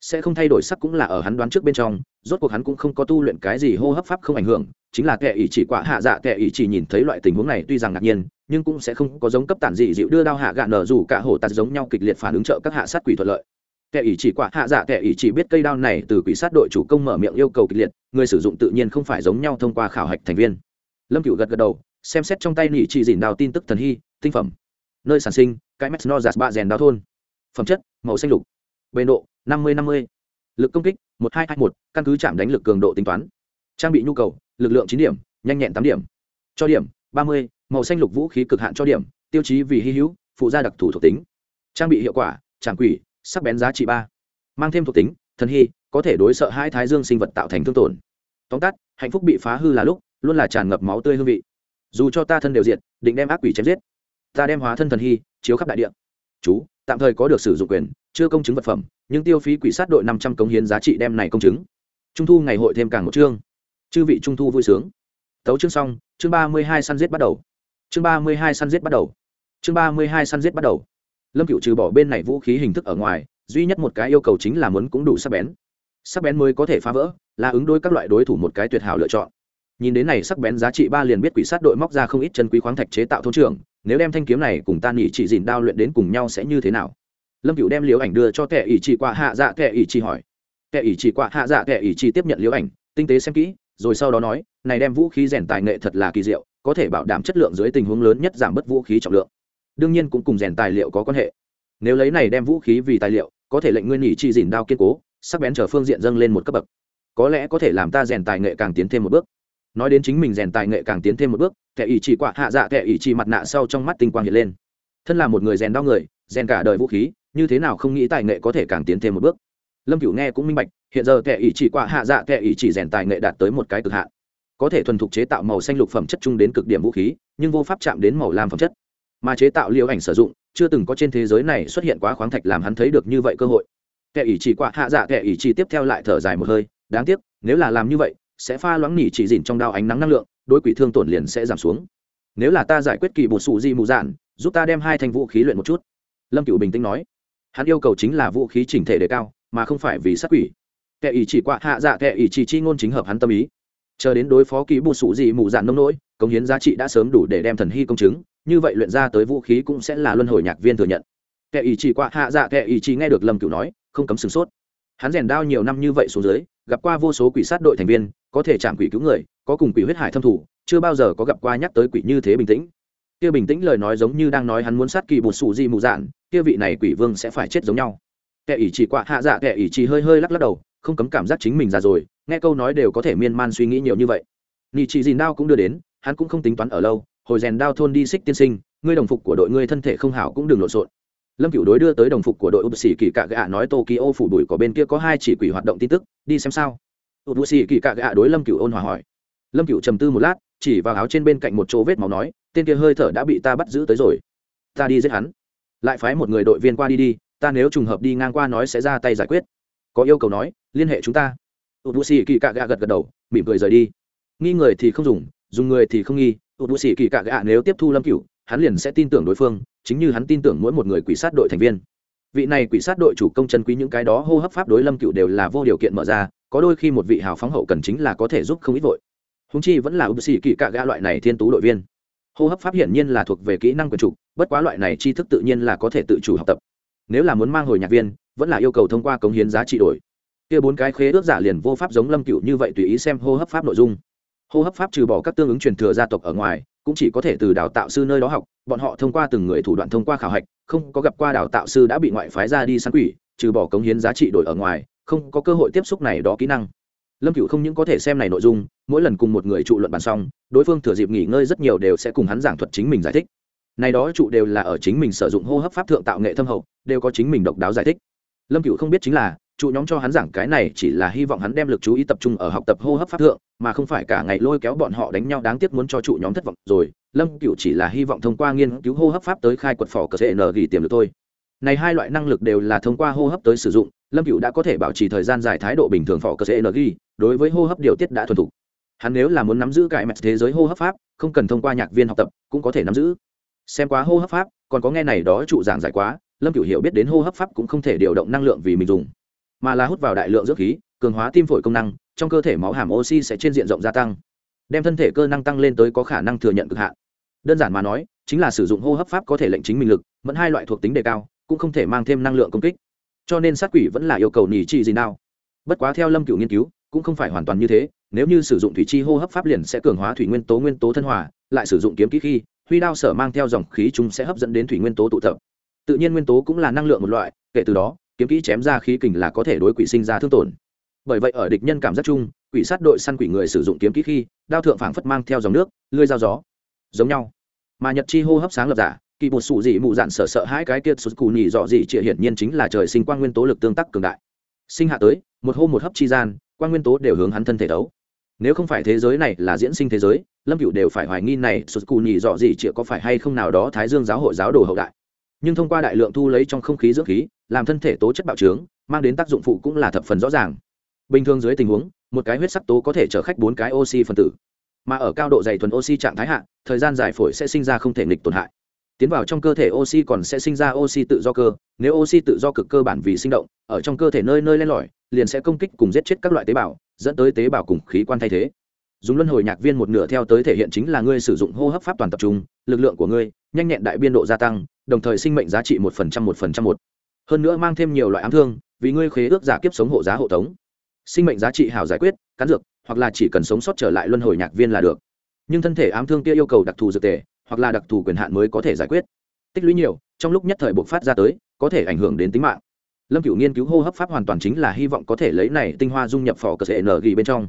Sẽ không thay đổi sắc cũng là ở hắn đoán trước bên trong rốt cuộc hắn cũng không có tu luyện cái gì hô hấp pháp không ảnh hưởng, chính là kẻ ý chỉ quả hạ dạ kẻ ý chỉ nhìn thấy loại tình huống này tuy rằng ngạc nhiên, nhưng cũng sẽ không có giống cấp tản dị dịu đưa đao hạ gạ nở dù cả hổ tạt giống nhau kịch liệt phản ứng trợ các hạ sát quỷ thuận lợi. Kẻ ý chỉ quả hạ dạ kẻ ý chỉ biết cây đao này từ quỷ sát đội chủ công mở miệng yêu cầu kịch liệt, người sử dụng tự nhiên không phải giống nhau thông qua khảo hạch thành viên. Lâm cựu gật gật đầu, xem xét trong tay nỉ chỉ dìn đao tin tức thần hy, tinh phẩm. Nơi sản sinh, cái mét giạt ba rèn đao thôn. Phẩm chất, màu xanh lục. Bề độ, năm mươi năm mươi. Lực công kích một hai hai một, căn cứ chạm đánh lực cường độ tính toán. Trang bị nhu cầu, lực lượng chín điểm, nhanh nhẹn tám điểm. Cho điểm, ba mươi, màu xanh lục vũ khí cực hạn cho điểm, tiêu chí vì hy hữu, phụ gia đặc thù thuộc tính. Trang bị hiệu quả tràng quỷ, sắc bén giá trị ba. Mang thêm thuộc tính, thần hy, có thể đối sợ hai thái dương sinh vật tạo thành thương tổn. Tóm tắt, hạnh phúc bị phá hư là lúc, luôn là tràn ngập máu tươi hương vị. Dù cho ta thân đều diệt, định đem ác quỷ chém giết. Ta đem hóa thân thần hy, chiếu khắp đại địa. Chú, tạm thời có được sử dụng quyền chưa công chứng vật phẩm, nhưng tiêu phí quỷ sát đội năm trăm cống hiến giá trị đem này công chứng. Trung thu ngày hội thêm càng một chương. Chư vị trung thu vui sướng. Tấu chương xong, chương ba mươi hai săn giết bắt đầu. Chương ba mươi hai săn giết bắt đầu. Chương ba mươi hai săn giết bắt đầu. Lâm cựu trừ bỏ bên này vũ khí hình thức ở ngoài, duy nhất một cái yêu cầu chính là muốn cũng đủ sắc bén. Sắc bén mới có thể phá vỡ, là ứng đối các loại đối thủ một cái tuyệt hảo lựa chọn. Nhìn đến này sắc bén giá trị ba liền biết quỷ sát đội móc ra không ít chân quý khoáng thạch chế tạo thôn trưởng, nếu đem thanh kiếm này cùng ta nhị chỉ dìn đao luyện đến cùng nhau sẽ như thế nào? Lâm cựu đem liễu ảnh đưa cho kẻ ỷ chỉ qua hạ dạ kẻ ỷ chỉ hỏi. Kẻ ỷ chỉ qua hạ dạ kẻ ỷ chỉ tiếp nhận liễu ảnh, tinh tế xem kỹ, rồi sau đó nói, này đem vũ khí rèn tài nghệ thật là kỳ diệu, có thể bảo đảm chất lượng dưới tình huống lớn nhất giảm bớt vũ khí trọng lượng. Đương nhiên cũng cùng rèn tài liệu có quan hệ. Nếu lấy này đem vũ khí vì tài liệu, có thể lệnh nguyên nhị chi dìn đao kiên cố, sắc bén trở phương diện dâng lên một cấp bậc. Có lẽ có thể làm ta rèn tài nghệ càng tiến thêm một bước. Nói đến chính mình rèn tài nghệ càng tiến thêm một bước thẻ ỷ chỉ quạ hạ dạ thẻ ỷ chỉ mặt nạ sau trong mắt tinh quang hiện lên. Thân là một người rèn đao người, rèn cả đời vũ khí như thế nào không nghĩ tài nghệ có thể càng tiến thêm một bước. Lâm cửu nghe cũng minh bạch, hiện giờ kẻ ý chỉ quả hạ dạ kẻ ý chỉ rèn tài nghệ đạt tới một cái cực hạn. Có thể thuần thục chế tạo màu xanh lục phẩm chất chung đến cực điểm vũ khí, nhưng vô pháp chạm đến màu lam phẩm chất. Mà chế tạo liều ảnh sử dụng, chưa từng có trên thế giới này xuất hiện quá khoáng thạch làm hắn thấy được như vậy cơ hội. Kẻ ý chỉ quả hạ dạ kẻ ý chỉ tiếp theo lại thở dài một hơi, đáng tiếc, nếu là làm như vậy, sẽ pha loãng nỉ chỉ dìn trong đao ánh nắng năng lượng, đối quỷ thương tổn liền sẽ giảm xuống. Nếu là ta giải quyết kỳ bột sụ di mù dạn, giúp ta đem hai thanh vũ khí luyện một chút. Lâm cựu bình tĩnh nói hắn yêu cầu chính là vũ khí chỉnh thể đề cao, mà không phải vì sát quỷ. Kẻ ý chỉ quạ hạ dạ kẻ ý chỉ chi ngôn chính hợp hắn tâm ý. Chờ đến đối phó ký bù sụ gì mù dạn nông nỗi, cống hiến giá trị đã sớm đủ để đem thần hy công chứng, như vậy luyện ra tới vũ khí cũng sẽ là luân hồi nhạc viên thừa nhận. Kẻ ý chỉ quạ hạ dạ kẻ ý chỉ nghe được lâm cựu nói, không cấm sửng sốt. Hắn rèn đao nhiều năm như vậy xuống dưới, gặp qua vô số quỷ sát đội thành viên, có thể chạm quỷ cứu người, có cùng quỷ huyết hải thâm thủ, chưa bao giờ có gặp qua nhắc tới quỷ như thế bình tĩnh. Kia bình tĩnh lời nói giống như đang nói hắn muốn sát kỳ bột sủ gì mù dạn kia vị này quỷ vương sẽ phải chết giống nhau. Kẻ ỷ chỉ quạ hạ dạ kẻ ỷ chỉ hơi hơi lắc lắc đầu, không cấm cảm giác chính mình già rồi, nghe câu nói đều có thể miên man suy nghĩ nhiều như vậy. Nị chỉ dìn đao cũng đưa đến, hắn cũng không tính toán ở lâu, hồi rèn đao thôn đi xích tiên sinh, ngươi đồng phục của đội ngươi thân thể không hảo cũng đừng lộn xộn. Lâm cửu đối đưa tới đồng phục của đội ưu sĩ kỳ cạ gạ nói tokyo phủ đuổi có bên kia có hai chỉ quỷ hoạt động tin tức, đi xem sao. Ưu sĩ kỳ cạ gạ đối lâm cửu ôn hòa hỏi. Lâm cửu trầm tư một lát, chỉ vào áo trên bên cạnh một chỗ vết máu nói, tên kia hơi thở đã bị ta bắt giữ tới rồi. Ta đi giết hắn lại phái một người đội viên qua đi đi ta nếu trùng hợp đi ngang qua nói sẽ ra tay giải quyết. Có yêu cầu nói liên hệ chúng ta. Ụt bù xì kỳ cạ gạ gật gật đầu mỉm cười rời đi. Nghi người thì không dùng dùng người thì không nghi. Ụt bù xì kỳ cạ gạ nếu tiếp thu lâm Cựu, hắn liền sẽ tin tưởng đối phương chính như hắn tin tưởng mỗi một người quỷ sát đội thành viên. Vị này quỷ sát đội chủ công chân quý những cái đó hô hấp pháp đối lâm cựu đều là vô điều kiện mở ra có đôi khi một vị hào phóng hậu cần chính là có thể giúp không ít vội. Húng chi vẫn là ưu sĩ kỳ cạ gã loại này thiên tú đội viên. Hô hấp pháp hiển nhiên là thuộc về kỹ năng quyền trục bất quá loại này tri thức tự nhiên là có thể tự chủ học tập. Nếu là muốn mang hồi nhạc viên, vẫn là yêu cầu thông qua cống hiến giá trị đổi. Kia bốn cái khế ước giả liền vô pháp giống lâm cựu như vậy tùy ý xem hô hấp pháp nội dung. Hô hấp pháp trừ bỏ các tương ứng truyền thừa gia tộc ở ngoài, cũng chỉ có thể từ đào tạo sư nơi đó học, bọn họ thông qua từng người thủ đoạn thông qua khảo hạch, không có gặp qua đào tạo sư đã bị ngoại phái ra đi săn quỷ, trừ bỏ cống hiến giá trị đổi ở ngoài, không có cơ hội tiếp xúc này đó kỹ năng. Lâm cựu không những có thể xem này nội dung, mỗi lần cùng một người trụ luận bàn xong, đối phương thừa dịp nghỉ ngơi rất nhiều đều sẽ cùng hắn giảng thuật chính mình giải thích này đó trụ đều là ở chính mình sử dụng hô hấp pháp thượng tạo nghệ thâm hậu, đều có chính mình độc đáo giải thích. Lâm cựu không biết chính là, trụ nhóm cho hắn giảng cái này chỉ là hy vọng hắn đem lực chú ý tập trung ở học tập hô hấp pháp thượng, mà không phải cả ngày lôi kéo bọn họ đánh nhau đáng tiếc muốn cho trụ nhóm thất vọng. Rồi, lâm cựu chỉ là hy vọng thông qua nghiên cứu hô hấp pháp tới khai quật phỏ cờ sệ nở ghi tiềm lực thôi. Này hai loại năng lực đều là thông qua hô hấp tới sử dụng, lâm cựu đã có thể bảo trì thời gian dài thái độ bình thường phỏ cờ sệ nở ghi đối với hô hấp điều tiết đã thuần thục. Hắn nếu là muốn nắm giữ cải mẹt thế giới hô hấp pháp, không cần thông qua nhạc viên học tập, cũng có thể nắm giữ xem quá hô hấp pháp, còn có nghe này đó trụ giảng giải quá, lâm cửu hiểu biết đến hô hấp pháp cũng không thể điều động năng lượng vì mình dùng, mà là hút vào đại lượng dưỡng khí, cường hóa tim phổi công năng, trong cơ thể máu hàm oxy sẽ trên diện rộng gia tăng, đem thân thể cơ năng tăng lên tới có khả năng thừa nhận cực hạn. Đơn giản mà nói, chính là sử dụng hô hấp pháp có thể lệnh chính mình lực, mẫn hai loại thuộc tính đề cao, cũng không thể mang thêm năng lượng công kích. Cho nên sát quỷ vẫn là yêu cầu nỉ trị gì nào. Bất quá theo lâm cửu nghiên cứu, cũng không phải hoàn toàn như thế, nếu như sử dụng thủy chi hô hấp pháp liền sẽ cường hóa thủy nguyên tố nguyên tố thân hòa, lại sử dụng kiếm kỹ khi huy đao sở mang theo dòng khí chúng sẽ hấp dẫn đến thủy nguyên tố tụ tập. Tự nhiên nguyên tố cũng là năng lượng một loại, kể từ đó, kiếm kỹ chém ra khí kình là có thể đối quỷ sinh ra thương tổn. Bởi vậy ở địch nhân cảm giác chung, quỷ sát đội săn quỷ người sử dụng kiếm kỹ khi, đao thượng phảng phất mang theo dòng nước, lưới dao gió, giống nhau. Mà nhật chi hô hấp sáng lập giả, kỳ bột sụ dị mụ dạn sợ sợ hai cái kia sụt cù nhì dọ dị trịa hiển nhiên chính là trời sinh quang nguyên tố lực tương tác cường đại. Sinh hạ tới, một hô một hấp chi gian, quang nguyên tố đều hướng hắn thân thể đấu nếu không phải thế giới này là diễn sinh thế giới, lâm cựu đều phải hoài nghi này sụt cù nhì dọ gì chịa có phải hay không nào đó thái dương giáo hội giáo đồ hậu đại. Nhưng thông qua đại lượng thu lấy trong không khí dưỡng khí, làm thân thể tố chất bạo trướng, mang đến tác dụng phụ cũng là thập phần rõ ràng. Bình thường dưới tình huống, một cái huyết sắc tố có thể chở khách bốn cái oxy phân tử. Mà ở cao độ dày thuần oxy trạng thái hạ, thời gian dài phổi sẽ sinh ra không thể nghịch tổn hại. Tiến vào trong cơ thể oxy còn sẽ sinh ra oxy tự do cơ, nếu oxy tự do cực cơ bản vì sinh động, ở trong cơ thể nơi nơi len lỏi, liền sẽ công kích cùng giết chết các loại tế bào dẫn tới tế bào cùng khí quan thay thế. Dùng luân hồi nhạc viên một nửa theo tới thể hiện chính là ngươi sử dụng hô hấp pháp toàn tập trung, lực lượng của ngươi nhanh nhẹn đại biên độ gia tăng, đồng thời sinh mệnh giá trị một phần trăm một phần trăm một. Hơn nữa mang thêm nhiều loại ám thương, vì ngươi khế ước giả kiếp sống hộ giá hộ tống. Sinh mệnh giá trị hào giải quyết, cắn dược, hoặc là chỉ cần sống sót trở lại luân hồi nhạc viên là được. Nhưng thân thể ám thương kia yêu cầu đặc thù dược tề, hoặc là đặc thù quyền hạn mới có thể giải quyết. Tích lũy nhiều, trong lúc nhất thời buộc phát ra tới, có thể ảnh hưởng đến tính mạng lâm cửu nghiên cứu hô hấp pháp hoàn toàn chính là hy vọng có thể lấy này tinh hoa dung nhập phỏ cơ thể nở ghi bên trong.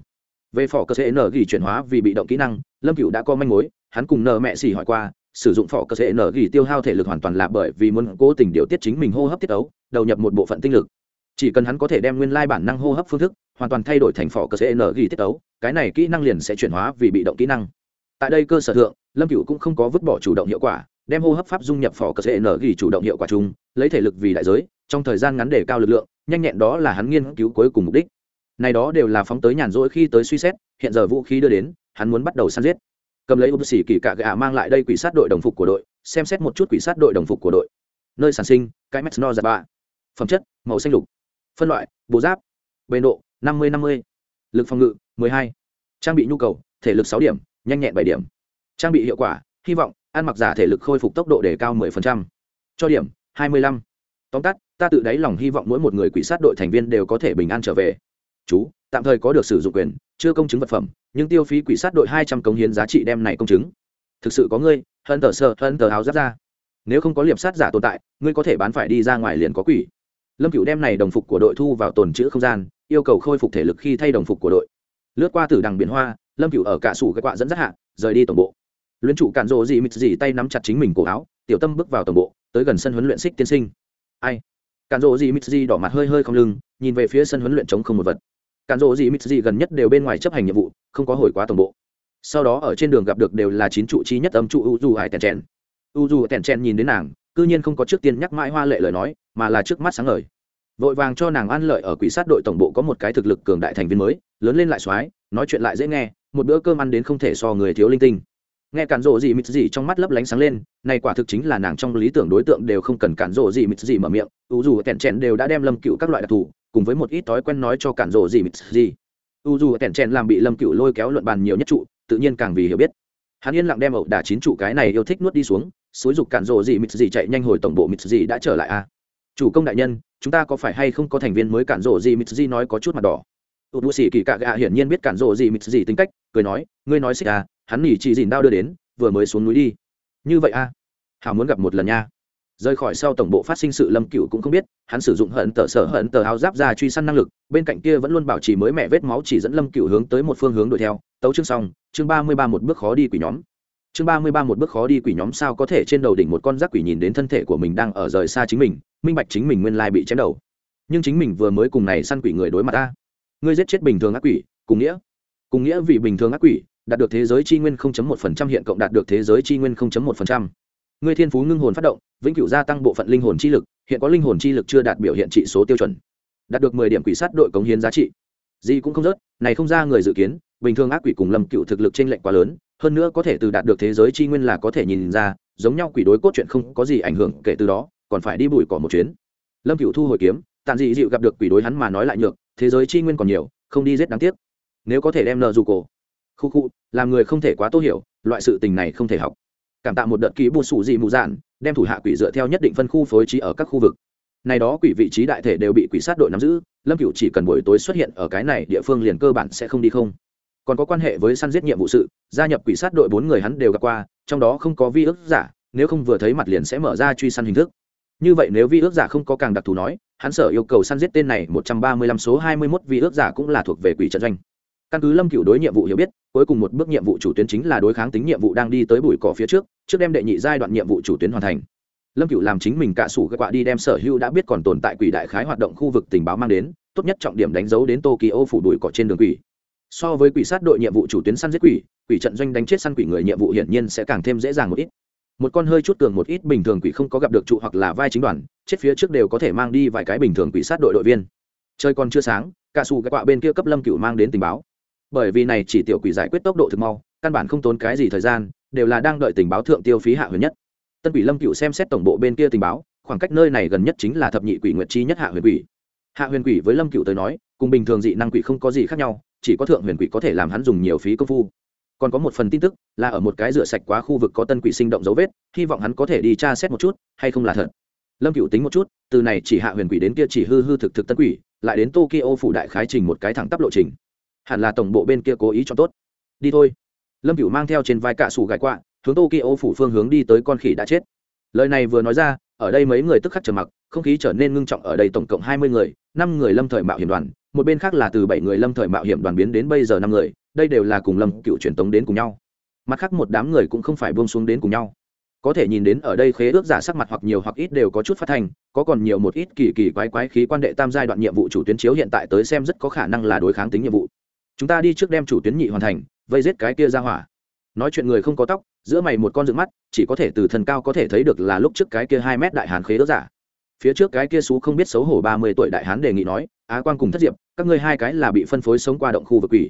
Về phỏ cơ thể nở ghi chuyển hóa vì bị động kỹ năng, lâm cửu đã có manh mối, hắn cùng nợ mẹ xỉ hỏi qua, sử dụng phỏ cơ thể nở ghi tiêu hao thể lực hoàn toàn là bởi vì muốn cố tình điều tiết chính mình hô hấp tiết ấu, đầu nhập một bộ phận tinh lực. Chỉ cần hắn có thể đem nguyên lai bản năng hô hấp phương thức, hoàn toàn thay đổi thành phỏ cơ thể nở ghi tiết ấu, cái này kỹ năng liền sẽ chuyển hóa vì bị động kỹ năng. Tại đây cơ sở thượng, lâm cửu cũng không có vứt bỏ chủ động hiệu quả, đem hô hấp pháp dung nhập phỏ cơ thể nở ghi chủ động hiệu quả chung, lấy thể lực vì đại giới trong thời gian ngắn để cao lực lượng, nhanh nhẹn đó là hắn nghiên cứu cuối cùng mục đích. Này đó đều là phóng tới nhàn rỗi khi tới suy xét, hiện giờ vũ khí đưa đến, hắn muốn bắt đầu săn giết. Cầm lấy ưu sĩ kỳ cạ gạ mang lại đây quỷ sát đội đồng phục của đội, xem xét một chút quỷ sát đội đồng phục của đội. Nơi sản sinh cái mesno giặt ba phẩm chất, màu xanh lục. Phân loại bộ giáp. Bề độ, năm mươi năm mươi. Lực phòng ngự 12. trang bị nhu cầu, thể lực sáu điểm, nhanh nhẹn bảy điểm. Trang bị hiệu quả, hy vọng, ăn mặc giả thể lực khôi phục tốc độ đề cao 10%. cho điểm 25. tóm tắt ta tự đáy lòng hy vọng mỗi một người quỷ sát đội thành viên đều có thể bình an trở về. Chú, tạm thời có được sử dụng quyền, chưa công chứng vật phẩm, nhưng tiêu phí quỷ sát đội 200 công hiến giá trị đem này công chứng. Thực sự có ngươi hân tờ sơ hân tờ áo giáp ra. Nếu không có liệp sát giả tồn tại, ngươi có thể bán phải đi ra ngoài liền có quỷ. Lâm cựu đem này đồng phục của đội thu vào tồn chữ không gian, yêu cầu khôi phục thể lực khi thay đồng phục của đội. Lướt qua từ đằng biển hoa, lâm cựu ở cả sủ cái quạ dẫn dắt hạ, rời đi tổng bộ. Luyện chủ cản rộ dị mịt dị tay nắm chặt chính mình cổ áo, tiểu tâm bước vào tổng bộ, tới gần sân huấn luyện xích tiên sinh. Ai? Cản rộ gì mịt gì đỏ mặt hơi hơi không lưng, nhìn về phía sân huấn luyện chống không một vật. Cản rộ gì mịt gì gần nhất đều bên ngoài chấp hành nhiệm vụ, không có hồi quá tổng bộ. Sau đó ở trên đường gặp được đều là chín trụ chi nhất âm trụ u du hải tèn chèn u du tèn chèn nhìn đến nàng, cư nhiên không có trước tiên nhắc mãi hoa lệ lời nói, mà là trước mắt sáng ngời. Vội vàng cho nàng ăn lợi ở quỷ sát đội tổng bộ có một cái thực lực cường đại thành viên mới, lớn lên lại soái, nói chuyện lại dễ nghe, một bữa cơm ăn đến không thể so người thiếu linh tinh nghe cản rộ gì mịt gì trong mắt lấp lánh sáng lên, này quả thực chính là nàng trong lý tưởng đối tượng đều không cần cản rộ gì mịt gì mở miệng u dù kẹn chèn đều đã đem lâm cựu các loại đặc thù cùng với một ít thói quen nói cho cản rộ gì mịt gì. U dù kẹn chèn làm bị lâm cựu lôi kéo luận bàn nhiều nhất trụ, tự nhiên càng vì hiểu biết. Hắn yên lặng đem ẩu đả chín trụ cái này yêu thích nuốt đi xuống, xúi dục cản rộ gì mịt gì chạy nhanh hồi tổng bộ mịt gì đã trở lại a chủ công đại nhân, chúng ta có phải hay không có thành viên mới cản rộ gì mịt gì nói có chút mặt đỏ? Tụt bù xì kỳ cạ gạ hiển nhiên biết cản rộ gì mịt gì tính cách, cười nói, ngươi nói xích à hắn nỉ chỉ dìn đao đưa đến, vừa mới xuống núi đi. Như vậy a à? hảo muốn gặp một lần nha. Rời khỏi sau tổng bộ phát sinh sự lâm cựu cũng không biết, hắn sử dụng hận tờ sở hận tờ áo giáp ra truy săn năng lực, bên cạnh kia vẫn luôn bảo trì mới mẹ vết máu chỉ dẫn lâm cựu hướng tới một phương hướng đuổi theo. Tấu chương xong, chương ba mươi ba một bước khó đi quỷ nhóm. Chương ba mươi ba một bước khó đi quỷ nhóm sao có thể trên đầu đỉnh một con rác quỷ nhìn đến thân thể của mình đang ở rời xa chính mình, minh bạch chính mình nguyên lai bị chém đầu. Nhưng chính mình vừa mới cùng này săn quỷ người đối mặt ta. Ngươi giết chết bình thường ác quỷ, cùng nghĩa. Cùng nghĩa vì bình thường ác quỷ đạt được thế giới chi nguyên 0.1% hiện cộng đạt được thế giới chi nguyên 0.1%. Ngươi thiên phú ngưng hồn phát động, vĩnh cửu gia tăng bộ phận linh hồn chi lực, hiện có linh hồn chi lực chưa đạt biểu hiện trị số tiêu chuẩn. Đạt được 10 điểm quỷ sát đội cống hiến giá trị. Gì cũng không rớt, này không ra người dự kiến, bình thường ác quỷ cùng lâm cửu thực lực trên lệnh quá lớn, hơn nữa có thể từ đạt được thế giới chi nguyên là có thể nhìn ra, giống nhau quỷ đối cốt truyện không có gì ảnh hưởng kể từ đó, còn phải đi bụi cỏ một chuyến. Lâm cửu thu hồi kiếm, tạm dị dịu gặp được quỷ đối hắn mà nói lại nhược, thế giới chi nguyên còn nhiều, không đi giết đáng tiếc. Nếu có thể đem nợ dù cổ, khu khu, làm người không thể quá tô hiểu, loại sự tình này không thể học. Cảm tạ một đợt ký bù sủ dị mù dạn, đem thủ hạ quỷ dựa theo nhất định phân khu phối trí ở các khu vực. Này đó quỷ vị trí đại thể đều bị quỷ sát đội nắm giữ, lâm cựu chỉ cần buổi tối xuất hiện ở cái này địa phương liền cơ bản sẽ không đi không. Còn có quan hệ với săn giết nhiệm vụ sự, gia nhập quỷ sát đội bốn người hắn đều gặp qua, trong đó không có vi ước giả, nếu không vừa thấy mặt liền sẽ mở ra truy săn hình thức. Như vậy nếu vi ước giả không có càng đặc thù nói, hắn sở yêu cầu săn giết tên này một trăm ba mươi lăm số hai mươi mốt vi ước giả cũng là thuộc về quỷ trận doanh căn cứ lâm cựu đối nhiệm vụ hiểu biết, cuối cùng một bước nhiệm vụ chủ tuyến chính là đối kháng tính nhiệm vụ đang đi tới bụi cỏ phía trước trước đem đệ nhị giai đoạn nhiệm vụ chủ tuyến hoàn thành. Lâm cựu làm chính mình cạ sủ cái quạ đi đem sở hữu đã biết còn tồn tại quỷ đại khái hoạt động khu vực tình báo mang đến, tốt nhất trọng điểm đánh dấu đến tokyo phủ đuổi cỏ trên đường quỷ. So với quỷ sát đội nhiệm vụ chủ tuyến săn giết quỷ quỷ trận doanh đánh chết săn quỷ người nhiệm vụ hiển nhiên sẽ càng thêm dễ dàng một ít. Một con hơi chút cường một ít bình thường quỷ không có gặp được trụ hoặc là vai chính đoàn, chết phía trước đều có thể mang đi vài cái bình thường quỷ sát đội đội viên. Chơi còn chưa sáng cả xù cái quạ bên kia cấp lâm cựu mang đến tình báo bởi vì này chỉ tiểu quỷ giải quyết tốc độ thực mau, căn bản không tốn cái gì thời gian, đều là đang đợi tình báo thượng tiêu phí hạ huyền nhất. Tân quỷ lâm cựu xem xét tổng bộ bên kia tình báo, khoảng cách nơi này gần nhất chính là thập nhị quỷ nguyệt chi nhất hạ huyền quỷ. Hạ huyền quỷ với lâm cựu tới nói, cùng bình thường dị năng quỷ không có gì khác nhau, chỉ có thượng huyền quỷ có thể làm hắn dùng nhiều phí công phu. Còn có một phần tin tức, là ở một cái rửa sạch quá khu vực có tân quỷ sinh động dấu vết, hy vọng hắn có thể đi tra xét một chút, hay không là thật. Lâm cựu tính một chút, từ này chỉ hạ huyền quỷ đến kia chỉ hư hư thực thực tân quỷ, lại đến tokyo phủ đại khái trình một cái thẳng tắp lộ trình hẳn là tổng bộ bên kia cố ý cho tốt. Đi thôi. Lâm cửu mang theo trên vai cạ sủ gài quạ, hướng tokyo phủ phương hướng đi tới con khỉ đã chết. Lời này vừa nói ra, ở đây mấy người tức khắc trầm mặc, không khí trở nên ngưng trọng ở đây tổng cộng hai mươi người, năm người lâm thời mạo hiểm đoàn, một bên khác là từ bảy người lâm thời mạo hiểm đoàn biến đến bây giờ năm người, đây đều là cùng lâm cựu truyền tống đến cùng nhau. Mặt khác một đám người cũng không phải buông xuống đến cùng nhau. Có thể nhìn đến ở đây khế ước giả sắc mặt hoặc nhiều hoặc ít đều có chút phát thành có còn nhiều một ít kỳ kỳ quái quái khí quan đệ tam giai đoạn nhiệm vụ chủ tuyến chiếu hiện tại tới xem rất có khả năng là đối kháng tính nhiệm vụ chúng ta đi trước đem chủ tuyến nhị hoàn thành, vây giết cái kia ra hỏa. Nói chuyện người không có tóc, giữa mày một con dựng mắt, chỉ có thể từ thần cao có thể thấy được là lúc trước cái kia hai mét đại hán khế ước giả. Phía trước cái kia xú không biết xấu hổ ba mươi tuổi đại hán đề nghị nói, á quan cùng thất diệp, các ngươi hai cái là bị phân phối sống qua động khu vực quỷ.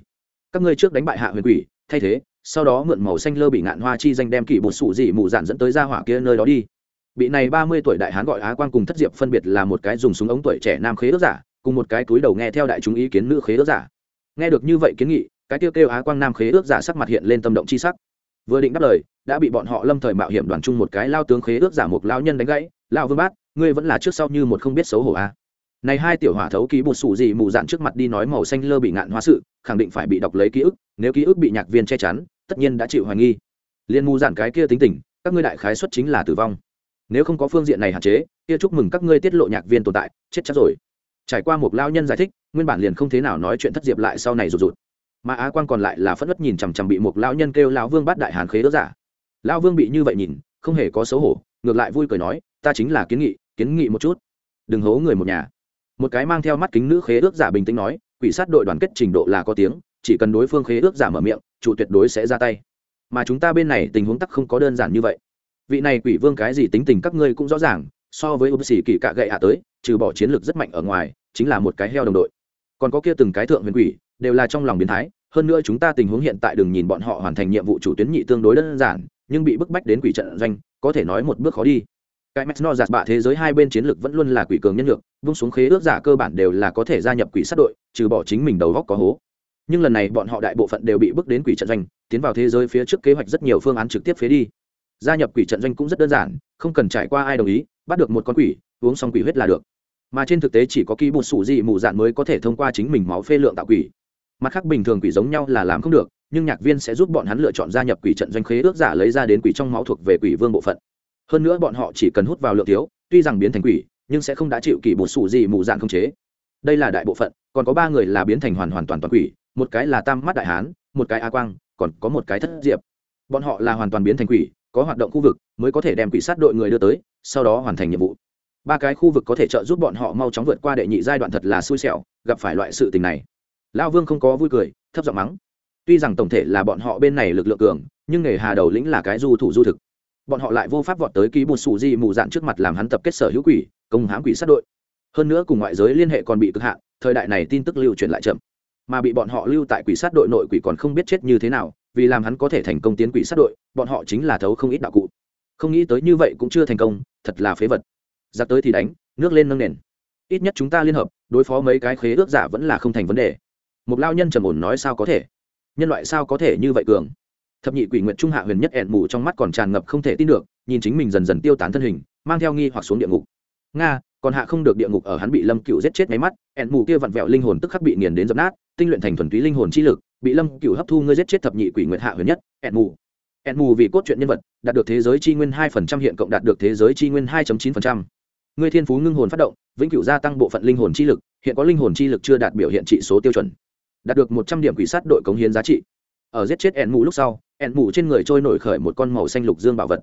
Các ngươi trước đánh bại hạ huyền quỷ, thay thế, sau đó mượn màu xanh lơ bị ngạn hoa chi danh đem kỷ bột sụ dị mù dạn dẫn tới ra hỏa kia nơi đó đi. Bị này ba mươi tuổi đại hán gọi á quang cùng thất diệp phân biệt là một cái dùng súng ống tuổi trẻ nam khế ước giả, cùng một cái túi đầu nghe theo đại chúng ý kiến nữ khế ước giả nghe được như vậy kiến nghị, cái tiêu kêu á quang nam khế ước giả sắc mặt hiện lên tâm động chi sắc. Vừa định đáp lời, đã bị bọn họ lâm thời mạo hiểm đoàn chung một cái lao tướng khế ước giả một lao nhân đánh gãy lao vương bát ngươi vẫn là trước sau như một không biết xấu hổ a à. này hai tiểu hỏa thấu ký bột sủ gì mù dạn trước mặt đi nói màu xanh lơ bị ngạn hóa sự, khẳng định phải bị đọc lấy ký ức, nếu ký ức bị nhạc viên che chắn, tất nhiên đã chịu hoài nghi. Liên mù dạn cái kia tính tình, các ngươi đại khái xuất chính là tử vong. Nếu không có phương diện này hạn chế, kia chúc mừng các ngươi tiết lộ nhạc viên tồn tại, chết chắc rồi. Trải qua một lao nhân giải thích nguyên bản liền không thế nào nói chuyện thất diệp lại sau này rụt rụt. Mà á quan còn lại là phất ất nhìn chằm chằm bị một lão nhân kêu lão vương bắt đại hàn khế ước giả. Lão vương bị như vậy nhìn, không hề có xấu hổ, ngược lại vui cười nói, ta chính là kiến nghị kiến nghị một chút. Đừng hố người một nhà. Một cái mang theo mắt kính nữ khế ước giả bình tĩnh nói, quỷ sát đội đoàn kết trình độ là có tiếng, chỉ cần đối phương khế ước giả mở miệng, chủ tuyệt đối sẽ ra tay. Mà chúng ta bên này tình huống tắc không có đơn giản như vậy. Vị này quỷ vương cái gì tính tình các ngươi cũng rõ ràng, so với ưu sĩ kỳ cạ gậy hạ tới, trừ bỏ chiến lược rất mạnh ở ngoài, chính là một cái heo đồng đội còn có kia từng cái thượng huyền quỷ, đều là trong lòng biến thái. Hơn nữa chúng ta tình huống hiện tại đừng nhìn bọn họ hoàn thành nhiệm vụ chủ tuyến nhị tương đối đơn giản, nhưng bị bức bách đến quỷ trận doanh, có thể nói một bước khó đi. Cái mesno giạt bạ thế giới hai bên chiến lược vẫn luôn là quỷ cường nhân lược vung xuống khế ước giả cơ bản đều là có thể gia nhập quỷ sát đội, trừ bỏ chính mình đầu góc có hố. Nhưng lần này bọn họ đại bộ phận đều bị bước đến quỷ trận doanh, tiến vào thế giới phía trước kế hoạch rất nhiều phương án trực tiếp phế đi. Gia nhập quỷ trận doanh cũng rất đơn giản, không cần trải qua ai đồng ý, bắt được một con quỷ, uống xong quỷ huyết là được mà trên thực tế chỉ có ký bột sủ dị mù dạn mới có thể thông qua chính mình máu phê lượng tạo quỷ. Mặt khác bình thường quỷ giống nhau là làm không được, nhưng nhạc viên sẽ giúp bọn hắn lựa chọn gia nhập quỷ trận doanh khế ước giả lấy ra đến quỷ trong máu thuộc về quỷ vương bộ phận. Hơn nữa bọn họ chỉ cần hút vào lượng thiếu, tuy rằng biến thành quỷ, nhưng sẽ không đã chịu kỷ bột sủ gì mù dạn không chế. Đây là đại bộ phận, còn có ba người là biến thành hoàn hoàn toàn toàn quỷ, một cái là tam mắt đại hán, một cái a quang, còn có một cái thất diệp. Bọn họ là hoàn toàn biến thành quỷ, có hoạt động khu vực, mới có thể đem quỷ sát đội người đưa tới, sau đó hoàn thành nhiệm vụ ba cái khu vực có thể trợ giúp bọn họ mau chóng vượt qua đệ nhị giai đoạn thật là xui xẻo, gặp phải loại sự tình này. Lao vương không có vui cười, thấp giọng mắng. Tuy rằng tổng thể là bọn họ bên này lực lượng cường, nhưng nghề hà đầu lĩnh là cái du thủ du thực. Bọn họ lại vô pháp vọt tới ký bột sủ di mù dạn trước mặt làm hắn tập kết sở hữu quỷ, công hãm quỷ sát đội. Hơn nữa cùng ngoại giới liên hệ còn bị cực hạn, thời đại này tin tức lưu truyền lại chậm. Mà bị bọn họ lưu tại quỷ sát đội nội quỷ còn không biết chết như thế nào, vì làm hắn có thể thành công tiến quỷ sát đội, bọn họ chính là thấu không ít đạo cụ. Không nghĩ tới như vậy cũng chưa thành công, thật là phế vật giặc tới thì đánh, nước lên nâng nền. Ít nhất chúng ta liên hợp, đối phó mấy cái khế ước giả vẫn là không thành vấn đề. Một lao nhân trầm ổn nói sao có thể? Nhân loại sao có thể như vậy cường? Thập nhị quỷ nguyện trung hạ huyền nhất ẹn mù trong mắt còn tràn ngập không thể tin được, nhìn chính mình dần dần tiêu tán thân hình, mang theo nghi hoặc xuống địa ngục. Nga, còn hạ không được địa ngục ở hắn bị lâm cựu giết chết máy mắt, ẹn mù kia vặn vẹo linh hồn tức khắc bị nghiền đến dập nát, tinh luyện thành thuần túy linh hồn chi lực, bị lâm cựu hấp thu ngươi giết chết thập nhị quỷ nguyện hạ huyền nhất, ẹn mù. Ẹn mù vì cốt truyện nhân vật, đạt được thế giới chi nguyên hai phần trăm, hiện cộng đạt được thế giới chi nguyên hai chín phần trăm ngươi thiên phú ngưng hồn phát động, vĩnh cửu gia tăng bộ phận linh hồn chi lực, hiện có linh hồn chi lực chưa đạt biểu hiện trị số tiêu chuẩn. Đạt được một trăm điểm quỷ sát đội cống hiến giá trị. Ở giết chết ẻn mù lúc sau, ẻn mù trên người trôi nổi khởi một con màu xanh lục dương bảo vật.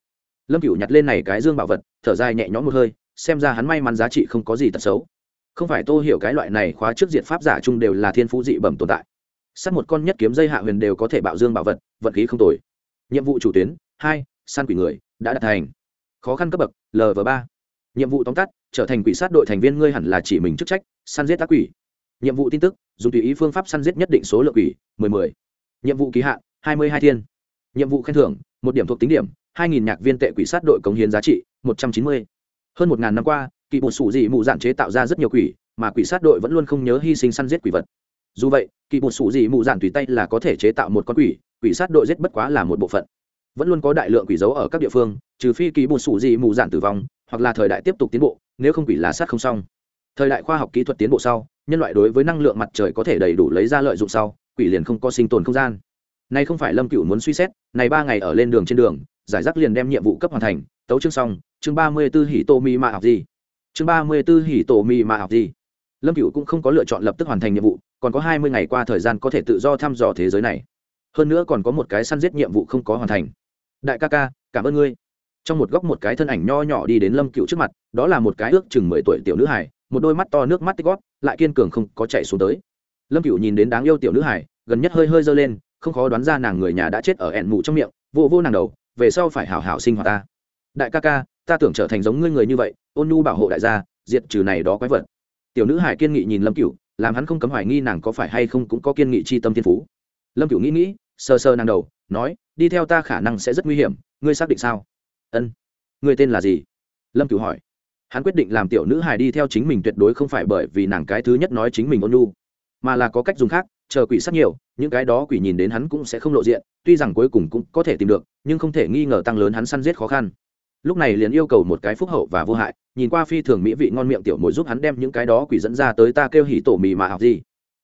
Lâm cửu nhặt lên này cái dương bảo vật, thở dài nhẹ nhõm một hơi, xem ra hắn may mắn giá trị không có gì tật xấu. Không phải tô hiểu cái loại này khóa trước diện pháp giả chung đều là thiên phú dị bẩm tồn tại. Sát một con nhất kiếm dây hạ huyền đều có thể bạo dương bảo vật, vận khí không tồi. Nhiệm vụ chủ tuyến, hai săn quỷ người, đã đạt thành. Khó khăn cấp bậc lv ba nhiệm vụ tóm tắt, trở thành quỷ sát đội thành viên ngươi hẳn là chỉ mình chức trách, săn giết tác quỷ. Nhiệm vụ tin tức, dùng tùy ý phương pháp săn giết nhất định số lượng quỷ, mười mười. Nhiệm vụ ký hạn, hai mươi hai thiên. Nhiệm vụ khen thưởng, một điểm thuộc tính điểm, hai nghìn nhạc viên tệ quỷ sát đội cống hiến giá trị, một trăm chín mươi. Hơn một ngàn năm qua, kỳ bột sủ dị mù dạn chế tạo ra rất nhiều quỷ, mà quỷ sát đội vẫn luôn không nhớ hy sinh săn giết quỷ vật. Dù vậy, kỳ bột sủ dị mù dạn tùy tay là có thể chế tạo một con quỷ quỷ sát đội giết bất quá là một bộ phận. Vẫn luôn có đại lượng quỷ dấu ở các địa phương, trừ phi kỳ bột sủ dị mù dạn tử vong hoặc là thời đại tiếp tục tiến bộ, nếu không quỷ lá sát không xong. Thời đại khoa học kỹ thuật tiến bộ sau, nhân loại đối với năng lượng mặt trời có thể đầy đủ lấy ra lợi dụng sau, quỷ liền không có sinh tồn không gian. Nay không phải lâm cựu muốn suy xét, này ba ngày ở lên đường trên đường, giải rác liền đem nhiệm vụ cấp hoàn thành, tấu chương xong, chương ba mươi b ố hỉ tô mi mạ học gì? Chương ba mươi b ố hỉ tô mi mạ học gì? Lâm cựu cũng không có lựa chọn lập tức hoàn thành nhiệm vụ, còn có hai mươi ngày qua thời gian có thể tự do thăm dò thế giới này. Hơn nữa còn có một cái săn giết nhiệm vụ không có hoàn thành. Đại ca ca, cảm ơn ngươi trong một góc một cái thân ảnh nho nhỏ đi đến lâm cựu trước mặt, đó là một cái ước chừng mười tuổi tiểu nữ hải một đôi mắt to nước mắt tích gót lại kiên cường không có chạy xuống tới. Lâm cựu nhìn đến đáng yêu tiểu nữ hải gần nhất hơi hơi giơ lên, không khó đoán ra nàng người nhà đã chết ở ẹn mụ trong miệng, vô vô nàng đầu, về sau phải hảo hảo sinh hoạt ta. Đại ca ca, ta tưởng trở thành giống ngươi người như vậy, ôn nhu bảo hộ đại gia, diệt trừ này đó quái vật. Tiểu nữ hải kiên nghị nhìn lâm cựu, làm hắn không cấm hoài nghi nàng có phải hay không cũng có kiên nghị chi tâm thiên phú. Lâm cựu nghĩ nghĩ sơ sơ nàng đầu, nói, đi theo ta khả năng sẽ rất nguy hiểm, ngươi xác định sao? Ân, người tên là gì? Lâm cửu hỏi. Hắn quyết định làm tiểu nữ hài đi theo chính mình tuyệt đối không phải bởi vì nàng cái thứ nhất nói chính mình ôn lu mà là có cách dùng khác, chờ quỷ sát nhiều, những cái đó quỷ nhìn đến hắn cũng sẽ không lộ diện, tuy rằng cuối cùng cũng có thể tìm được, nhưng không thể nghi ngờ tăng lớn hắn săn giết khó khăn. Lúc này liền yêu cầu một cái phúc hậu và vô hại, nhìn qua phi thường mỹ vị ngon miệng tiểu mồi giúp hắn đem những cái đó quỷ dẫn ra tới ta kêu hỉ tổ mì mà áo gì.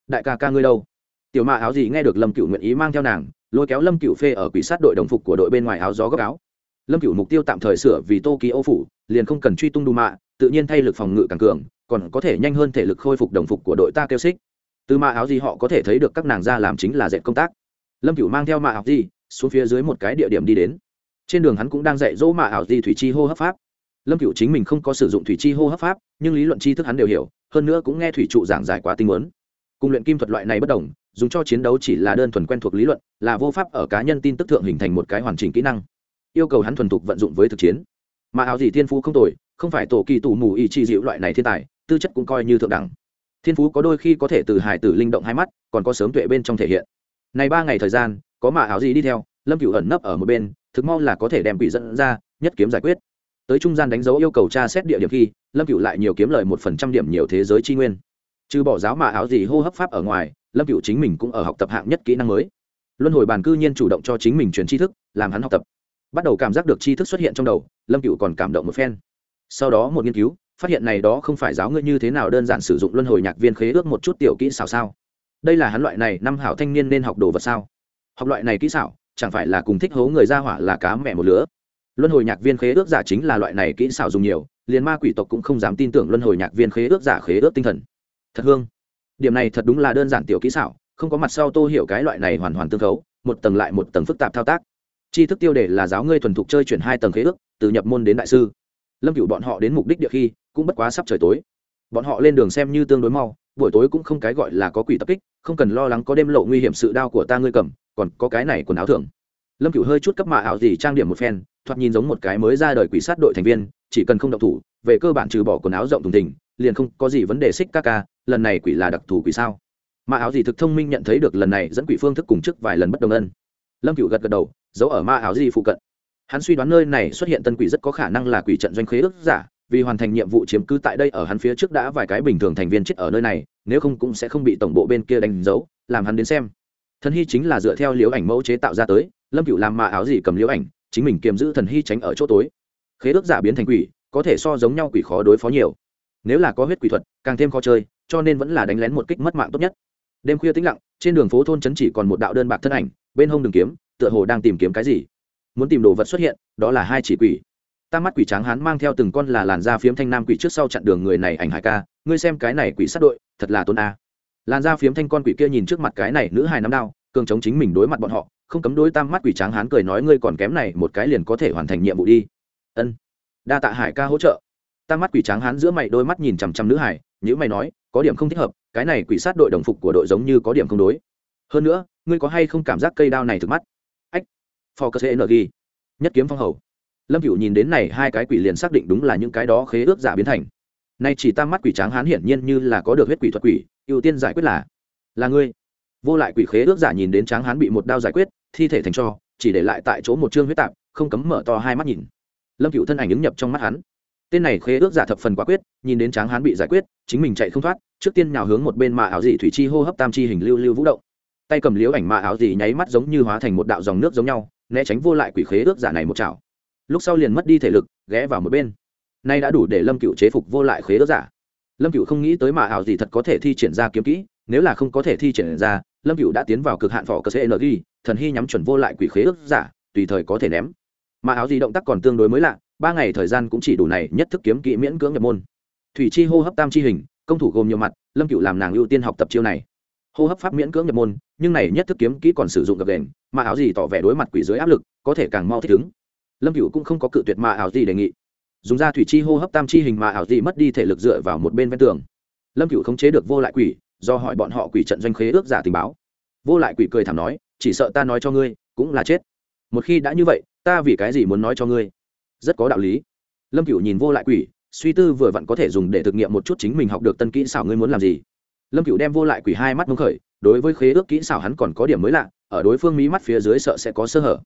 Đại ca ca ngươi đâu? Tiểu mạ áo gì nghe được lâm cựu nguyện ý mang theo nàng, lôi kéo lâm cựu phê ở quỷ sát đội đồng phục của đội bên ngoài áo gió gấp áo lâm cựu mục tiêu tạm thời sửa vì tô ký ô phủ, liền không cần truy tung đu mạ tự nhiên thay lực phòng ngự càng cường, còn có thể nhanh hơn thể lực khôi phục đồng phục của đội ta kêu xích. Từ mạ áo gì họ có thể thấy được các nàng ra làm chính là dạy công tác. Lâm cựu mang theo mạ áo gì, xuống phía dưới một cái địa điểm đi đến. Trên đường hắn cũng đang dạy dỗ mạ áo gì thủy chi hô hấp pháp. Lâm cựu chính mình không có sử dụng thủy chi hô hấp pháp, nhưng lý luận tri thức hắn đều hiểu, hơn nữa cũng nghe thủy trụ giảng giải quá tinh lớn cùng luyện kim thuật loại này bất đồng, dùng cho chiến đấu chỉ là đơn thuần quen thuộc lý luận, là vô pháp ở cá nhân tin tức thượng hình thành một cái hoàn chỉnh kỹ năng yêu cầu hắn thuần thục vận dụng với thực chiến. Mà áo gì thiên phú không tồi, không phải tổ kỳ tù mù ý chi dịu loại này thiên tài, tư chất cũng coi như thượng đẳng. Thiên phú có đôi khi có thể từ hải tử linh động hai mắt, còn có sớm tuệ bên trong thể hiện. Này ba ngày thời gian, có mà áo gì đi theo, lâm cửu ẩn nấp ở một bên, thực mau là có thể đem quỷ dẫn ra, nhất kiếm giải quyết. Tới trung gian đánh dấu yêu cầu tra xét địa điểm khi, lâm cửu lại nhiều kiếm lời một phần trăm điểm nhiều thế giới tri nguyên. Trừ bỏ giáo mà áo gì hô hấp pháp ở ngoài, lâm cửu chính mình cũng ở học tập hạng nhất kỹ năng mới. Luân hồi bàn cư nhiên chủ động cho chính mình truyền tri thức, làm hắn học tập bắt đầu cảm giác được tri thức xuất hiện trong đầu, lâm cửu còn cảm động một phen. Sau đó một nghiên cứu, phát hiện này đó không phải giáo ngươi như thế nào đơn giản sử dụng luân hồi nhạc viên khế ước một chút tiểu kỹ xảo sao? Đây là hắn loại này năm hảo thanh niên nên học đồ vật sao? Học loại này kỹ xảo, chẳng phải là cùng thích hố người ra hỏa là cá mẹ một lứa? Luân hồi nhạc viên khế ước giả chính là loại này kỹ xảo dùng nhiều, liền ma quỷ tộc cũng không dám tin tưởng luân hồi nhạc viên khế ước giả khế ước tinh thần. Thật hương. Điểm này thật đúng là đơn giản tiểu kỹ xảo, không có mặt sau tô hiểu cái loại này hoàn hoàn tương khấu, một tầng lại một tầng phức tạp thao tác chi thức tiêu đề là giáo ngươi thuần thục chơi chuyển hai tầng khế ước, từ nhập môn đến đại sư. Lâm cựu bọn họ đến mục đích địa khi, cũng bất quá sắp trời tối. Bọn họ lên đường xem như tương đối mau, buổi tối cũng không cái gọi là có quỷ tập kích, không cần lo lắng có đêm lộ nguy hiểm sự đau của ta ngươi cầm, còn có cái này quần áo thường lâm cựu hơi chút cấp mạ ảo gì trang điểm một phen, thoạt nhìn giống một cái mới ra đời quỷ sát đội thành viên, chỉ cần không độc thủ, về cơ bản trừ bỏ quần áo rộng thùng thình, liền không có gì vấn đề xích ca ca, lần này quỷ là đặc thù quỷ sao? Mạ áo gì thực thông minh nhận thấy được lần này dẫn quỷ phương thức cùng trước vài lần bất đồng ân. Lâm cựu gật gật đầu giấu ở ma áo gì phụ cận. Hắn suy đoán nơi này xuất hiện tân quỷ rất có khả năng là quỷ trận doanh khế ước giả, vì hoàn thành nhiệm vụ chiếm cứ tại đây ở hắn phía trước đã vài cái bình thường thành viên chết ở nơi này, nếu không cũng sẽ không bị tổng bộ bên kia đánh dấu, làm hắn đến xem. Thần hy chính là dựa theo liễu ảnh mẫu chế tạo ra tới, lâm cựu làm ma áo gì cầm liễu ảnh, chính mình kiềm giữ thần hy tránh ở chỗ tối. Khế ước giả biến thành quỷ, có thể so giống nhau quỷ khó đối phó nhiều. Nếu là có huyết quỷ thuật, càng thêm khó chơi, cho nên vẫn là đánh lén một kích mất mạng tốt nhất. Đêm khuya tĩnh lặng, trên đường phố thôn trấn chỉ còn một đạo đơn bạc thân ảnh, bên hông đường kiếm tựa hồ đang tìm kiếm cái gì. Muốn tìm đồ vật xuất hiện, đó là hai chỉ quỷ. Ta mắt quỷ tráng hán mang theo từng con là làn da phiếm thanh nam quỷ trước sau chặn đường người này ảnh hải ca, ngươi xem cái này quỷ sát đội, thật là tôn a. Làn da phiếm thanh con quỷ kia nhìn trước mặt cái này nữ hài nắm đao, cường chống chính mình đối mặt bọn họ, không cấm đối tam mắt quỷ tráng hán cười nói ngươi còn kém này một cái liền có thể hoàn thành nhiệm vụ đi. Ân. Đa tạ hải ca hỗ trợ. Tam mắt quỷ tráng hán giữa mày đôi mắt nhìn chằm chằm nữ hải nhữ mày nói, có điểm không thích hợp, cái này quỷ sát đội đồng phục của đội giống như có điểm không đối. Hơn nữa, ngươi có hay không cảm giác cây đao này thực mắt? Focus phò cơ nhất kiếm phong hầu. Lâm cựu nhìn đến này, hai cái quỷ liền xác định đúng là những cái đó khế ước giả biến thành. Nay chỉ tam mắt quỷ tráng hán hiển nhiên như là có được huyết quỷ thuật quỷ, ưu tiên giải quyết là là ngươi. Vô lại quỷ khế ước giả nhìn đến tráng hán bị một đao giải quyết, thi thể thành cho, chỉ để lại tại chỗ một chương huyết tạp, không cấm mở to hai mắt nhìn. Lâm cựu thân ảnh ứng nhập trong mắt hắn. Tên này khế ước giả thập phần quả quyết, nhìn đến tráng hán bị giải quyết, chính mình chạy không thoát, trước tiên nhào hướng một bên mạ áo dị thủy chi hô hấp tam chi hình lưu lưu vũ động. Tay cầm liếu ảnh mạ áo dị nháy mắt giống như hóa thành một đạo dòng nước giống nhau né tránh vô lại quỷ khế ước giả này một chảo. Lúc sau liền mất đi thể lực, ghé vào một bên. Nay đã đủ để lâm cựu chế phục vô lại khế ước giả. Lâm cựu không nghĩ tới mà ảo gì thật có thể thi triển ra kiếm kỹ, nếu là không có thể thi triển ra, lâm cựu đã tiến vào cực hạn phỏ cơ cng thần hy nhắm chuẩn vô lại quỷ khế ước giả, tùy thời có thể ném. Mà áo gì động tác còn tương đối mới lạ, ba ngày thời gian cũng chỉ đủ này nhất thức kiếm kỹ miễn cưỡng nhập môn. Thủy chi hô hấp tam chi hình, công thủ gồm nhiều mặt, lâm cựu làm nàng ưu tiên học tập chiêu này. Hô hấp pháp miễn cưỡng nhập môn, nhưng này nhất thức kiếm kỹ còn sử dụng gập đền mà áo gì tỏ vẻ đối mặt quỷ dưới áp lực, có thể càng mau thích ứng. Lâm cựu cũng không có cự tuyệt mà áo gì đề nghị. Dùng da thủy chi hô hấp tam chi hình mà áo gì mất đi thể lực dựa vào một bên ven tường. Lâm cựu khống chế được vô lại quỷ, do hỏi bọn họ quỷ trận doanh khế ước giả tình báo. Vô lại quỷ cười thảm nói, chỉ sợ ta nói cho ngươi, cũng là chết. Một khi đã như vậy, ta vì cái gì muốn nói cho ngươi? Rất có đạo lý. Lâm cựu nhìn vô lại quỷ, suy tư vừa vặn có thể dùng để thực nghiệm một chút chính mình học được tân kỹ xảo ngươi muốn làm gì. Lâm cựu đem vô lại quỷ hai mắt mông khởi, đối với khế ước kỹ xảo hắn còn có điểm mới lạ ở đối phương mí mắt phía dưới sợ sẽ có sơ hở.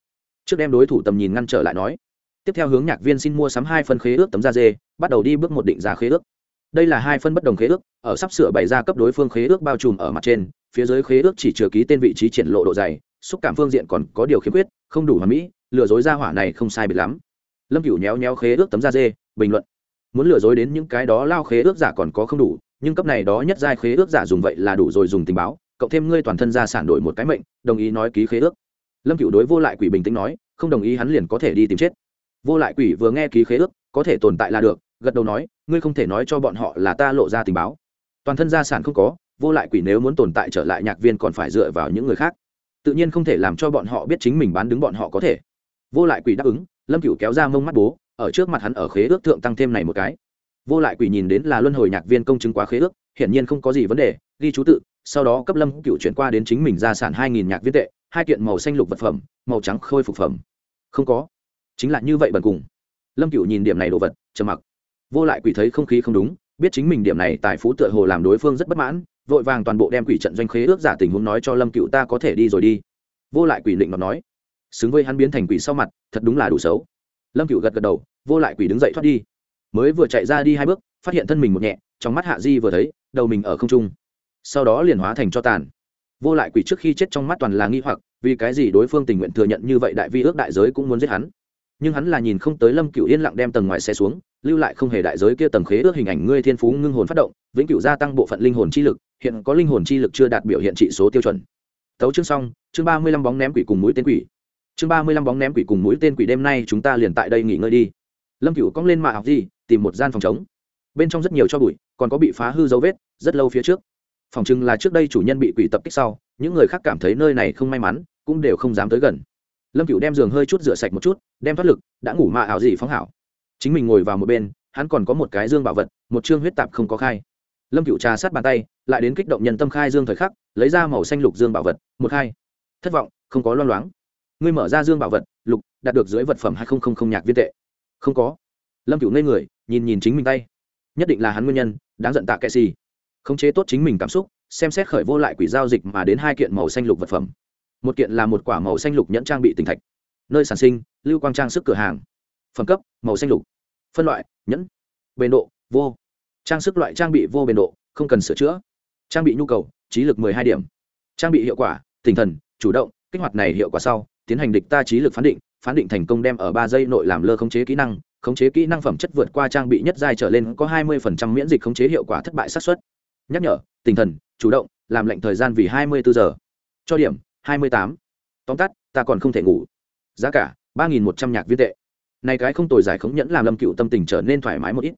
Trước đem đối thủ tầm nhìn ngăn trở lại nói, tiếp theo hướng nhạc viên xin mua sắm hai phân khế ước tấm da dê, bắt đầu đi bước một định giá khế ước. Đây là hai phân bất đồng khế ước, ở sắp sửa bày ra cấp đối phương khế ước bao trùm ở mặt trên, phía dưới khế ước chỉ chừa ký tên vị trí triển lộ độ dày, xúc cảm phương diện còn có điều khiếm khuyết, không đủ hoàn mỹ, lừa dối ra hỏa này không sai biệt lắm. Lâm cửu nhéo nhéo khế ước tấm da dê, bình luận. Muốn lừa dối đến những cái đó lao khế ước giả còn có không đủ, nhưng cấp này đó nhất giai khế ước giả dùng vậy là đủ rồi dùng tình báo cộng thêm ngươi toàn thân gia sản đổi một cái mệnh, đồng ý nói ký khế ước. Lâm cửu đối vô lại quỷ bình tĩnh nói, không đồng ý hắn liền có thể đi tìm chết. Vô lại quỷ vừa nghe ký khế ước, có thể tồn tại là được, gật đầu nói, ngươi không thể nói cho bọn họ là ta lộ ra tình báo. Toàn thân gia sản không có, vô lại quỷ nếu muốn tồn tại trở lại nhạc viên còn phải dựa vào những người khác. Tự nhiên không thể làm cho bọn họ biết chính mình bán đứng bọn họ có thể. Vô lại quỷ đáp ứng, lâm cửu kéo ra mông mắt bố, ở trước mặt hắn ở khế ước thượng tăng thêm này một cái. Vô lại quỷ nhìn đến là luân hồi nhạc viên công chứng quá khế ước, hiển nhiên không có gì vấn đề, ghi chú tự sau đó cấp lâm cửu chuyển qua đến chính mình gia sản hai nghìn nhạc viên tệ, hai kiện màu xanh lục vật phẩm, màu trắng khôi phục phẩm. Không có. Chính là như vậy bần cùng. Lâm cửu nhìn điểm này đồ vật, trầm mặc. Vô lại quỷ thấy không khí không đúng, biết chính mình điểm này tài phú tựa hồ làm đối phương rất bất mãn, vội vàng toàn bộ đem quỷ trận doanh khế ước giả tình huống nói cho lâm cựu ta có thể đi rồi đi. Vô lại quỷ định mà nói. Xứng với hắn biến thành quỷ sau mặt, thật đúng là đủ xấu. Lâm cựu gật gật đầu, vô lại quỷ đứng dậy thoát đi. Mới vừa chạy ra đi hai bước, phát hiện thân mình một nhẹ, trong mắt hạ di vừa thấy, đầu mình ở không trung sau đó liền hóa thành cho tàn. Vô lại quỷ trước khi chết trong mắt toàn là nghi hoặc, vì cái gì đối phương tình nguyện thừa nhận như vậy đại vi ước đại giới cũng muốn giết hắn. Nhưng hắn là nhìn không tới lâm cựu yên lặng đem tầng ngoài xe xuống, lưu lại không hề đại giới kia tầng khế ước hình ảnh ngươi thiên phú ngưng hồn phát động, vĩnh cửu gia tăng bộ phận linh hồn chi lực, hiện có linh hồn chi lực chưa đạt biểu hiện trị số tiêu chuẩn. Tấu chương xong, chương ba mươi lăm bóng ném quỷ cùng mũi tên quỷ. Chương ba mươi lăm bóng ném quỷ cùng mũi tên quỷ đêm nay chúng ta liền tại đây nghỉ ngơi đi. Lâm cựu cong lên mạ học gì, tìm một gian phòng chống bên trong rất nhiều cho bụi, còn có bị phá hư dấu vết, rất lâu phía trước phòng chừng là trước đây chủ nhân bị quỷ tập kích sau, những người khác cảm thấy nơi này không may mắn, cũng đều không dám tới gần. Lâm cựu đem giường hơi chút rửa sạch một chút, đem thoát lực, đã ngủ mạ ảo gì phóng hảo. Chính mình ngồi vào một bên, hắn còn có một cái dương bảo vật, một chương huyết tạp không có khai. Lâm cựu trà sát bàn tay, lại đến kích động nhân tâm khai dương thời khắc, lấy ra màu xanh lục dương bảo vật, một hai. Thất vọng, không có loan loáng. Ngươi mở ra dương bảo vật, lục, đạt được dưới vật phẩm hai nghìn nhạc viên tệ. Không có. Lâm cựu ngây người, nhìn nhìn chính mình tay. Nhất định là hắn nguyên nhân, đáng giận tạ kệ xì khống chế tốt chính mình cảm xúc, xem xét khởi vô lại quỷ giao dịch mà đến hai kiện màu xanh lục vật phẩm. Một kiện là một quả màu xanh lục nhẫn trang bị tinh thạch. Nơi sản sinh, lưu quang trang sức cửa hàng. Phẩm cấp, màu xanh lục. Phân loại, nhẫn. Bền độ, vô. Trang sức loại trang bị vô bền độ, không cần sửa chữa. Trang bị nhu cầu, trí lực hai điểm. Trang bị hiệu quả, tinh thần, chủ động, kích hoạt này hiệu quả sau, tiến hành địch ta trí lực phán định phán định thành công đem ở ba giây nội làm lơ khống chế kỹ năng, khống chế kỹ năng phẩm chất vượt qua trang bị nhất giai trở lên có hai mươi miễn dịch khống chế hiệu quả thất bại xác suất nhắc nhở, tinh thần, chủ động, làm lệnh thời gian vì hai mươi bốn giờ. Cho điểm, hai mươi tám. Tóm tắt, ta còn không thể ngủ. Giá cả, ba nghìn một trăm nhạc viên tệ. Này cái không tồi giải khống nhẫn làm lâm cựu tâm tình trở nên thoải mái một ít.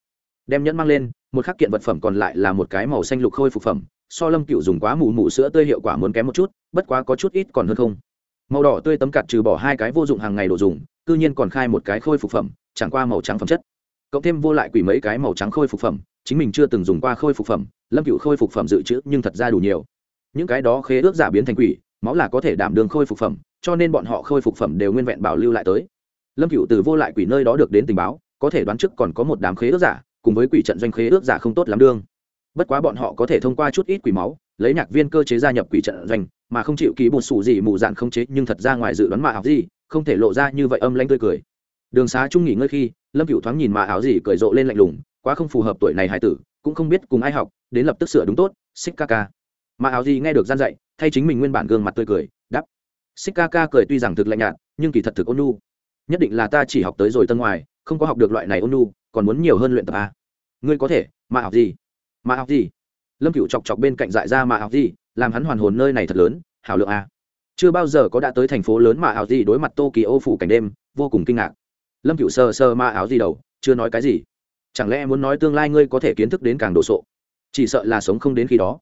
Đem nhẫn mang lên, một khắc kiện vật phẩm còn lại là một cái màu xanh lục khôi phục phẩm. So lâm cựu dùng quá mù mù sữa tươi hiệu quả muốn kém một chút, bất quá có chút ít còn hơn không. Màu đỏ tươi tấm cặt trừ bỏ hai cái vô dụng hàng ngày đồ dùng, cư nhiên còn khai một cái khôi phục phẩm, chẳng qua màu trắng phẩm chất cộng thêm vô lại quỷ mấy cái màu trắng khôi phục phẩm, chính mình chưa từng dùng qua khôi phục phẩm, lâm cựu khôi phục phẩm dự trữ nhưng thật ra đủ nhiều. Những cái đó khế ước giả biến thành quỷ, máu là có thể đảm đường khôi phục phẩm, cho nên bọn họ khôi phục phẩm đều nguyên vẹn bảo lưu lại tới. Lâm cựu từ vô lại quỷ nơi đó được đến tình báo, có thể đoán trước còn có một đám khế ước giả, cùng với quỷ trận doanh khế ước giả không tốt lắm đương. Bất quá bọn họ có thể thông qua chút ít quỷ máu, lấy nhạc viên cơ chế gia nhập quỷ trận doanh, mà không chịu ký bột xù gì mù dạn không chế, nhưng thật ra ngoài dự đoán mà học gì, không thể lộ ra như vậy âm lanh tươi cười đường xá trung nghỉ ngơi khi, lâm cựu thoáng nhìn mà áo gì cười rộ lên lạnh lùng, quá không phù hợp tuổi này hải tử, cũng không biết cùng ai học, đến lập tức sửa đúng tốt, xích ca ca. Mà áo gì nghe được gian dạy, thay chính mình nguyên bản gương mặt tươi cười đắp xích ca ca cười tuy rằng thực lạnh nhạt, nhưng kỳ thật thực ôn nu nhất định là ta chỉ học tới rồi tân ngoài, không có học được loại này ôn nu còn muốn nhiều hơn luyện tập a ngươi có thể, mà học gì? Mà học gì? Lâm cựu chọc chọc bên cạnh dại ra mà học gì, làm hắn hoàn hồn nơi này thật lớn, hảo lượng a chưa bao giờ có đã tới thành phố lớn mà học gì đối mặt tokyo phủ cảnh đêm, vô cùng kinh ngạc lâm cựu Sơ Sơ ma áo gì đầu, chưa nói cái gì. Chẳng lẽ muốn nói tương lai ngươi có thể kiến thức đến càng đồ sộ? Chỉ sợ là sống không đến khi đó.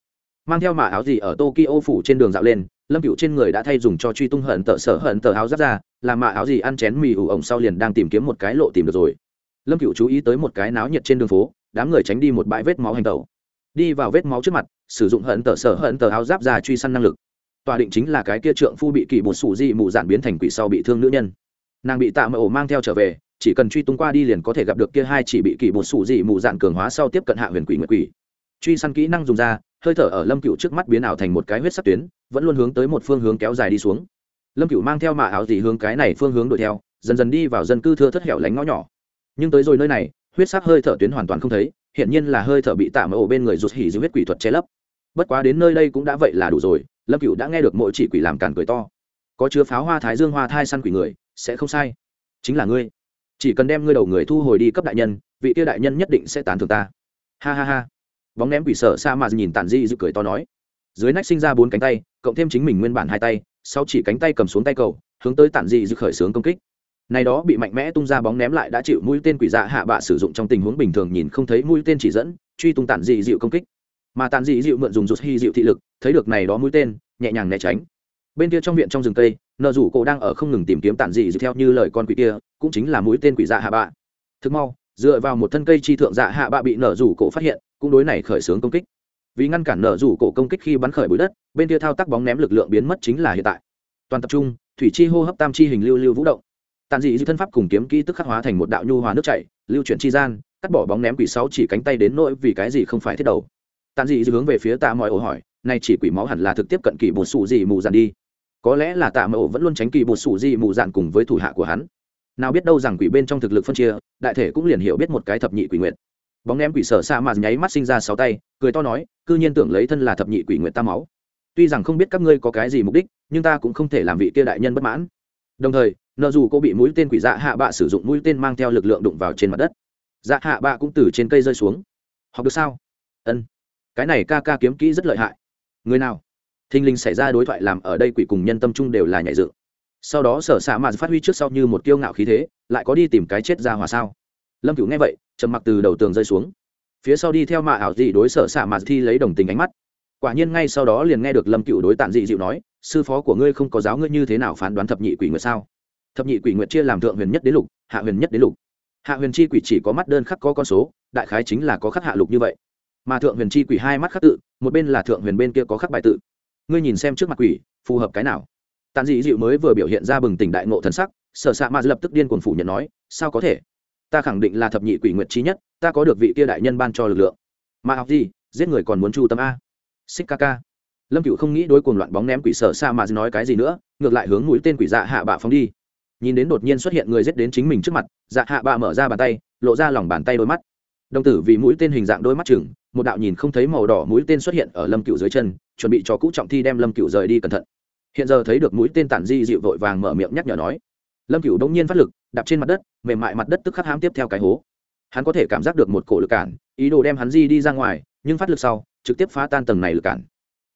Mang theo mạ áo gì ở tokyo phủ trên đường dạo lên, lâm cựu trên người đã thay dùng cho truy tung hận tợ sở hận tờ áo giáp ra làm mạ áo gì ăn chén mì ủ ổng sau liền đang tìm kiếm một cái lộ tìm được rồi. Lâm cựu chú ý tới một cái náo nhiệt trên đường phố, đám người tránh đi một bãi vết máu hành tẩu. Đi vào vết máu trước mặt, sử dụng hận tờ sở hận tờ áo giáp ra truy săn năng lực. Tòa định chính là cái kia trượng phu bị kỳ bột sủ dị mụ dạn biến thành quỷ sau bị thương nữ nhân nàng bị tạ mỡ ổ mang theo trở về, chỉ cần truy tung qua đi liền có thể gặp được kia hai chỉ bị kỳ bột sủ dị mụ dạn cường hóa sau tiếp cận hạ huyền quỷ nguyệt quỷ. Truy săn kỹ năng dùng ra, hơi thở ở lâm cựu trước mắt biến ảo thành một cái huyết sắc tuyến, vẫn luôn hướng tới một phương hướng kéo dài đi xuống. Lâm cựu mang theo mạ áo gì hướng cái này phương hướng đuổi theo, dần dần đi vào dân cư thưa thất hẻo lánh ngõ nhỏ. Nhưng tới rồi nơi này, huyết sắc hơi thở tuyến hoàn toàn không thấy hiện nhiên là hơi thở bị tạ mở ổ bên người rụt hỉ dưới huyết quỷ thuật che lấp. Bất quá đến nơi đây cũng đã vậy là đủ rồi, lâm cựu đã nghe được mỗi chỉ quỷ làm càn cười to. Có chứa pháo hoa thái dương hoa thai săn quỷ người sẽ không sai. Chính là ngươi. Chỉ cần đem ngươi đầu người thu hồi đi cấp đại nhân, vị tiêu đại nhân nhất định sẽ tán thưởng ta. Ha ha ha. Bóng ném quỷ sở sa mà nhìn tản di dự cười to nói. Dưới nách sinh ra bốn cánh tay, cộng thêm chính mình nguyên bản hai tay, sau chỉ cánh tay cầm xuống tay cầu, hướng tới tản dị dự khởi xướng công kích. Này đó bị mạnh mẽ tung ra bóng ném lại đã chịu mũi tên quỷ dạ hạ bạ sử dụng trong tình huống bình thường nhìn không thấy mũi tên chỉ dẫn, truy tung tản dị dịu công kích. Mà tản dị dịu mượn dùng rút hy dịu thị lực, thấy được này đó mũi tên, nhẹ nhàng né tránh bên kia trong viện trong rừng cây, nợ rủ cổ đang ở không ngừng tìm kiếm tản dị dựa theo như lời con quỷ kia, cũng chính là mũi tên quỷ dạ hạ bạ. Thực mau, dựa vào một thân cây chi thượng dạ hạ bạ bị nở rủ cổ phát hiện, cũng đối này khởi xướng công kích. Vì ngăn cản nở rủ cổ công kích khi bắn khởi bụi đất, bên kia thao tác bóng ném lực lượng biến mất chính là hiện tại. Toàn tập trung, thủy chi hô hấp tam chi hình lưu lưu vũ động. Tàn dị dư thân pháp cùng kiếm kỹ tức khắc hóa thành một đạo nhu hòa nước chảy, lưu chuyển chi gian, cắt bỏ bóng ném quỷ sáu chỉ cánh tay đến nỗi vì cái gì không phải thiết đầu. Tàn dị dư hướng về phía tạ mọi ổ hỏi nay chỉ quỷ máu hẳn là thực tiếp cận kỳ bột sụ dị mù dạn đi. Có lẽ là tạ mẫu vẫn luôn tránh kỳ bột sụ dị mù dạn cùng với thủ hạ của hắn. Nào biết đâu rằng quỷ bên trong thực lực phân chia, đại thể cũng liền hiểu biết một cái thập nhị quỷ nguyện bóng ném quỷ sở sa mà nháy mắt sinh ra sáu tay, cười to nói, cư nhiên tưởng lấy thân là thập nhị quỷ nguyện ta máu. Tuy rằng không biết các ngươi có cái gì mục đích, nhưng ta cũng không thể làm vị kia đại nhân bất mãn. Đồng thời, nợ dù cô bị mũi tên quỷ dạ hạ bạ sử dụng mũi tên mang theo lực lượng đụng vào trên mặt đất. Dạ hạ bạ cũng từ trên cây rơi xuống. Học được sao? Ân. Cái này ca ca kiếm kỹ rất lợi hại người nào? Thinh linh xảy ra đối thoại làm ở đây quỷ cùng nhân tâm trung đều là nhảy dựng. Sau đó sở xạ mạt phát huy trước sau như một kiêu ngạo khí thế, lại có đi tìm cái chết ra hòa sao? Lâm cửu nghe vậy, trầm mặc từ đầu tường rơi xuống. Phía sau đi theo mạ ảo dị đối sở xạ mạt thi lấy đồng tình ánh mắt. Quả nhiên ngay sau đó liền nghe được lâm cửu đối tản dị dịu nói, sư phó của ngươi không có giáo ngươi như thế nào phán đoán thập nhị quỷ nguyệt sao? Thập nhị quỷ nguyệt chia làm thượng huyền nhất đến lục, hạ huyền nhất đến lục. Hạ huyền chi quỷ chỉ có mắt đơn khắc có con số, đại khái chính là có khắc hạ lục như vậy mà thượng huyền chi quỷ hai mắt khắc tự, một bên là thượng huyền bên kia có khắc bài tự. Ngươi nhìn xem trước mặt quỷ, phù hợp cái nào? Tàn dị dịu mới vừa biểu hiện ra bừng tỉnh đại ngộ thần sắc, sở s ạ ma lập tức điên cuồng phủ nhận nói, sao có thể? Ta khẳng định là thập nhị quỷ nguyệt trí nhất, ta có được vị kia đại nhân ban cho lực lượng. Mà học gì, giết người còn muốn chu tâm a. Xích ca ca. Lâm cựu không nghĩ đối cuồng loạn bóng ném quỷ sở sa mà nói cái gì nữa, ngược lại hướng mũi tên quỷ dạ hạ bạ phóng đi. Nhìn đến đột nhiên xuất hiện người giết đến chính mình trước mặt dạ hạ bạ mở ra bàn tay, lộ ra lòng bàn tay đôi mắt đồng tử vì mũi tên hình dạng đôi mắt chừng, một đạo nhìn không thấy màu đỏ mũi tên xuất hiện ở lâm cựu dưới chân, chuẩn bị cho cũ trọng thi đem lâm cựu rời đi cẩn thận. Hiện giờ thấy được mũi tên tản di dịu vội vàng mở miệng nhắc nhở nói. Lâm cựu đông nhiên phát lực, đạp trên mặt đất, mềm mại mặt đất tức khắc hãm tiếp theo cái hố. Hắn có thể cảm giác được một cổ lực cản, ý đồ đem hắn di đi ra ngoài, nhưng phát lực sau, trực tiếp phá tan tầng này lực cản.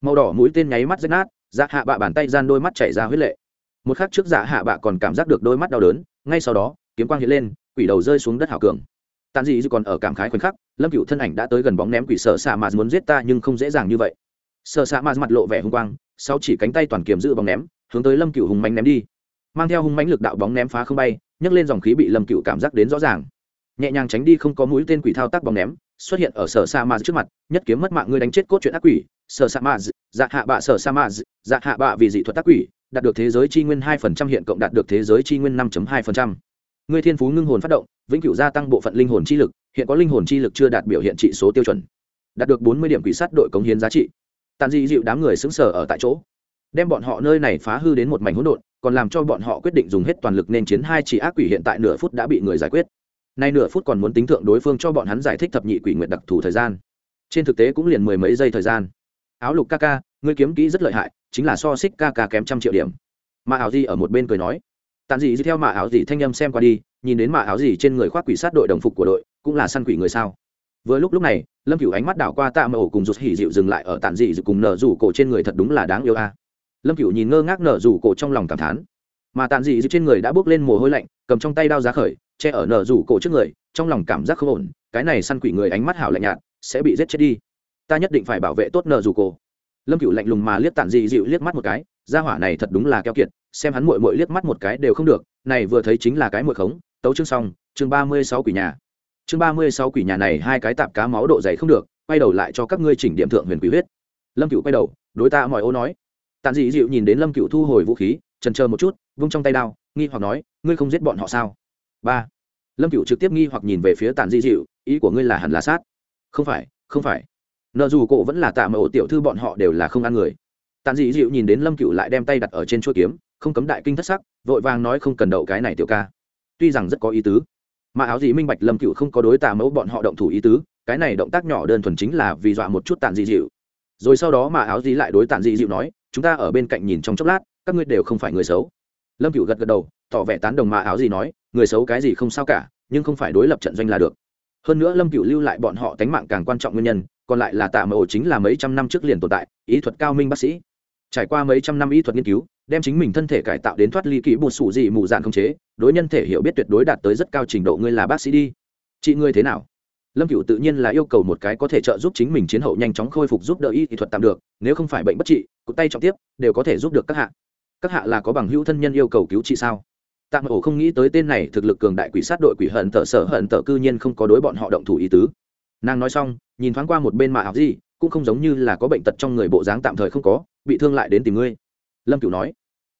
Màu đỏ mũi tên nháy mắt rách nát dạ hạ bạ bàn tay gian đôi mắt chảy ra huyết lệ. Một khắc trước dạ hạ bạ còn cảm giác được đôi mắt đau đớn, ngay sau đó, kiếm quang hiện lên, quỷ đầu rơi xuống đất hảo cường tàn dị còn ở cảm khái khoảnh khắc, lâm cựu thân ảnh đã tới gần bóng ném quỷ sợ xạ mà muốn giết ta nhưng không dễ dàng như vậy. Sợ xạ mà mặt lộ vẻ hung quang, sau chỉ cánh tay toàn kiềm giữ bóng ném, hướng tới lâm cựu hùng mánh ném đi. Mang theo hung mánh lực đạo bóng ném phá không bay, nhấc lên dòng khí bị lâm cựu cảm giác đến rõ ràng. Nhẹ nhàng tránh đi không có mũi tên quỷ thao tác bóng ném, xuất hiện ở sở sa ma trước mặt, nhất kiếm mất mạng ngươi đánh chết cốt truyện ác quỷ. Sở sa ma dạ hạ bạ sở sa ma dạ hạ bạ vì dị thuật ác quỷ, đạt được thế giới chi nguyên hai phần trăm, hiện cộng đạt được thế giới chi nguyên năm hai phần trăm ngươi thiên phú ngưng hồn phát động, vĩnh cửu gia tăng bộ phận linh hồn chi lực, hiện có linh hồn chi lực chưa đạt biểu hiện trị số tiêu chuẩn. Đạt được bốn mươi điểm quỷ sát đội cống hiến giá trị. Tàn dị dịu đám người xứng sở ở tại chỗ. Đem bọn họ nơi này phá hư đến một mảnh hỗn độn, còn làm cho bọn họ quyết định dùng hết toàn lực nên chiến hai chỉ ác quỷ hiện tại nửa phút đã bị người giải quyết. Nay nửa phút còn muốn tính thượng đối phương cho bọn hắn giải thích thập nhị quỷ nguyện đặc thù thời gian. Trên thực tế cũng liền mười mấy giây thời gian. Áo lục ca ca, ngươi kiếm kỹ rất lợi hại, chính là so xích ca ca kém trăm triệu điểm. Mà ảo di ở một bên cười nói tàn dị theo mạ áo gì thanh âm xem qua đi, nhìn đến mạ áo gì trên người khoác quỷ sát đội đồng phục của đội, cũng là săn quỷ người sao? Vừa lúc lúc này, lâm cửu ánh mắt đảo qua tạ mờ ổ cùng rụt hỉ dịu dừng lại ở tàn dị cùng nở rủ cổ trên người thật đúng là đáng yêu a. Lâm cửu nhìn ngơ ngác nở rủ cổ trong lòng cảm thán. Mà tàn dị trên người đã bước lên mồ hôi lạnh, cầm trong tay đao giá khởi, che ở nở rủ cổ trước người, trong lòng cảm giác không ổn, cái này săn quỷ người ánh mắt hảo lạnh nhạt, sẽ bị giết chết đi. Ta nhất định phải bảo vệ tốt nở rủ cổ lâm cựu lạnh lùng mà liếc tản dị dịu liếc mắt một cái, gia hỏa này thật đúng là keo kiệt, xem hắn mội mội liếc mắt một cái đều không được, này vừa thấy chính là cái mội khống, tấu chương xong, chương ba mươi sáu quỷ nhà. Chương ba mươi sáu quỷ nhà này hai cái tạp cá máu độ dày không được, quay đầu lại cho các ngươi chỉnh điểm thượng huyền quỷ huyết. Lâm cựu quay đầu, đối ta mọi ô nói. Tàn dị dịu nhìn đến lâm cựu thu hồi vũ khí, trần chờ một chút, vung trong tay đao, nghi hoặc nói, ngươi không giết bọn họ sao? Ba. Lâm cựu trực tiếp nghi hoặc nhìn về phía tàn dị dịu, ý của ngươi là hẳn là sát. Không phải không phải nợ dù cổ vẫn là tạ mà ổ tiểu thư bọn họ đều là không ăn người. Tàn dị dịu nhìn đến lâm cựu lại đem tay đặt ở trên chuỗi kiếm, không cấm đại kinh thất sắc, vội vàng nói không cần đậu cái này tiểu ca. Tuy rằng rất có ý tứ, mà áo dị minh bạch lâm cựu không có đối tà mẫu bọn họ động thủ ý tứ, cái này động tác nhỏ đơn thuần chính là vì dọa một chút tàn dị dịu. Rồi sau đó mà áo dị lại đối tàn dị dịu nói, chúng ta ở bên cạnh nhìn trong chốc lát, các ngươi đều không phải người xấu. Lâm cựu gật gật đầu, tỏ vẻ tán đồng mà áo dị nói, người xấu cái gì không sao cả, nhưng không phải đối lập trận doanh là được. Hơn nữa lâm cựu lưu lại bọn họ tánh mạng càng quan trọng nguyên nhân còn lại là tạ mẫu chính là mấy trăm năm trước liền tồn tại ý thuật cao minh bác sĩ. Trải qua mấy trăm năm y thuật nghiên cứu, đem chính mình thân thể cải tạo đến thoát ly kỹ bột sủ dị mù dạn không chế, đối nhân thể hiểu biết tuyệt đối đạt tới rất cao trình độ, ngươi là bác sĩ đi. Chị ngươi thế nào? Lâm cựu tự nhiên là yêu cầu một cái có thể trợ giúp chính mình chiến hậu nhanh chóng khôi phục giúp đỡ y thuật tạm được, nếu không phải bệnh bất trị, cụt tay trọng tiếp, đều có thể giúp được các hạ. Các hạ là có bằng hữu thân nhân yêu cầu cứu trị sao? Tạm ổ không nghĩ tới tên này thực lực cường đại quỷ sát đội quỷ hận tở sở hận tở cư nhiên không có đối bọn họ động thủ ý tứ. Nàng nói xong nhìn thoáng qua một bên mà học gì, cũng không giống như là có bệnh tật trong người bộ dáng tạm thời không có, bị thương lại đến tìm ngươi. Lâm cửu nói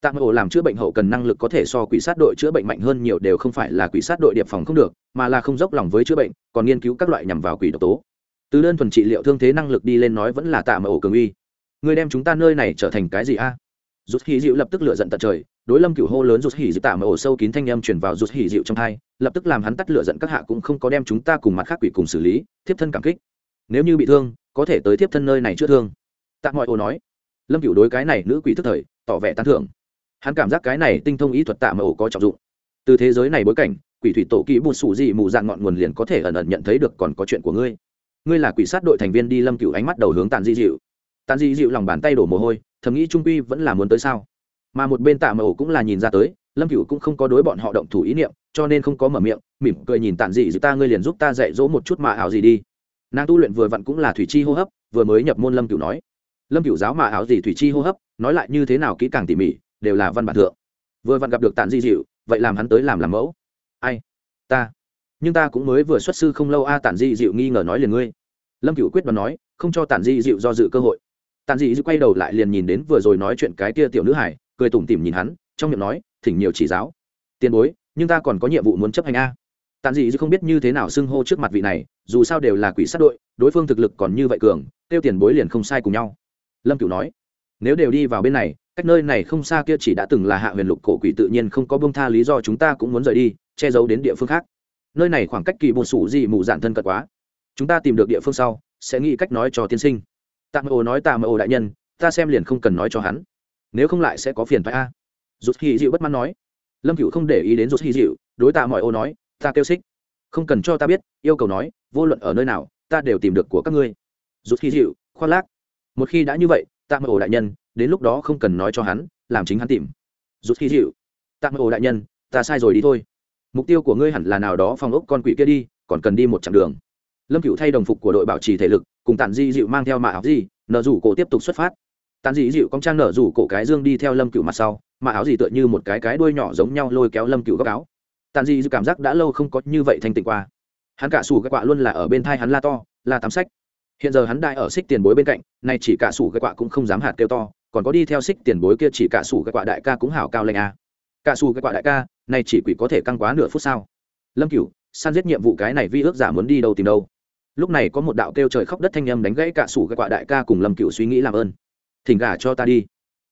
tạm ổ làm chữa bệnh hậu cần năng lực có thể so quỷ sát đội chữa bệnh mạnh hơn nhiều đều không phải là quỷ sát đội điệp phòng không được, mà là không dốc lòng với chữa bệnh, còn nghiên cứu các loại nhằm vào quỷ độc tố. Từ đơn thuần trị liệu thương thế năng lực đi lên nói vẫn là tạm ổ cường uy. Ngươi đem chúng ta nơi này trở thành cái gì a? Rút hỉ dịu lập tức lựa giận tận trời, đối lâm cửu hô lớn rút hỉ dịu tạm ổ sâu kín thanh âm truyền vào rút hỉ dịu trong hai lập tức làm hắn tắt lựa giận các hạ cũng không có đem chúng ta cùng mặt khác quỷ cùng xử lý, thiếp thân cảm kích nếu như bị thương, có thể tới tiếp thân nơi này chữa thương. Tạ mọi ô nói. Lâm cựu đối cái này nữ quỷ thức thời, tỏ vẻ tán thưởng. Hắn cảm giác cái này tinh thông ý thuật tạ mẫu có trọng dụng. Từ thế giới này bối cảnh, quỷ thủy tổ kỹ bùn sủ gì mù dạng ngọn nguồn liền có thể ẩn ẩn nhận thấy được còn có chuyện của ngươi. Ngươi là quỷ sát đội thành viên đi lâm cựu ánh mắt đầu hướng tàn di dịu tàn di dịu lòng bàn tay đổ mồ hôi, thầm nghĩ trung quy vẫn là muốn tới sao? Mà một bên tạ mẫu cũng là nhìn ra tới, lâm cựu cũng không có đối bọn họ động thủ ý niệm, cho nên không có mở miệng, mỉm cười nhìn tàn dị dịu ta, ngươi liền giúp ta dạy dỗ một chút mà ảo gì đi nàng tu luyện vừa vặn cũng là thủy chi hô hấp, vừa mới nhập môn lâm cửu nói. Lâm cửu giáo mà áo gì thủy chi hô hấp, nói lại như thế nào kỹ càng tỉ mỉ, đều là văn bản thượng. Vừa vặn gặp được tàn di dịu vậy làm hắn tới làm làm mẫu. Ai? Ta. Nhưng ta cũng mới vừa xuất sư không lâu a à, tản di dịu nghi ngờ nói liền ngươi. Lâm cửu quyết đoán nói, không cho tản di dịu do dự cơ hội. Tản di dịu quay đầu lại liền nhìn đến vừa rồi nói chuyện cái kia tiểu nữ hải cười tủm tỉm nhìn hắn, trong miệng nói, thỉnh nhiều chỉ giáo. Tiền bối, nhưng ta còn có nhiệm vụ muốn chấp hành a tàn dị dư không biết như thế nào xưng hô trước mặt vị này, dù sao đều là quỷ sát đội, đối phương thực lực còn như vậy cường, tiêu tiền bối liền không sai cùng nhau. Lâm cửu nói, nếu đều đi vào bên này, cách nơi này không xa kia chỉ đã từng là hạ huyền lục cổ quỷ tự nhiên không có bông tha lý do chúng ta cũng muốn rời đi, che giấu đến địa phương khác. Nơi này khoảng cách kỳ bột sủ gì mù dạn thân cận quá. Chúng ta tìm được địa phương sau, sẽ nghĩ cách nói cho tiên sinh. Tạ mơ ồ nói, tạ mơ ồ đại nhân, ta xem liền không cần nói cho hắn. Nếu không lại sẽ có phiền phải a. Rút hy dịu bất mãn nói. Lâm cựu không để ý đến rút hy dịu, đối tạ mọi ô nói ta kêu xích. Không cần cho ta biết, yêu cầu nói, vô luận ở nơi nào, ta đều tìm được của các ngươi. Rút khi dịu khoan lác. Một khi đã như vậy ta mơ ồ đại nhân, đến lúc đó không cần nói cho hắn, làm chính hắn tìm. Rút khi dịu. Ta mơ ồ đại nhân, ta sai rồi đi thôi. Mục tiêu của ngươi hẳn là nào đó phòng ốc con quỷ kia đi, còn cần đi một chặng đường. Lâm cựu thay đồng phục của đội bảo trì thể lực, cùng tàn di dịu mang theo mạ áo gì, nở rủ cổ tiếp tục xuất phát. Tàn di dịu cong trang nở rủ cổ cái dương đi theo lâm cựu mặt sau mạ áo gì tựa như một cái cái đuôi nhỏ giống nhau lôi kéo lâm cựu góc áo tàn dị dịu cảm giác đã lâu không có như vậy thanh tịnh qua. Hắn cả sủ cái quạ luôn là ở bên thai hắn la to, la tắm sách. Hiện giờ hắn đại ở xích tiền bối bên cạnh, nay chỉ cả sủ cái quạ cũng không dám hạt kêu to, còn có đi theo xích tiền bối kia chỉ cả sủ cái quạ đại ca cũng hảo cao lệnh a à. cả sủ cái quạ đại ca, nay chỉ quỷ có thể căng quá nửa phút sao? Lâm cửu, săn giết nhiệm vụ cái này vi ước giả muốn đi đâu tìm đâu? Lúc này có một đạo kêu trời khóc đất thanh âm đánh gãy cả sủ cái quạ đại ca cùng lâm cửu suy nghĩ làm ơn. Thỉnh gả cho ta đi.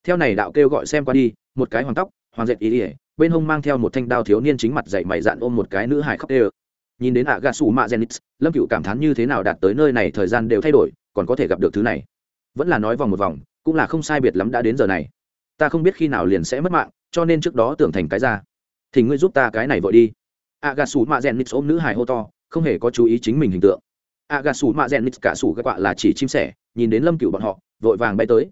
Theo này đạo kêu gọi xem qua đi, một cái hoàng tóc, hoàng dệt ý ỉa bên hông mang theo một thanh đao thiếu niên chính mặt dậy mày dạn ôm một cái nữ hài khóc đê nhìn đến ạ gà sủ mạ genix lâm Cựu cảm thán như thế nào đạt tới nơi này thời gian đều thay đổi, còn có thể gặp được thứ này. Vẫn là nói vòng một vòng, cũng là không sai biệt lắm đã đến giờ này. Ta không biết khi nào liền sẽ mất mạng, cho nên trước đó tưởng thành cái ra. Thì ngươi giúp ta cái này vội đi. Ạ gà sủ mạ genix ôm nữ hài hô to, không hề có chú ý chính mình hình tượng. Ạ gà sủ mạ genix cả sủ các quạ là chỉ chim sẻ, nhìn đến lâm cựu bọn họ, vội vàng bay tới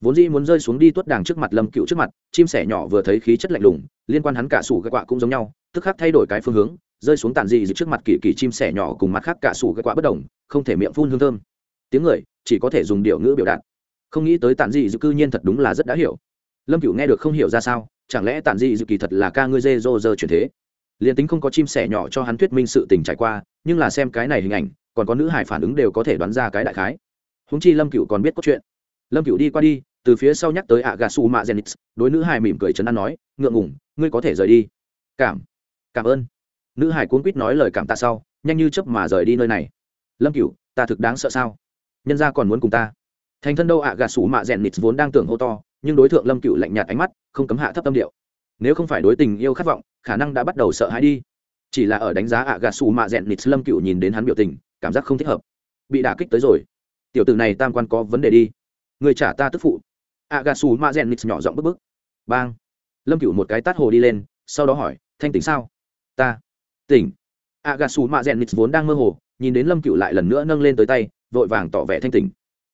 vốn dĩ muốn rơi xuống đi tuốt đàng trước mặt lâm cựu trước mặt, chim sẻ nhỏ vừa thấy khí chất lạnh lùng, liên quan hắn cả sủ cái quạ cũng giống nhau, tức khắc thay đổi cái phương hướng, rơi xuống tàn dị trước mặt kỳ kỳ chim sẻ nhỏ cùng mặt khác cả sủ cái quạ bất đồng, không thể miệng phun hương thơm. Tiếng người, chỉ có thể dùng điệu ngữ biểu đạt. Không nghĩ tới tàn dị dự cư nhiên thật đúng là rất đã hiểu. Lâm cựu nghe được không hiểu ra sao, chẳng lẽ tàn dị dự kỳ thật là ca ngươi dê dô dơ chuyển thế? Liền tính không có chim sẻ nhỏ cho hắn thuyết minh sự tình trải qua, nhưng là xem cái này hình ảnh, còn có nữ hải phản ứng đều có thể đoán ra cái đại khái. Húng chi lâm cựu còn biết có chuyện. lâm cựu đi qua đi từ phía sau nhắc tới ạ gà su mạ genix đối nữ hải mỉm cười chấn an nói, ngượng ngủng ngươi có thể rời đi. Cảm cảm ơn. Nữ hải cuốn quýt nói lời cảm tạ sau, nhanh như chớp mà rời đi nơi này. Lâm cựu ta thực đáng sợ sao? Nhân ra còn muốn cùng ta? Thành thân đâu ạ gà sủ mạ rèn nịt vốn đang tưởng hô to, nhưng đối tượng lâm cựu lạnh nhạt ánh mắt, không cấm hạ thấp tâm điệu. Nếu không phải đối tình yêu khát vọng, khả năng đã bắt đầu sợ hãi đi. Chỉ là ở đánh giá ạ gà su mạ rẽn nịt lâm cựu nhìn đến hắn biểu tình, cảm giác không thích hợp. Bị đả kích tới rồi. Tiểu tử này tam quan có vấn đề đi. Người trả ta tức phụ a gà xù mạ rẽn nix nhỏ giọng bức bức. Bang. Lâm cựu một cái tát hồ đi lên, sau đó hỏi, thanh tỉnh sao? Ta. Tỉnh. A gà xù mạ rẽn nix vốn đang mơ hồ, nhìn đến lâm cựu lại lần nữa nâng lên tới tay, vội vàng tỏ vẻ thanh tỉnh.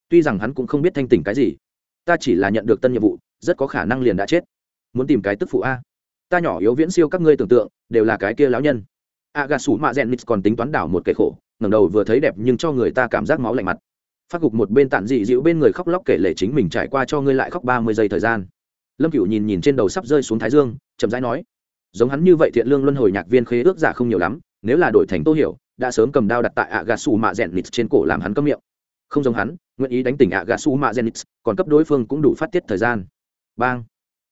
Tuy rằng hắn cũng không biết thanh tỉnh cái gì, ta chỉ là nhận được tân nhiệm vụ, rất có khả năng liền đã chết. Muốn tìm cái tức phụ a. Ta nhỏ yếu viễn siêu các ngươi tưởng tượng, đều là cái kia lão nhân. A gà sủ mạ rèn nix còn tính toán đảo một kẻ khổ, ngẩng đầu vừa thấy đẹp nhưng cho người ta cảm giác máu lạnh mặt phát gục một bên tản dị dịu bên người khóc lóc kể lể chính mình trải qua cho ngươi lại khóc ba mươi giây thời gian. Lâm cựu nhìn nhìn trên đầu sắp rơi xuống thái dương, chậm rãi nói, giống hắn như vậy thiện lương luân hồi nhạc viên khế ước giả không nhiều lắm, nếu là đổi thành tô hiểu, đã sớm cầm đao đặt tại ạ gà sủ mạ rèn nít trên cổ làm hắn cấm miệng. Không giống hắn, nguyện ý đánh tỉnh ạ gà sủ mạ rèn nít còn cấp đối phương cũng đủ phát tiết thời gian. Bang.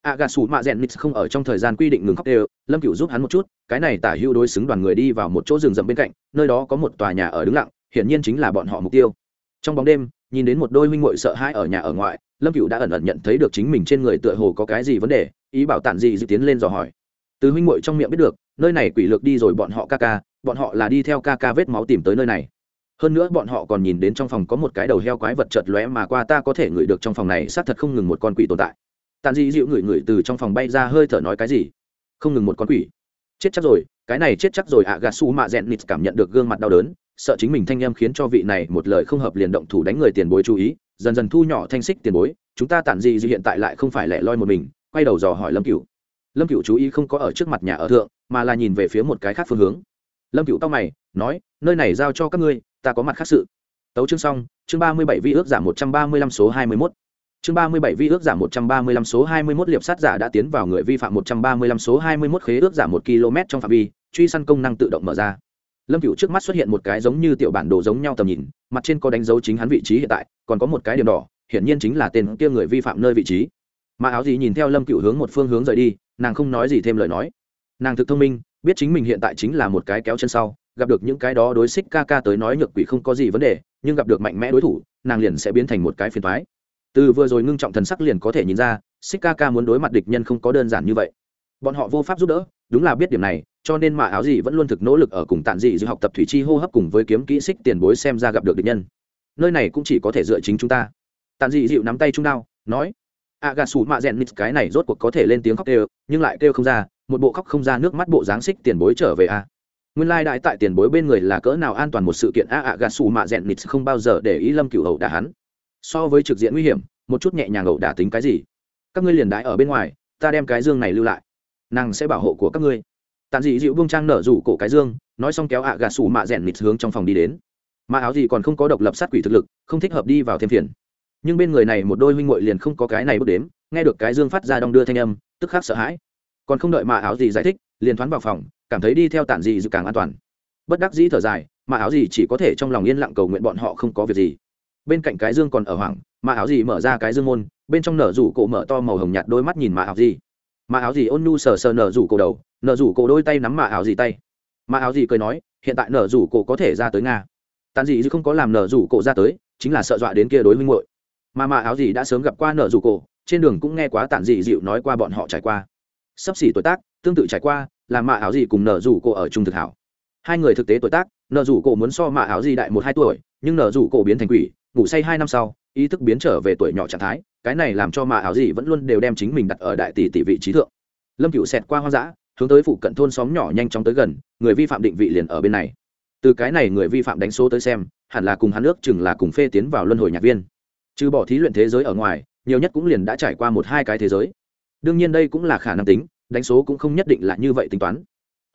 Ạ gà sủ mạ rèn nít không ở trong thời gian quy định ngừng khóc đều, lâm cựu giúp hắn một chút, cái này tả hưu đối xứng đoàn người đi vào một chỗ rừng rậm bên cạnh, nơi đó có một tòa nhà ở đứng lặng, hiển nhiên chính là bọn họ mục tiêu trong bóng đêm, nhìn đến một đôi huynh muội sợ hãi ở nhà ở ngoại, lâm cựu đã ẩn ẩn nhận thấy được chính mình trên người tựa hồ có cái gì vấn đề, ý bảo tản dị dự tiến lên dò hỏi. Từ huynh muội trong miệng biết được, nơi này quỷ lược đi rồi bọn họ ca ca, bọn họ là đi theo ca ca vết máu tìm tới nơi này. Hơn nữa bọn họ còn nhìn đến trong phòng có một cái đầu heo quái vật chợt lóe mà qua, ta có thể ngửi được trong phòng này xác thật không ngừng một con quỷ tồn tại. Tàn dị dịu ngửi ngửi từ trong phòng bay ra hơi thở nói cái gì? Không ngừng một con quỷ. Chết chắc rồi cái này chết chắc rồi ạ, gà su mạ rèn nịt cảm nhận được gương mặt đau đớn, sợ chính mình thanh em khiến cho vị này một lời không hợp liền động thủ đánh người tiền bối chú ý, dần dần thu nhỏ thanh xích tiền bối, chúng ta tản gì gì hiện tại lại không phải lẻ loi một mình, quay đầu dò hỏi lâm cựu lâm cựu chú ý không có ở trước mặt nhà ở thượng, mà là nhìn về phía một cái khác phương hướng. Lâm cựu tóc mày, nói, nơi này giao cho các ngươi, ta có mặt khác sự. Tấu chương xong, chương ba mươi bảy vi ước giảm một trăm ba mươi lăm số hai mươi mốt. Chương ba mươi bảy vi ước giảm một trăm ba mươi lăm số hai mươi mốt liệp sát giả đã tiến vào người vi phạm một trăm ba mươi lăm số hai mươi mốt khế ước giảm một km trong phạm vi truy săn công năng tự động mở ra. Lâm cựu trước mắt xuất hiện một cái giống như tiểu bản đồ giống nhau tầm nhìn, mặt trên có đánh dấu chính hắn vị trí hiện tại, còn có một cái điểm đỏ, hiển nhiên chính là tên kia người vi phạm nơi vị trí. Mà áo gì nhìn theo lâm cựu hướng một phương hướng rời đi, nàng không nói gì thêm lời nói. Nàng thực thông minh, biết chính mình hiện tại chính là một cái kéo chân sau, gặp được những cái đó đối xích ca ca tới nói nhược quỷ không có gì vấn đề, nhưng gặp được mạnh mẽ đối thủ, nàng liền sẽ biến thành một cái phiền thoái từ vừa rồi ngưng trọng thần sắc liền có thể nhìn ra, xích ca ca muốn đối mặt địch nhân không có đơn giản như vậy. Bọn họ vô pháp giúp đỡ, đúng là biết điểm này cho nên mạ áo gì vẫn luôn thực nỗ lực ở cùng tản dị dự học tập thủy chi hô hấp cùng với kiếm kỹ xích tiền bối xem ra gặp được địch nhân. Nơi này cũng chỉ có thể dựa chính chúng ta. Tản dị dịu nắm tay trung đao, nói, a gà sủ mạ rèn nít cái này rốt cuộc có thể lên tiếng khóc kêu nhưng lại kêu không ra, một bộ khóc không ra nước mắt bộ dáng xích tiền bối trở về a nguyên lai đại tại tiền bối bên người là cỡ nào an toàn một sự kiện, a a gà sủ mạ rèn nít không bao giờ để ý lâm cửu hậu đả hắn. So với trực diện nguy hiểm, một chút nhẹ nhàng ẩu đả tính cái gì? Các ngươi liền đái ở bên ngoài, ta đem cái dương này lưu lại. Nàng sẽ bảo hộ của các ngươi tàn dị dịu buông trang nở rủ cổ cái dương, nói xong kéo ạ gà sủ mạ rèn nịt hướng trong phòng đi đến. Mà áo gì còn không có độc lập sát quỷ thực lực, không thích hợp đi vào thêm phiền. Nhưng bên người này một đôi huynh ngội liền không có cái này bước đếm, nghe được cái dương phát ra đong đưa thanh âm, tức khắc sợ hãi. Còn không đợi mà áo gì giải thích, liền thoáng vào phòng, cảm thấy đi theo tản dị dịu càng an toàn. Bất đắc dĩ thở dài, mà áo gì chỉ có thể trong lòng yên lặng cầu nguyện bọn họ không có việc gì. Bên cạnh cái dương còn ở hoảng, mà áo gì mở ra cái dương môn, bên trong nở rủ cổ mở to màu hồng nhạt đôi mắt nhìn mà áo gì mà áo gì ôn nhu sờ sờ nở rủ cổ đầu, nở rủ cổ đôi tay nắm mà áo gì tay. Mà áo gì cười nói, hiện tại nở rủ cổ có thể ra tới nga. Tàn dị không có làm nở rủ cổ ra tới, chính là sợ dọa đến kia đối huynh muội. Mà mà áo gì đã sớm gặp qua nở rủ cổ, trên đường cũng nghe quá tản dị dịu nói qua bọn họ trải qua. Sắp xỉ tuổi tác, tương tự trải qua, là mạ áo gì cùng nở rủ cổ ở trung thực hảo. Hai người thực tế tuổi tác, nở rủ cổ muốn so mạ áo gì đại một hai tuổi, nhưng nở rủ cổ biến thành quỷ, ngủ say hai năm sau, ý thức biến trở về tuổi nhỏ trạng thái cái này làm cho mà áo gì vẫn luôn đều đem chính mình đặt ở đại tỷ tỷ vị trí thượng. Lâm cựu xẹt qua hoang dã, hướng tới phụ cận thôn xóm nhỏ nhanh chóng tới gần, người vi phạm định vị liền ở bên này. Từ cái này người vi phạm đánh số tới xem, hẳn là cùng hắn ước chừng là cùng phê tiến vào luân hồi nhạc viên. Trừ bỏ thí luyện thế giới ở ngoài, nhiều nhất cũng liền đã trải qua một hai cái thế giới. Đương nhiên đây cũng là khả năng tính, đánh số cũng không nhất định là như vậy tính toán.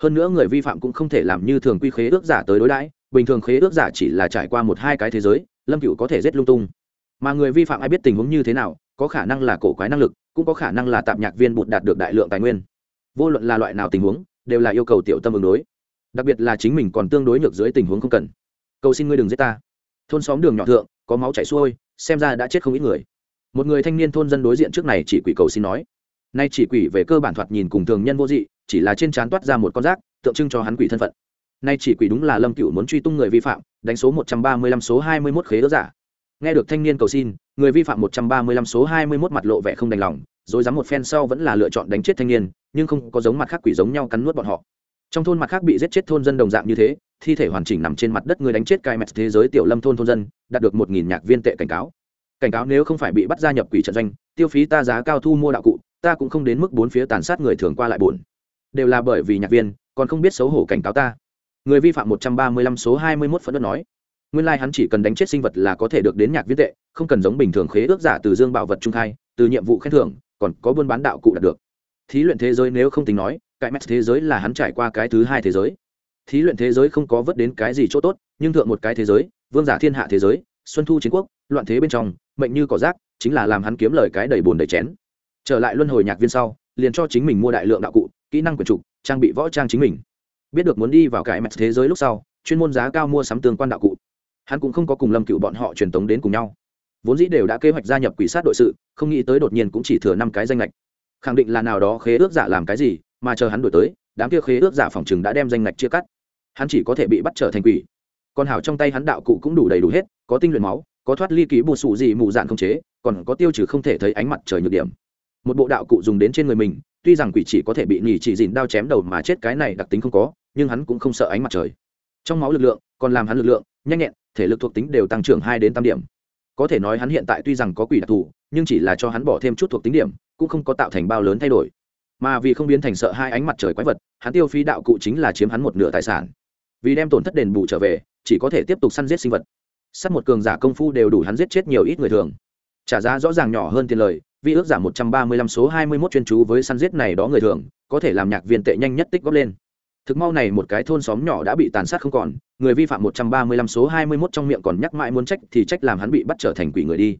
Hơn nữa người vi phạm cũng không thể làm như thường quy khế ước giả tới đối đãi, bình thường khế ước giả chỉ là trải qua một hai cái thế giới, lâm cựu có thể giết lung tung mà người vi phạm ai biết tình huống như thế nào, có khả năng là cổ quái năng lực, cũng có khả năng là tạm nhạc viên bụt đạt được đại lượng tài nguyên. Vô luận là loại nào tình huống, đều là yêu cầu tiểu tâm ứng đối. Đặc biệt là chính mình còn tương đối nhược dưới tình huống không cần. Cầu xin ngươi đừng giết ta. Thôn xóm đường nhỏ thượng, có máu chảy xuôi, xem ra đã chết không ít người. Một người thanh niên thôn dân đối diện trước này chỉ quỷ cầu xin nói. Nay chỉ quỷ về cơ bản thoạt nhìn cùng thường nhân vô dị, chỉ là trên trán toát ra một con rác, tượng trưng cho hắn quỷ thân phận. Nay chỉ quỷ đúng là lâm cựu muốn truy tung người vi phạm, đánh số một trăm ba mươi lăm, số hai mươi mốt khế ước giả nghe được thanh niên cầu xin, người vi phạm một trăm ba mươi lăm số hai mươi 21 mặt lộ vẻ không đành lòng rồi dám một phen sau vẫn là lựa chọn đánh chết thanh niên, nhưng không có giống mặt khác quỷ giống nhau cắn nuốt bọn họ. Trong thôn mặt khác bị giết chết thôn dân đồng dạng như thế, thi thể hoàn chỉnh nằm trên mặt đất người đánh chết cai mẹt thế giới tiểu lâm thôn thôn dân, đạt được một nghìn nhạc viên tệ cảnh cáo. Cảnh cáo nếu không phải bị bắt gia nhập quỷ trận doanh, tiêu phí ta giá cao thu mua đạo cụ, ta cũng không đến mức bốn phía tàn sát người thường qua lại buồn. Đều là bởi vì nhạc viên, còn không biết xấu hổ cảnh cáo ta. Người vi phạm một trăm ba mươi lăm số hai mươi mốt phẫn nộ nói nguyên lai hắn chỉ cần đánh chết sinh vật là có thể được đến nhạc viễn tệ, không cần giống bình thường khế ước giả từ dương bảo vật trung khai, từ nhiệm vụ khen thưởng, còn có buôn bán đạo cụ đạt được. Thí luyện thế giới nếu không tính nói, cái mét thế giới là hắn trải qua cái thứ hai thế giới. Thí luyện thế giới không có vớt đến cái gì chỗ tốt, nhưng thượng một cái thế giới, vương giả thiên hạ thế giới, xuân thu chiến quốc, loạn thế bên trong, mệnh như cỏ rác, chính là làm hắn kiếm lời cái đầy bồn đầy chén. Trở lại luân hồi nhạc viên sau, liền cho chính mình mua đại lượng đạo cụ, kỹ năng quyền trục trang bị võ trang chính mình. Biết được muốn đi vào cái mét thế giới lúc sau, chuyên môn giá cao mua sắm tương quan đạo cụ hắn cũng không có cùng lâm cựu bọn họ truyền tống đến cùng nhau. Vốn dĩ đều đã kế hoạch gia nhập quỷ sát đội sự, không nghĩ tới đột nhiên cũng chỉ thừa năm cái danh lệch khẳng định là nào đó khế ước giả làm cái gì, mà chờ hắn đổi tới, đám kia khế ước giả phòng chừng đã đem danh lệch chia cắt. Hắn chỉ có thể bị bắt trở thành quỷ. Còn hảo trong tay hắn đạo cụ cũng đủ đầy đủ hết, có tinh luyện máu, có thoát ly ký bù sụ gì mù dạn không chế, còn có tiêu trừ không thể thấy ánh mặt trời nhược điểm. Một bộ đạo cụ dùng đến trên người mình, tuy rằng quỷ chỉ có thể bị nhì chỉ dìn đao chém đầu mà chết cái này đặc tính không có, nhưng hắn cũng không sợ ánh mặt trời. Trong máu lực lượng, còn làm hắn lực lượng, nhanh nhẹn thể lực thuộc tính đều tăng trưởng hai đến tám điểm. Có thể nói hắn hiện tại tuy rằng có quỷ đặc thù, nhưng chỉ là cho hắn bỏ thêm chút thuộc tính điểm, cũng không có tạo thành bao lớn thay đổi. Mà vì không biến thành sợ hai ánh mặt trời quái vật, hắn tiêu phí đạo cụ chính là chiếm hắn một nửa tài sản. Vì đem tổn thất đền bù trở về, chỉ có thể tiếp tục săn giết sinh vật. Sắt một cường giả công phu đều đủ hắn giết chết nhiều ít người thường. Trả giá rõ ràng nhỏ hơn tiền lời vì ước giảm một trăm ba mươi lăm số hai mươi 21 chuyên chú với săn giết này đó người thường, có thể làm nhạc viên tệ nhanh nhất tích góp lên thực mau này một cái thôn xóm nhỏ đã bị tàn sát không còn, người vi phạm một trăm ba mươi lăm số hai mươi 21 trong miệng còn nhắc mãi muốn trách thì trách làm hắn bị bắt trở thành quỷ người đi.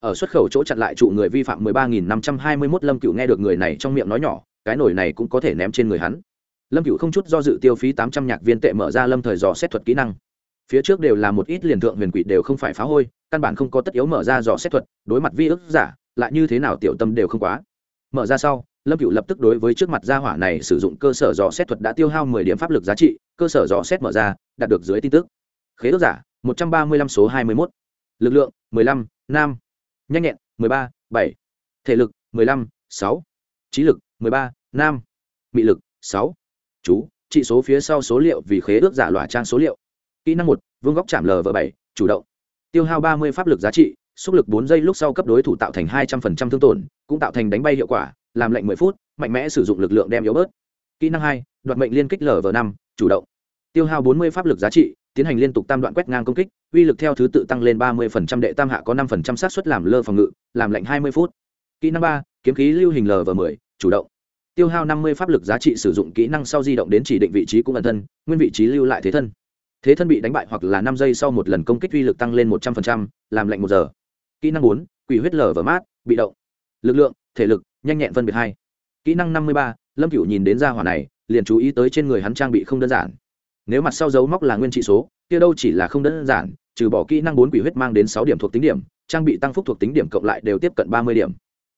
Ở xuất khẩu chỗ chặn lại trụ người vi phạm mười ba nghìn năm trăm hai mươi 121 lâm cựu nghe được người này trong miệng nói nhỏ, cái nổi này cũng có thể ném trên người hắn. Lâm cựu không chút do dự tiêu phí tám trăm nhạc viên tệ mở ra lâm thời dò xét thuật kỹ năng. Phía trước đều là một ít liền thượng huyền quỷ đều không phải phá hôi, căn bản không có tất yếu mở ra dò xét thuật, đối mặt vi ức giả, lại như thế nào tiểu tâm đều không quá. Mở ra sau lâm cựu lập tức đối với trước mặt gia hỏa này sử dụng cơ sở dò xét thuật đã tiêu hao mười điểm pháp lực giá trị, cơ sở dò xét mở ra, đạt được dưới tin tức. Khế ước giả, một trăm ba mươi lăm số hai mươi mốt. Lực lượng, mười lăm, nam. Nhanh nhẹn, mười ba, bảy. Thể lực, mười lăm, sáu. Trí lực, mười ba, nam. Mị lực, sáu. Chú, trị số phía sau số liệu vì khế ước giả loại trang số liệu. Kỹ năng một, vương góc chạm lv bảy, chủ động. Tiêu hao ba mươi pháp lực giá trị, xúc lực bốn giây lúc sau cấp đối thủ tạo thành hai trăm phần trăm thương tổn, cũng tạo thành đánh bay hiệu quả làm lệnh mười phút, mạnh mẽ sử dụng lực lượng đem yếu bớt. Kỹ năng hai, đoạt mệnh liên kích lv năm, chủ động. Tiêu hao bốn mươi pháp lực giá trị, tiến hành liên tục tam đoạn quét ngang công kích, uy lực theo thứ tự tăng lên ba mươi phần trăm, đệ tam hạ có 5% sát suất làm lơ phòng ngự, làm lệnh hai mươi phút. Kỹ năng ba, kiếm khí lưu hình lv mười, chủ động. Tiêu hao năm mươi pháp lực giá trị sử dụng kỹ năng sau di động đến chỉ định vị trí cũng ẩn thân, nguyên vị trí lưu lại thế thân. Thế thân bị đánh bại hoặc là năm giây sau một lần công kích uy lực tăng lên một trăm linh làm lệnh một giờ. Kỹ năng bốn, quỷ huyết lở và mát, bị động. Lực lượng, thể lực nhanh nhẹn phân biệt hai. Kỹ năng năm mươi ba, lâm cựu nhìn đến gia hỏa này, liền chú ý tới trên người hắn trang bị không đơn giản. Nếu mặt sau dấu móc là nguyên trị số, kia đâu chỉ là không đơn giản, trừ bỏ kỹ năng bốn quỷ huyết mang đến sáu điểm thuộc tính điểm, trang bị tăng phúc thuộc tính điểm cộng lại đều tiếp cận ba mươi điểm.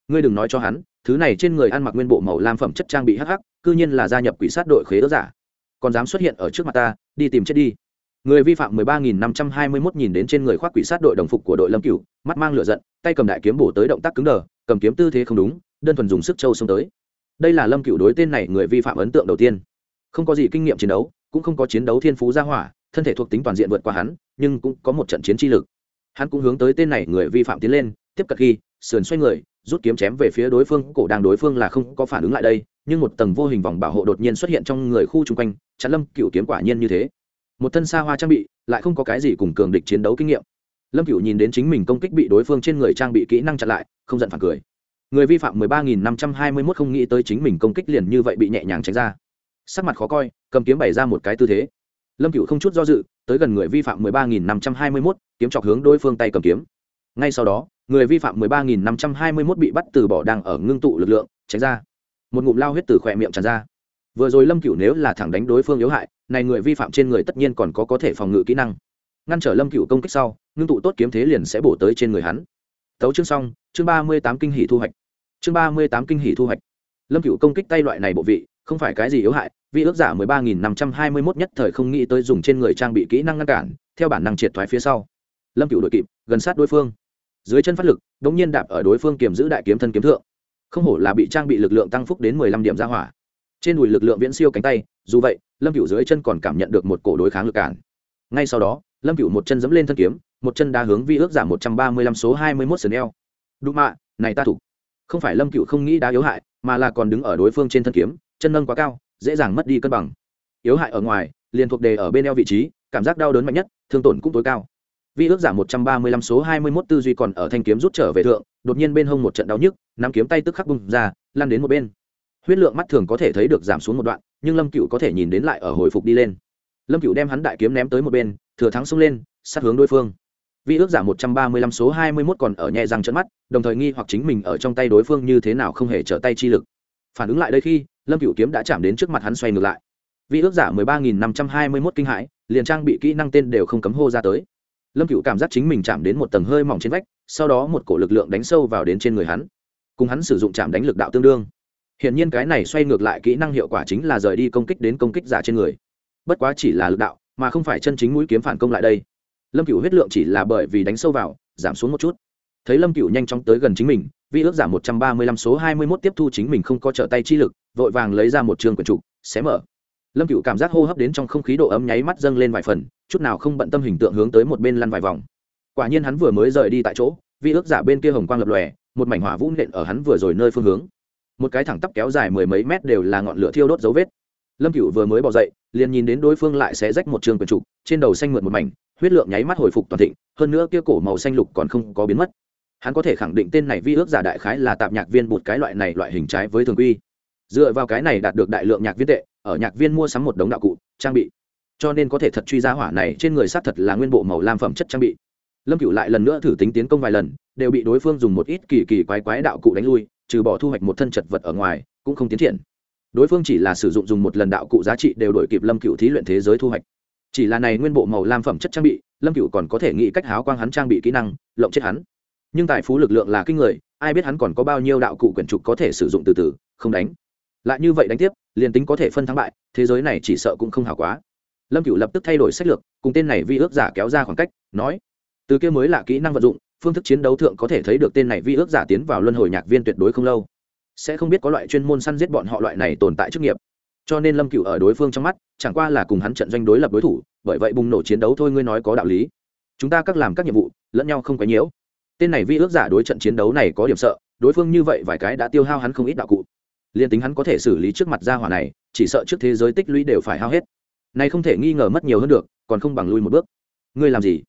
Ngươi đừng nói cho hắn, thứ này trên người ăn mặc nguyên bộ màu lam phẩm chất trang bị hắc hắc, cư nhiên là gia nhập quỷ sát đội khế ớt giả. Còn dám xuất hiện ở trước mặt ta, đi tìm chết đi. Người vi phạm 13.521 nhìn đến trên người khoác quỷ sát đội đồng phục của đội lâm cửu, mắt mang lửa giận, tay cầm đại kiếm bổ tới động tác cứng đờ, cầm kiếm tư thế không đúng đơn thuần dùng sức châu xông tới. Đây là lâm cửu đối tên này người vi phạm ấn tượng đầu tiên. Không có gì kinh nghiệm chiến đấu, cũng không có chiến đấu thiên phú gia hỏa, thân thể thuộc tính toàn diện vượt qua hắn, nhưng cũng có một trận chiến chi lực. Hắn cũng hướng tới tên này người vi phạm tiến lên, tiếp cận ghi sườn xoay người, rút kiếm chém về phía đối phương, cổ đang đối phương là không có phản ứng lại đây, nhưng một tầng vô hình vòng bảo hộ đột nhiên xuất hiện trong người khu chung quanh chắn lâm cửu kiếm quả nhiên như thế. Một thân xa hoa trang bị, lại không có cái gì cùng cường địch chiến đấu kinh nghiệm. Lâm cửu nhìn đến chính mình công kích bị đối phương trên người trang bị kỹ năng chặn lại, không giận phản cười người vi phạm 13.521 không nghĩ tới chính mình công kích liền như vậy bị nhẹ nhàng tránh ra. Sắc mặt khó coi cầm kiếm bày ra một cái tư thế. Lâm cửu không chút do dự tới gần người vi phạm 13.521, kiếm chọc hướng đối phương tay cầm kiếm. Ngay sau đó người vi phạm 13.521 bị bắt từ bỏ đang ở ngưng tụ lực lượng tránh ra. Một ngụm lao huyết từ khỏe miệng tràn ra. Vừa rồi lâm cửu nếu là thẳng đánh đối phương yếu hại này người vi phạm trên người tất nhiên còn có có thể phòng ngự kỹ năng. Ngăn trở lâm cửu công kích sau ngưng tụ tốt kiếm thế liền sẽ bổ tới trên người hắn. Tấu chương xong chương ba mươi tám kinh hỷ thu hoạch chương ba mươi tám kinh hỷ thu hoạch. Lâm cựu công kích tay loại này bộ vị, không phải cái gì yếu hại, vì ước giả mười ba nghìn năm trăm hai mươi mốt nhất thời không nghĩ tới dùng trên người trang bị kỹ năng ngăn cản, theo bản năng triệt thoái phía sau. Lâm cựu đội kịp, gần sát đối phương. Dưới chân phát lực đ ỗ n g nhiên đạp ở đối phương kiềm giữ đại kiếm thân kiếm thượng. Không hổ là bị trang bị lực lượng tăng phúc đến mười lăm điểm ra hỏa. Trên đùi lực lượng viễn siêu cánh tay, dù vậy, lâm cựu dưới chân còn cảm nhận được một cổ đối kháng lực cản. Ngay sau đó, lâm cựu một chân dẫm lên thân kiếm, một chân đá hướng vi ước giảm một trăm ba mươi lăm số hai mươi mốt sườn eo. Đụng mạ, này ta thủ không phải lâm cựu không nghĩ đá yếu hại, mà là còn đứng ở đối phương trên thân kiếm, chân nâng quá cao, dễ dàng mất đi cân bằng. Yếu hại ở ngoài, liền thuộc đề ở bên eo vị trí, cảm giác đau đớn mạnh nhất, thương tổn cũng tối cao. Vi ước giảm một trăm ba mươi lăm số hai mươi mốt tư duy còn ở thanh kiếm rút trở về thượng, đột nhiên bên hông một trận đau nhức, nắm kiếm tay tức khắc bung ra lan đến một bên. Huyết lượng mắt thường có thể thấy được giảm xuống một đoạn, nhưng lâm cựu có thể nhìn đến lại ở hồi phục đi lên. Lâm cựu đem hắn đại kiếm ném tới một bên, thừa thắng xông lên, sát hướng đối phương vi ước giảm một trăm ba mươi lăm số hai mươi mốt còn ở nhẹ răng trận mắt, đồng thời nghi hoặc chính mình ở trong tay đối phương như thế nào không hề trở tay chi lực. Phản ứng lại đây khi, lâm cựu kiếm đã chạm đến trước mặt hắn xoay ngược lại. Vi ước giả mười ba nghìn năm trăm hai mươi mốt kinh hãi, liền trang bị kỹ năng tên đều không cấm hô ra tới. Lâm cựu cảm giác chính mình chạm đến một tầng hơi mỏng trên vách, sau đó một cổ lực lượng đánh sâu vào đến trên người hắn. Cùng hắn sử dụng chạm đánh lực đạo tương đương. Hiện nhiên cái này xoay ngược lại kỹ năng hiệu quả chính là rời đi công kích đến công kích giả trên người. Bất quá chỉ là lực đạo, mà không phải chân chính mũi kiếm phản công lại đây lâm cựu huyết lượng chỉ là bởi vì đánh sâu vào, giảm xuống một chút. Thấy lâm cựu nhanh chóng tới gần chính mình, vi ước giảm một trăm ba mươi lăm số hai mươi mốt tiếp thu chính mình không có trở tay chi lực, vội vàng lấy ra một trường quần trục, xé mở. Lâm cựu cảm giác hô hấp đến trong không khí độ ấm nháy mắt dâng lên vài phần, chút nào không bận tâm hình tượng hướng tới một bên lăn vài vòng. Quả nhiên hắn vừa mới rời đi tại chỗ, vi ước giả bên kia hồng quang lập lòe, một mảnh hỏa vũ nện ở hắn vừa rồi nơi phương hướng. Một cái thẳng tắp kéo dài mười mấy mét đều là ngọn lửa thiêu đốt dấu vết. Lâm cựu vừa mới bỏ dậy, liền nhìn đến đối phương lại sẽ rách một trường quần trục, trên đầu xanh mượt một mảnh huyết lượng nháy mắt hồi phục toàn thịnh, hơn nữa kia cổ màu xanh lục còn không có biến mất. Hắn có thể khẳng định tên này vi ước giả đại khái là tạp nhạc viên bụt cái loại này loại hình trái với thường quy. Dựa vào cái này đạt được đại lượng nhạc viên tệ, ở nhạc viên mua sắm một đống đạo cụ, trang bị. Cho nên có thể thật truy ra hỏa này trên người xác thật là nguyên bộ màu lam phẩm chất trang bị. Lâm cựu lại lần nữa thử tính tiến công vài lần, đều bị đối phương dùng một ít kỳ kỳ quái quái đạo cụ đánh lui, trừ bỏ thu hoạch một thân chật vật ở ngoài, cũng không tiến triển. Đối phương chỉ là sử dụng dùng một lần đạo cụ giá trị đều đổi kịp lâm cựu thí luyện thế giới thu hoạch chỉ là này nguyên bộ màu lam phẩm chất trang bị, lâm cựu còn có thể nghĩ cách háo quang hắn trang bị kỹ năng, lộng chết hắn. Nhưng tài phú lực lượng là kinh người, ai biết hắn còn có bao nhiêu đạo cụ quyển trục có thể sử dụng từ từ, không đánh. Lại như vậy đánh tiếp, liền tính có thể phân thắng bại, thế giới này chỉ sợ cũng không hảo quá. Lâm cựu lập tức thay đổi sách lược, cùng tên này vi ước giả kéo ra khoảng cách, nói, từ kia mới là kỹ năng vận dụng, phương thức chiến đấu thượng có thể thấy được tên này vi ước giả tiến vào luân hồi nhạc viên tuyệt đối không lâu. Sẽ không biết có loại chuyên môn săn giết bọn họ loại này tồn tại chức nghiệp cho nên lâm cựu ở đối phương trong mắt, chẳng qua là cùng hắn trận doanh đối lập đối thủ, bởi vậy bùng nổ chiến đấu thôi ngươi nói có đạo lý. Chúng ta các làm các nhiệm vụ, lẫn nhau không quấy nhiễu. Tên này vi ước giả đối trận chiến đấu này có điểm sợ, đối phương như vậy vài cái đã tiêu hao hắn không ít đạo cụ. Liền tính hắn có thể xử lý trước mặt gia hỏa này, chỉ sợ trước thế giới tích lũy đều phải hao hết. Này không thể nghi ngờ mất nhiều hơn được, còn không bằng lui một bước. Ngươi làm gì?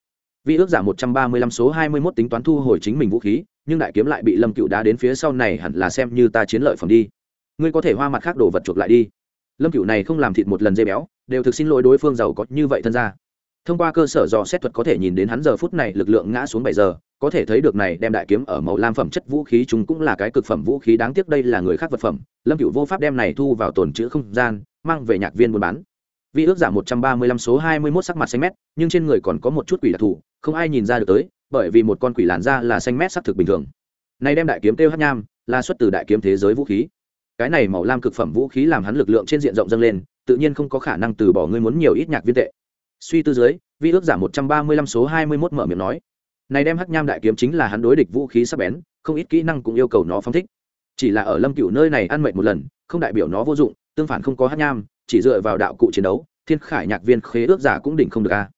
Vi ước giả một trăm ba mươi lăm số hai mươi mốt tính toán thu hồi chính mình vũ khí, nhưng đại kiếm lại bị lâm cựu đá đến phía sau này hẳn là xem như ta chiến lợi phẩm đi. Ngươi có thể hoa mặt khác đồ vật chuộc lại đi lâm cựu này không làm thịt một lần dây béo, đều thực xin lỗi đối phương giàu có như vậy thân ra thông qua cơ sở dò xét thuật có thể nhìn đến hắn giờ phút này lực lượng ngã xuống bảy giờ, có thể thấy được này đem đại kiếm ở màu lam phẩm chất vũ khí chúng cũng là cái cực phẩm vũ khí đáng tiếc đây là người khác vật phẩm. Lâm cựu vô pháp đem này thu vào tồn chữ không gian, mang về nhạc viên buôn bán. Vi ước giảm một trăm ba mươi lăm số hai mươi mốt sắc mặt xanh mét, nhưng trên người còn có một chút quỷ đặc thù, không ai nhìn ra được tới, bởi vì một con quỷ làn da là xanh mét sắc thực bình thường. Này đem đại kiếm kêu hát nham, là xuất từ đại kiếm thế giới vũ khí cái này màu lam cực phẩm vũ khí làm hắn lực lượng trên diện rộng dâng lên, tự nhiên không có khả năng từ bỏ ngươi muốn nhiều ít nhạc viên tệ. Suy tư dưới, vi ước giảm một trăm ba mươi lăm số hai mươi mốt mở miệng nói. Này đem hắc nham đại kiếm chính là hắn đối địch vũ khí sắc bén, không ít kỹ năng cũng yêu cầu nó phóng thích. Chỉ là ở lâm cựu nơi này ăn mệnh một lần, không đại biểu nó vô dụng, tương phản không có hắc nham, chỉ dựa vào đạo cụ chiến đấu, thiên khải nhạc viên khế ước giả cũng đỉnh không được a.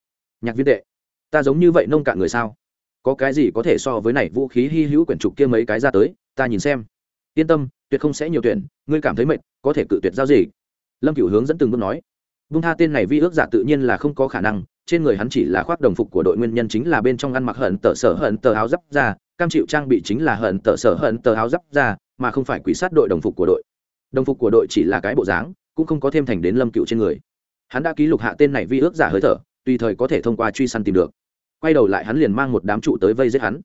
Nhạc viên tệ, ta giống như vậy nông cạn người sao? Có cái gì có thể so với này vũ khí hy hữu quyển trục kia mấy cái ra tới, ta nhìn xem. Yên tâm tuyệt không sẽ nhiều tuyển, ngươi cảm thấy mệt, có thể cự tuyệt giao gì lâm Cựu hướng dẫn từng bước nói. Vung tha tên này vi ước giả tự nhiên là không có khả năng, trên người hắn chỉ là khoác đồng phục của đội nguyên nhân chính là bên trong ăn mặc hận tờ sở hận tờ áo giáp ra cam chịu trang bị chính là hận tờ sở hận tờ áo giáp ra mà không phải quỷ sát đội đồng phục của đội. Đồng phục của đội chỉ là cái bộ dáng, cũng không có thêm thành đến lâm cựu trên người. Hắn đã ký lục hạ tên này vi ước giả hơi thở, tùy thời có thể thông qua truy săn tìm được. Quay đầu lại hắn liền mang một đám trụ tới vây giết hắn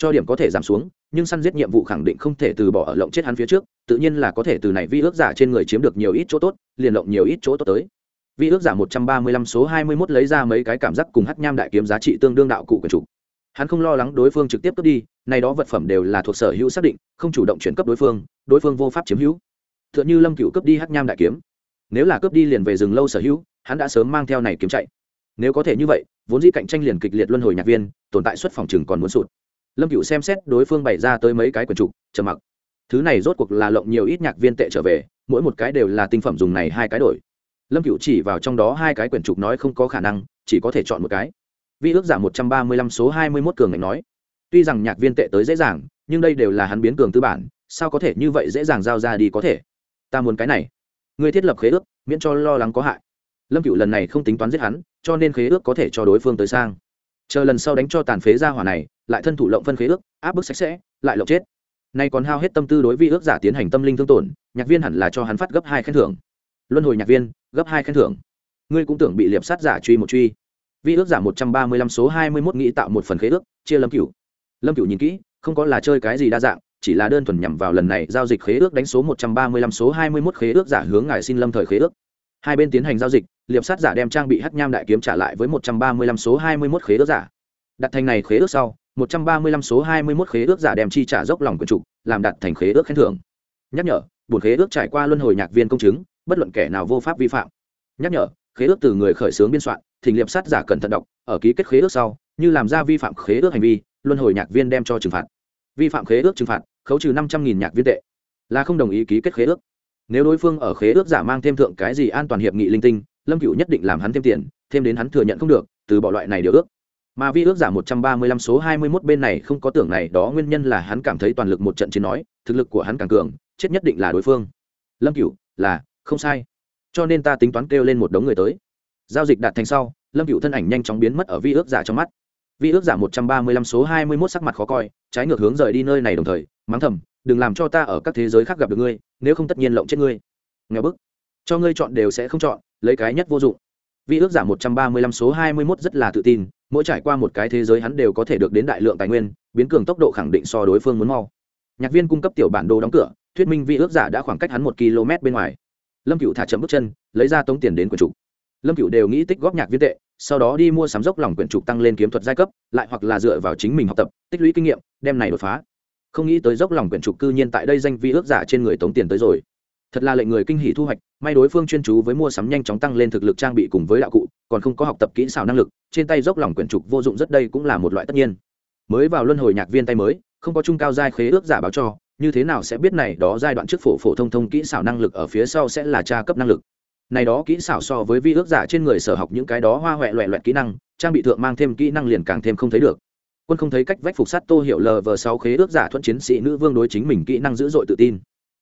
cho điểm có thể giảm xuống, nhưng săn giết nhiệm vụ khẳng định không thể từ bỏ ở lộng chết hắn phía trước, tự nhiên là có thể từ này vi ước giả trên người chiếm được nhiều ít chỗ tốt, liền lộng nhiều ít chỗ tốt tới. Vi ước giả một trăm ba mươi lăm số hai mươi mốt lấy ra mấy cái cảm giác cùng hắc nham đại kiếm giá trị tương đương đạo cụ quần chủ. Hắn không lo lắng đối phương trực tiếp cướp đi nay đó vật phẩm đều là thuộc sở hữu xác định, không chủ động chuyển cấp đối phương đối phương vô pháp chiếm hữu. T h ư ợ n h ư lâm cựu cướp đi hắc nham đại kiếm. Nếu là cướp đi liền về rừng lâu sở hữu, hắn đã sớm mang theo này kiếm chạy. Nếu có thể như vậy, vốn dĩ cạnh tranh liền kịch liệt luân hồi nhạc viên, tồn tại xuất phòng chừng còn muốn sụt lâm cựu xem xét đối phương bày ra tới mấy cái quần trục, trầm mặc. Thứ này rốt cuộc là lộng nhiều ít nhạc viên tệ trở về, mỗi một cái đều là tinh phẩm dùng này hai cái đổi. Lâm cựu chỉ vào trong đó hai cái quyển trục nói không có khả năng, chỉ có thể chọn một cái. Vi ước giảm một trăm ba mươi lăm số hai mươi mốt cường ngạch nói. Tuy rằng nhạc viên tệ tới dễ dàng, nhưng đây đều là hắn biến cường tư bản, sao có thể như vậy dễ dàng giao ra đi có thể? Ta muốn cái này. Ngươi thiết lập khế ước, miễn cho lo lắng có hại. Lâm cựu lần này không tính toán giết hắn, cho nên khế ước có thể cho đối phương tới sang chờ lần sau đánh cho tàn phế ra hỏa này, lại thân thủ lộng phân khế ước, áp bức sạch sẽ, lại lộng chết. Nay còn hao hết tâm tư đối vi ước giả tiến hành tâm linh thương tổn, nhạc viên hẳn là cho hắn phát gấp hai khen thưởng. Luân hồi nhạc viên, gấp hai khen thưởng. Ngươi cũng tưởng bị liệp sát giả truy một truy. Vi ước giả một trăm ba mươi lăm số hai mươi mốt nghĩ tạo một phần khế ước, chia lâm cửu. Lâm cửu nhìn kỹ, không có là chơi cái gì đa dạng, chỉ là đơn thuần nhằm vào lần này giao dịch khế ước đánh số một trăm ba mươi lăm số hai mươi mốt khế ước giả hướng ngài xin lâm thời khế ước hai bên tiến hành giao dịch, liệp sát giả đem trang bị hắc nham đại kiếm trả lại với một trăm ba mươi lăm số hai mươi mốt khế ước giả. Đặt thành này khế ước sau, một trăm ba mươi lăm số hai mươi mốt khế ước giả đem chi trả dốc lòng quyền trục làm đặt thành khế ước khen thưởng. Nhắc nhở, buồn khế ước trải qua luân hồi nhạc viên công chứng, bất luận kẻ nào vô pháp vi phạm. Nhắc nhở, khế ước từ người khởi xướng biên soạn, thỉnh liệp sát giả cẩn thận đọc, ở ký kết khế ước sau, như làm ra vi phạm khế ước hành vi, luân hồi nhạc viên đem cho trừng phạt. Vi phạm khế ước trừng phạt, khấu trừ năm trăm nghìn nhạc viên tệ. Là không đồng ý ký kết khế ước nếu đối phương ở khế ước giả mang thêm thượng cái gì an toàn hiệp nghị linh tinh, lâm cựu nhất định làm hắn thêm tiền, thêm đến hắn thừa nhận không được, từ bỏ loại này điều ước. Mà vi ước giả một trăm ba mươi lăm số hai mươi 21 bên này không có tưởng này, đó nguyên nhân là hắn cảm thấy toàn lực một trận chiến nói, thực lực của hắn càng cường, chết nhất định là đối phương. Lâm cựu là, không sai. Cho nên ta tính toán kêu lên một đống người tới. Giao dịch đạt thành sau, lâm cựu thân ảnh nhanh chóng biến mất ở vi ước giả trong mắt. Vi ước giả một trăm ba mươi lăm số hai mươi mốt sắc mặt khó coi, trái ngược hướng rời đi nơi này đồng thời, mắng thầm đừng làm cho ta ở các thế giới khác gặp được ngươi, nếu không tất nhiên lộng chết ngươi. Nghèo bức. Cho ngươi chọn đều sẽ không chọn, lấy cái nhất vô dụng. Vi ước giả một trăm ba mươi lăm số hai mươi mốt rất là tự tin, mỗi trải qua một cái thế giới hắn đều có thể được đến đại lượng tài nguyên, biến cường tốc độ khẳng định so đối phương muốn mau. Nhạc viên cung cấp tiểu bản đồ đóng cửa, thuyết minh vi ước giả đã khoảng cách hắn một km bên ngoài. Lâm cựu thả chậm bước chân, lấy ra tống tiền đến quyển trục. Lâm cựu đều nghĩ tích góp nhạc viên tệ, sau đó đi mua sắm dốc lòng quyển trục tăng lên kiếm thuật giai cấp, lại hoặc là dựa vào chính mình học tập, tích lũy kinh nghiệm, đem này đột phá không nghĩ tới dốc lòng quyển trục cư nhiên tại đây danh vi ước giả trên người tống tiền tới rồi. Thật là lệnh người kinh hỷ thu hoạch, may đối phương chuyên chú với mua sắm nhanh chóng tăng lên thực lực trang bị cùng với đạo cụ, còn không có học tập kỹ xảo năng lực, trên tay dốc lòng quyển trục vô dụng rất đây cũng là một loại tất nhiên. Mới vào luân hồi nhạc viên tay mới, không có trung cao giai khế ước giả báo cho, như thế nào sẽ biết này đó giai đoạn trước phổ phổ thông thông kỹ xảo năng lực ở phía sau sẽ là tra cấp năng lực. Này đó kỹ xảo so với vi ước giả trên người sở học những cái đó hoa huệ loẹ loẹt kỹ năng, trang bị thượng mang thêm kỹ năng liền càng thêm không thấy được quân không thấy cách vách phục sát tô hiệu lờ vờ sáu khế ước giả thuận chiến sĩ nữ vương đối chính mình kỹ năng dữ dội tự tin.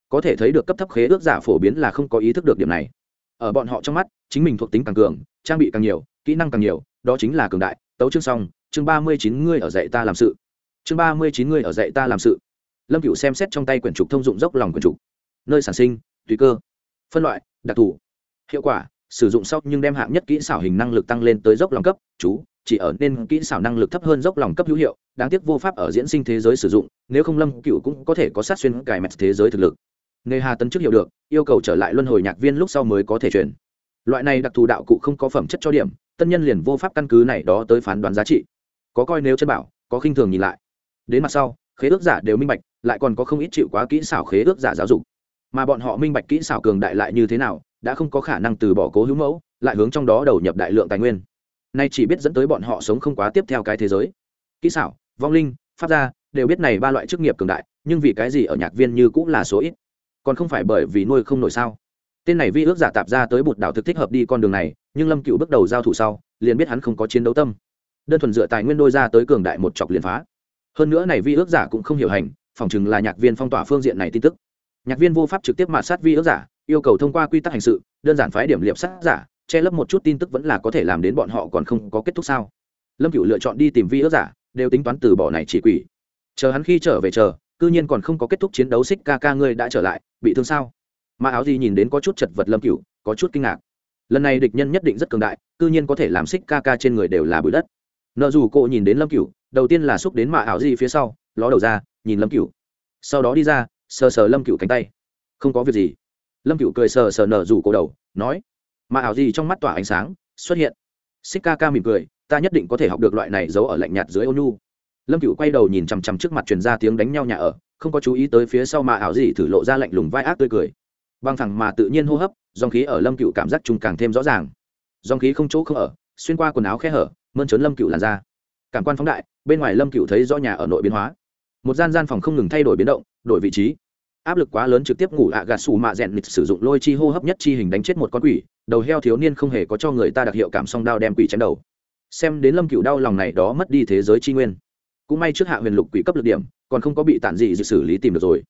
Có thể thấy được cấp thấp khế ước giả phổ biến là không có ý thức được điểm này. Ở bọn họ trong mắt, chính mình thuộc tính càng cường, trang bị càng nhiều, kỹ năng càng nhiều, đó chính là cường đại. Tấu chương xong, chương ba mươi chín ngươi ở dạy ta làm sự. Chương ba mươi chín ngươi ở dạy ta làm sự. Lâm cựu xem xét trong tay quyển trục thông dụng dốc lòng quyển trục. Nơi sản sinh, tùy cơ. Phân loại, đặc thù. Hiệu quả, sử dụng sau nhưng đem hạng nhất kỹ xảo hình năng lực tăng lên tới dốc lòng cấp, chú chỉ ở nên kỹ xảo năng lực thấp hơn dốc lòng cấp hữu hiệu, đáng tiếc vô pháp ở diễn sinh thế giới sử dụng, nếu không lâm cựu cũng có thể có sát xuyên cài mẹt thế giới thực lực. Nề hà tấn trước hiểu được, yêu cầu trở lại luân hồi nhạc viên lúc sau mới có thể chuyển. Loại này đặc thù đạo cụ không có phẩm chất cho điểm tân nhân liền vô pháp căn cứ này đó tới phán đoán giá trị. Có coi nếu chân bảo, có khinh thường nhìn lại. Đến mặt sau, khế ước giả đều minh bạch, lại còn có không ít chịu quá kỹ xảo khế ước giả giáo dục. Mà bọn họ minh bạch kỹ xảo cường đại lại như thế nào, đã không có khả năng từ bỏ cố hữu mẫu, lại hướng trong đó đầu nhập đại lượng tài nguyên nay chỉ biết dẫn tới bọn họ sống không quá tiếp theo cái thế giới. Kỹ xảo, vong linh, pháp gia, đều biết này ba loại chức nghiệp cường đại, nhưng vì cái gì ở nhạc viên như cũng là số ít? Còn không phải bởi vì nuôi không nổi sao? Tên này vi ước giả tạp ra tới bột đảo thực thích hợp đi con đường này, nhưng lâm cựu bước đầu giao thủ sau, liền biết hắn không có chiến đấu tâm. Đơn thuần dựa tài nguyên đôi ra tới cường đại một chọc liền phá. Hơn nữa này vi ước giả cũng không hiểu hành, phỏng chừng là nhạc viên phong tỏa phương diện này tin tức. Nhạc viên vô pháp trực tiếp mạt sát vi ước giả, yêu cầu thông qua quy tắc hành sự, đơn giản phái điểm liệp sát giả che lấp một chút tin tức vẫn là có thể làm đến bọn họ còn không có kết thúc sao? Lâm cựu lựa chọn đi tìm vi ước giả, đều tính toán từ bỏ này chỉ quỷ. Chờ hắn khi trở về chờ, cư nhiên còn không có kết thúc chiến đấu xích ca ca ngươi đã trở lại, bị thương sao? Mà áo gì nhìn đến có chút chật vật lâm cựu có chút kinh ngạc. Lần này địch nhân nhất định rất cường đại, cư nhiên có thể làm xích ca ca trên người đều là bụi đất. Nợ dù cô nhìn đến lâm cựu đầu tiên là xúc đến mạ ảo gì phía sau, ló đầu ra, nhìn lâm cựu sau đó đi ra, sờ sờ lâm cựu cánh tay. Không có việc gì. Lâm cựu cười sờ sờ nở rủ cổ đầu, nói mà ảo gì trong mắt tỏa ánh sáng xuất hiện. Xích ca ca mỉm cười, ta nhất định có thể học được loại này giấu ở lạnh nhạt dưới ô nhu lâm cựu quay đầu nhìn chằm chằm trước mặt truyền ra tiếng đánh nhau nhà ở, không có chú ý tới phía sau mà ảo gì thử lộ ra lạnh lùng vai ác tươi cười. Băng thẳng mà tự nhiên hô hấp, dòng khí ở lâm cựu cảm giác chung càng thêm rõ ràng. Dòng khí không chỗ không ở, xuyên qua quần áo khe hở, mơn trớn lâm cựu làn ra cảm quan phóng đại, bên ngoài lâm cựu thấy rõ nhà ở nội biến hóa. Một gian gian phòng không ngừng thay đổi biến động, đổi vị trí áp lực quá lớn trực tiếp ngủ ạ gà xù mạ rèn nịt sử dụng lôi chi hô hấp nhất chi hình đánh chết một con quỷ, đầu heo thiếu niên không hề có cho người ta đặc hiệu cảm song đao đem quỷ chém đầu. Xem đến lâm cựu đau lòng này đó mất đi thế giới chi nguyên. Cũng may trước hạ huyền lục quỷ cấp lực điểm, còn không có bị tản dị dự xử lý tìm được rồi.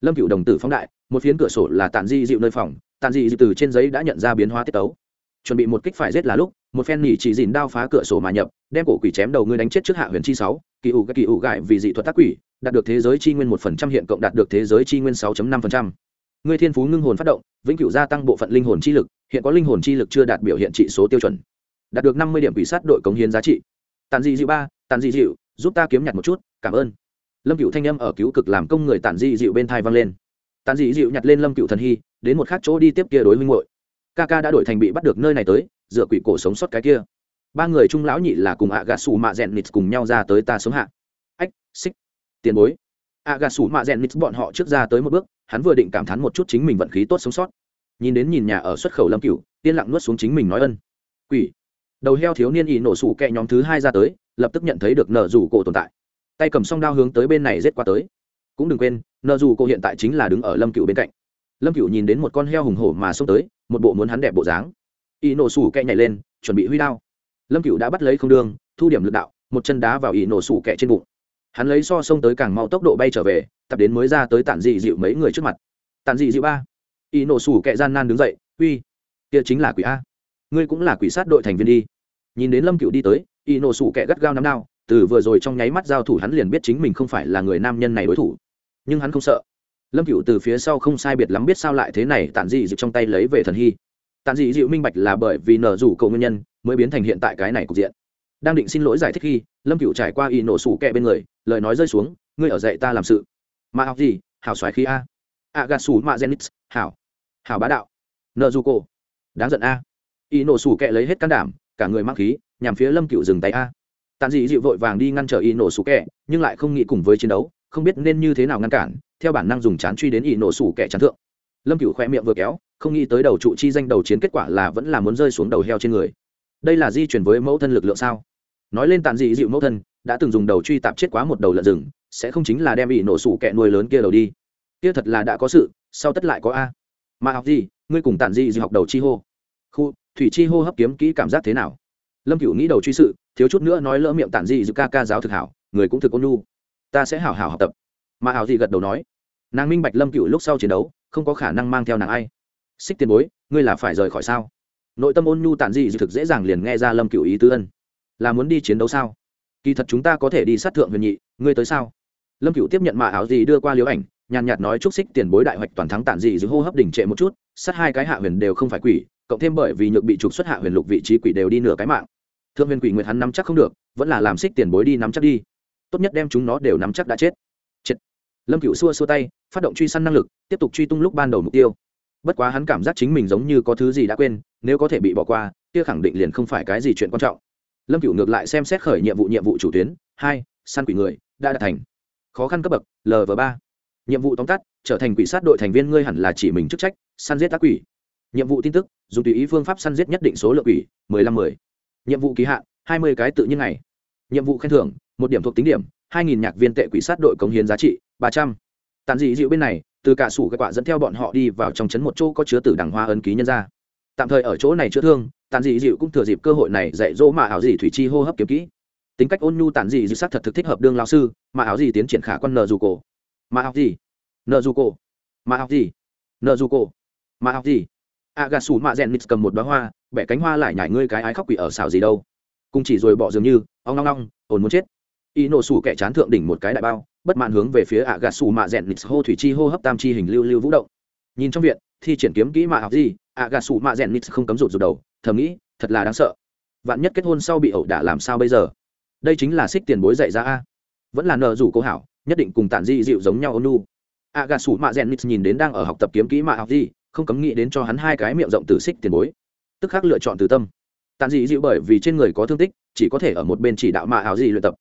Lâm cựu đồng tử phóng đại, một phiến cửa sổ là tản dị dịu nơi phòng, tản dị dịu từ trên giấy đã nhận ra biến hóa tiết tấu chuẩn bị một kích phải giết là lúc, một phen nỉ chỉ dìn đao phá cửa sổ mà nhập, đem cổ quỷ chém đầu ngươi đánh chết trước hạ huyền chi sáu, kỳ ủ kỳ ủ gại vì dị thuật tác quỷ, đạt được thế giới chi nguyên một phần trăm, hiện cộng đạt được thế giới chi nguyên sáu năm phần trăm. Ngươi thiên phú ngưng hồn phát động, vĩnh cửu gia tăng bộ phận linh hồn chi lực, hiện có linh hồn chi lực chưa đạt biểu hiện trị số tiêu chuẩn. Đạt được năm mươi điểm quỷ sát đội cống hiến giá trị. Tàn dị dịu ba tàn dị dịu giúp ta kiếm nhặt một chút, cảm ơn. Lâm cựu thanh âm ở cứu cực làm công người tàn dị dịu bên thai vang lên. Tàn dị dịu nhặt lên lâm cựu thần hy, đến một khác chỗ đi tiếp kia đối huynh hội ca ca đã đổi thành bị bắt được nơi này tới, dựa quỷ cổ sống sót cái kia. Ba người trung lão nhị là cùng ạ gà xù mạ rèn nít cùng nhau ra tới ta sống hạ. Ách, xích. Tiền bối. Ạ gà xù mạ rèn nít bọn họ trước ra tới một bước, hắn vừa định cảm thán một chút chính mình vận khí tốt sống sót. Nhìn đến nhìn nhà ở xuất khẩu lâm cửu, yên lặng nuốt xuống chính mình nói ân. Quỷ. Đầu heo thiếu niên ỉ nổ sủ kẹ nhóm thứ hai ra tới, lập tức nhận thấy được nợ rủ cổ tồn tại. Tay cầm song đao hướng tới bên này rết qua tới. Cũng đừng quên, nợ rủ cổ hiện tại chính là đứng ở lâm cửu bên cạnh lâm Cựu nhìn đến một con heo hùng hổ mà xông tới một bộ muốn hắn đẹp bộ dáng. Y nổ sủ kẹ nhảy lên chuẩn bị huy đao. Lâm Cựu đã bắt lấy không đường, thu điểm lực đạo một chân đá vào Y nổ sủ kẹ trên bụng. Hắn lấy so xông tới càng mau tốc độ bay trở về tập đến mới ra tới tản dị dịu mấy người trước mặt. Tản dị dịu ba. Y nổ sủ kẹ gian nan đứng dậy uy kia chính là quỷ a. Ngươi cũng là quỷ sát đội thành viên đi. Nhìn đến lâm cựu đi tới Y nổ sủ kẹ gắt gao nắm đao từ vừa rồi trong nháy mắt giao thủ hắn liền biết chính mình không phải là người nam nhân này đối thủ. Nhưng hắn không sợ lâm cựu từ phía sau không sai biệt lắm biết sao lại thế này, tản dị dịu trong tay lấy về thần hy. Tản dị dịu minh bạch là bởi vì nở rủ cầu nguyên nhân, mới biến thành hiện tại cái này cục diện. Đang định xin lỗi giải thích khi, lâm cựu trải qua y nổ sủ kẹ bên người, lời nói rơi xuống, ngươi ở dậy ta làm sự. Mà học gì? Hảo xoáy khí a. A gà sủ mạ genix hảo. Hảo bá đạo. Nợ du cô đáng giận a. Y nổ sủ kẹ lấy hết can đảm, cả người mang khí, nhằm phía lâm cựu dừng tay a. Tàn dị dịu vội vàng đi ngăn trở y nổ sủ kẹ, nhưng lại không nghĩ cùng với chiến đấu, không biết nên như thế nào ngăn cản theo bản năng dùng chán truy đến ỷ nổ sủ kẹ chán thượng. Lâm cựu khoe miệng vừa kéo, không nghĩ tới đầu trụ chi danh đầu chiến kết quả là vẫn là muốn rơi xuống đầu heo trên người. Đây là di chuyển với mẫu thân lực lượng sao? Nói lên tàn dị dịu mẫu thân, đã từng dùng đầu truy tạp chết quá một đầu lợn rừng, sẽ không chính là đem ỷ nổ sủ kẹ nuôi lớn kia đầu đi. Kia thật là đã có sự, sau tất lại có a. Mà học gì, ngươi cùng tàn dị dịu học đầu chi hô. Khu, thủy chi hô hấp kiếm kỹ cảm giác thế nào? Lâm cửu nghĩ đầu truy sự, thiếu chút nữa nói lỡ miệng tản dị dịu ca ca giáo thực hảo, người cũng thực ôn nhu. Ta sẽ hảo hảo học tập mà ảo gì gật đầu nói, nàng minh bạch lâm cửu lúc sau chiến đấu, không có khả năng mang theo nàng ai. Xích tiền bối, ngươi là phải rời khỏi sao? Nội tâm ôn nhu tản dị thực dễ dàng liền nghe ra lâm cửu ý tư ân. Là muốn đi chiến đấu sao? Kỳ thật chúng ta có thể đi sát thượng huyền nhị, ngươi tới sao? Lâm cựu tiếp nhận mạ áo gì đưa qua liếu ảnh, nhàn nhạt nói, chúc xích tiền bối đại hoạch toàn thắng tản dị giữ hô hấp đỉnh trệ một chút, sát hai cái hạ huyền đều không phải quỷ, cộng thêm bởi vì nhược bị trục xuất hạ huyền lục vị trí quỷ đều đi nửa cái mạng. Thượng huyền quỷ nguyệt hắn nắm chắc không được, vẫn là làm xích tiền bối đi nắm chắc đi. Tốt nhất đem chúng nó đều nắm chắc đã chết lâm cựu xua xua tay, phát động truy săn năng lực, tiếp tục truy tung lúc ban đầu mục tiêu. Bất quá hắn cảm giác chính mình giống như có thứ gì đã quên, nếu có thể bị bỏ qua, kia khẳng định liền không phải cái gì chuyện quan trọng. Lâm cựu ngược lại xem xét khởi nhiệm vụ nhiệm vụ chủ tuyến, hai, săn quỷ người, đã đạt thành. Khó khăn cấp bậc lv ba. Nhiệm vụ tóm tắt, trở thành quỷ sát đội thành viên ngươi hẳn là chỉ mình chức trách, săn giết tác quỷ. Nhiệm vụ tin tức, dùng tùy ý phương pháp săn giết nhất định số lượng quỷ, mười lăm mười. Nhiệm vụ kỳ hạn, hai mươi cái tự nhiên này. nhiệm vụ khen thưởng, một điểm thuộc tính điểm, hai nghìn nhạc viên tệ quỷ sát đội cống hiến giá trị ba trăm. Tàn dị dịu bên này, từ cả sủ các quạ dẫn theo bọn họ đi vào trong trấn một chỗ có chứa tử đằng hoa ấn ký nhân ra tạm thời ở chỗ này chữa thương tàn dị dịu cũng thừa dịp cơ hội này dạy dỗ mà ảo dị thủy chi hô hấp kiếm kỹ. Tính cách ôn nhu tàn dị dịu sắc thật thực thích hợp đương lao sư, mà ảo dị tiến triển khả quan nờ dù cổ. Mà ảo dị. Nờ dù cổ. Mà ảo dị. Nờ dù cổ. Mà ảo dị. A gà sủ mạ rèn nít cầm một đoá hoa, bẻ cánh hoa lại nhảy ngươi cái ái khóc quỷ ở xào gì đâu. Cùng chỉ rồi bỏ dường như, ong long long ồn muốn chết. Y nổ sủ kẻ chán thượng đỉnh một cái đại bao bất mãn hướng về phía ạ gà xù mạ rèn nịt, hô thủy chi, hô hấp tam chi hình lưu lưu vũ động. Nhìn trong viện, thi triển kiếm kỹ mạ học gì, ạ gà xù mạ rèn nịt không cấm rụt rụt đầu, thầm nghĩ, thật là đáng sợ. Vạn nhất kết hôn sau bị ẩu đả làm sao bây giờ? Đây chính là xích tiền bối dạy ra a. Vẫn là nợ rủ cô hảo, nhất định cùng tản di dịu giống nhau ônu. A gà sủ mạ rèn nít nhìn đến đang ở học tập kiếm kỹ mạ học gì, không cấm nghĩ đến cho hắn hai cái miệng rộng từ xích tiền bối. Tức khắc lựa chọn từ tâm. Tản Di dịu bởi vì trên người có thương tích, chỉ có thể ở một bên chỉ đạo mạ học gì luyện tập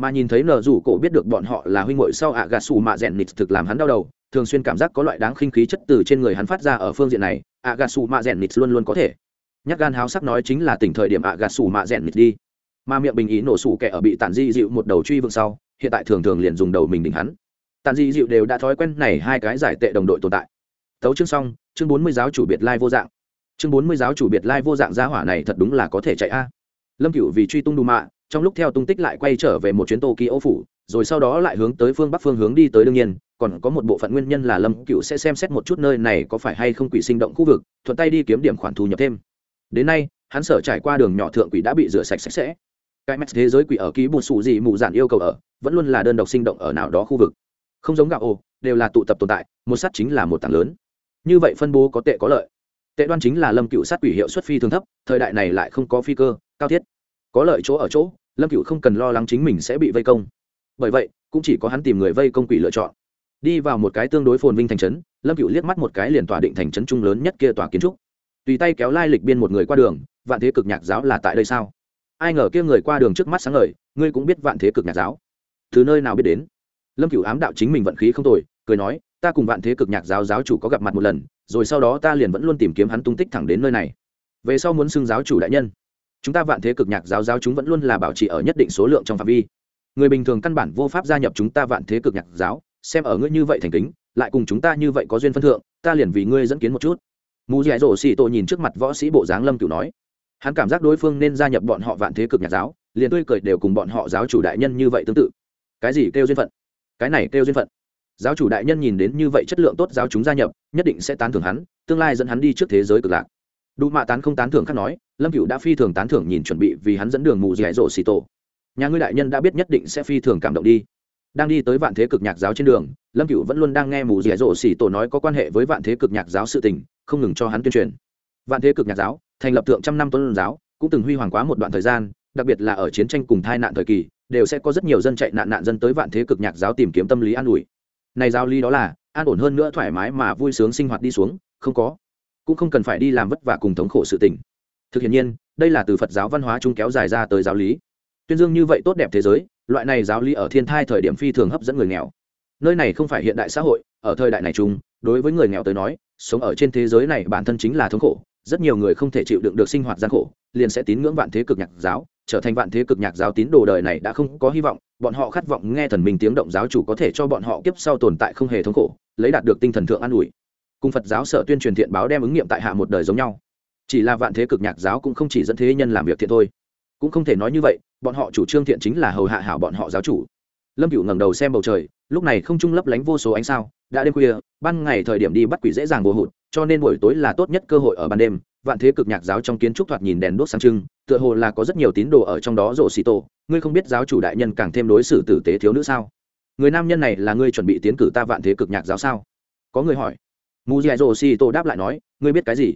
mà nhìn thấy nờ rủ cổ biết được bọn họ là huynh muội sau ạ gà sủ mạ rèn nịt thực làm hắn đau đầu, thường xuyên cảm giác có loại đáng khinh khí chất từ trên người hắn phát ra ở phương diện này, ạ gà sủ mạ rèn nịt luôn luôn có thể. Nhắc gan háo sắc nói chính là tỉnh thời điểm ạ gà sủ mạ rèn nịt đi. Mà miệng bình ý nổ sủ kẻ ở bị tản di dịu một đầu truy vương sau, hiện tại thường thường liền dùng đầu mình đỉnh hắn. Tản di dịu đều đã thói quen này hai cái giải tệ đồng đội tồn tại. Tấu chương xong, chương bốn mươi giáo chủ biệt lai vô dạng. Chương bốn mươi giáo chủ biệt lai vô dạng gia hỏa này thật đúng là có thể chạy a. Lâm cựu vì truy tung đù mạ trong lúc theo tung tích lại quay trở về một chuyến tokyo phủ, rồi sau đó lại hướng tới phương bắc phương hướng đi tới đương nhiên, còn có một bộ phận nguyên nhân là lâm cựu sẽ xem xét một chút nơi này có phải hay không quỷ sinh động khu vực, thuận tay đi kiếm điểm khoản thu nhập thêm. Đến nay, hắn sở trải qua đường nhỏ thượng quỷ đã bị rửa sạch sạch sẽ. Cái mắt thế giới quỷ ở ký bùn sụ gì mù giản yêu cầu ở, vẫn luôn là đơn độc sinh động ở nào đó khu vực. Không giống gạo ô, đều là tụ tập tồn tại, một sắt chính là một tảng lớn. Như vậy phân bố có tệ có lợi. Tệ đoan chính là lâm cựu sát quỷ hiệu suất phi thường thấp, thời đại này lại không có phi cơ, cao thiết. Có lợi chỗ ở chỗ lâm cựu không cần lo lắng chính mình sẽ bị vây công bởi vậy cũng chỉ có hắn tìm người vây công quỷ lựa chọn đi vào một cái tương đối phồn vinh thành trấn lâm cựu liếc mắt một cái liền tỏa định thành trấn trung lớn nhất kia tòa kiến trúc tùy tay kéo lai lịch biên một người qua đường vạn thế cực nhạc giáo là tại đây sao ai ngờ kia người qua đường trước mắt sáng ngời ngươi cũng biết vạn thế cực nhạc giáo từ nơi nào biết đến lâm cựu ám đạo chính mình vận khí không tồi cười nói ta cùng vạn thế cực nhạc giáo giáo chủ có gặp mặt một lần rồi sau đó ta liền vẫn luôn tìm kiếm hắn tung tích thẳng đến nơi này về sau muốn xưng giáo chủ đại nhân chúng ta vạn thế cực nhạc giáo giáo chúng vẫn luôn là bảo trì ở nhất định số lượng trong phạm vi. Người bình thường căn bản vô pháp gia nhập chúng ta vạn thế cực nhạc giáo, xem ở ngươi như vậy thành kính, lại cùng chúng ta như vậy có duyên phân thượng, ta liền vì ngươi dẫn kiến một chút. Mù dạy rổ xì tội nhìn trước mặt võ sĩ bộ dáng lâm cửu nói. Hắn cảm giác đối phương nên gia nhập bọn họ vạn thế cực nhạc giáo, liền tươi cười đều cùng bọn họ giáo chủ đại nhân như vậy tương tự. Cái gì kêu duyên phận? Cái này kêu duyên phận. Giáo chủ đại nhân nhìn đến như vậy chất lượng tốt giáo chúng gia nhập, nhất định sẽ tán thưởng hắn, tương lai dẫn hắn đi trước thế giới cực lạc. Đủ mạ tán không tán thưởng khác nói lâm cựu đã phi thường tán thưởng nhìn chuẩn bị vì hắn dẫn đường mù dẻ rổ xì tổ. Nhà ngươi đại nhân đã biết nhất định sẽ phi thường cảm động đi. Đang đi tới vạn thế cực nhạc giáo trên đường, lâm cựu vẫn luôn đang nghe mù dẻ rổ xì tổ nói có quan hệ với vạn thế cực nhạc giáo sự tình, không ngừng cho hắn tuyên truyền. Vạn thế cực nhạc giáo, thành lập thượng trăm năm tuấn giáo, cũng từng huy hoàng quá một đoạn thời gian, đặc biệt là ở chiến tranh cùng tai nạn thời kỳ, đều sẽ có rất nhiều dân chạy nạn nạn dân tới vạn thế cực nhạc giáo tìm kiếm tâm lý an ủi. Này giao lý đó là, an ổn hơn nữa thoải mái mà vui sướng sinh hoạt đi xuống, không có. Cũng không cần phải đi làm vất vả cùng thống khổ sự tình thực hiện nhiên, đây là từ phật giáo văn hóa chung kéo dài ra tới giáo lý. Tuyên dương như vậy tốt đẹp thế giới, loại này giáo lý ở thiên thai thời điểm phi thường hấp dẫn người nghèo. Nơi này không phải hiện đại xã hội, ở thời đại này chung, đối với người nghèo tới nói, sống ở trên thế giới này bản thân chính là thống khổ, rất nhiều người không thể chịu đựng được sinh hoạt gian khổ, liền sẽ tín ngưỡng vạn thế cực nhạc giáo, trở thành vạn thế cực nhạc giáo tín đồ đời này đã không có hy vọng, bọn họ khát vọng nghe thần minh tiếng động giáo chủ có thể cho bọn họ kiếp sau tồn tại không hề thống khổ, lấy đạt được tinh thần thượng an ủi. Cùng phật giáo sở tuyên truyền thiện báo đem ứng nghiệm tại hạ một đời giống nhau chỉ là vạn thế cực nhạc giáo cũng không chỉ dẫn thế nhân làm việc thiện thôi. Cũng không thể nói như vậy, bọn họ chủ trương thiện chính là hầu hạ hảo bọn họ giáo chủ. Lâm cựu ngẩng đầu xem bầu trời, lúc này không trung lấp lánh vô số ánh sao, đã đêm khuya, ban ngày thời điểm đi bắt quỷ dễ dàng vô hụt, cho nên buổi tối là tốt nhất cơ hội ở ban đêm. Vạn thế cực nhạc giáo trong kiến trúc thoạt nhìn đèn đốt sáng trưng, tựa hồ là có rất nhiều tín đồ ở trong đó rộ xì tổ. Ngươi không biết giáo chủ đại nhân càng thêm đối xử tử tế thiếu nữ sao? Người nam nhân này là ngươi chuẩn bị tiến cử ta vạn thế cực nhạc giáo sao? Có người hỏi. Mù dạy rộ xì tổ đáp lại nói, ngươi biết cái gì?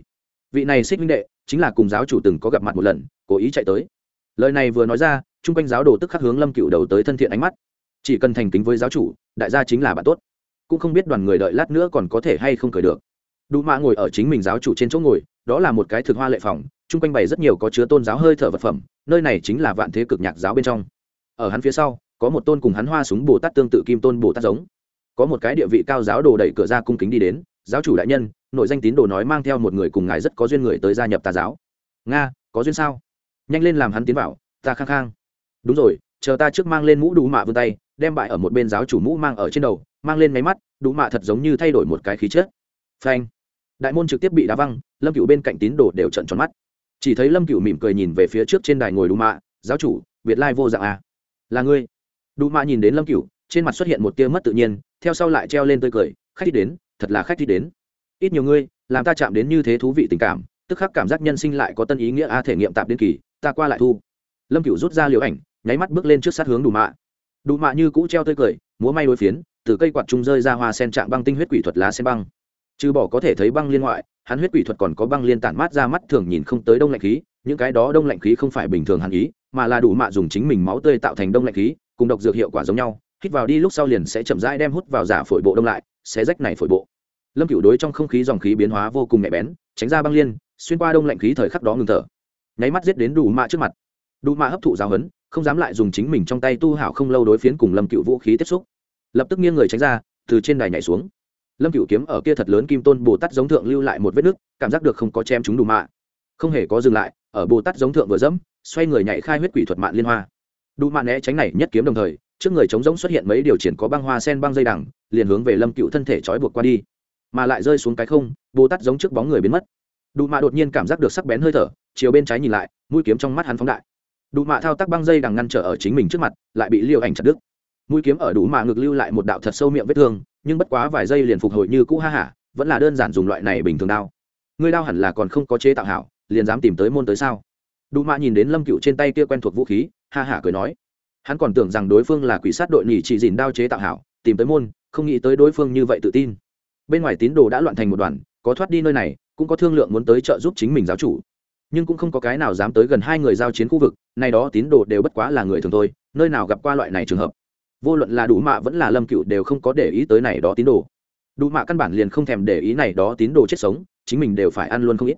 Vị này xích minh đệ chính là cùng giáo chủ từng có gặp mặt một lần, cố ý chạy tới. Lời này vừa nói ra, chung quanh giáo đồ tức khắc hướng lâm cựu đầu tới thân thiện ánh mắt. Chỉ cần thành kính với giáo chủ, đại gia chính là bạn tốt. Cũng không biết đoàn người đợi lát nữa còn có thể hay không cười được. Đủ mã ngồi ở chính mình giáo chủ trên chỗ ngồi, đó là một cái thực hoa lệ phòng, chung quanh bày rất nhiều có chứa tôn giáo hơi thở vật phẩm, nơi này chính là vạn thế cực nhạc giáo bên trong. Ở hắn phía sau, có một tôn cùng hắn hoa súng bồ tát tương tự kim tôn bồ tát giống. Có một cái địa vị cao giáo đồ đẩy cửa ra cung kính đi đến, giáo chủ đại nhân nội danh tín đồ nói mang theo một người cùng ngài rất có duyên người tới gia nhập tà giáo. Nga, có duyên sao? Nhanh lên làm hắn tiến vào, ta khang khang. Đúng rồi, chờ ta trước mang lên mũ đủ mạ vươn tay, đem bại ở một bên giáo chủ mũ mang ở trên đầu, mang lên máy mắt đủ mạ thật giống như thay đổi một cái khí chết phanh. Đại môn trực tiếp bị đá văng, lâm cựu bên cạnh tín đồ đều trận tròn mắt. Chỉ thấy lâm cựu mỉm cười nhìn về phía trước trên đài ngồi đủ mạ, giáo chủ, việt lai vô dạng à. là ngươi. Đủ mạ nhìn đến lâm cựu trên mặt xuất hiện một tia mất tự nhiên, theo sau lại treo lên tươi cười, khách đi đến, thật là khách đi đến ít nhiều ngươi, làm ta chạm đến như thế thú vị tình cảm, tức khắc cảm giác nhân sinh lại có tân ý nghĩa a thể nghiệm tạp đến kỳ, ta qua lại thu. Lâm cựu rút ra liều ảnh, nháy mắt bước lên trước sát hướng đủ mạ. Đủ mạ như cũ treo tươi cười, múa may đối phiến, từ cây quạt trung rơi ra hoa sen trạng băng tinh huyết quỷ thuật lá sen băng. Trừ bỏ có thể thấy băng liên ngoại, hắn huyết quỷ thuật còn có băng liên tản mát ra mắt thường nhìn không tới đông lạnh khí, những cái đó đông lạnh khí không phải bình thường hàn ý, mà là đủ mạ dùng chính mình máu tươi tạo thành đông lạnh khí, cùng độc dược hiệu quả giống nhau, hít vào đi lúc sau liền sẽ chậm rãi đem hút vào giả phổi bộ đông lại sẽ rách này phổi bộ lâm cựu đối trong không khí dòng khí biến hóa vô cùng nhạy bén, tránh ra băng liên, xuyên qua đông lạnh khí thời khắc đó ngừng thở. Nháy mắt giết đến đủ mạ trước mặt. Đủ mạ hấp thụ giáo hấn không dám lại dùng chính mình trong tay tu hảo không lâu đối phiến cùng lâm cựu vũ khí tiếp xúc. Lập tức nghiêng người tránh ra, từ trên đài nhảy xuống. Lâm cựu kiếm ở kia thật lớn kim tôn bồ tát giống thượng lưu lại một vết nứt, cảm giác được không có chém chúng đủ mạ không hề có dừng lại, ở bồ tát giống thượng vừa dẫm, xoay người nhảy khai huyết quỷ thuật mạng liên hoa. Đủ mạ né tránh này nhất kiếm đồng thời, trước người chống giống xuất hiện mấy điều triển có băng hoa sen băng dây đằng, liền hướng về lâm cựu thân thể trói buộc qua đi mà lại rơi xuống cái không, bồ tát giống trước bóng người biến mất. Đủ mạ đột nhiên cảm giác được sắc bén hơi thở, chiều bên trái nhìn lại, mũi kiếm trong mắt hắn phóng đại. Đủ mạ thao tác băng dây đằng ngăn trở ở chính mình trước mặt, lại bị liêu ảnh chặt đứt. Mũi kiếm ở đủ mạ ngực lưu lại một đạo thật sâu miệng vết thương, nhưng bất quá vài giây liền phục hồi như cũ ha hả, vẫn là đơn giản dùng loại này bình thường đao. Ngươi đao hẳn là còn không có chế tạo hảo, liền dám tìm tới môn tới sao? Đủ mạ nhìn đến lâm cựu trên tay kia quen thuộc vũ khí, ha hả cười nói. Hắn còn tưởng rằng đối phương là quỷ sát đội nhì chỉ dìn đao chế tạo hảo, tìm tới môn, không nghĩ tới đối phương như vậy tự tin bên ngoài tín đồ đã loạn thành một đoàn, có thoát đi nơi này, cũng có thương lượng muốn tới trợ giúp chính mình giáo chủ. Nhưng cũng không có cái nào dám tới gần hai người giao chiến khu vực nay đó tín đồ đều bất quá là người thường thôi, nơi nào gặp qua loại này trường hợp. Vô luận là đủ mạ vẫn là lâm cựu đều không có để ý tới này đó tín đồ. Đủ mạ căn bản liền không thèm để ý này đó tín đồ chết sống, chính mình đều phải ăn luôn không ít.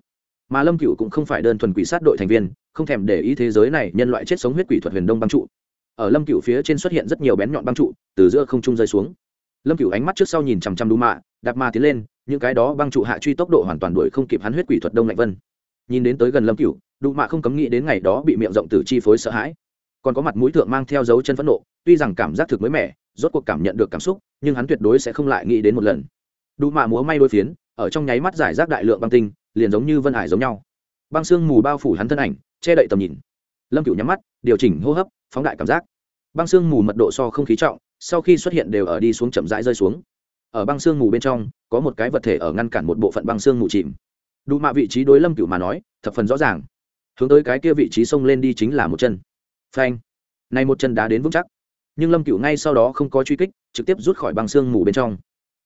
Mà lâm cựu cũng không phải đơn thuần quỷ sát đội thành viên, không thèm để ý thế giới này nhân loại chết sống huyết quỷ thuật huyền đông băng trụ. Ở lâm cựu phía trên xuất hiện rất nhiều bén nhọn băng trụ, từ giữa không trung rơi xuống lâm cựu ánh mắt trước sau nhìn chằm chằm Đu mạ, đạp ma tiến lên, những cái đó băng trụ hạ truy tốc độ hoàn toàn đuổi không kịp hắn huyết quỷ thuật đông lạnh vân. Nhìn đến tới gần lâm cựu Đu mạ không cấm nghĩ đến ngày đó bị miệng rộng tử chi phối sợ hãi. Còn có mặt mũi thượng mang theo dấu chân phẫn nộ, tuy rằng cảm giác thực mới mẻ, rốt cuộc cảm nhận được cảm xúc, nhưng hắn tuyệt đối sẽ không lại nghĩ đến một lần. Đu mạ múa may đôi phiến, ở trong nháy mắt giải rác đại lượng băng tinh, liền giống như vân hải giống nhau. Băng xương mù bao phủ hắn thân ảnh, che đậy tầm nhìn. Lâm cựu nhắm mắt, điều chỉnh hô hấp, phóng đại cảm giác. Băng xương mù mật độ so không khí trọng sau khi xuất hiện đều ở đi xuống chậm rãi rơi xuống. Ở băng xương mù bên trong, có một cái vật thể ở ngăn cản một bộ phận băng xương mù chìm. Đủ mạ vị trí đối lâm cựu mà nói, thập phần rõ ràng. Hướng tới cái kia vị trí xông lên đi chính là một chân. Phanh. Này một chân đá đến vững chắc. Nhưng lâm cựu ngay sau đó không có truy kích, trực tiếp rút khỏi băng xương mù bên trong.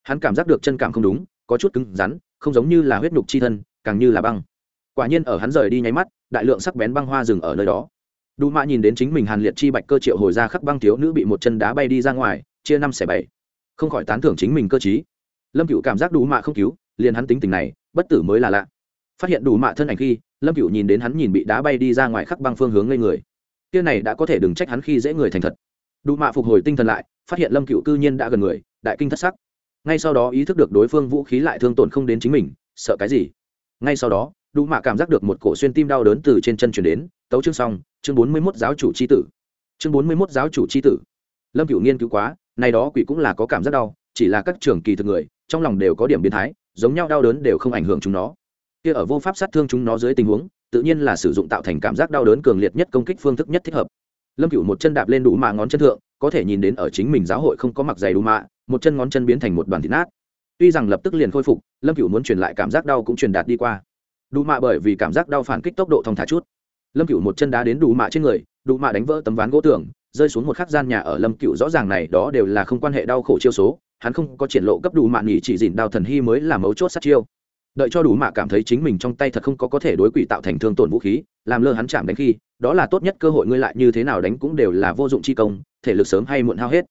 Hắn cảm giác được chân cảm không đúng, có chút cứng rắn, không giống như là huyết nhục chi thân, càng như là băng. Quả nhiên ở hắn rời đi nháy mắt, đại lượng sắc bén băng hoa rừng ở nơi đó đủ mạ nhìn đến chính mình hàn liệt chi bạch cơ triệu hồi ra khắc băng thiếu nữ bị một chân đá bay đi ra ngoài, chia năm xẻ bảy. Không khỏi tán thưởng chính mình cơ t lâm cựu cảm giác đủ mạ không cứu, liền hắn tính tình này, bất tử mới là lạ. Phát hiện đủ mạ thân ảnh khi, lâm cựu nhìn đến hắn nhìn bị đá bay đi ra ngoài khắc băng phương hướng lên người. Kia này đã có thể đừng trách hắn khi dễ người thành thật. Đủ mạ phục hồi tinh thần lại, phát hiện lâm cựu cư nhiên đã gần người, đại kinh thất sắc. Ngay sau đó ý thức được đối phương vũ khí lại thương tổn không đến chính mình, sợ cái gì? Ngay sau đó đủ mạ cảm giác được một cổ xuyên tim đau đớn từ trên chân chuyển đến tấu chương xong, chương bốn mươi mốt giáo chủ c h i tử. Chương bốn mươi mốt giáo chủ c h i tử. Lâm cựu nghiên cứu quá, này đó quỷ cũng là có cảm giác đau, chỉ là các trường kỳ thực người, trong lòng đều có điểm biến thái, giống nhau đau đớn đều không ảnh hưởng chúng nó. Kia ở vô pháp sát thương chúng nó dưới tình huống, tự nhiên là sử dụng tạo thành cảm giác đau đớn cường liệt nhất công kích phương thức nhất thích hợp. Lâm cựu một chân đạp lên đủ mạ ngón chân thượng, có thể nhìn đến ở chính mình giáo hội không có mặc giày đủ mạ, một chân ngón chân biến thành một đoàn thịt nát. Tuy rằng lập tức liền khôi phục, lâm cựu muốn truyền lại cảm giác đau cũng truyền đạt đi qua. Đủ mạ bởi vì cảm giác đau phản kích tốc độ thông thả chút lâm cựu một chân đá đến đủ mạ trên người đủ mạ đánh vỡ tấm ván gỗ tường, rơi xuống một khắc gian nhà ở lâm cựu rõ ràng này đó đều là không quan hệ đau khổ chiêu số, hắn không có triển lộ cấp đủ mạ nghỉ chỉ dìn đao thần hy mới là mấu chốt sát chiêu. Đợi cho đủ mạ cảm thấy chính mình trong tay thật không có có thể đối quỷ tạo thành thương tổn vũ khí, làm lơ hắn chạm đánh khi, đó là tốt nhất cơ hội ngươi lại như thế nào đánh cũng đều là vô dụng chi công, thể lực sớm hay muộn hao hết.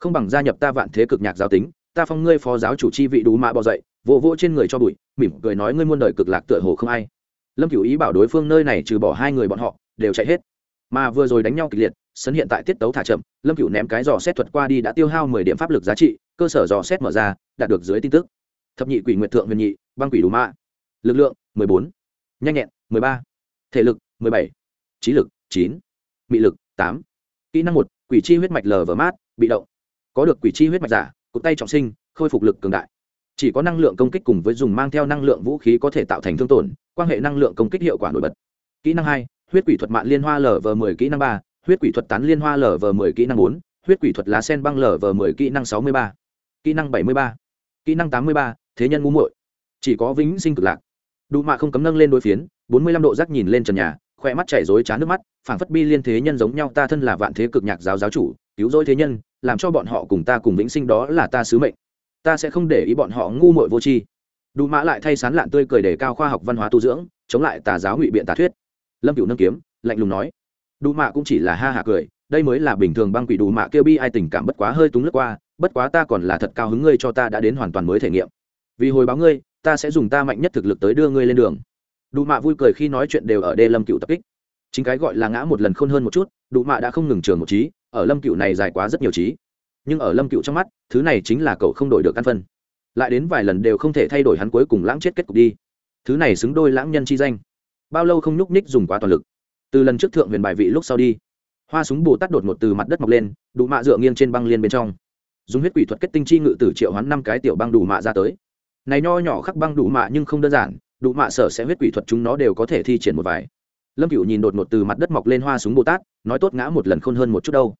Không bằng gia nhập ta vạn thế cực nhạc giáo tính, ta phong ngươi phó giáo chủ chi vị đủ mạ bỏ dậy vô vỗ trên người cho bụi, mỉm cười nói ngươi muôn đời cực lạc tựa hồ không ai lâm cửu ý bảo đối phương nơi này trừ bỏ hai người bọn họ, đều chạy hết. Mà vừa rồi đánh nhau kịch liệt, sân hiện tại tiết tấu thả chậm, lâm cửu ném cái dò xét thuật qua đi đã tiêu hao mười điểm pháp lực giá trị, cơ sở dò xét mở ra, đạt được dưới tin tức. Thập nhị quỷ nguyệt thượng huyền nhị, băng quỷ đủ mạ lực lượng, mười bốn. Nhanh nhẹn, mười ba. Thể lực, mười bảy. Trí lực, chín. Mị lực, tám. Kỹ năng một, quỷ chi huyết mạch lờ vờ mát, bị động. Có được quỷ chi huyết mạch giả, cụt tay trọng sinh, khôi phục lực cường đại chỉ có năng lượng công kích cùng với dùng mang theo năng lượng vũ khí có thể tạo thành thương tổn, quan hệ năng lượng công kích hiệu quả nổi bật. Kỹ năng hai, huyết quỷ thuật mạng liên hoa lv mười, kỹ năng ba, huyết quỷ thuật tán liên hoa lv mười, kỹ năng bốn, huyết quỷ thuật lá sen băng lv mười, kỹ năng sáu mươi ba, kỹ năng bảy mươi ba, kỹ năng tám mươi ba, thế nhân ngu muội. Chỉ có vĩnh sinh cực lạc. Đủ mạ không cấm nâng lên đối phiến, bốn mươi lăm độ rác nhìn lên trần nhà khoe mắt chảy rối chán nước mắt, phảng phất bi liên thế nhân giống nhau, ta thân là vạn thế cực nhạc giáo giáo chủ, cứu rỗi thế nhân, làm cho bọn họ cùng ta cùng vĩnh sinh đó là ta sứ mệnh ta sẽ không để ý bọn họ ngu muội vô tri. Đủ mã lại thay sán lạn tươi cười để cao khoa học văn hóa tu dưỡng, chống lại tà giáo ngụy biện tà thuyết. Lâm cửu nâng kiếm, lạnh lùng nói. Đủ mạ cũng chỉ là ha hạ cười, đây mới là bình thường băng quỷ đủ mạ kêu bi ai tình cảm bất quá hơi túng lướt qua, bất quá ta còn là thật cao hứng ngươi cho ta đã đến hoàn toàn mới thể nghiệm. Vì hồi báo ngươi, ta sẽ dùng ta mạnh nhất thực lực tới đưa ngươi lên đường. Đủ mạ vui cười khi nói chuyện đều ở đê lâm cựu tập kích. Chính cái gọi là ngã một lần khôn hơn một chút đủ mạ đã không ngừng trường một trí, ở lâm cựu này dài quá rất nhiều trí nhưng ở lâm cựu trong mắt, thứ này chính là cậu không đổi được căn phân. Lại đến vài lần đều không thể thay đổi hắn cuối cùng lãng chết kết cục đi. Thứ này xứng đôi lãng nhân chi danh. Bao lâu không nhúc ních dùng quá toàn lực. Từ lần trước thượng huyền bài vị lúc sau đi, hoa súng bồ tát đột ngột từ mặt đất mọc lên đủ mạ dựa nghiêng trên băng liên bên trong. Dùng huyết quỷ thuật kết tinh chi ngự tử triệu hoán năm cái tiểu băng đủ mạ ra tới. Này nho nhỏ khắc băng đủ mạ nhưng không đơn giản đủ mạ sở sẽ huyết quỷ thuật chúng nó đều có thể thi triển một vài. Lâm cựu nhìn đột ngột từ mặt đất mọc lên hoa súng bồ tát, nói tốt ngã một lần khôn hơn một chút đâu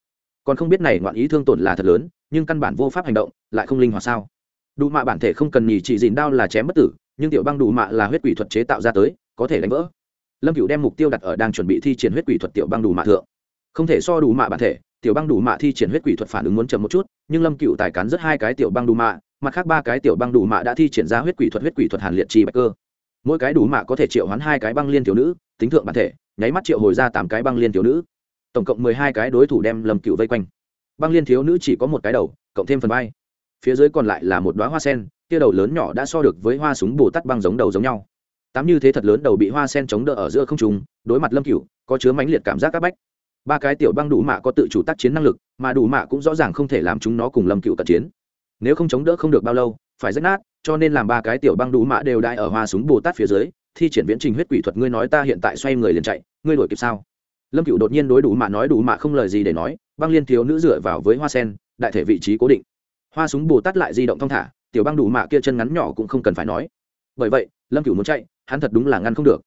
còn không biết này ngoạn ý thương tổn là thật lớn, nhưng căn bản vô pháp hành động, lại không linh hoạt sao? Đủ mạ bản thể không cần nhì chỉ dìn đao là chém bất tử, nhưng tiểu băng đủ mạ là huyết quỷ thuật chế tạo ra tới, có thể đánh vỡ. Lâm cựu đem mục tiêu đặt ở đang chuẩn bị thi triển huyết quỷ thuật tiểu băng đủ mạ thượng. Không thể so đủ mạ bản thể, tiểu băng đủ mạ thi triển huyết quỷ thuật phản ứng muốn chậm một chút, nhưng lâm cựu tài cán rất hai cái tiểu băng đủ mạ, mặt khác ba cái tiểu băng đủ mạ đã thi triển ra huyết quỷ thuật, huyết quỷ thuật hàn liệt chi bạch cơ. Mỗi cái đủ mạ có thể triệu hoán hai cái băng liên thiếu nữ, tính thượng bản thể, nháy mắt triệu hồi ra tám cái băng liên thiếu nữ tổng cộng mười hai cái đối thủ đem lâm cựu vây quanh. Băng liên thiếu nữ chỉ có một cái đầu, cộng thêm phần vai. Phía dưới còn lại là một đoá hoa sen tia đầu lớn nhỏ đã so được với hoa súng bồ tát băng giống đầu giống nhau. Tám như thế thật lớn đầu bị hoa sen chống đỡ ở giữa không trùng đối mặt lâm cựu có chứa mãnh liệt cảm giác c áp bách. Ba cái tiểu băng đủ mạ có tự chủ tác chiến năng lực, mà đủ mạ cũng rõ ràng không thể làm chúng nó cùng lâm cựu cận chiến. Nếu không chống đỡ không được bao lâu, phải rách nát, cho nên làm ba cái tiểu băng đủ mạ đều đại ở hoa súng bồ tát phía dưới, thi triển viễn trình huyết quỷ thuật, ngươi nói ta hiện tại xoay người liền chạy, ngươi đuổi kịp sao? Lâm cựu đột nhiên đối đủ mạ nói đủ mạ không lời gì để nói, băng liên thiếu nữ dựa vào với hoa sen, đại thể vị trí cố định. Hoa súng bồ tát lại di động thong thả, tiểu băng đủ mạ kia chân ngắn nhỏ cũng không cần phải nói. Bởi vậy, lâm cựu muốn chạy, hắn thật đúng là ngăn không được.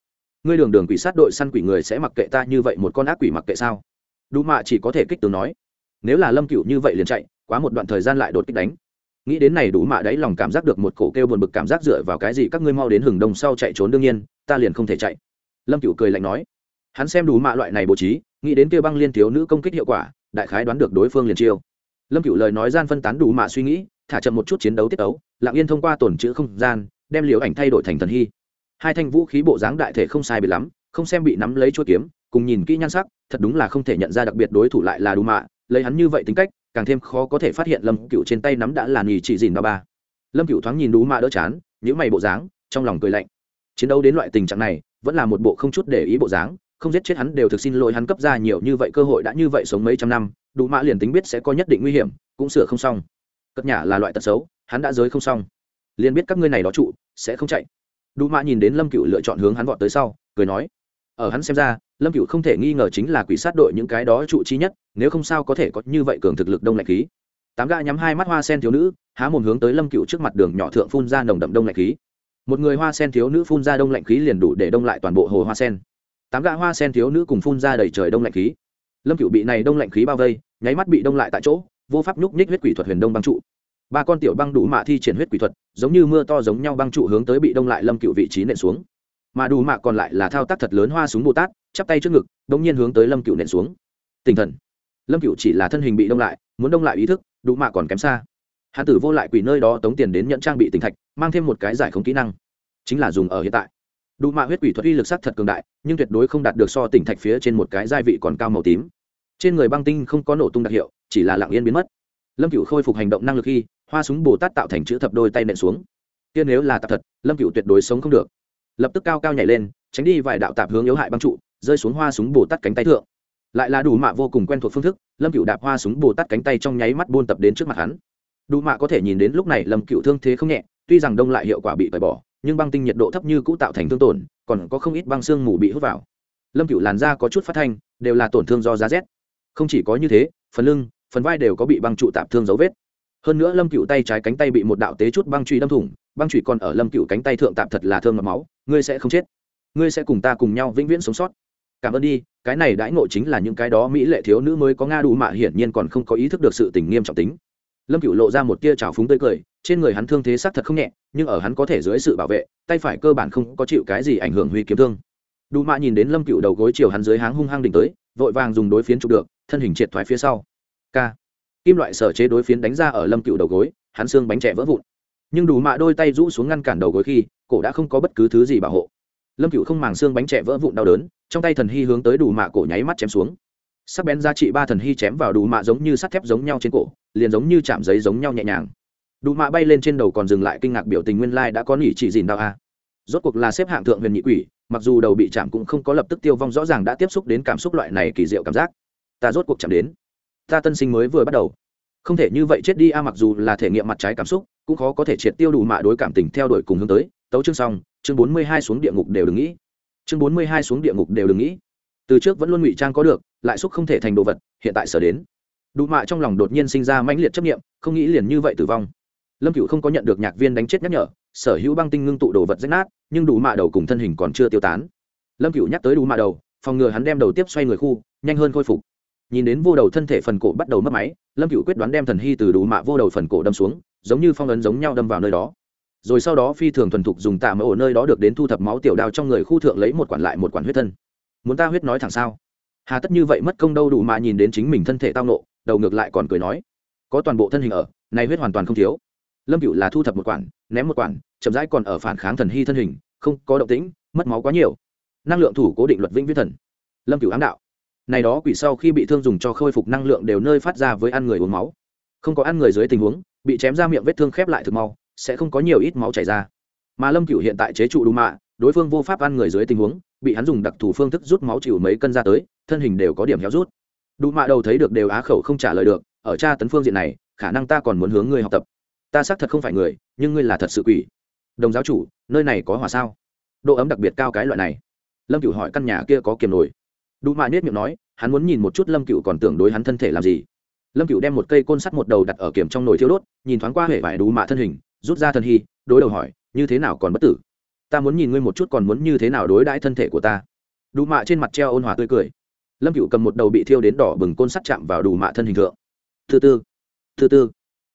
Ngươi đường đường quỷ sát đội săn quỷ người sẽ mặc kệ ta như vậy, một con ác quỷ mặc kệ sao? Đủ mạ chỉ có thể kích tướng nói. Nếu là lâm cựu như vậy liền chạy, quá một đoạn thời gian lại đột kích đánh. Nghĩ đến này đủ mạ đấy lòng cảm giác được một cổ kêu buồn bực cảm giác dựa vào cái gì các ngươi mau đến hừng đông sau chạy trốn, đương nhiên, ta liền không thể chạy. Lâm cựu cười lạnh nói hắn xem đủ mạ loại này bố trí, nghĩ đến kêu băng liên thiếu nữ công kích hiệu quả, đại khái đoán được đối phương liền chiêu. Lâm cựu lời nói gian phân tán đủ mạ suy nghĩ, thả chậm một chút chiến đấu tiết ấu, lặng yên thông qua tổn chữ không gian, đem liều ảnh thay đổi thành thần hy. Hai thanh vũ khí bộ dáng đại thể không sai bị lắm, không xem bị nắm lấy chuỗi kiếm, cùng nhìn kỹ nhan sắc, thật đúng là không thể nhận ra đặc biệt đối thủ lại là đủ mạ, lấy hắn như vậy tính cách, càng thêm khó có thể phát hiện lâm cựu trên tay nắm đã là nhì chỉ dìn ba ba. Lâm cựu thoáng nhìn đủ mạ đỡ chán những mày bộ dáng, trong lòng cười lạnh. Chiến đấu đến loại tình trạng này, vẫn là một bộ không chút để ý bộ dáng không giết chết hắn đều thực xin lỗi hắn cấp ra nhiều như vậy cơ hội đã như vậy sống mấy trăm năm đủ mạ liền tính biết sẽ có nhất định nguy hiểm, cũng sửa không xong. Cất nhà là loại tật xấu, hắn đã giới không xong. Liền biết các ngươi này đó trụ, sẽ không chạy. Đủ mạ nhìn đến lâm cựu lựa chọn hướng hắn vọt tới sau, cười nói, ở hắn xem ra, lâm cựu không thể nghi ngờ chính là quỷ sát đội những cái đó trụ chi nhất, nếu không sao có thể có như vậy cường thực lực đông lạnh khí. Tám gã nhắm hai mắt hoa sen thiếu nữ, há mồm hướng tới lâm cựu trước mặt đường nhỏ thượng phun ra nồng đậm đông lạnh khí. Một người hoa sen thiếu nữ phun ra đông lạnh khí liền đủ để đông lại toàn bộ hồ hoa sen tám gã hoa sen thiếu nữ cùng phun ra đầy trời đông lạnh khí. Lâm cựu bị này đông lạnh khí bao vây, nháy mắt bị đông lại tại chỗ, vô pháp nhúc nhích huyết quỷ thuật huyền đông băng trụ. Ba con tiểu băng đủ mạ thi triển huyết quỷ thuật, giống như mưa to giống nhau băng trụ hướng tới bị đông lại lâm cựu vị trí nện xuống. Mà đủ mạ còn lại là thao tác thật lớn hoa súng bồ tát, chắp tay trước ngực đông nhiên hướng tới lâm cựu nện xuống. Tinh thần. Lâm cựu chỉ là thân hình bị đông lại, muốn đông lại ý thức, đủ mạ còn kém xa. Hạ tử vô lại quỷ nơi đó tống tiền đến nhận trang bị tình thạch, mang thêm một cái giải không kỹ năng, chính là dùng ở hiện tại đủ mạ huyết quỷ thuật uy lực sắc thật cường đại, nhưng tuyệt đối không đạt được so tỉnh thạch phía trên một cái gia vị còn cao màu tím. Trên người băng tinh không có nổ tung đặc hiệu, chỉ là lặng yên biến mất. Lâm cựu khôi phục hành động năng lực khi, hoa súng bồ tát tạo thành chữ thập đôi tay nện xuống. Kia nếu là tạp thật, lâm cựu tuyệt đối sống không được. Lập tức cao cao nhảy lên, tránh đi vài đạo tạp hướng yếu hại băng trụ, rơi xuống hoa súng bồ tát cánh tay thượng. Lại là đủ mạ vô cùng quen thuộc phương thức, lâm cựu đạp hoa súng bồ tát cánh tay trong nháy mắt buôn tập đến trước mặt hắn. Đủ mạ có thể nhìn đến lúc này lâm cựu thương thế không nhẹ, tuy rằng đông lại hiệu quả bị tẩy bỏ nhưng băng tinh nhiệt độ thấp như cũ tạo thành thương tổn, còn có không ít băng xương mù bị hút vào. Lâm cựu làn da có chút phát thanh, đều là tổn thương do giá rét. Không chỉ có như thế, phần lưng, phần vai đều có bị băng trụ tạp thương dấu vết. Hơn nữa lâm cựu tay trái cánh tay bị một đạo tế chút băng truy đâm thủng, băng truy còn ở lâm cựu cánh tay thượng tạp thật là thương ngập máu, ngươi sẽ không chết. Ngươi sẽ cùng ta cùng nhau vĩnh viễn sống sót. Cảm ơn đi, cái này đãi ngộ chính là những cái đó mỹ lệ thiếu nữ mới có nga đủ mạ hiển nhiên còn không có ý thức được sự tình nghiêm trọng tính lâm cựu lộ ra một tia trào phúng tươi cười, trên người hắn thương thế xác thật không nhẹ, nhưng ở hắn có thể dưới sự bảo vệ, tay phải cơ bản không có chịu cái gì ảnh hưởng huy kiếm thương. Đủ mạ nhìn đến lâm cựu đầu gối chiều hắn dưới háng hung hăng đỉnh tới, vội vàng dùng đối phiến chụp được, thân hình triệt thoái phía sau. K kim loại sở chế đối phiến đánh ra ở lâm cựu đầu gối, hắn xương bánh trẻ vỡ vụn. Nhưng đủ mạ đôi tay rũ xuống ngăn cản đầu gối khi, cổ đã không có bất cứ thứ gì bảo hộ. Lâm cựu không màng xương bánh trẻ vỡ vụn đau đớn, trong tay thần hy hướng tới đủ mạ cổ nháy mắt chém xuống sắc bén giá trị ba thần hy chém vào đủ mạ giống như sắt thép giống nhau trên cổ, liền giống như chạm giấy giống nhau nhẹ nhàng. Đủ mạ bay lên trên đầu còn dừng lại kinh ngạc biểu tình nguyên lai đã có nghỉ chỉ dìn đau a. Rốt cuộc là xếp hạng thượng huyền nhị quỷ, mặc dù đầu bị chạm cũng không có lập tức tiêu vong rõ ràng đã tiếp xúc đến cảm xúc loại này kỳ diệu cảm giác. Ta rốt cuộc chạm đến. Ta tân sinh mới vừa bắt đầu. Không thể như vậy chết đi a, mặc dù là thể nghiệm mặt trái cảm xúc, cũng khó có thể triệt tiêu đủ mạ đối cảm tình theo đuổi cùng hướng tới. Tấu chương xong, chương bốn mươi hai xuống địa ngục đều đừng nghĩ. Chương bốn mươi hai xuống địa ngục đều đừng nghĩ từ trước vẫn luôn ngụy trang có được, lại xúc không thể thành đồ vật, hiện tại sở đến. Đủ mạ trong lòng đột nhiên sinh ra mãnh liệt chấp nghiệm không nghĩ liền như vậy tử vong. Lâm cựu không có nhận được nhạc viên đánh chết nhắc nhở, sở hữu băng tinh ngưng tụ đồ vật rách nát, nhưng đủ mạ đầu cùng thân hình còn chưa tiêu tán. Lâm cựu nhắc tới đủ mạ đầu, phòng ngừa hắn đem đầu tiếp xoay người khu, nhanh hơn khôi phục. Nhìn đến vô đầu thân thể phần cổ bắt đầu mất máy, lâm cựu quyết đoán đem thần hy từ đủ mạ vô đầu phần cổ đâm xuống, giống như phong ấn giống nhau đâm vào nơi đó. Rồi sau đó phi thường thuần thục dùng tạ mỡ nơi đó được đến thu thập máu tiểu đao trong người khu thượng lấy một quản lại một quản huyết thân muốn ta huyết nói thẳng sao? Hà tất như vậy mất công đâu đủ mà nhìn đến chính mình thân thể tao nộ, đầu ngược lại còn cười nói, có toàn bộ thân hình ở, này huyết hoàn toàn không thiếu. Lâm cựu là thu thập một quản, ném một quản, chậm rãi còn ở phản kháng thần hy thân hình, không có động tĩnh, mất máu quá nhiều. Năng lượng thủ cố định luật vĩnh viễn thần. Lâm cựu ám đạo. Này đó quỷ sau khi bị thương dùng cho khôi phục năng lượng đều nơi phát ra với ăn người uống máu. Không có ăn người dưới tình huống, bị chém ra miệng vết thương khép lại thực mau, sẽ không có nhiều ít máu chảy ra. Mà lâm cựu hiện tại chế trụ đủ mạ, đối phương vô pháp ăn người dưới tình huống bị hắn dùng đặc thù phương thức rút máu chịu mấy cân ra tới, thân hình đều có điểm héo rút. Đủ mạ đầu thấy được đều á khẩu không trả lời được, ở tra tấn phương diện này, khả năng ta còn muốn hướng ngươi học tập. Ta xác thật không phải người, nhưng ngươi là thật sự quỷ. Đồng giáo chủ, nơi này có hỏa sao? Độ ấm đặc biệt cao cái loại này. Lâm cựu hỏi căn nhà kia có kiềm nổi. Đủ mạ nết miệng nói, hắn muốn nhìn một chút lâm cựu còn tưởng đối hắn thân thể làm gì. Lâm cựu đem một cây côn sắt một đầu đặt ở kiềm trong nồi thiêu đốt, nhìn thoáng qua hệ vải đủ mạ thân hình, rút ra thân hy, đối đầu hỏi, như thế nào còn bất tử? Ta muốn nhìn ngươi một chút còn muốn như thế nào đối đãi thân thể của ta. Đủ mạ trên mặt treo ôn hòa tươi cười. Lâm cựu cầm một đầu bị thiêu đến đỏ bừng côn sắt chạm vào đủ mạ thân hình thượng. Thứ tư thứ tư.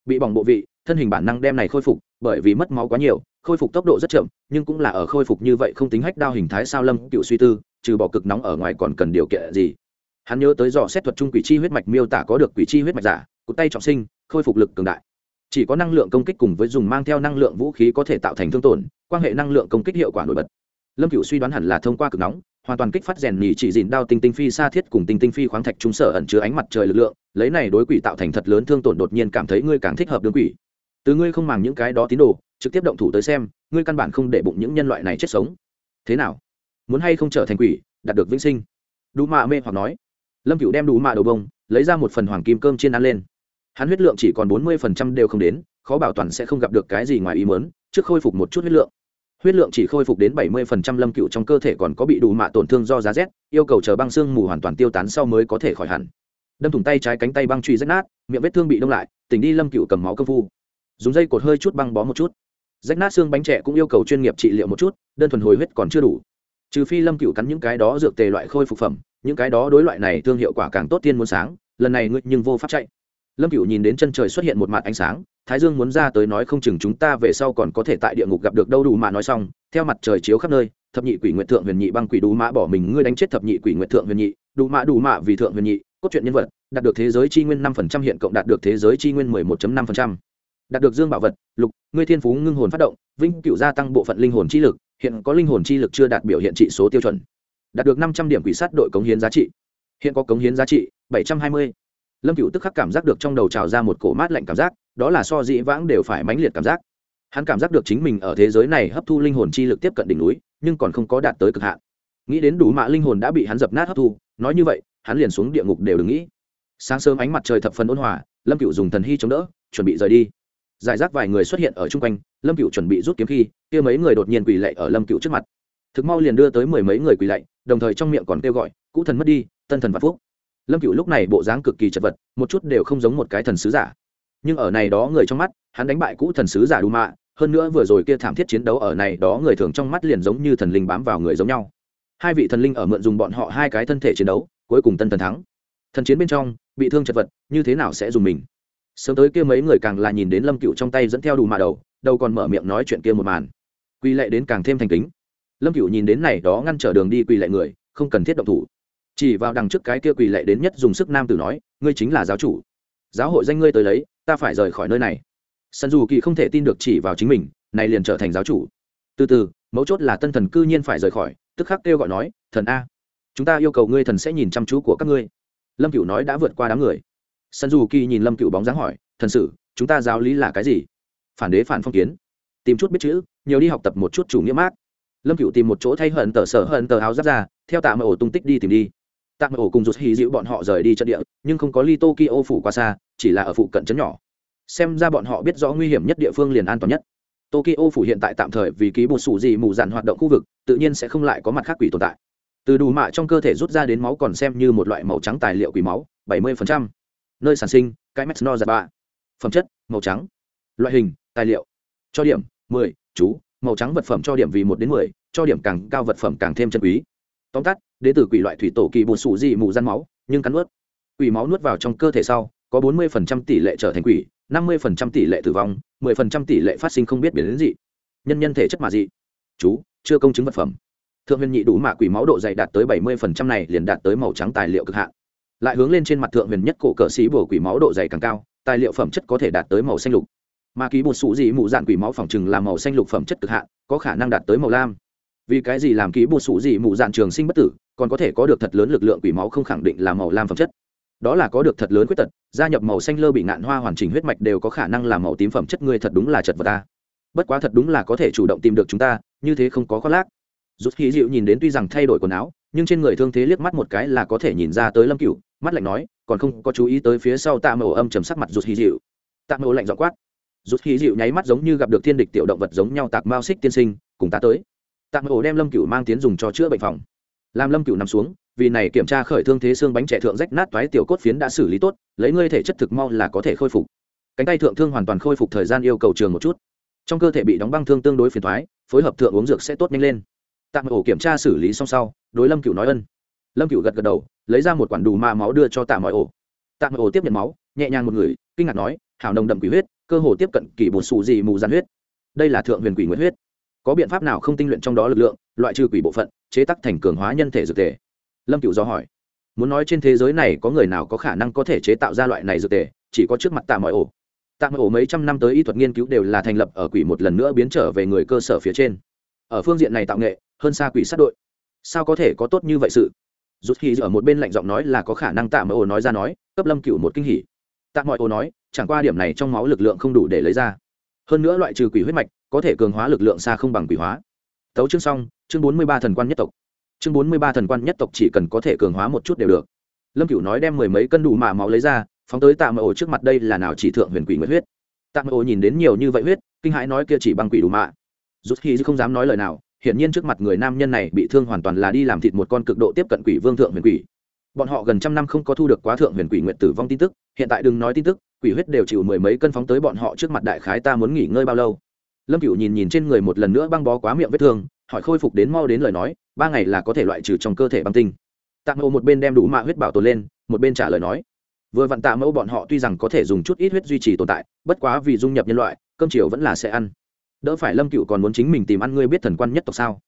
Bị bỏng bộ vị, thân hình bản năng đem này khôi phục, bởi vì mất máu quá nhiều, khôi phục tốc độ rất chậm, nhưng cũng là ở khôi phục như vậy không tính hách đao hình thái sao lâm cựu suy tư, trừ bỏ cực nóng ở ngoài còn cần điều kiện gì? Hắn nhớ tới dò xét thuật trung quỷ chi huyết mạch miêu tả có được quỷ chi huyết mạch giả, cụt tay trọng sinh, khôi phục lực cường đại chỉ có năng lượng công kích cùng với dùng mang theo năng lượng vũ khí có thể tạo thành thương tổn, quan hệ năng lượng công kích hiệu quả nổi bật. Lâm cựu suy đoán hẳn là thông qua cực nóng, hoàn toàn kích phát rèn nhì chỉ dìn đao tinh tinh phi xa thiết cùng tinh tinh phi khoáng thạch trung sở ẩn chứa ánh mặt trời lực lượng, lấy này đối quỷ tạo thành thật lớn thương tổn đột nhiên cảm thấy ngươi càng thích hợp đương quỷ. Từ ngươi không màng những cái đó tín đồ, trực tiếp động thủ tới xem, ngươi căn bản không để bụng những nhân loại này chết sống. Thế nào? Muốn hay không trở thành quỷ, đạt được vĩnh sinh? Đủ mạ mê hoặc nói. Lâm cựu đem đủ mạ đầu bông, lấy ra một phần hoàng kim cơm trên ăn lên hắn huyết lượng chỉ còn bốn mươi phần trăm đều không đến, khó bảo toàn sẽ không gặp được cái gì ngoài ý mớn trước khôi phục một chút huyết lượng. Huyết lượng chỉ khôi phục đến bảy mươi phần trăm lâm cựu trong cơ thể còn có bị đủ mạ tổn thương do giá rét, yêu cầu chờ băng xương mù hoàn toàn tiêu tán sau mới có thể khỏi hẳn. Đâm thủng tay trái cánh tay băng truy rách nát, miệng vết thương bị đông lại, tỉnh đi lâm cựu cầm máu cơ phu. Dùng dây cột hơi chút băng bó một chút. Rách nát xương bánh trẻ cũng yêu cầu chuyên nghiệp trị liệu một chút, đơn thuần hồi huyết còn chưa đủ. Trừ phi lâm cựu cắn những cái đó dược tề loại khôi phục phẩm, những cái đó đối loại này thương hiệu quả càng tốt tiên muốn sáng, lần này ngươi nhưng vô pháp chạy lâm cựu nhìn đến chân trời xuất hiện một mặt ánh sáng, thái dương muốn ra tới nói không chừng chúng ta về sau còn có thể tại địa ngục gặp được đâu đủ mà nói xong, theo mặt trời chiếu khắp nơi, thập nhị quỷ nguyện thượng huyền nhị băng quỷ đủ mã bỏ mình, ngươi đánh chết thập nhị quỷ nguyện thượng huyền nhị, đủ mã đủ mã vì thượng huyền nhị, cốt truyện nhân vật, đạt được thế giới chi nguyên năm phần trăm hiện cộng đạt được thế giới chi nguyên mười một năm phần trăm. Đạt được dương bảo vật, lục, ngươi thiên phú ngưng hồn phát động vinh cựu gia tăng bộ phận linh hồn chi lực, hiện có linh hồn chi lực chưa đạt biểu hiện trị số tiêu chuẩn. Đạt được năm trăm điểm quỷ sát đội cống hiến giá trị. Hiện có cống hiến giá trị bảy trăm hai mươi lâm cựu tức khắc cảm giác được trong đầu trào ra một cổ mát lạnh cảm giác, đó là so dĩ vãng đều phải mãnh liệt cảm giác. Hắn cảm giác được chính mình ở thế giới này hấp thu linh hồn chi lực tiếp cận đỉnh núi, nhưng còn không có đạt tới cực hạn. Nghĩ đến đủ mạ linh hồn đã bị hắn dập nát hấp thu, nói như vậy, hắn liền xuống địa ngục đều đừng nghĩ. Sáng sớm ánh mặt trời thập phần ôn hòa, lâm cựu dùng thần hy chống đỡ, chuẩn bị rời đi. Giải rác vài người xuất hiện ở chung quanh, lâm cựu chuẩn bị rút kiếm khi, kia mấy người đột nhiên quỳ lạy ở lâm cựu trước mặt. Thực mau liền đưa tới mười mấy người quỳ lạy, đồng thời trong miệng còn kêu gọi, cũ thần mất đi, tân thần và phúc lâm cựu lúc này bộ dáng cực kỳ chật vật, một chút đều không giống một cái thần sứ giả. Nhưng ở này đó người trong mắt, hắn đánh bại cũ thần sứ giả đu mạ, hơn nữa vừa rồi kia thảm thiết chiến đấu ở này đó người thường trong mắt liền giống như thần linh bám vào người giống nhau. Hai vị thần linh ở mượn dùng bọn họ hai cái thân thể chiến đấu, cuối cùng tân thần thắng. Thần chiến bên trong, bị thương chật vật, như thế nào sẽ dùng mình? Sớm tới kia mấy người càng là nhìn đến lâm cựu trong tay dẫn theo đủ mạ đầu đâu còn mở miệng nói chuyện kia một màn. Quy lệ đến càng thêm thành kính. Lâm cựu nhìn đến này đó ngăn trở đường đi quỳ lệ người, không cần thiết động thủ chỉ vào đằng trước cái kia quỳ lệ đến nhất dùng sức nam tử nói, ngươi chính là giáo chủ. Giáo hội danh ngươi tới lấy, ta phải rời khỏi nơi này. Sân dù kỳ không thể tin được chỉ vào chính mình, này liền trở thành giáo chủ. Từ từ, mấu chốt là tân thần cư nhiên phải rời khỏi, tức khắc kêu gọi nói, thần a, chúng ta yêu cầu ngươi thần sẽ nhìn chăm chú của các ngươi. Lâm cựu nói đã vượt qua đám người. Sân dù kỳ nhìn lâm cựu bóng dáng hỏi, thần sử, chúng ta giáo lý là cái gì? Phản đế phản phong kiến. Tìm chút biết chữ, nhiều đi học tập một chút chủ nghĩa mát lâm cựu tìm một chỗ thay hận tờ sở hận tờ áo giáp ra, theo tạ mờ ổ tung tích đi tìm đi tạ mờ ổ cùng rút hì dịu bọn họ rời đi trận địa nhưng không có ly tokyo phủ qua xa chỉ là ở phụ cận trấn nhỏ. Xem ra bọn họ biết rõ nguy hiểm nhất địa phương liền an toàn nhất. Tokyo phủ hiện tại tạm thời vì ký bột sủ gì mù dạn hoạt động khu vực tự nhiên sẽ không lại có mặt khác quỷ tồn tại. Từ đủ mạ trong cơ thể rút ra đến máu còn xem như một loại màu trắng tài liệu quỷ máu 70%. nơi sản sinh cái mét no ba phẩm chất màu trắng. Loại hình tài liệu. Cho điểm 10, chú. Màu trắng vật phẩm cho điểm vì một đến 10, cho điểm càng cao vật phẩm càng thêm chân quý. Tóm tắt đế tử quỷ loại thủy tổ kỳ bột sủ dị mù răn máu, nhưng cắn nuốt. Quỷ máu nuốt vào trong cơ thể sau, có 40% tỷ lệ trở thành quỷ 50% tỷ lệ tử vong 10% tỷ lệ phát sinh không biết biến đến dị. Nhân nhân thể chất mà dị. Chú, chưa công chứng vật phẩm. Thượng huyền nhị đủ mạ quỷ máu độ dày đạt tới 70% này liền đạt tới màu trắng tài liệu cực hạn. Lại hướng lên trên mặt thượng huyền nhất cổ cờ sĩ bùa quỷ máu độ dày càng cao, tài liệu phẩm chất có thể đạt tới màu xanh lục. Mà ký bột sụ dị mù dạn quỷ máu phòng chừng là màu xanh lục phẩm chất cực hạn, có khả năng đạt tới màu lam vì cái gì làm ký bột sủ gì mù dạn trường sinh bất tử, còn có thể có được thật lớn lực lượng quỷ máu không khẳng định là màu lam phẩm chất. Đó là có được thật lớn khuyết tật, gia nhập màu xanh lơ bị ngạn hoa hoàn chỉnh huyết mạch đều có khả năng làm màu tím phẩm chất người thật đúng là chật vật ta. Bất quá thật đúng là có thể chủ động tìm được chúng ta, như thế không có khoác lác. Rút khí dịu nhìn đến tuy rằng thay đổi quần áo, nhưng trên người thương thế liếc mắt một cái là có thể nhìn ra tới lâm cựu mắt lạnh nói, còn không có chú ý tới phía sau tạ màu âm chầm sắc mặt rút khí dịu tạ màu lạnh dọ quát. Rút khí dịu nháy mắt giống như gặp được thiên địch tiểu động vật giống nhau tạc mao xích tiên sinh, cùng ta tới tạ ổ đem lâm cựu mang tiến dùng cho chữa bệnh phòng. Làm lâm cựu nằm xuống, vì này kiểm tra khởi thương thế xương bánh trẻ thượng rách nát toái tiểu cốt phiến đã xử lý tốt, lấy ngươi thể chất thực mau là có thể khôi phục. Cánh tay thượng thương hoàn toàn khôi phục thời gian yêu cầu trường một chút. Trong cơ thể bị đóng băng thương tương đối phiền thoái phối hợp thượng uống dược sẽ tốt nhanh lên. Tạm ổ kiểm tra xử lý xong sau, đối lâm cựu nói ân. Lâm cựu gật gật đầu, lấy ra một quản đủ ma máu đưa cho tạ mọi ổ. Tạm ổ tiếp nhận máu, nhẹ nhàng một người, kinh ngạc nói, hảo nồng đậm quỷ huyết, cơ hồ tiếp cận kỷ bột xù gì mù gian huyết. Đây là thượng huyền quỷ nguyệt huyết có biện pháp nào không tinh luyện trong đó lực lượng, loại trừ quỷ bộ phận, chế tắc thành cường hóa nhân thể dược thể lâm cựu do hỏi. Muốn nói trên thế giới này có người nào có khả năng có thể chế tạo ra loại này dược thể chỉ có trước mặt tạ mọi ổ. Tạ mọi ổ mấy trăm năm tới y thuật nghiên cứu đều là thành lập ở quỷ một lần nữa biến trở về người cơ sở phía trên. Ở phương diện này tạo nghệ, hơn xa quỷ sát đội. Sao có thể có tốt như vậy sự? Rút khi ở một bên lạnh giọng nói là có khả năng tạ mọi ổ nói ra nói, cấp lâm cựu một kinh hỉ. Tạ mọi ổ nói, chẳng qua điểm này trong máu lực lượng không đủ để lấy ra hơn nữa loại trừ quỷ huyết mạch, có thể cường hóa lực lượng xa không bằng quỷ hóa. Tấu chương xong, chương bốn mươi ba thần quan nhất tộc. Chương bốn mươi ba thần quan nhất tộc chỉ cần có thể cường hóa một chút đều được. Lâm cửu nói đem mười mấy cân đủ mạ máu lấy ra, phóng tới tạ mờ ổ trước mặt đây là nào chỉ thượng huyền quỷ nguyệt huyết. Tạ mờ ổ nhìn đến nhiều như vậy huyết, kinh hãi nói kia chỉ bằng quỷ đủ mạ. Rút khi không dám nói lời nào, hiển nhiên trước mặt người nam nhân này bị thương hoàn toàn là đi làm thịt một con cực độ tiếp cận quỷ vương thượng huyền quỷ. Bọn họ gần trăm năm không có thu được quá thượng huyền quỷ nguyện tử vong tin tức, hiện tại đừng nói tin tức quỷ huyết đều chịu mười mấy cân phóng tới bọn họ trước mặt đại khái ta muốn nghỉ ngơi bao lâu? Lâm cửu nhìn nhìn trên người một lần nữa băng bó quá miệng vết thương, hỏi khôi phục đến mau đến lời nói, ba ngày là có thể loại trừ trong cơ thể băng tinh. Tạ mẫu một bên đem đủ mạ huyết bảo tồn lên, một bên trả lời nói, vừa vặn tạ mẫu bọn họ tuy rằng có thể dùng chút ít huyết duy trì tồn tại, bất quá vì dung nhập nhân loại, cơm chiều vẫn là sẽ ăn. Đỡ phải lâm cựu còn muốn chính mình tìm ăn ngươi biết thần quan nhất tộc sao?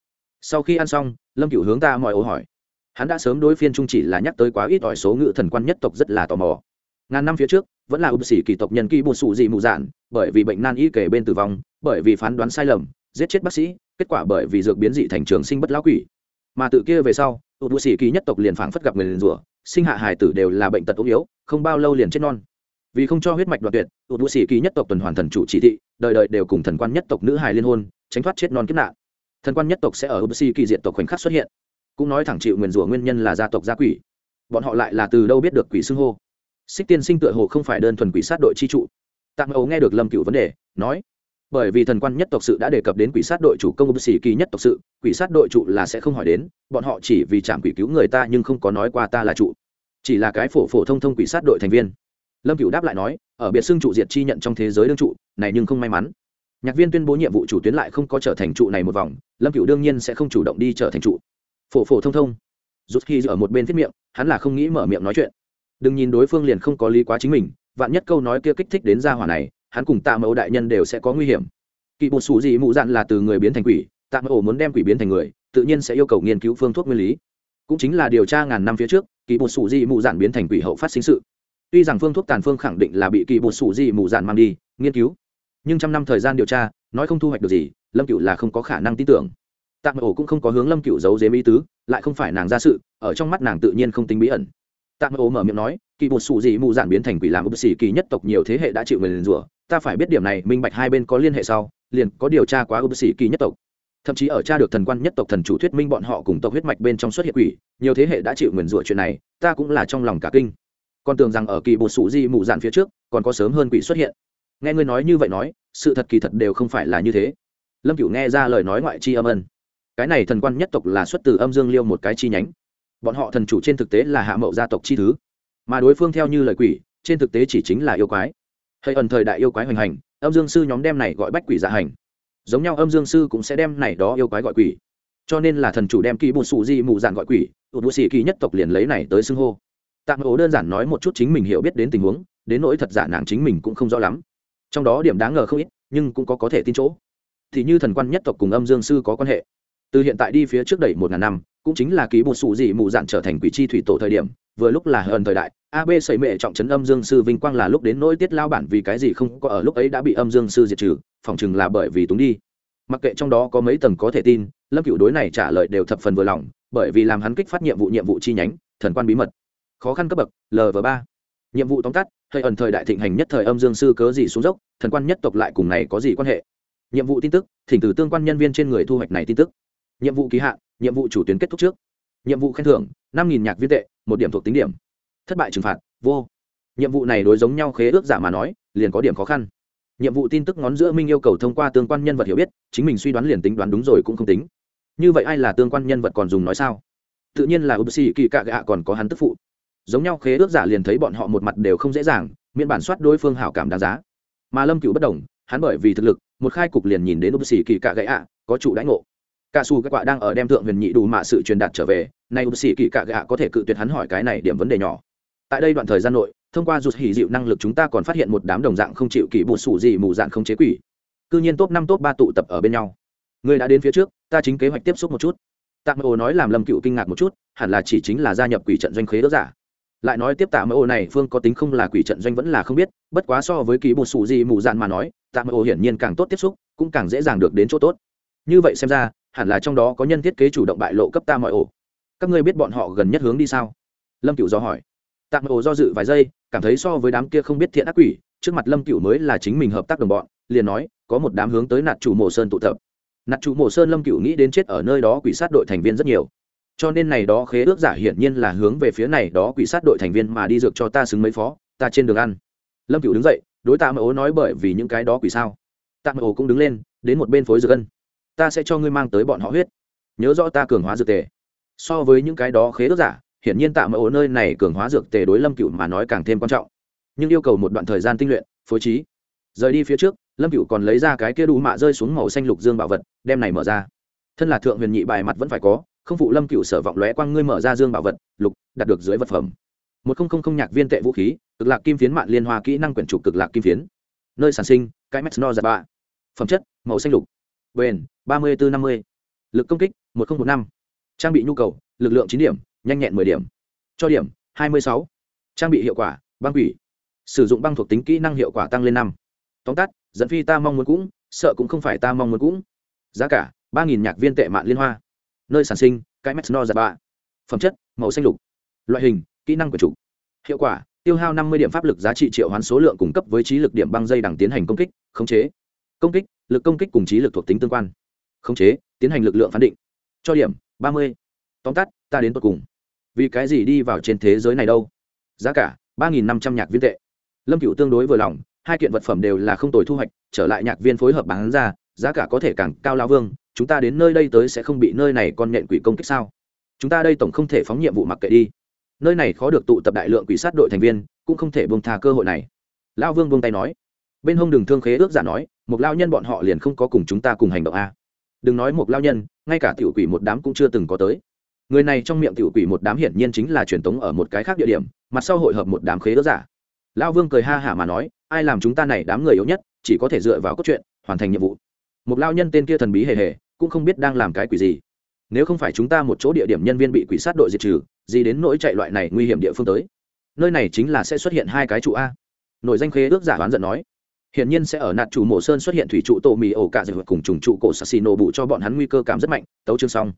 Sau khi ăn xong, lâm cựu hướng ta mọi ố hỏi. Hắn đã sớm đối phiên trung chỉ là nhắc tới quá ít ỏi số ngự thần quan nhất tộc rất là tò mò ngàn năm phía trước, vẫn là ưu sĩ kỳ tộc nhân kỳ bột sụ dị mù dạn, bởi vì bệnh nan y kể bên tử vong, bởi vì phán đoán sai lầm, giết chết bác sĩ, kết quả bởi vì dược biến dị thành trường sinh bất lão quỷ. Mà tự kia về sau tụt sĩ kỳ nhất tộc liền phảng phất gặp người liền rủa, sinh hạ hài tử đều là bệnh tật ốm yếu, không bao lâu liền chết non. Vì không cho huyết mạch đoạt tuyệt tụt sĩ kỳ nhất tộc tuần hoàn thần chủ chỉ thị, đời đời đều cùng thần quan nhất tộc nữ hài liên hôn, tránh thoát chết non kiếp nạn. Thần quan nhất tộc sẽ ở bụi sĩ kỳ diện tộc khoảnh khắc xuất hiện. Cũng nói thẳng chịu nguyền rủa nguyên nhân là gia tộc gia quỷ. Bọn họ lại là từ đâu biết được quỷ xưng hô? Xích tiên sinh tựa hồ không phải đơn thuần quỷ sát đội chi trụ. Tạm ấu nghe được lâm cựu vấn đề, nói, bởi vì thần quan nhất tộc sự đã đề cập đến quỷ sát đội chủ công ông sĩ kỳ nhất tộc sự, quỷ sát đội trụ là sẽ không hỏi đến, bọn họ chỉ vì chạm quỷ cứu người ta nhưng không có nói qua ta là trụ, chỉ là cái phổ phổ thông thông quỷ sát đội thành viên. Lâm cựu đáp lại nói, ở biệt xưng trụ diệt chi nhận trong thế giới đương trụ, này nhưng không may mắn. Nhạc viên tuyên bố nhiệm vụ chủ tuyến lại không có trở thành trụ này một vòng, lâm cựu đương nhiên sẽ không chủ động đi trở thành trụ. Phổ phổ thông thông. Rút khi ở một bên thiết miệng, hắn là không nghĩ mở miệng nói chuyện đừng nhìn đối phương liền không có lý quá chính mình, vạn nhất câu nói kia kích thích đến gia hỏa này, hắn cùng tạ mẫu đại nhân đều sẽ có nguy hiểm. Kỳ bột xù Dị mụ dạn là từ người biến thành quỷ, tạ mẫu muốn đem quỷ biến thành người, tự nhiên sẽ yêu cầu nghiên cứu phương thuốc nguyên lý. Cũng chính là điều tra ngàn năm phía trước kỳ bột xù Dị mụ dạn biến thành quỷ hậu phát sinh sự. Tuy rằng phương thuốc tàn phương khẳng định là bị kỳ bột xù Dị mụ dạn mang đi, nghiên cứu. Nhưng trăm năm thời gian điều tra, nói không thu hoạch được gì, lâm cựu là không có khả năng tin tưởng. Tạ mẫu cũng không có hướng lâm cựu giấu dếm ý tứ, lại không phải nàng ra sự, ở trong mắt nàng tự nhiên không tính bí ẩn tạ mẫu mở miệng nói, kỳ bột xù gì mù dạn biến thành quỷ làm ưu sĩ kỳ nhất tộc nhiều thế hệ đã chịu người liền rủa, ta phải biết điểm này, minh bạch hai bên có liên hệ sau, liền có điều tra quá ưu sĩ kỳ nhất tộc. Thậm chí ở cha được thần quan nhất tộc thần chủ thuyết minh bọn họ cùng tộc huyết mạch bên trong xuất hiện quỷ, nhiều thế hệ đã chịu nguyền rủa chuyện này, ta cũng là trong lòng cả kinh. Còn tưởng rằng ở kỳ bột sủ di mụ dạn phía trước, còn có sớm hơn quỷ xuất hiện. Nghe ngươi nói như vậy nói, sự thật kỳ thật đều không phải là như thế. Lâm cửu nghe ra lời nói ngoại chi âm ân. Cái này thần quan nhất tộc là xuất từ âm dương liêu một cái chi nhánh bọn họ thần chủ trên thực tế là hạ mậu gia tộc chi thứ. Mà đối phương theo như lời quỷ, trên thực tế chỉ chính là yêu quái. Hay ẩn thời đại yêu quái hoành hành, âm dương sư nhóm đem này gọi bách quỷ dạ hành. Giống nhau âm dương sư cũng sẽ đem này đó yêu quái gọi quỷ. Cho nên là thần chủ đem kỳ bùn sụ di mù dạn gọi quỷ tụt bù xì kỳ nhất tộc liền lấy này tới xưng hô. Tạm ố đơn giản nói một chút chính mình hiểu biết đến tình huống, đến nỗi thật giả nàng chính mình cũng không rõ lắm. Trong đó điểm đáng ngờ không ít, nhưng cũng có có thể tin chỗ. Thì như thần quan nhất tộc cùng âm dương sư có quan hệ. Từ hiện tại đi phía trước đẩy một ngàn năm cũng chính là ký bột sụ dị mù dạn trở thành quỷ chi thủy tổ thời điểm, vừa lúc là hơn thời đại ab xây mệ trọng trấn âm dương sư vinh quang là lúc đến nỗi tiết lao bản vì cái gì không có ở lúc ấy đã bị âm dương sư diệt trừ phỏng chừng là bởi vì túng đi. Mặc kệ trong đó có mấy tầng có thể tin, lâm cựu đối này trả lời đều thập phần vừa lòng, bởi vì làm hắn kích phát nhiệm vụ nhiệm vụ chi nhánh, thần quan bí mật. Khó khăn cấp bậc lv ba. Nhiệm vụ tóm tắt hơi ẩn thời đại thịnh hành nhất thời âm dương sư cớ gì xuống dốc, thần quan nhất tộc lại cùng này có gì quan hệ? Nhiệm vụ tin tức, thỉnh từ tương quan nhân viên trên người thu hoạch này tin tức nhiệm vụ ký hạn, nhiệm vụ chủ tuyến kết thúc trước. Nhiệm vụ khen thưởng, năm nghìn nhạc viên tệ, một điểm thuộc tính điểm. Thất bại trừng phạt, vô. Nhiệm vụ này đối giống nhau khế ước giả mà nói, liền có điểm khó khăn. Nhiệm vụ tin tức ngón giữa minh yêu cầu thông qua tương quan nhân vật hiểu biết, chính mình suy đoán liền tính đoán đúng rồi cũng không tính. Như vậy ai là tương quan nhân vật còn dùng nói sao? Tự nhiên là ubsi kỳ cạ gạ còn có hắn tức phụ. Giống nhau khế ước giả liền thấy bọn họ một mặt đều không dễ dàng, miễn bản soát đối phương hảo cảm đáng giá. Mà lâm cựu bất đồng, hắn bởi vì thực lực, một khai cục liền nhìn đến ubsi kỳ cạ gạ, có chủ đãi ngộ cả xù các quạ đang ở đem thượng huyền nhị đủ mạ sự truyền đạt trở về, nay upsi kỳ cạ gạ có thể cự tuyệt hắn hỏi cái này điểm vấn đề nhỏ. Tại đây đoạn thời gian nội, thông qua rụt hỉ dịu năng lực chúng ta còn phát hiện một đám đồng dạng không chịu kỳ bụt sủ gì mù dạng không chế quỷ. Cư nhiên top năm top ba tụ tập ở bên nhau. Người đã đến phía trước, ta chính kế hoạch tiếp xúc một chút. Tạ ô nói làm lâm cựu kinh ngạc một chút, hẳn là chỉ chính là gia nhập quỷ trận doanh khế đỡ giả. Lại nói tiếp tạ ô này, phương có tính không là quỷ trận doanh vẫn là không biết, bất quá so với kỳ bột sủ gì mù dạn mà nói tạ ô hiển nhiên càng tốt tiếp xúc, cũng càng dễ dàng được đến chỗ tốt. Như vậy xem ra hẳn là trong đó có nhân thiết kế chủ động bại lộ cấp ta mọi ổ. Các ngươi biết bọn họ gần nhất hướng đi sao? Lâm cựu do hỏi. Tạm ổ do dự vài giây, cảm thấy so với đám kia không biết thiện ác quỷ, trước mặt lâm cựu mới là chính mình hợp tác đồng bọn, liền nói, có một đám hướng tới nạt chủ mộ sơn tụ tập. Nạt chủ mộ sơn lâm cựu nghĩ đến chết ở nơi đó quỷ sát đội thành viên rất nhiều. Cho nên này đó khế ước giả hiển nhiên là hướng về phía này đó quỷ sát đội thành viên mà đi dược cho ta xứng mấy phó, ta trên đường ăn. Lâm cựu đứng dậy, đối tạ mộ nói bởi vì những cái đó quỷ sao. Tạ mộ cũng đứng lên, đến một bên phối dược ân ta sẽ cho ngươi mang tới bọn họ huyết. Nhớ rõ ta cường hóa dược tề. So với những cái đó khế ước giả, hiển nhiên tạm ở nơi này cường hóa dược tề đối lâm cựu mà nói càng thêm quan trọng. Nhưng yêu cầu một đoạn thời gian tinh luyện, phối trí. Rời đi phía trước, lâm cựu còn lấy ra cái kia đủ mạ rơi xuống màu xanh lục dương bảo vật, đem này mở ra. Thân là thượng huyền nhị bài mặt vẫn phải có, không phụ lâm cựu sở vọng lóe quang ngươi mở ra dương bảo vật, lục đặt được dưới vật phẩm. Một không không không nhạc viên tệ vũ khí, cực lạc kim phiến mạng liên hoa kỹ năng quyển trục cực lạc kim phiến. Nơi sản sinh cái mét no giả bạ phẩm chất, màu xanh lục bền, ba mươi bốn năm mươi. Lực công kích, một nghìn một năm. Trang bị nhu cầu, lực lượng chín điểm, nhanh nhẹn mười điểm. Cho điểm, hai mươi sáu. Trang bị hiệu quả, băng quỷ. Sử dụng băng thuộc tính kỹ năng hiệu quả tăng lên năm. Tóm tắt, dẫn phi ta mong muốn cũng, sợ cũng không phải ta mong muốn cũng. Giá cả, ba nghìn nhạc viên tệ mạng liên hoa. Nơi sản sinh, cái mét no giặt bạ. Phẩm chất, màu xanh lục. Loại hình, kỹ năng của chủ. Hiệu quả, tiêu hao năm mươi điểm pháp lực giá trị triệu hoán số lượng cung cấp với trí lực điểm băng dây đằng tiến hành công kích, khống chế công kích, lực công kích cùng trí lực thuộc tính tương quan. Khống chế, tiến hành lực lượng phán định. Cho điểm, ba mươi. Tóm tắt, ta đến tột cùng. Vì cái gì đi vào trên thế giới này đâu? Giá cả, ba nghìn năm trăm nhạc viên tệ. Lâm cựu tương đối vừa lòng, hai kiện vật phẩm đều là không tồi thu hoạch, trở lại nhạc viên phối hợp bán ra, giá cả có thể càng cao lao vương, chúng ta đến nơi đây tới sẽ không bị nơi này con nhện quỷ công kích sao? Chúng ta đây tổng không thể phóng nhiệm vụ mặc kệ đi. Nơi này khó được tụ tập đại lượng quỷ sát đội thành viên, cũng không thể buông tha cơ hội này. Lao vương buông tay nói. Bên hông đường thương khế ước giả nói một lao nhân bọn họ liền không có cùng chúng ta cùng hành động a. Đừng nói một lao nhân, ngay cả tiểu quỷ một đám cũng chưa từng có tới. Người này trong miệng tiểu quỷ một đám hiển nhiên chính là truyền tống ở một cái khác địa điểm, mặt sau hội hợp một đám khế ước giả. Lao vương cười ha hả mà nói, ai làm chúng ta này đám người yếu nhất, chỉ có thể dựa vào cốt truyện, hoàn thành nhiệm vụ. Một lao nhân tên kia thần bí hề hề, cũng không biết đang làm cái quỷ gì. Nếu không phải chúng ta một chỗ địa điểm nhân viên bị quỷ sát đội diệt trừ, gì đến nỗi chạy loại này nguy hiểm địa phương tới? Nơi này chính là sẽ xuất hiện hai cái trụ a. Nội danh khế ước giả oán giận nói Hiển nhiên sẽ ở nạt chủ mộ sơn xuất hiện thủy trụ tổ mì ổ cả rồi cùng trùng trụ cổ Sasino bụ cho bọn hắn nguy cơ cảm rất mạnh, tấu chương xong.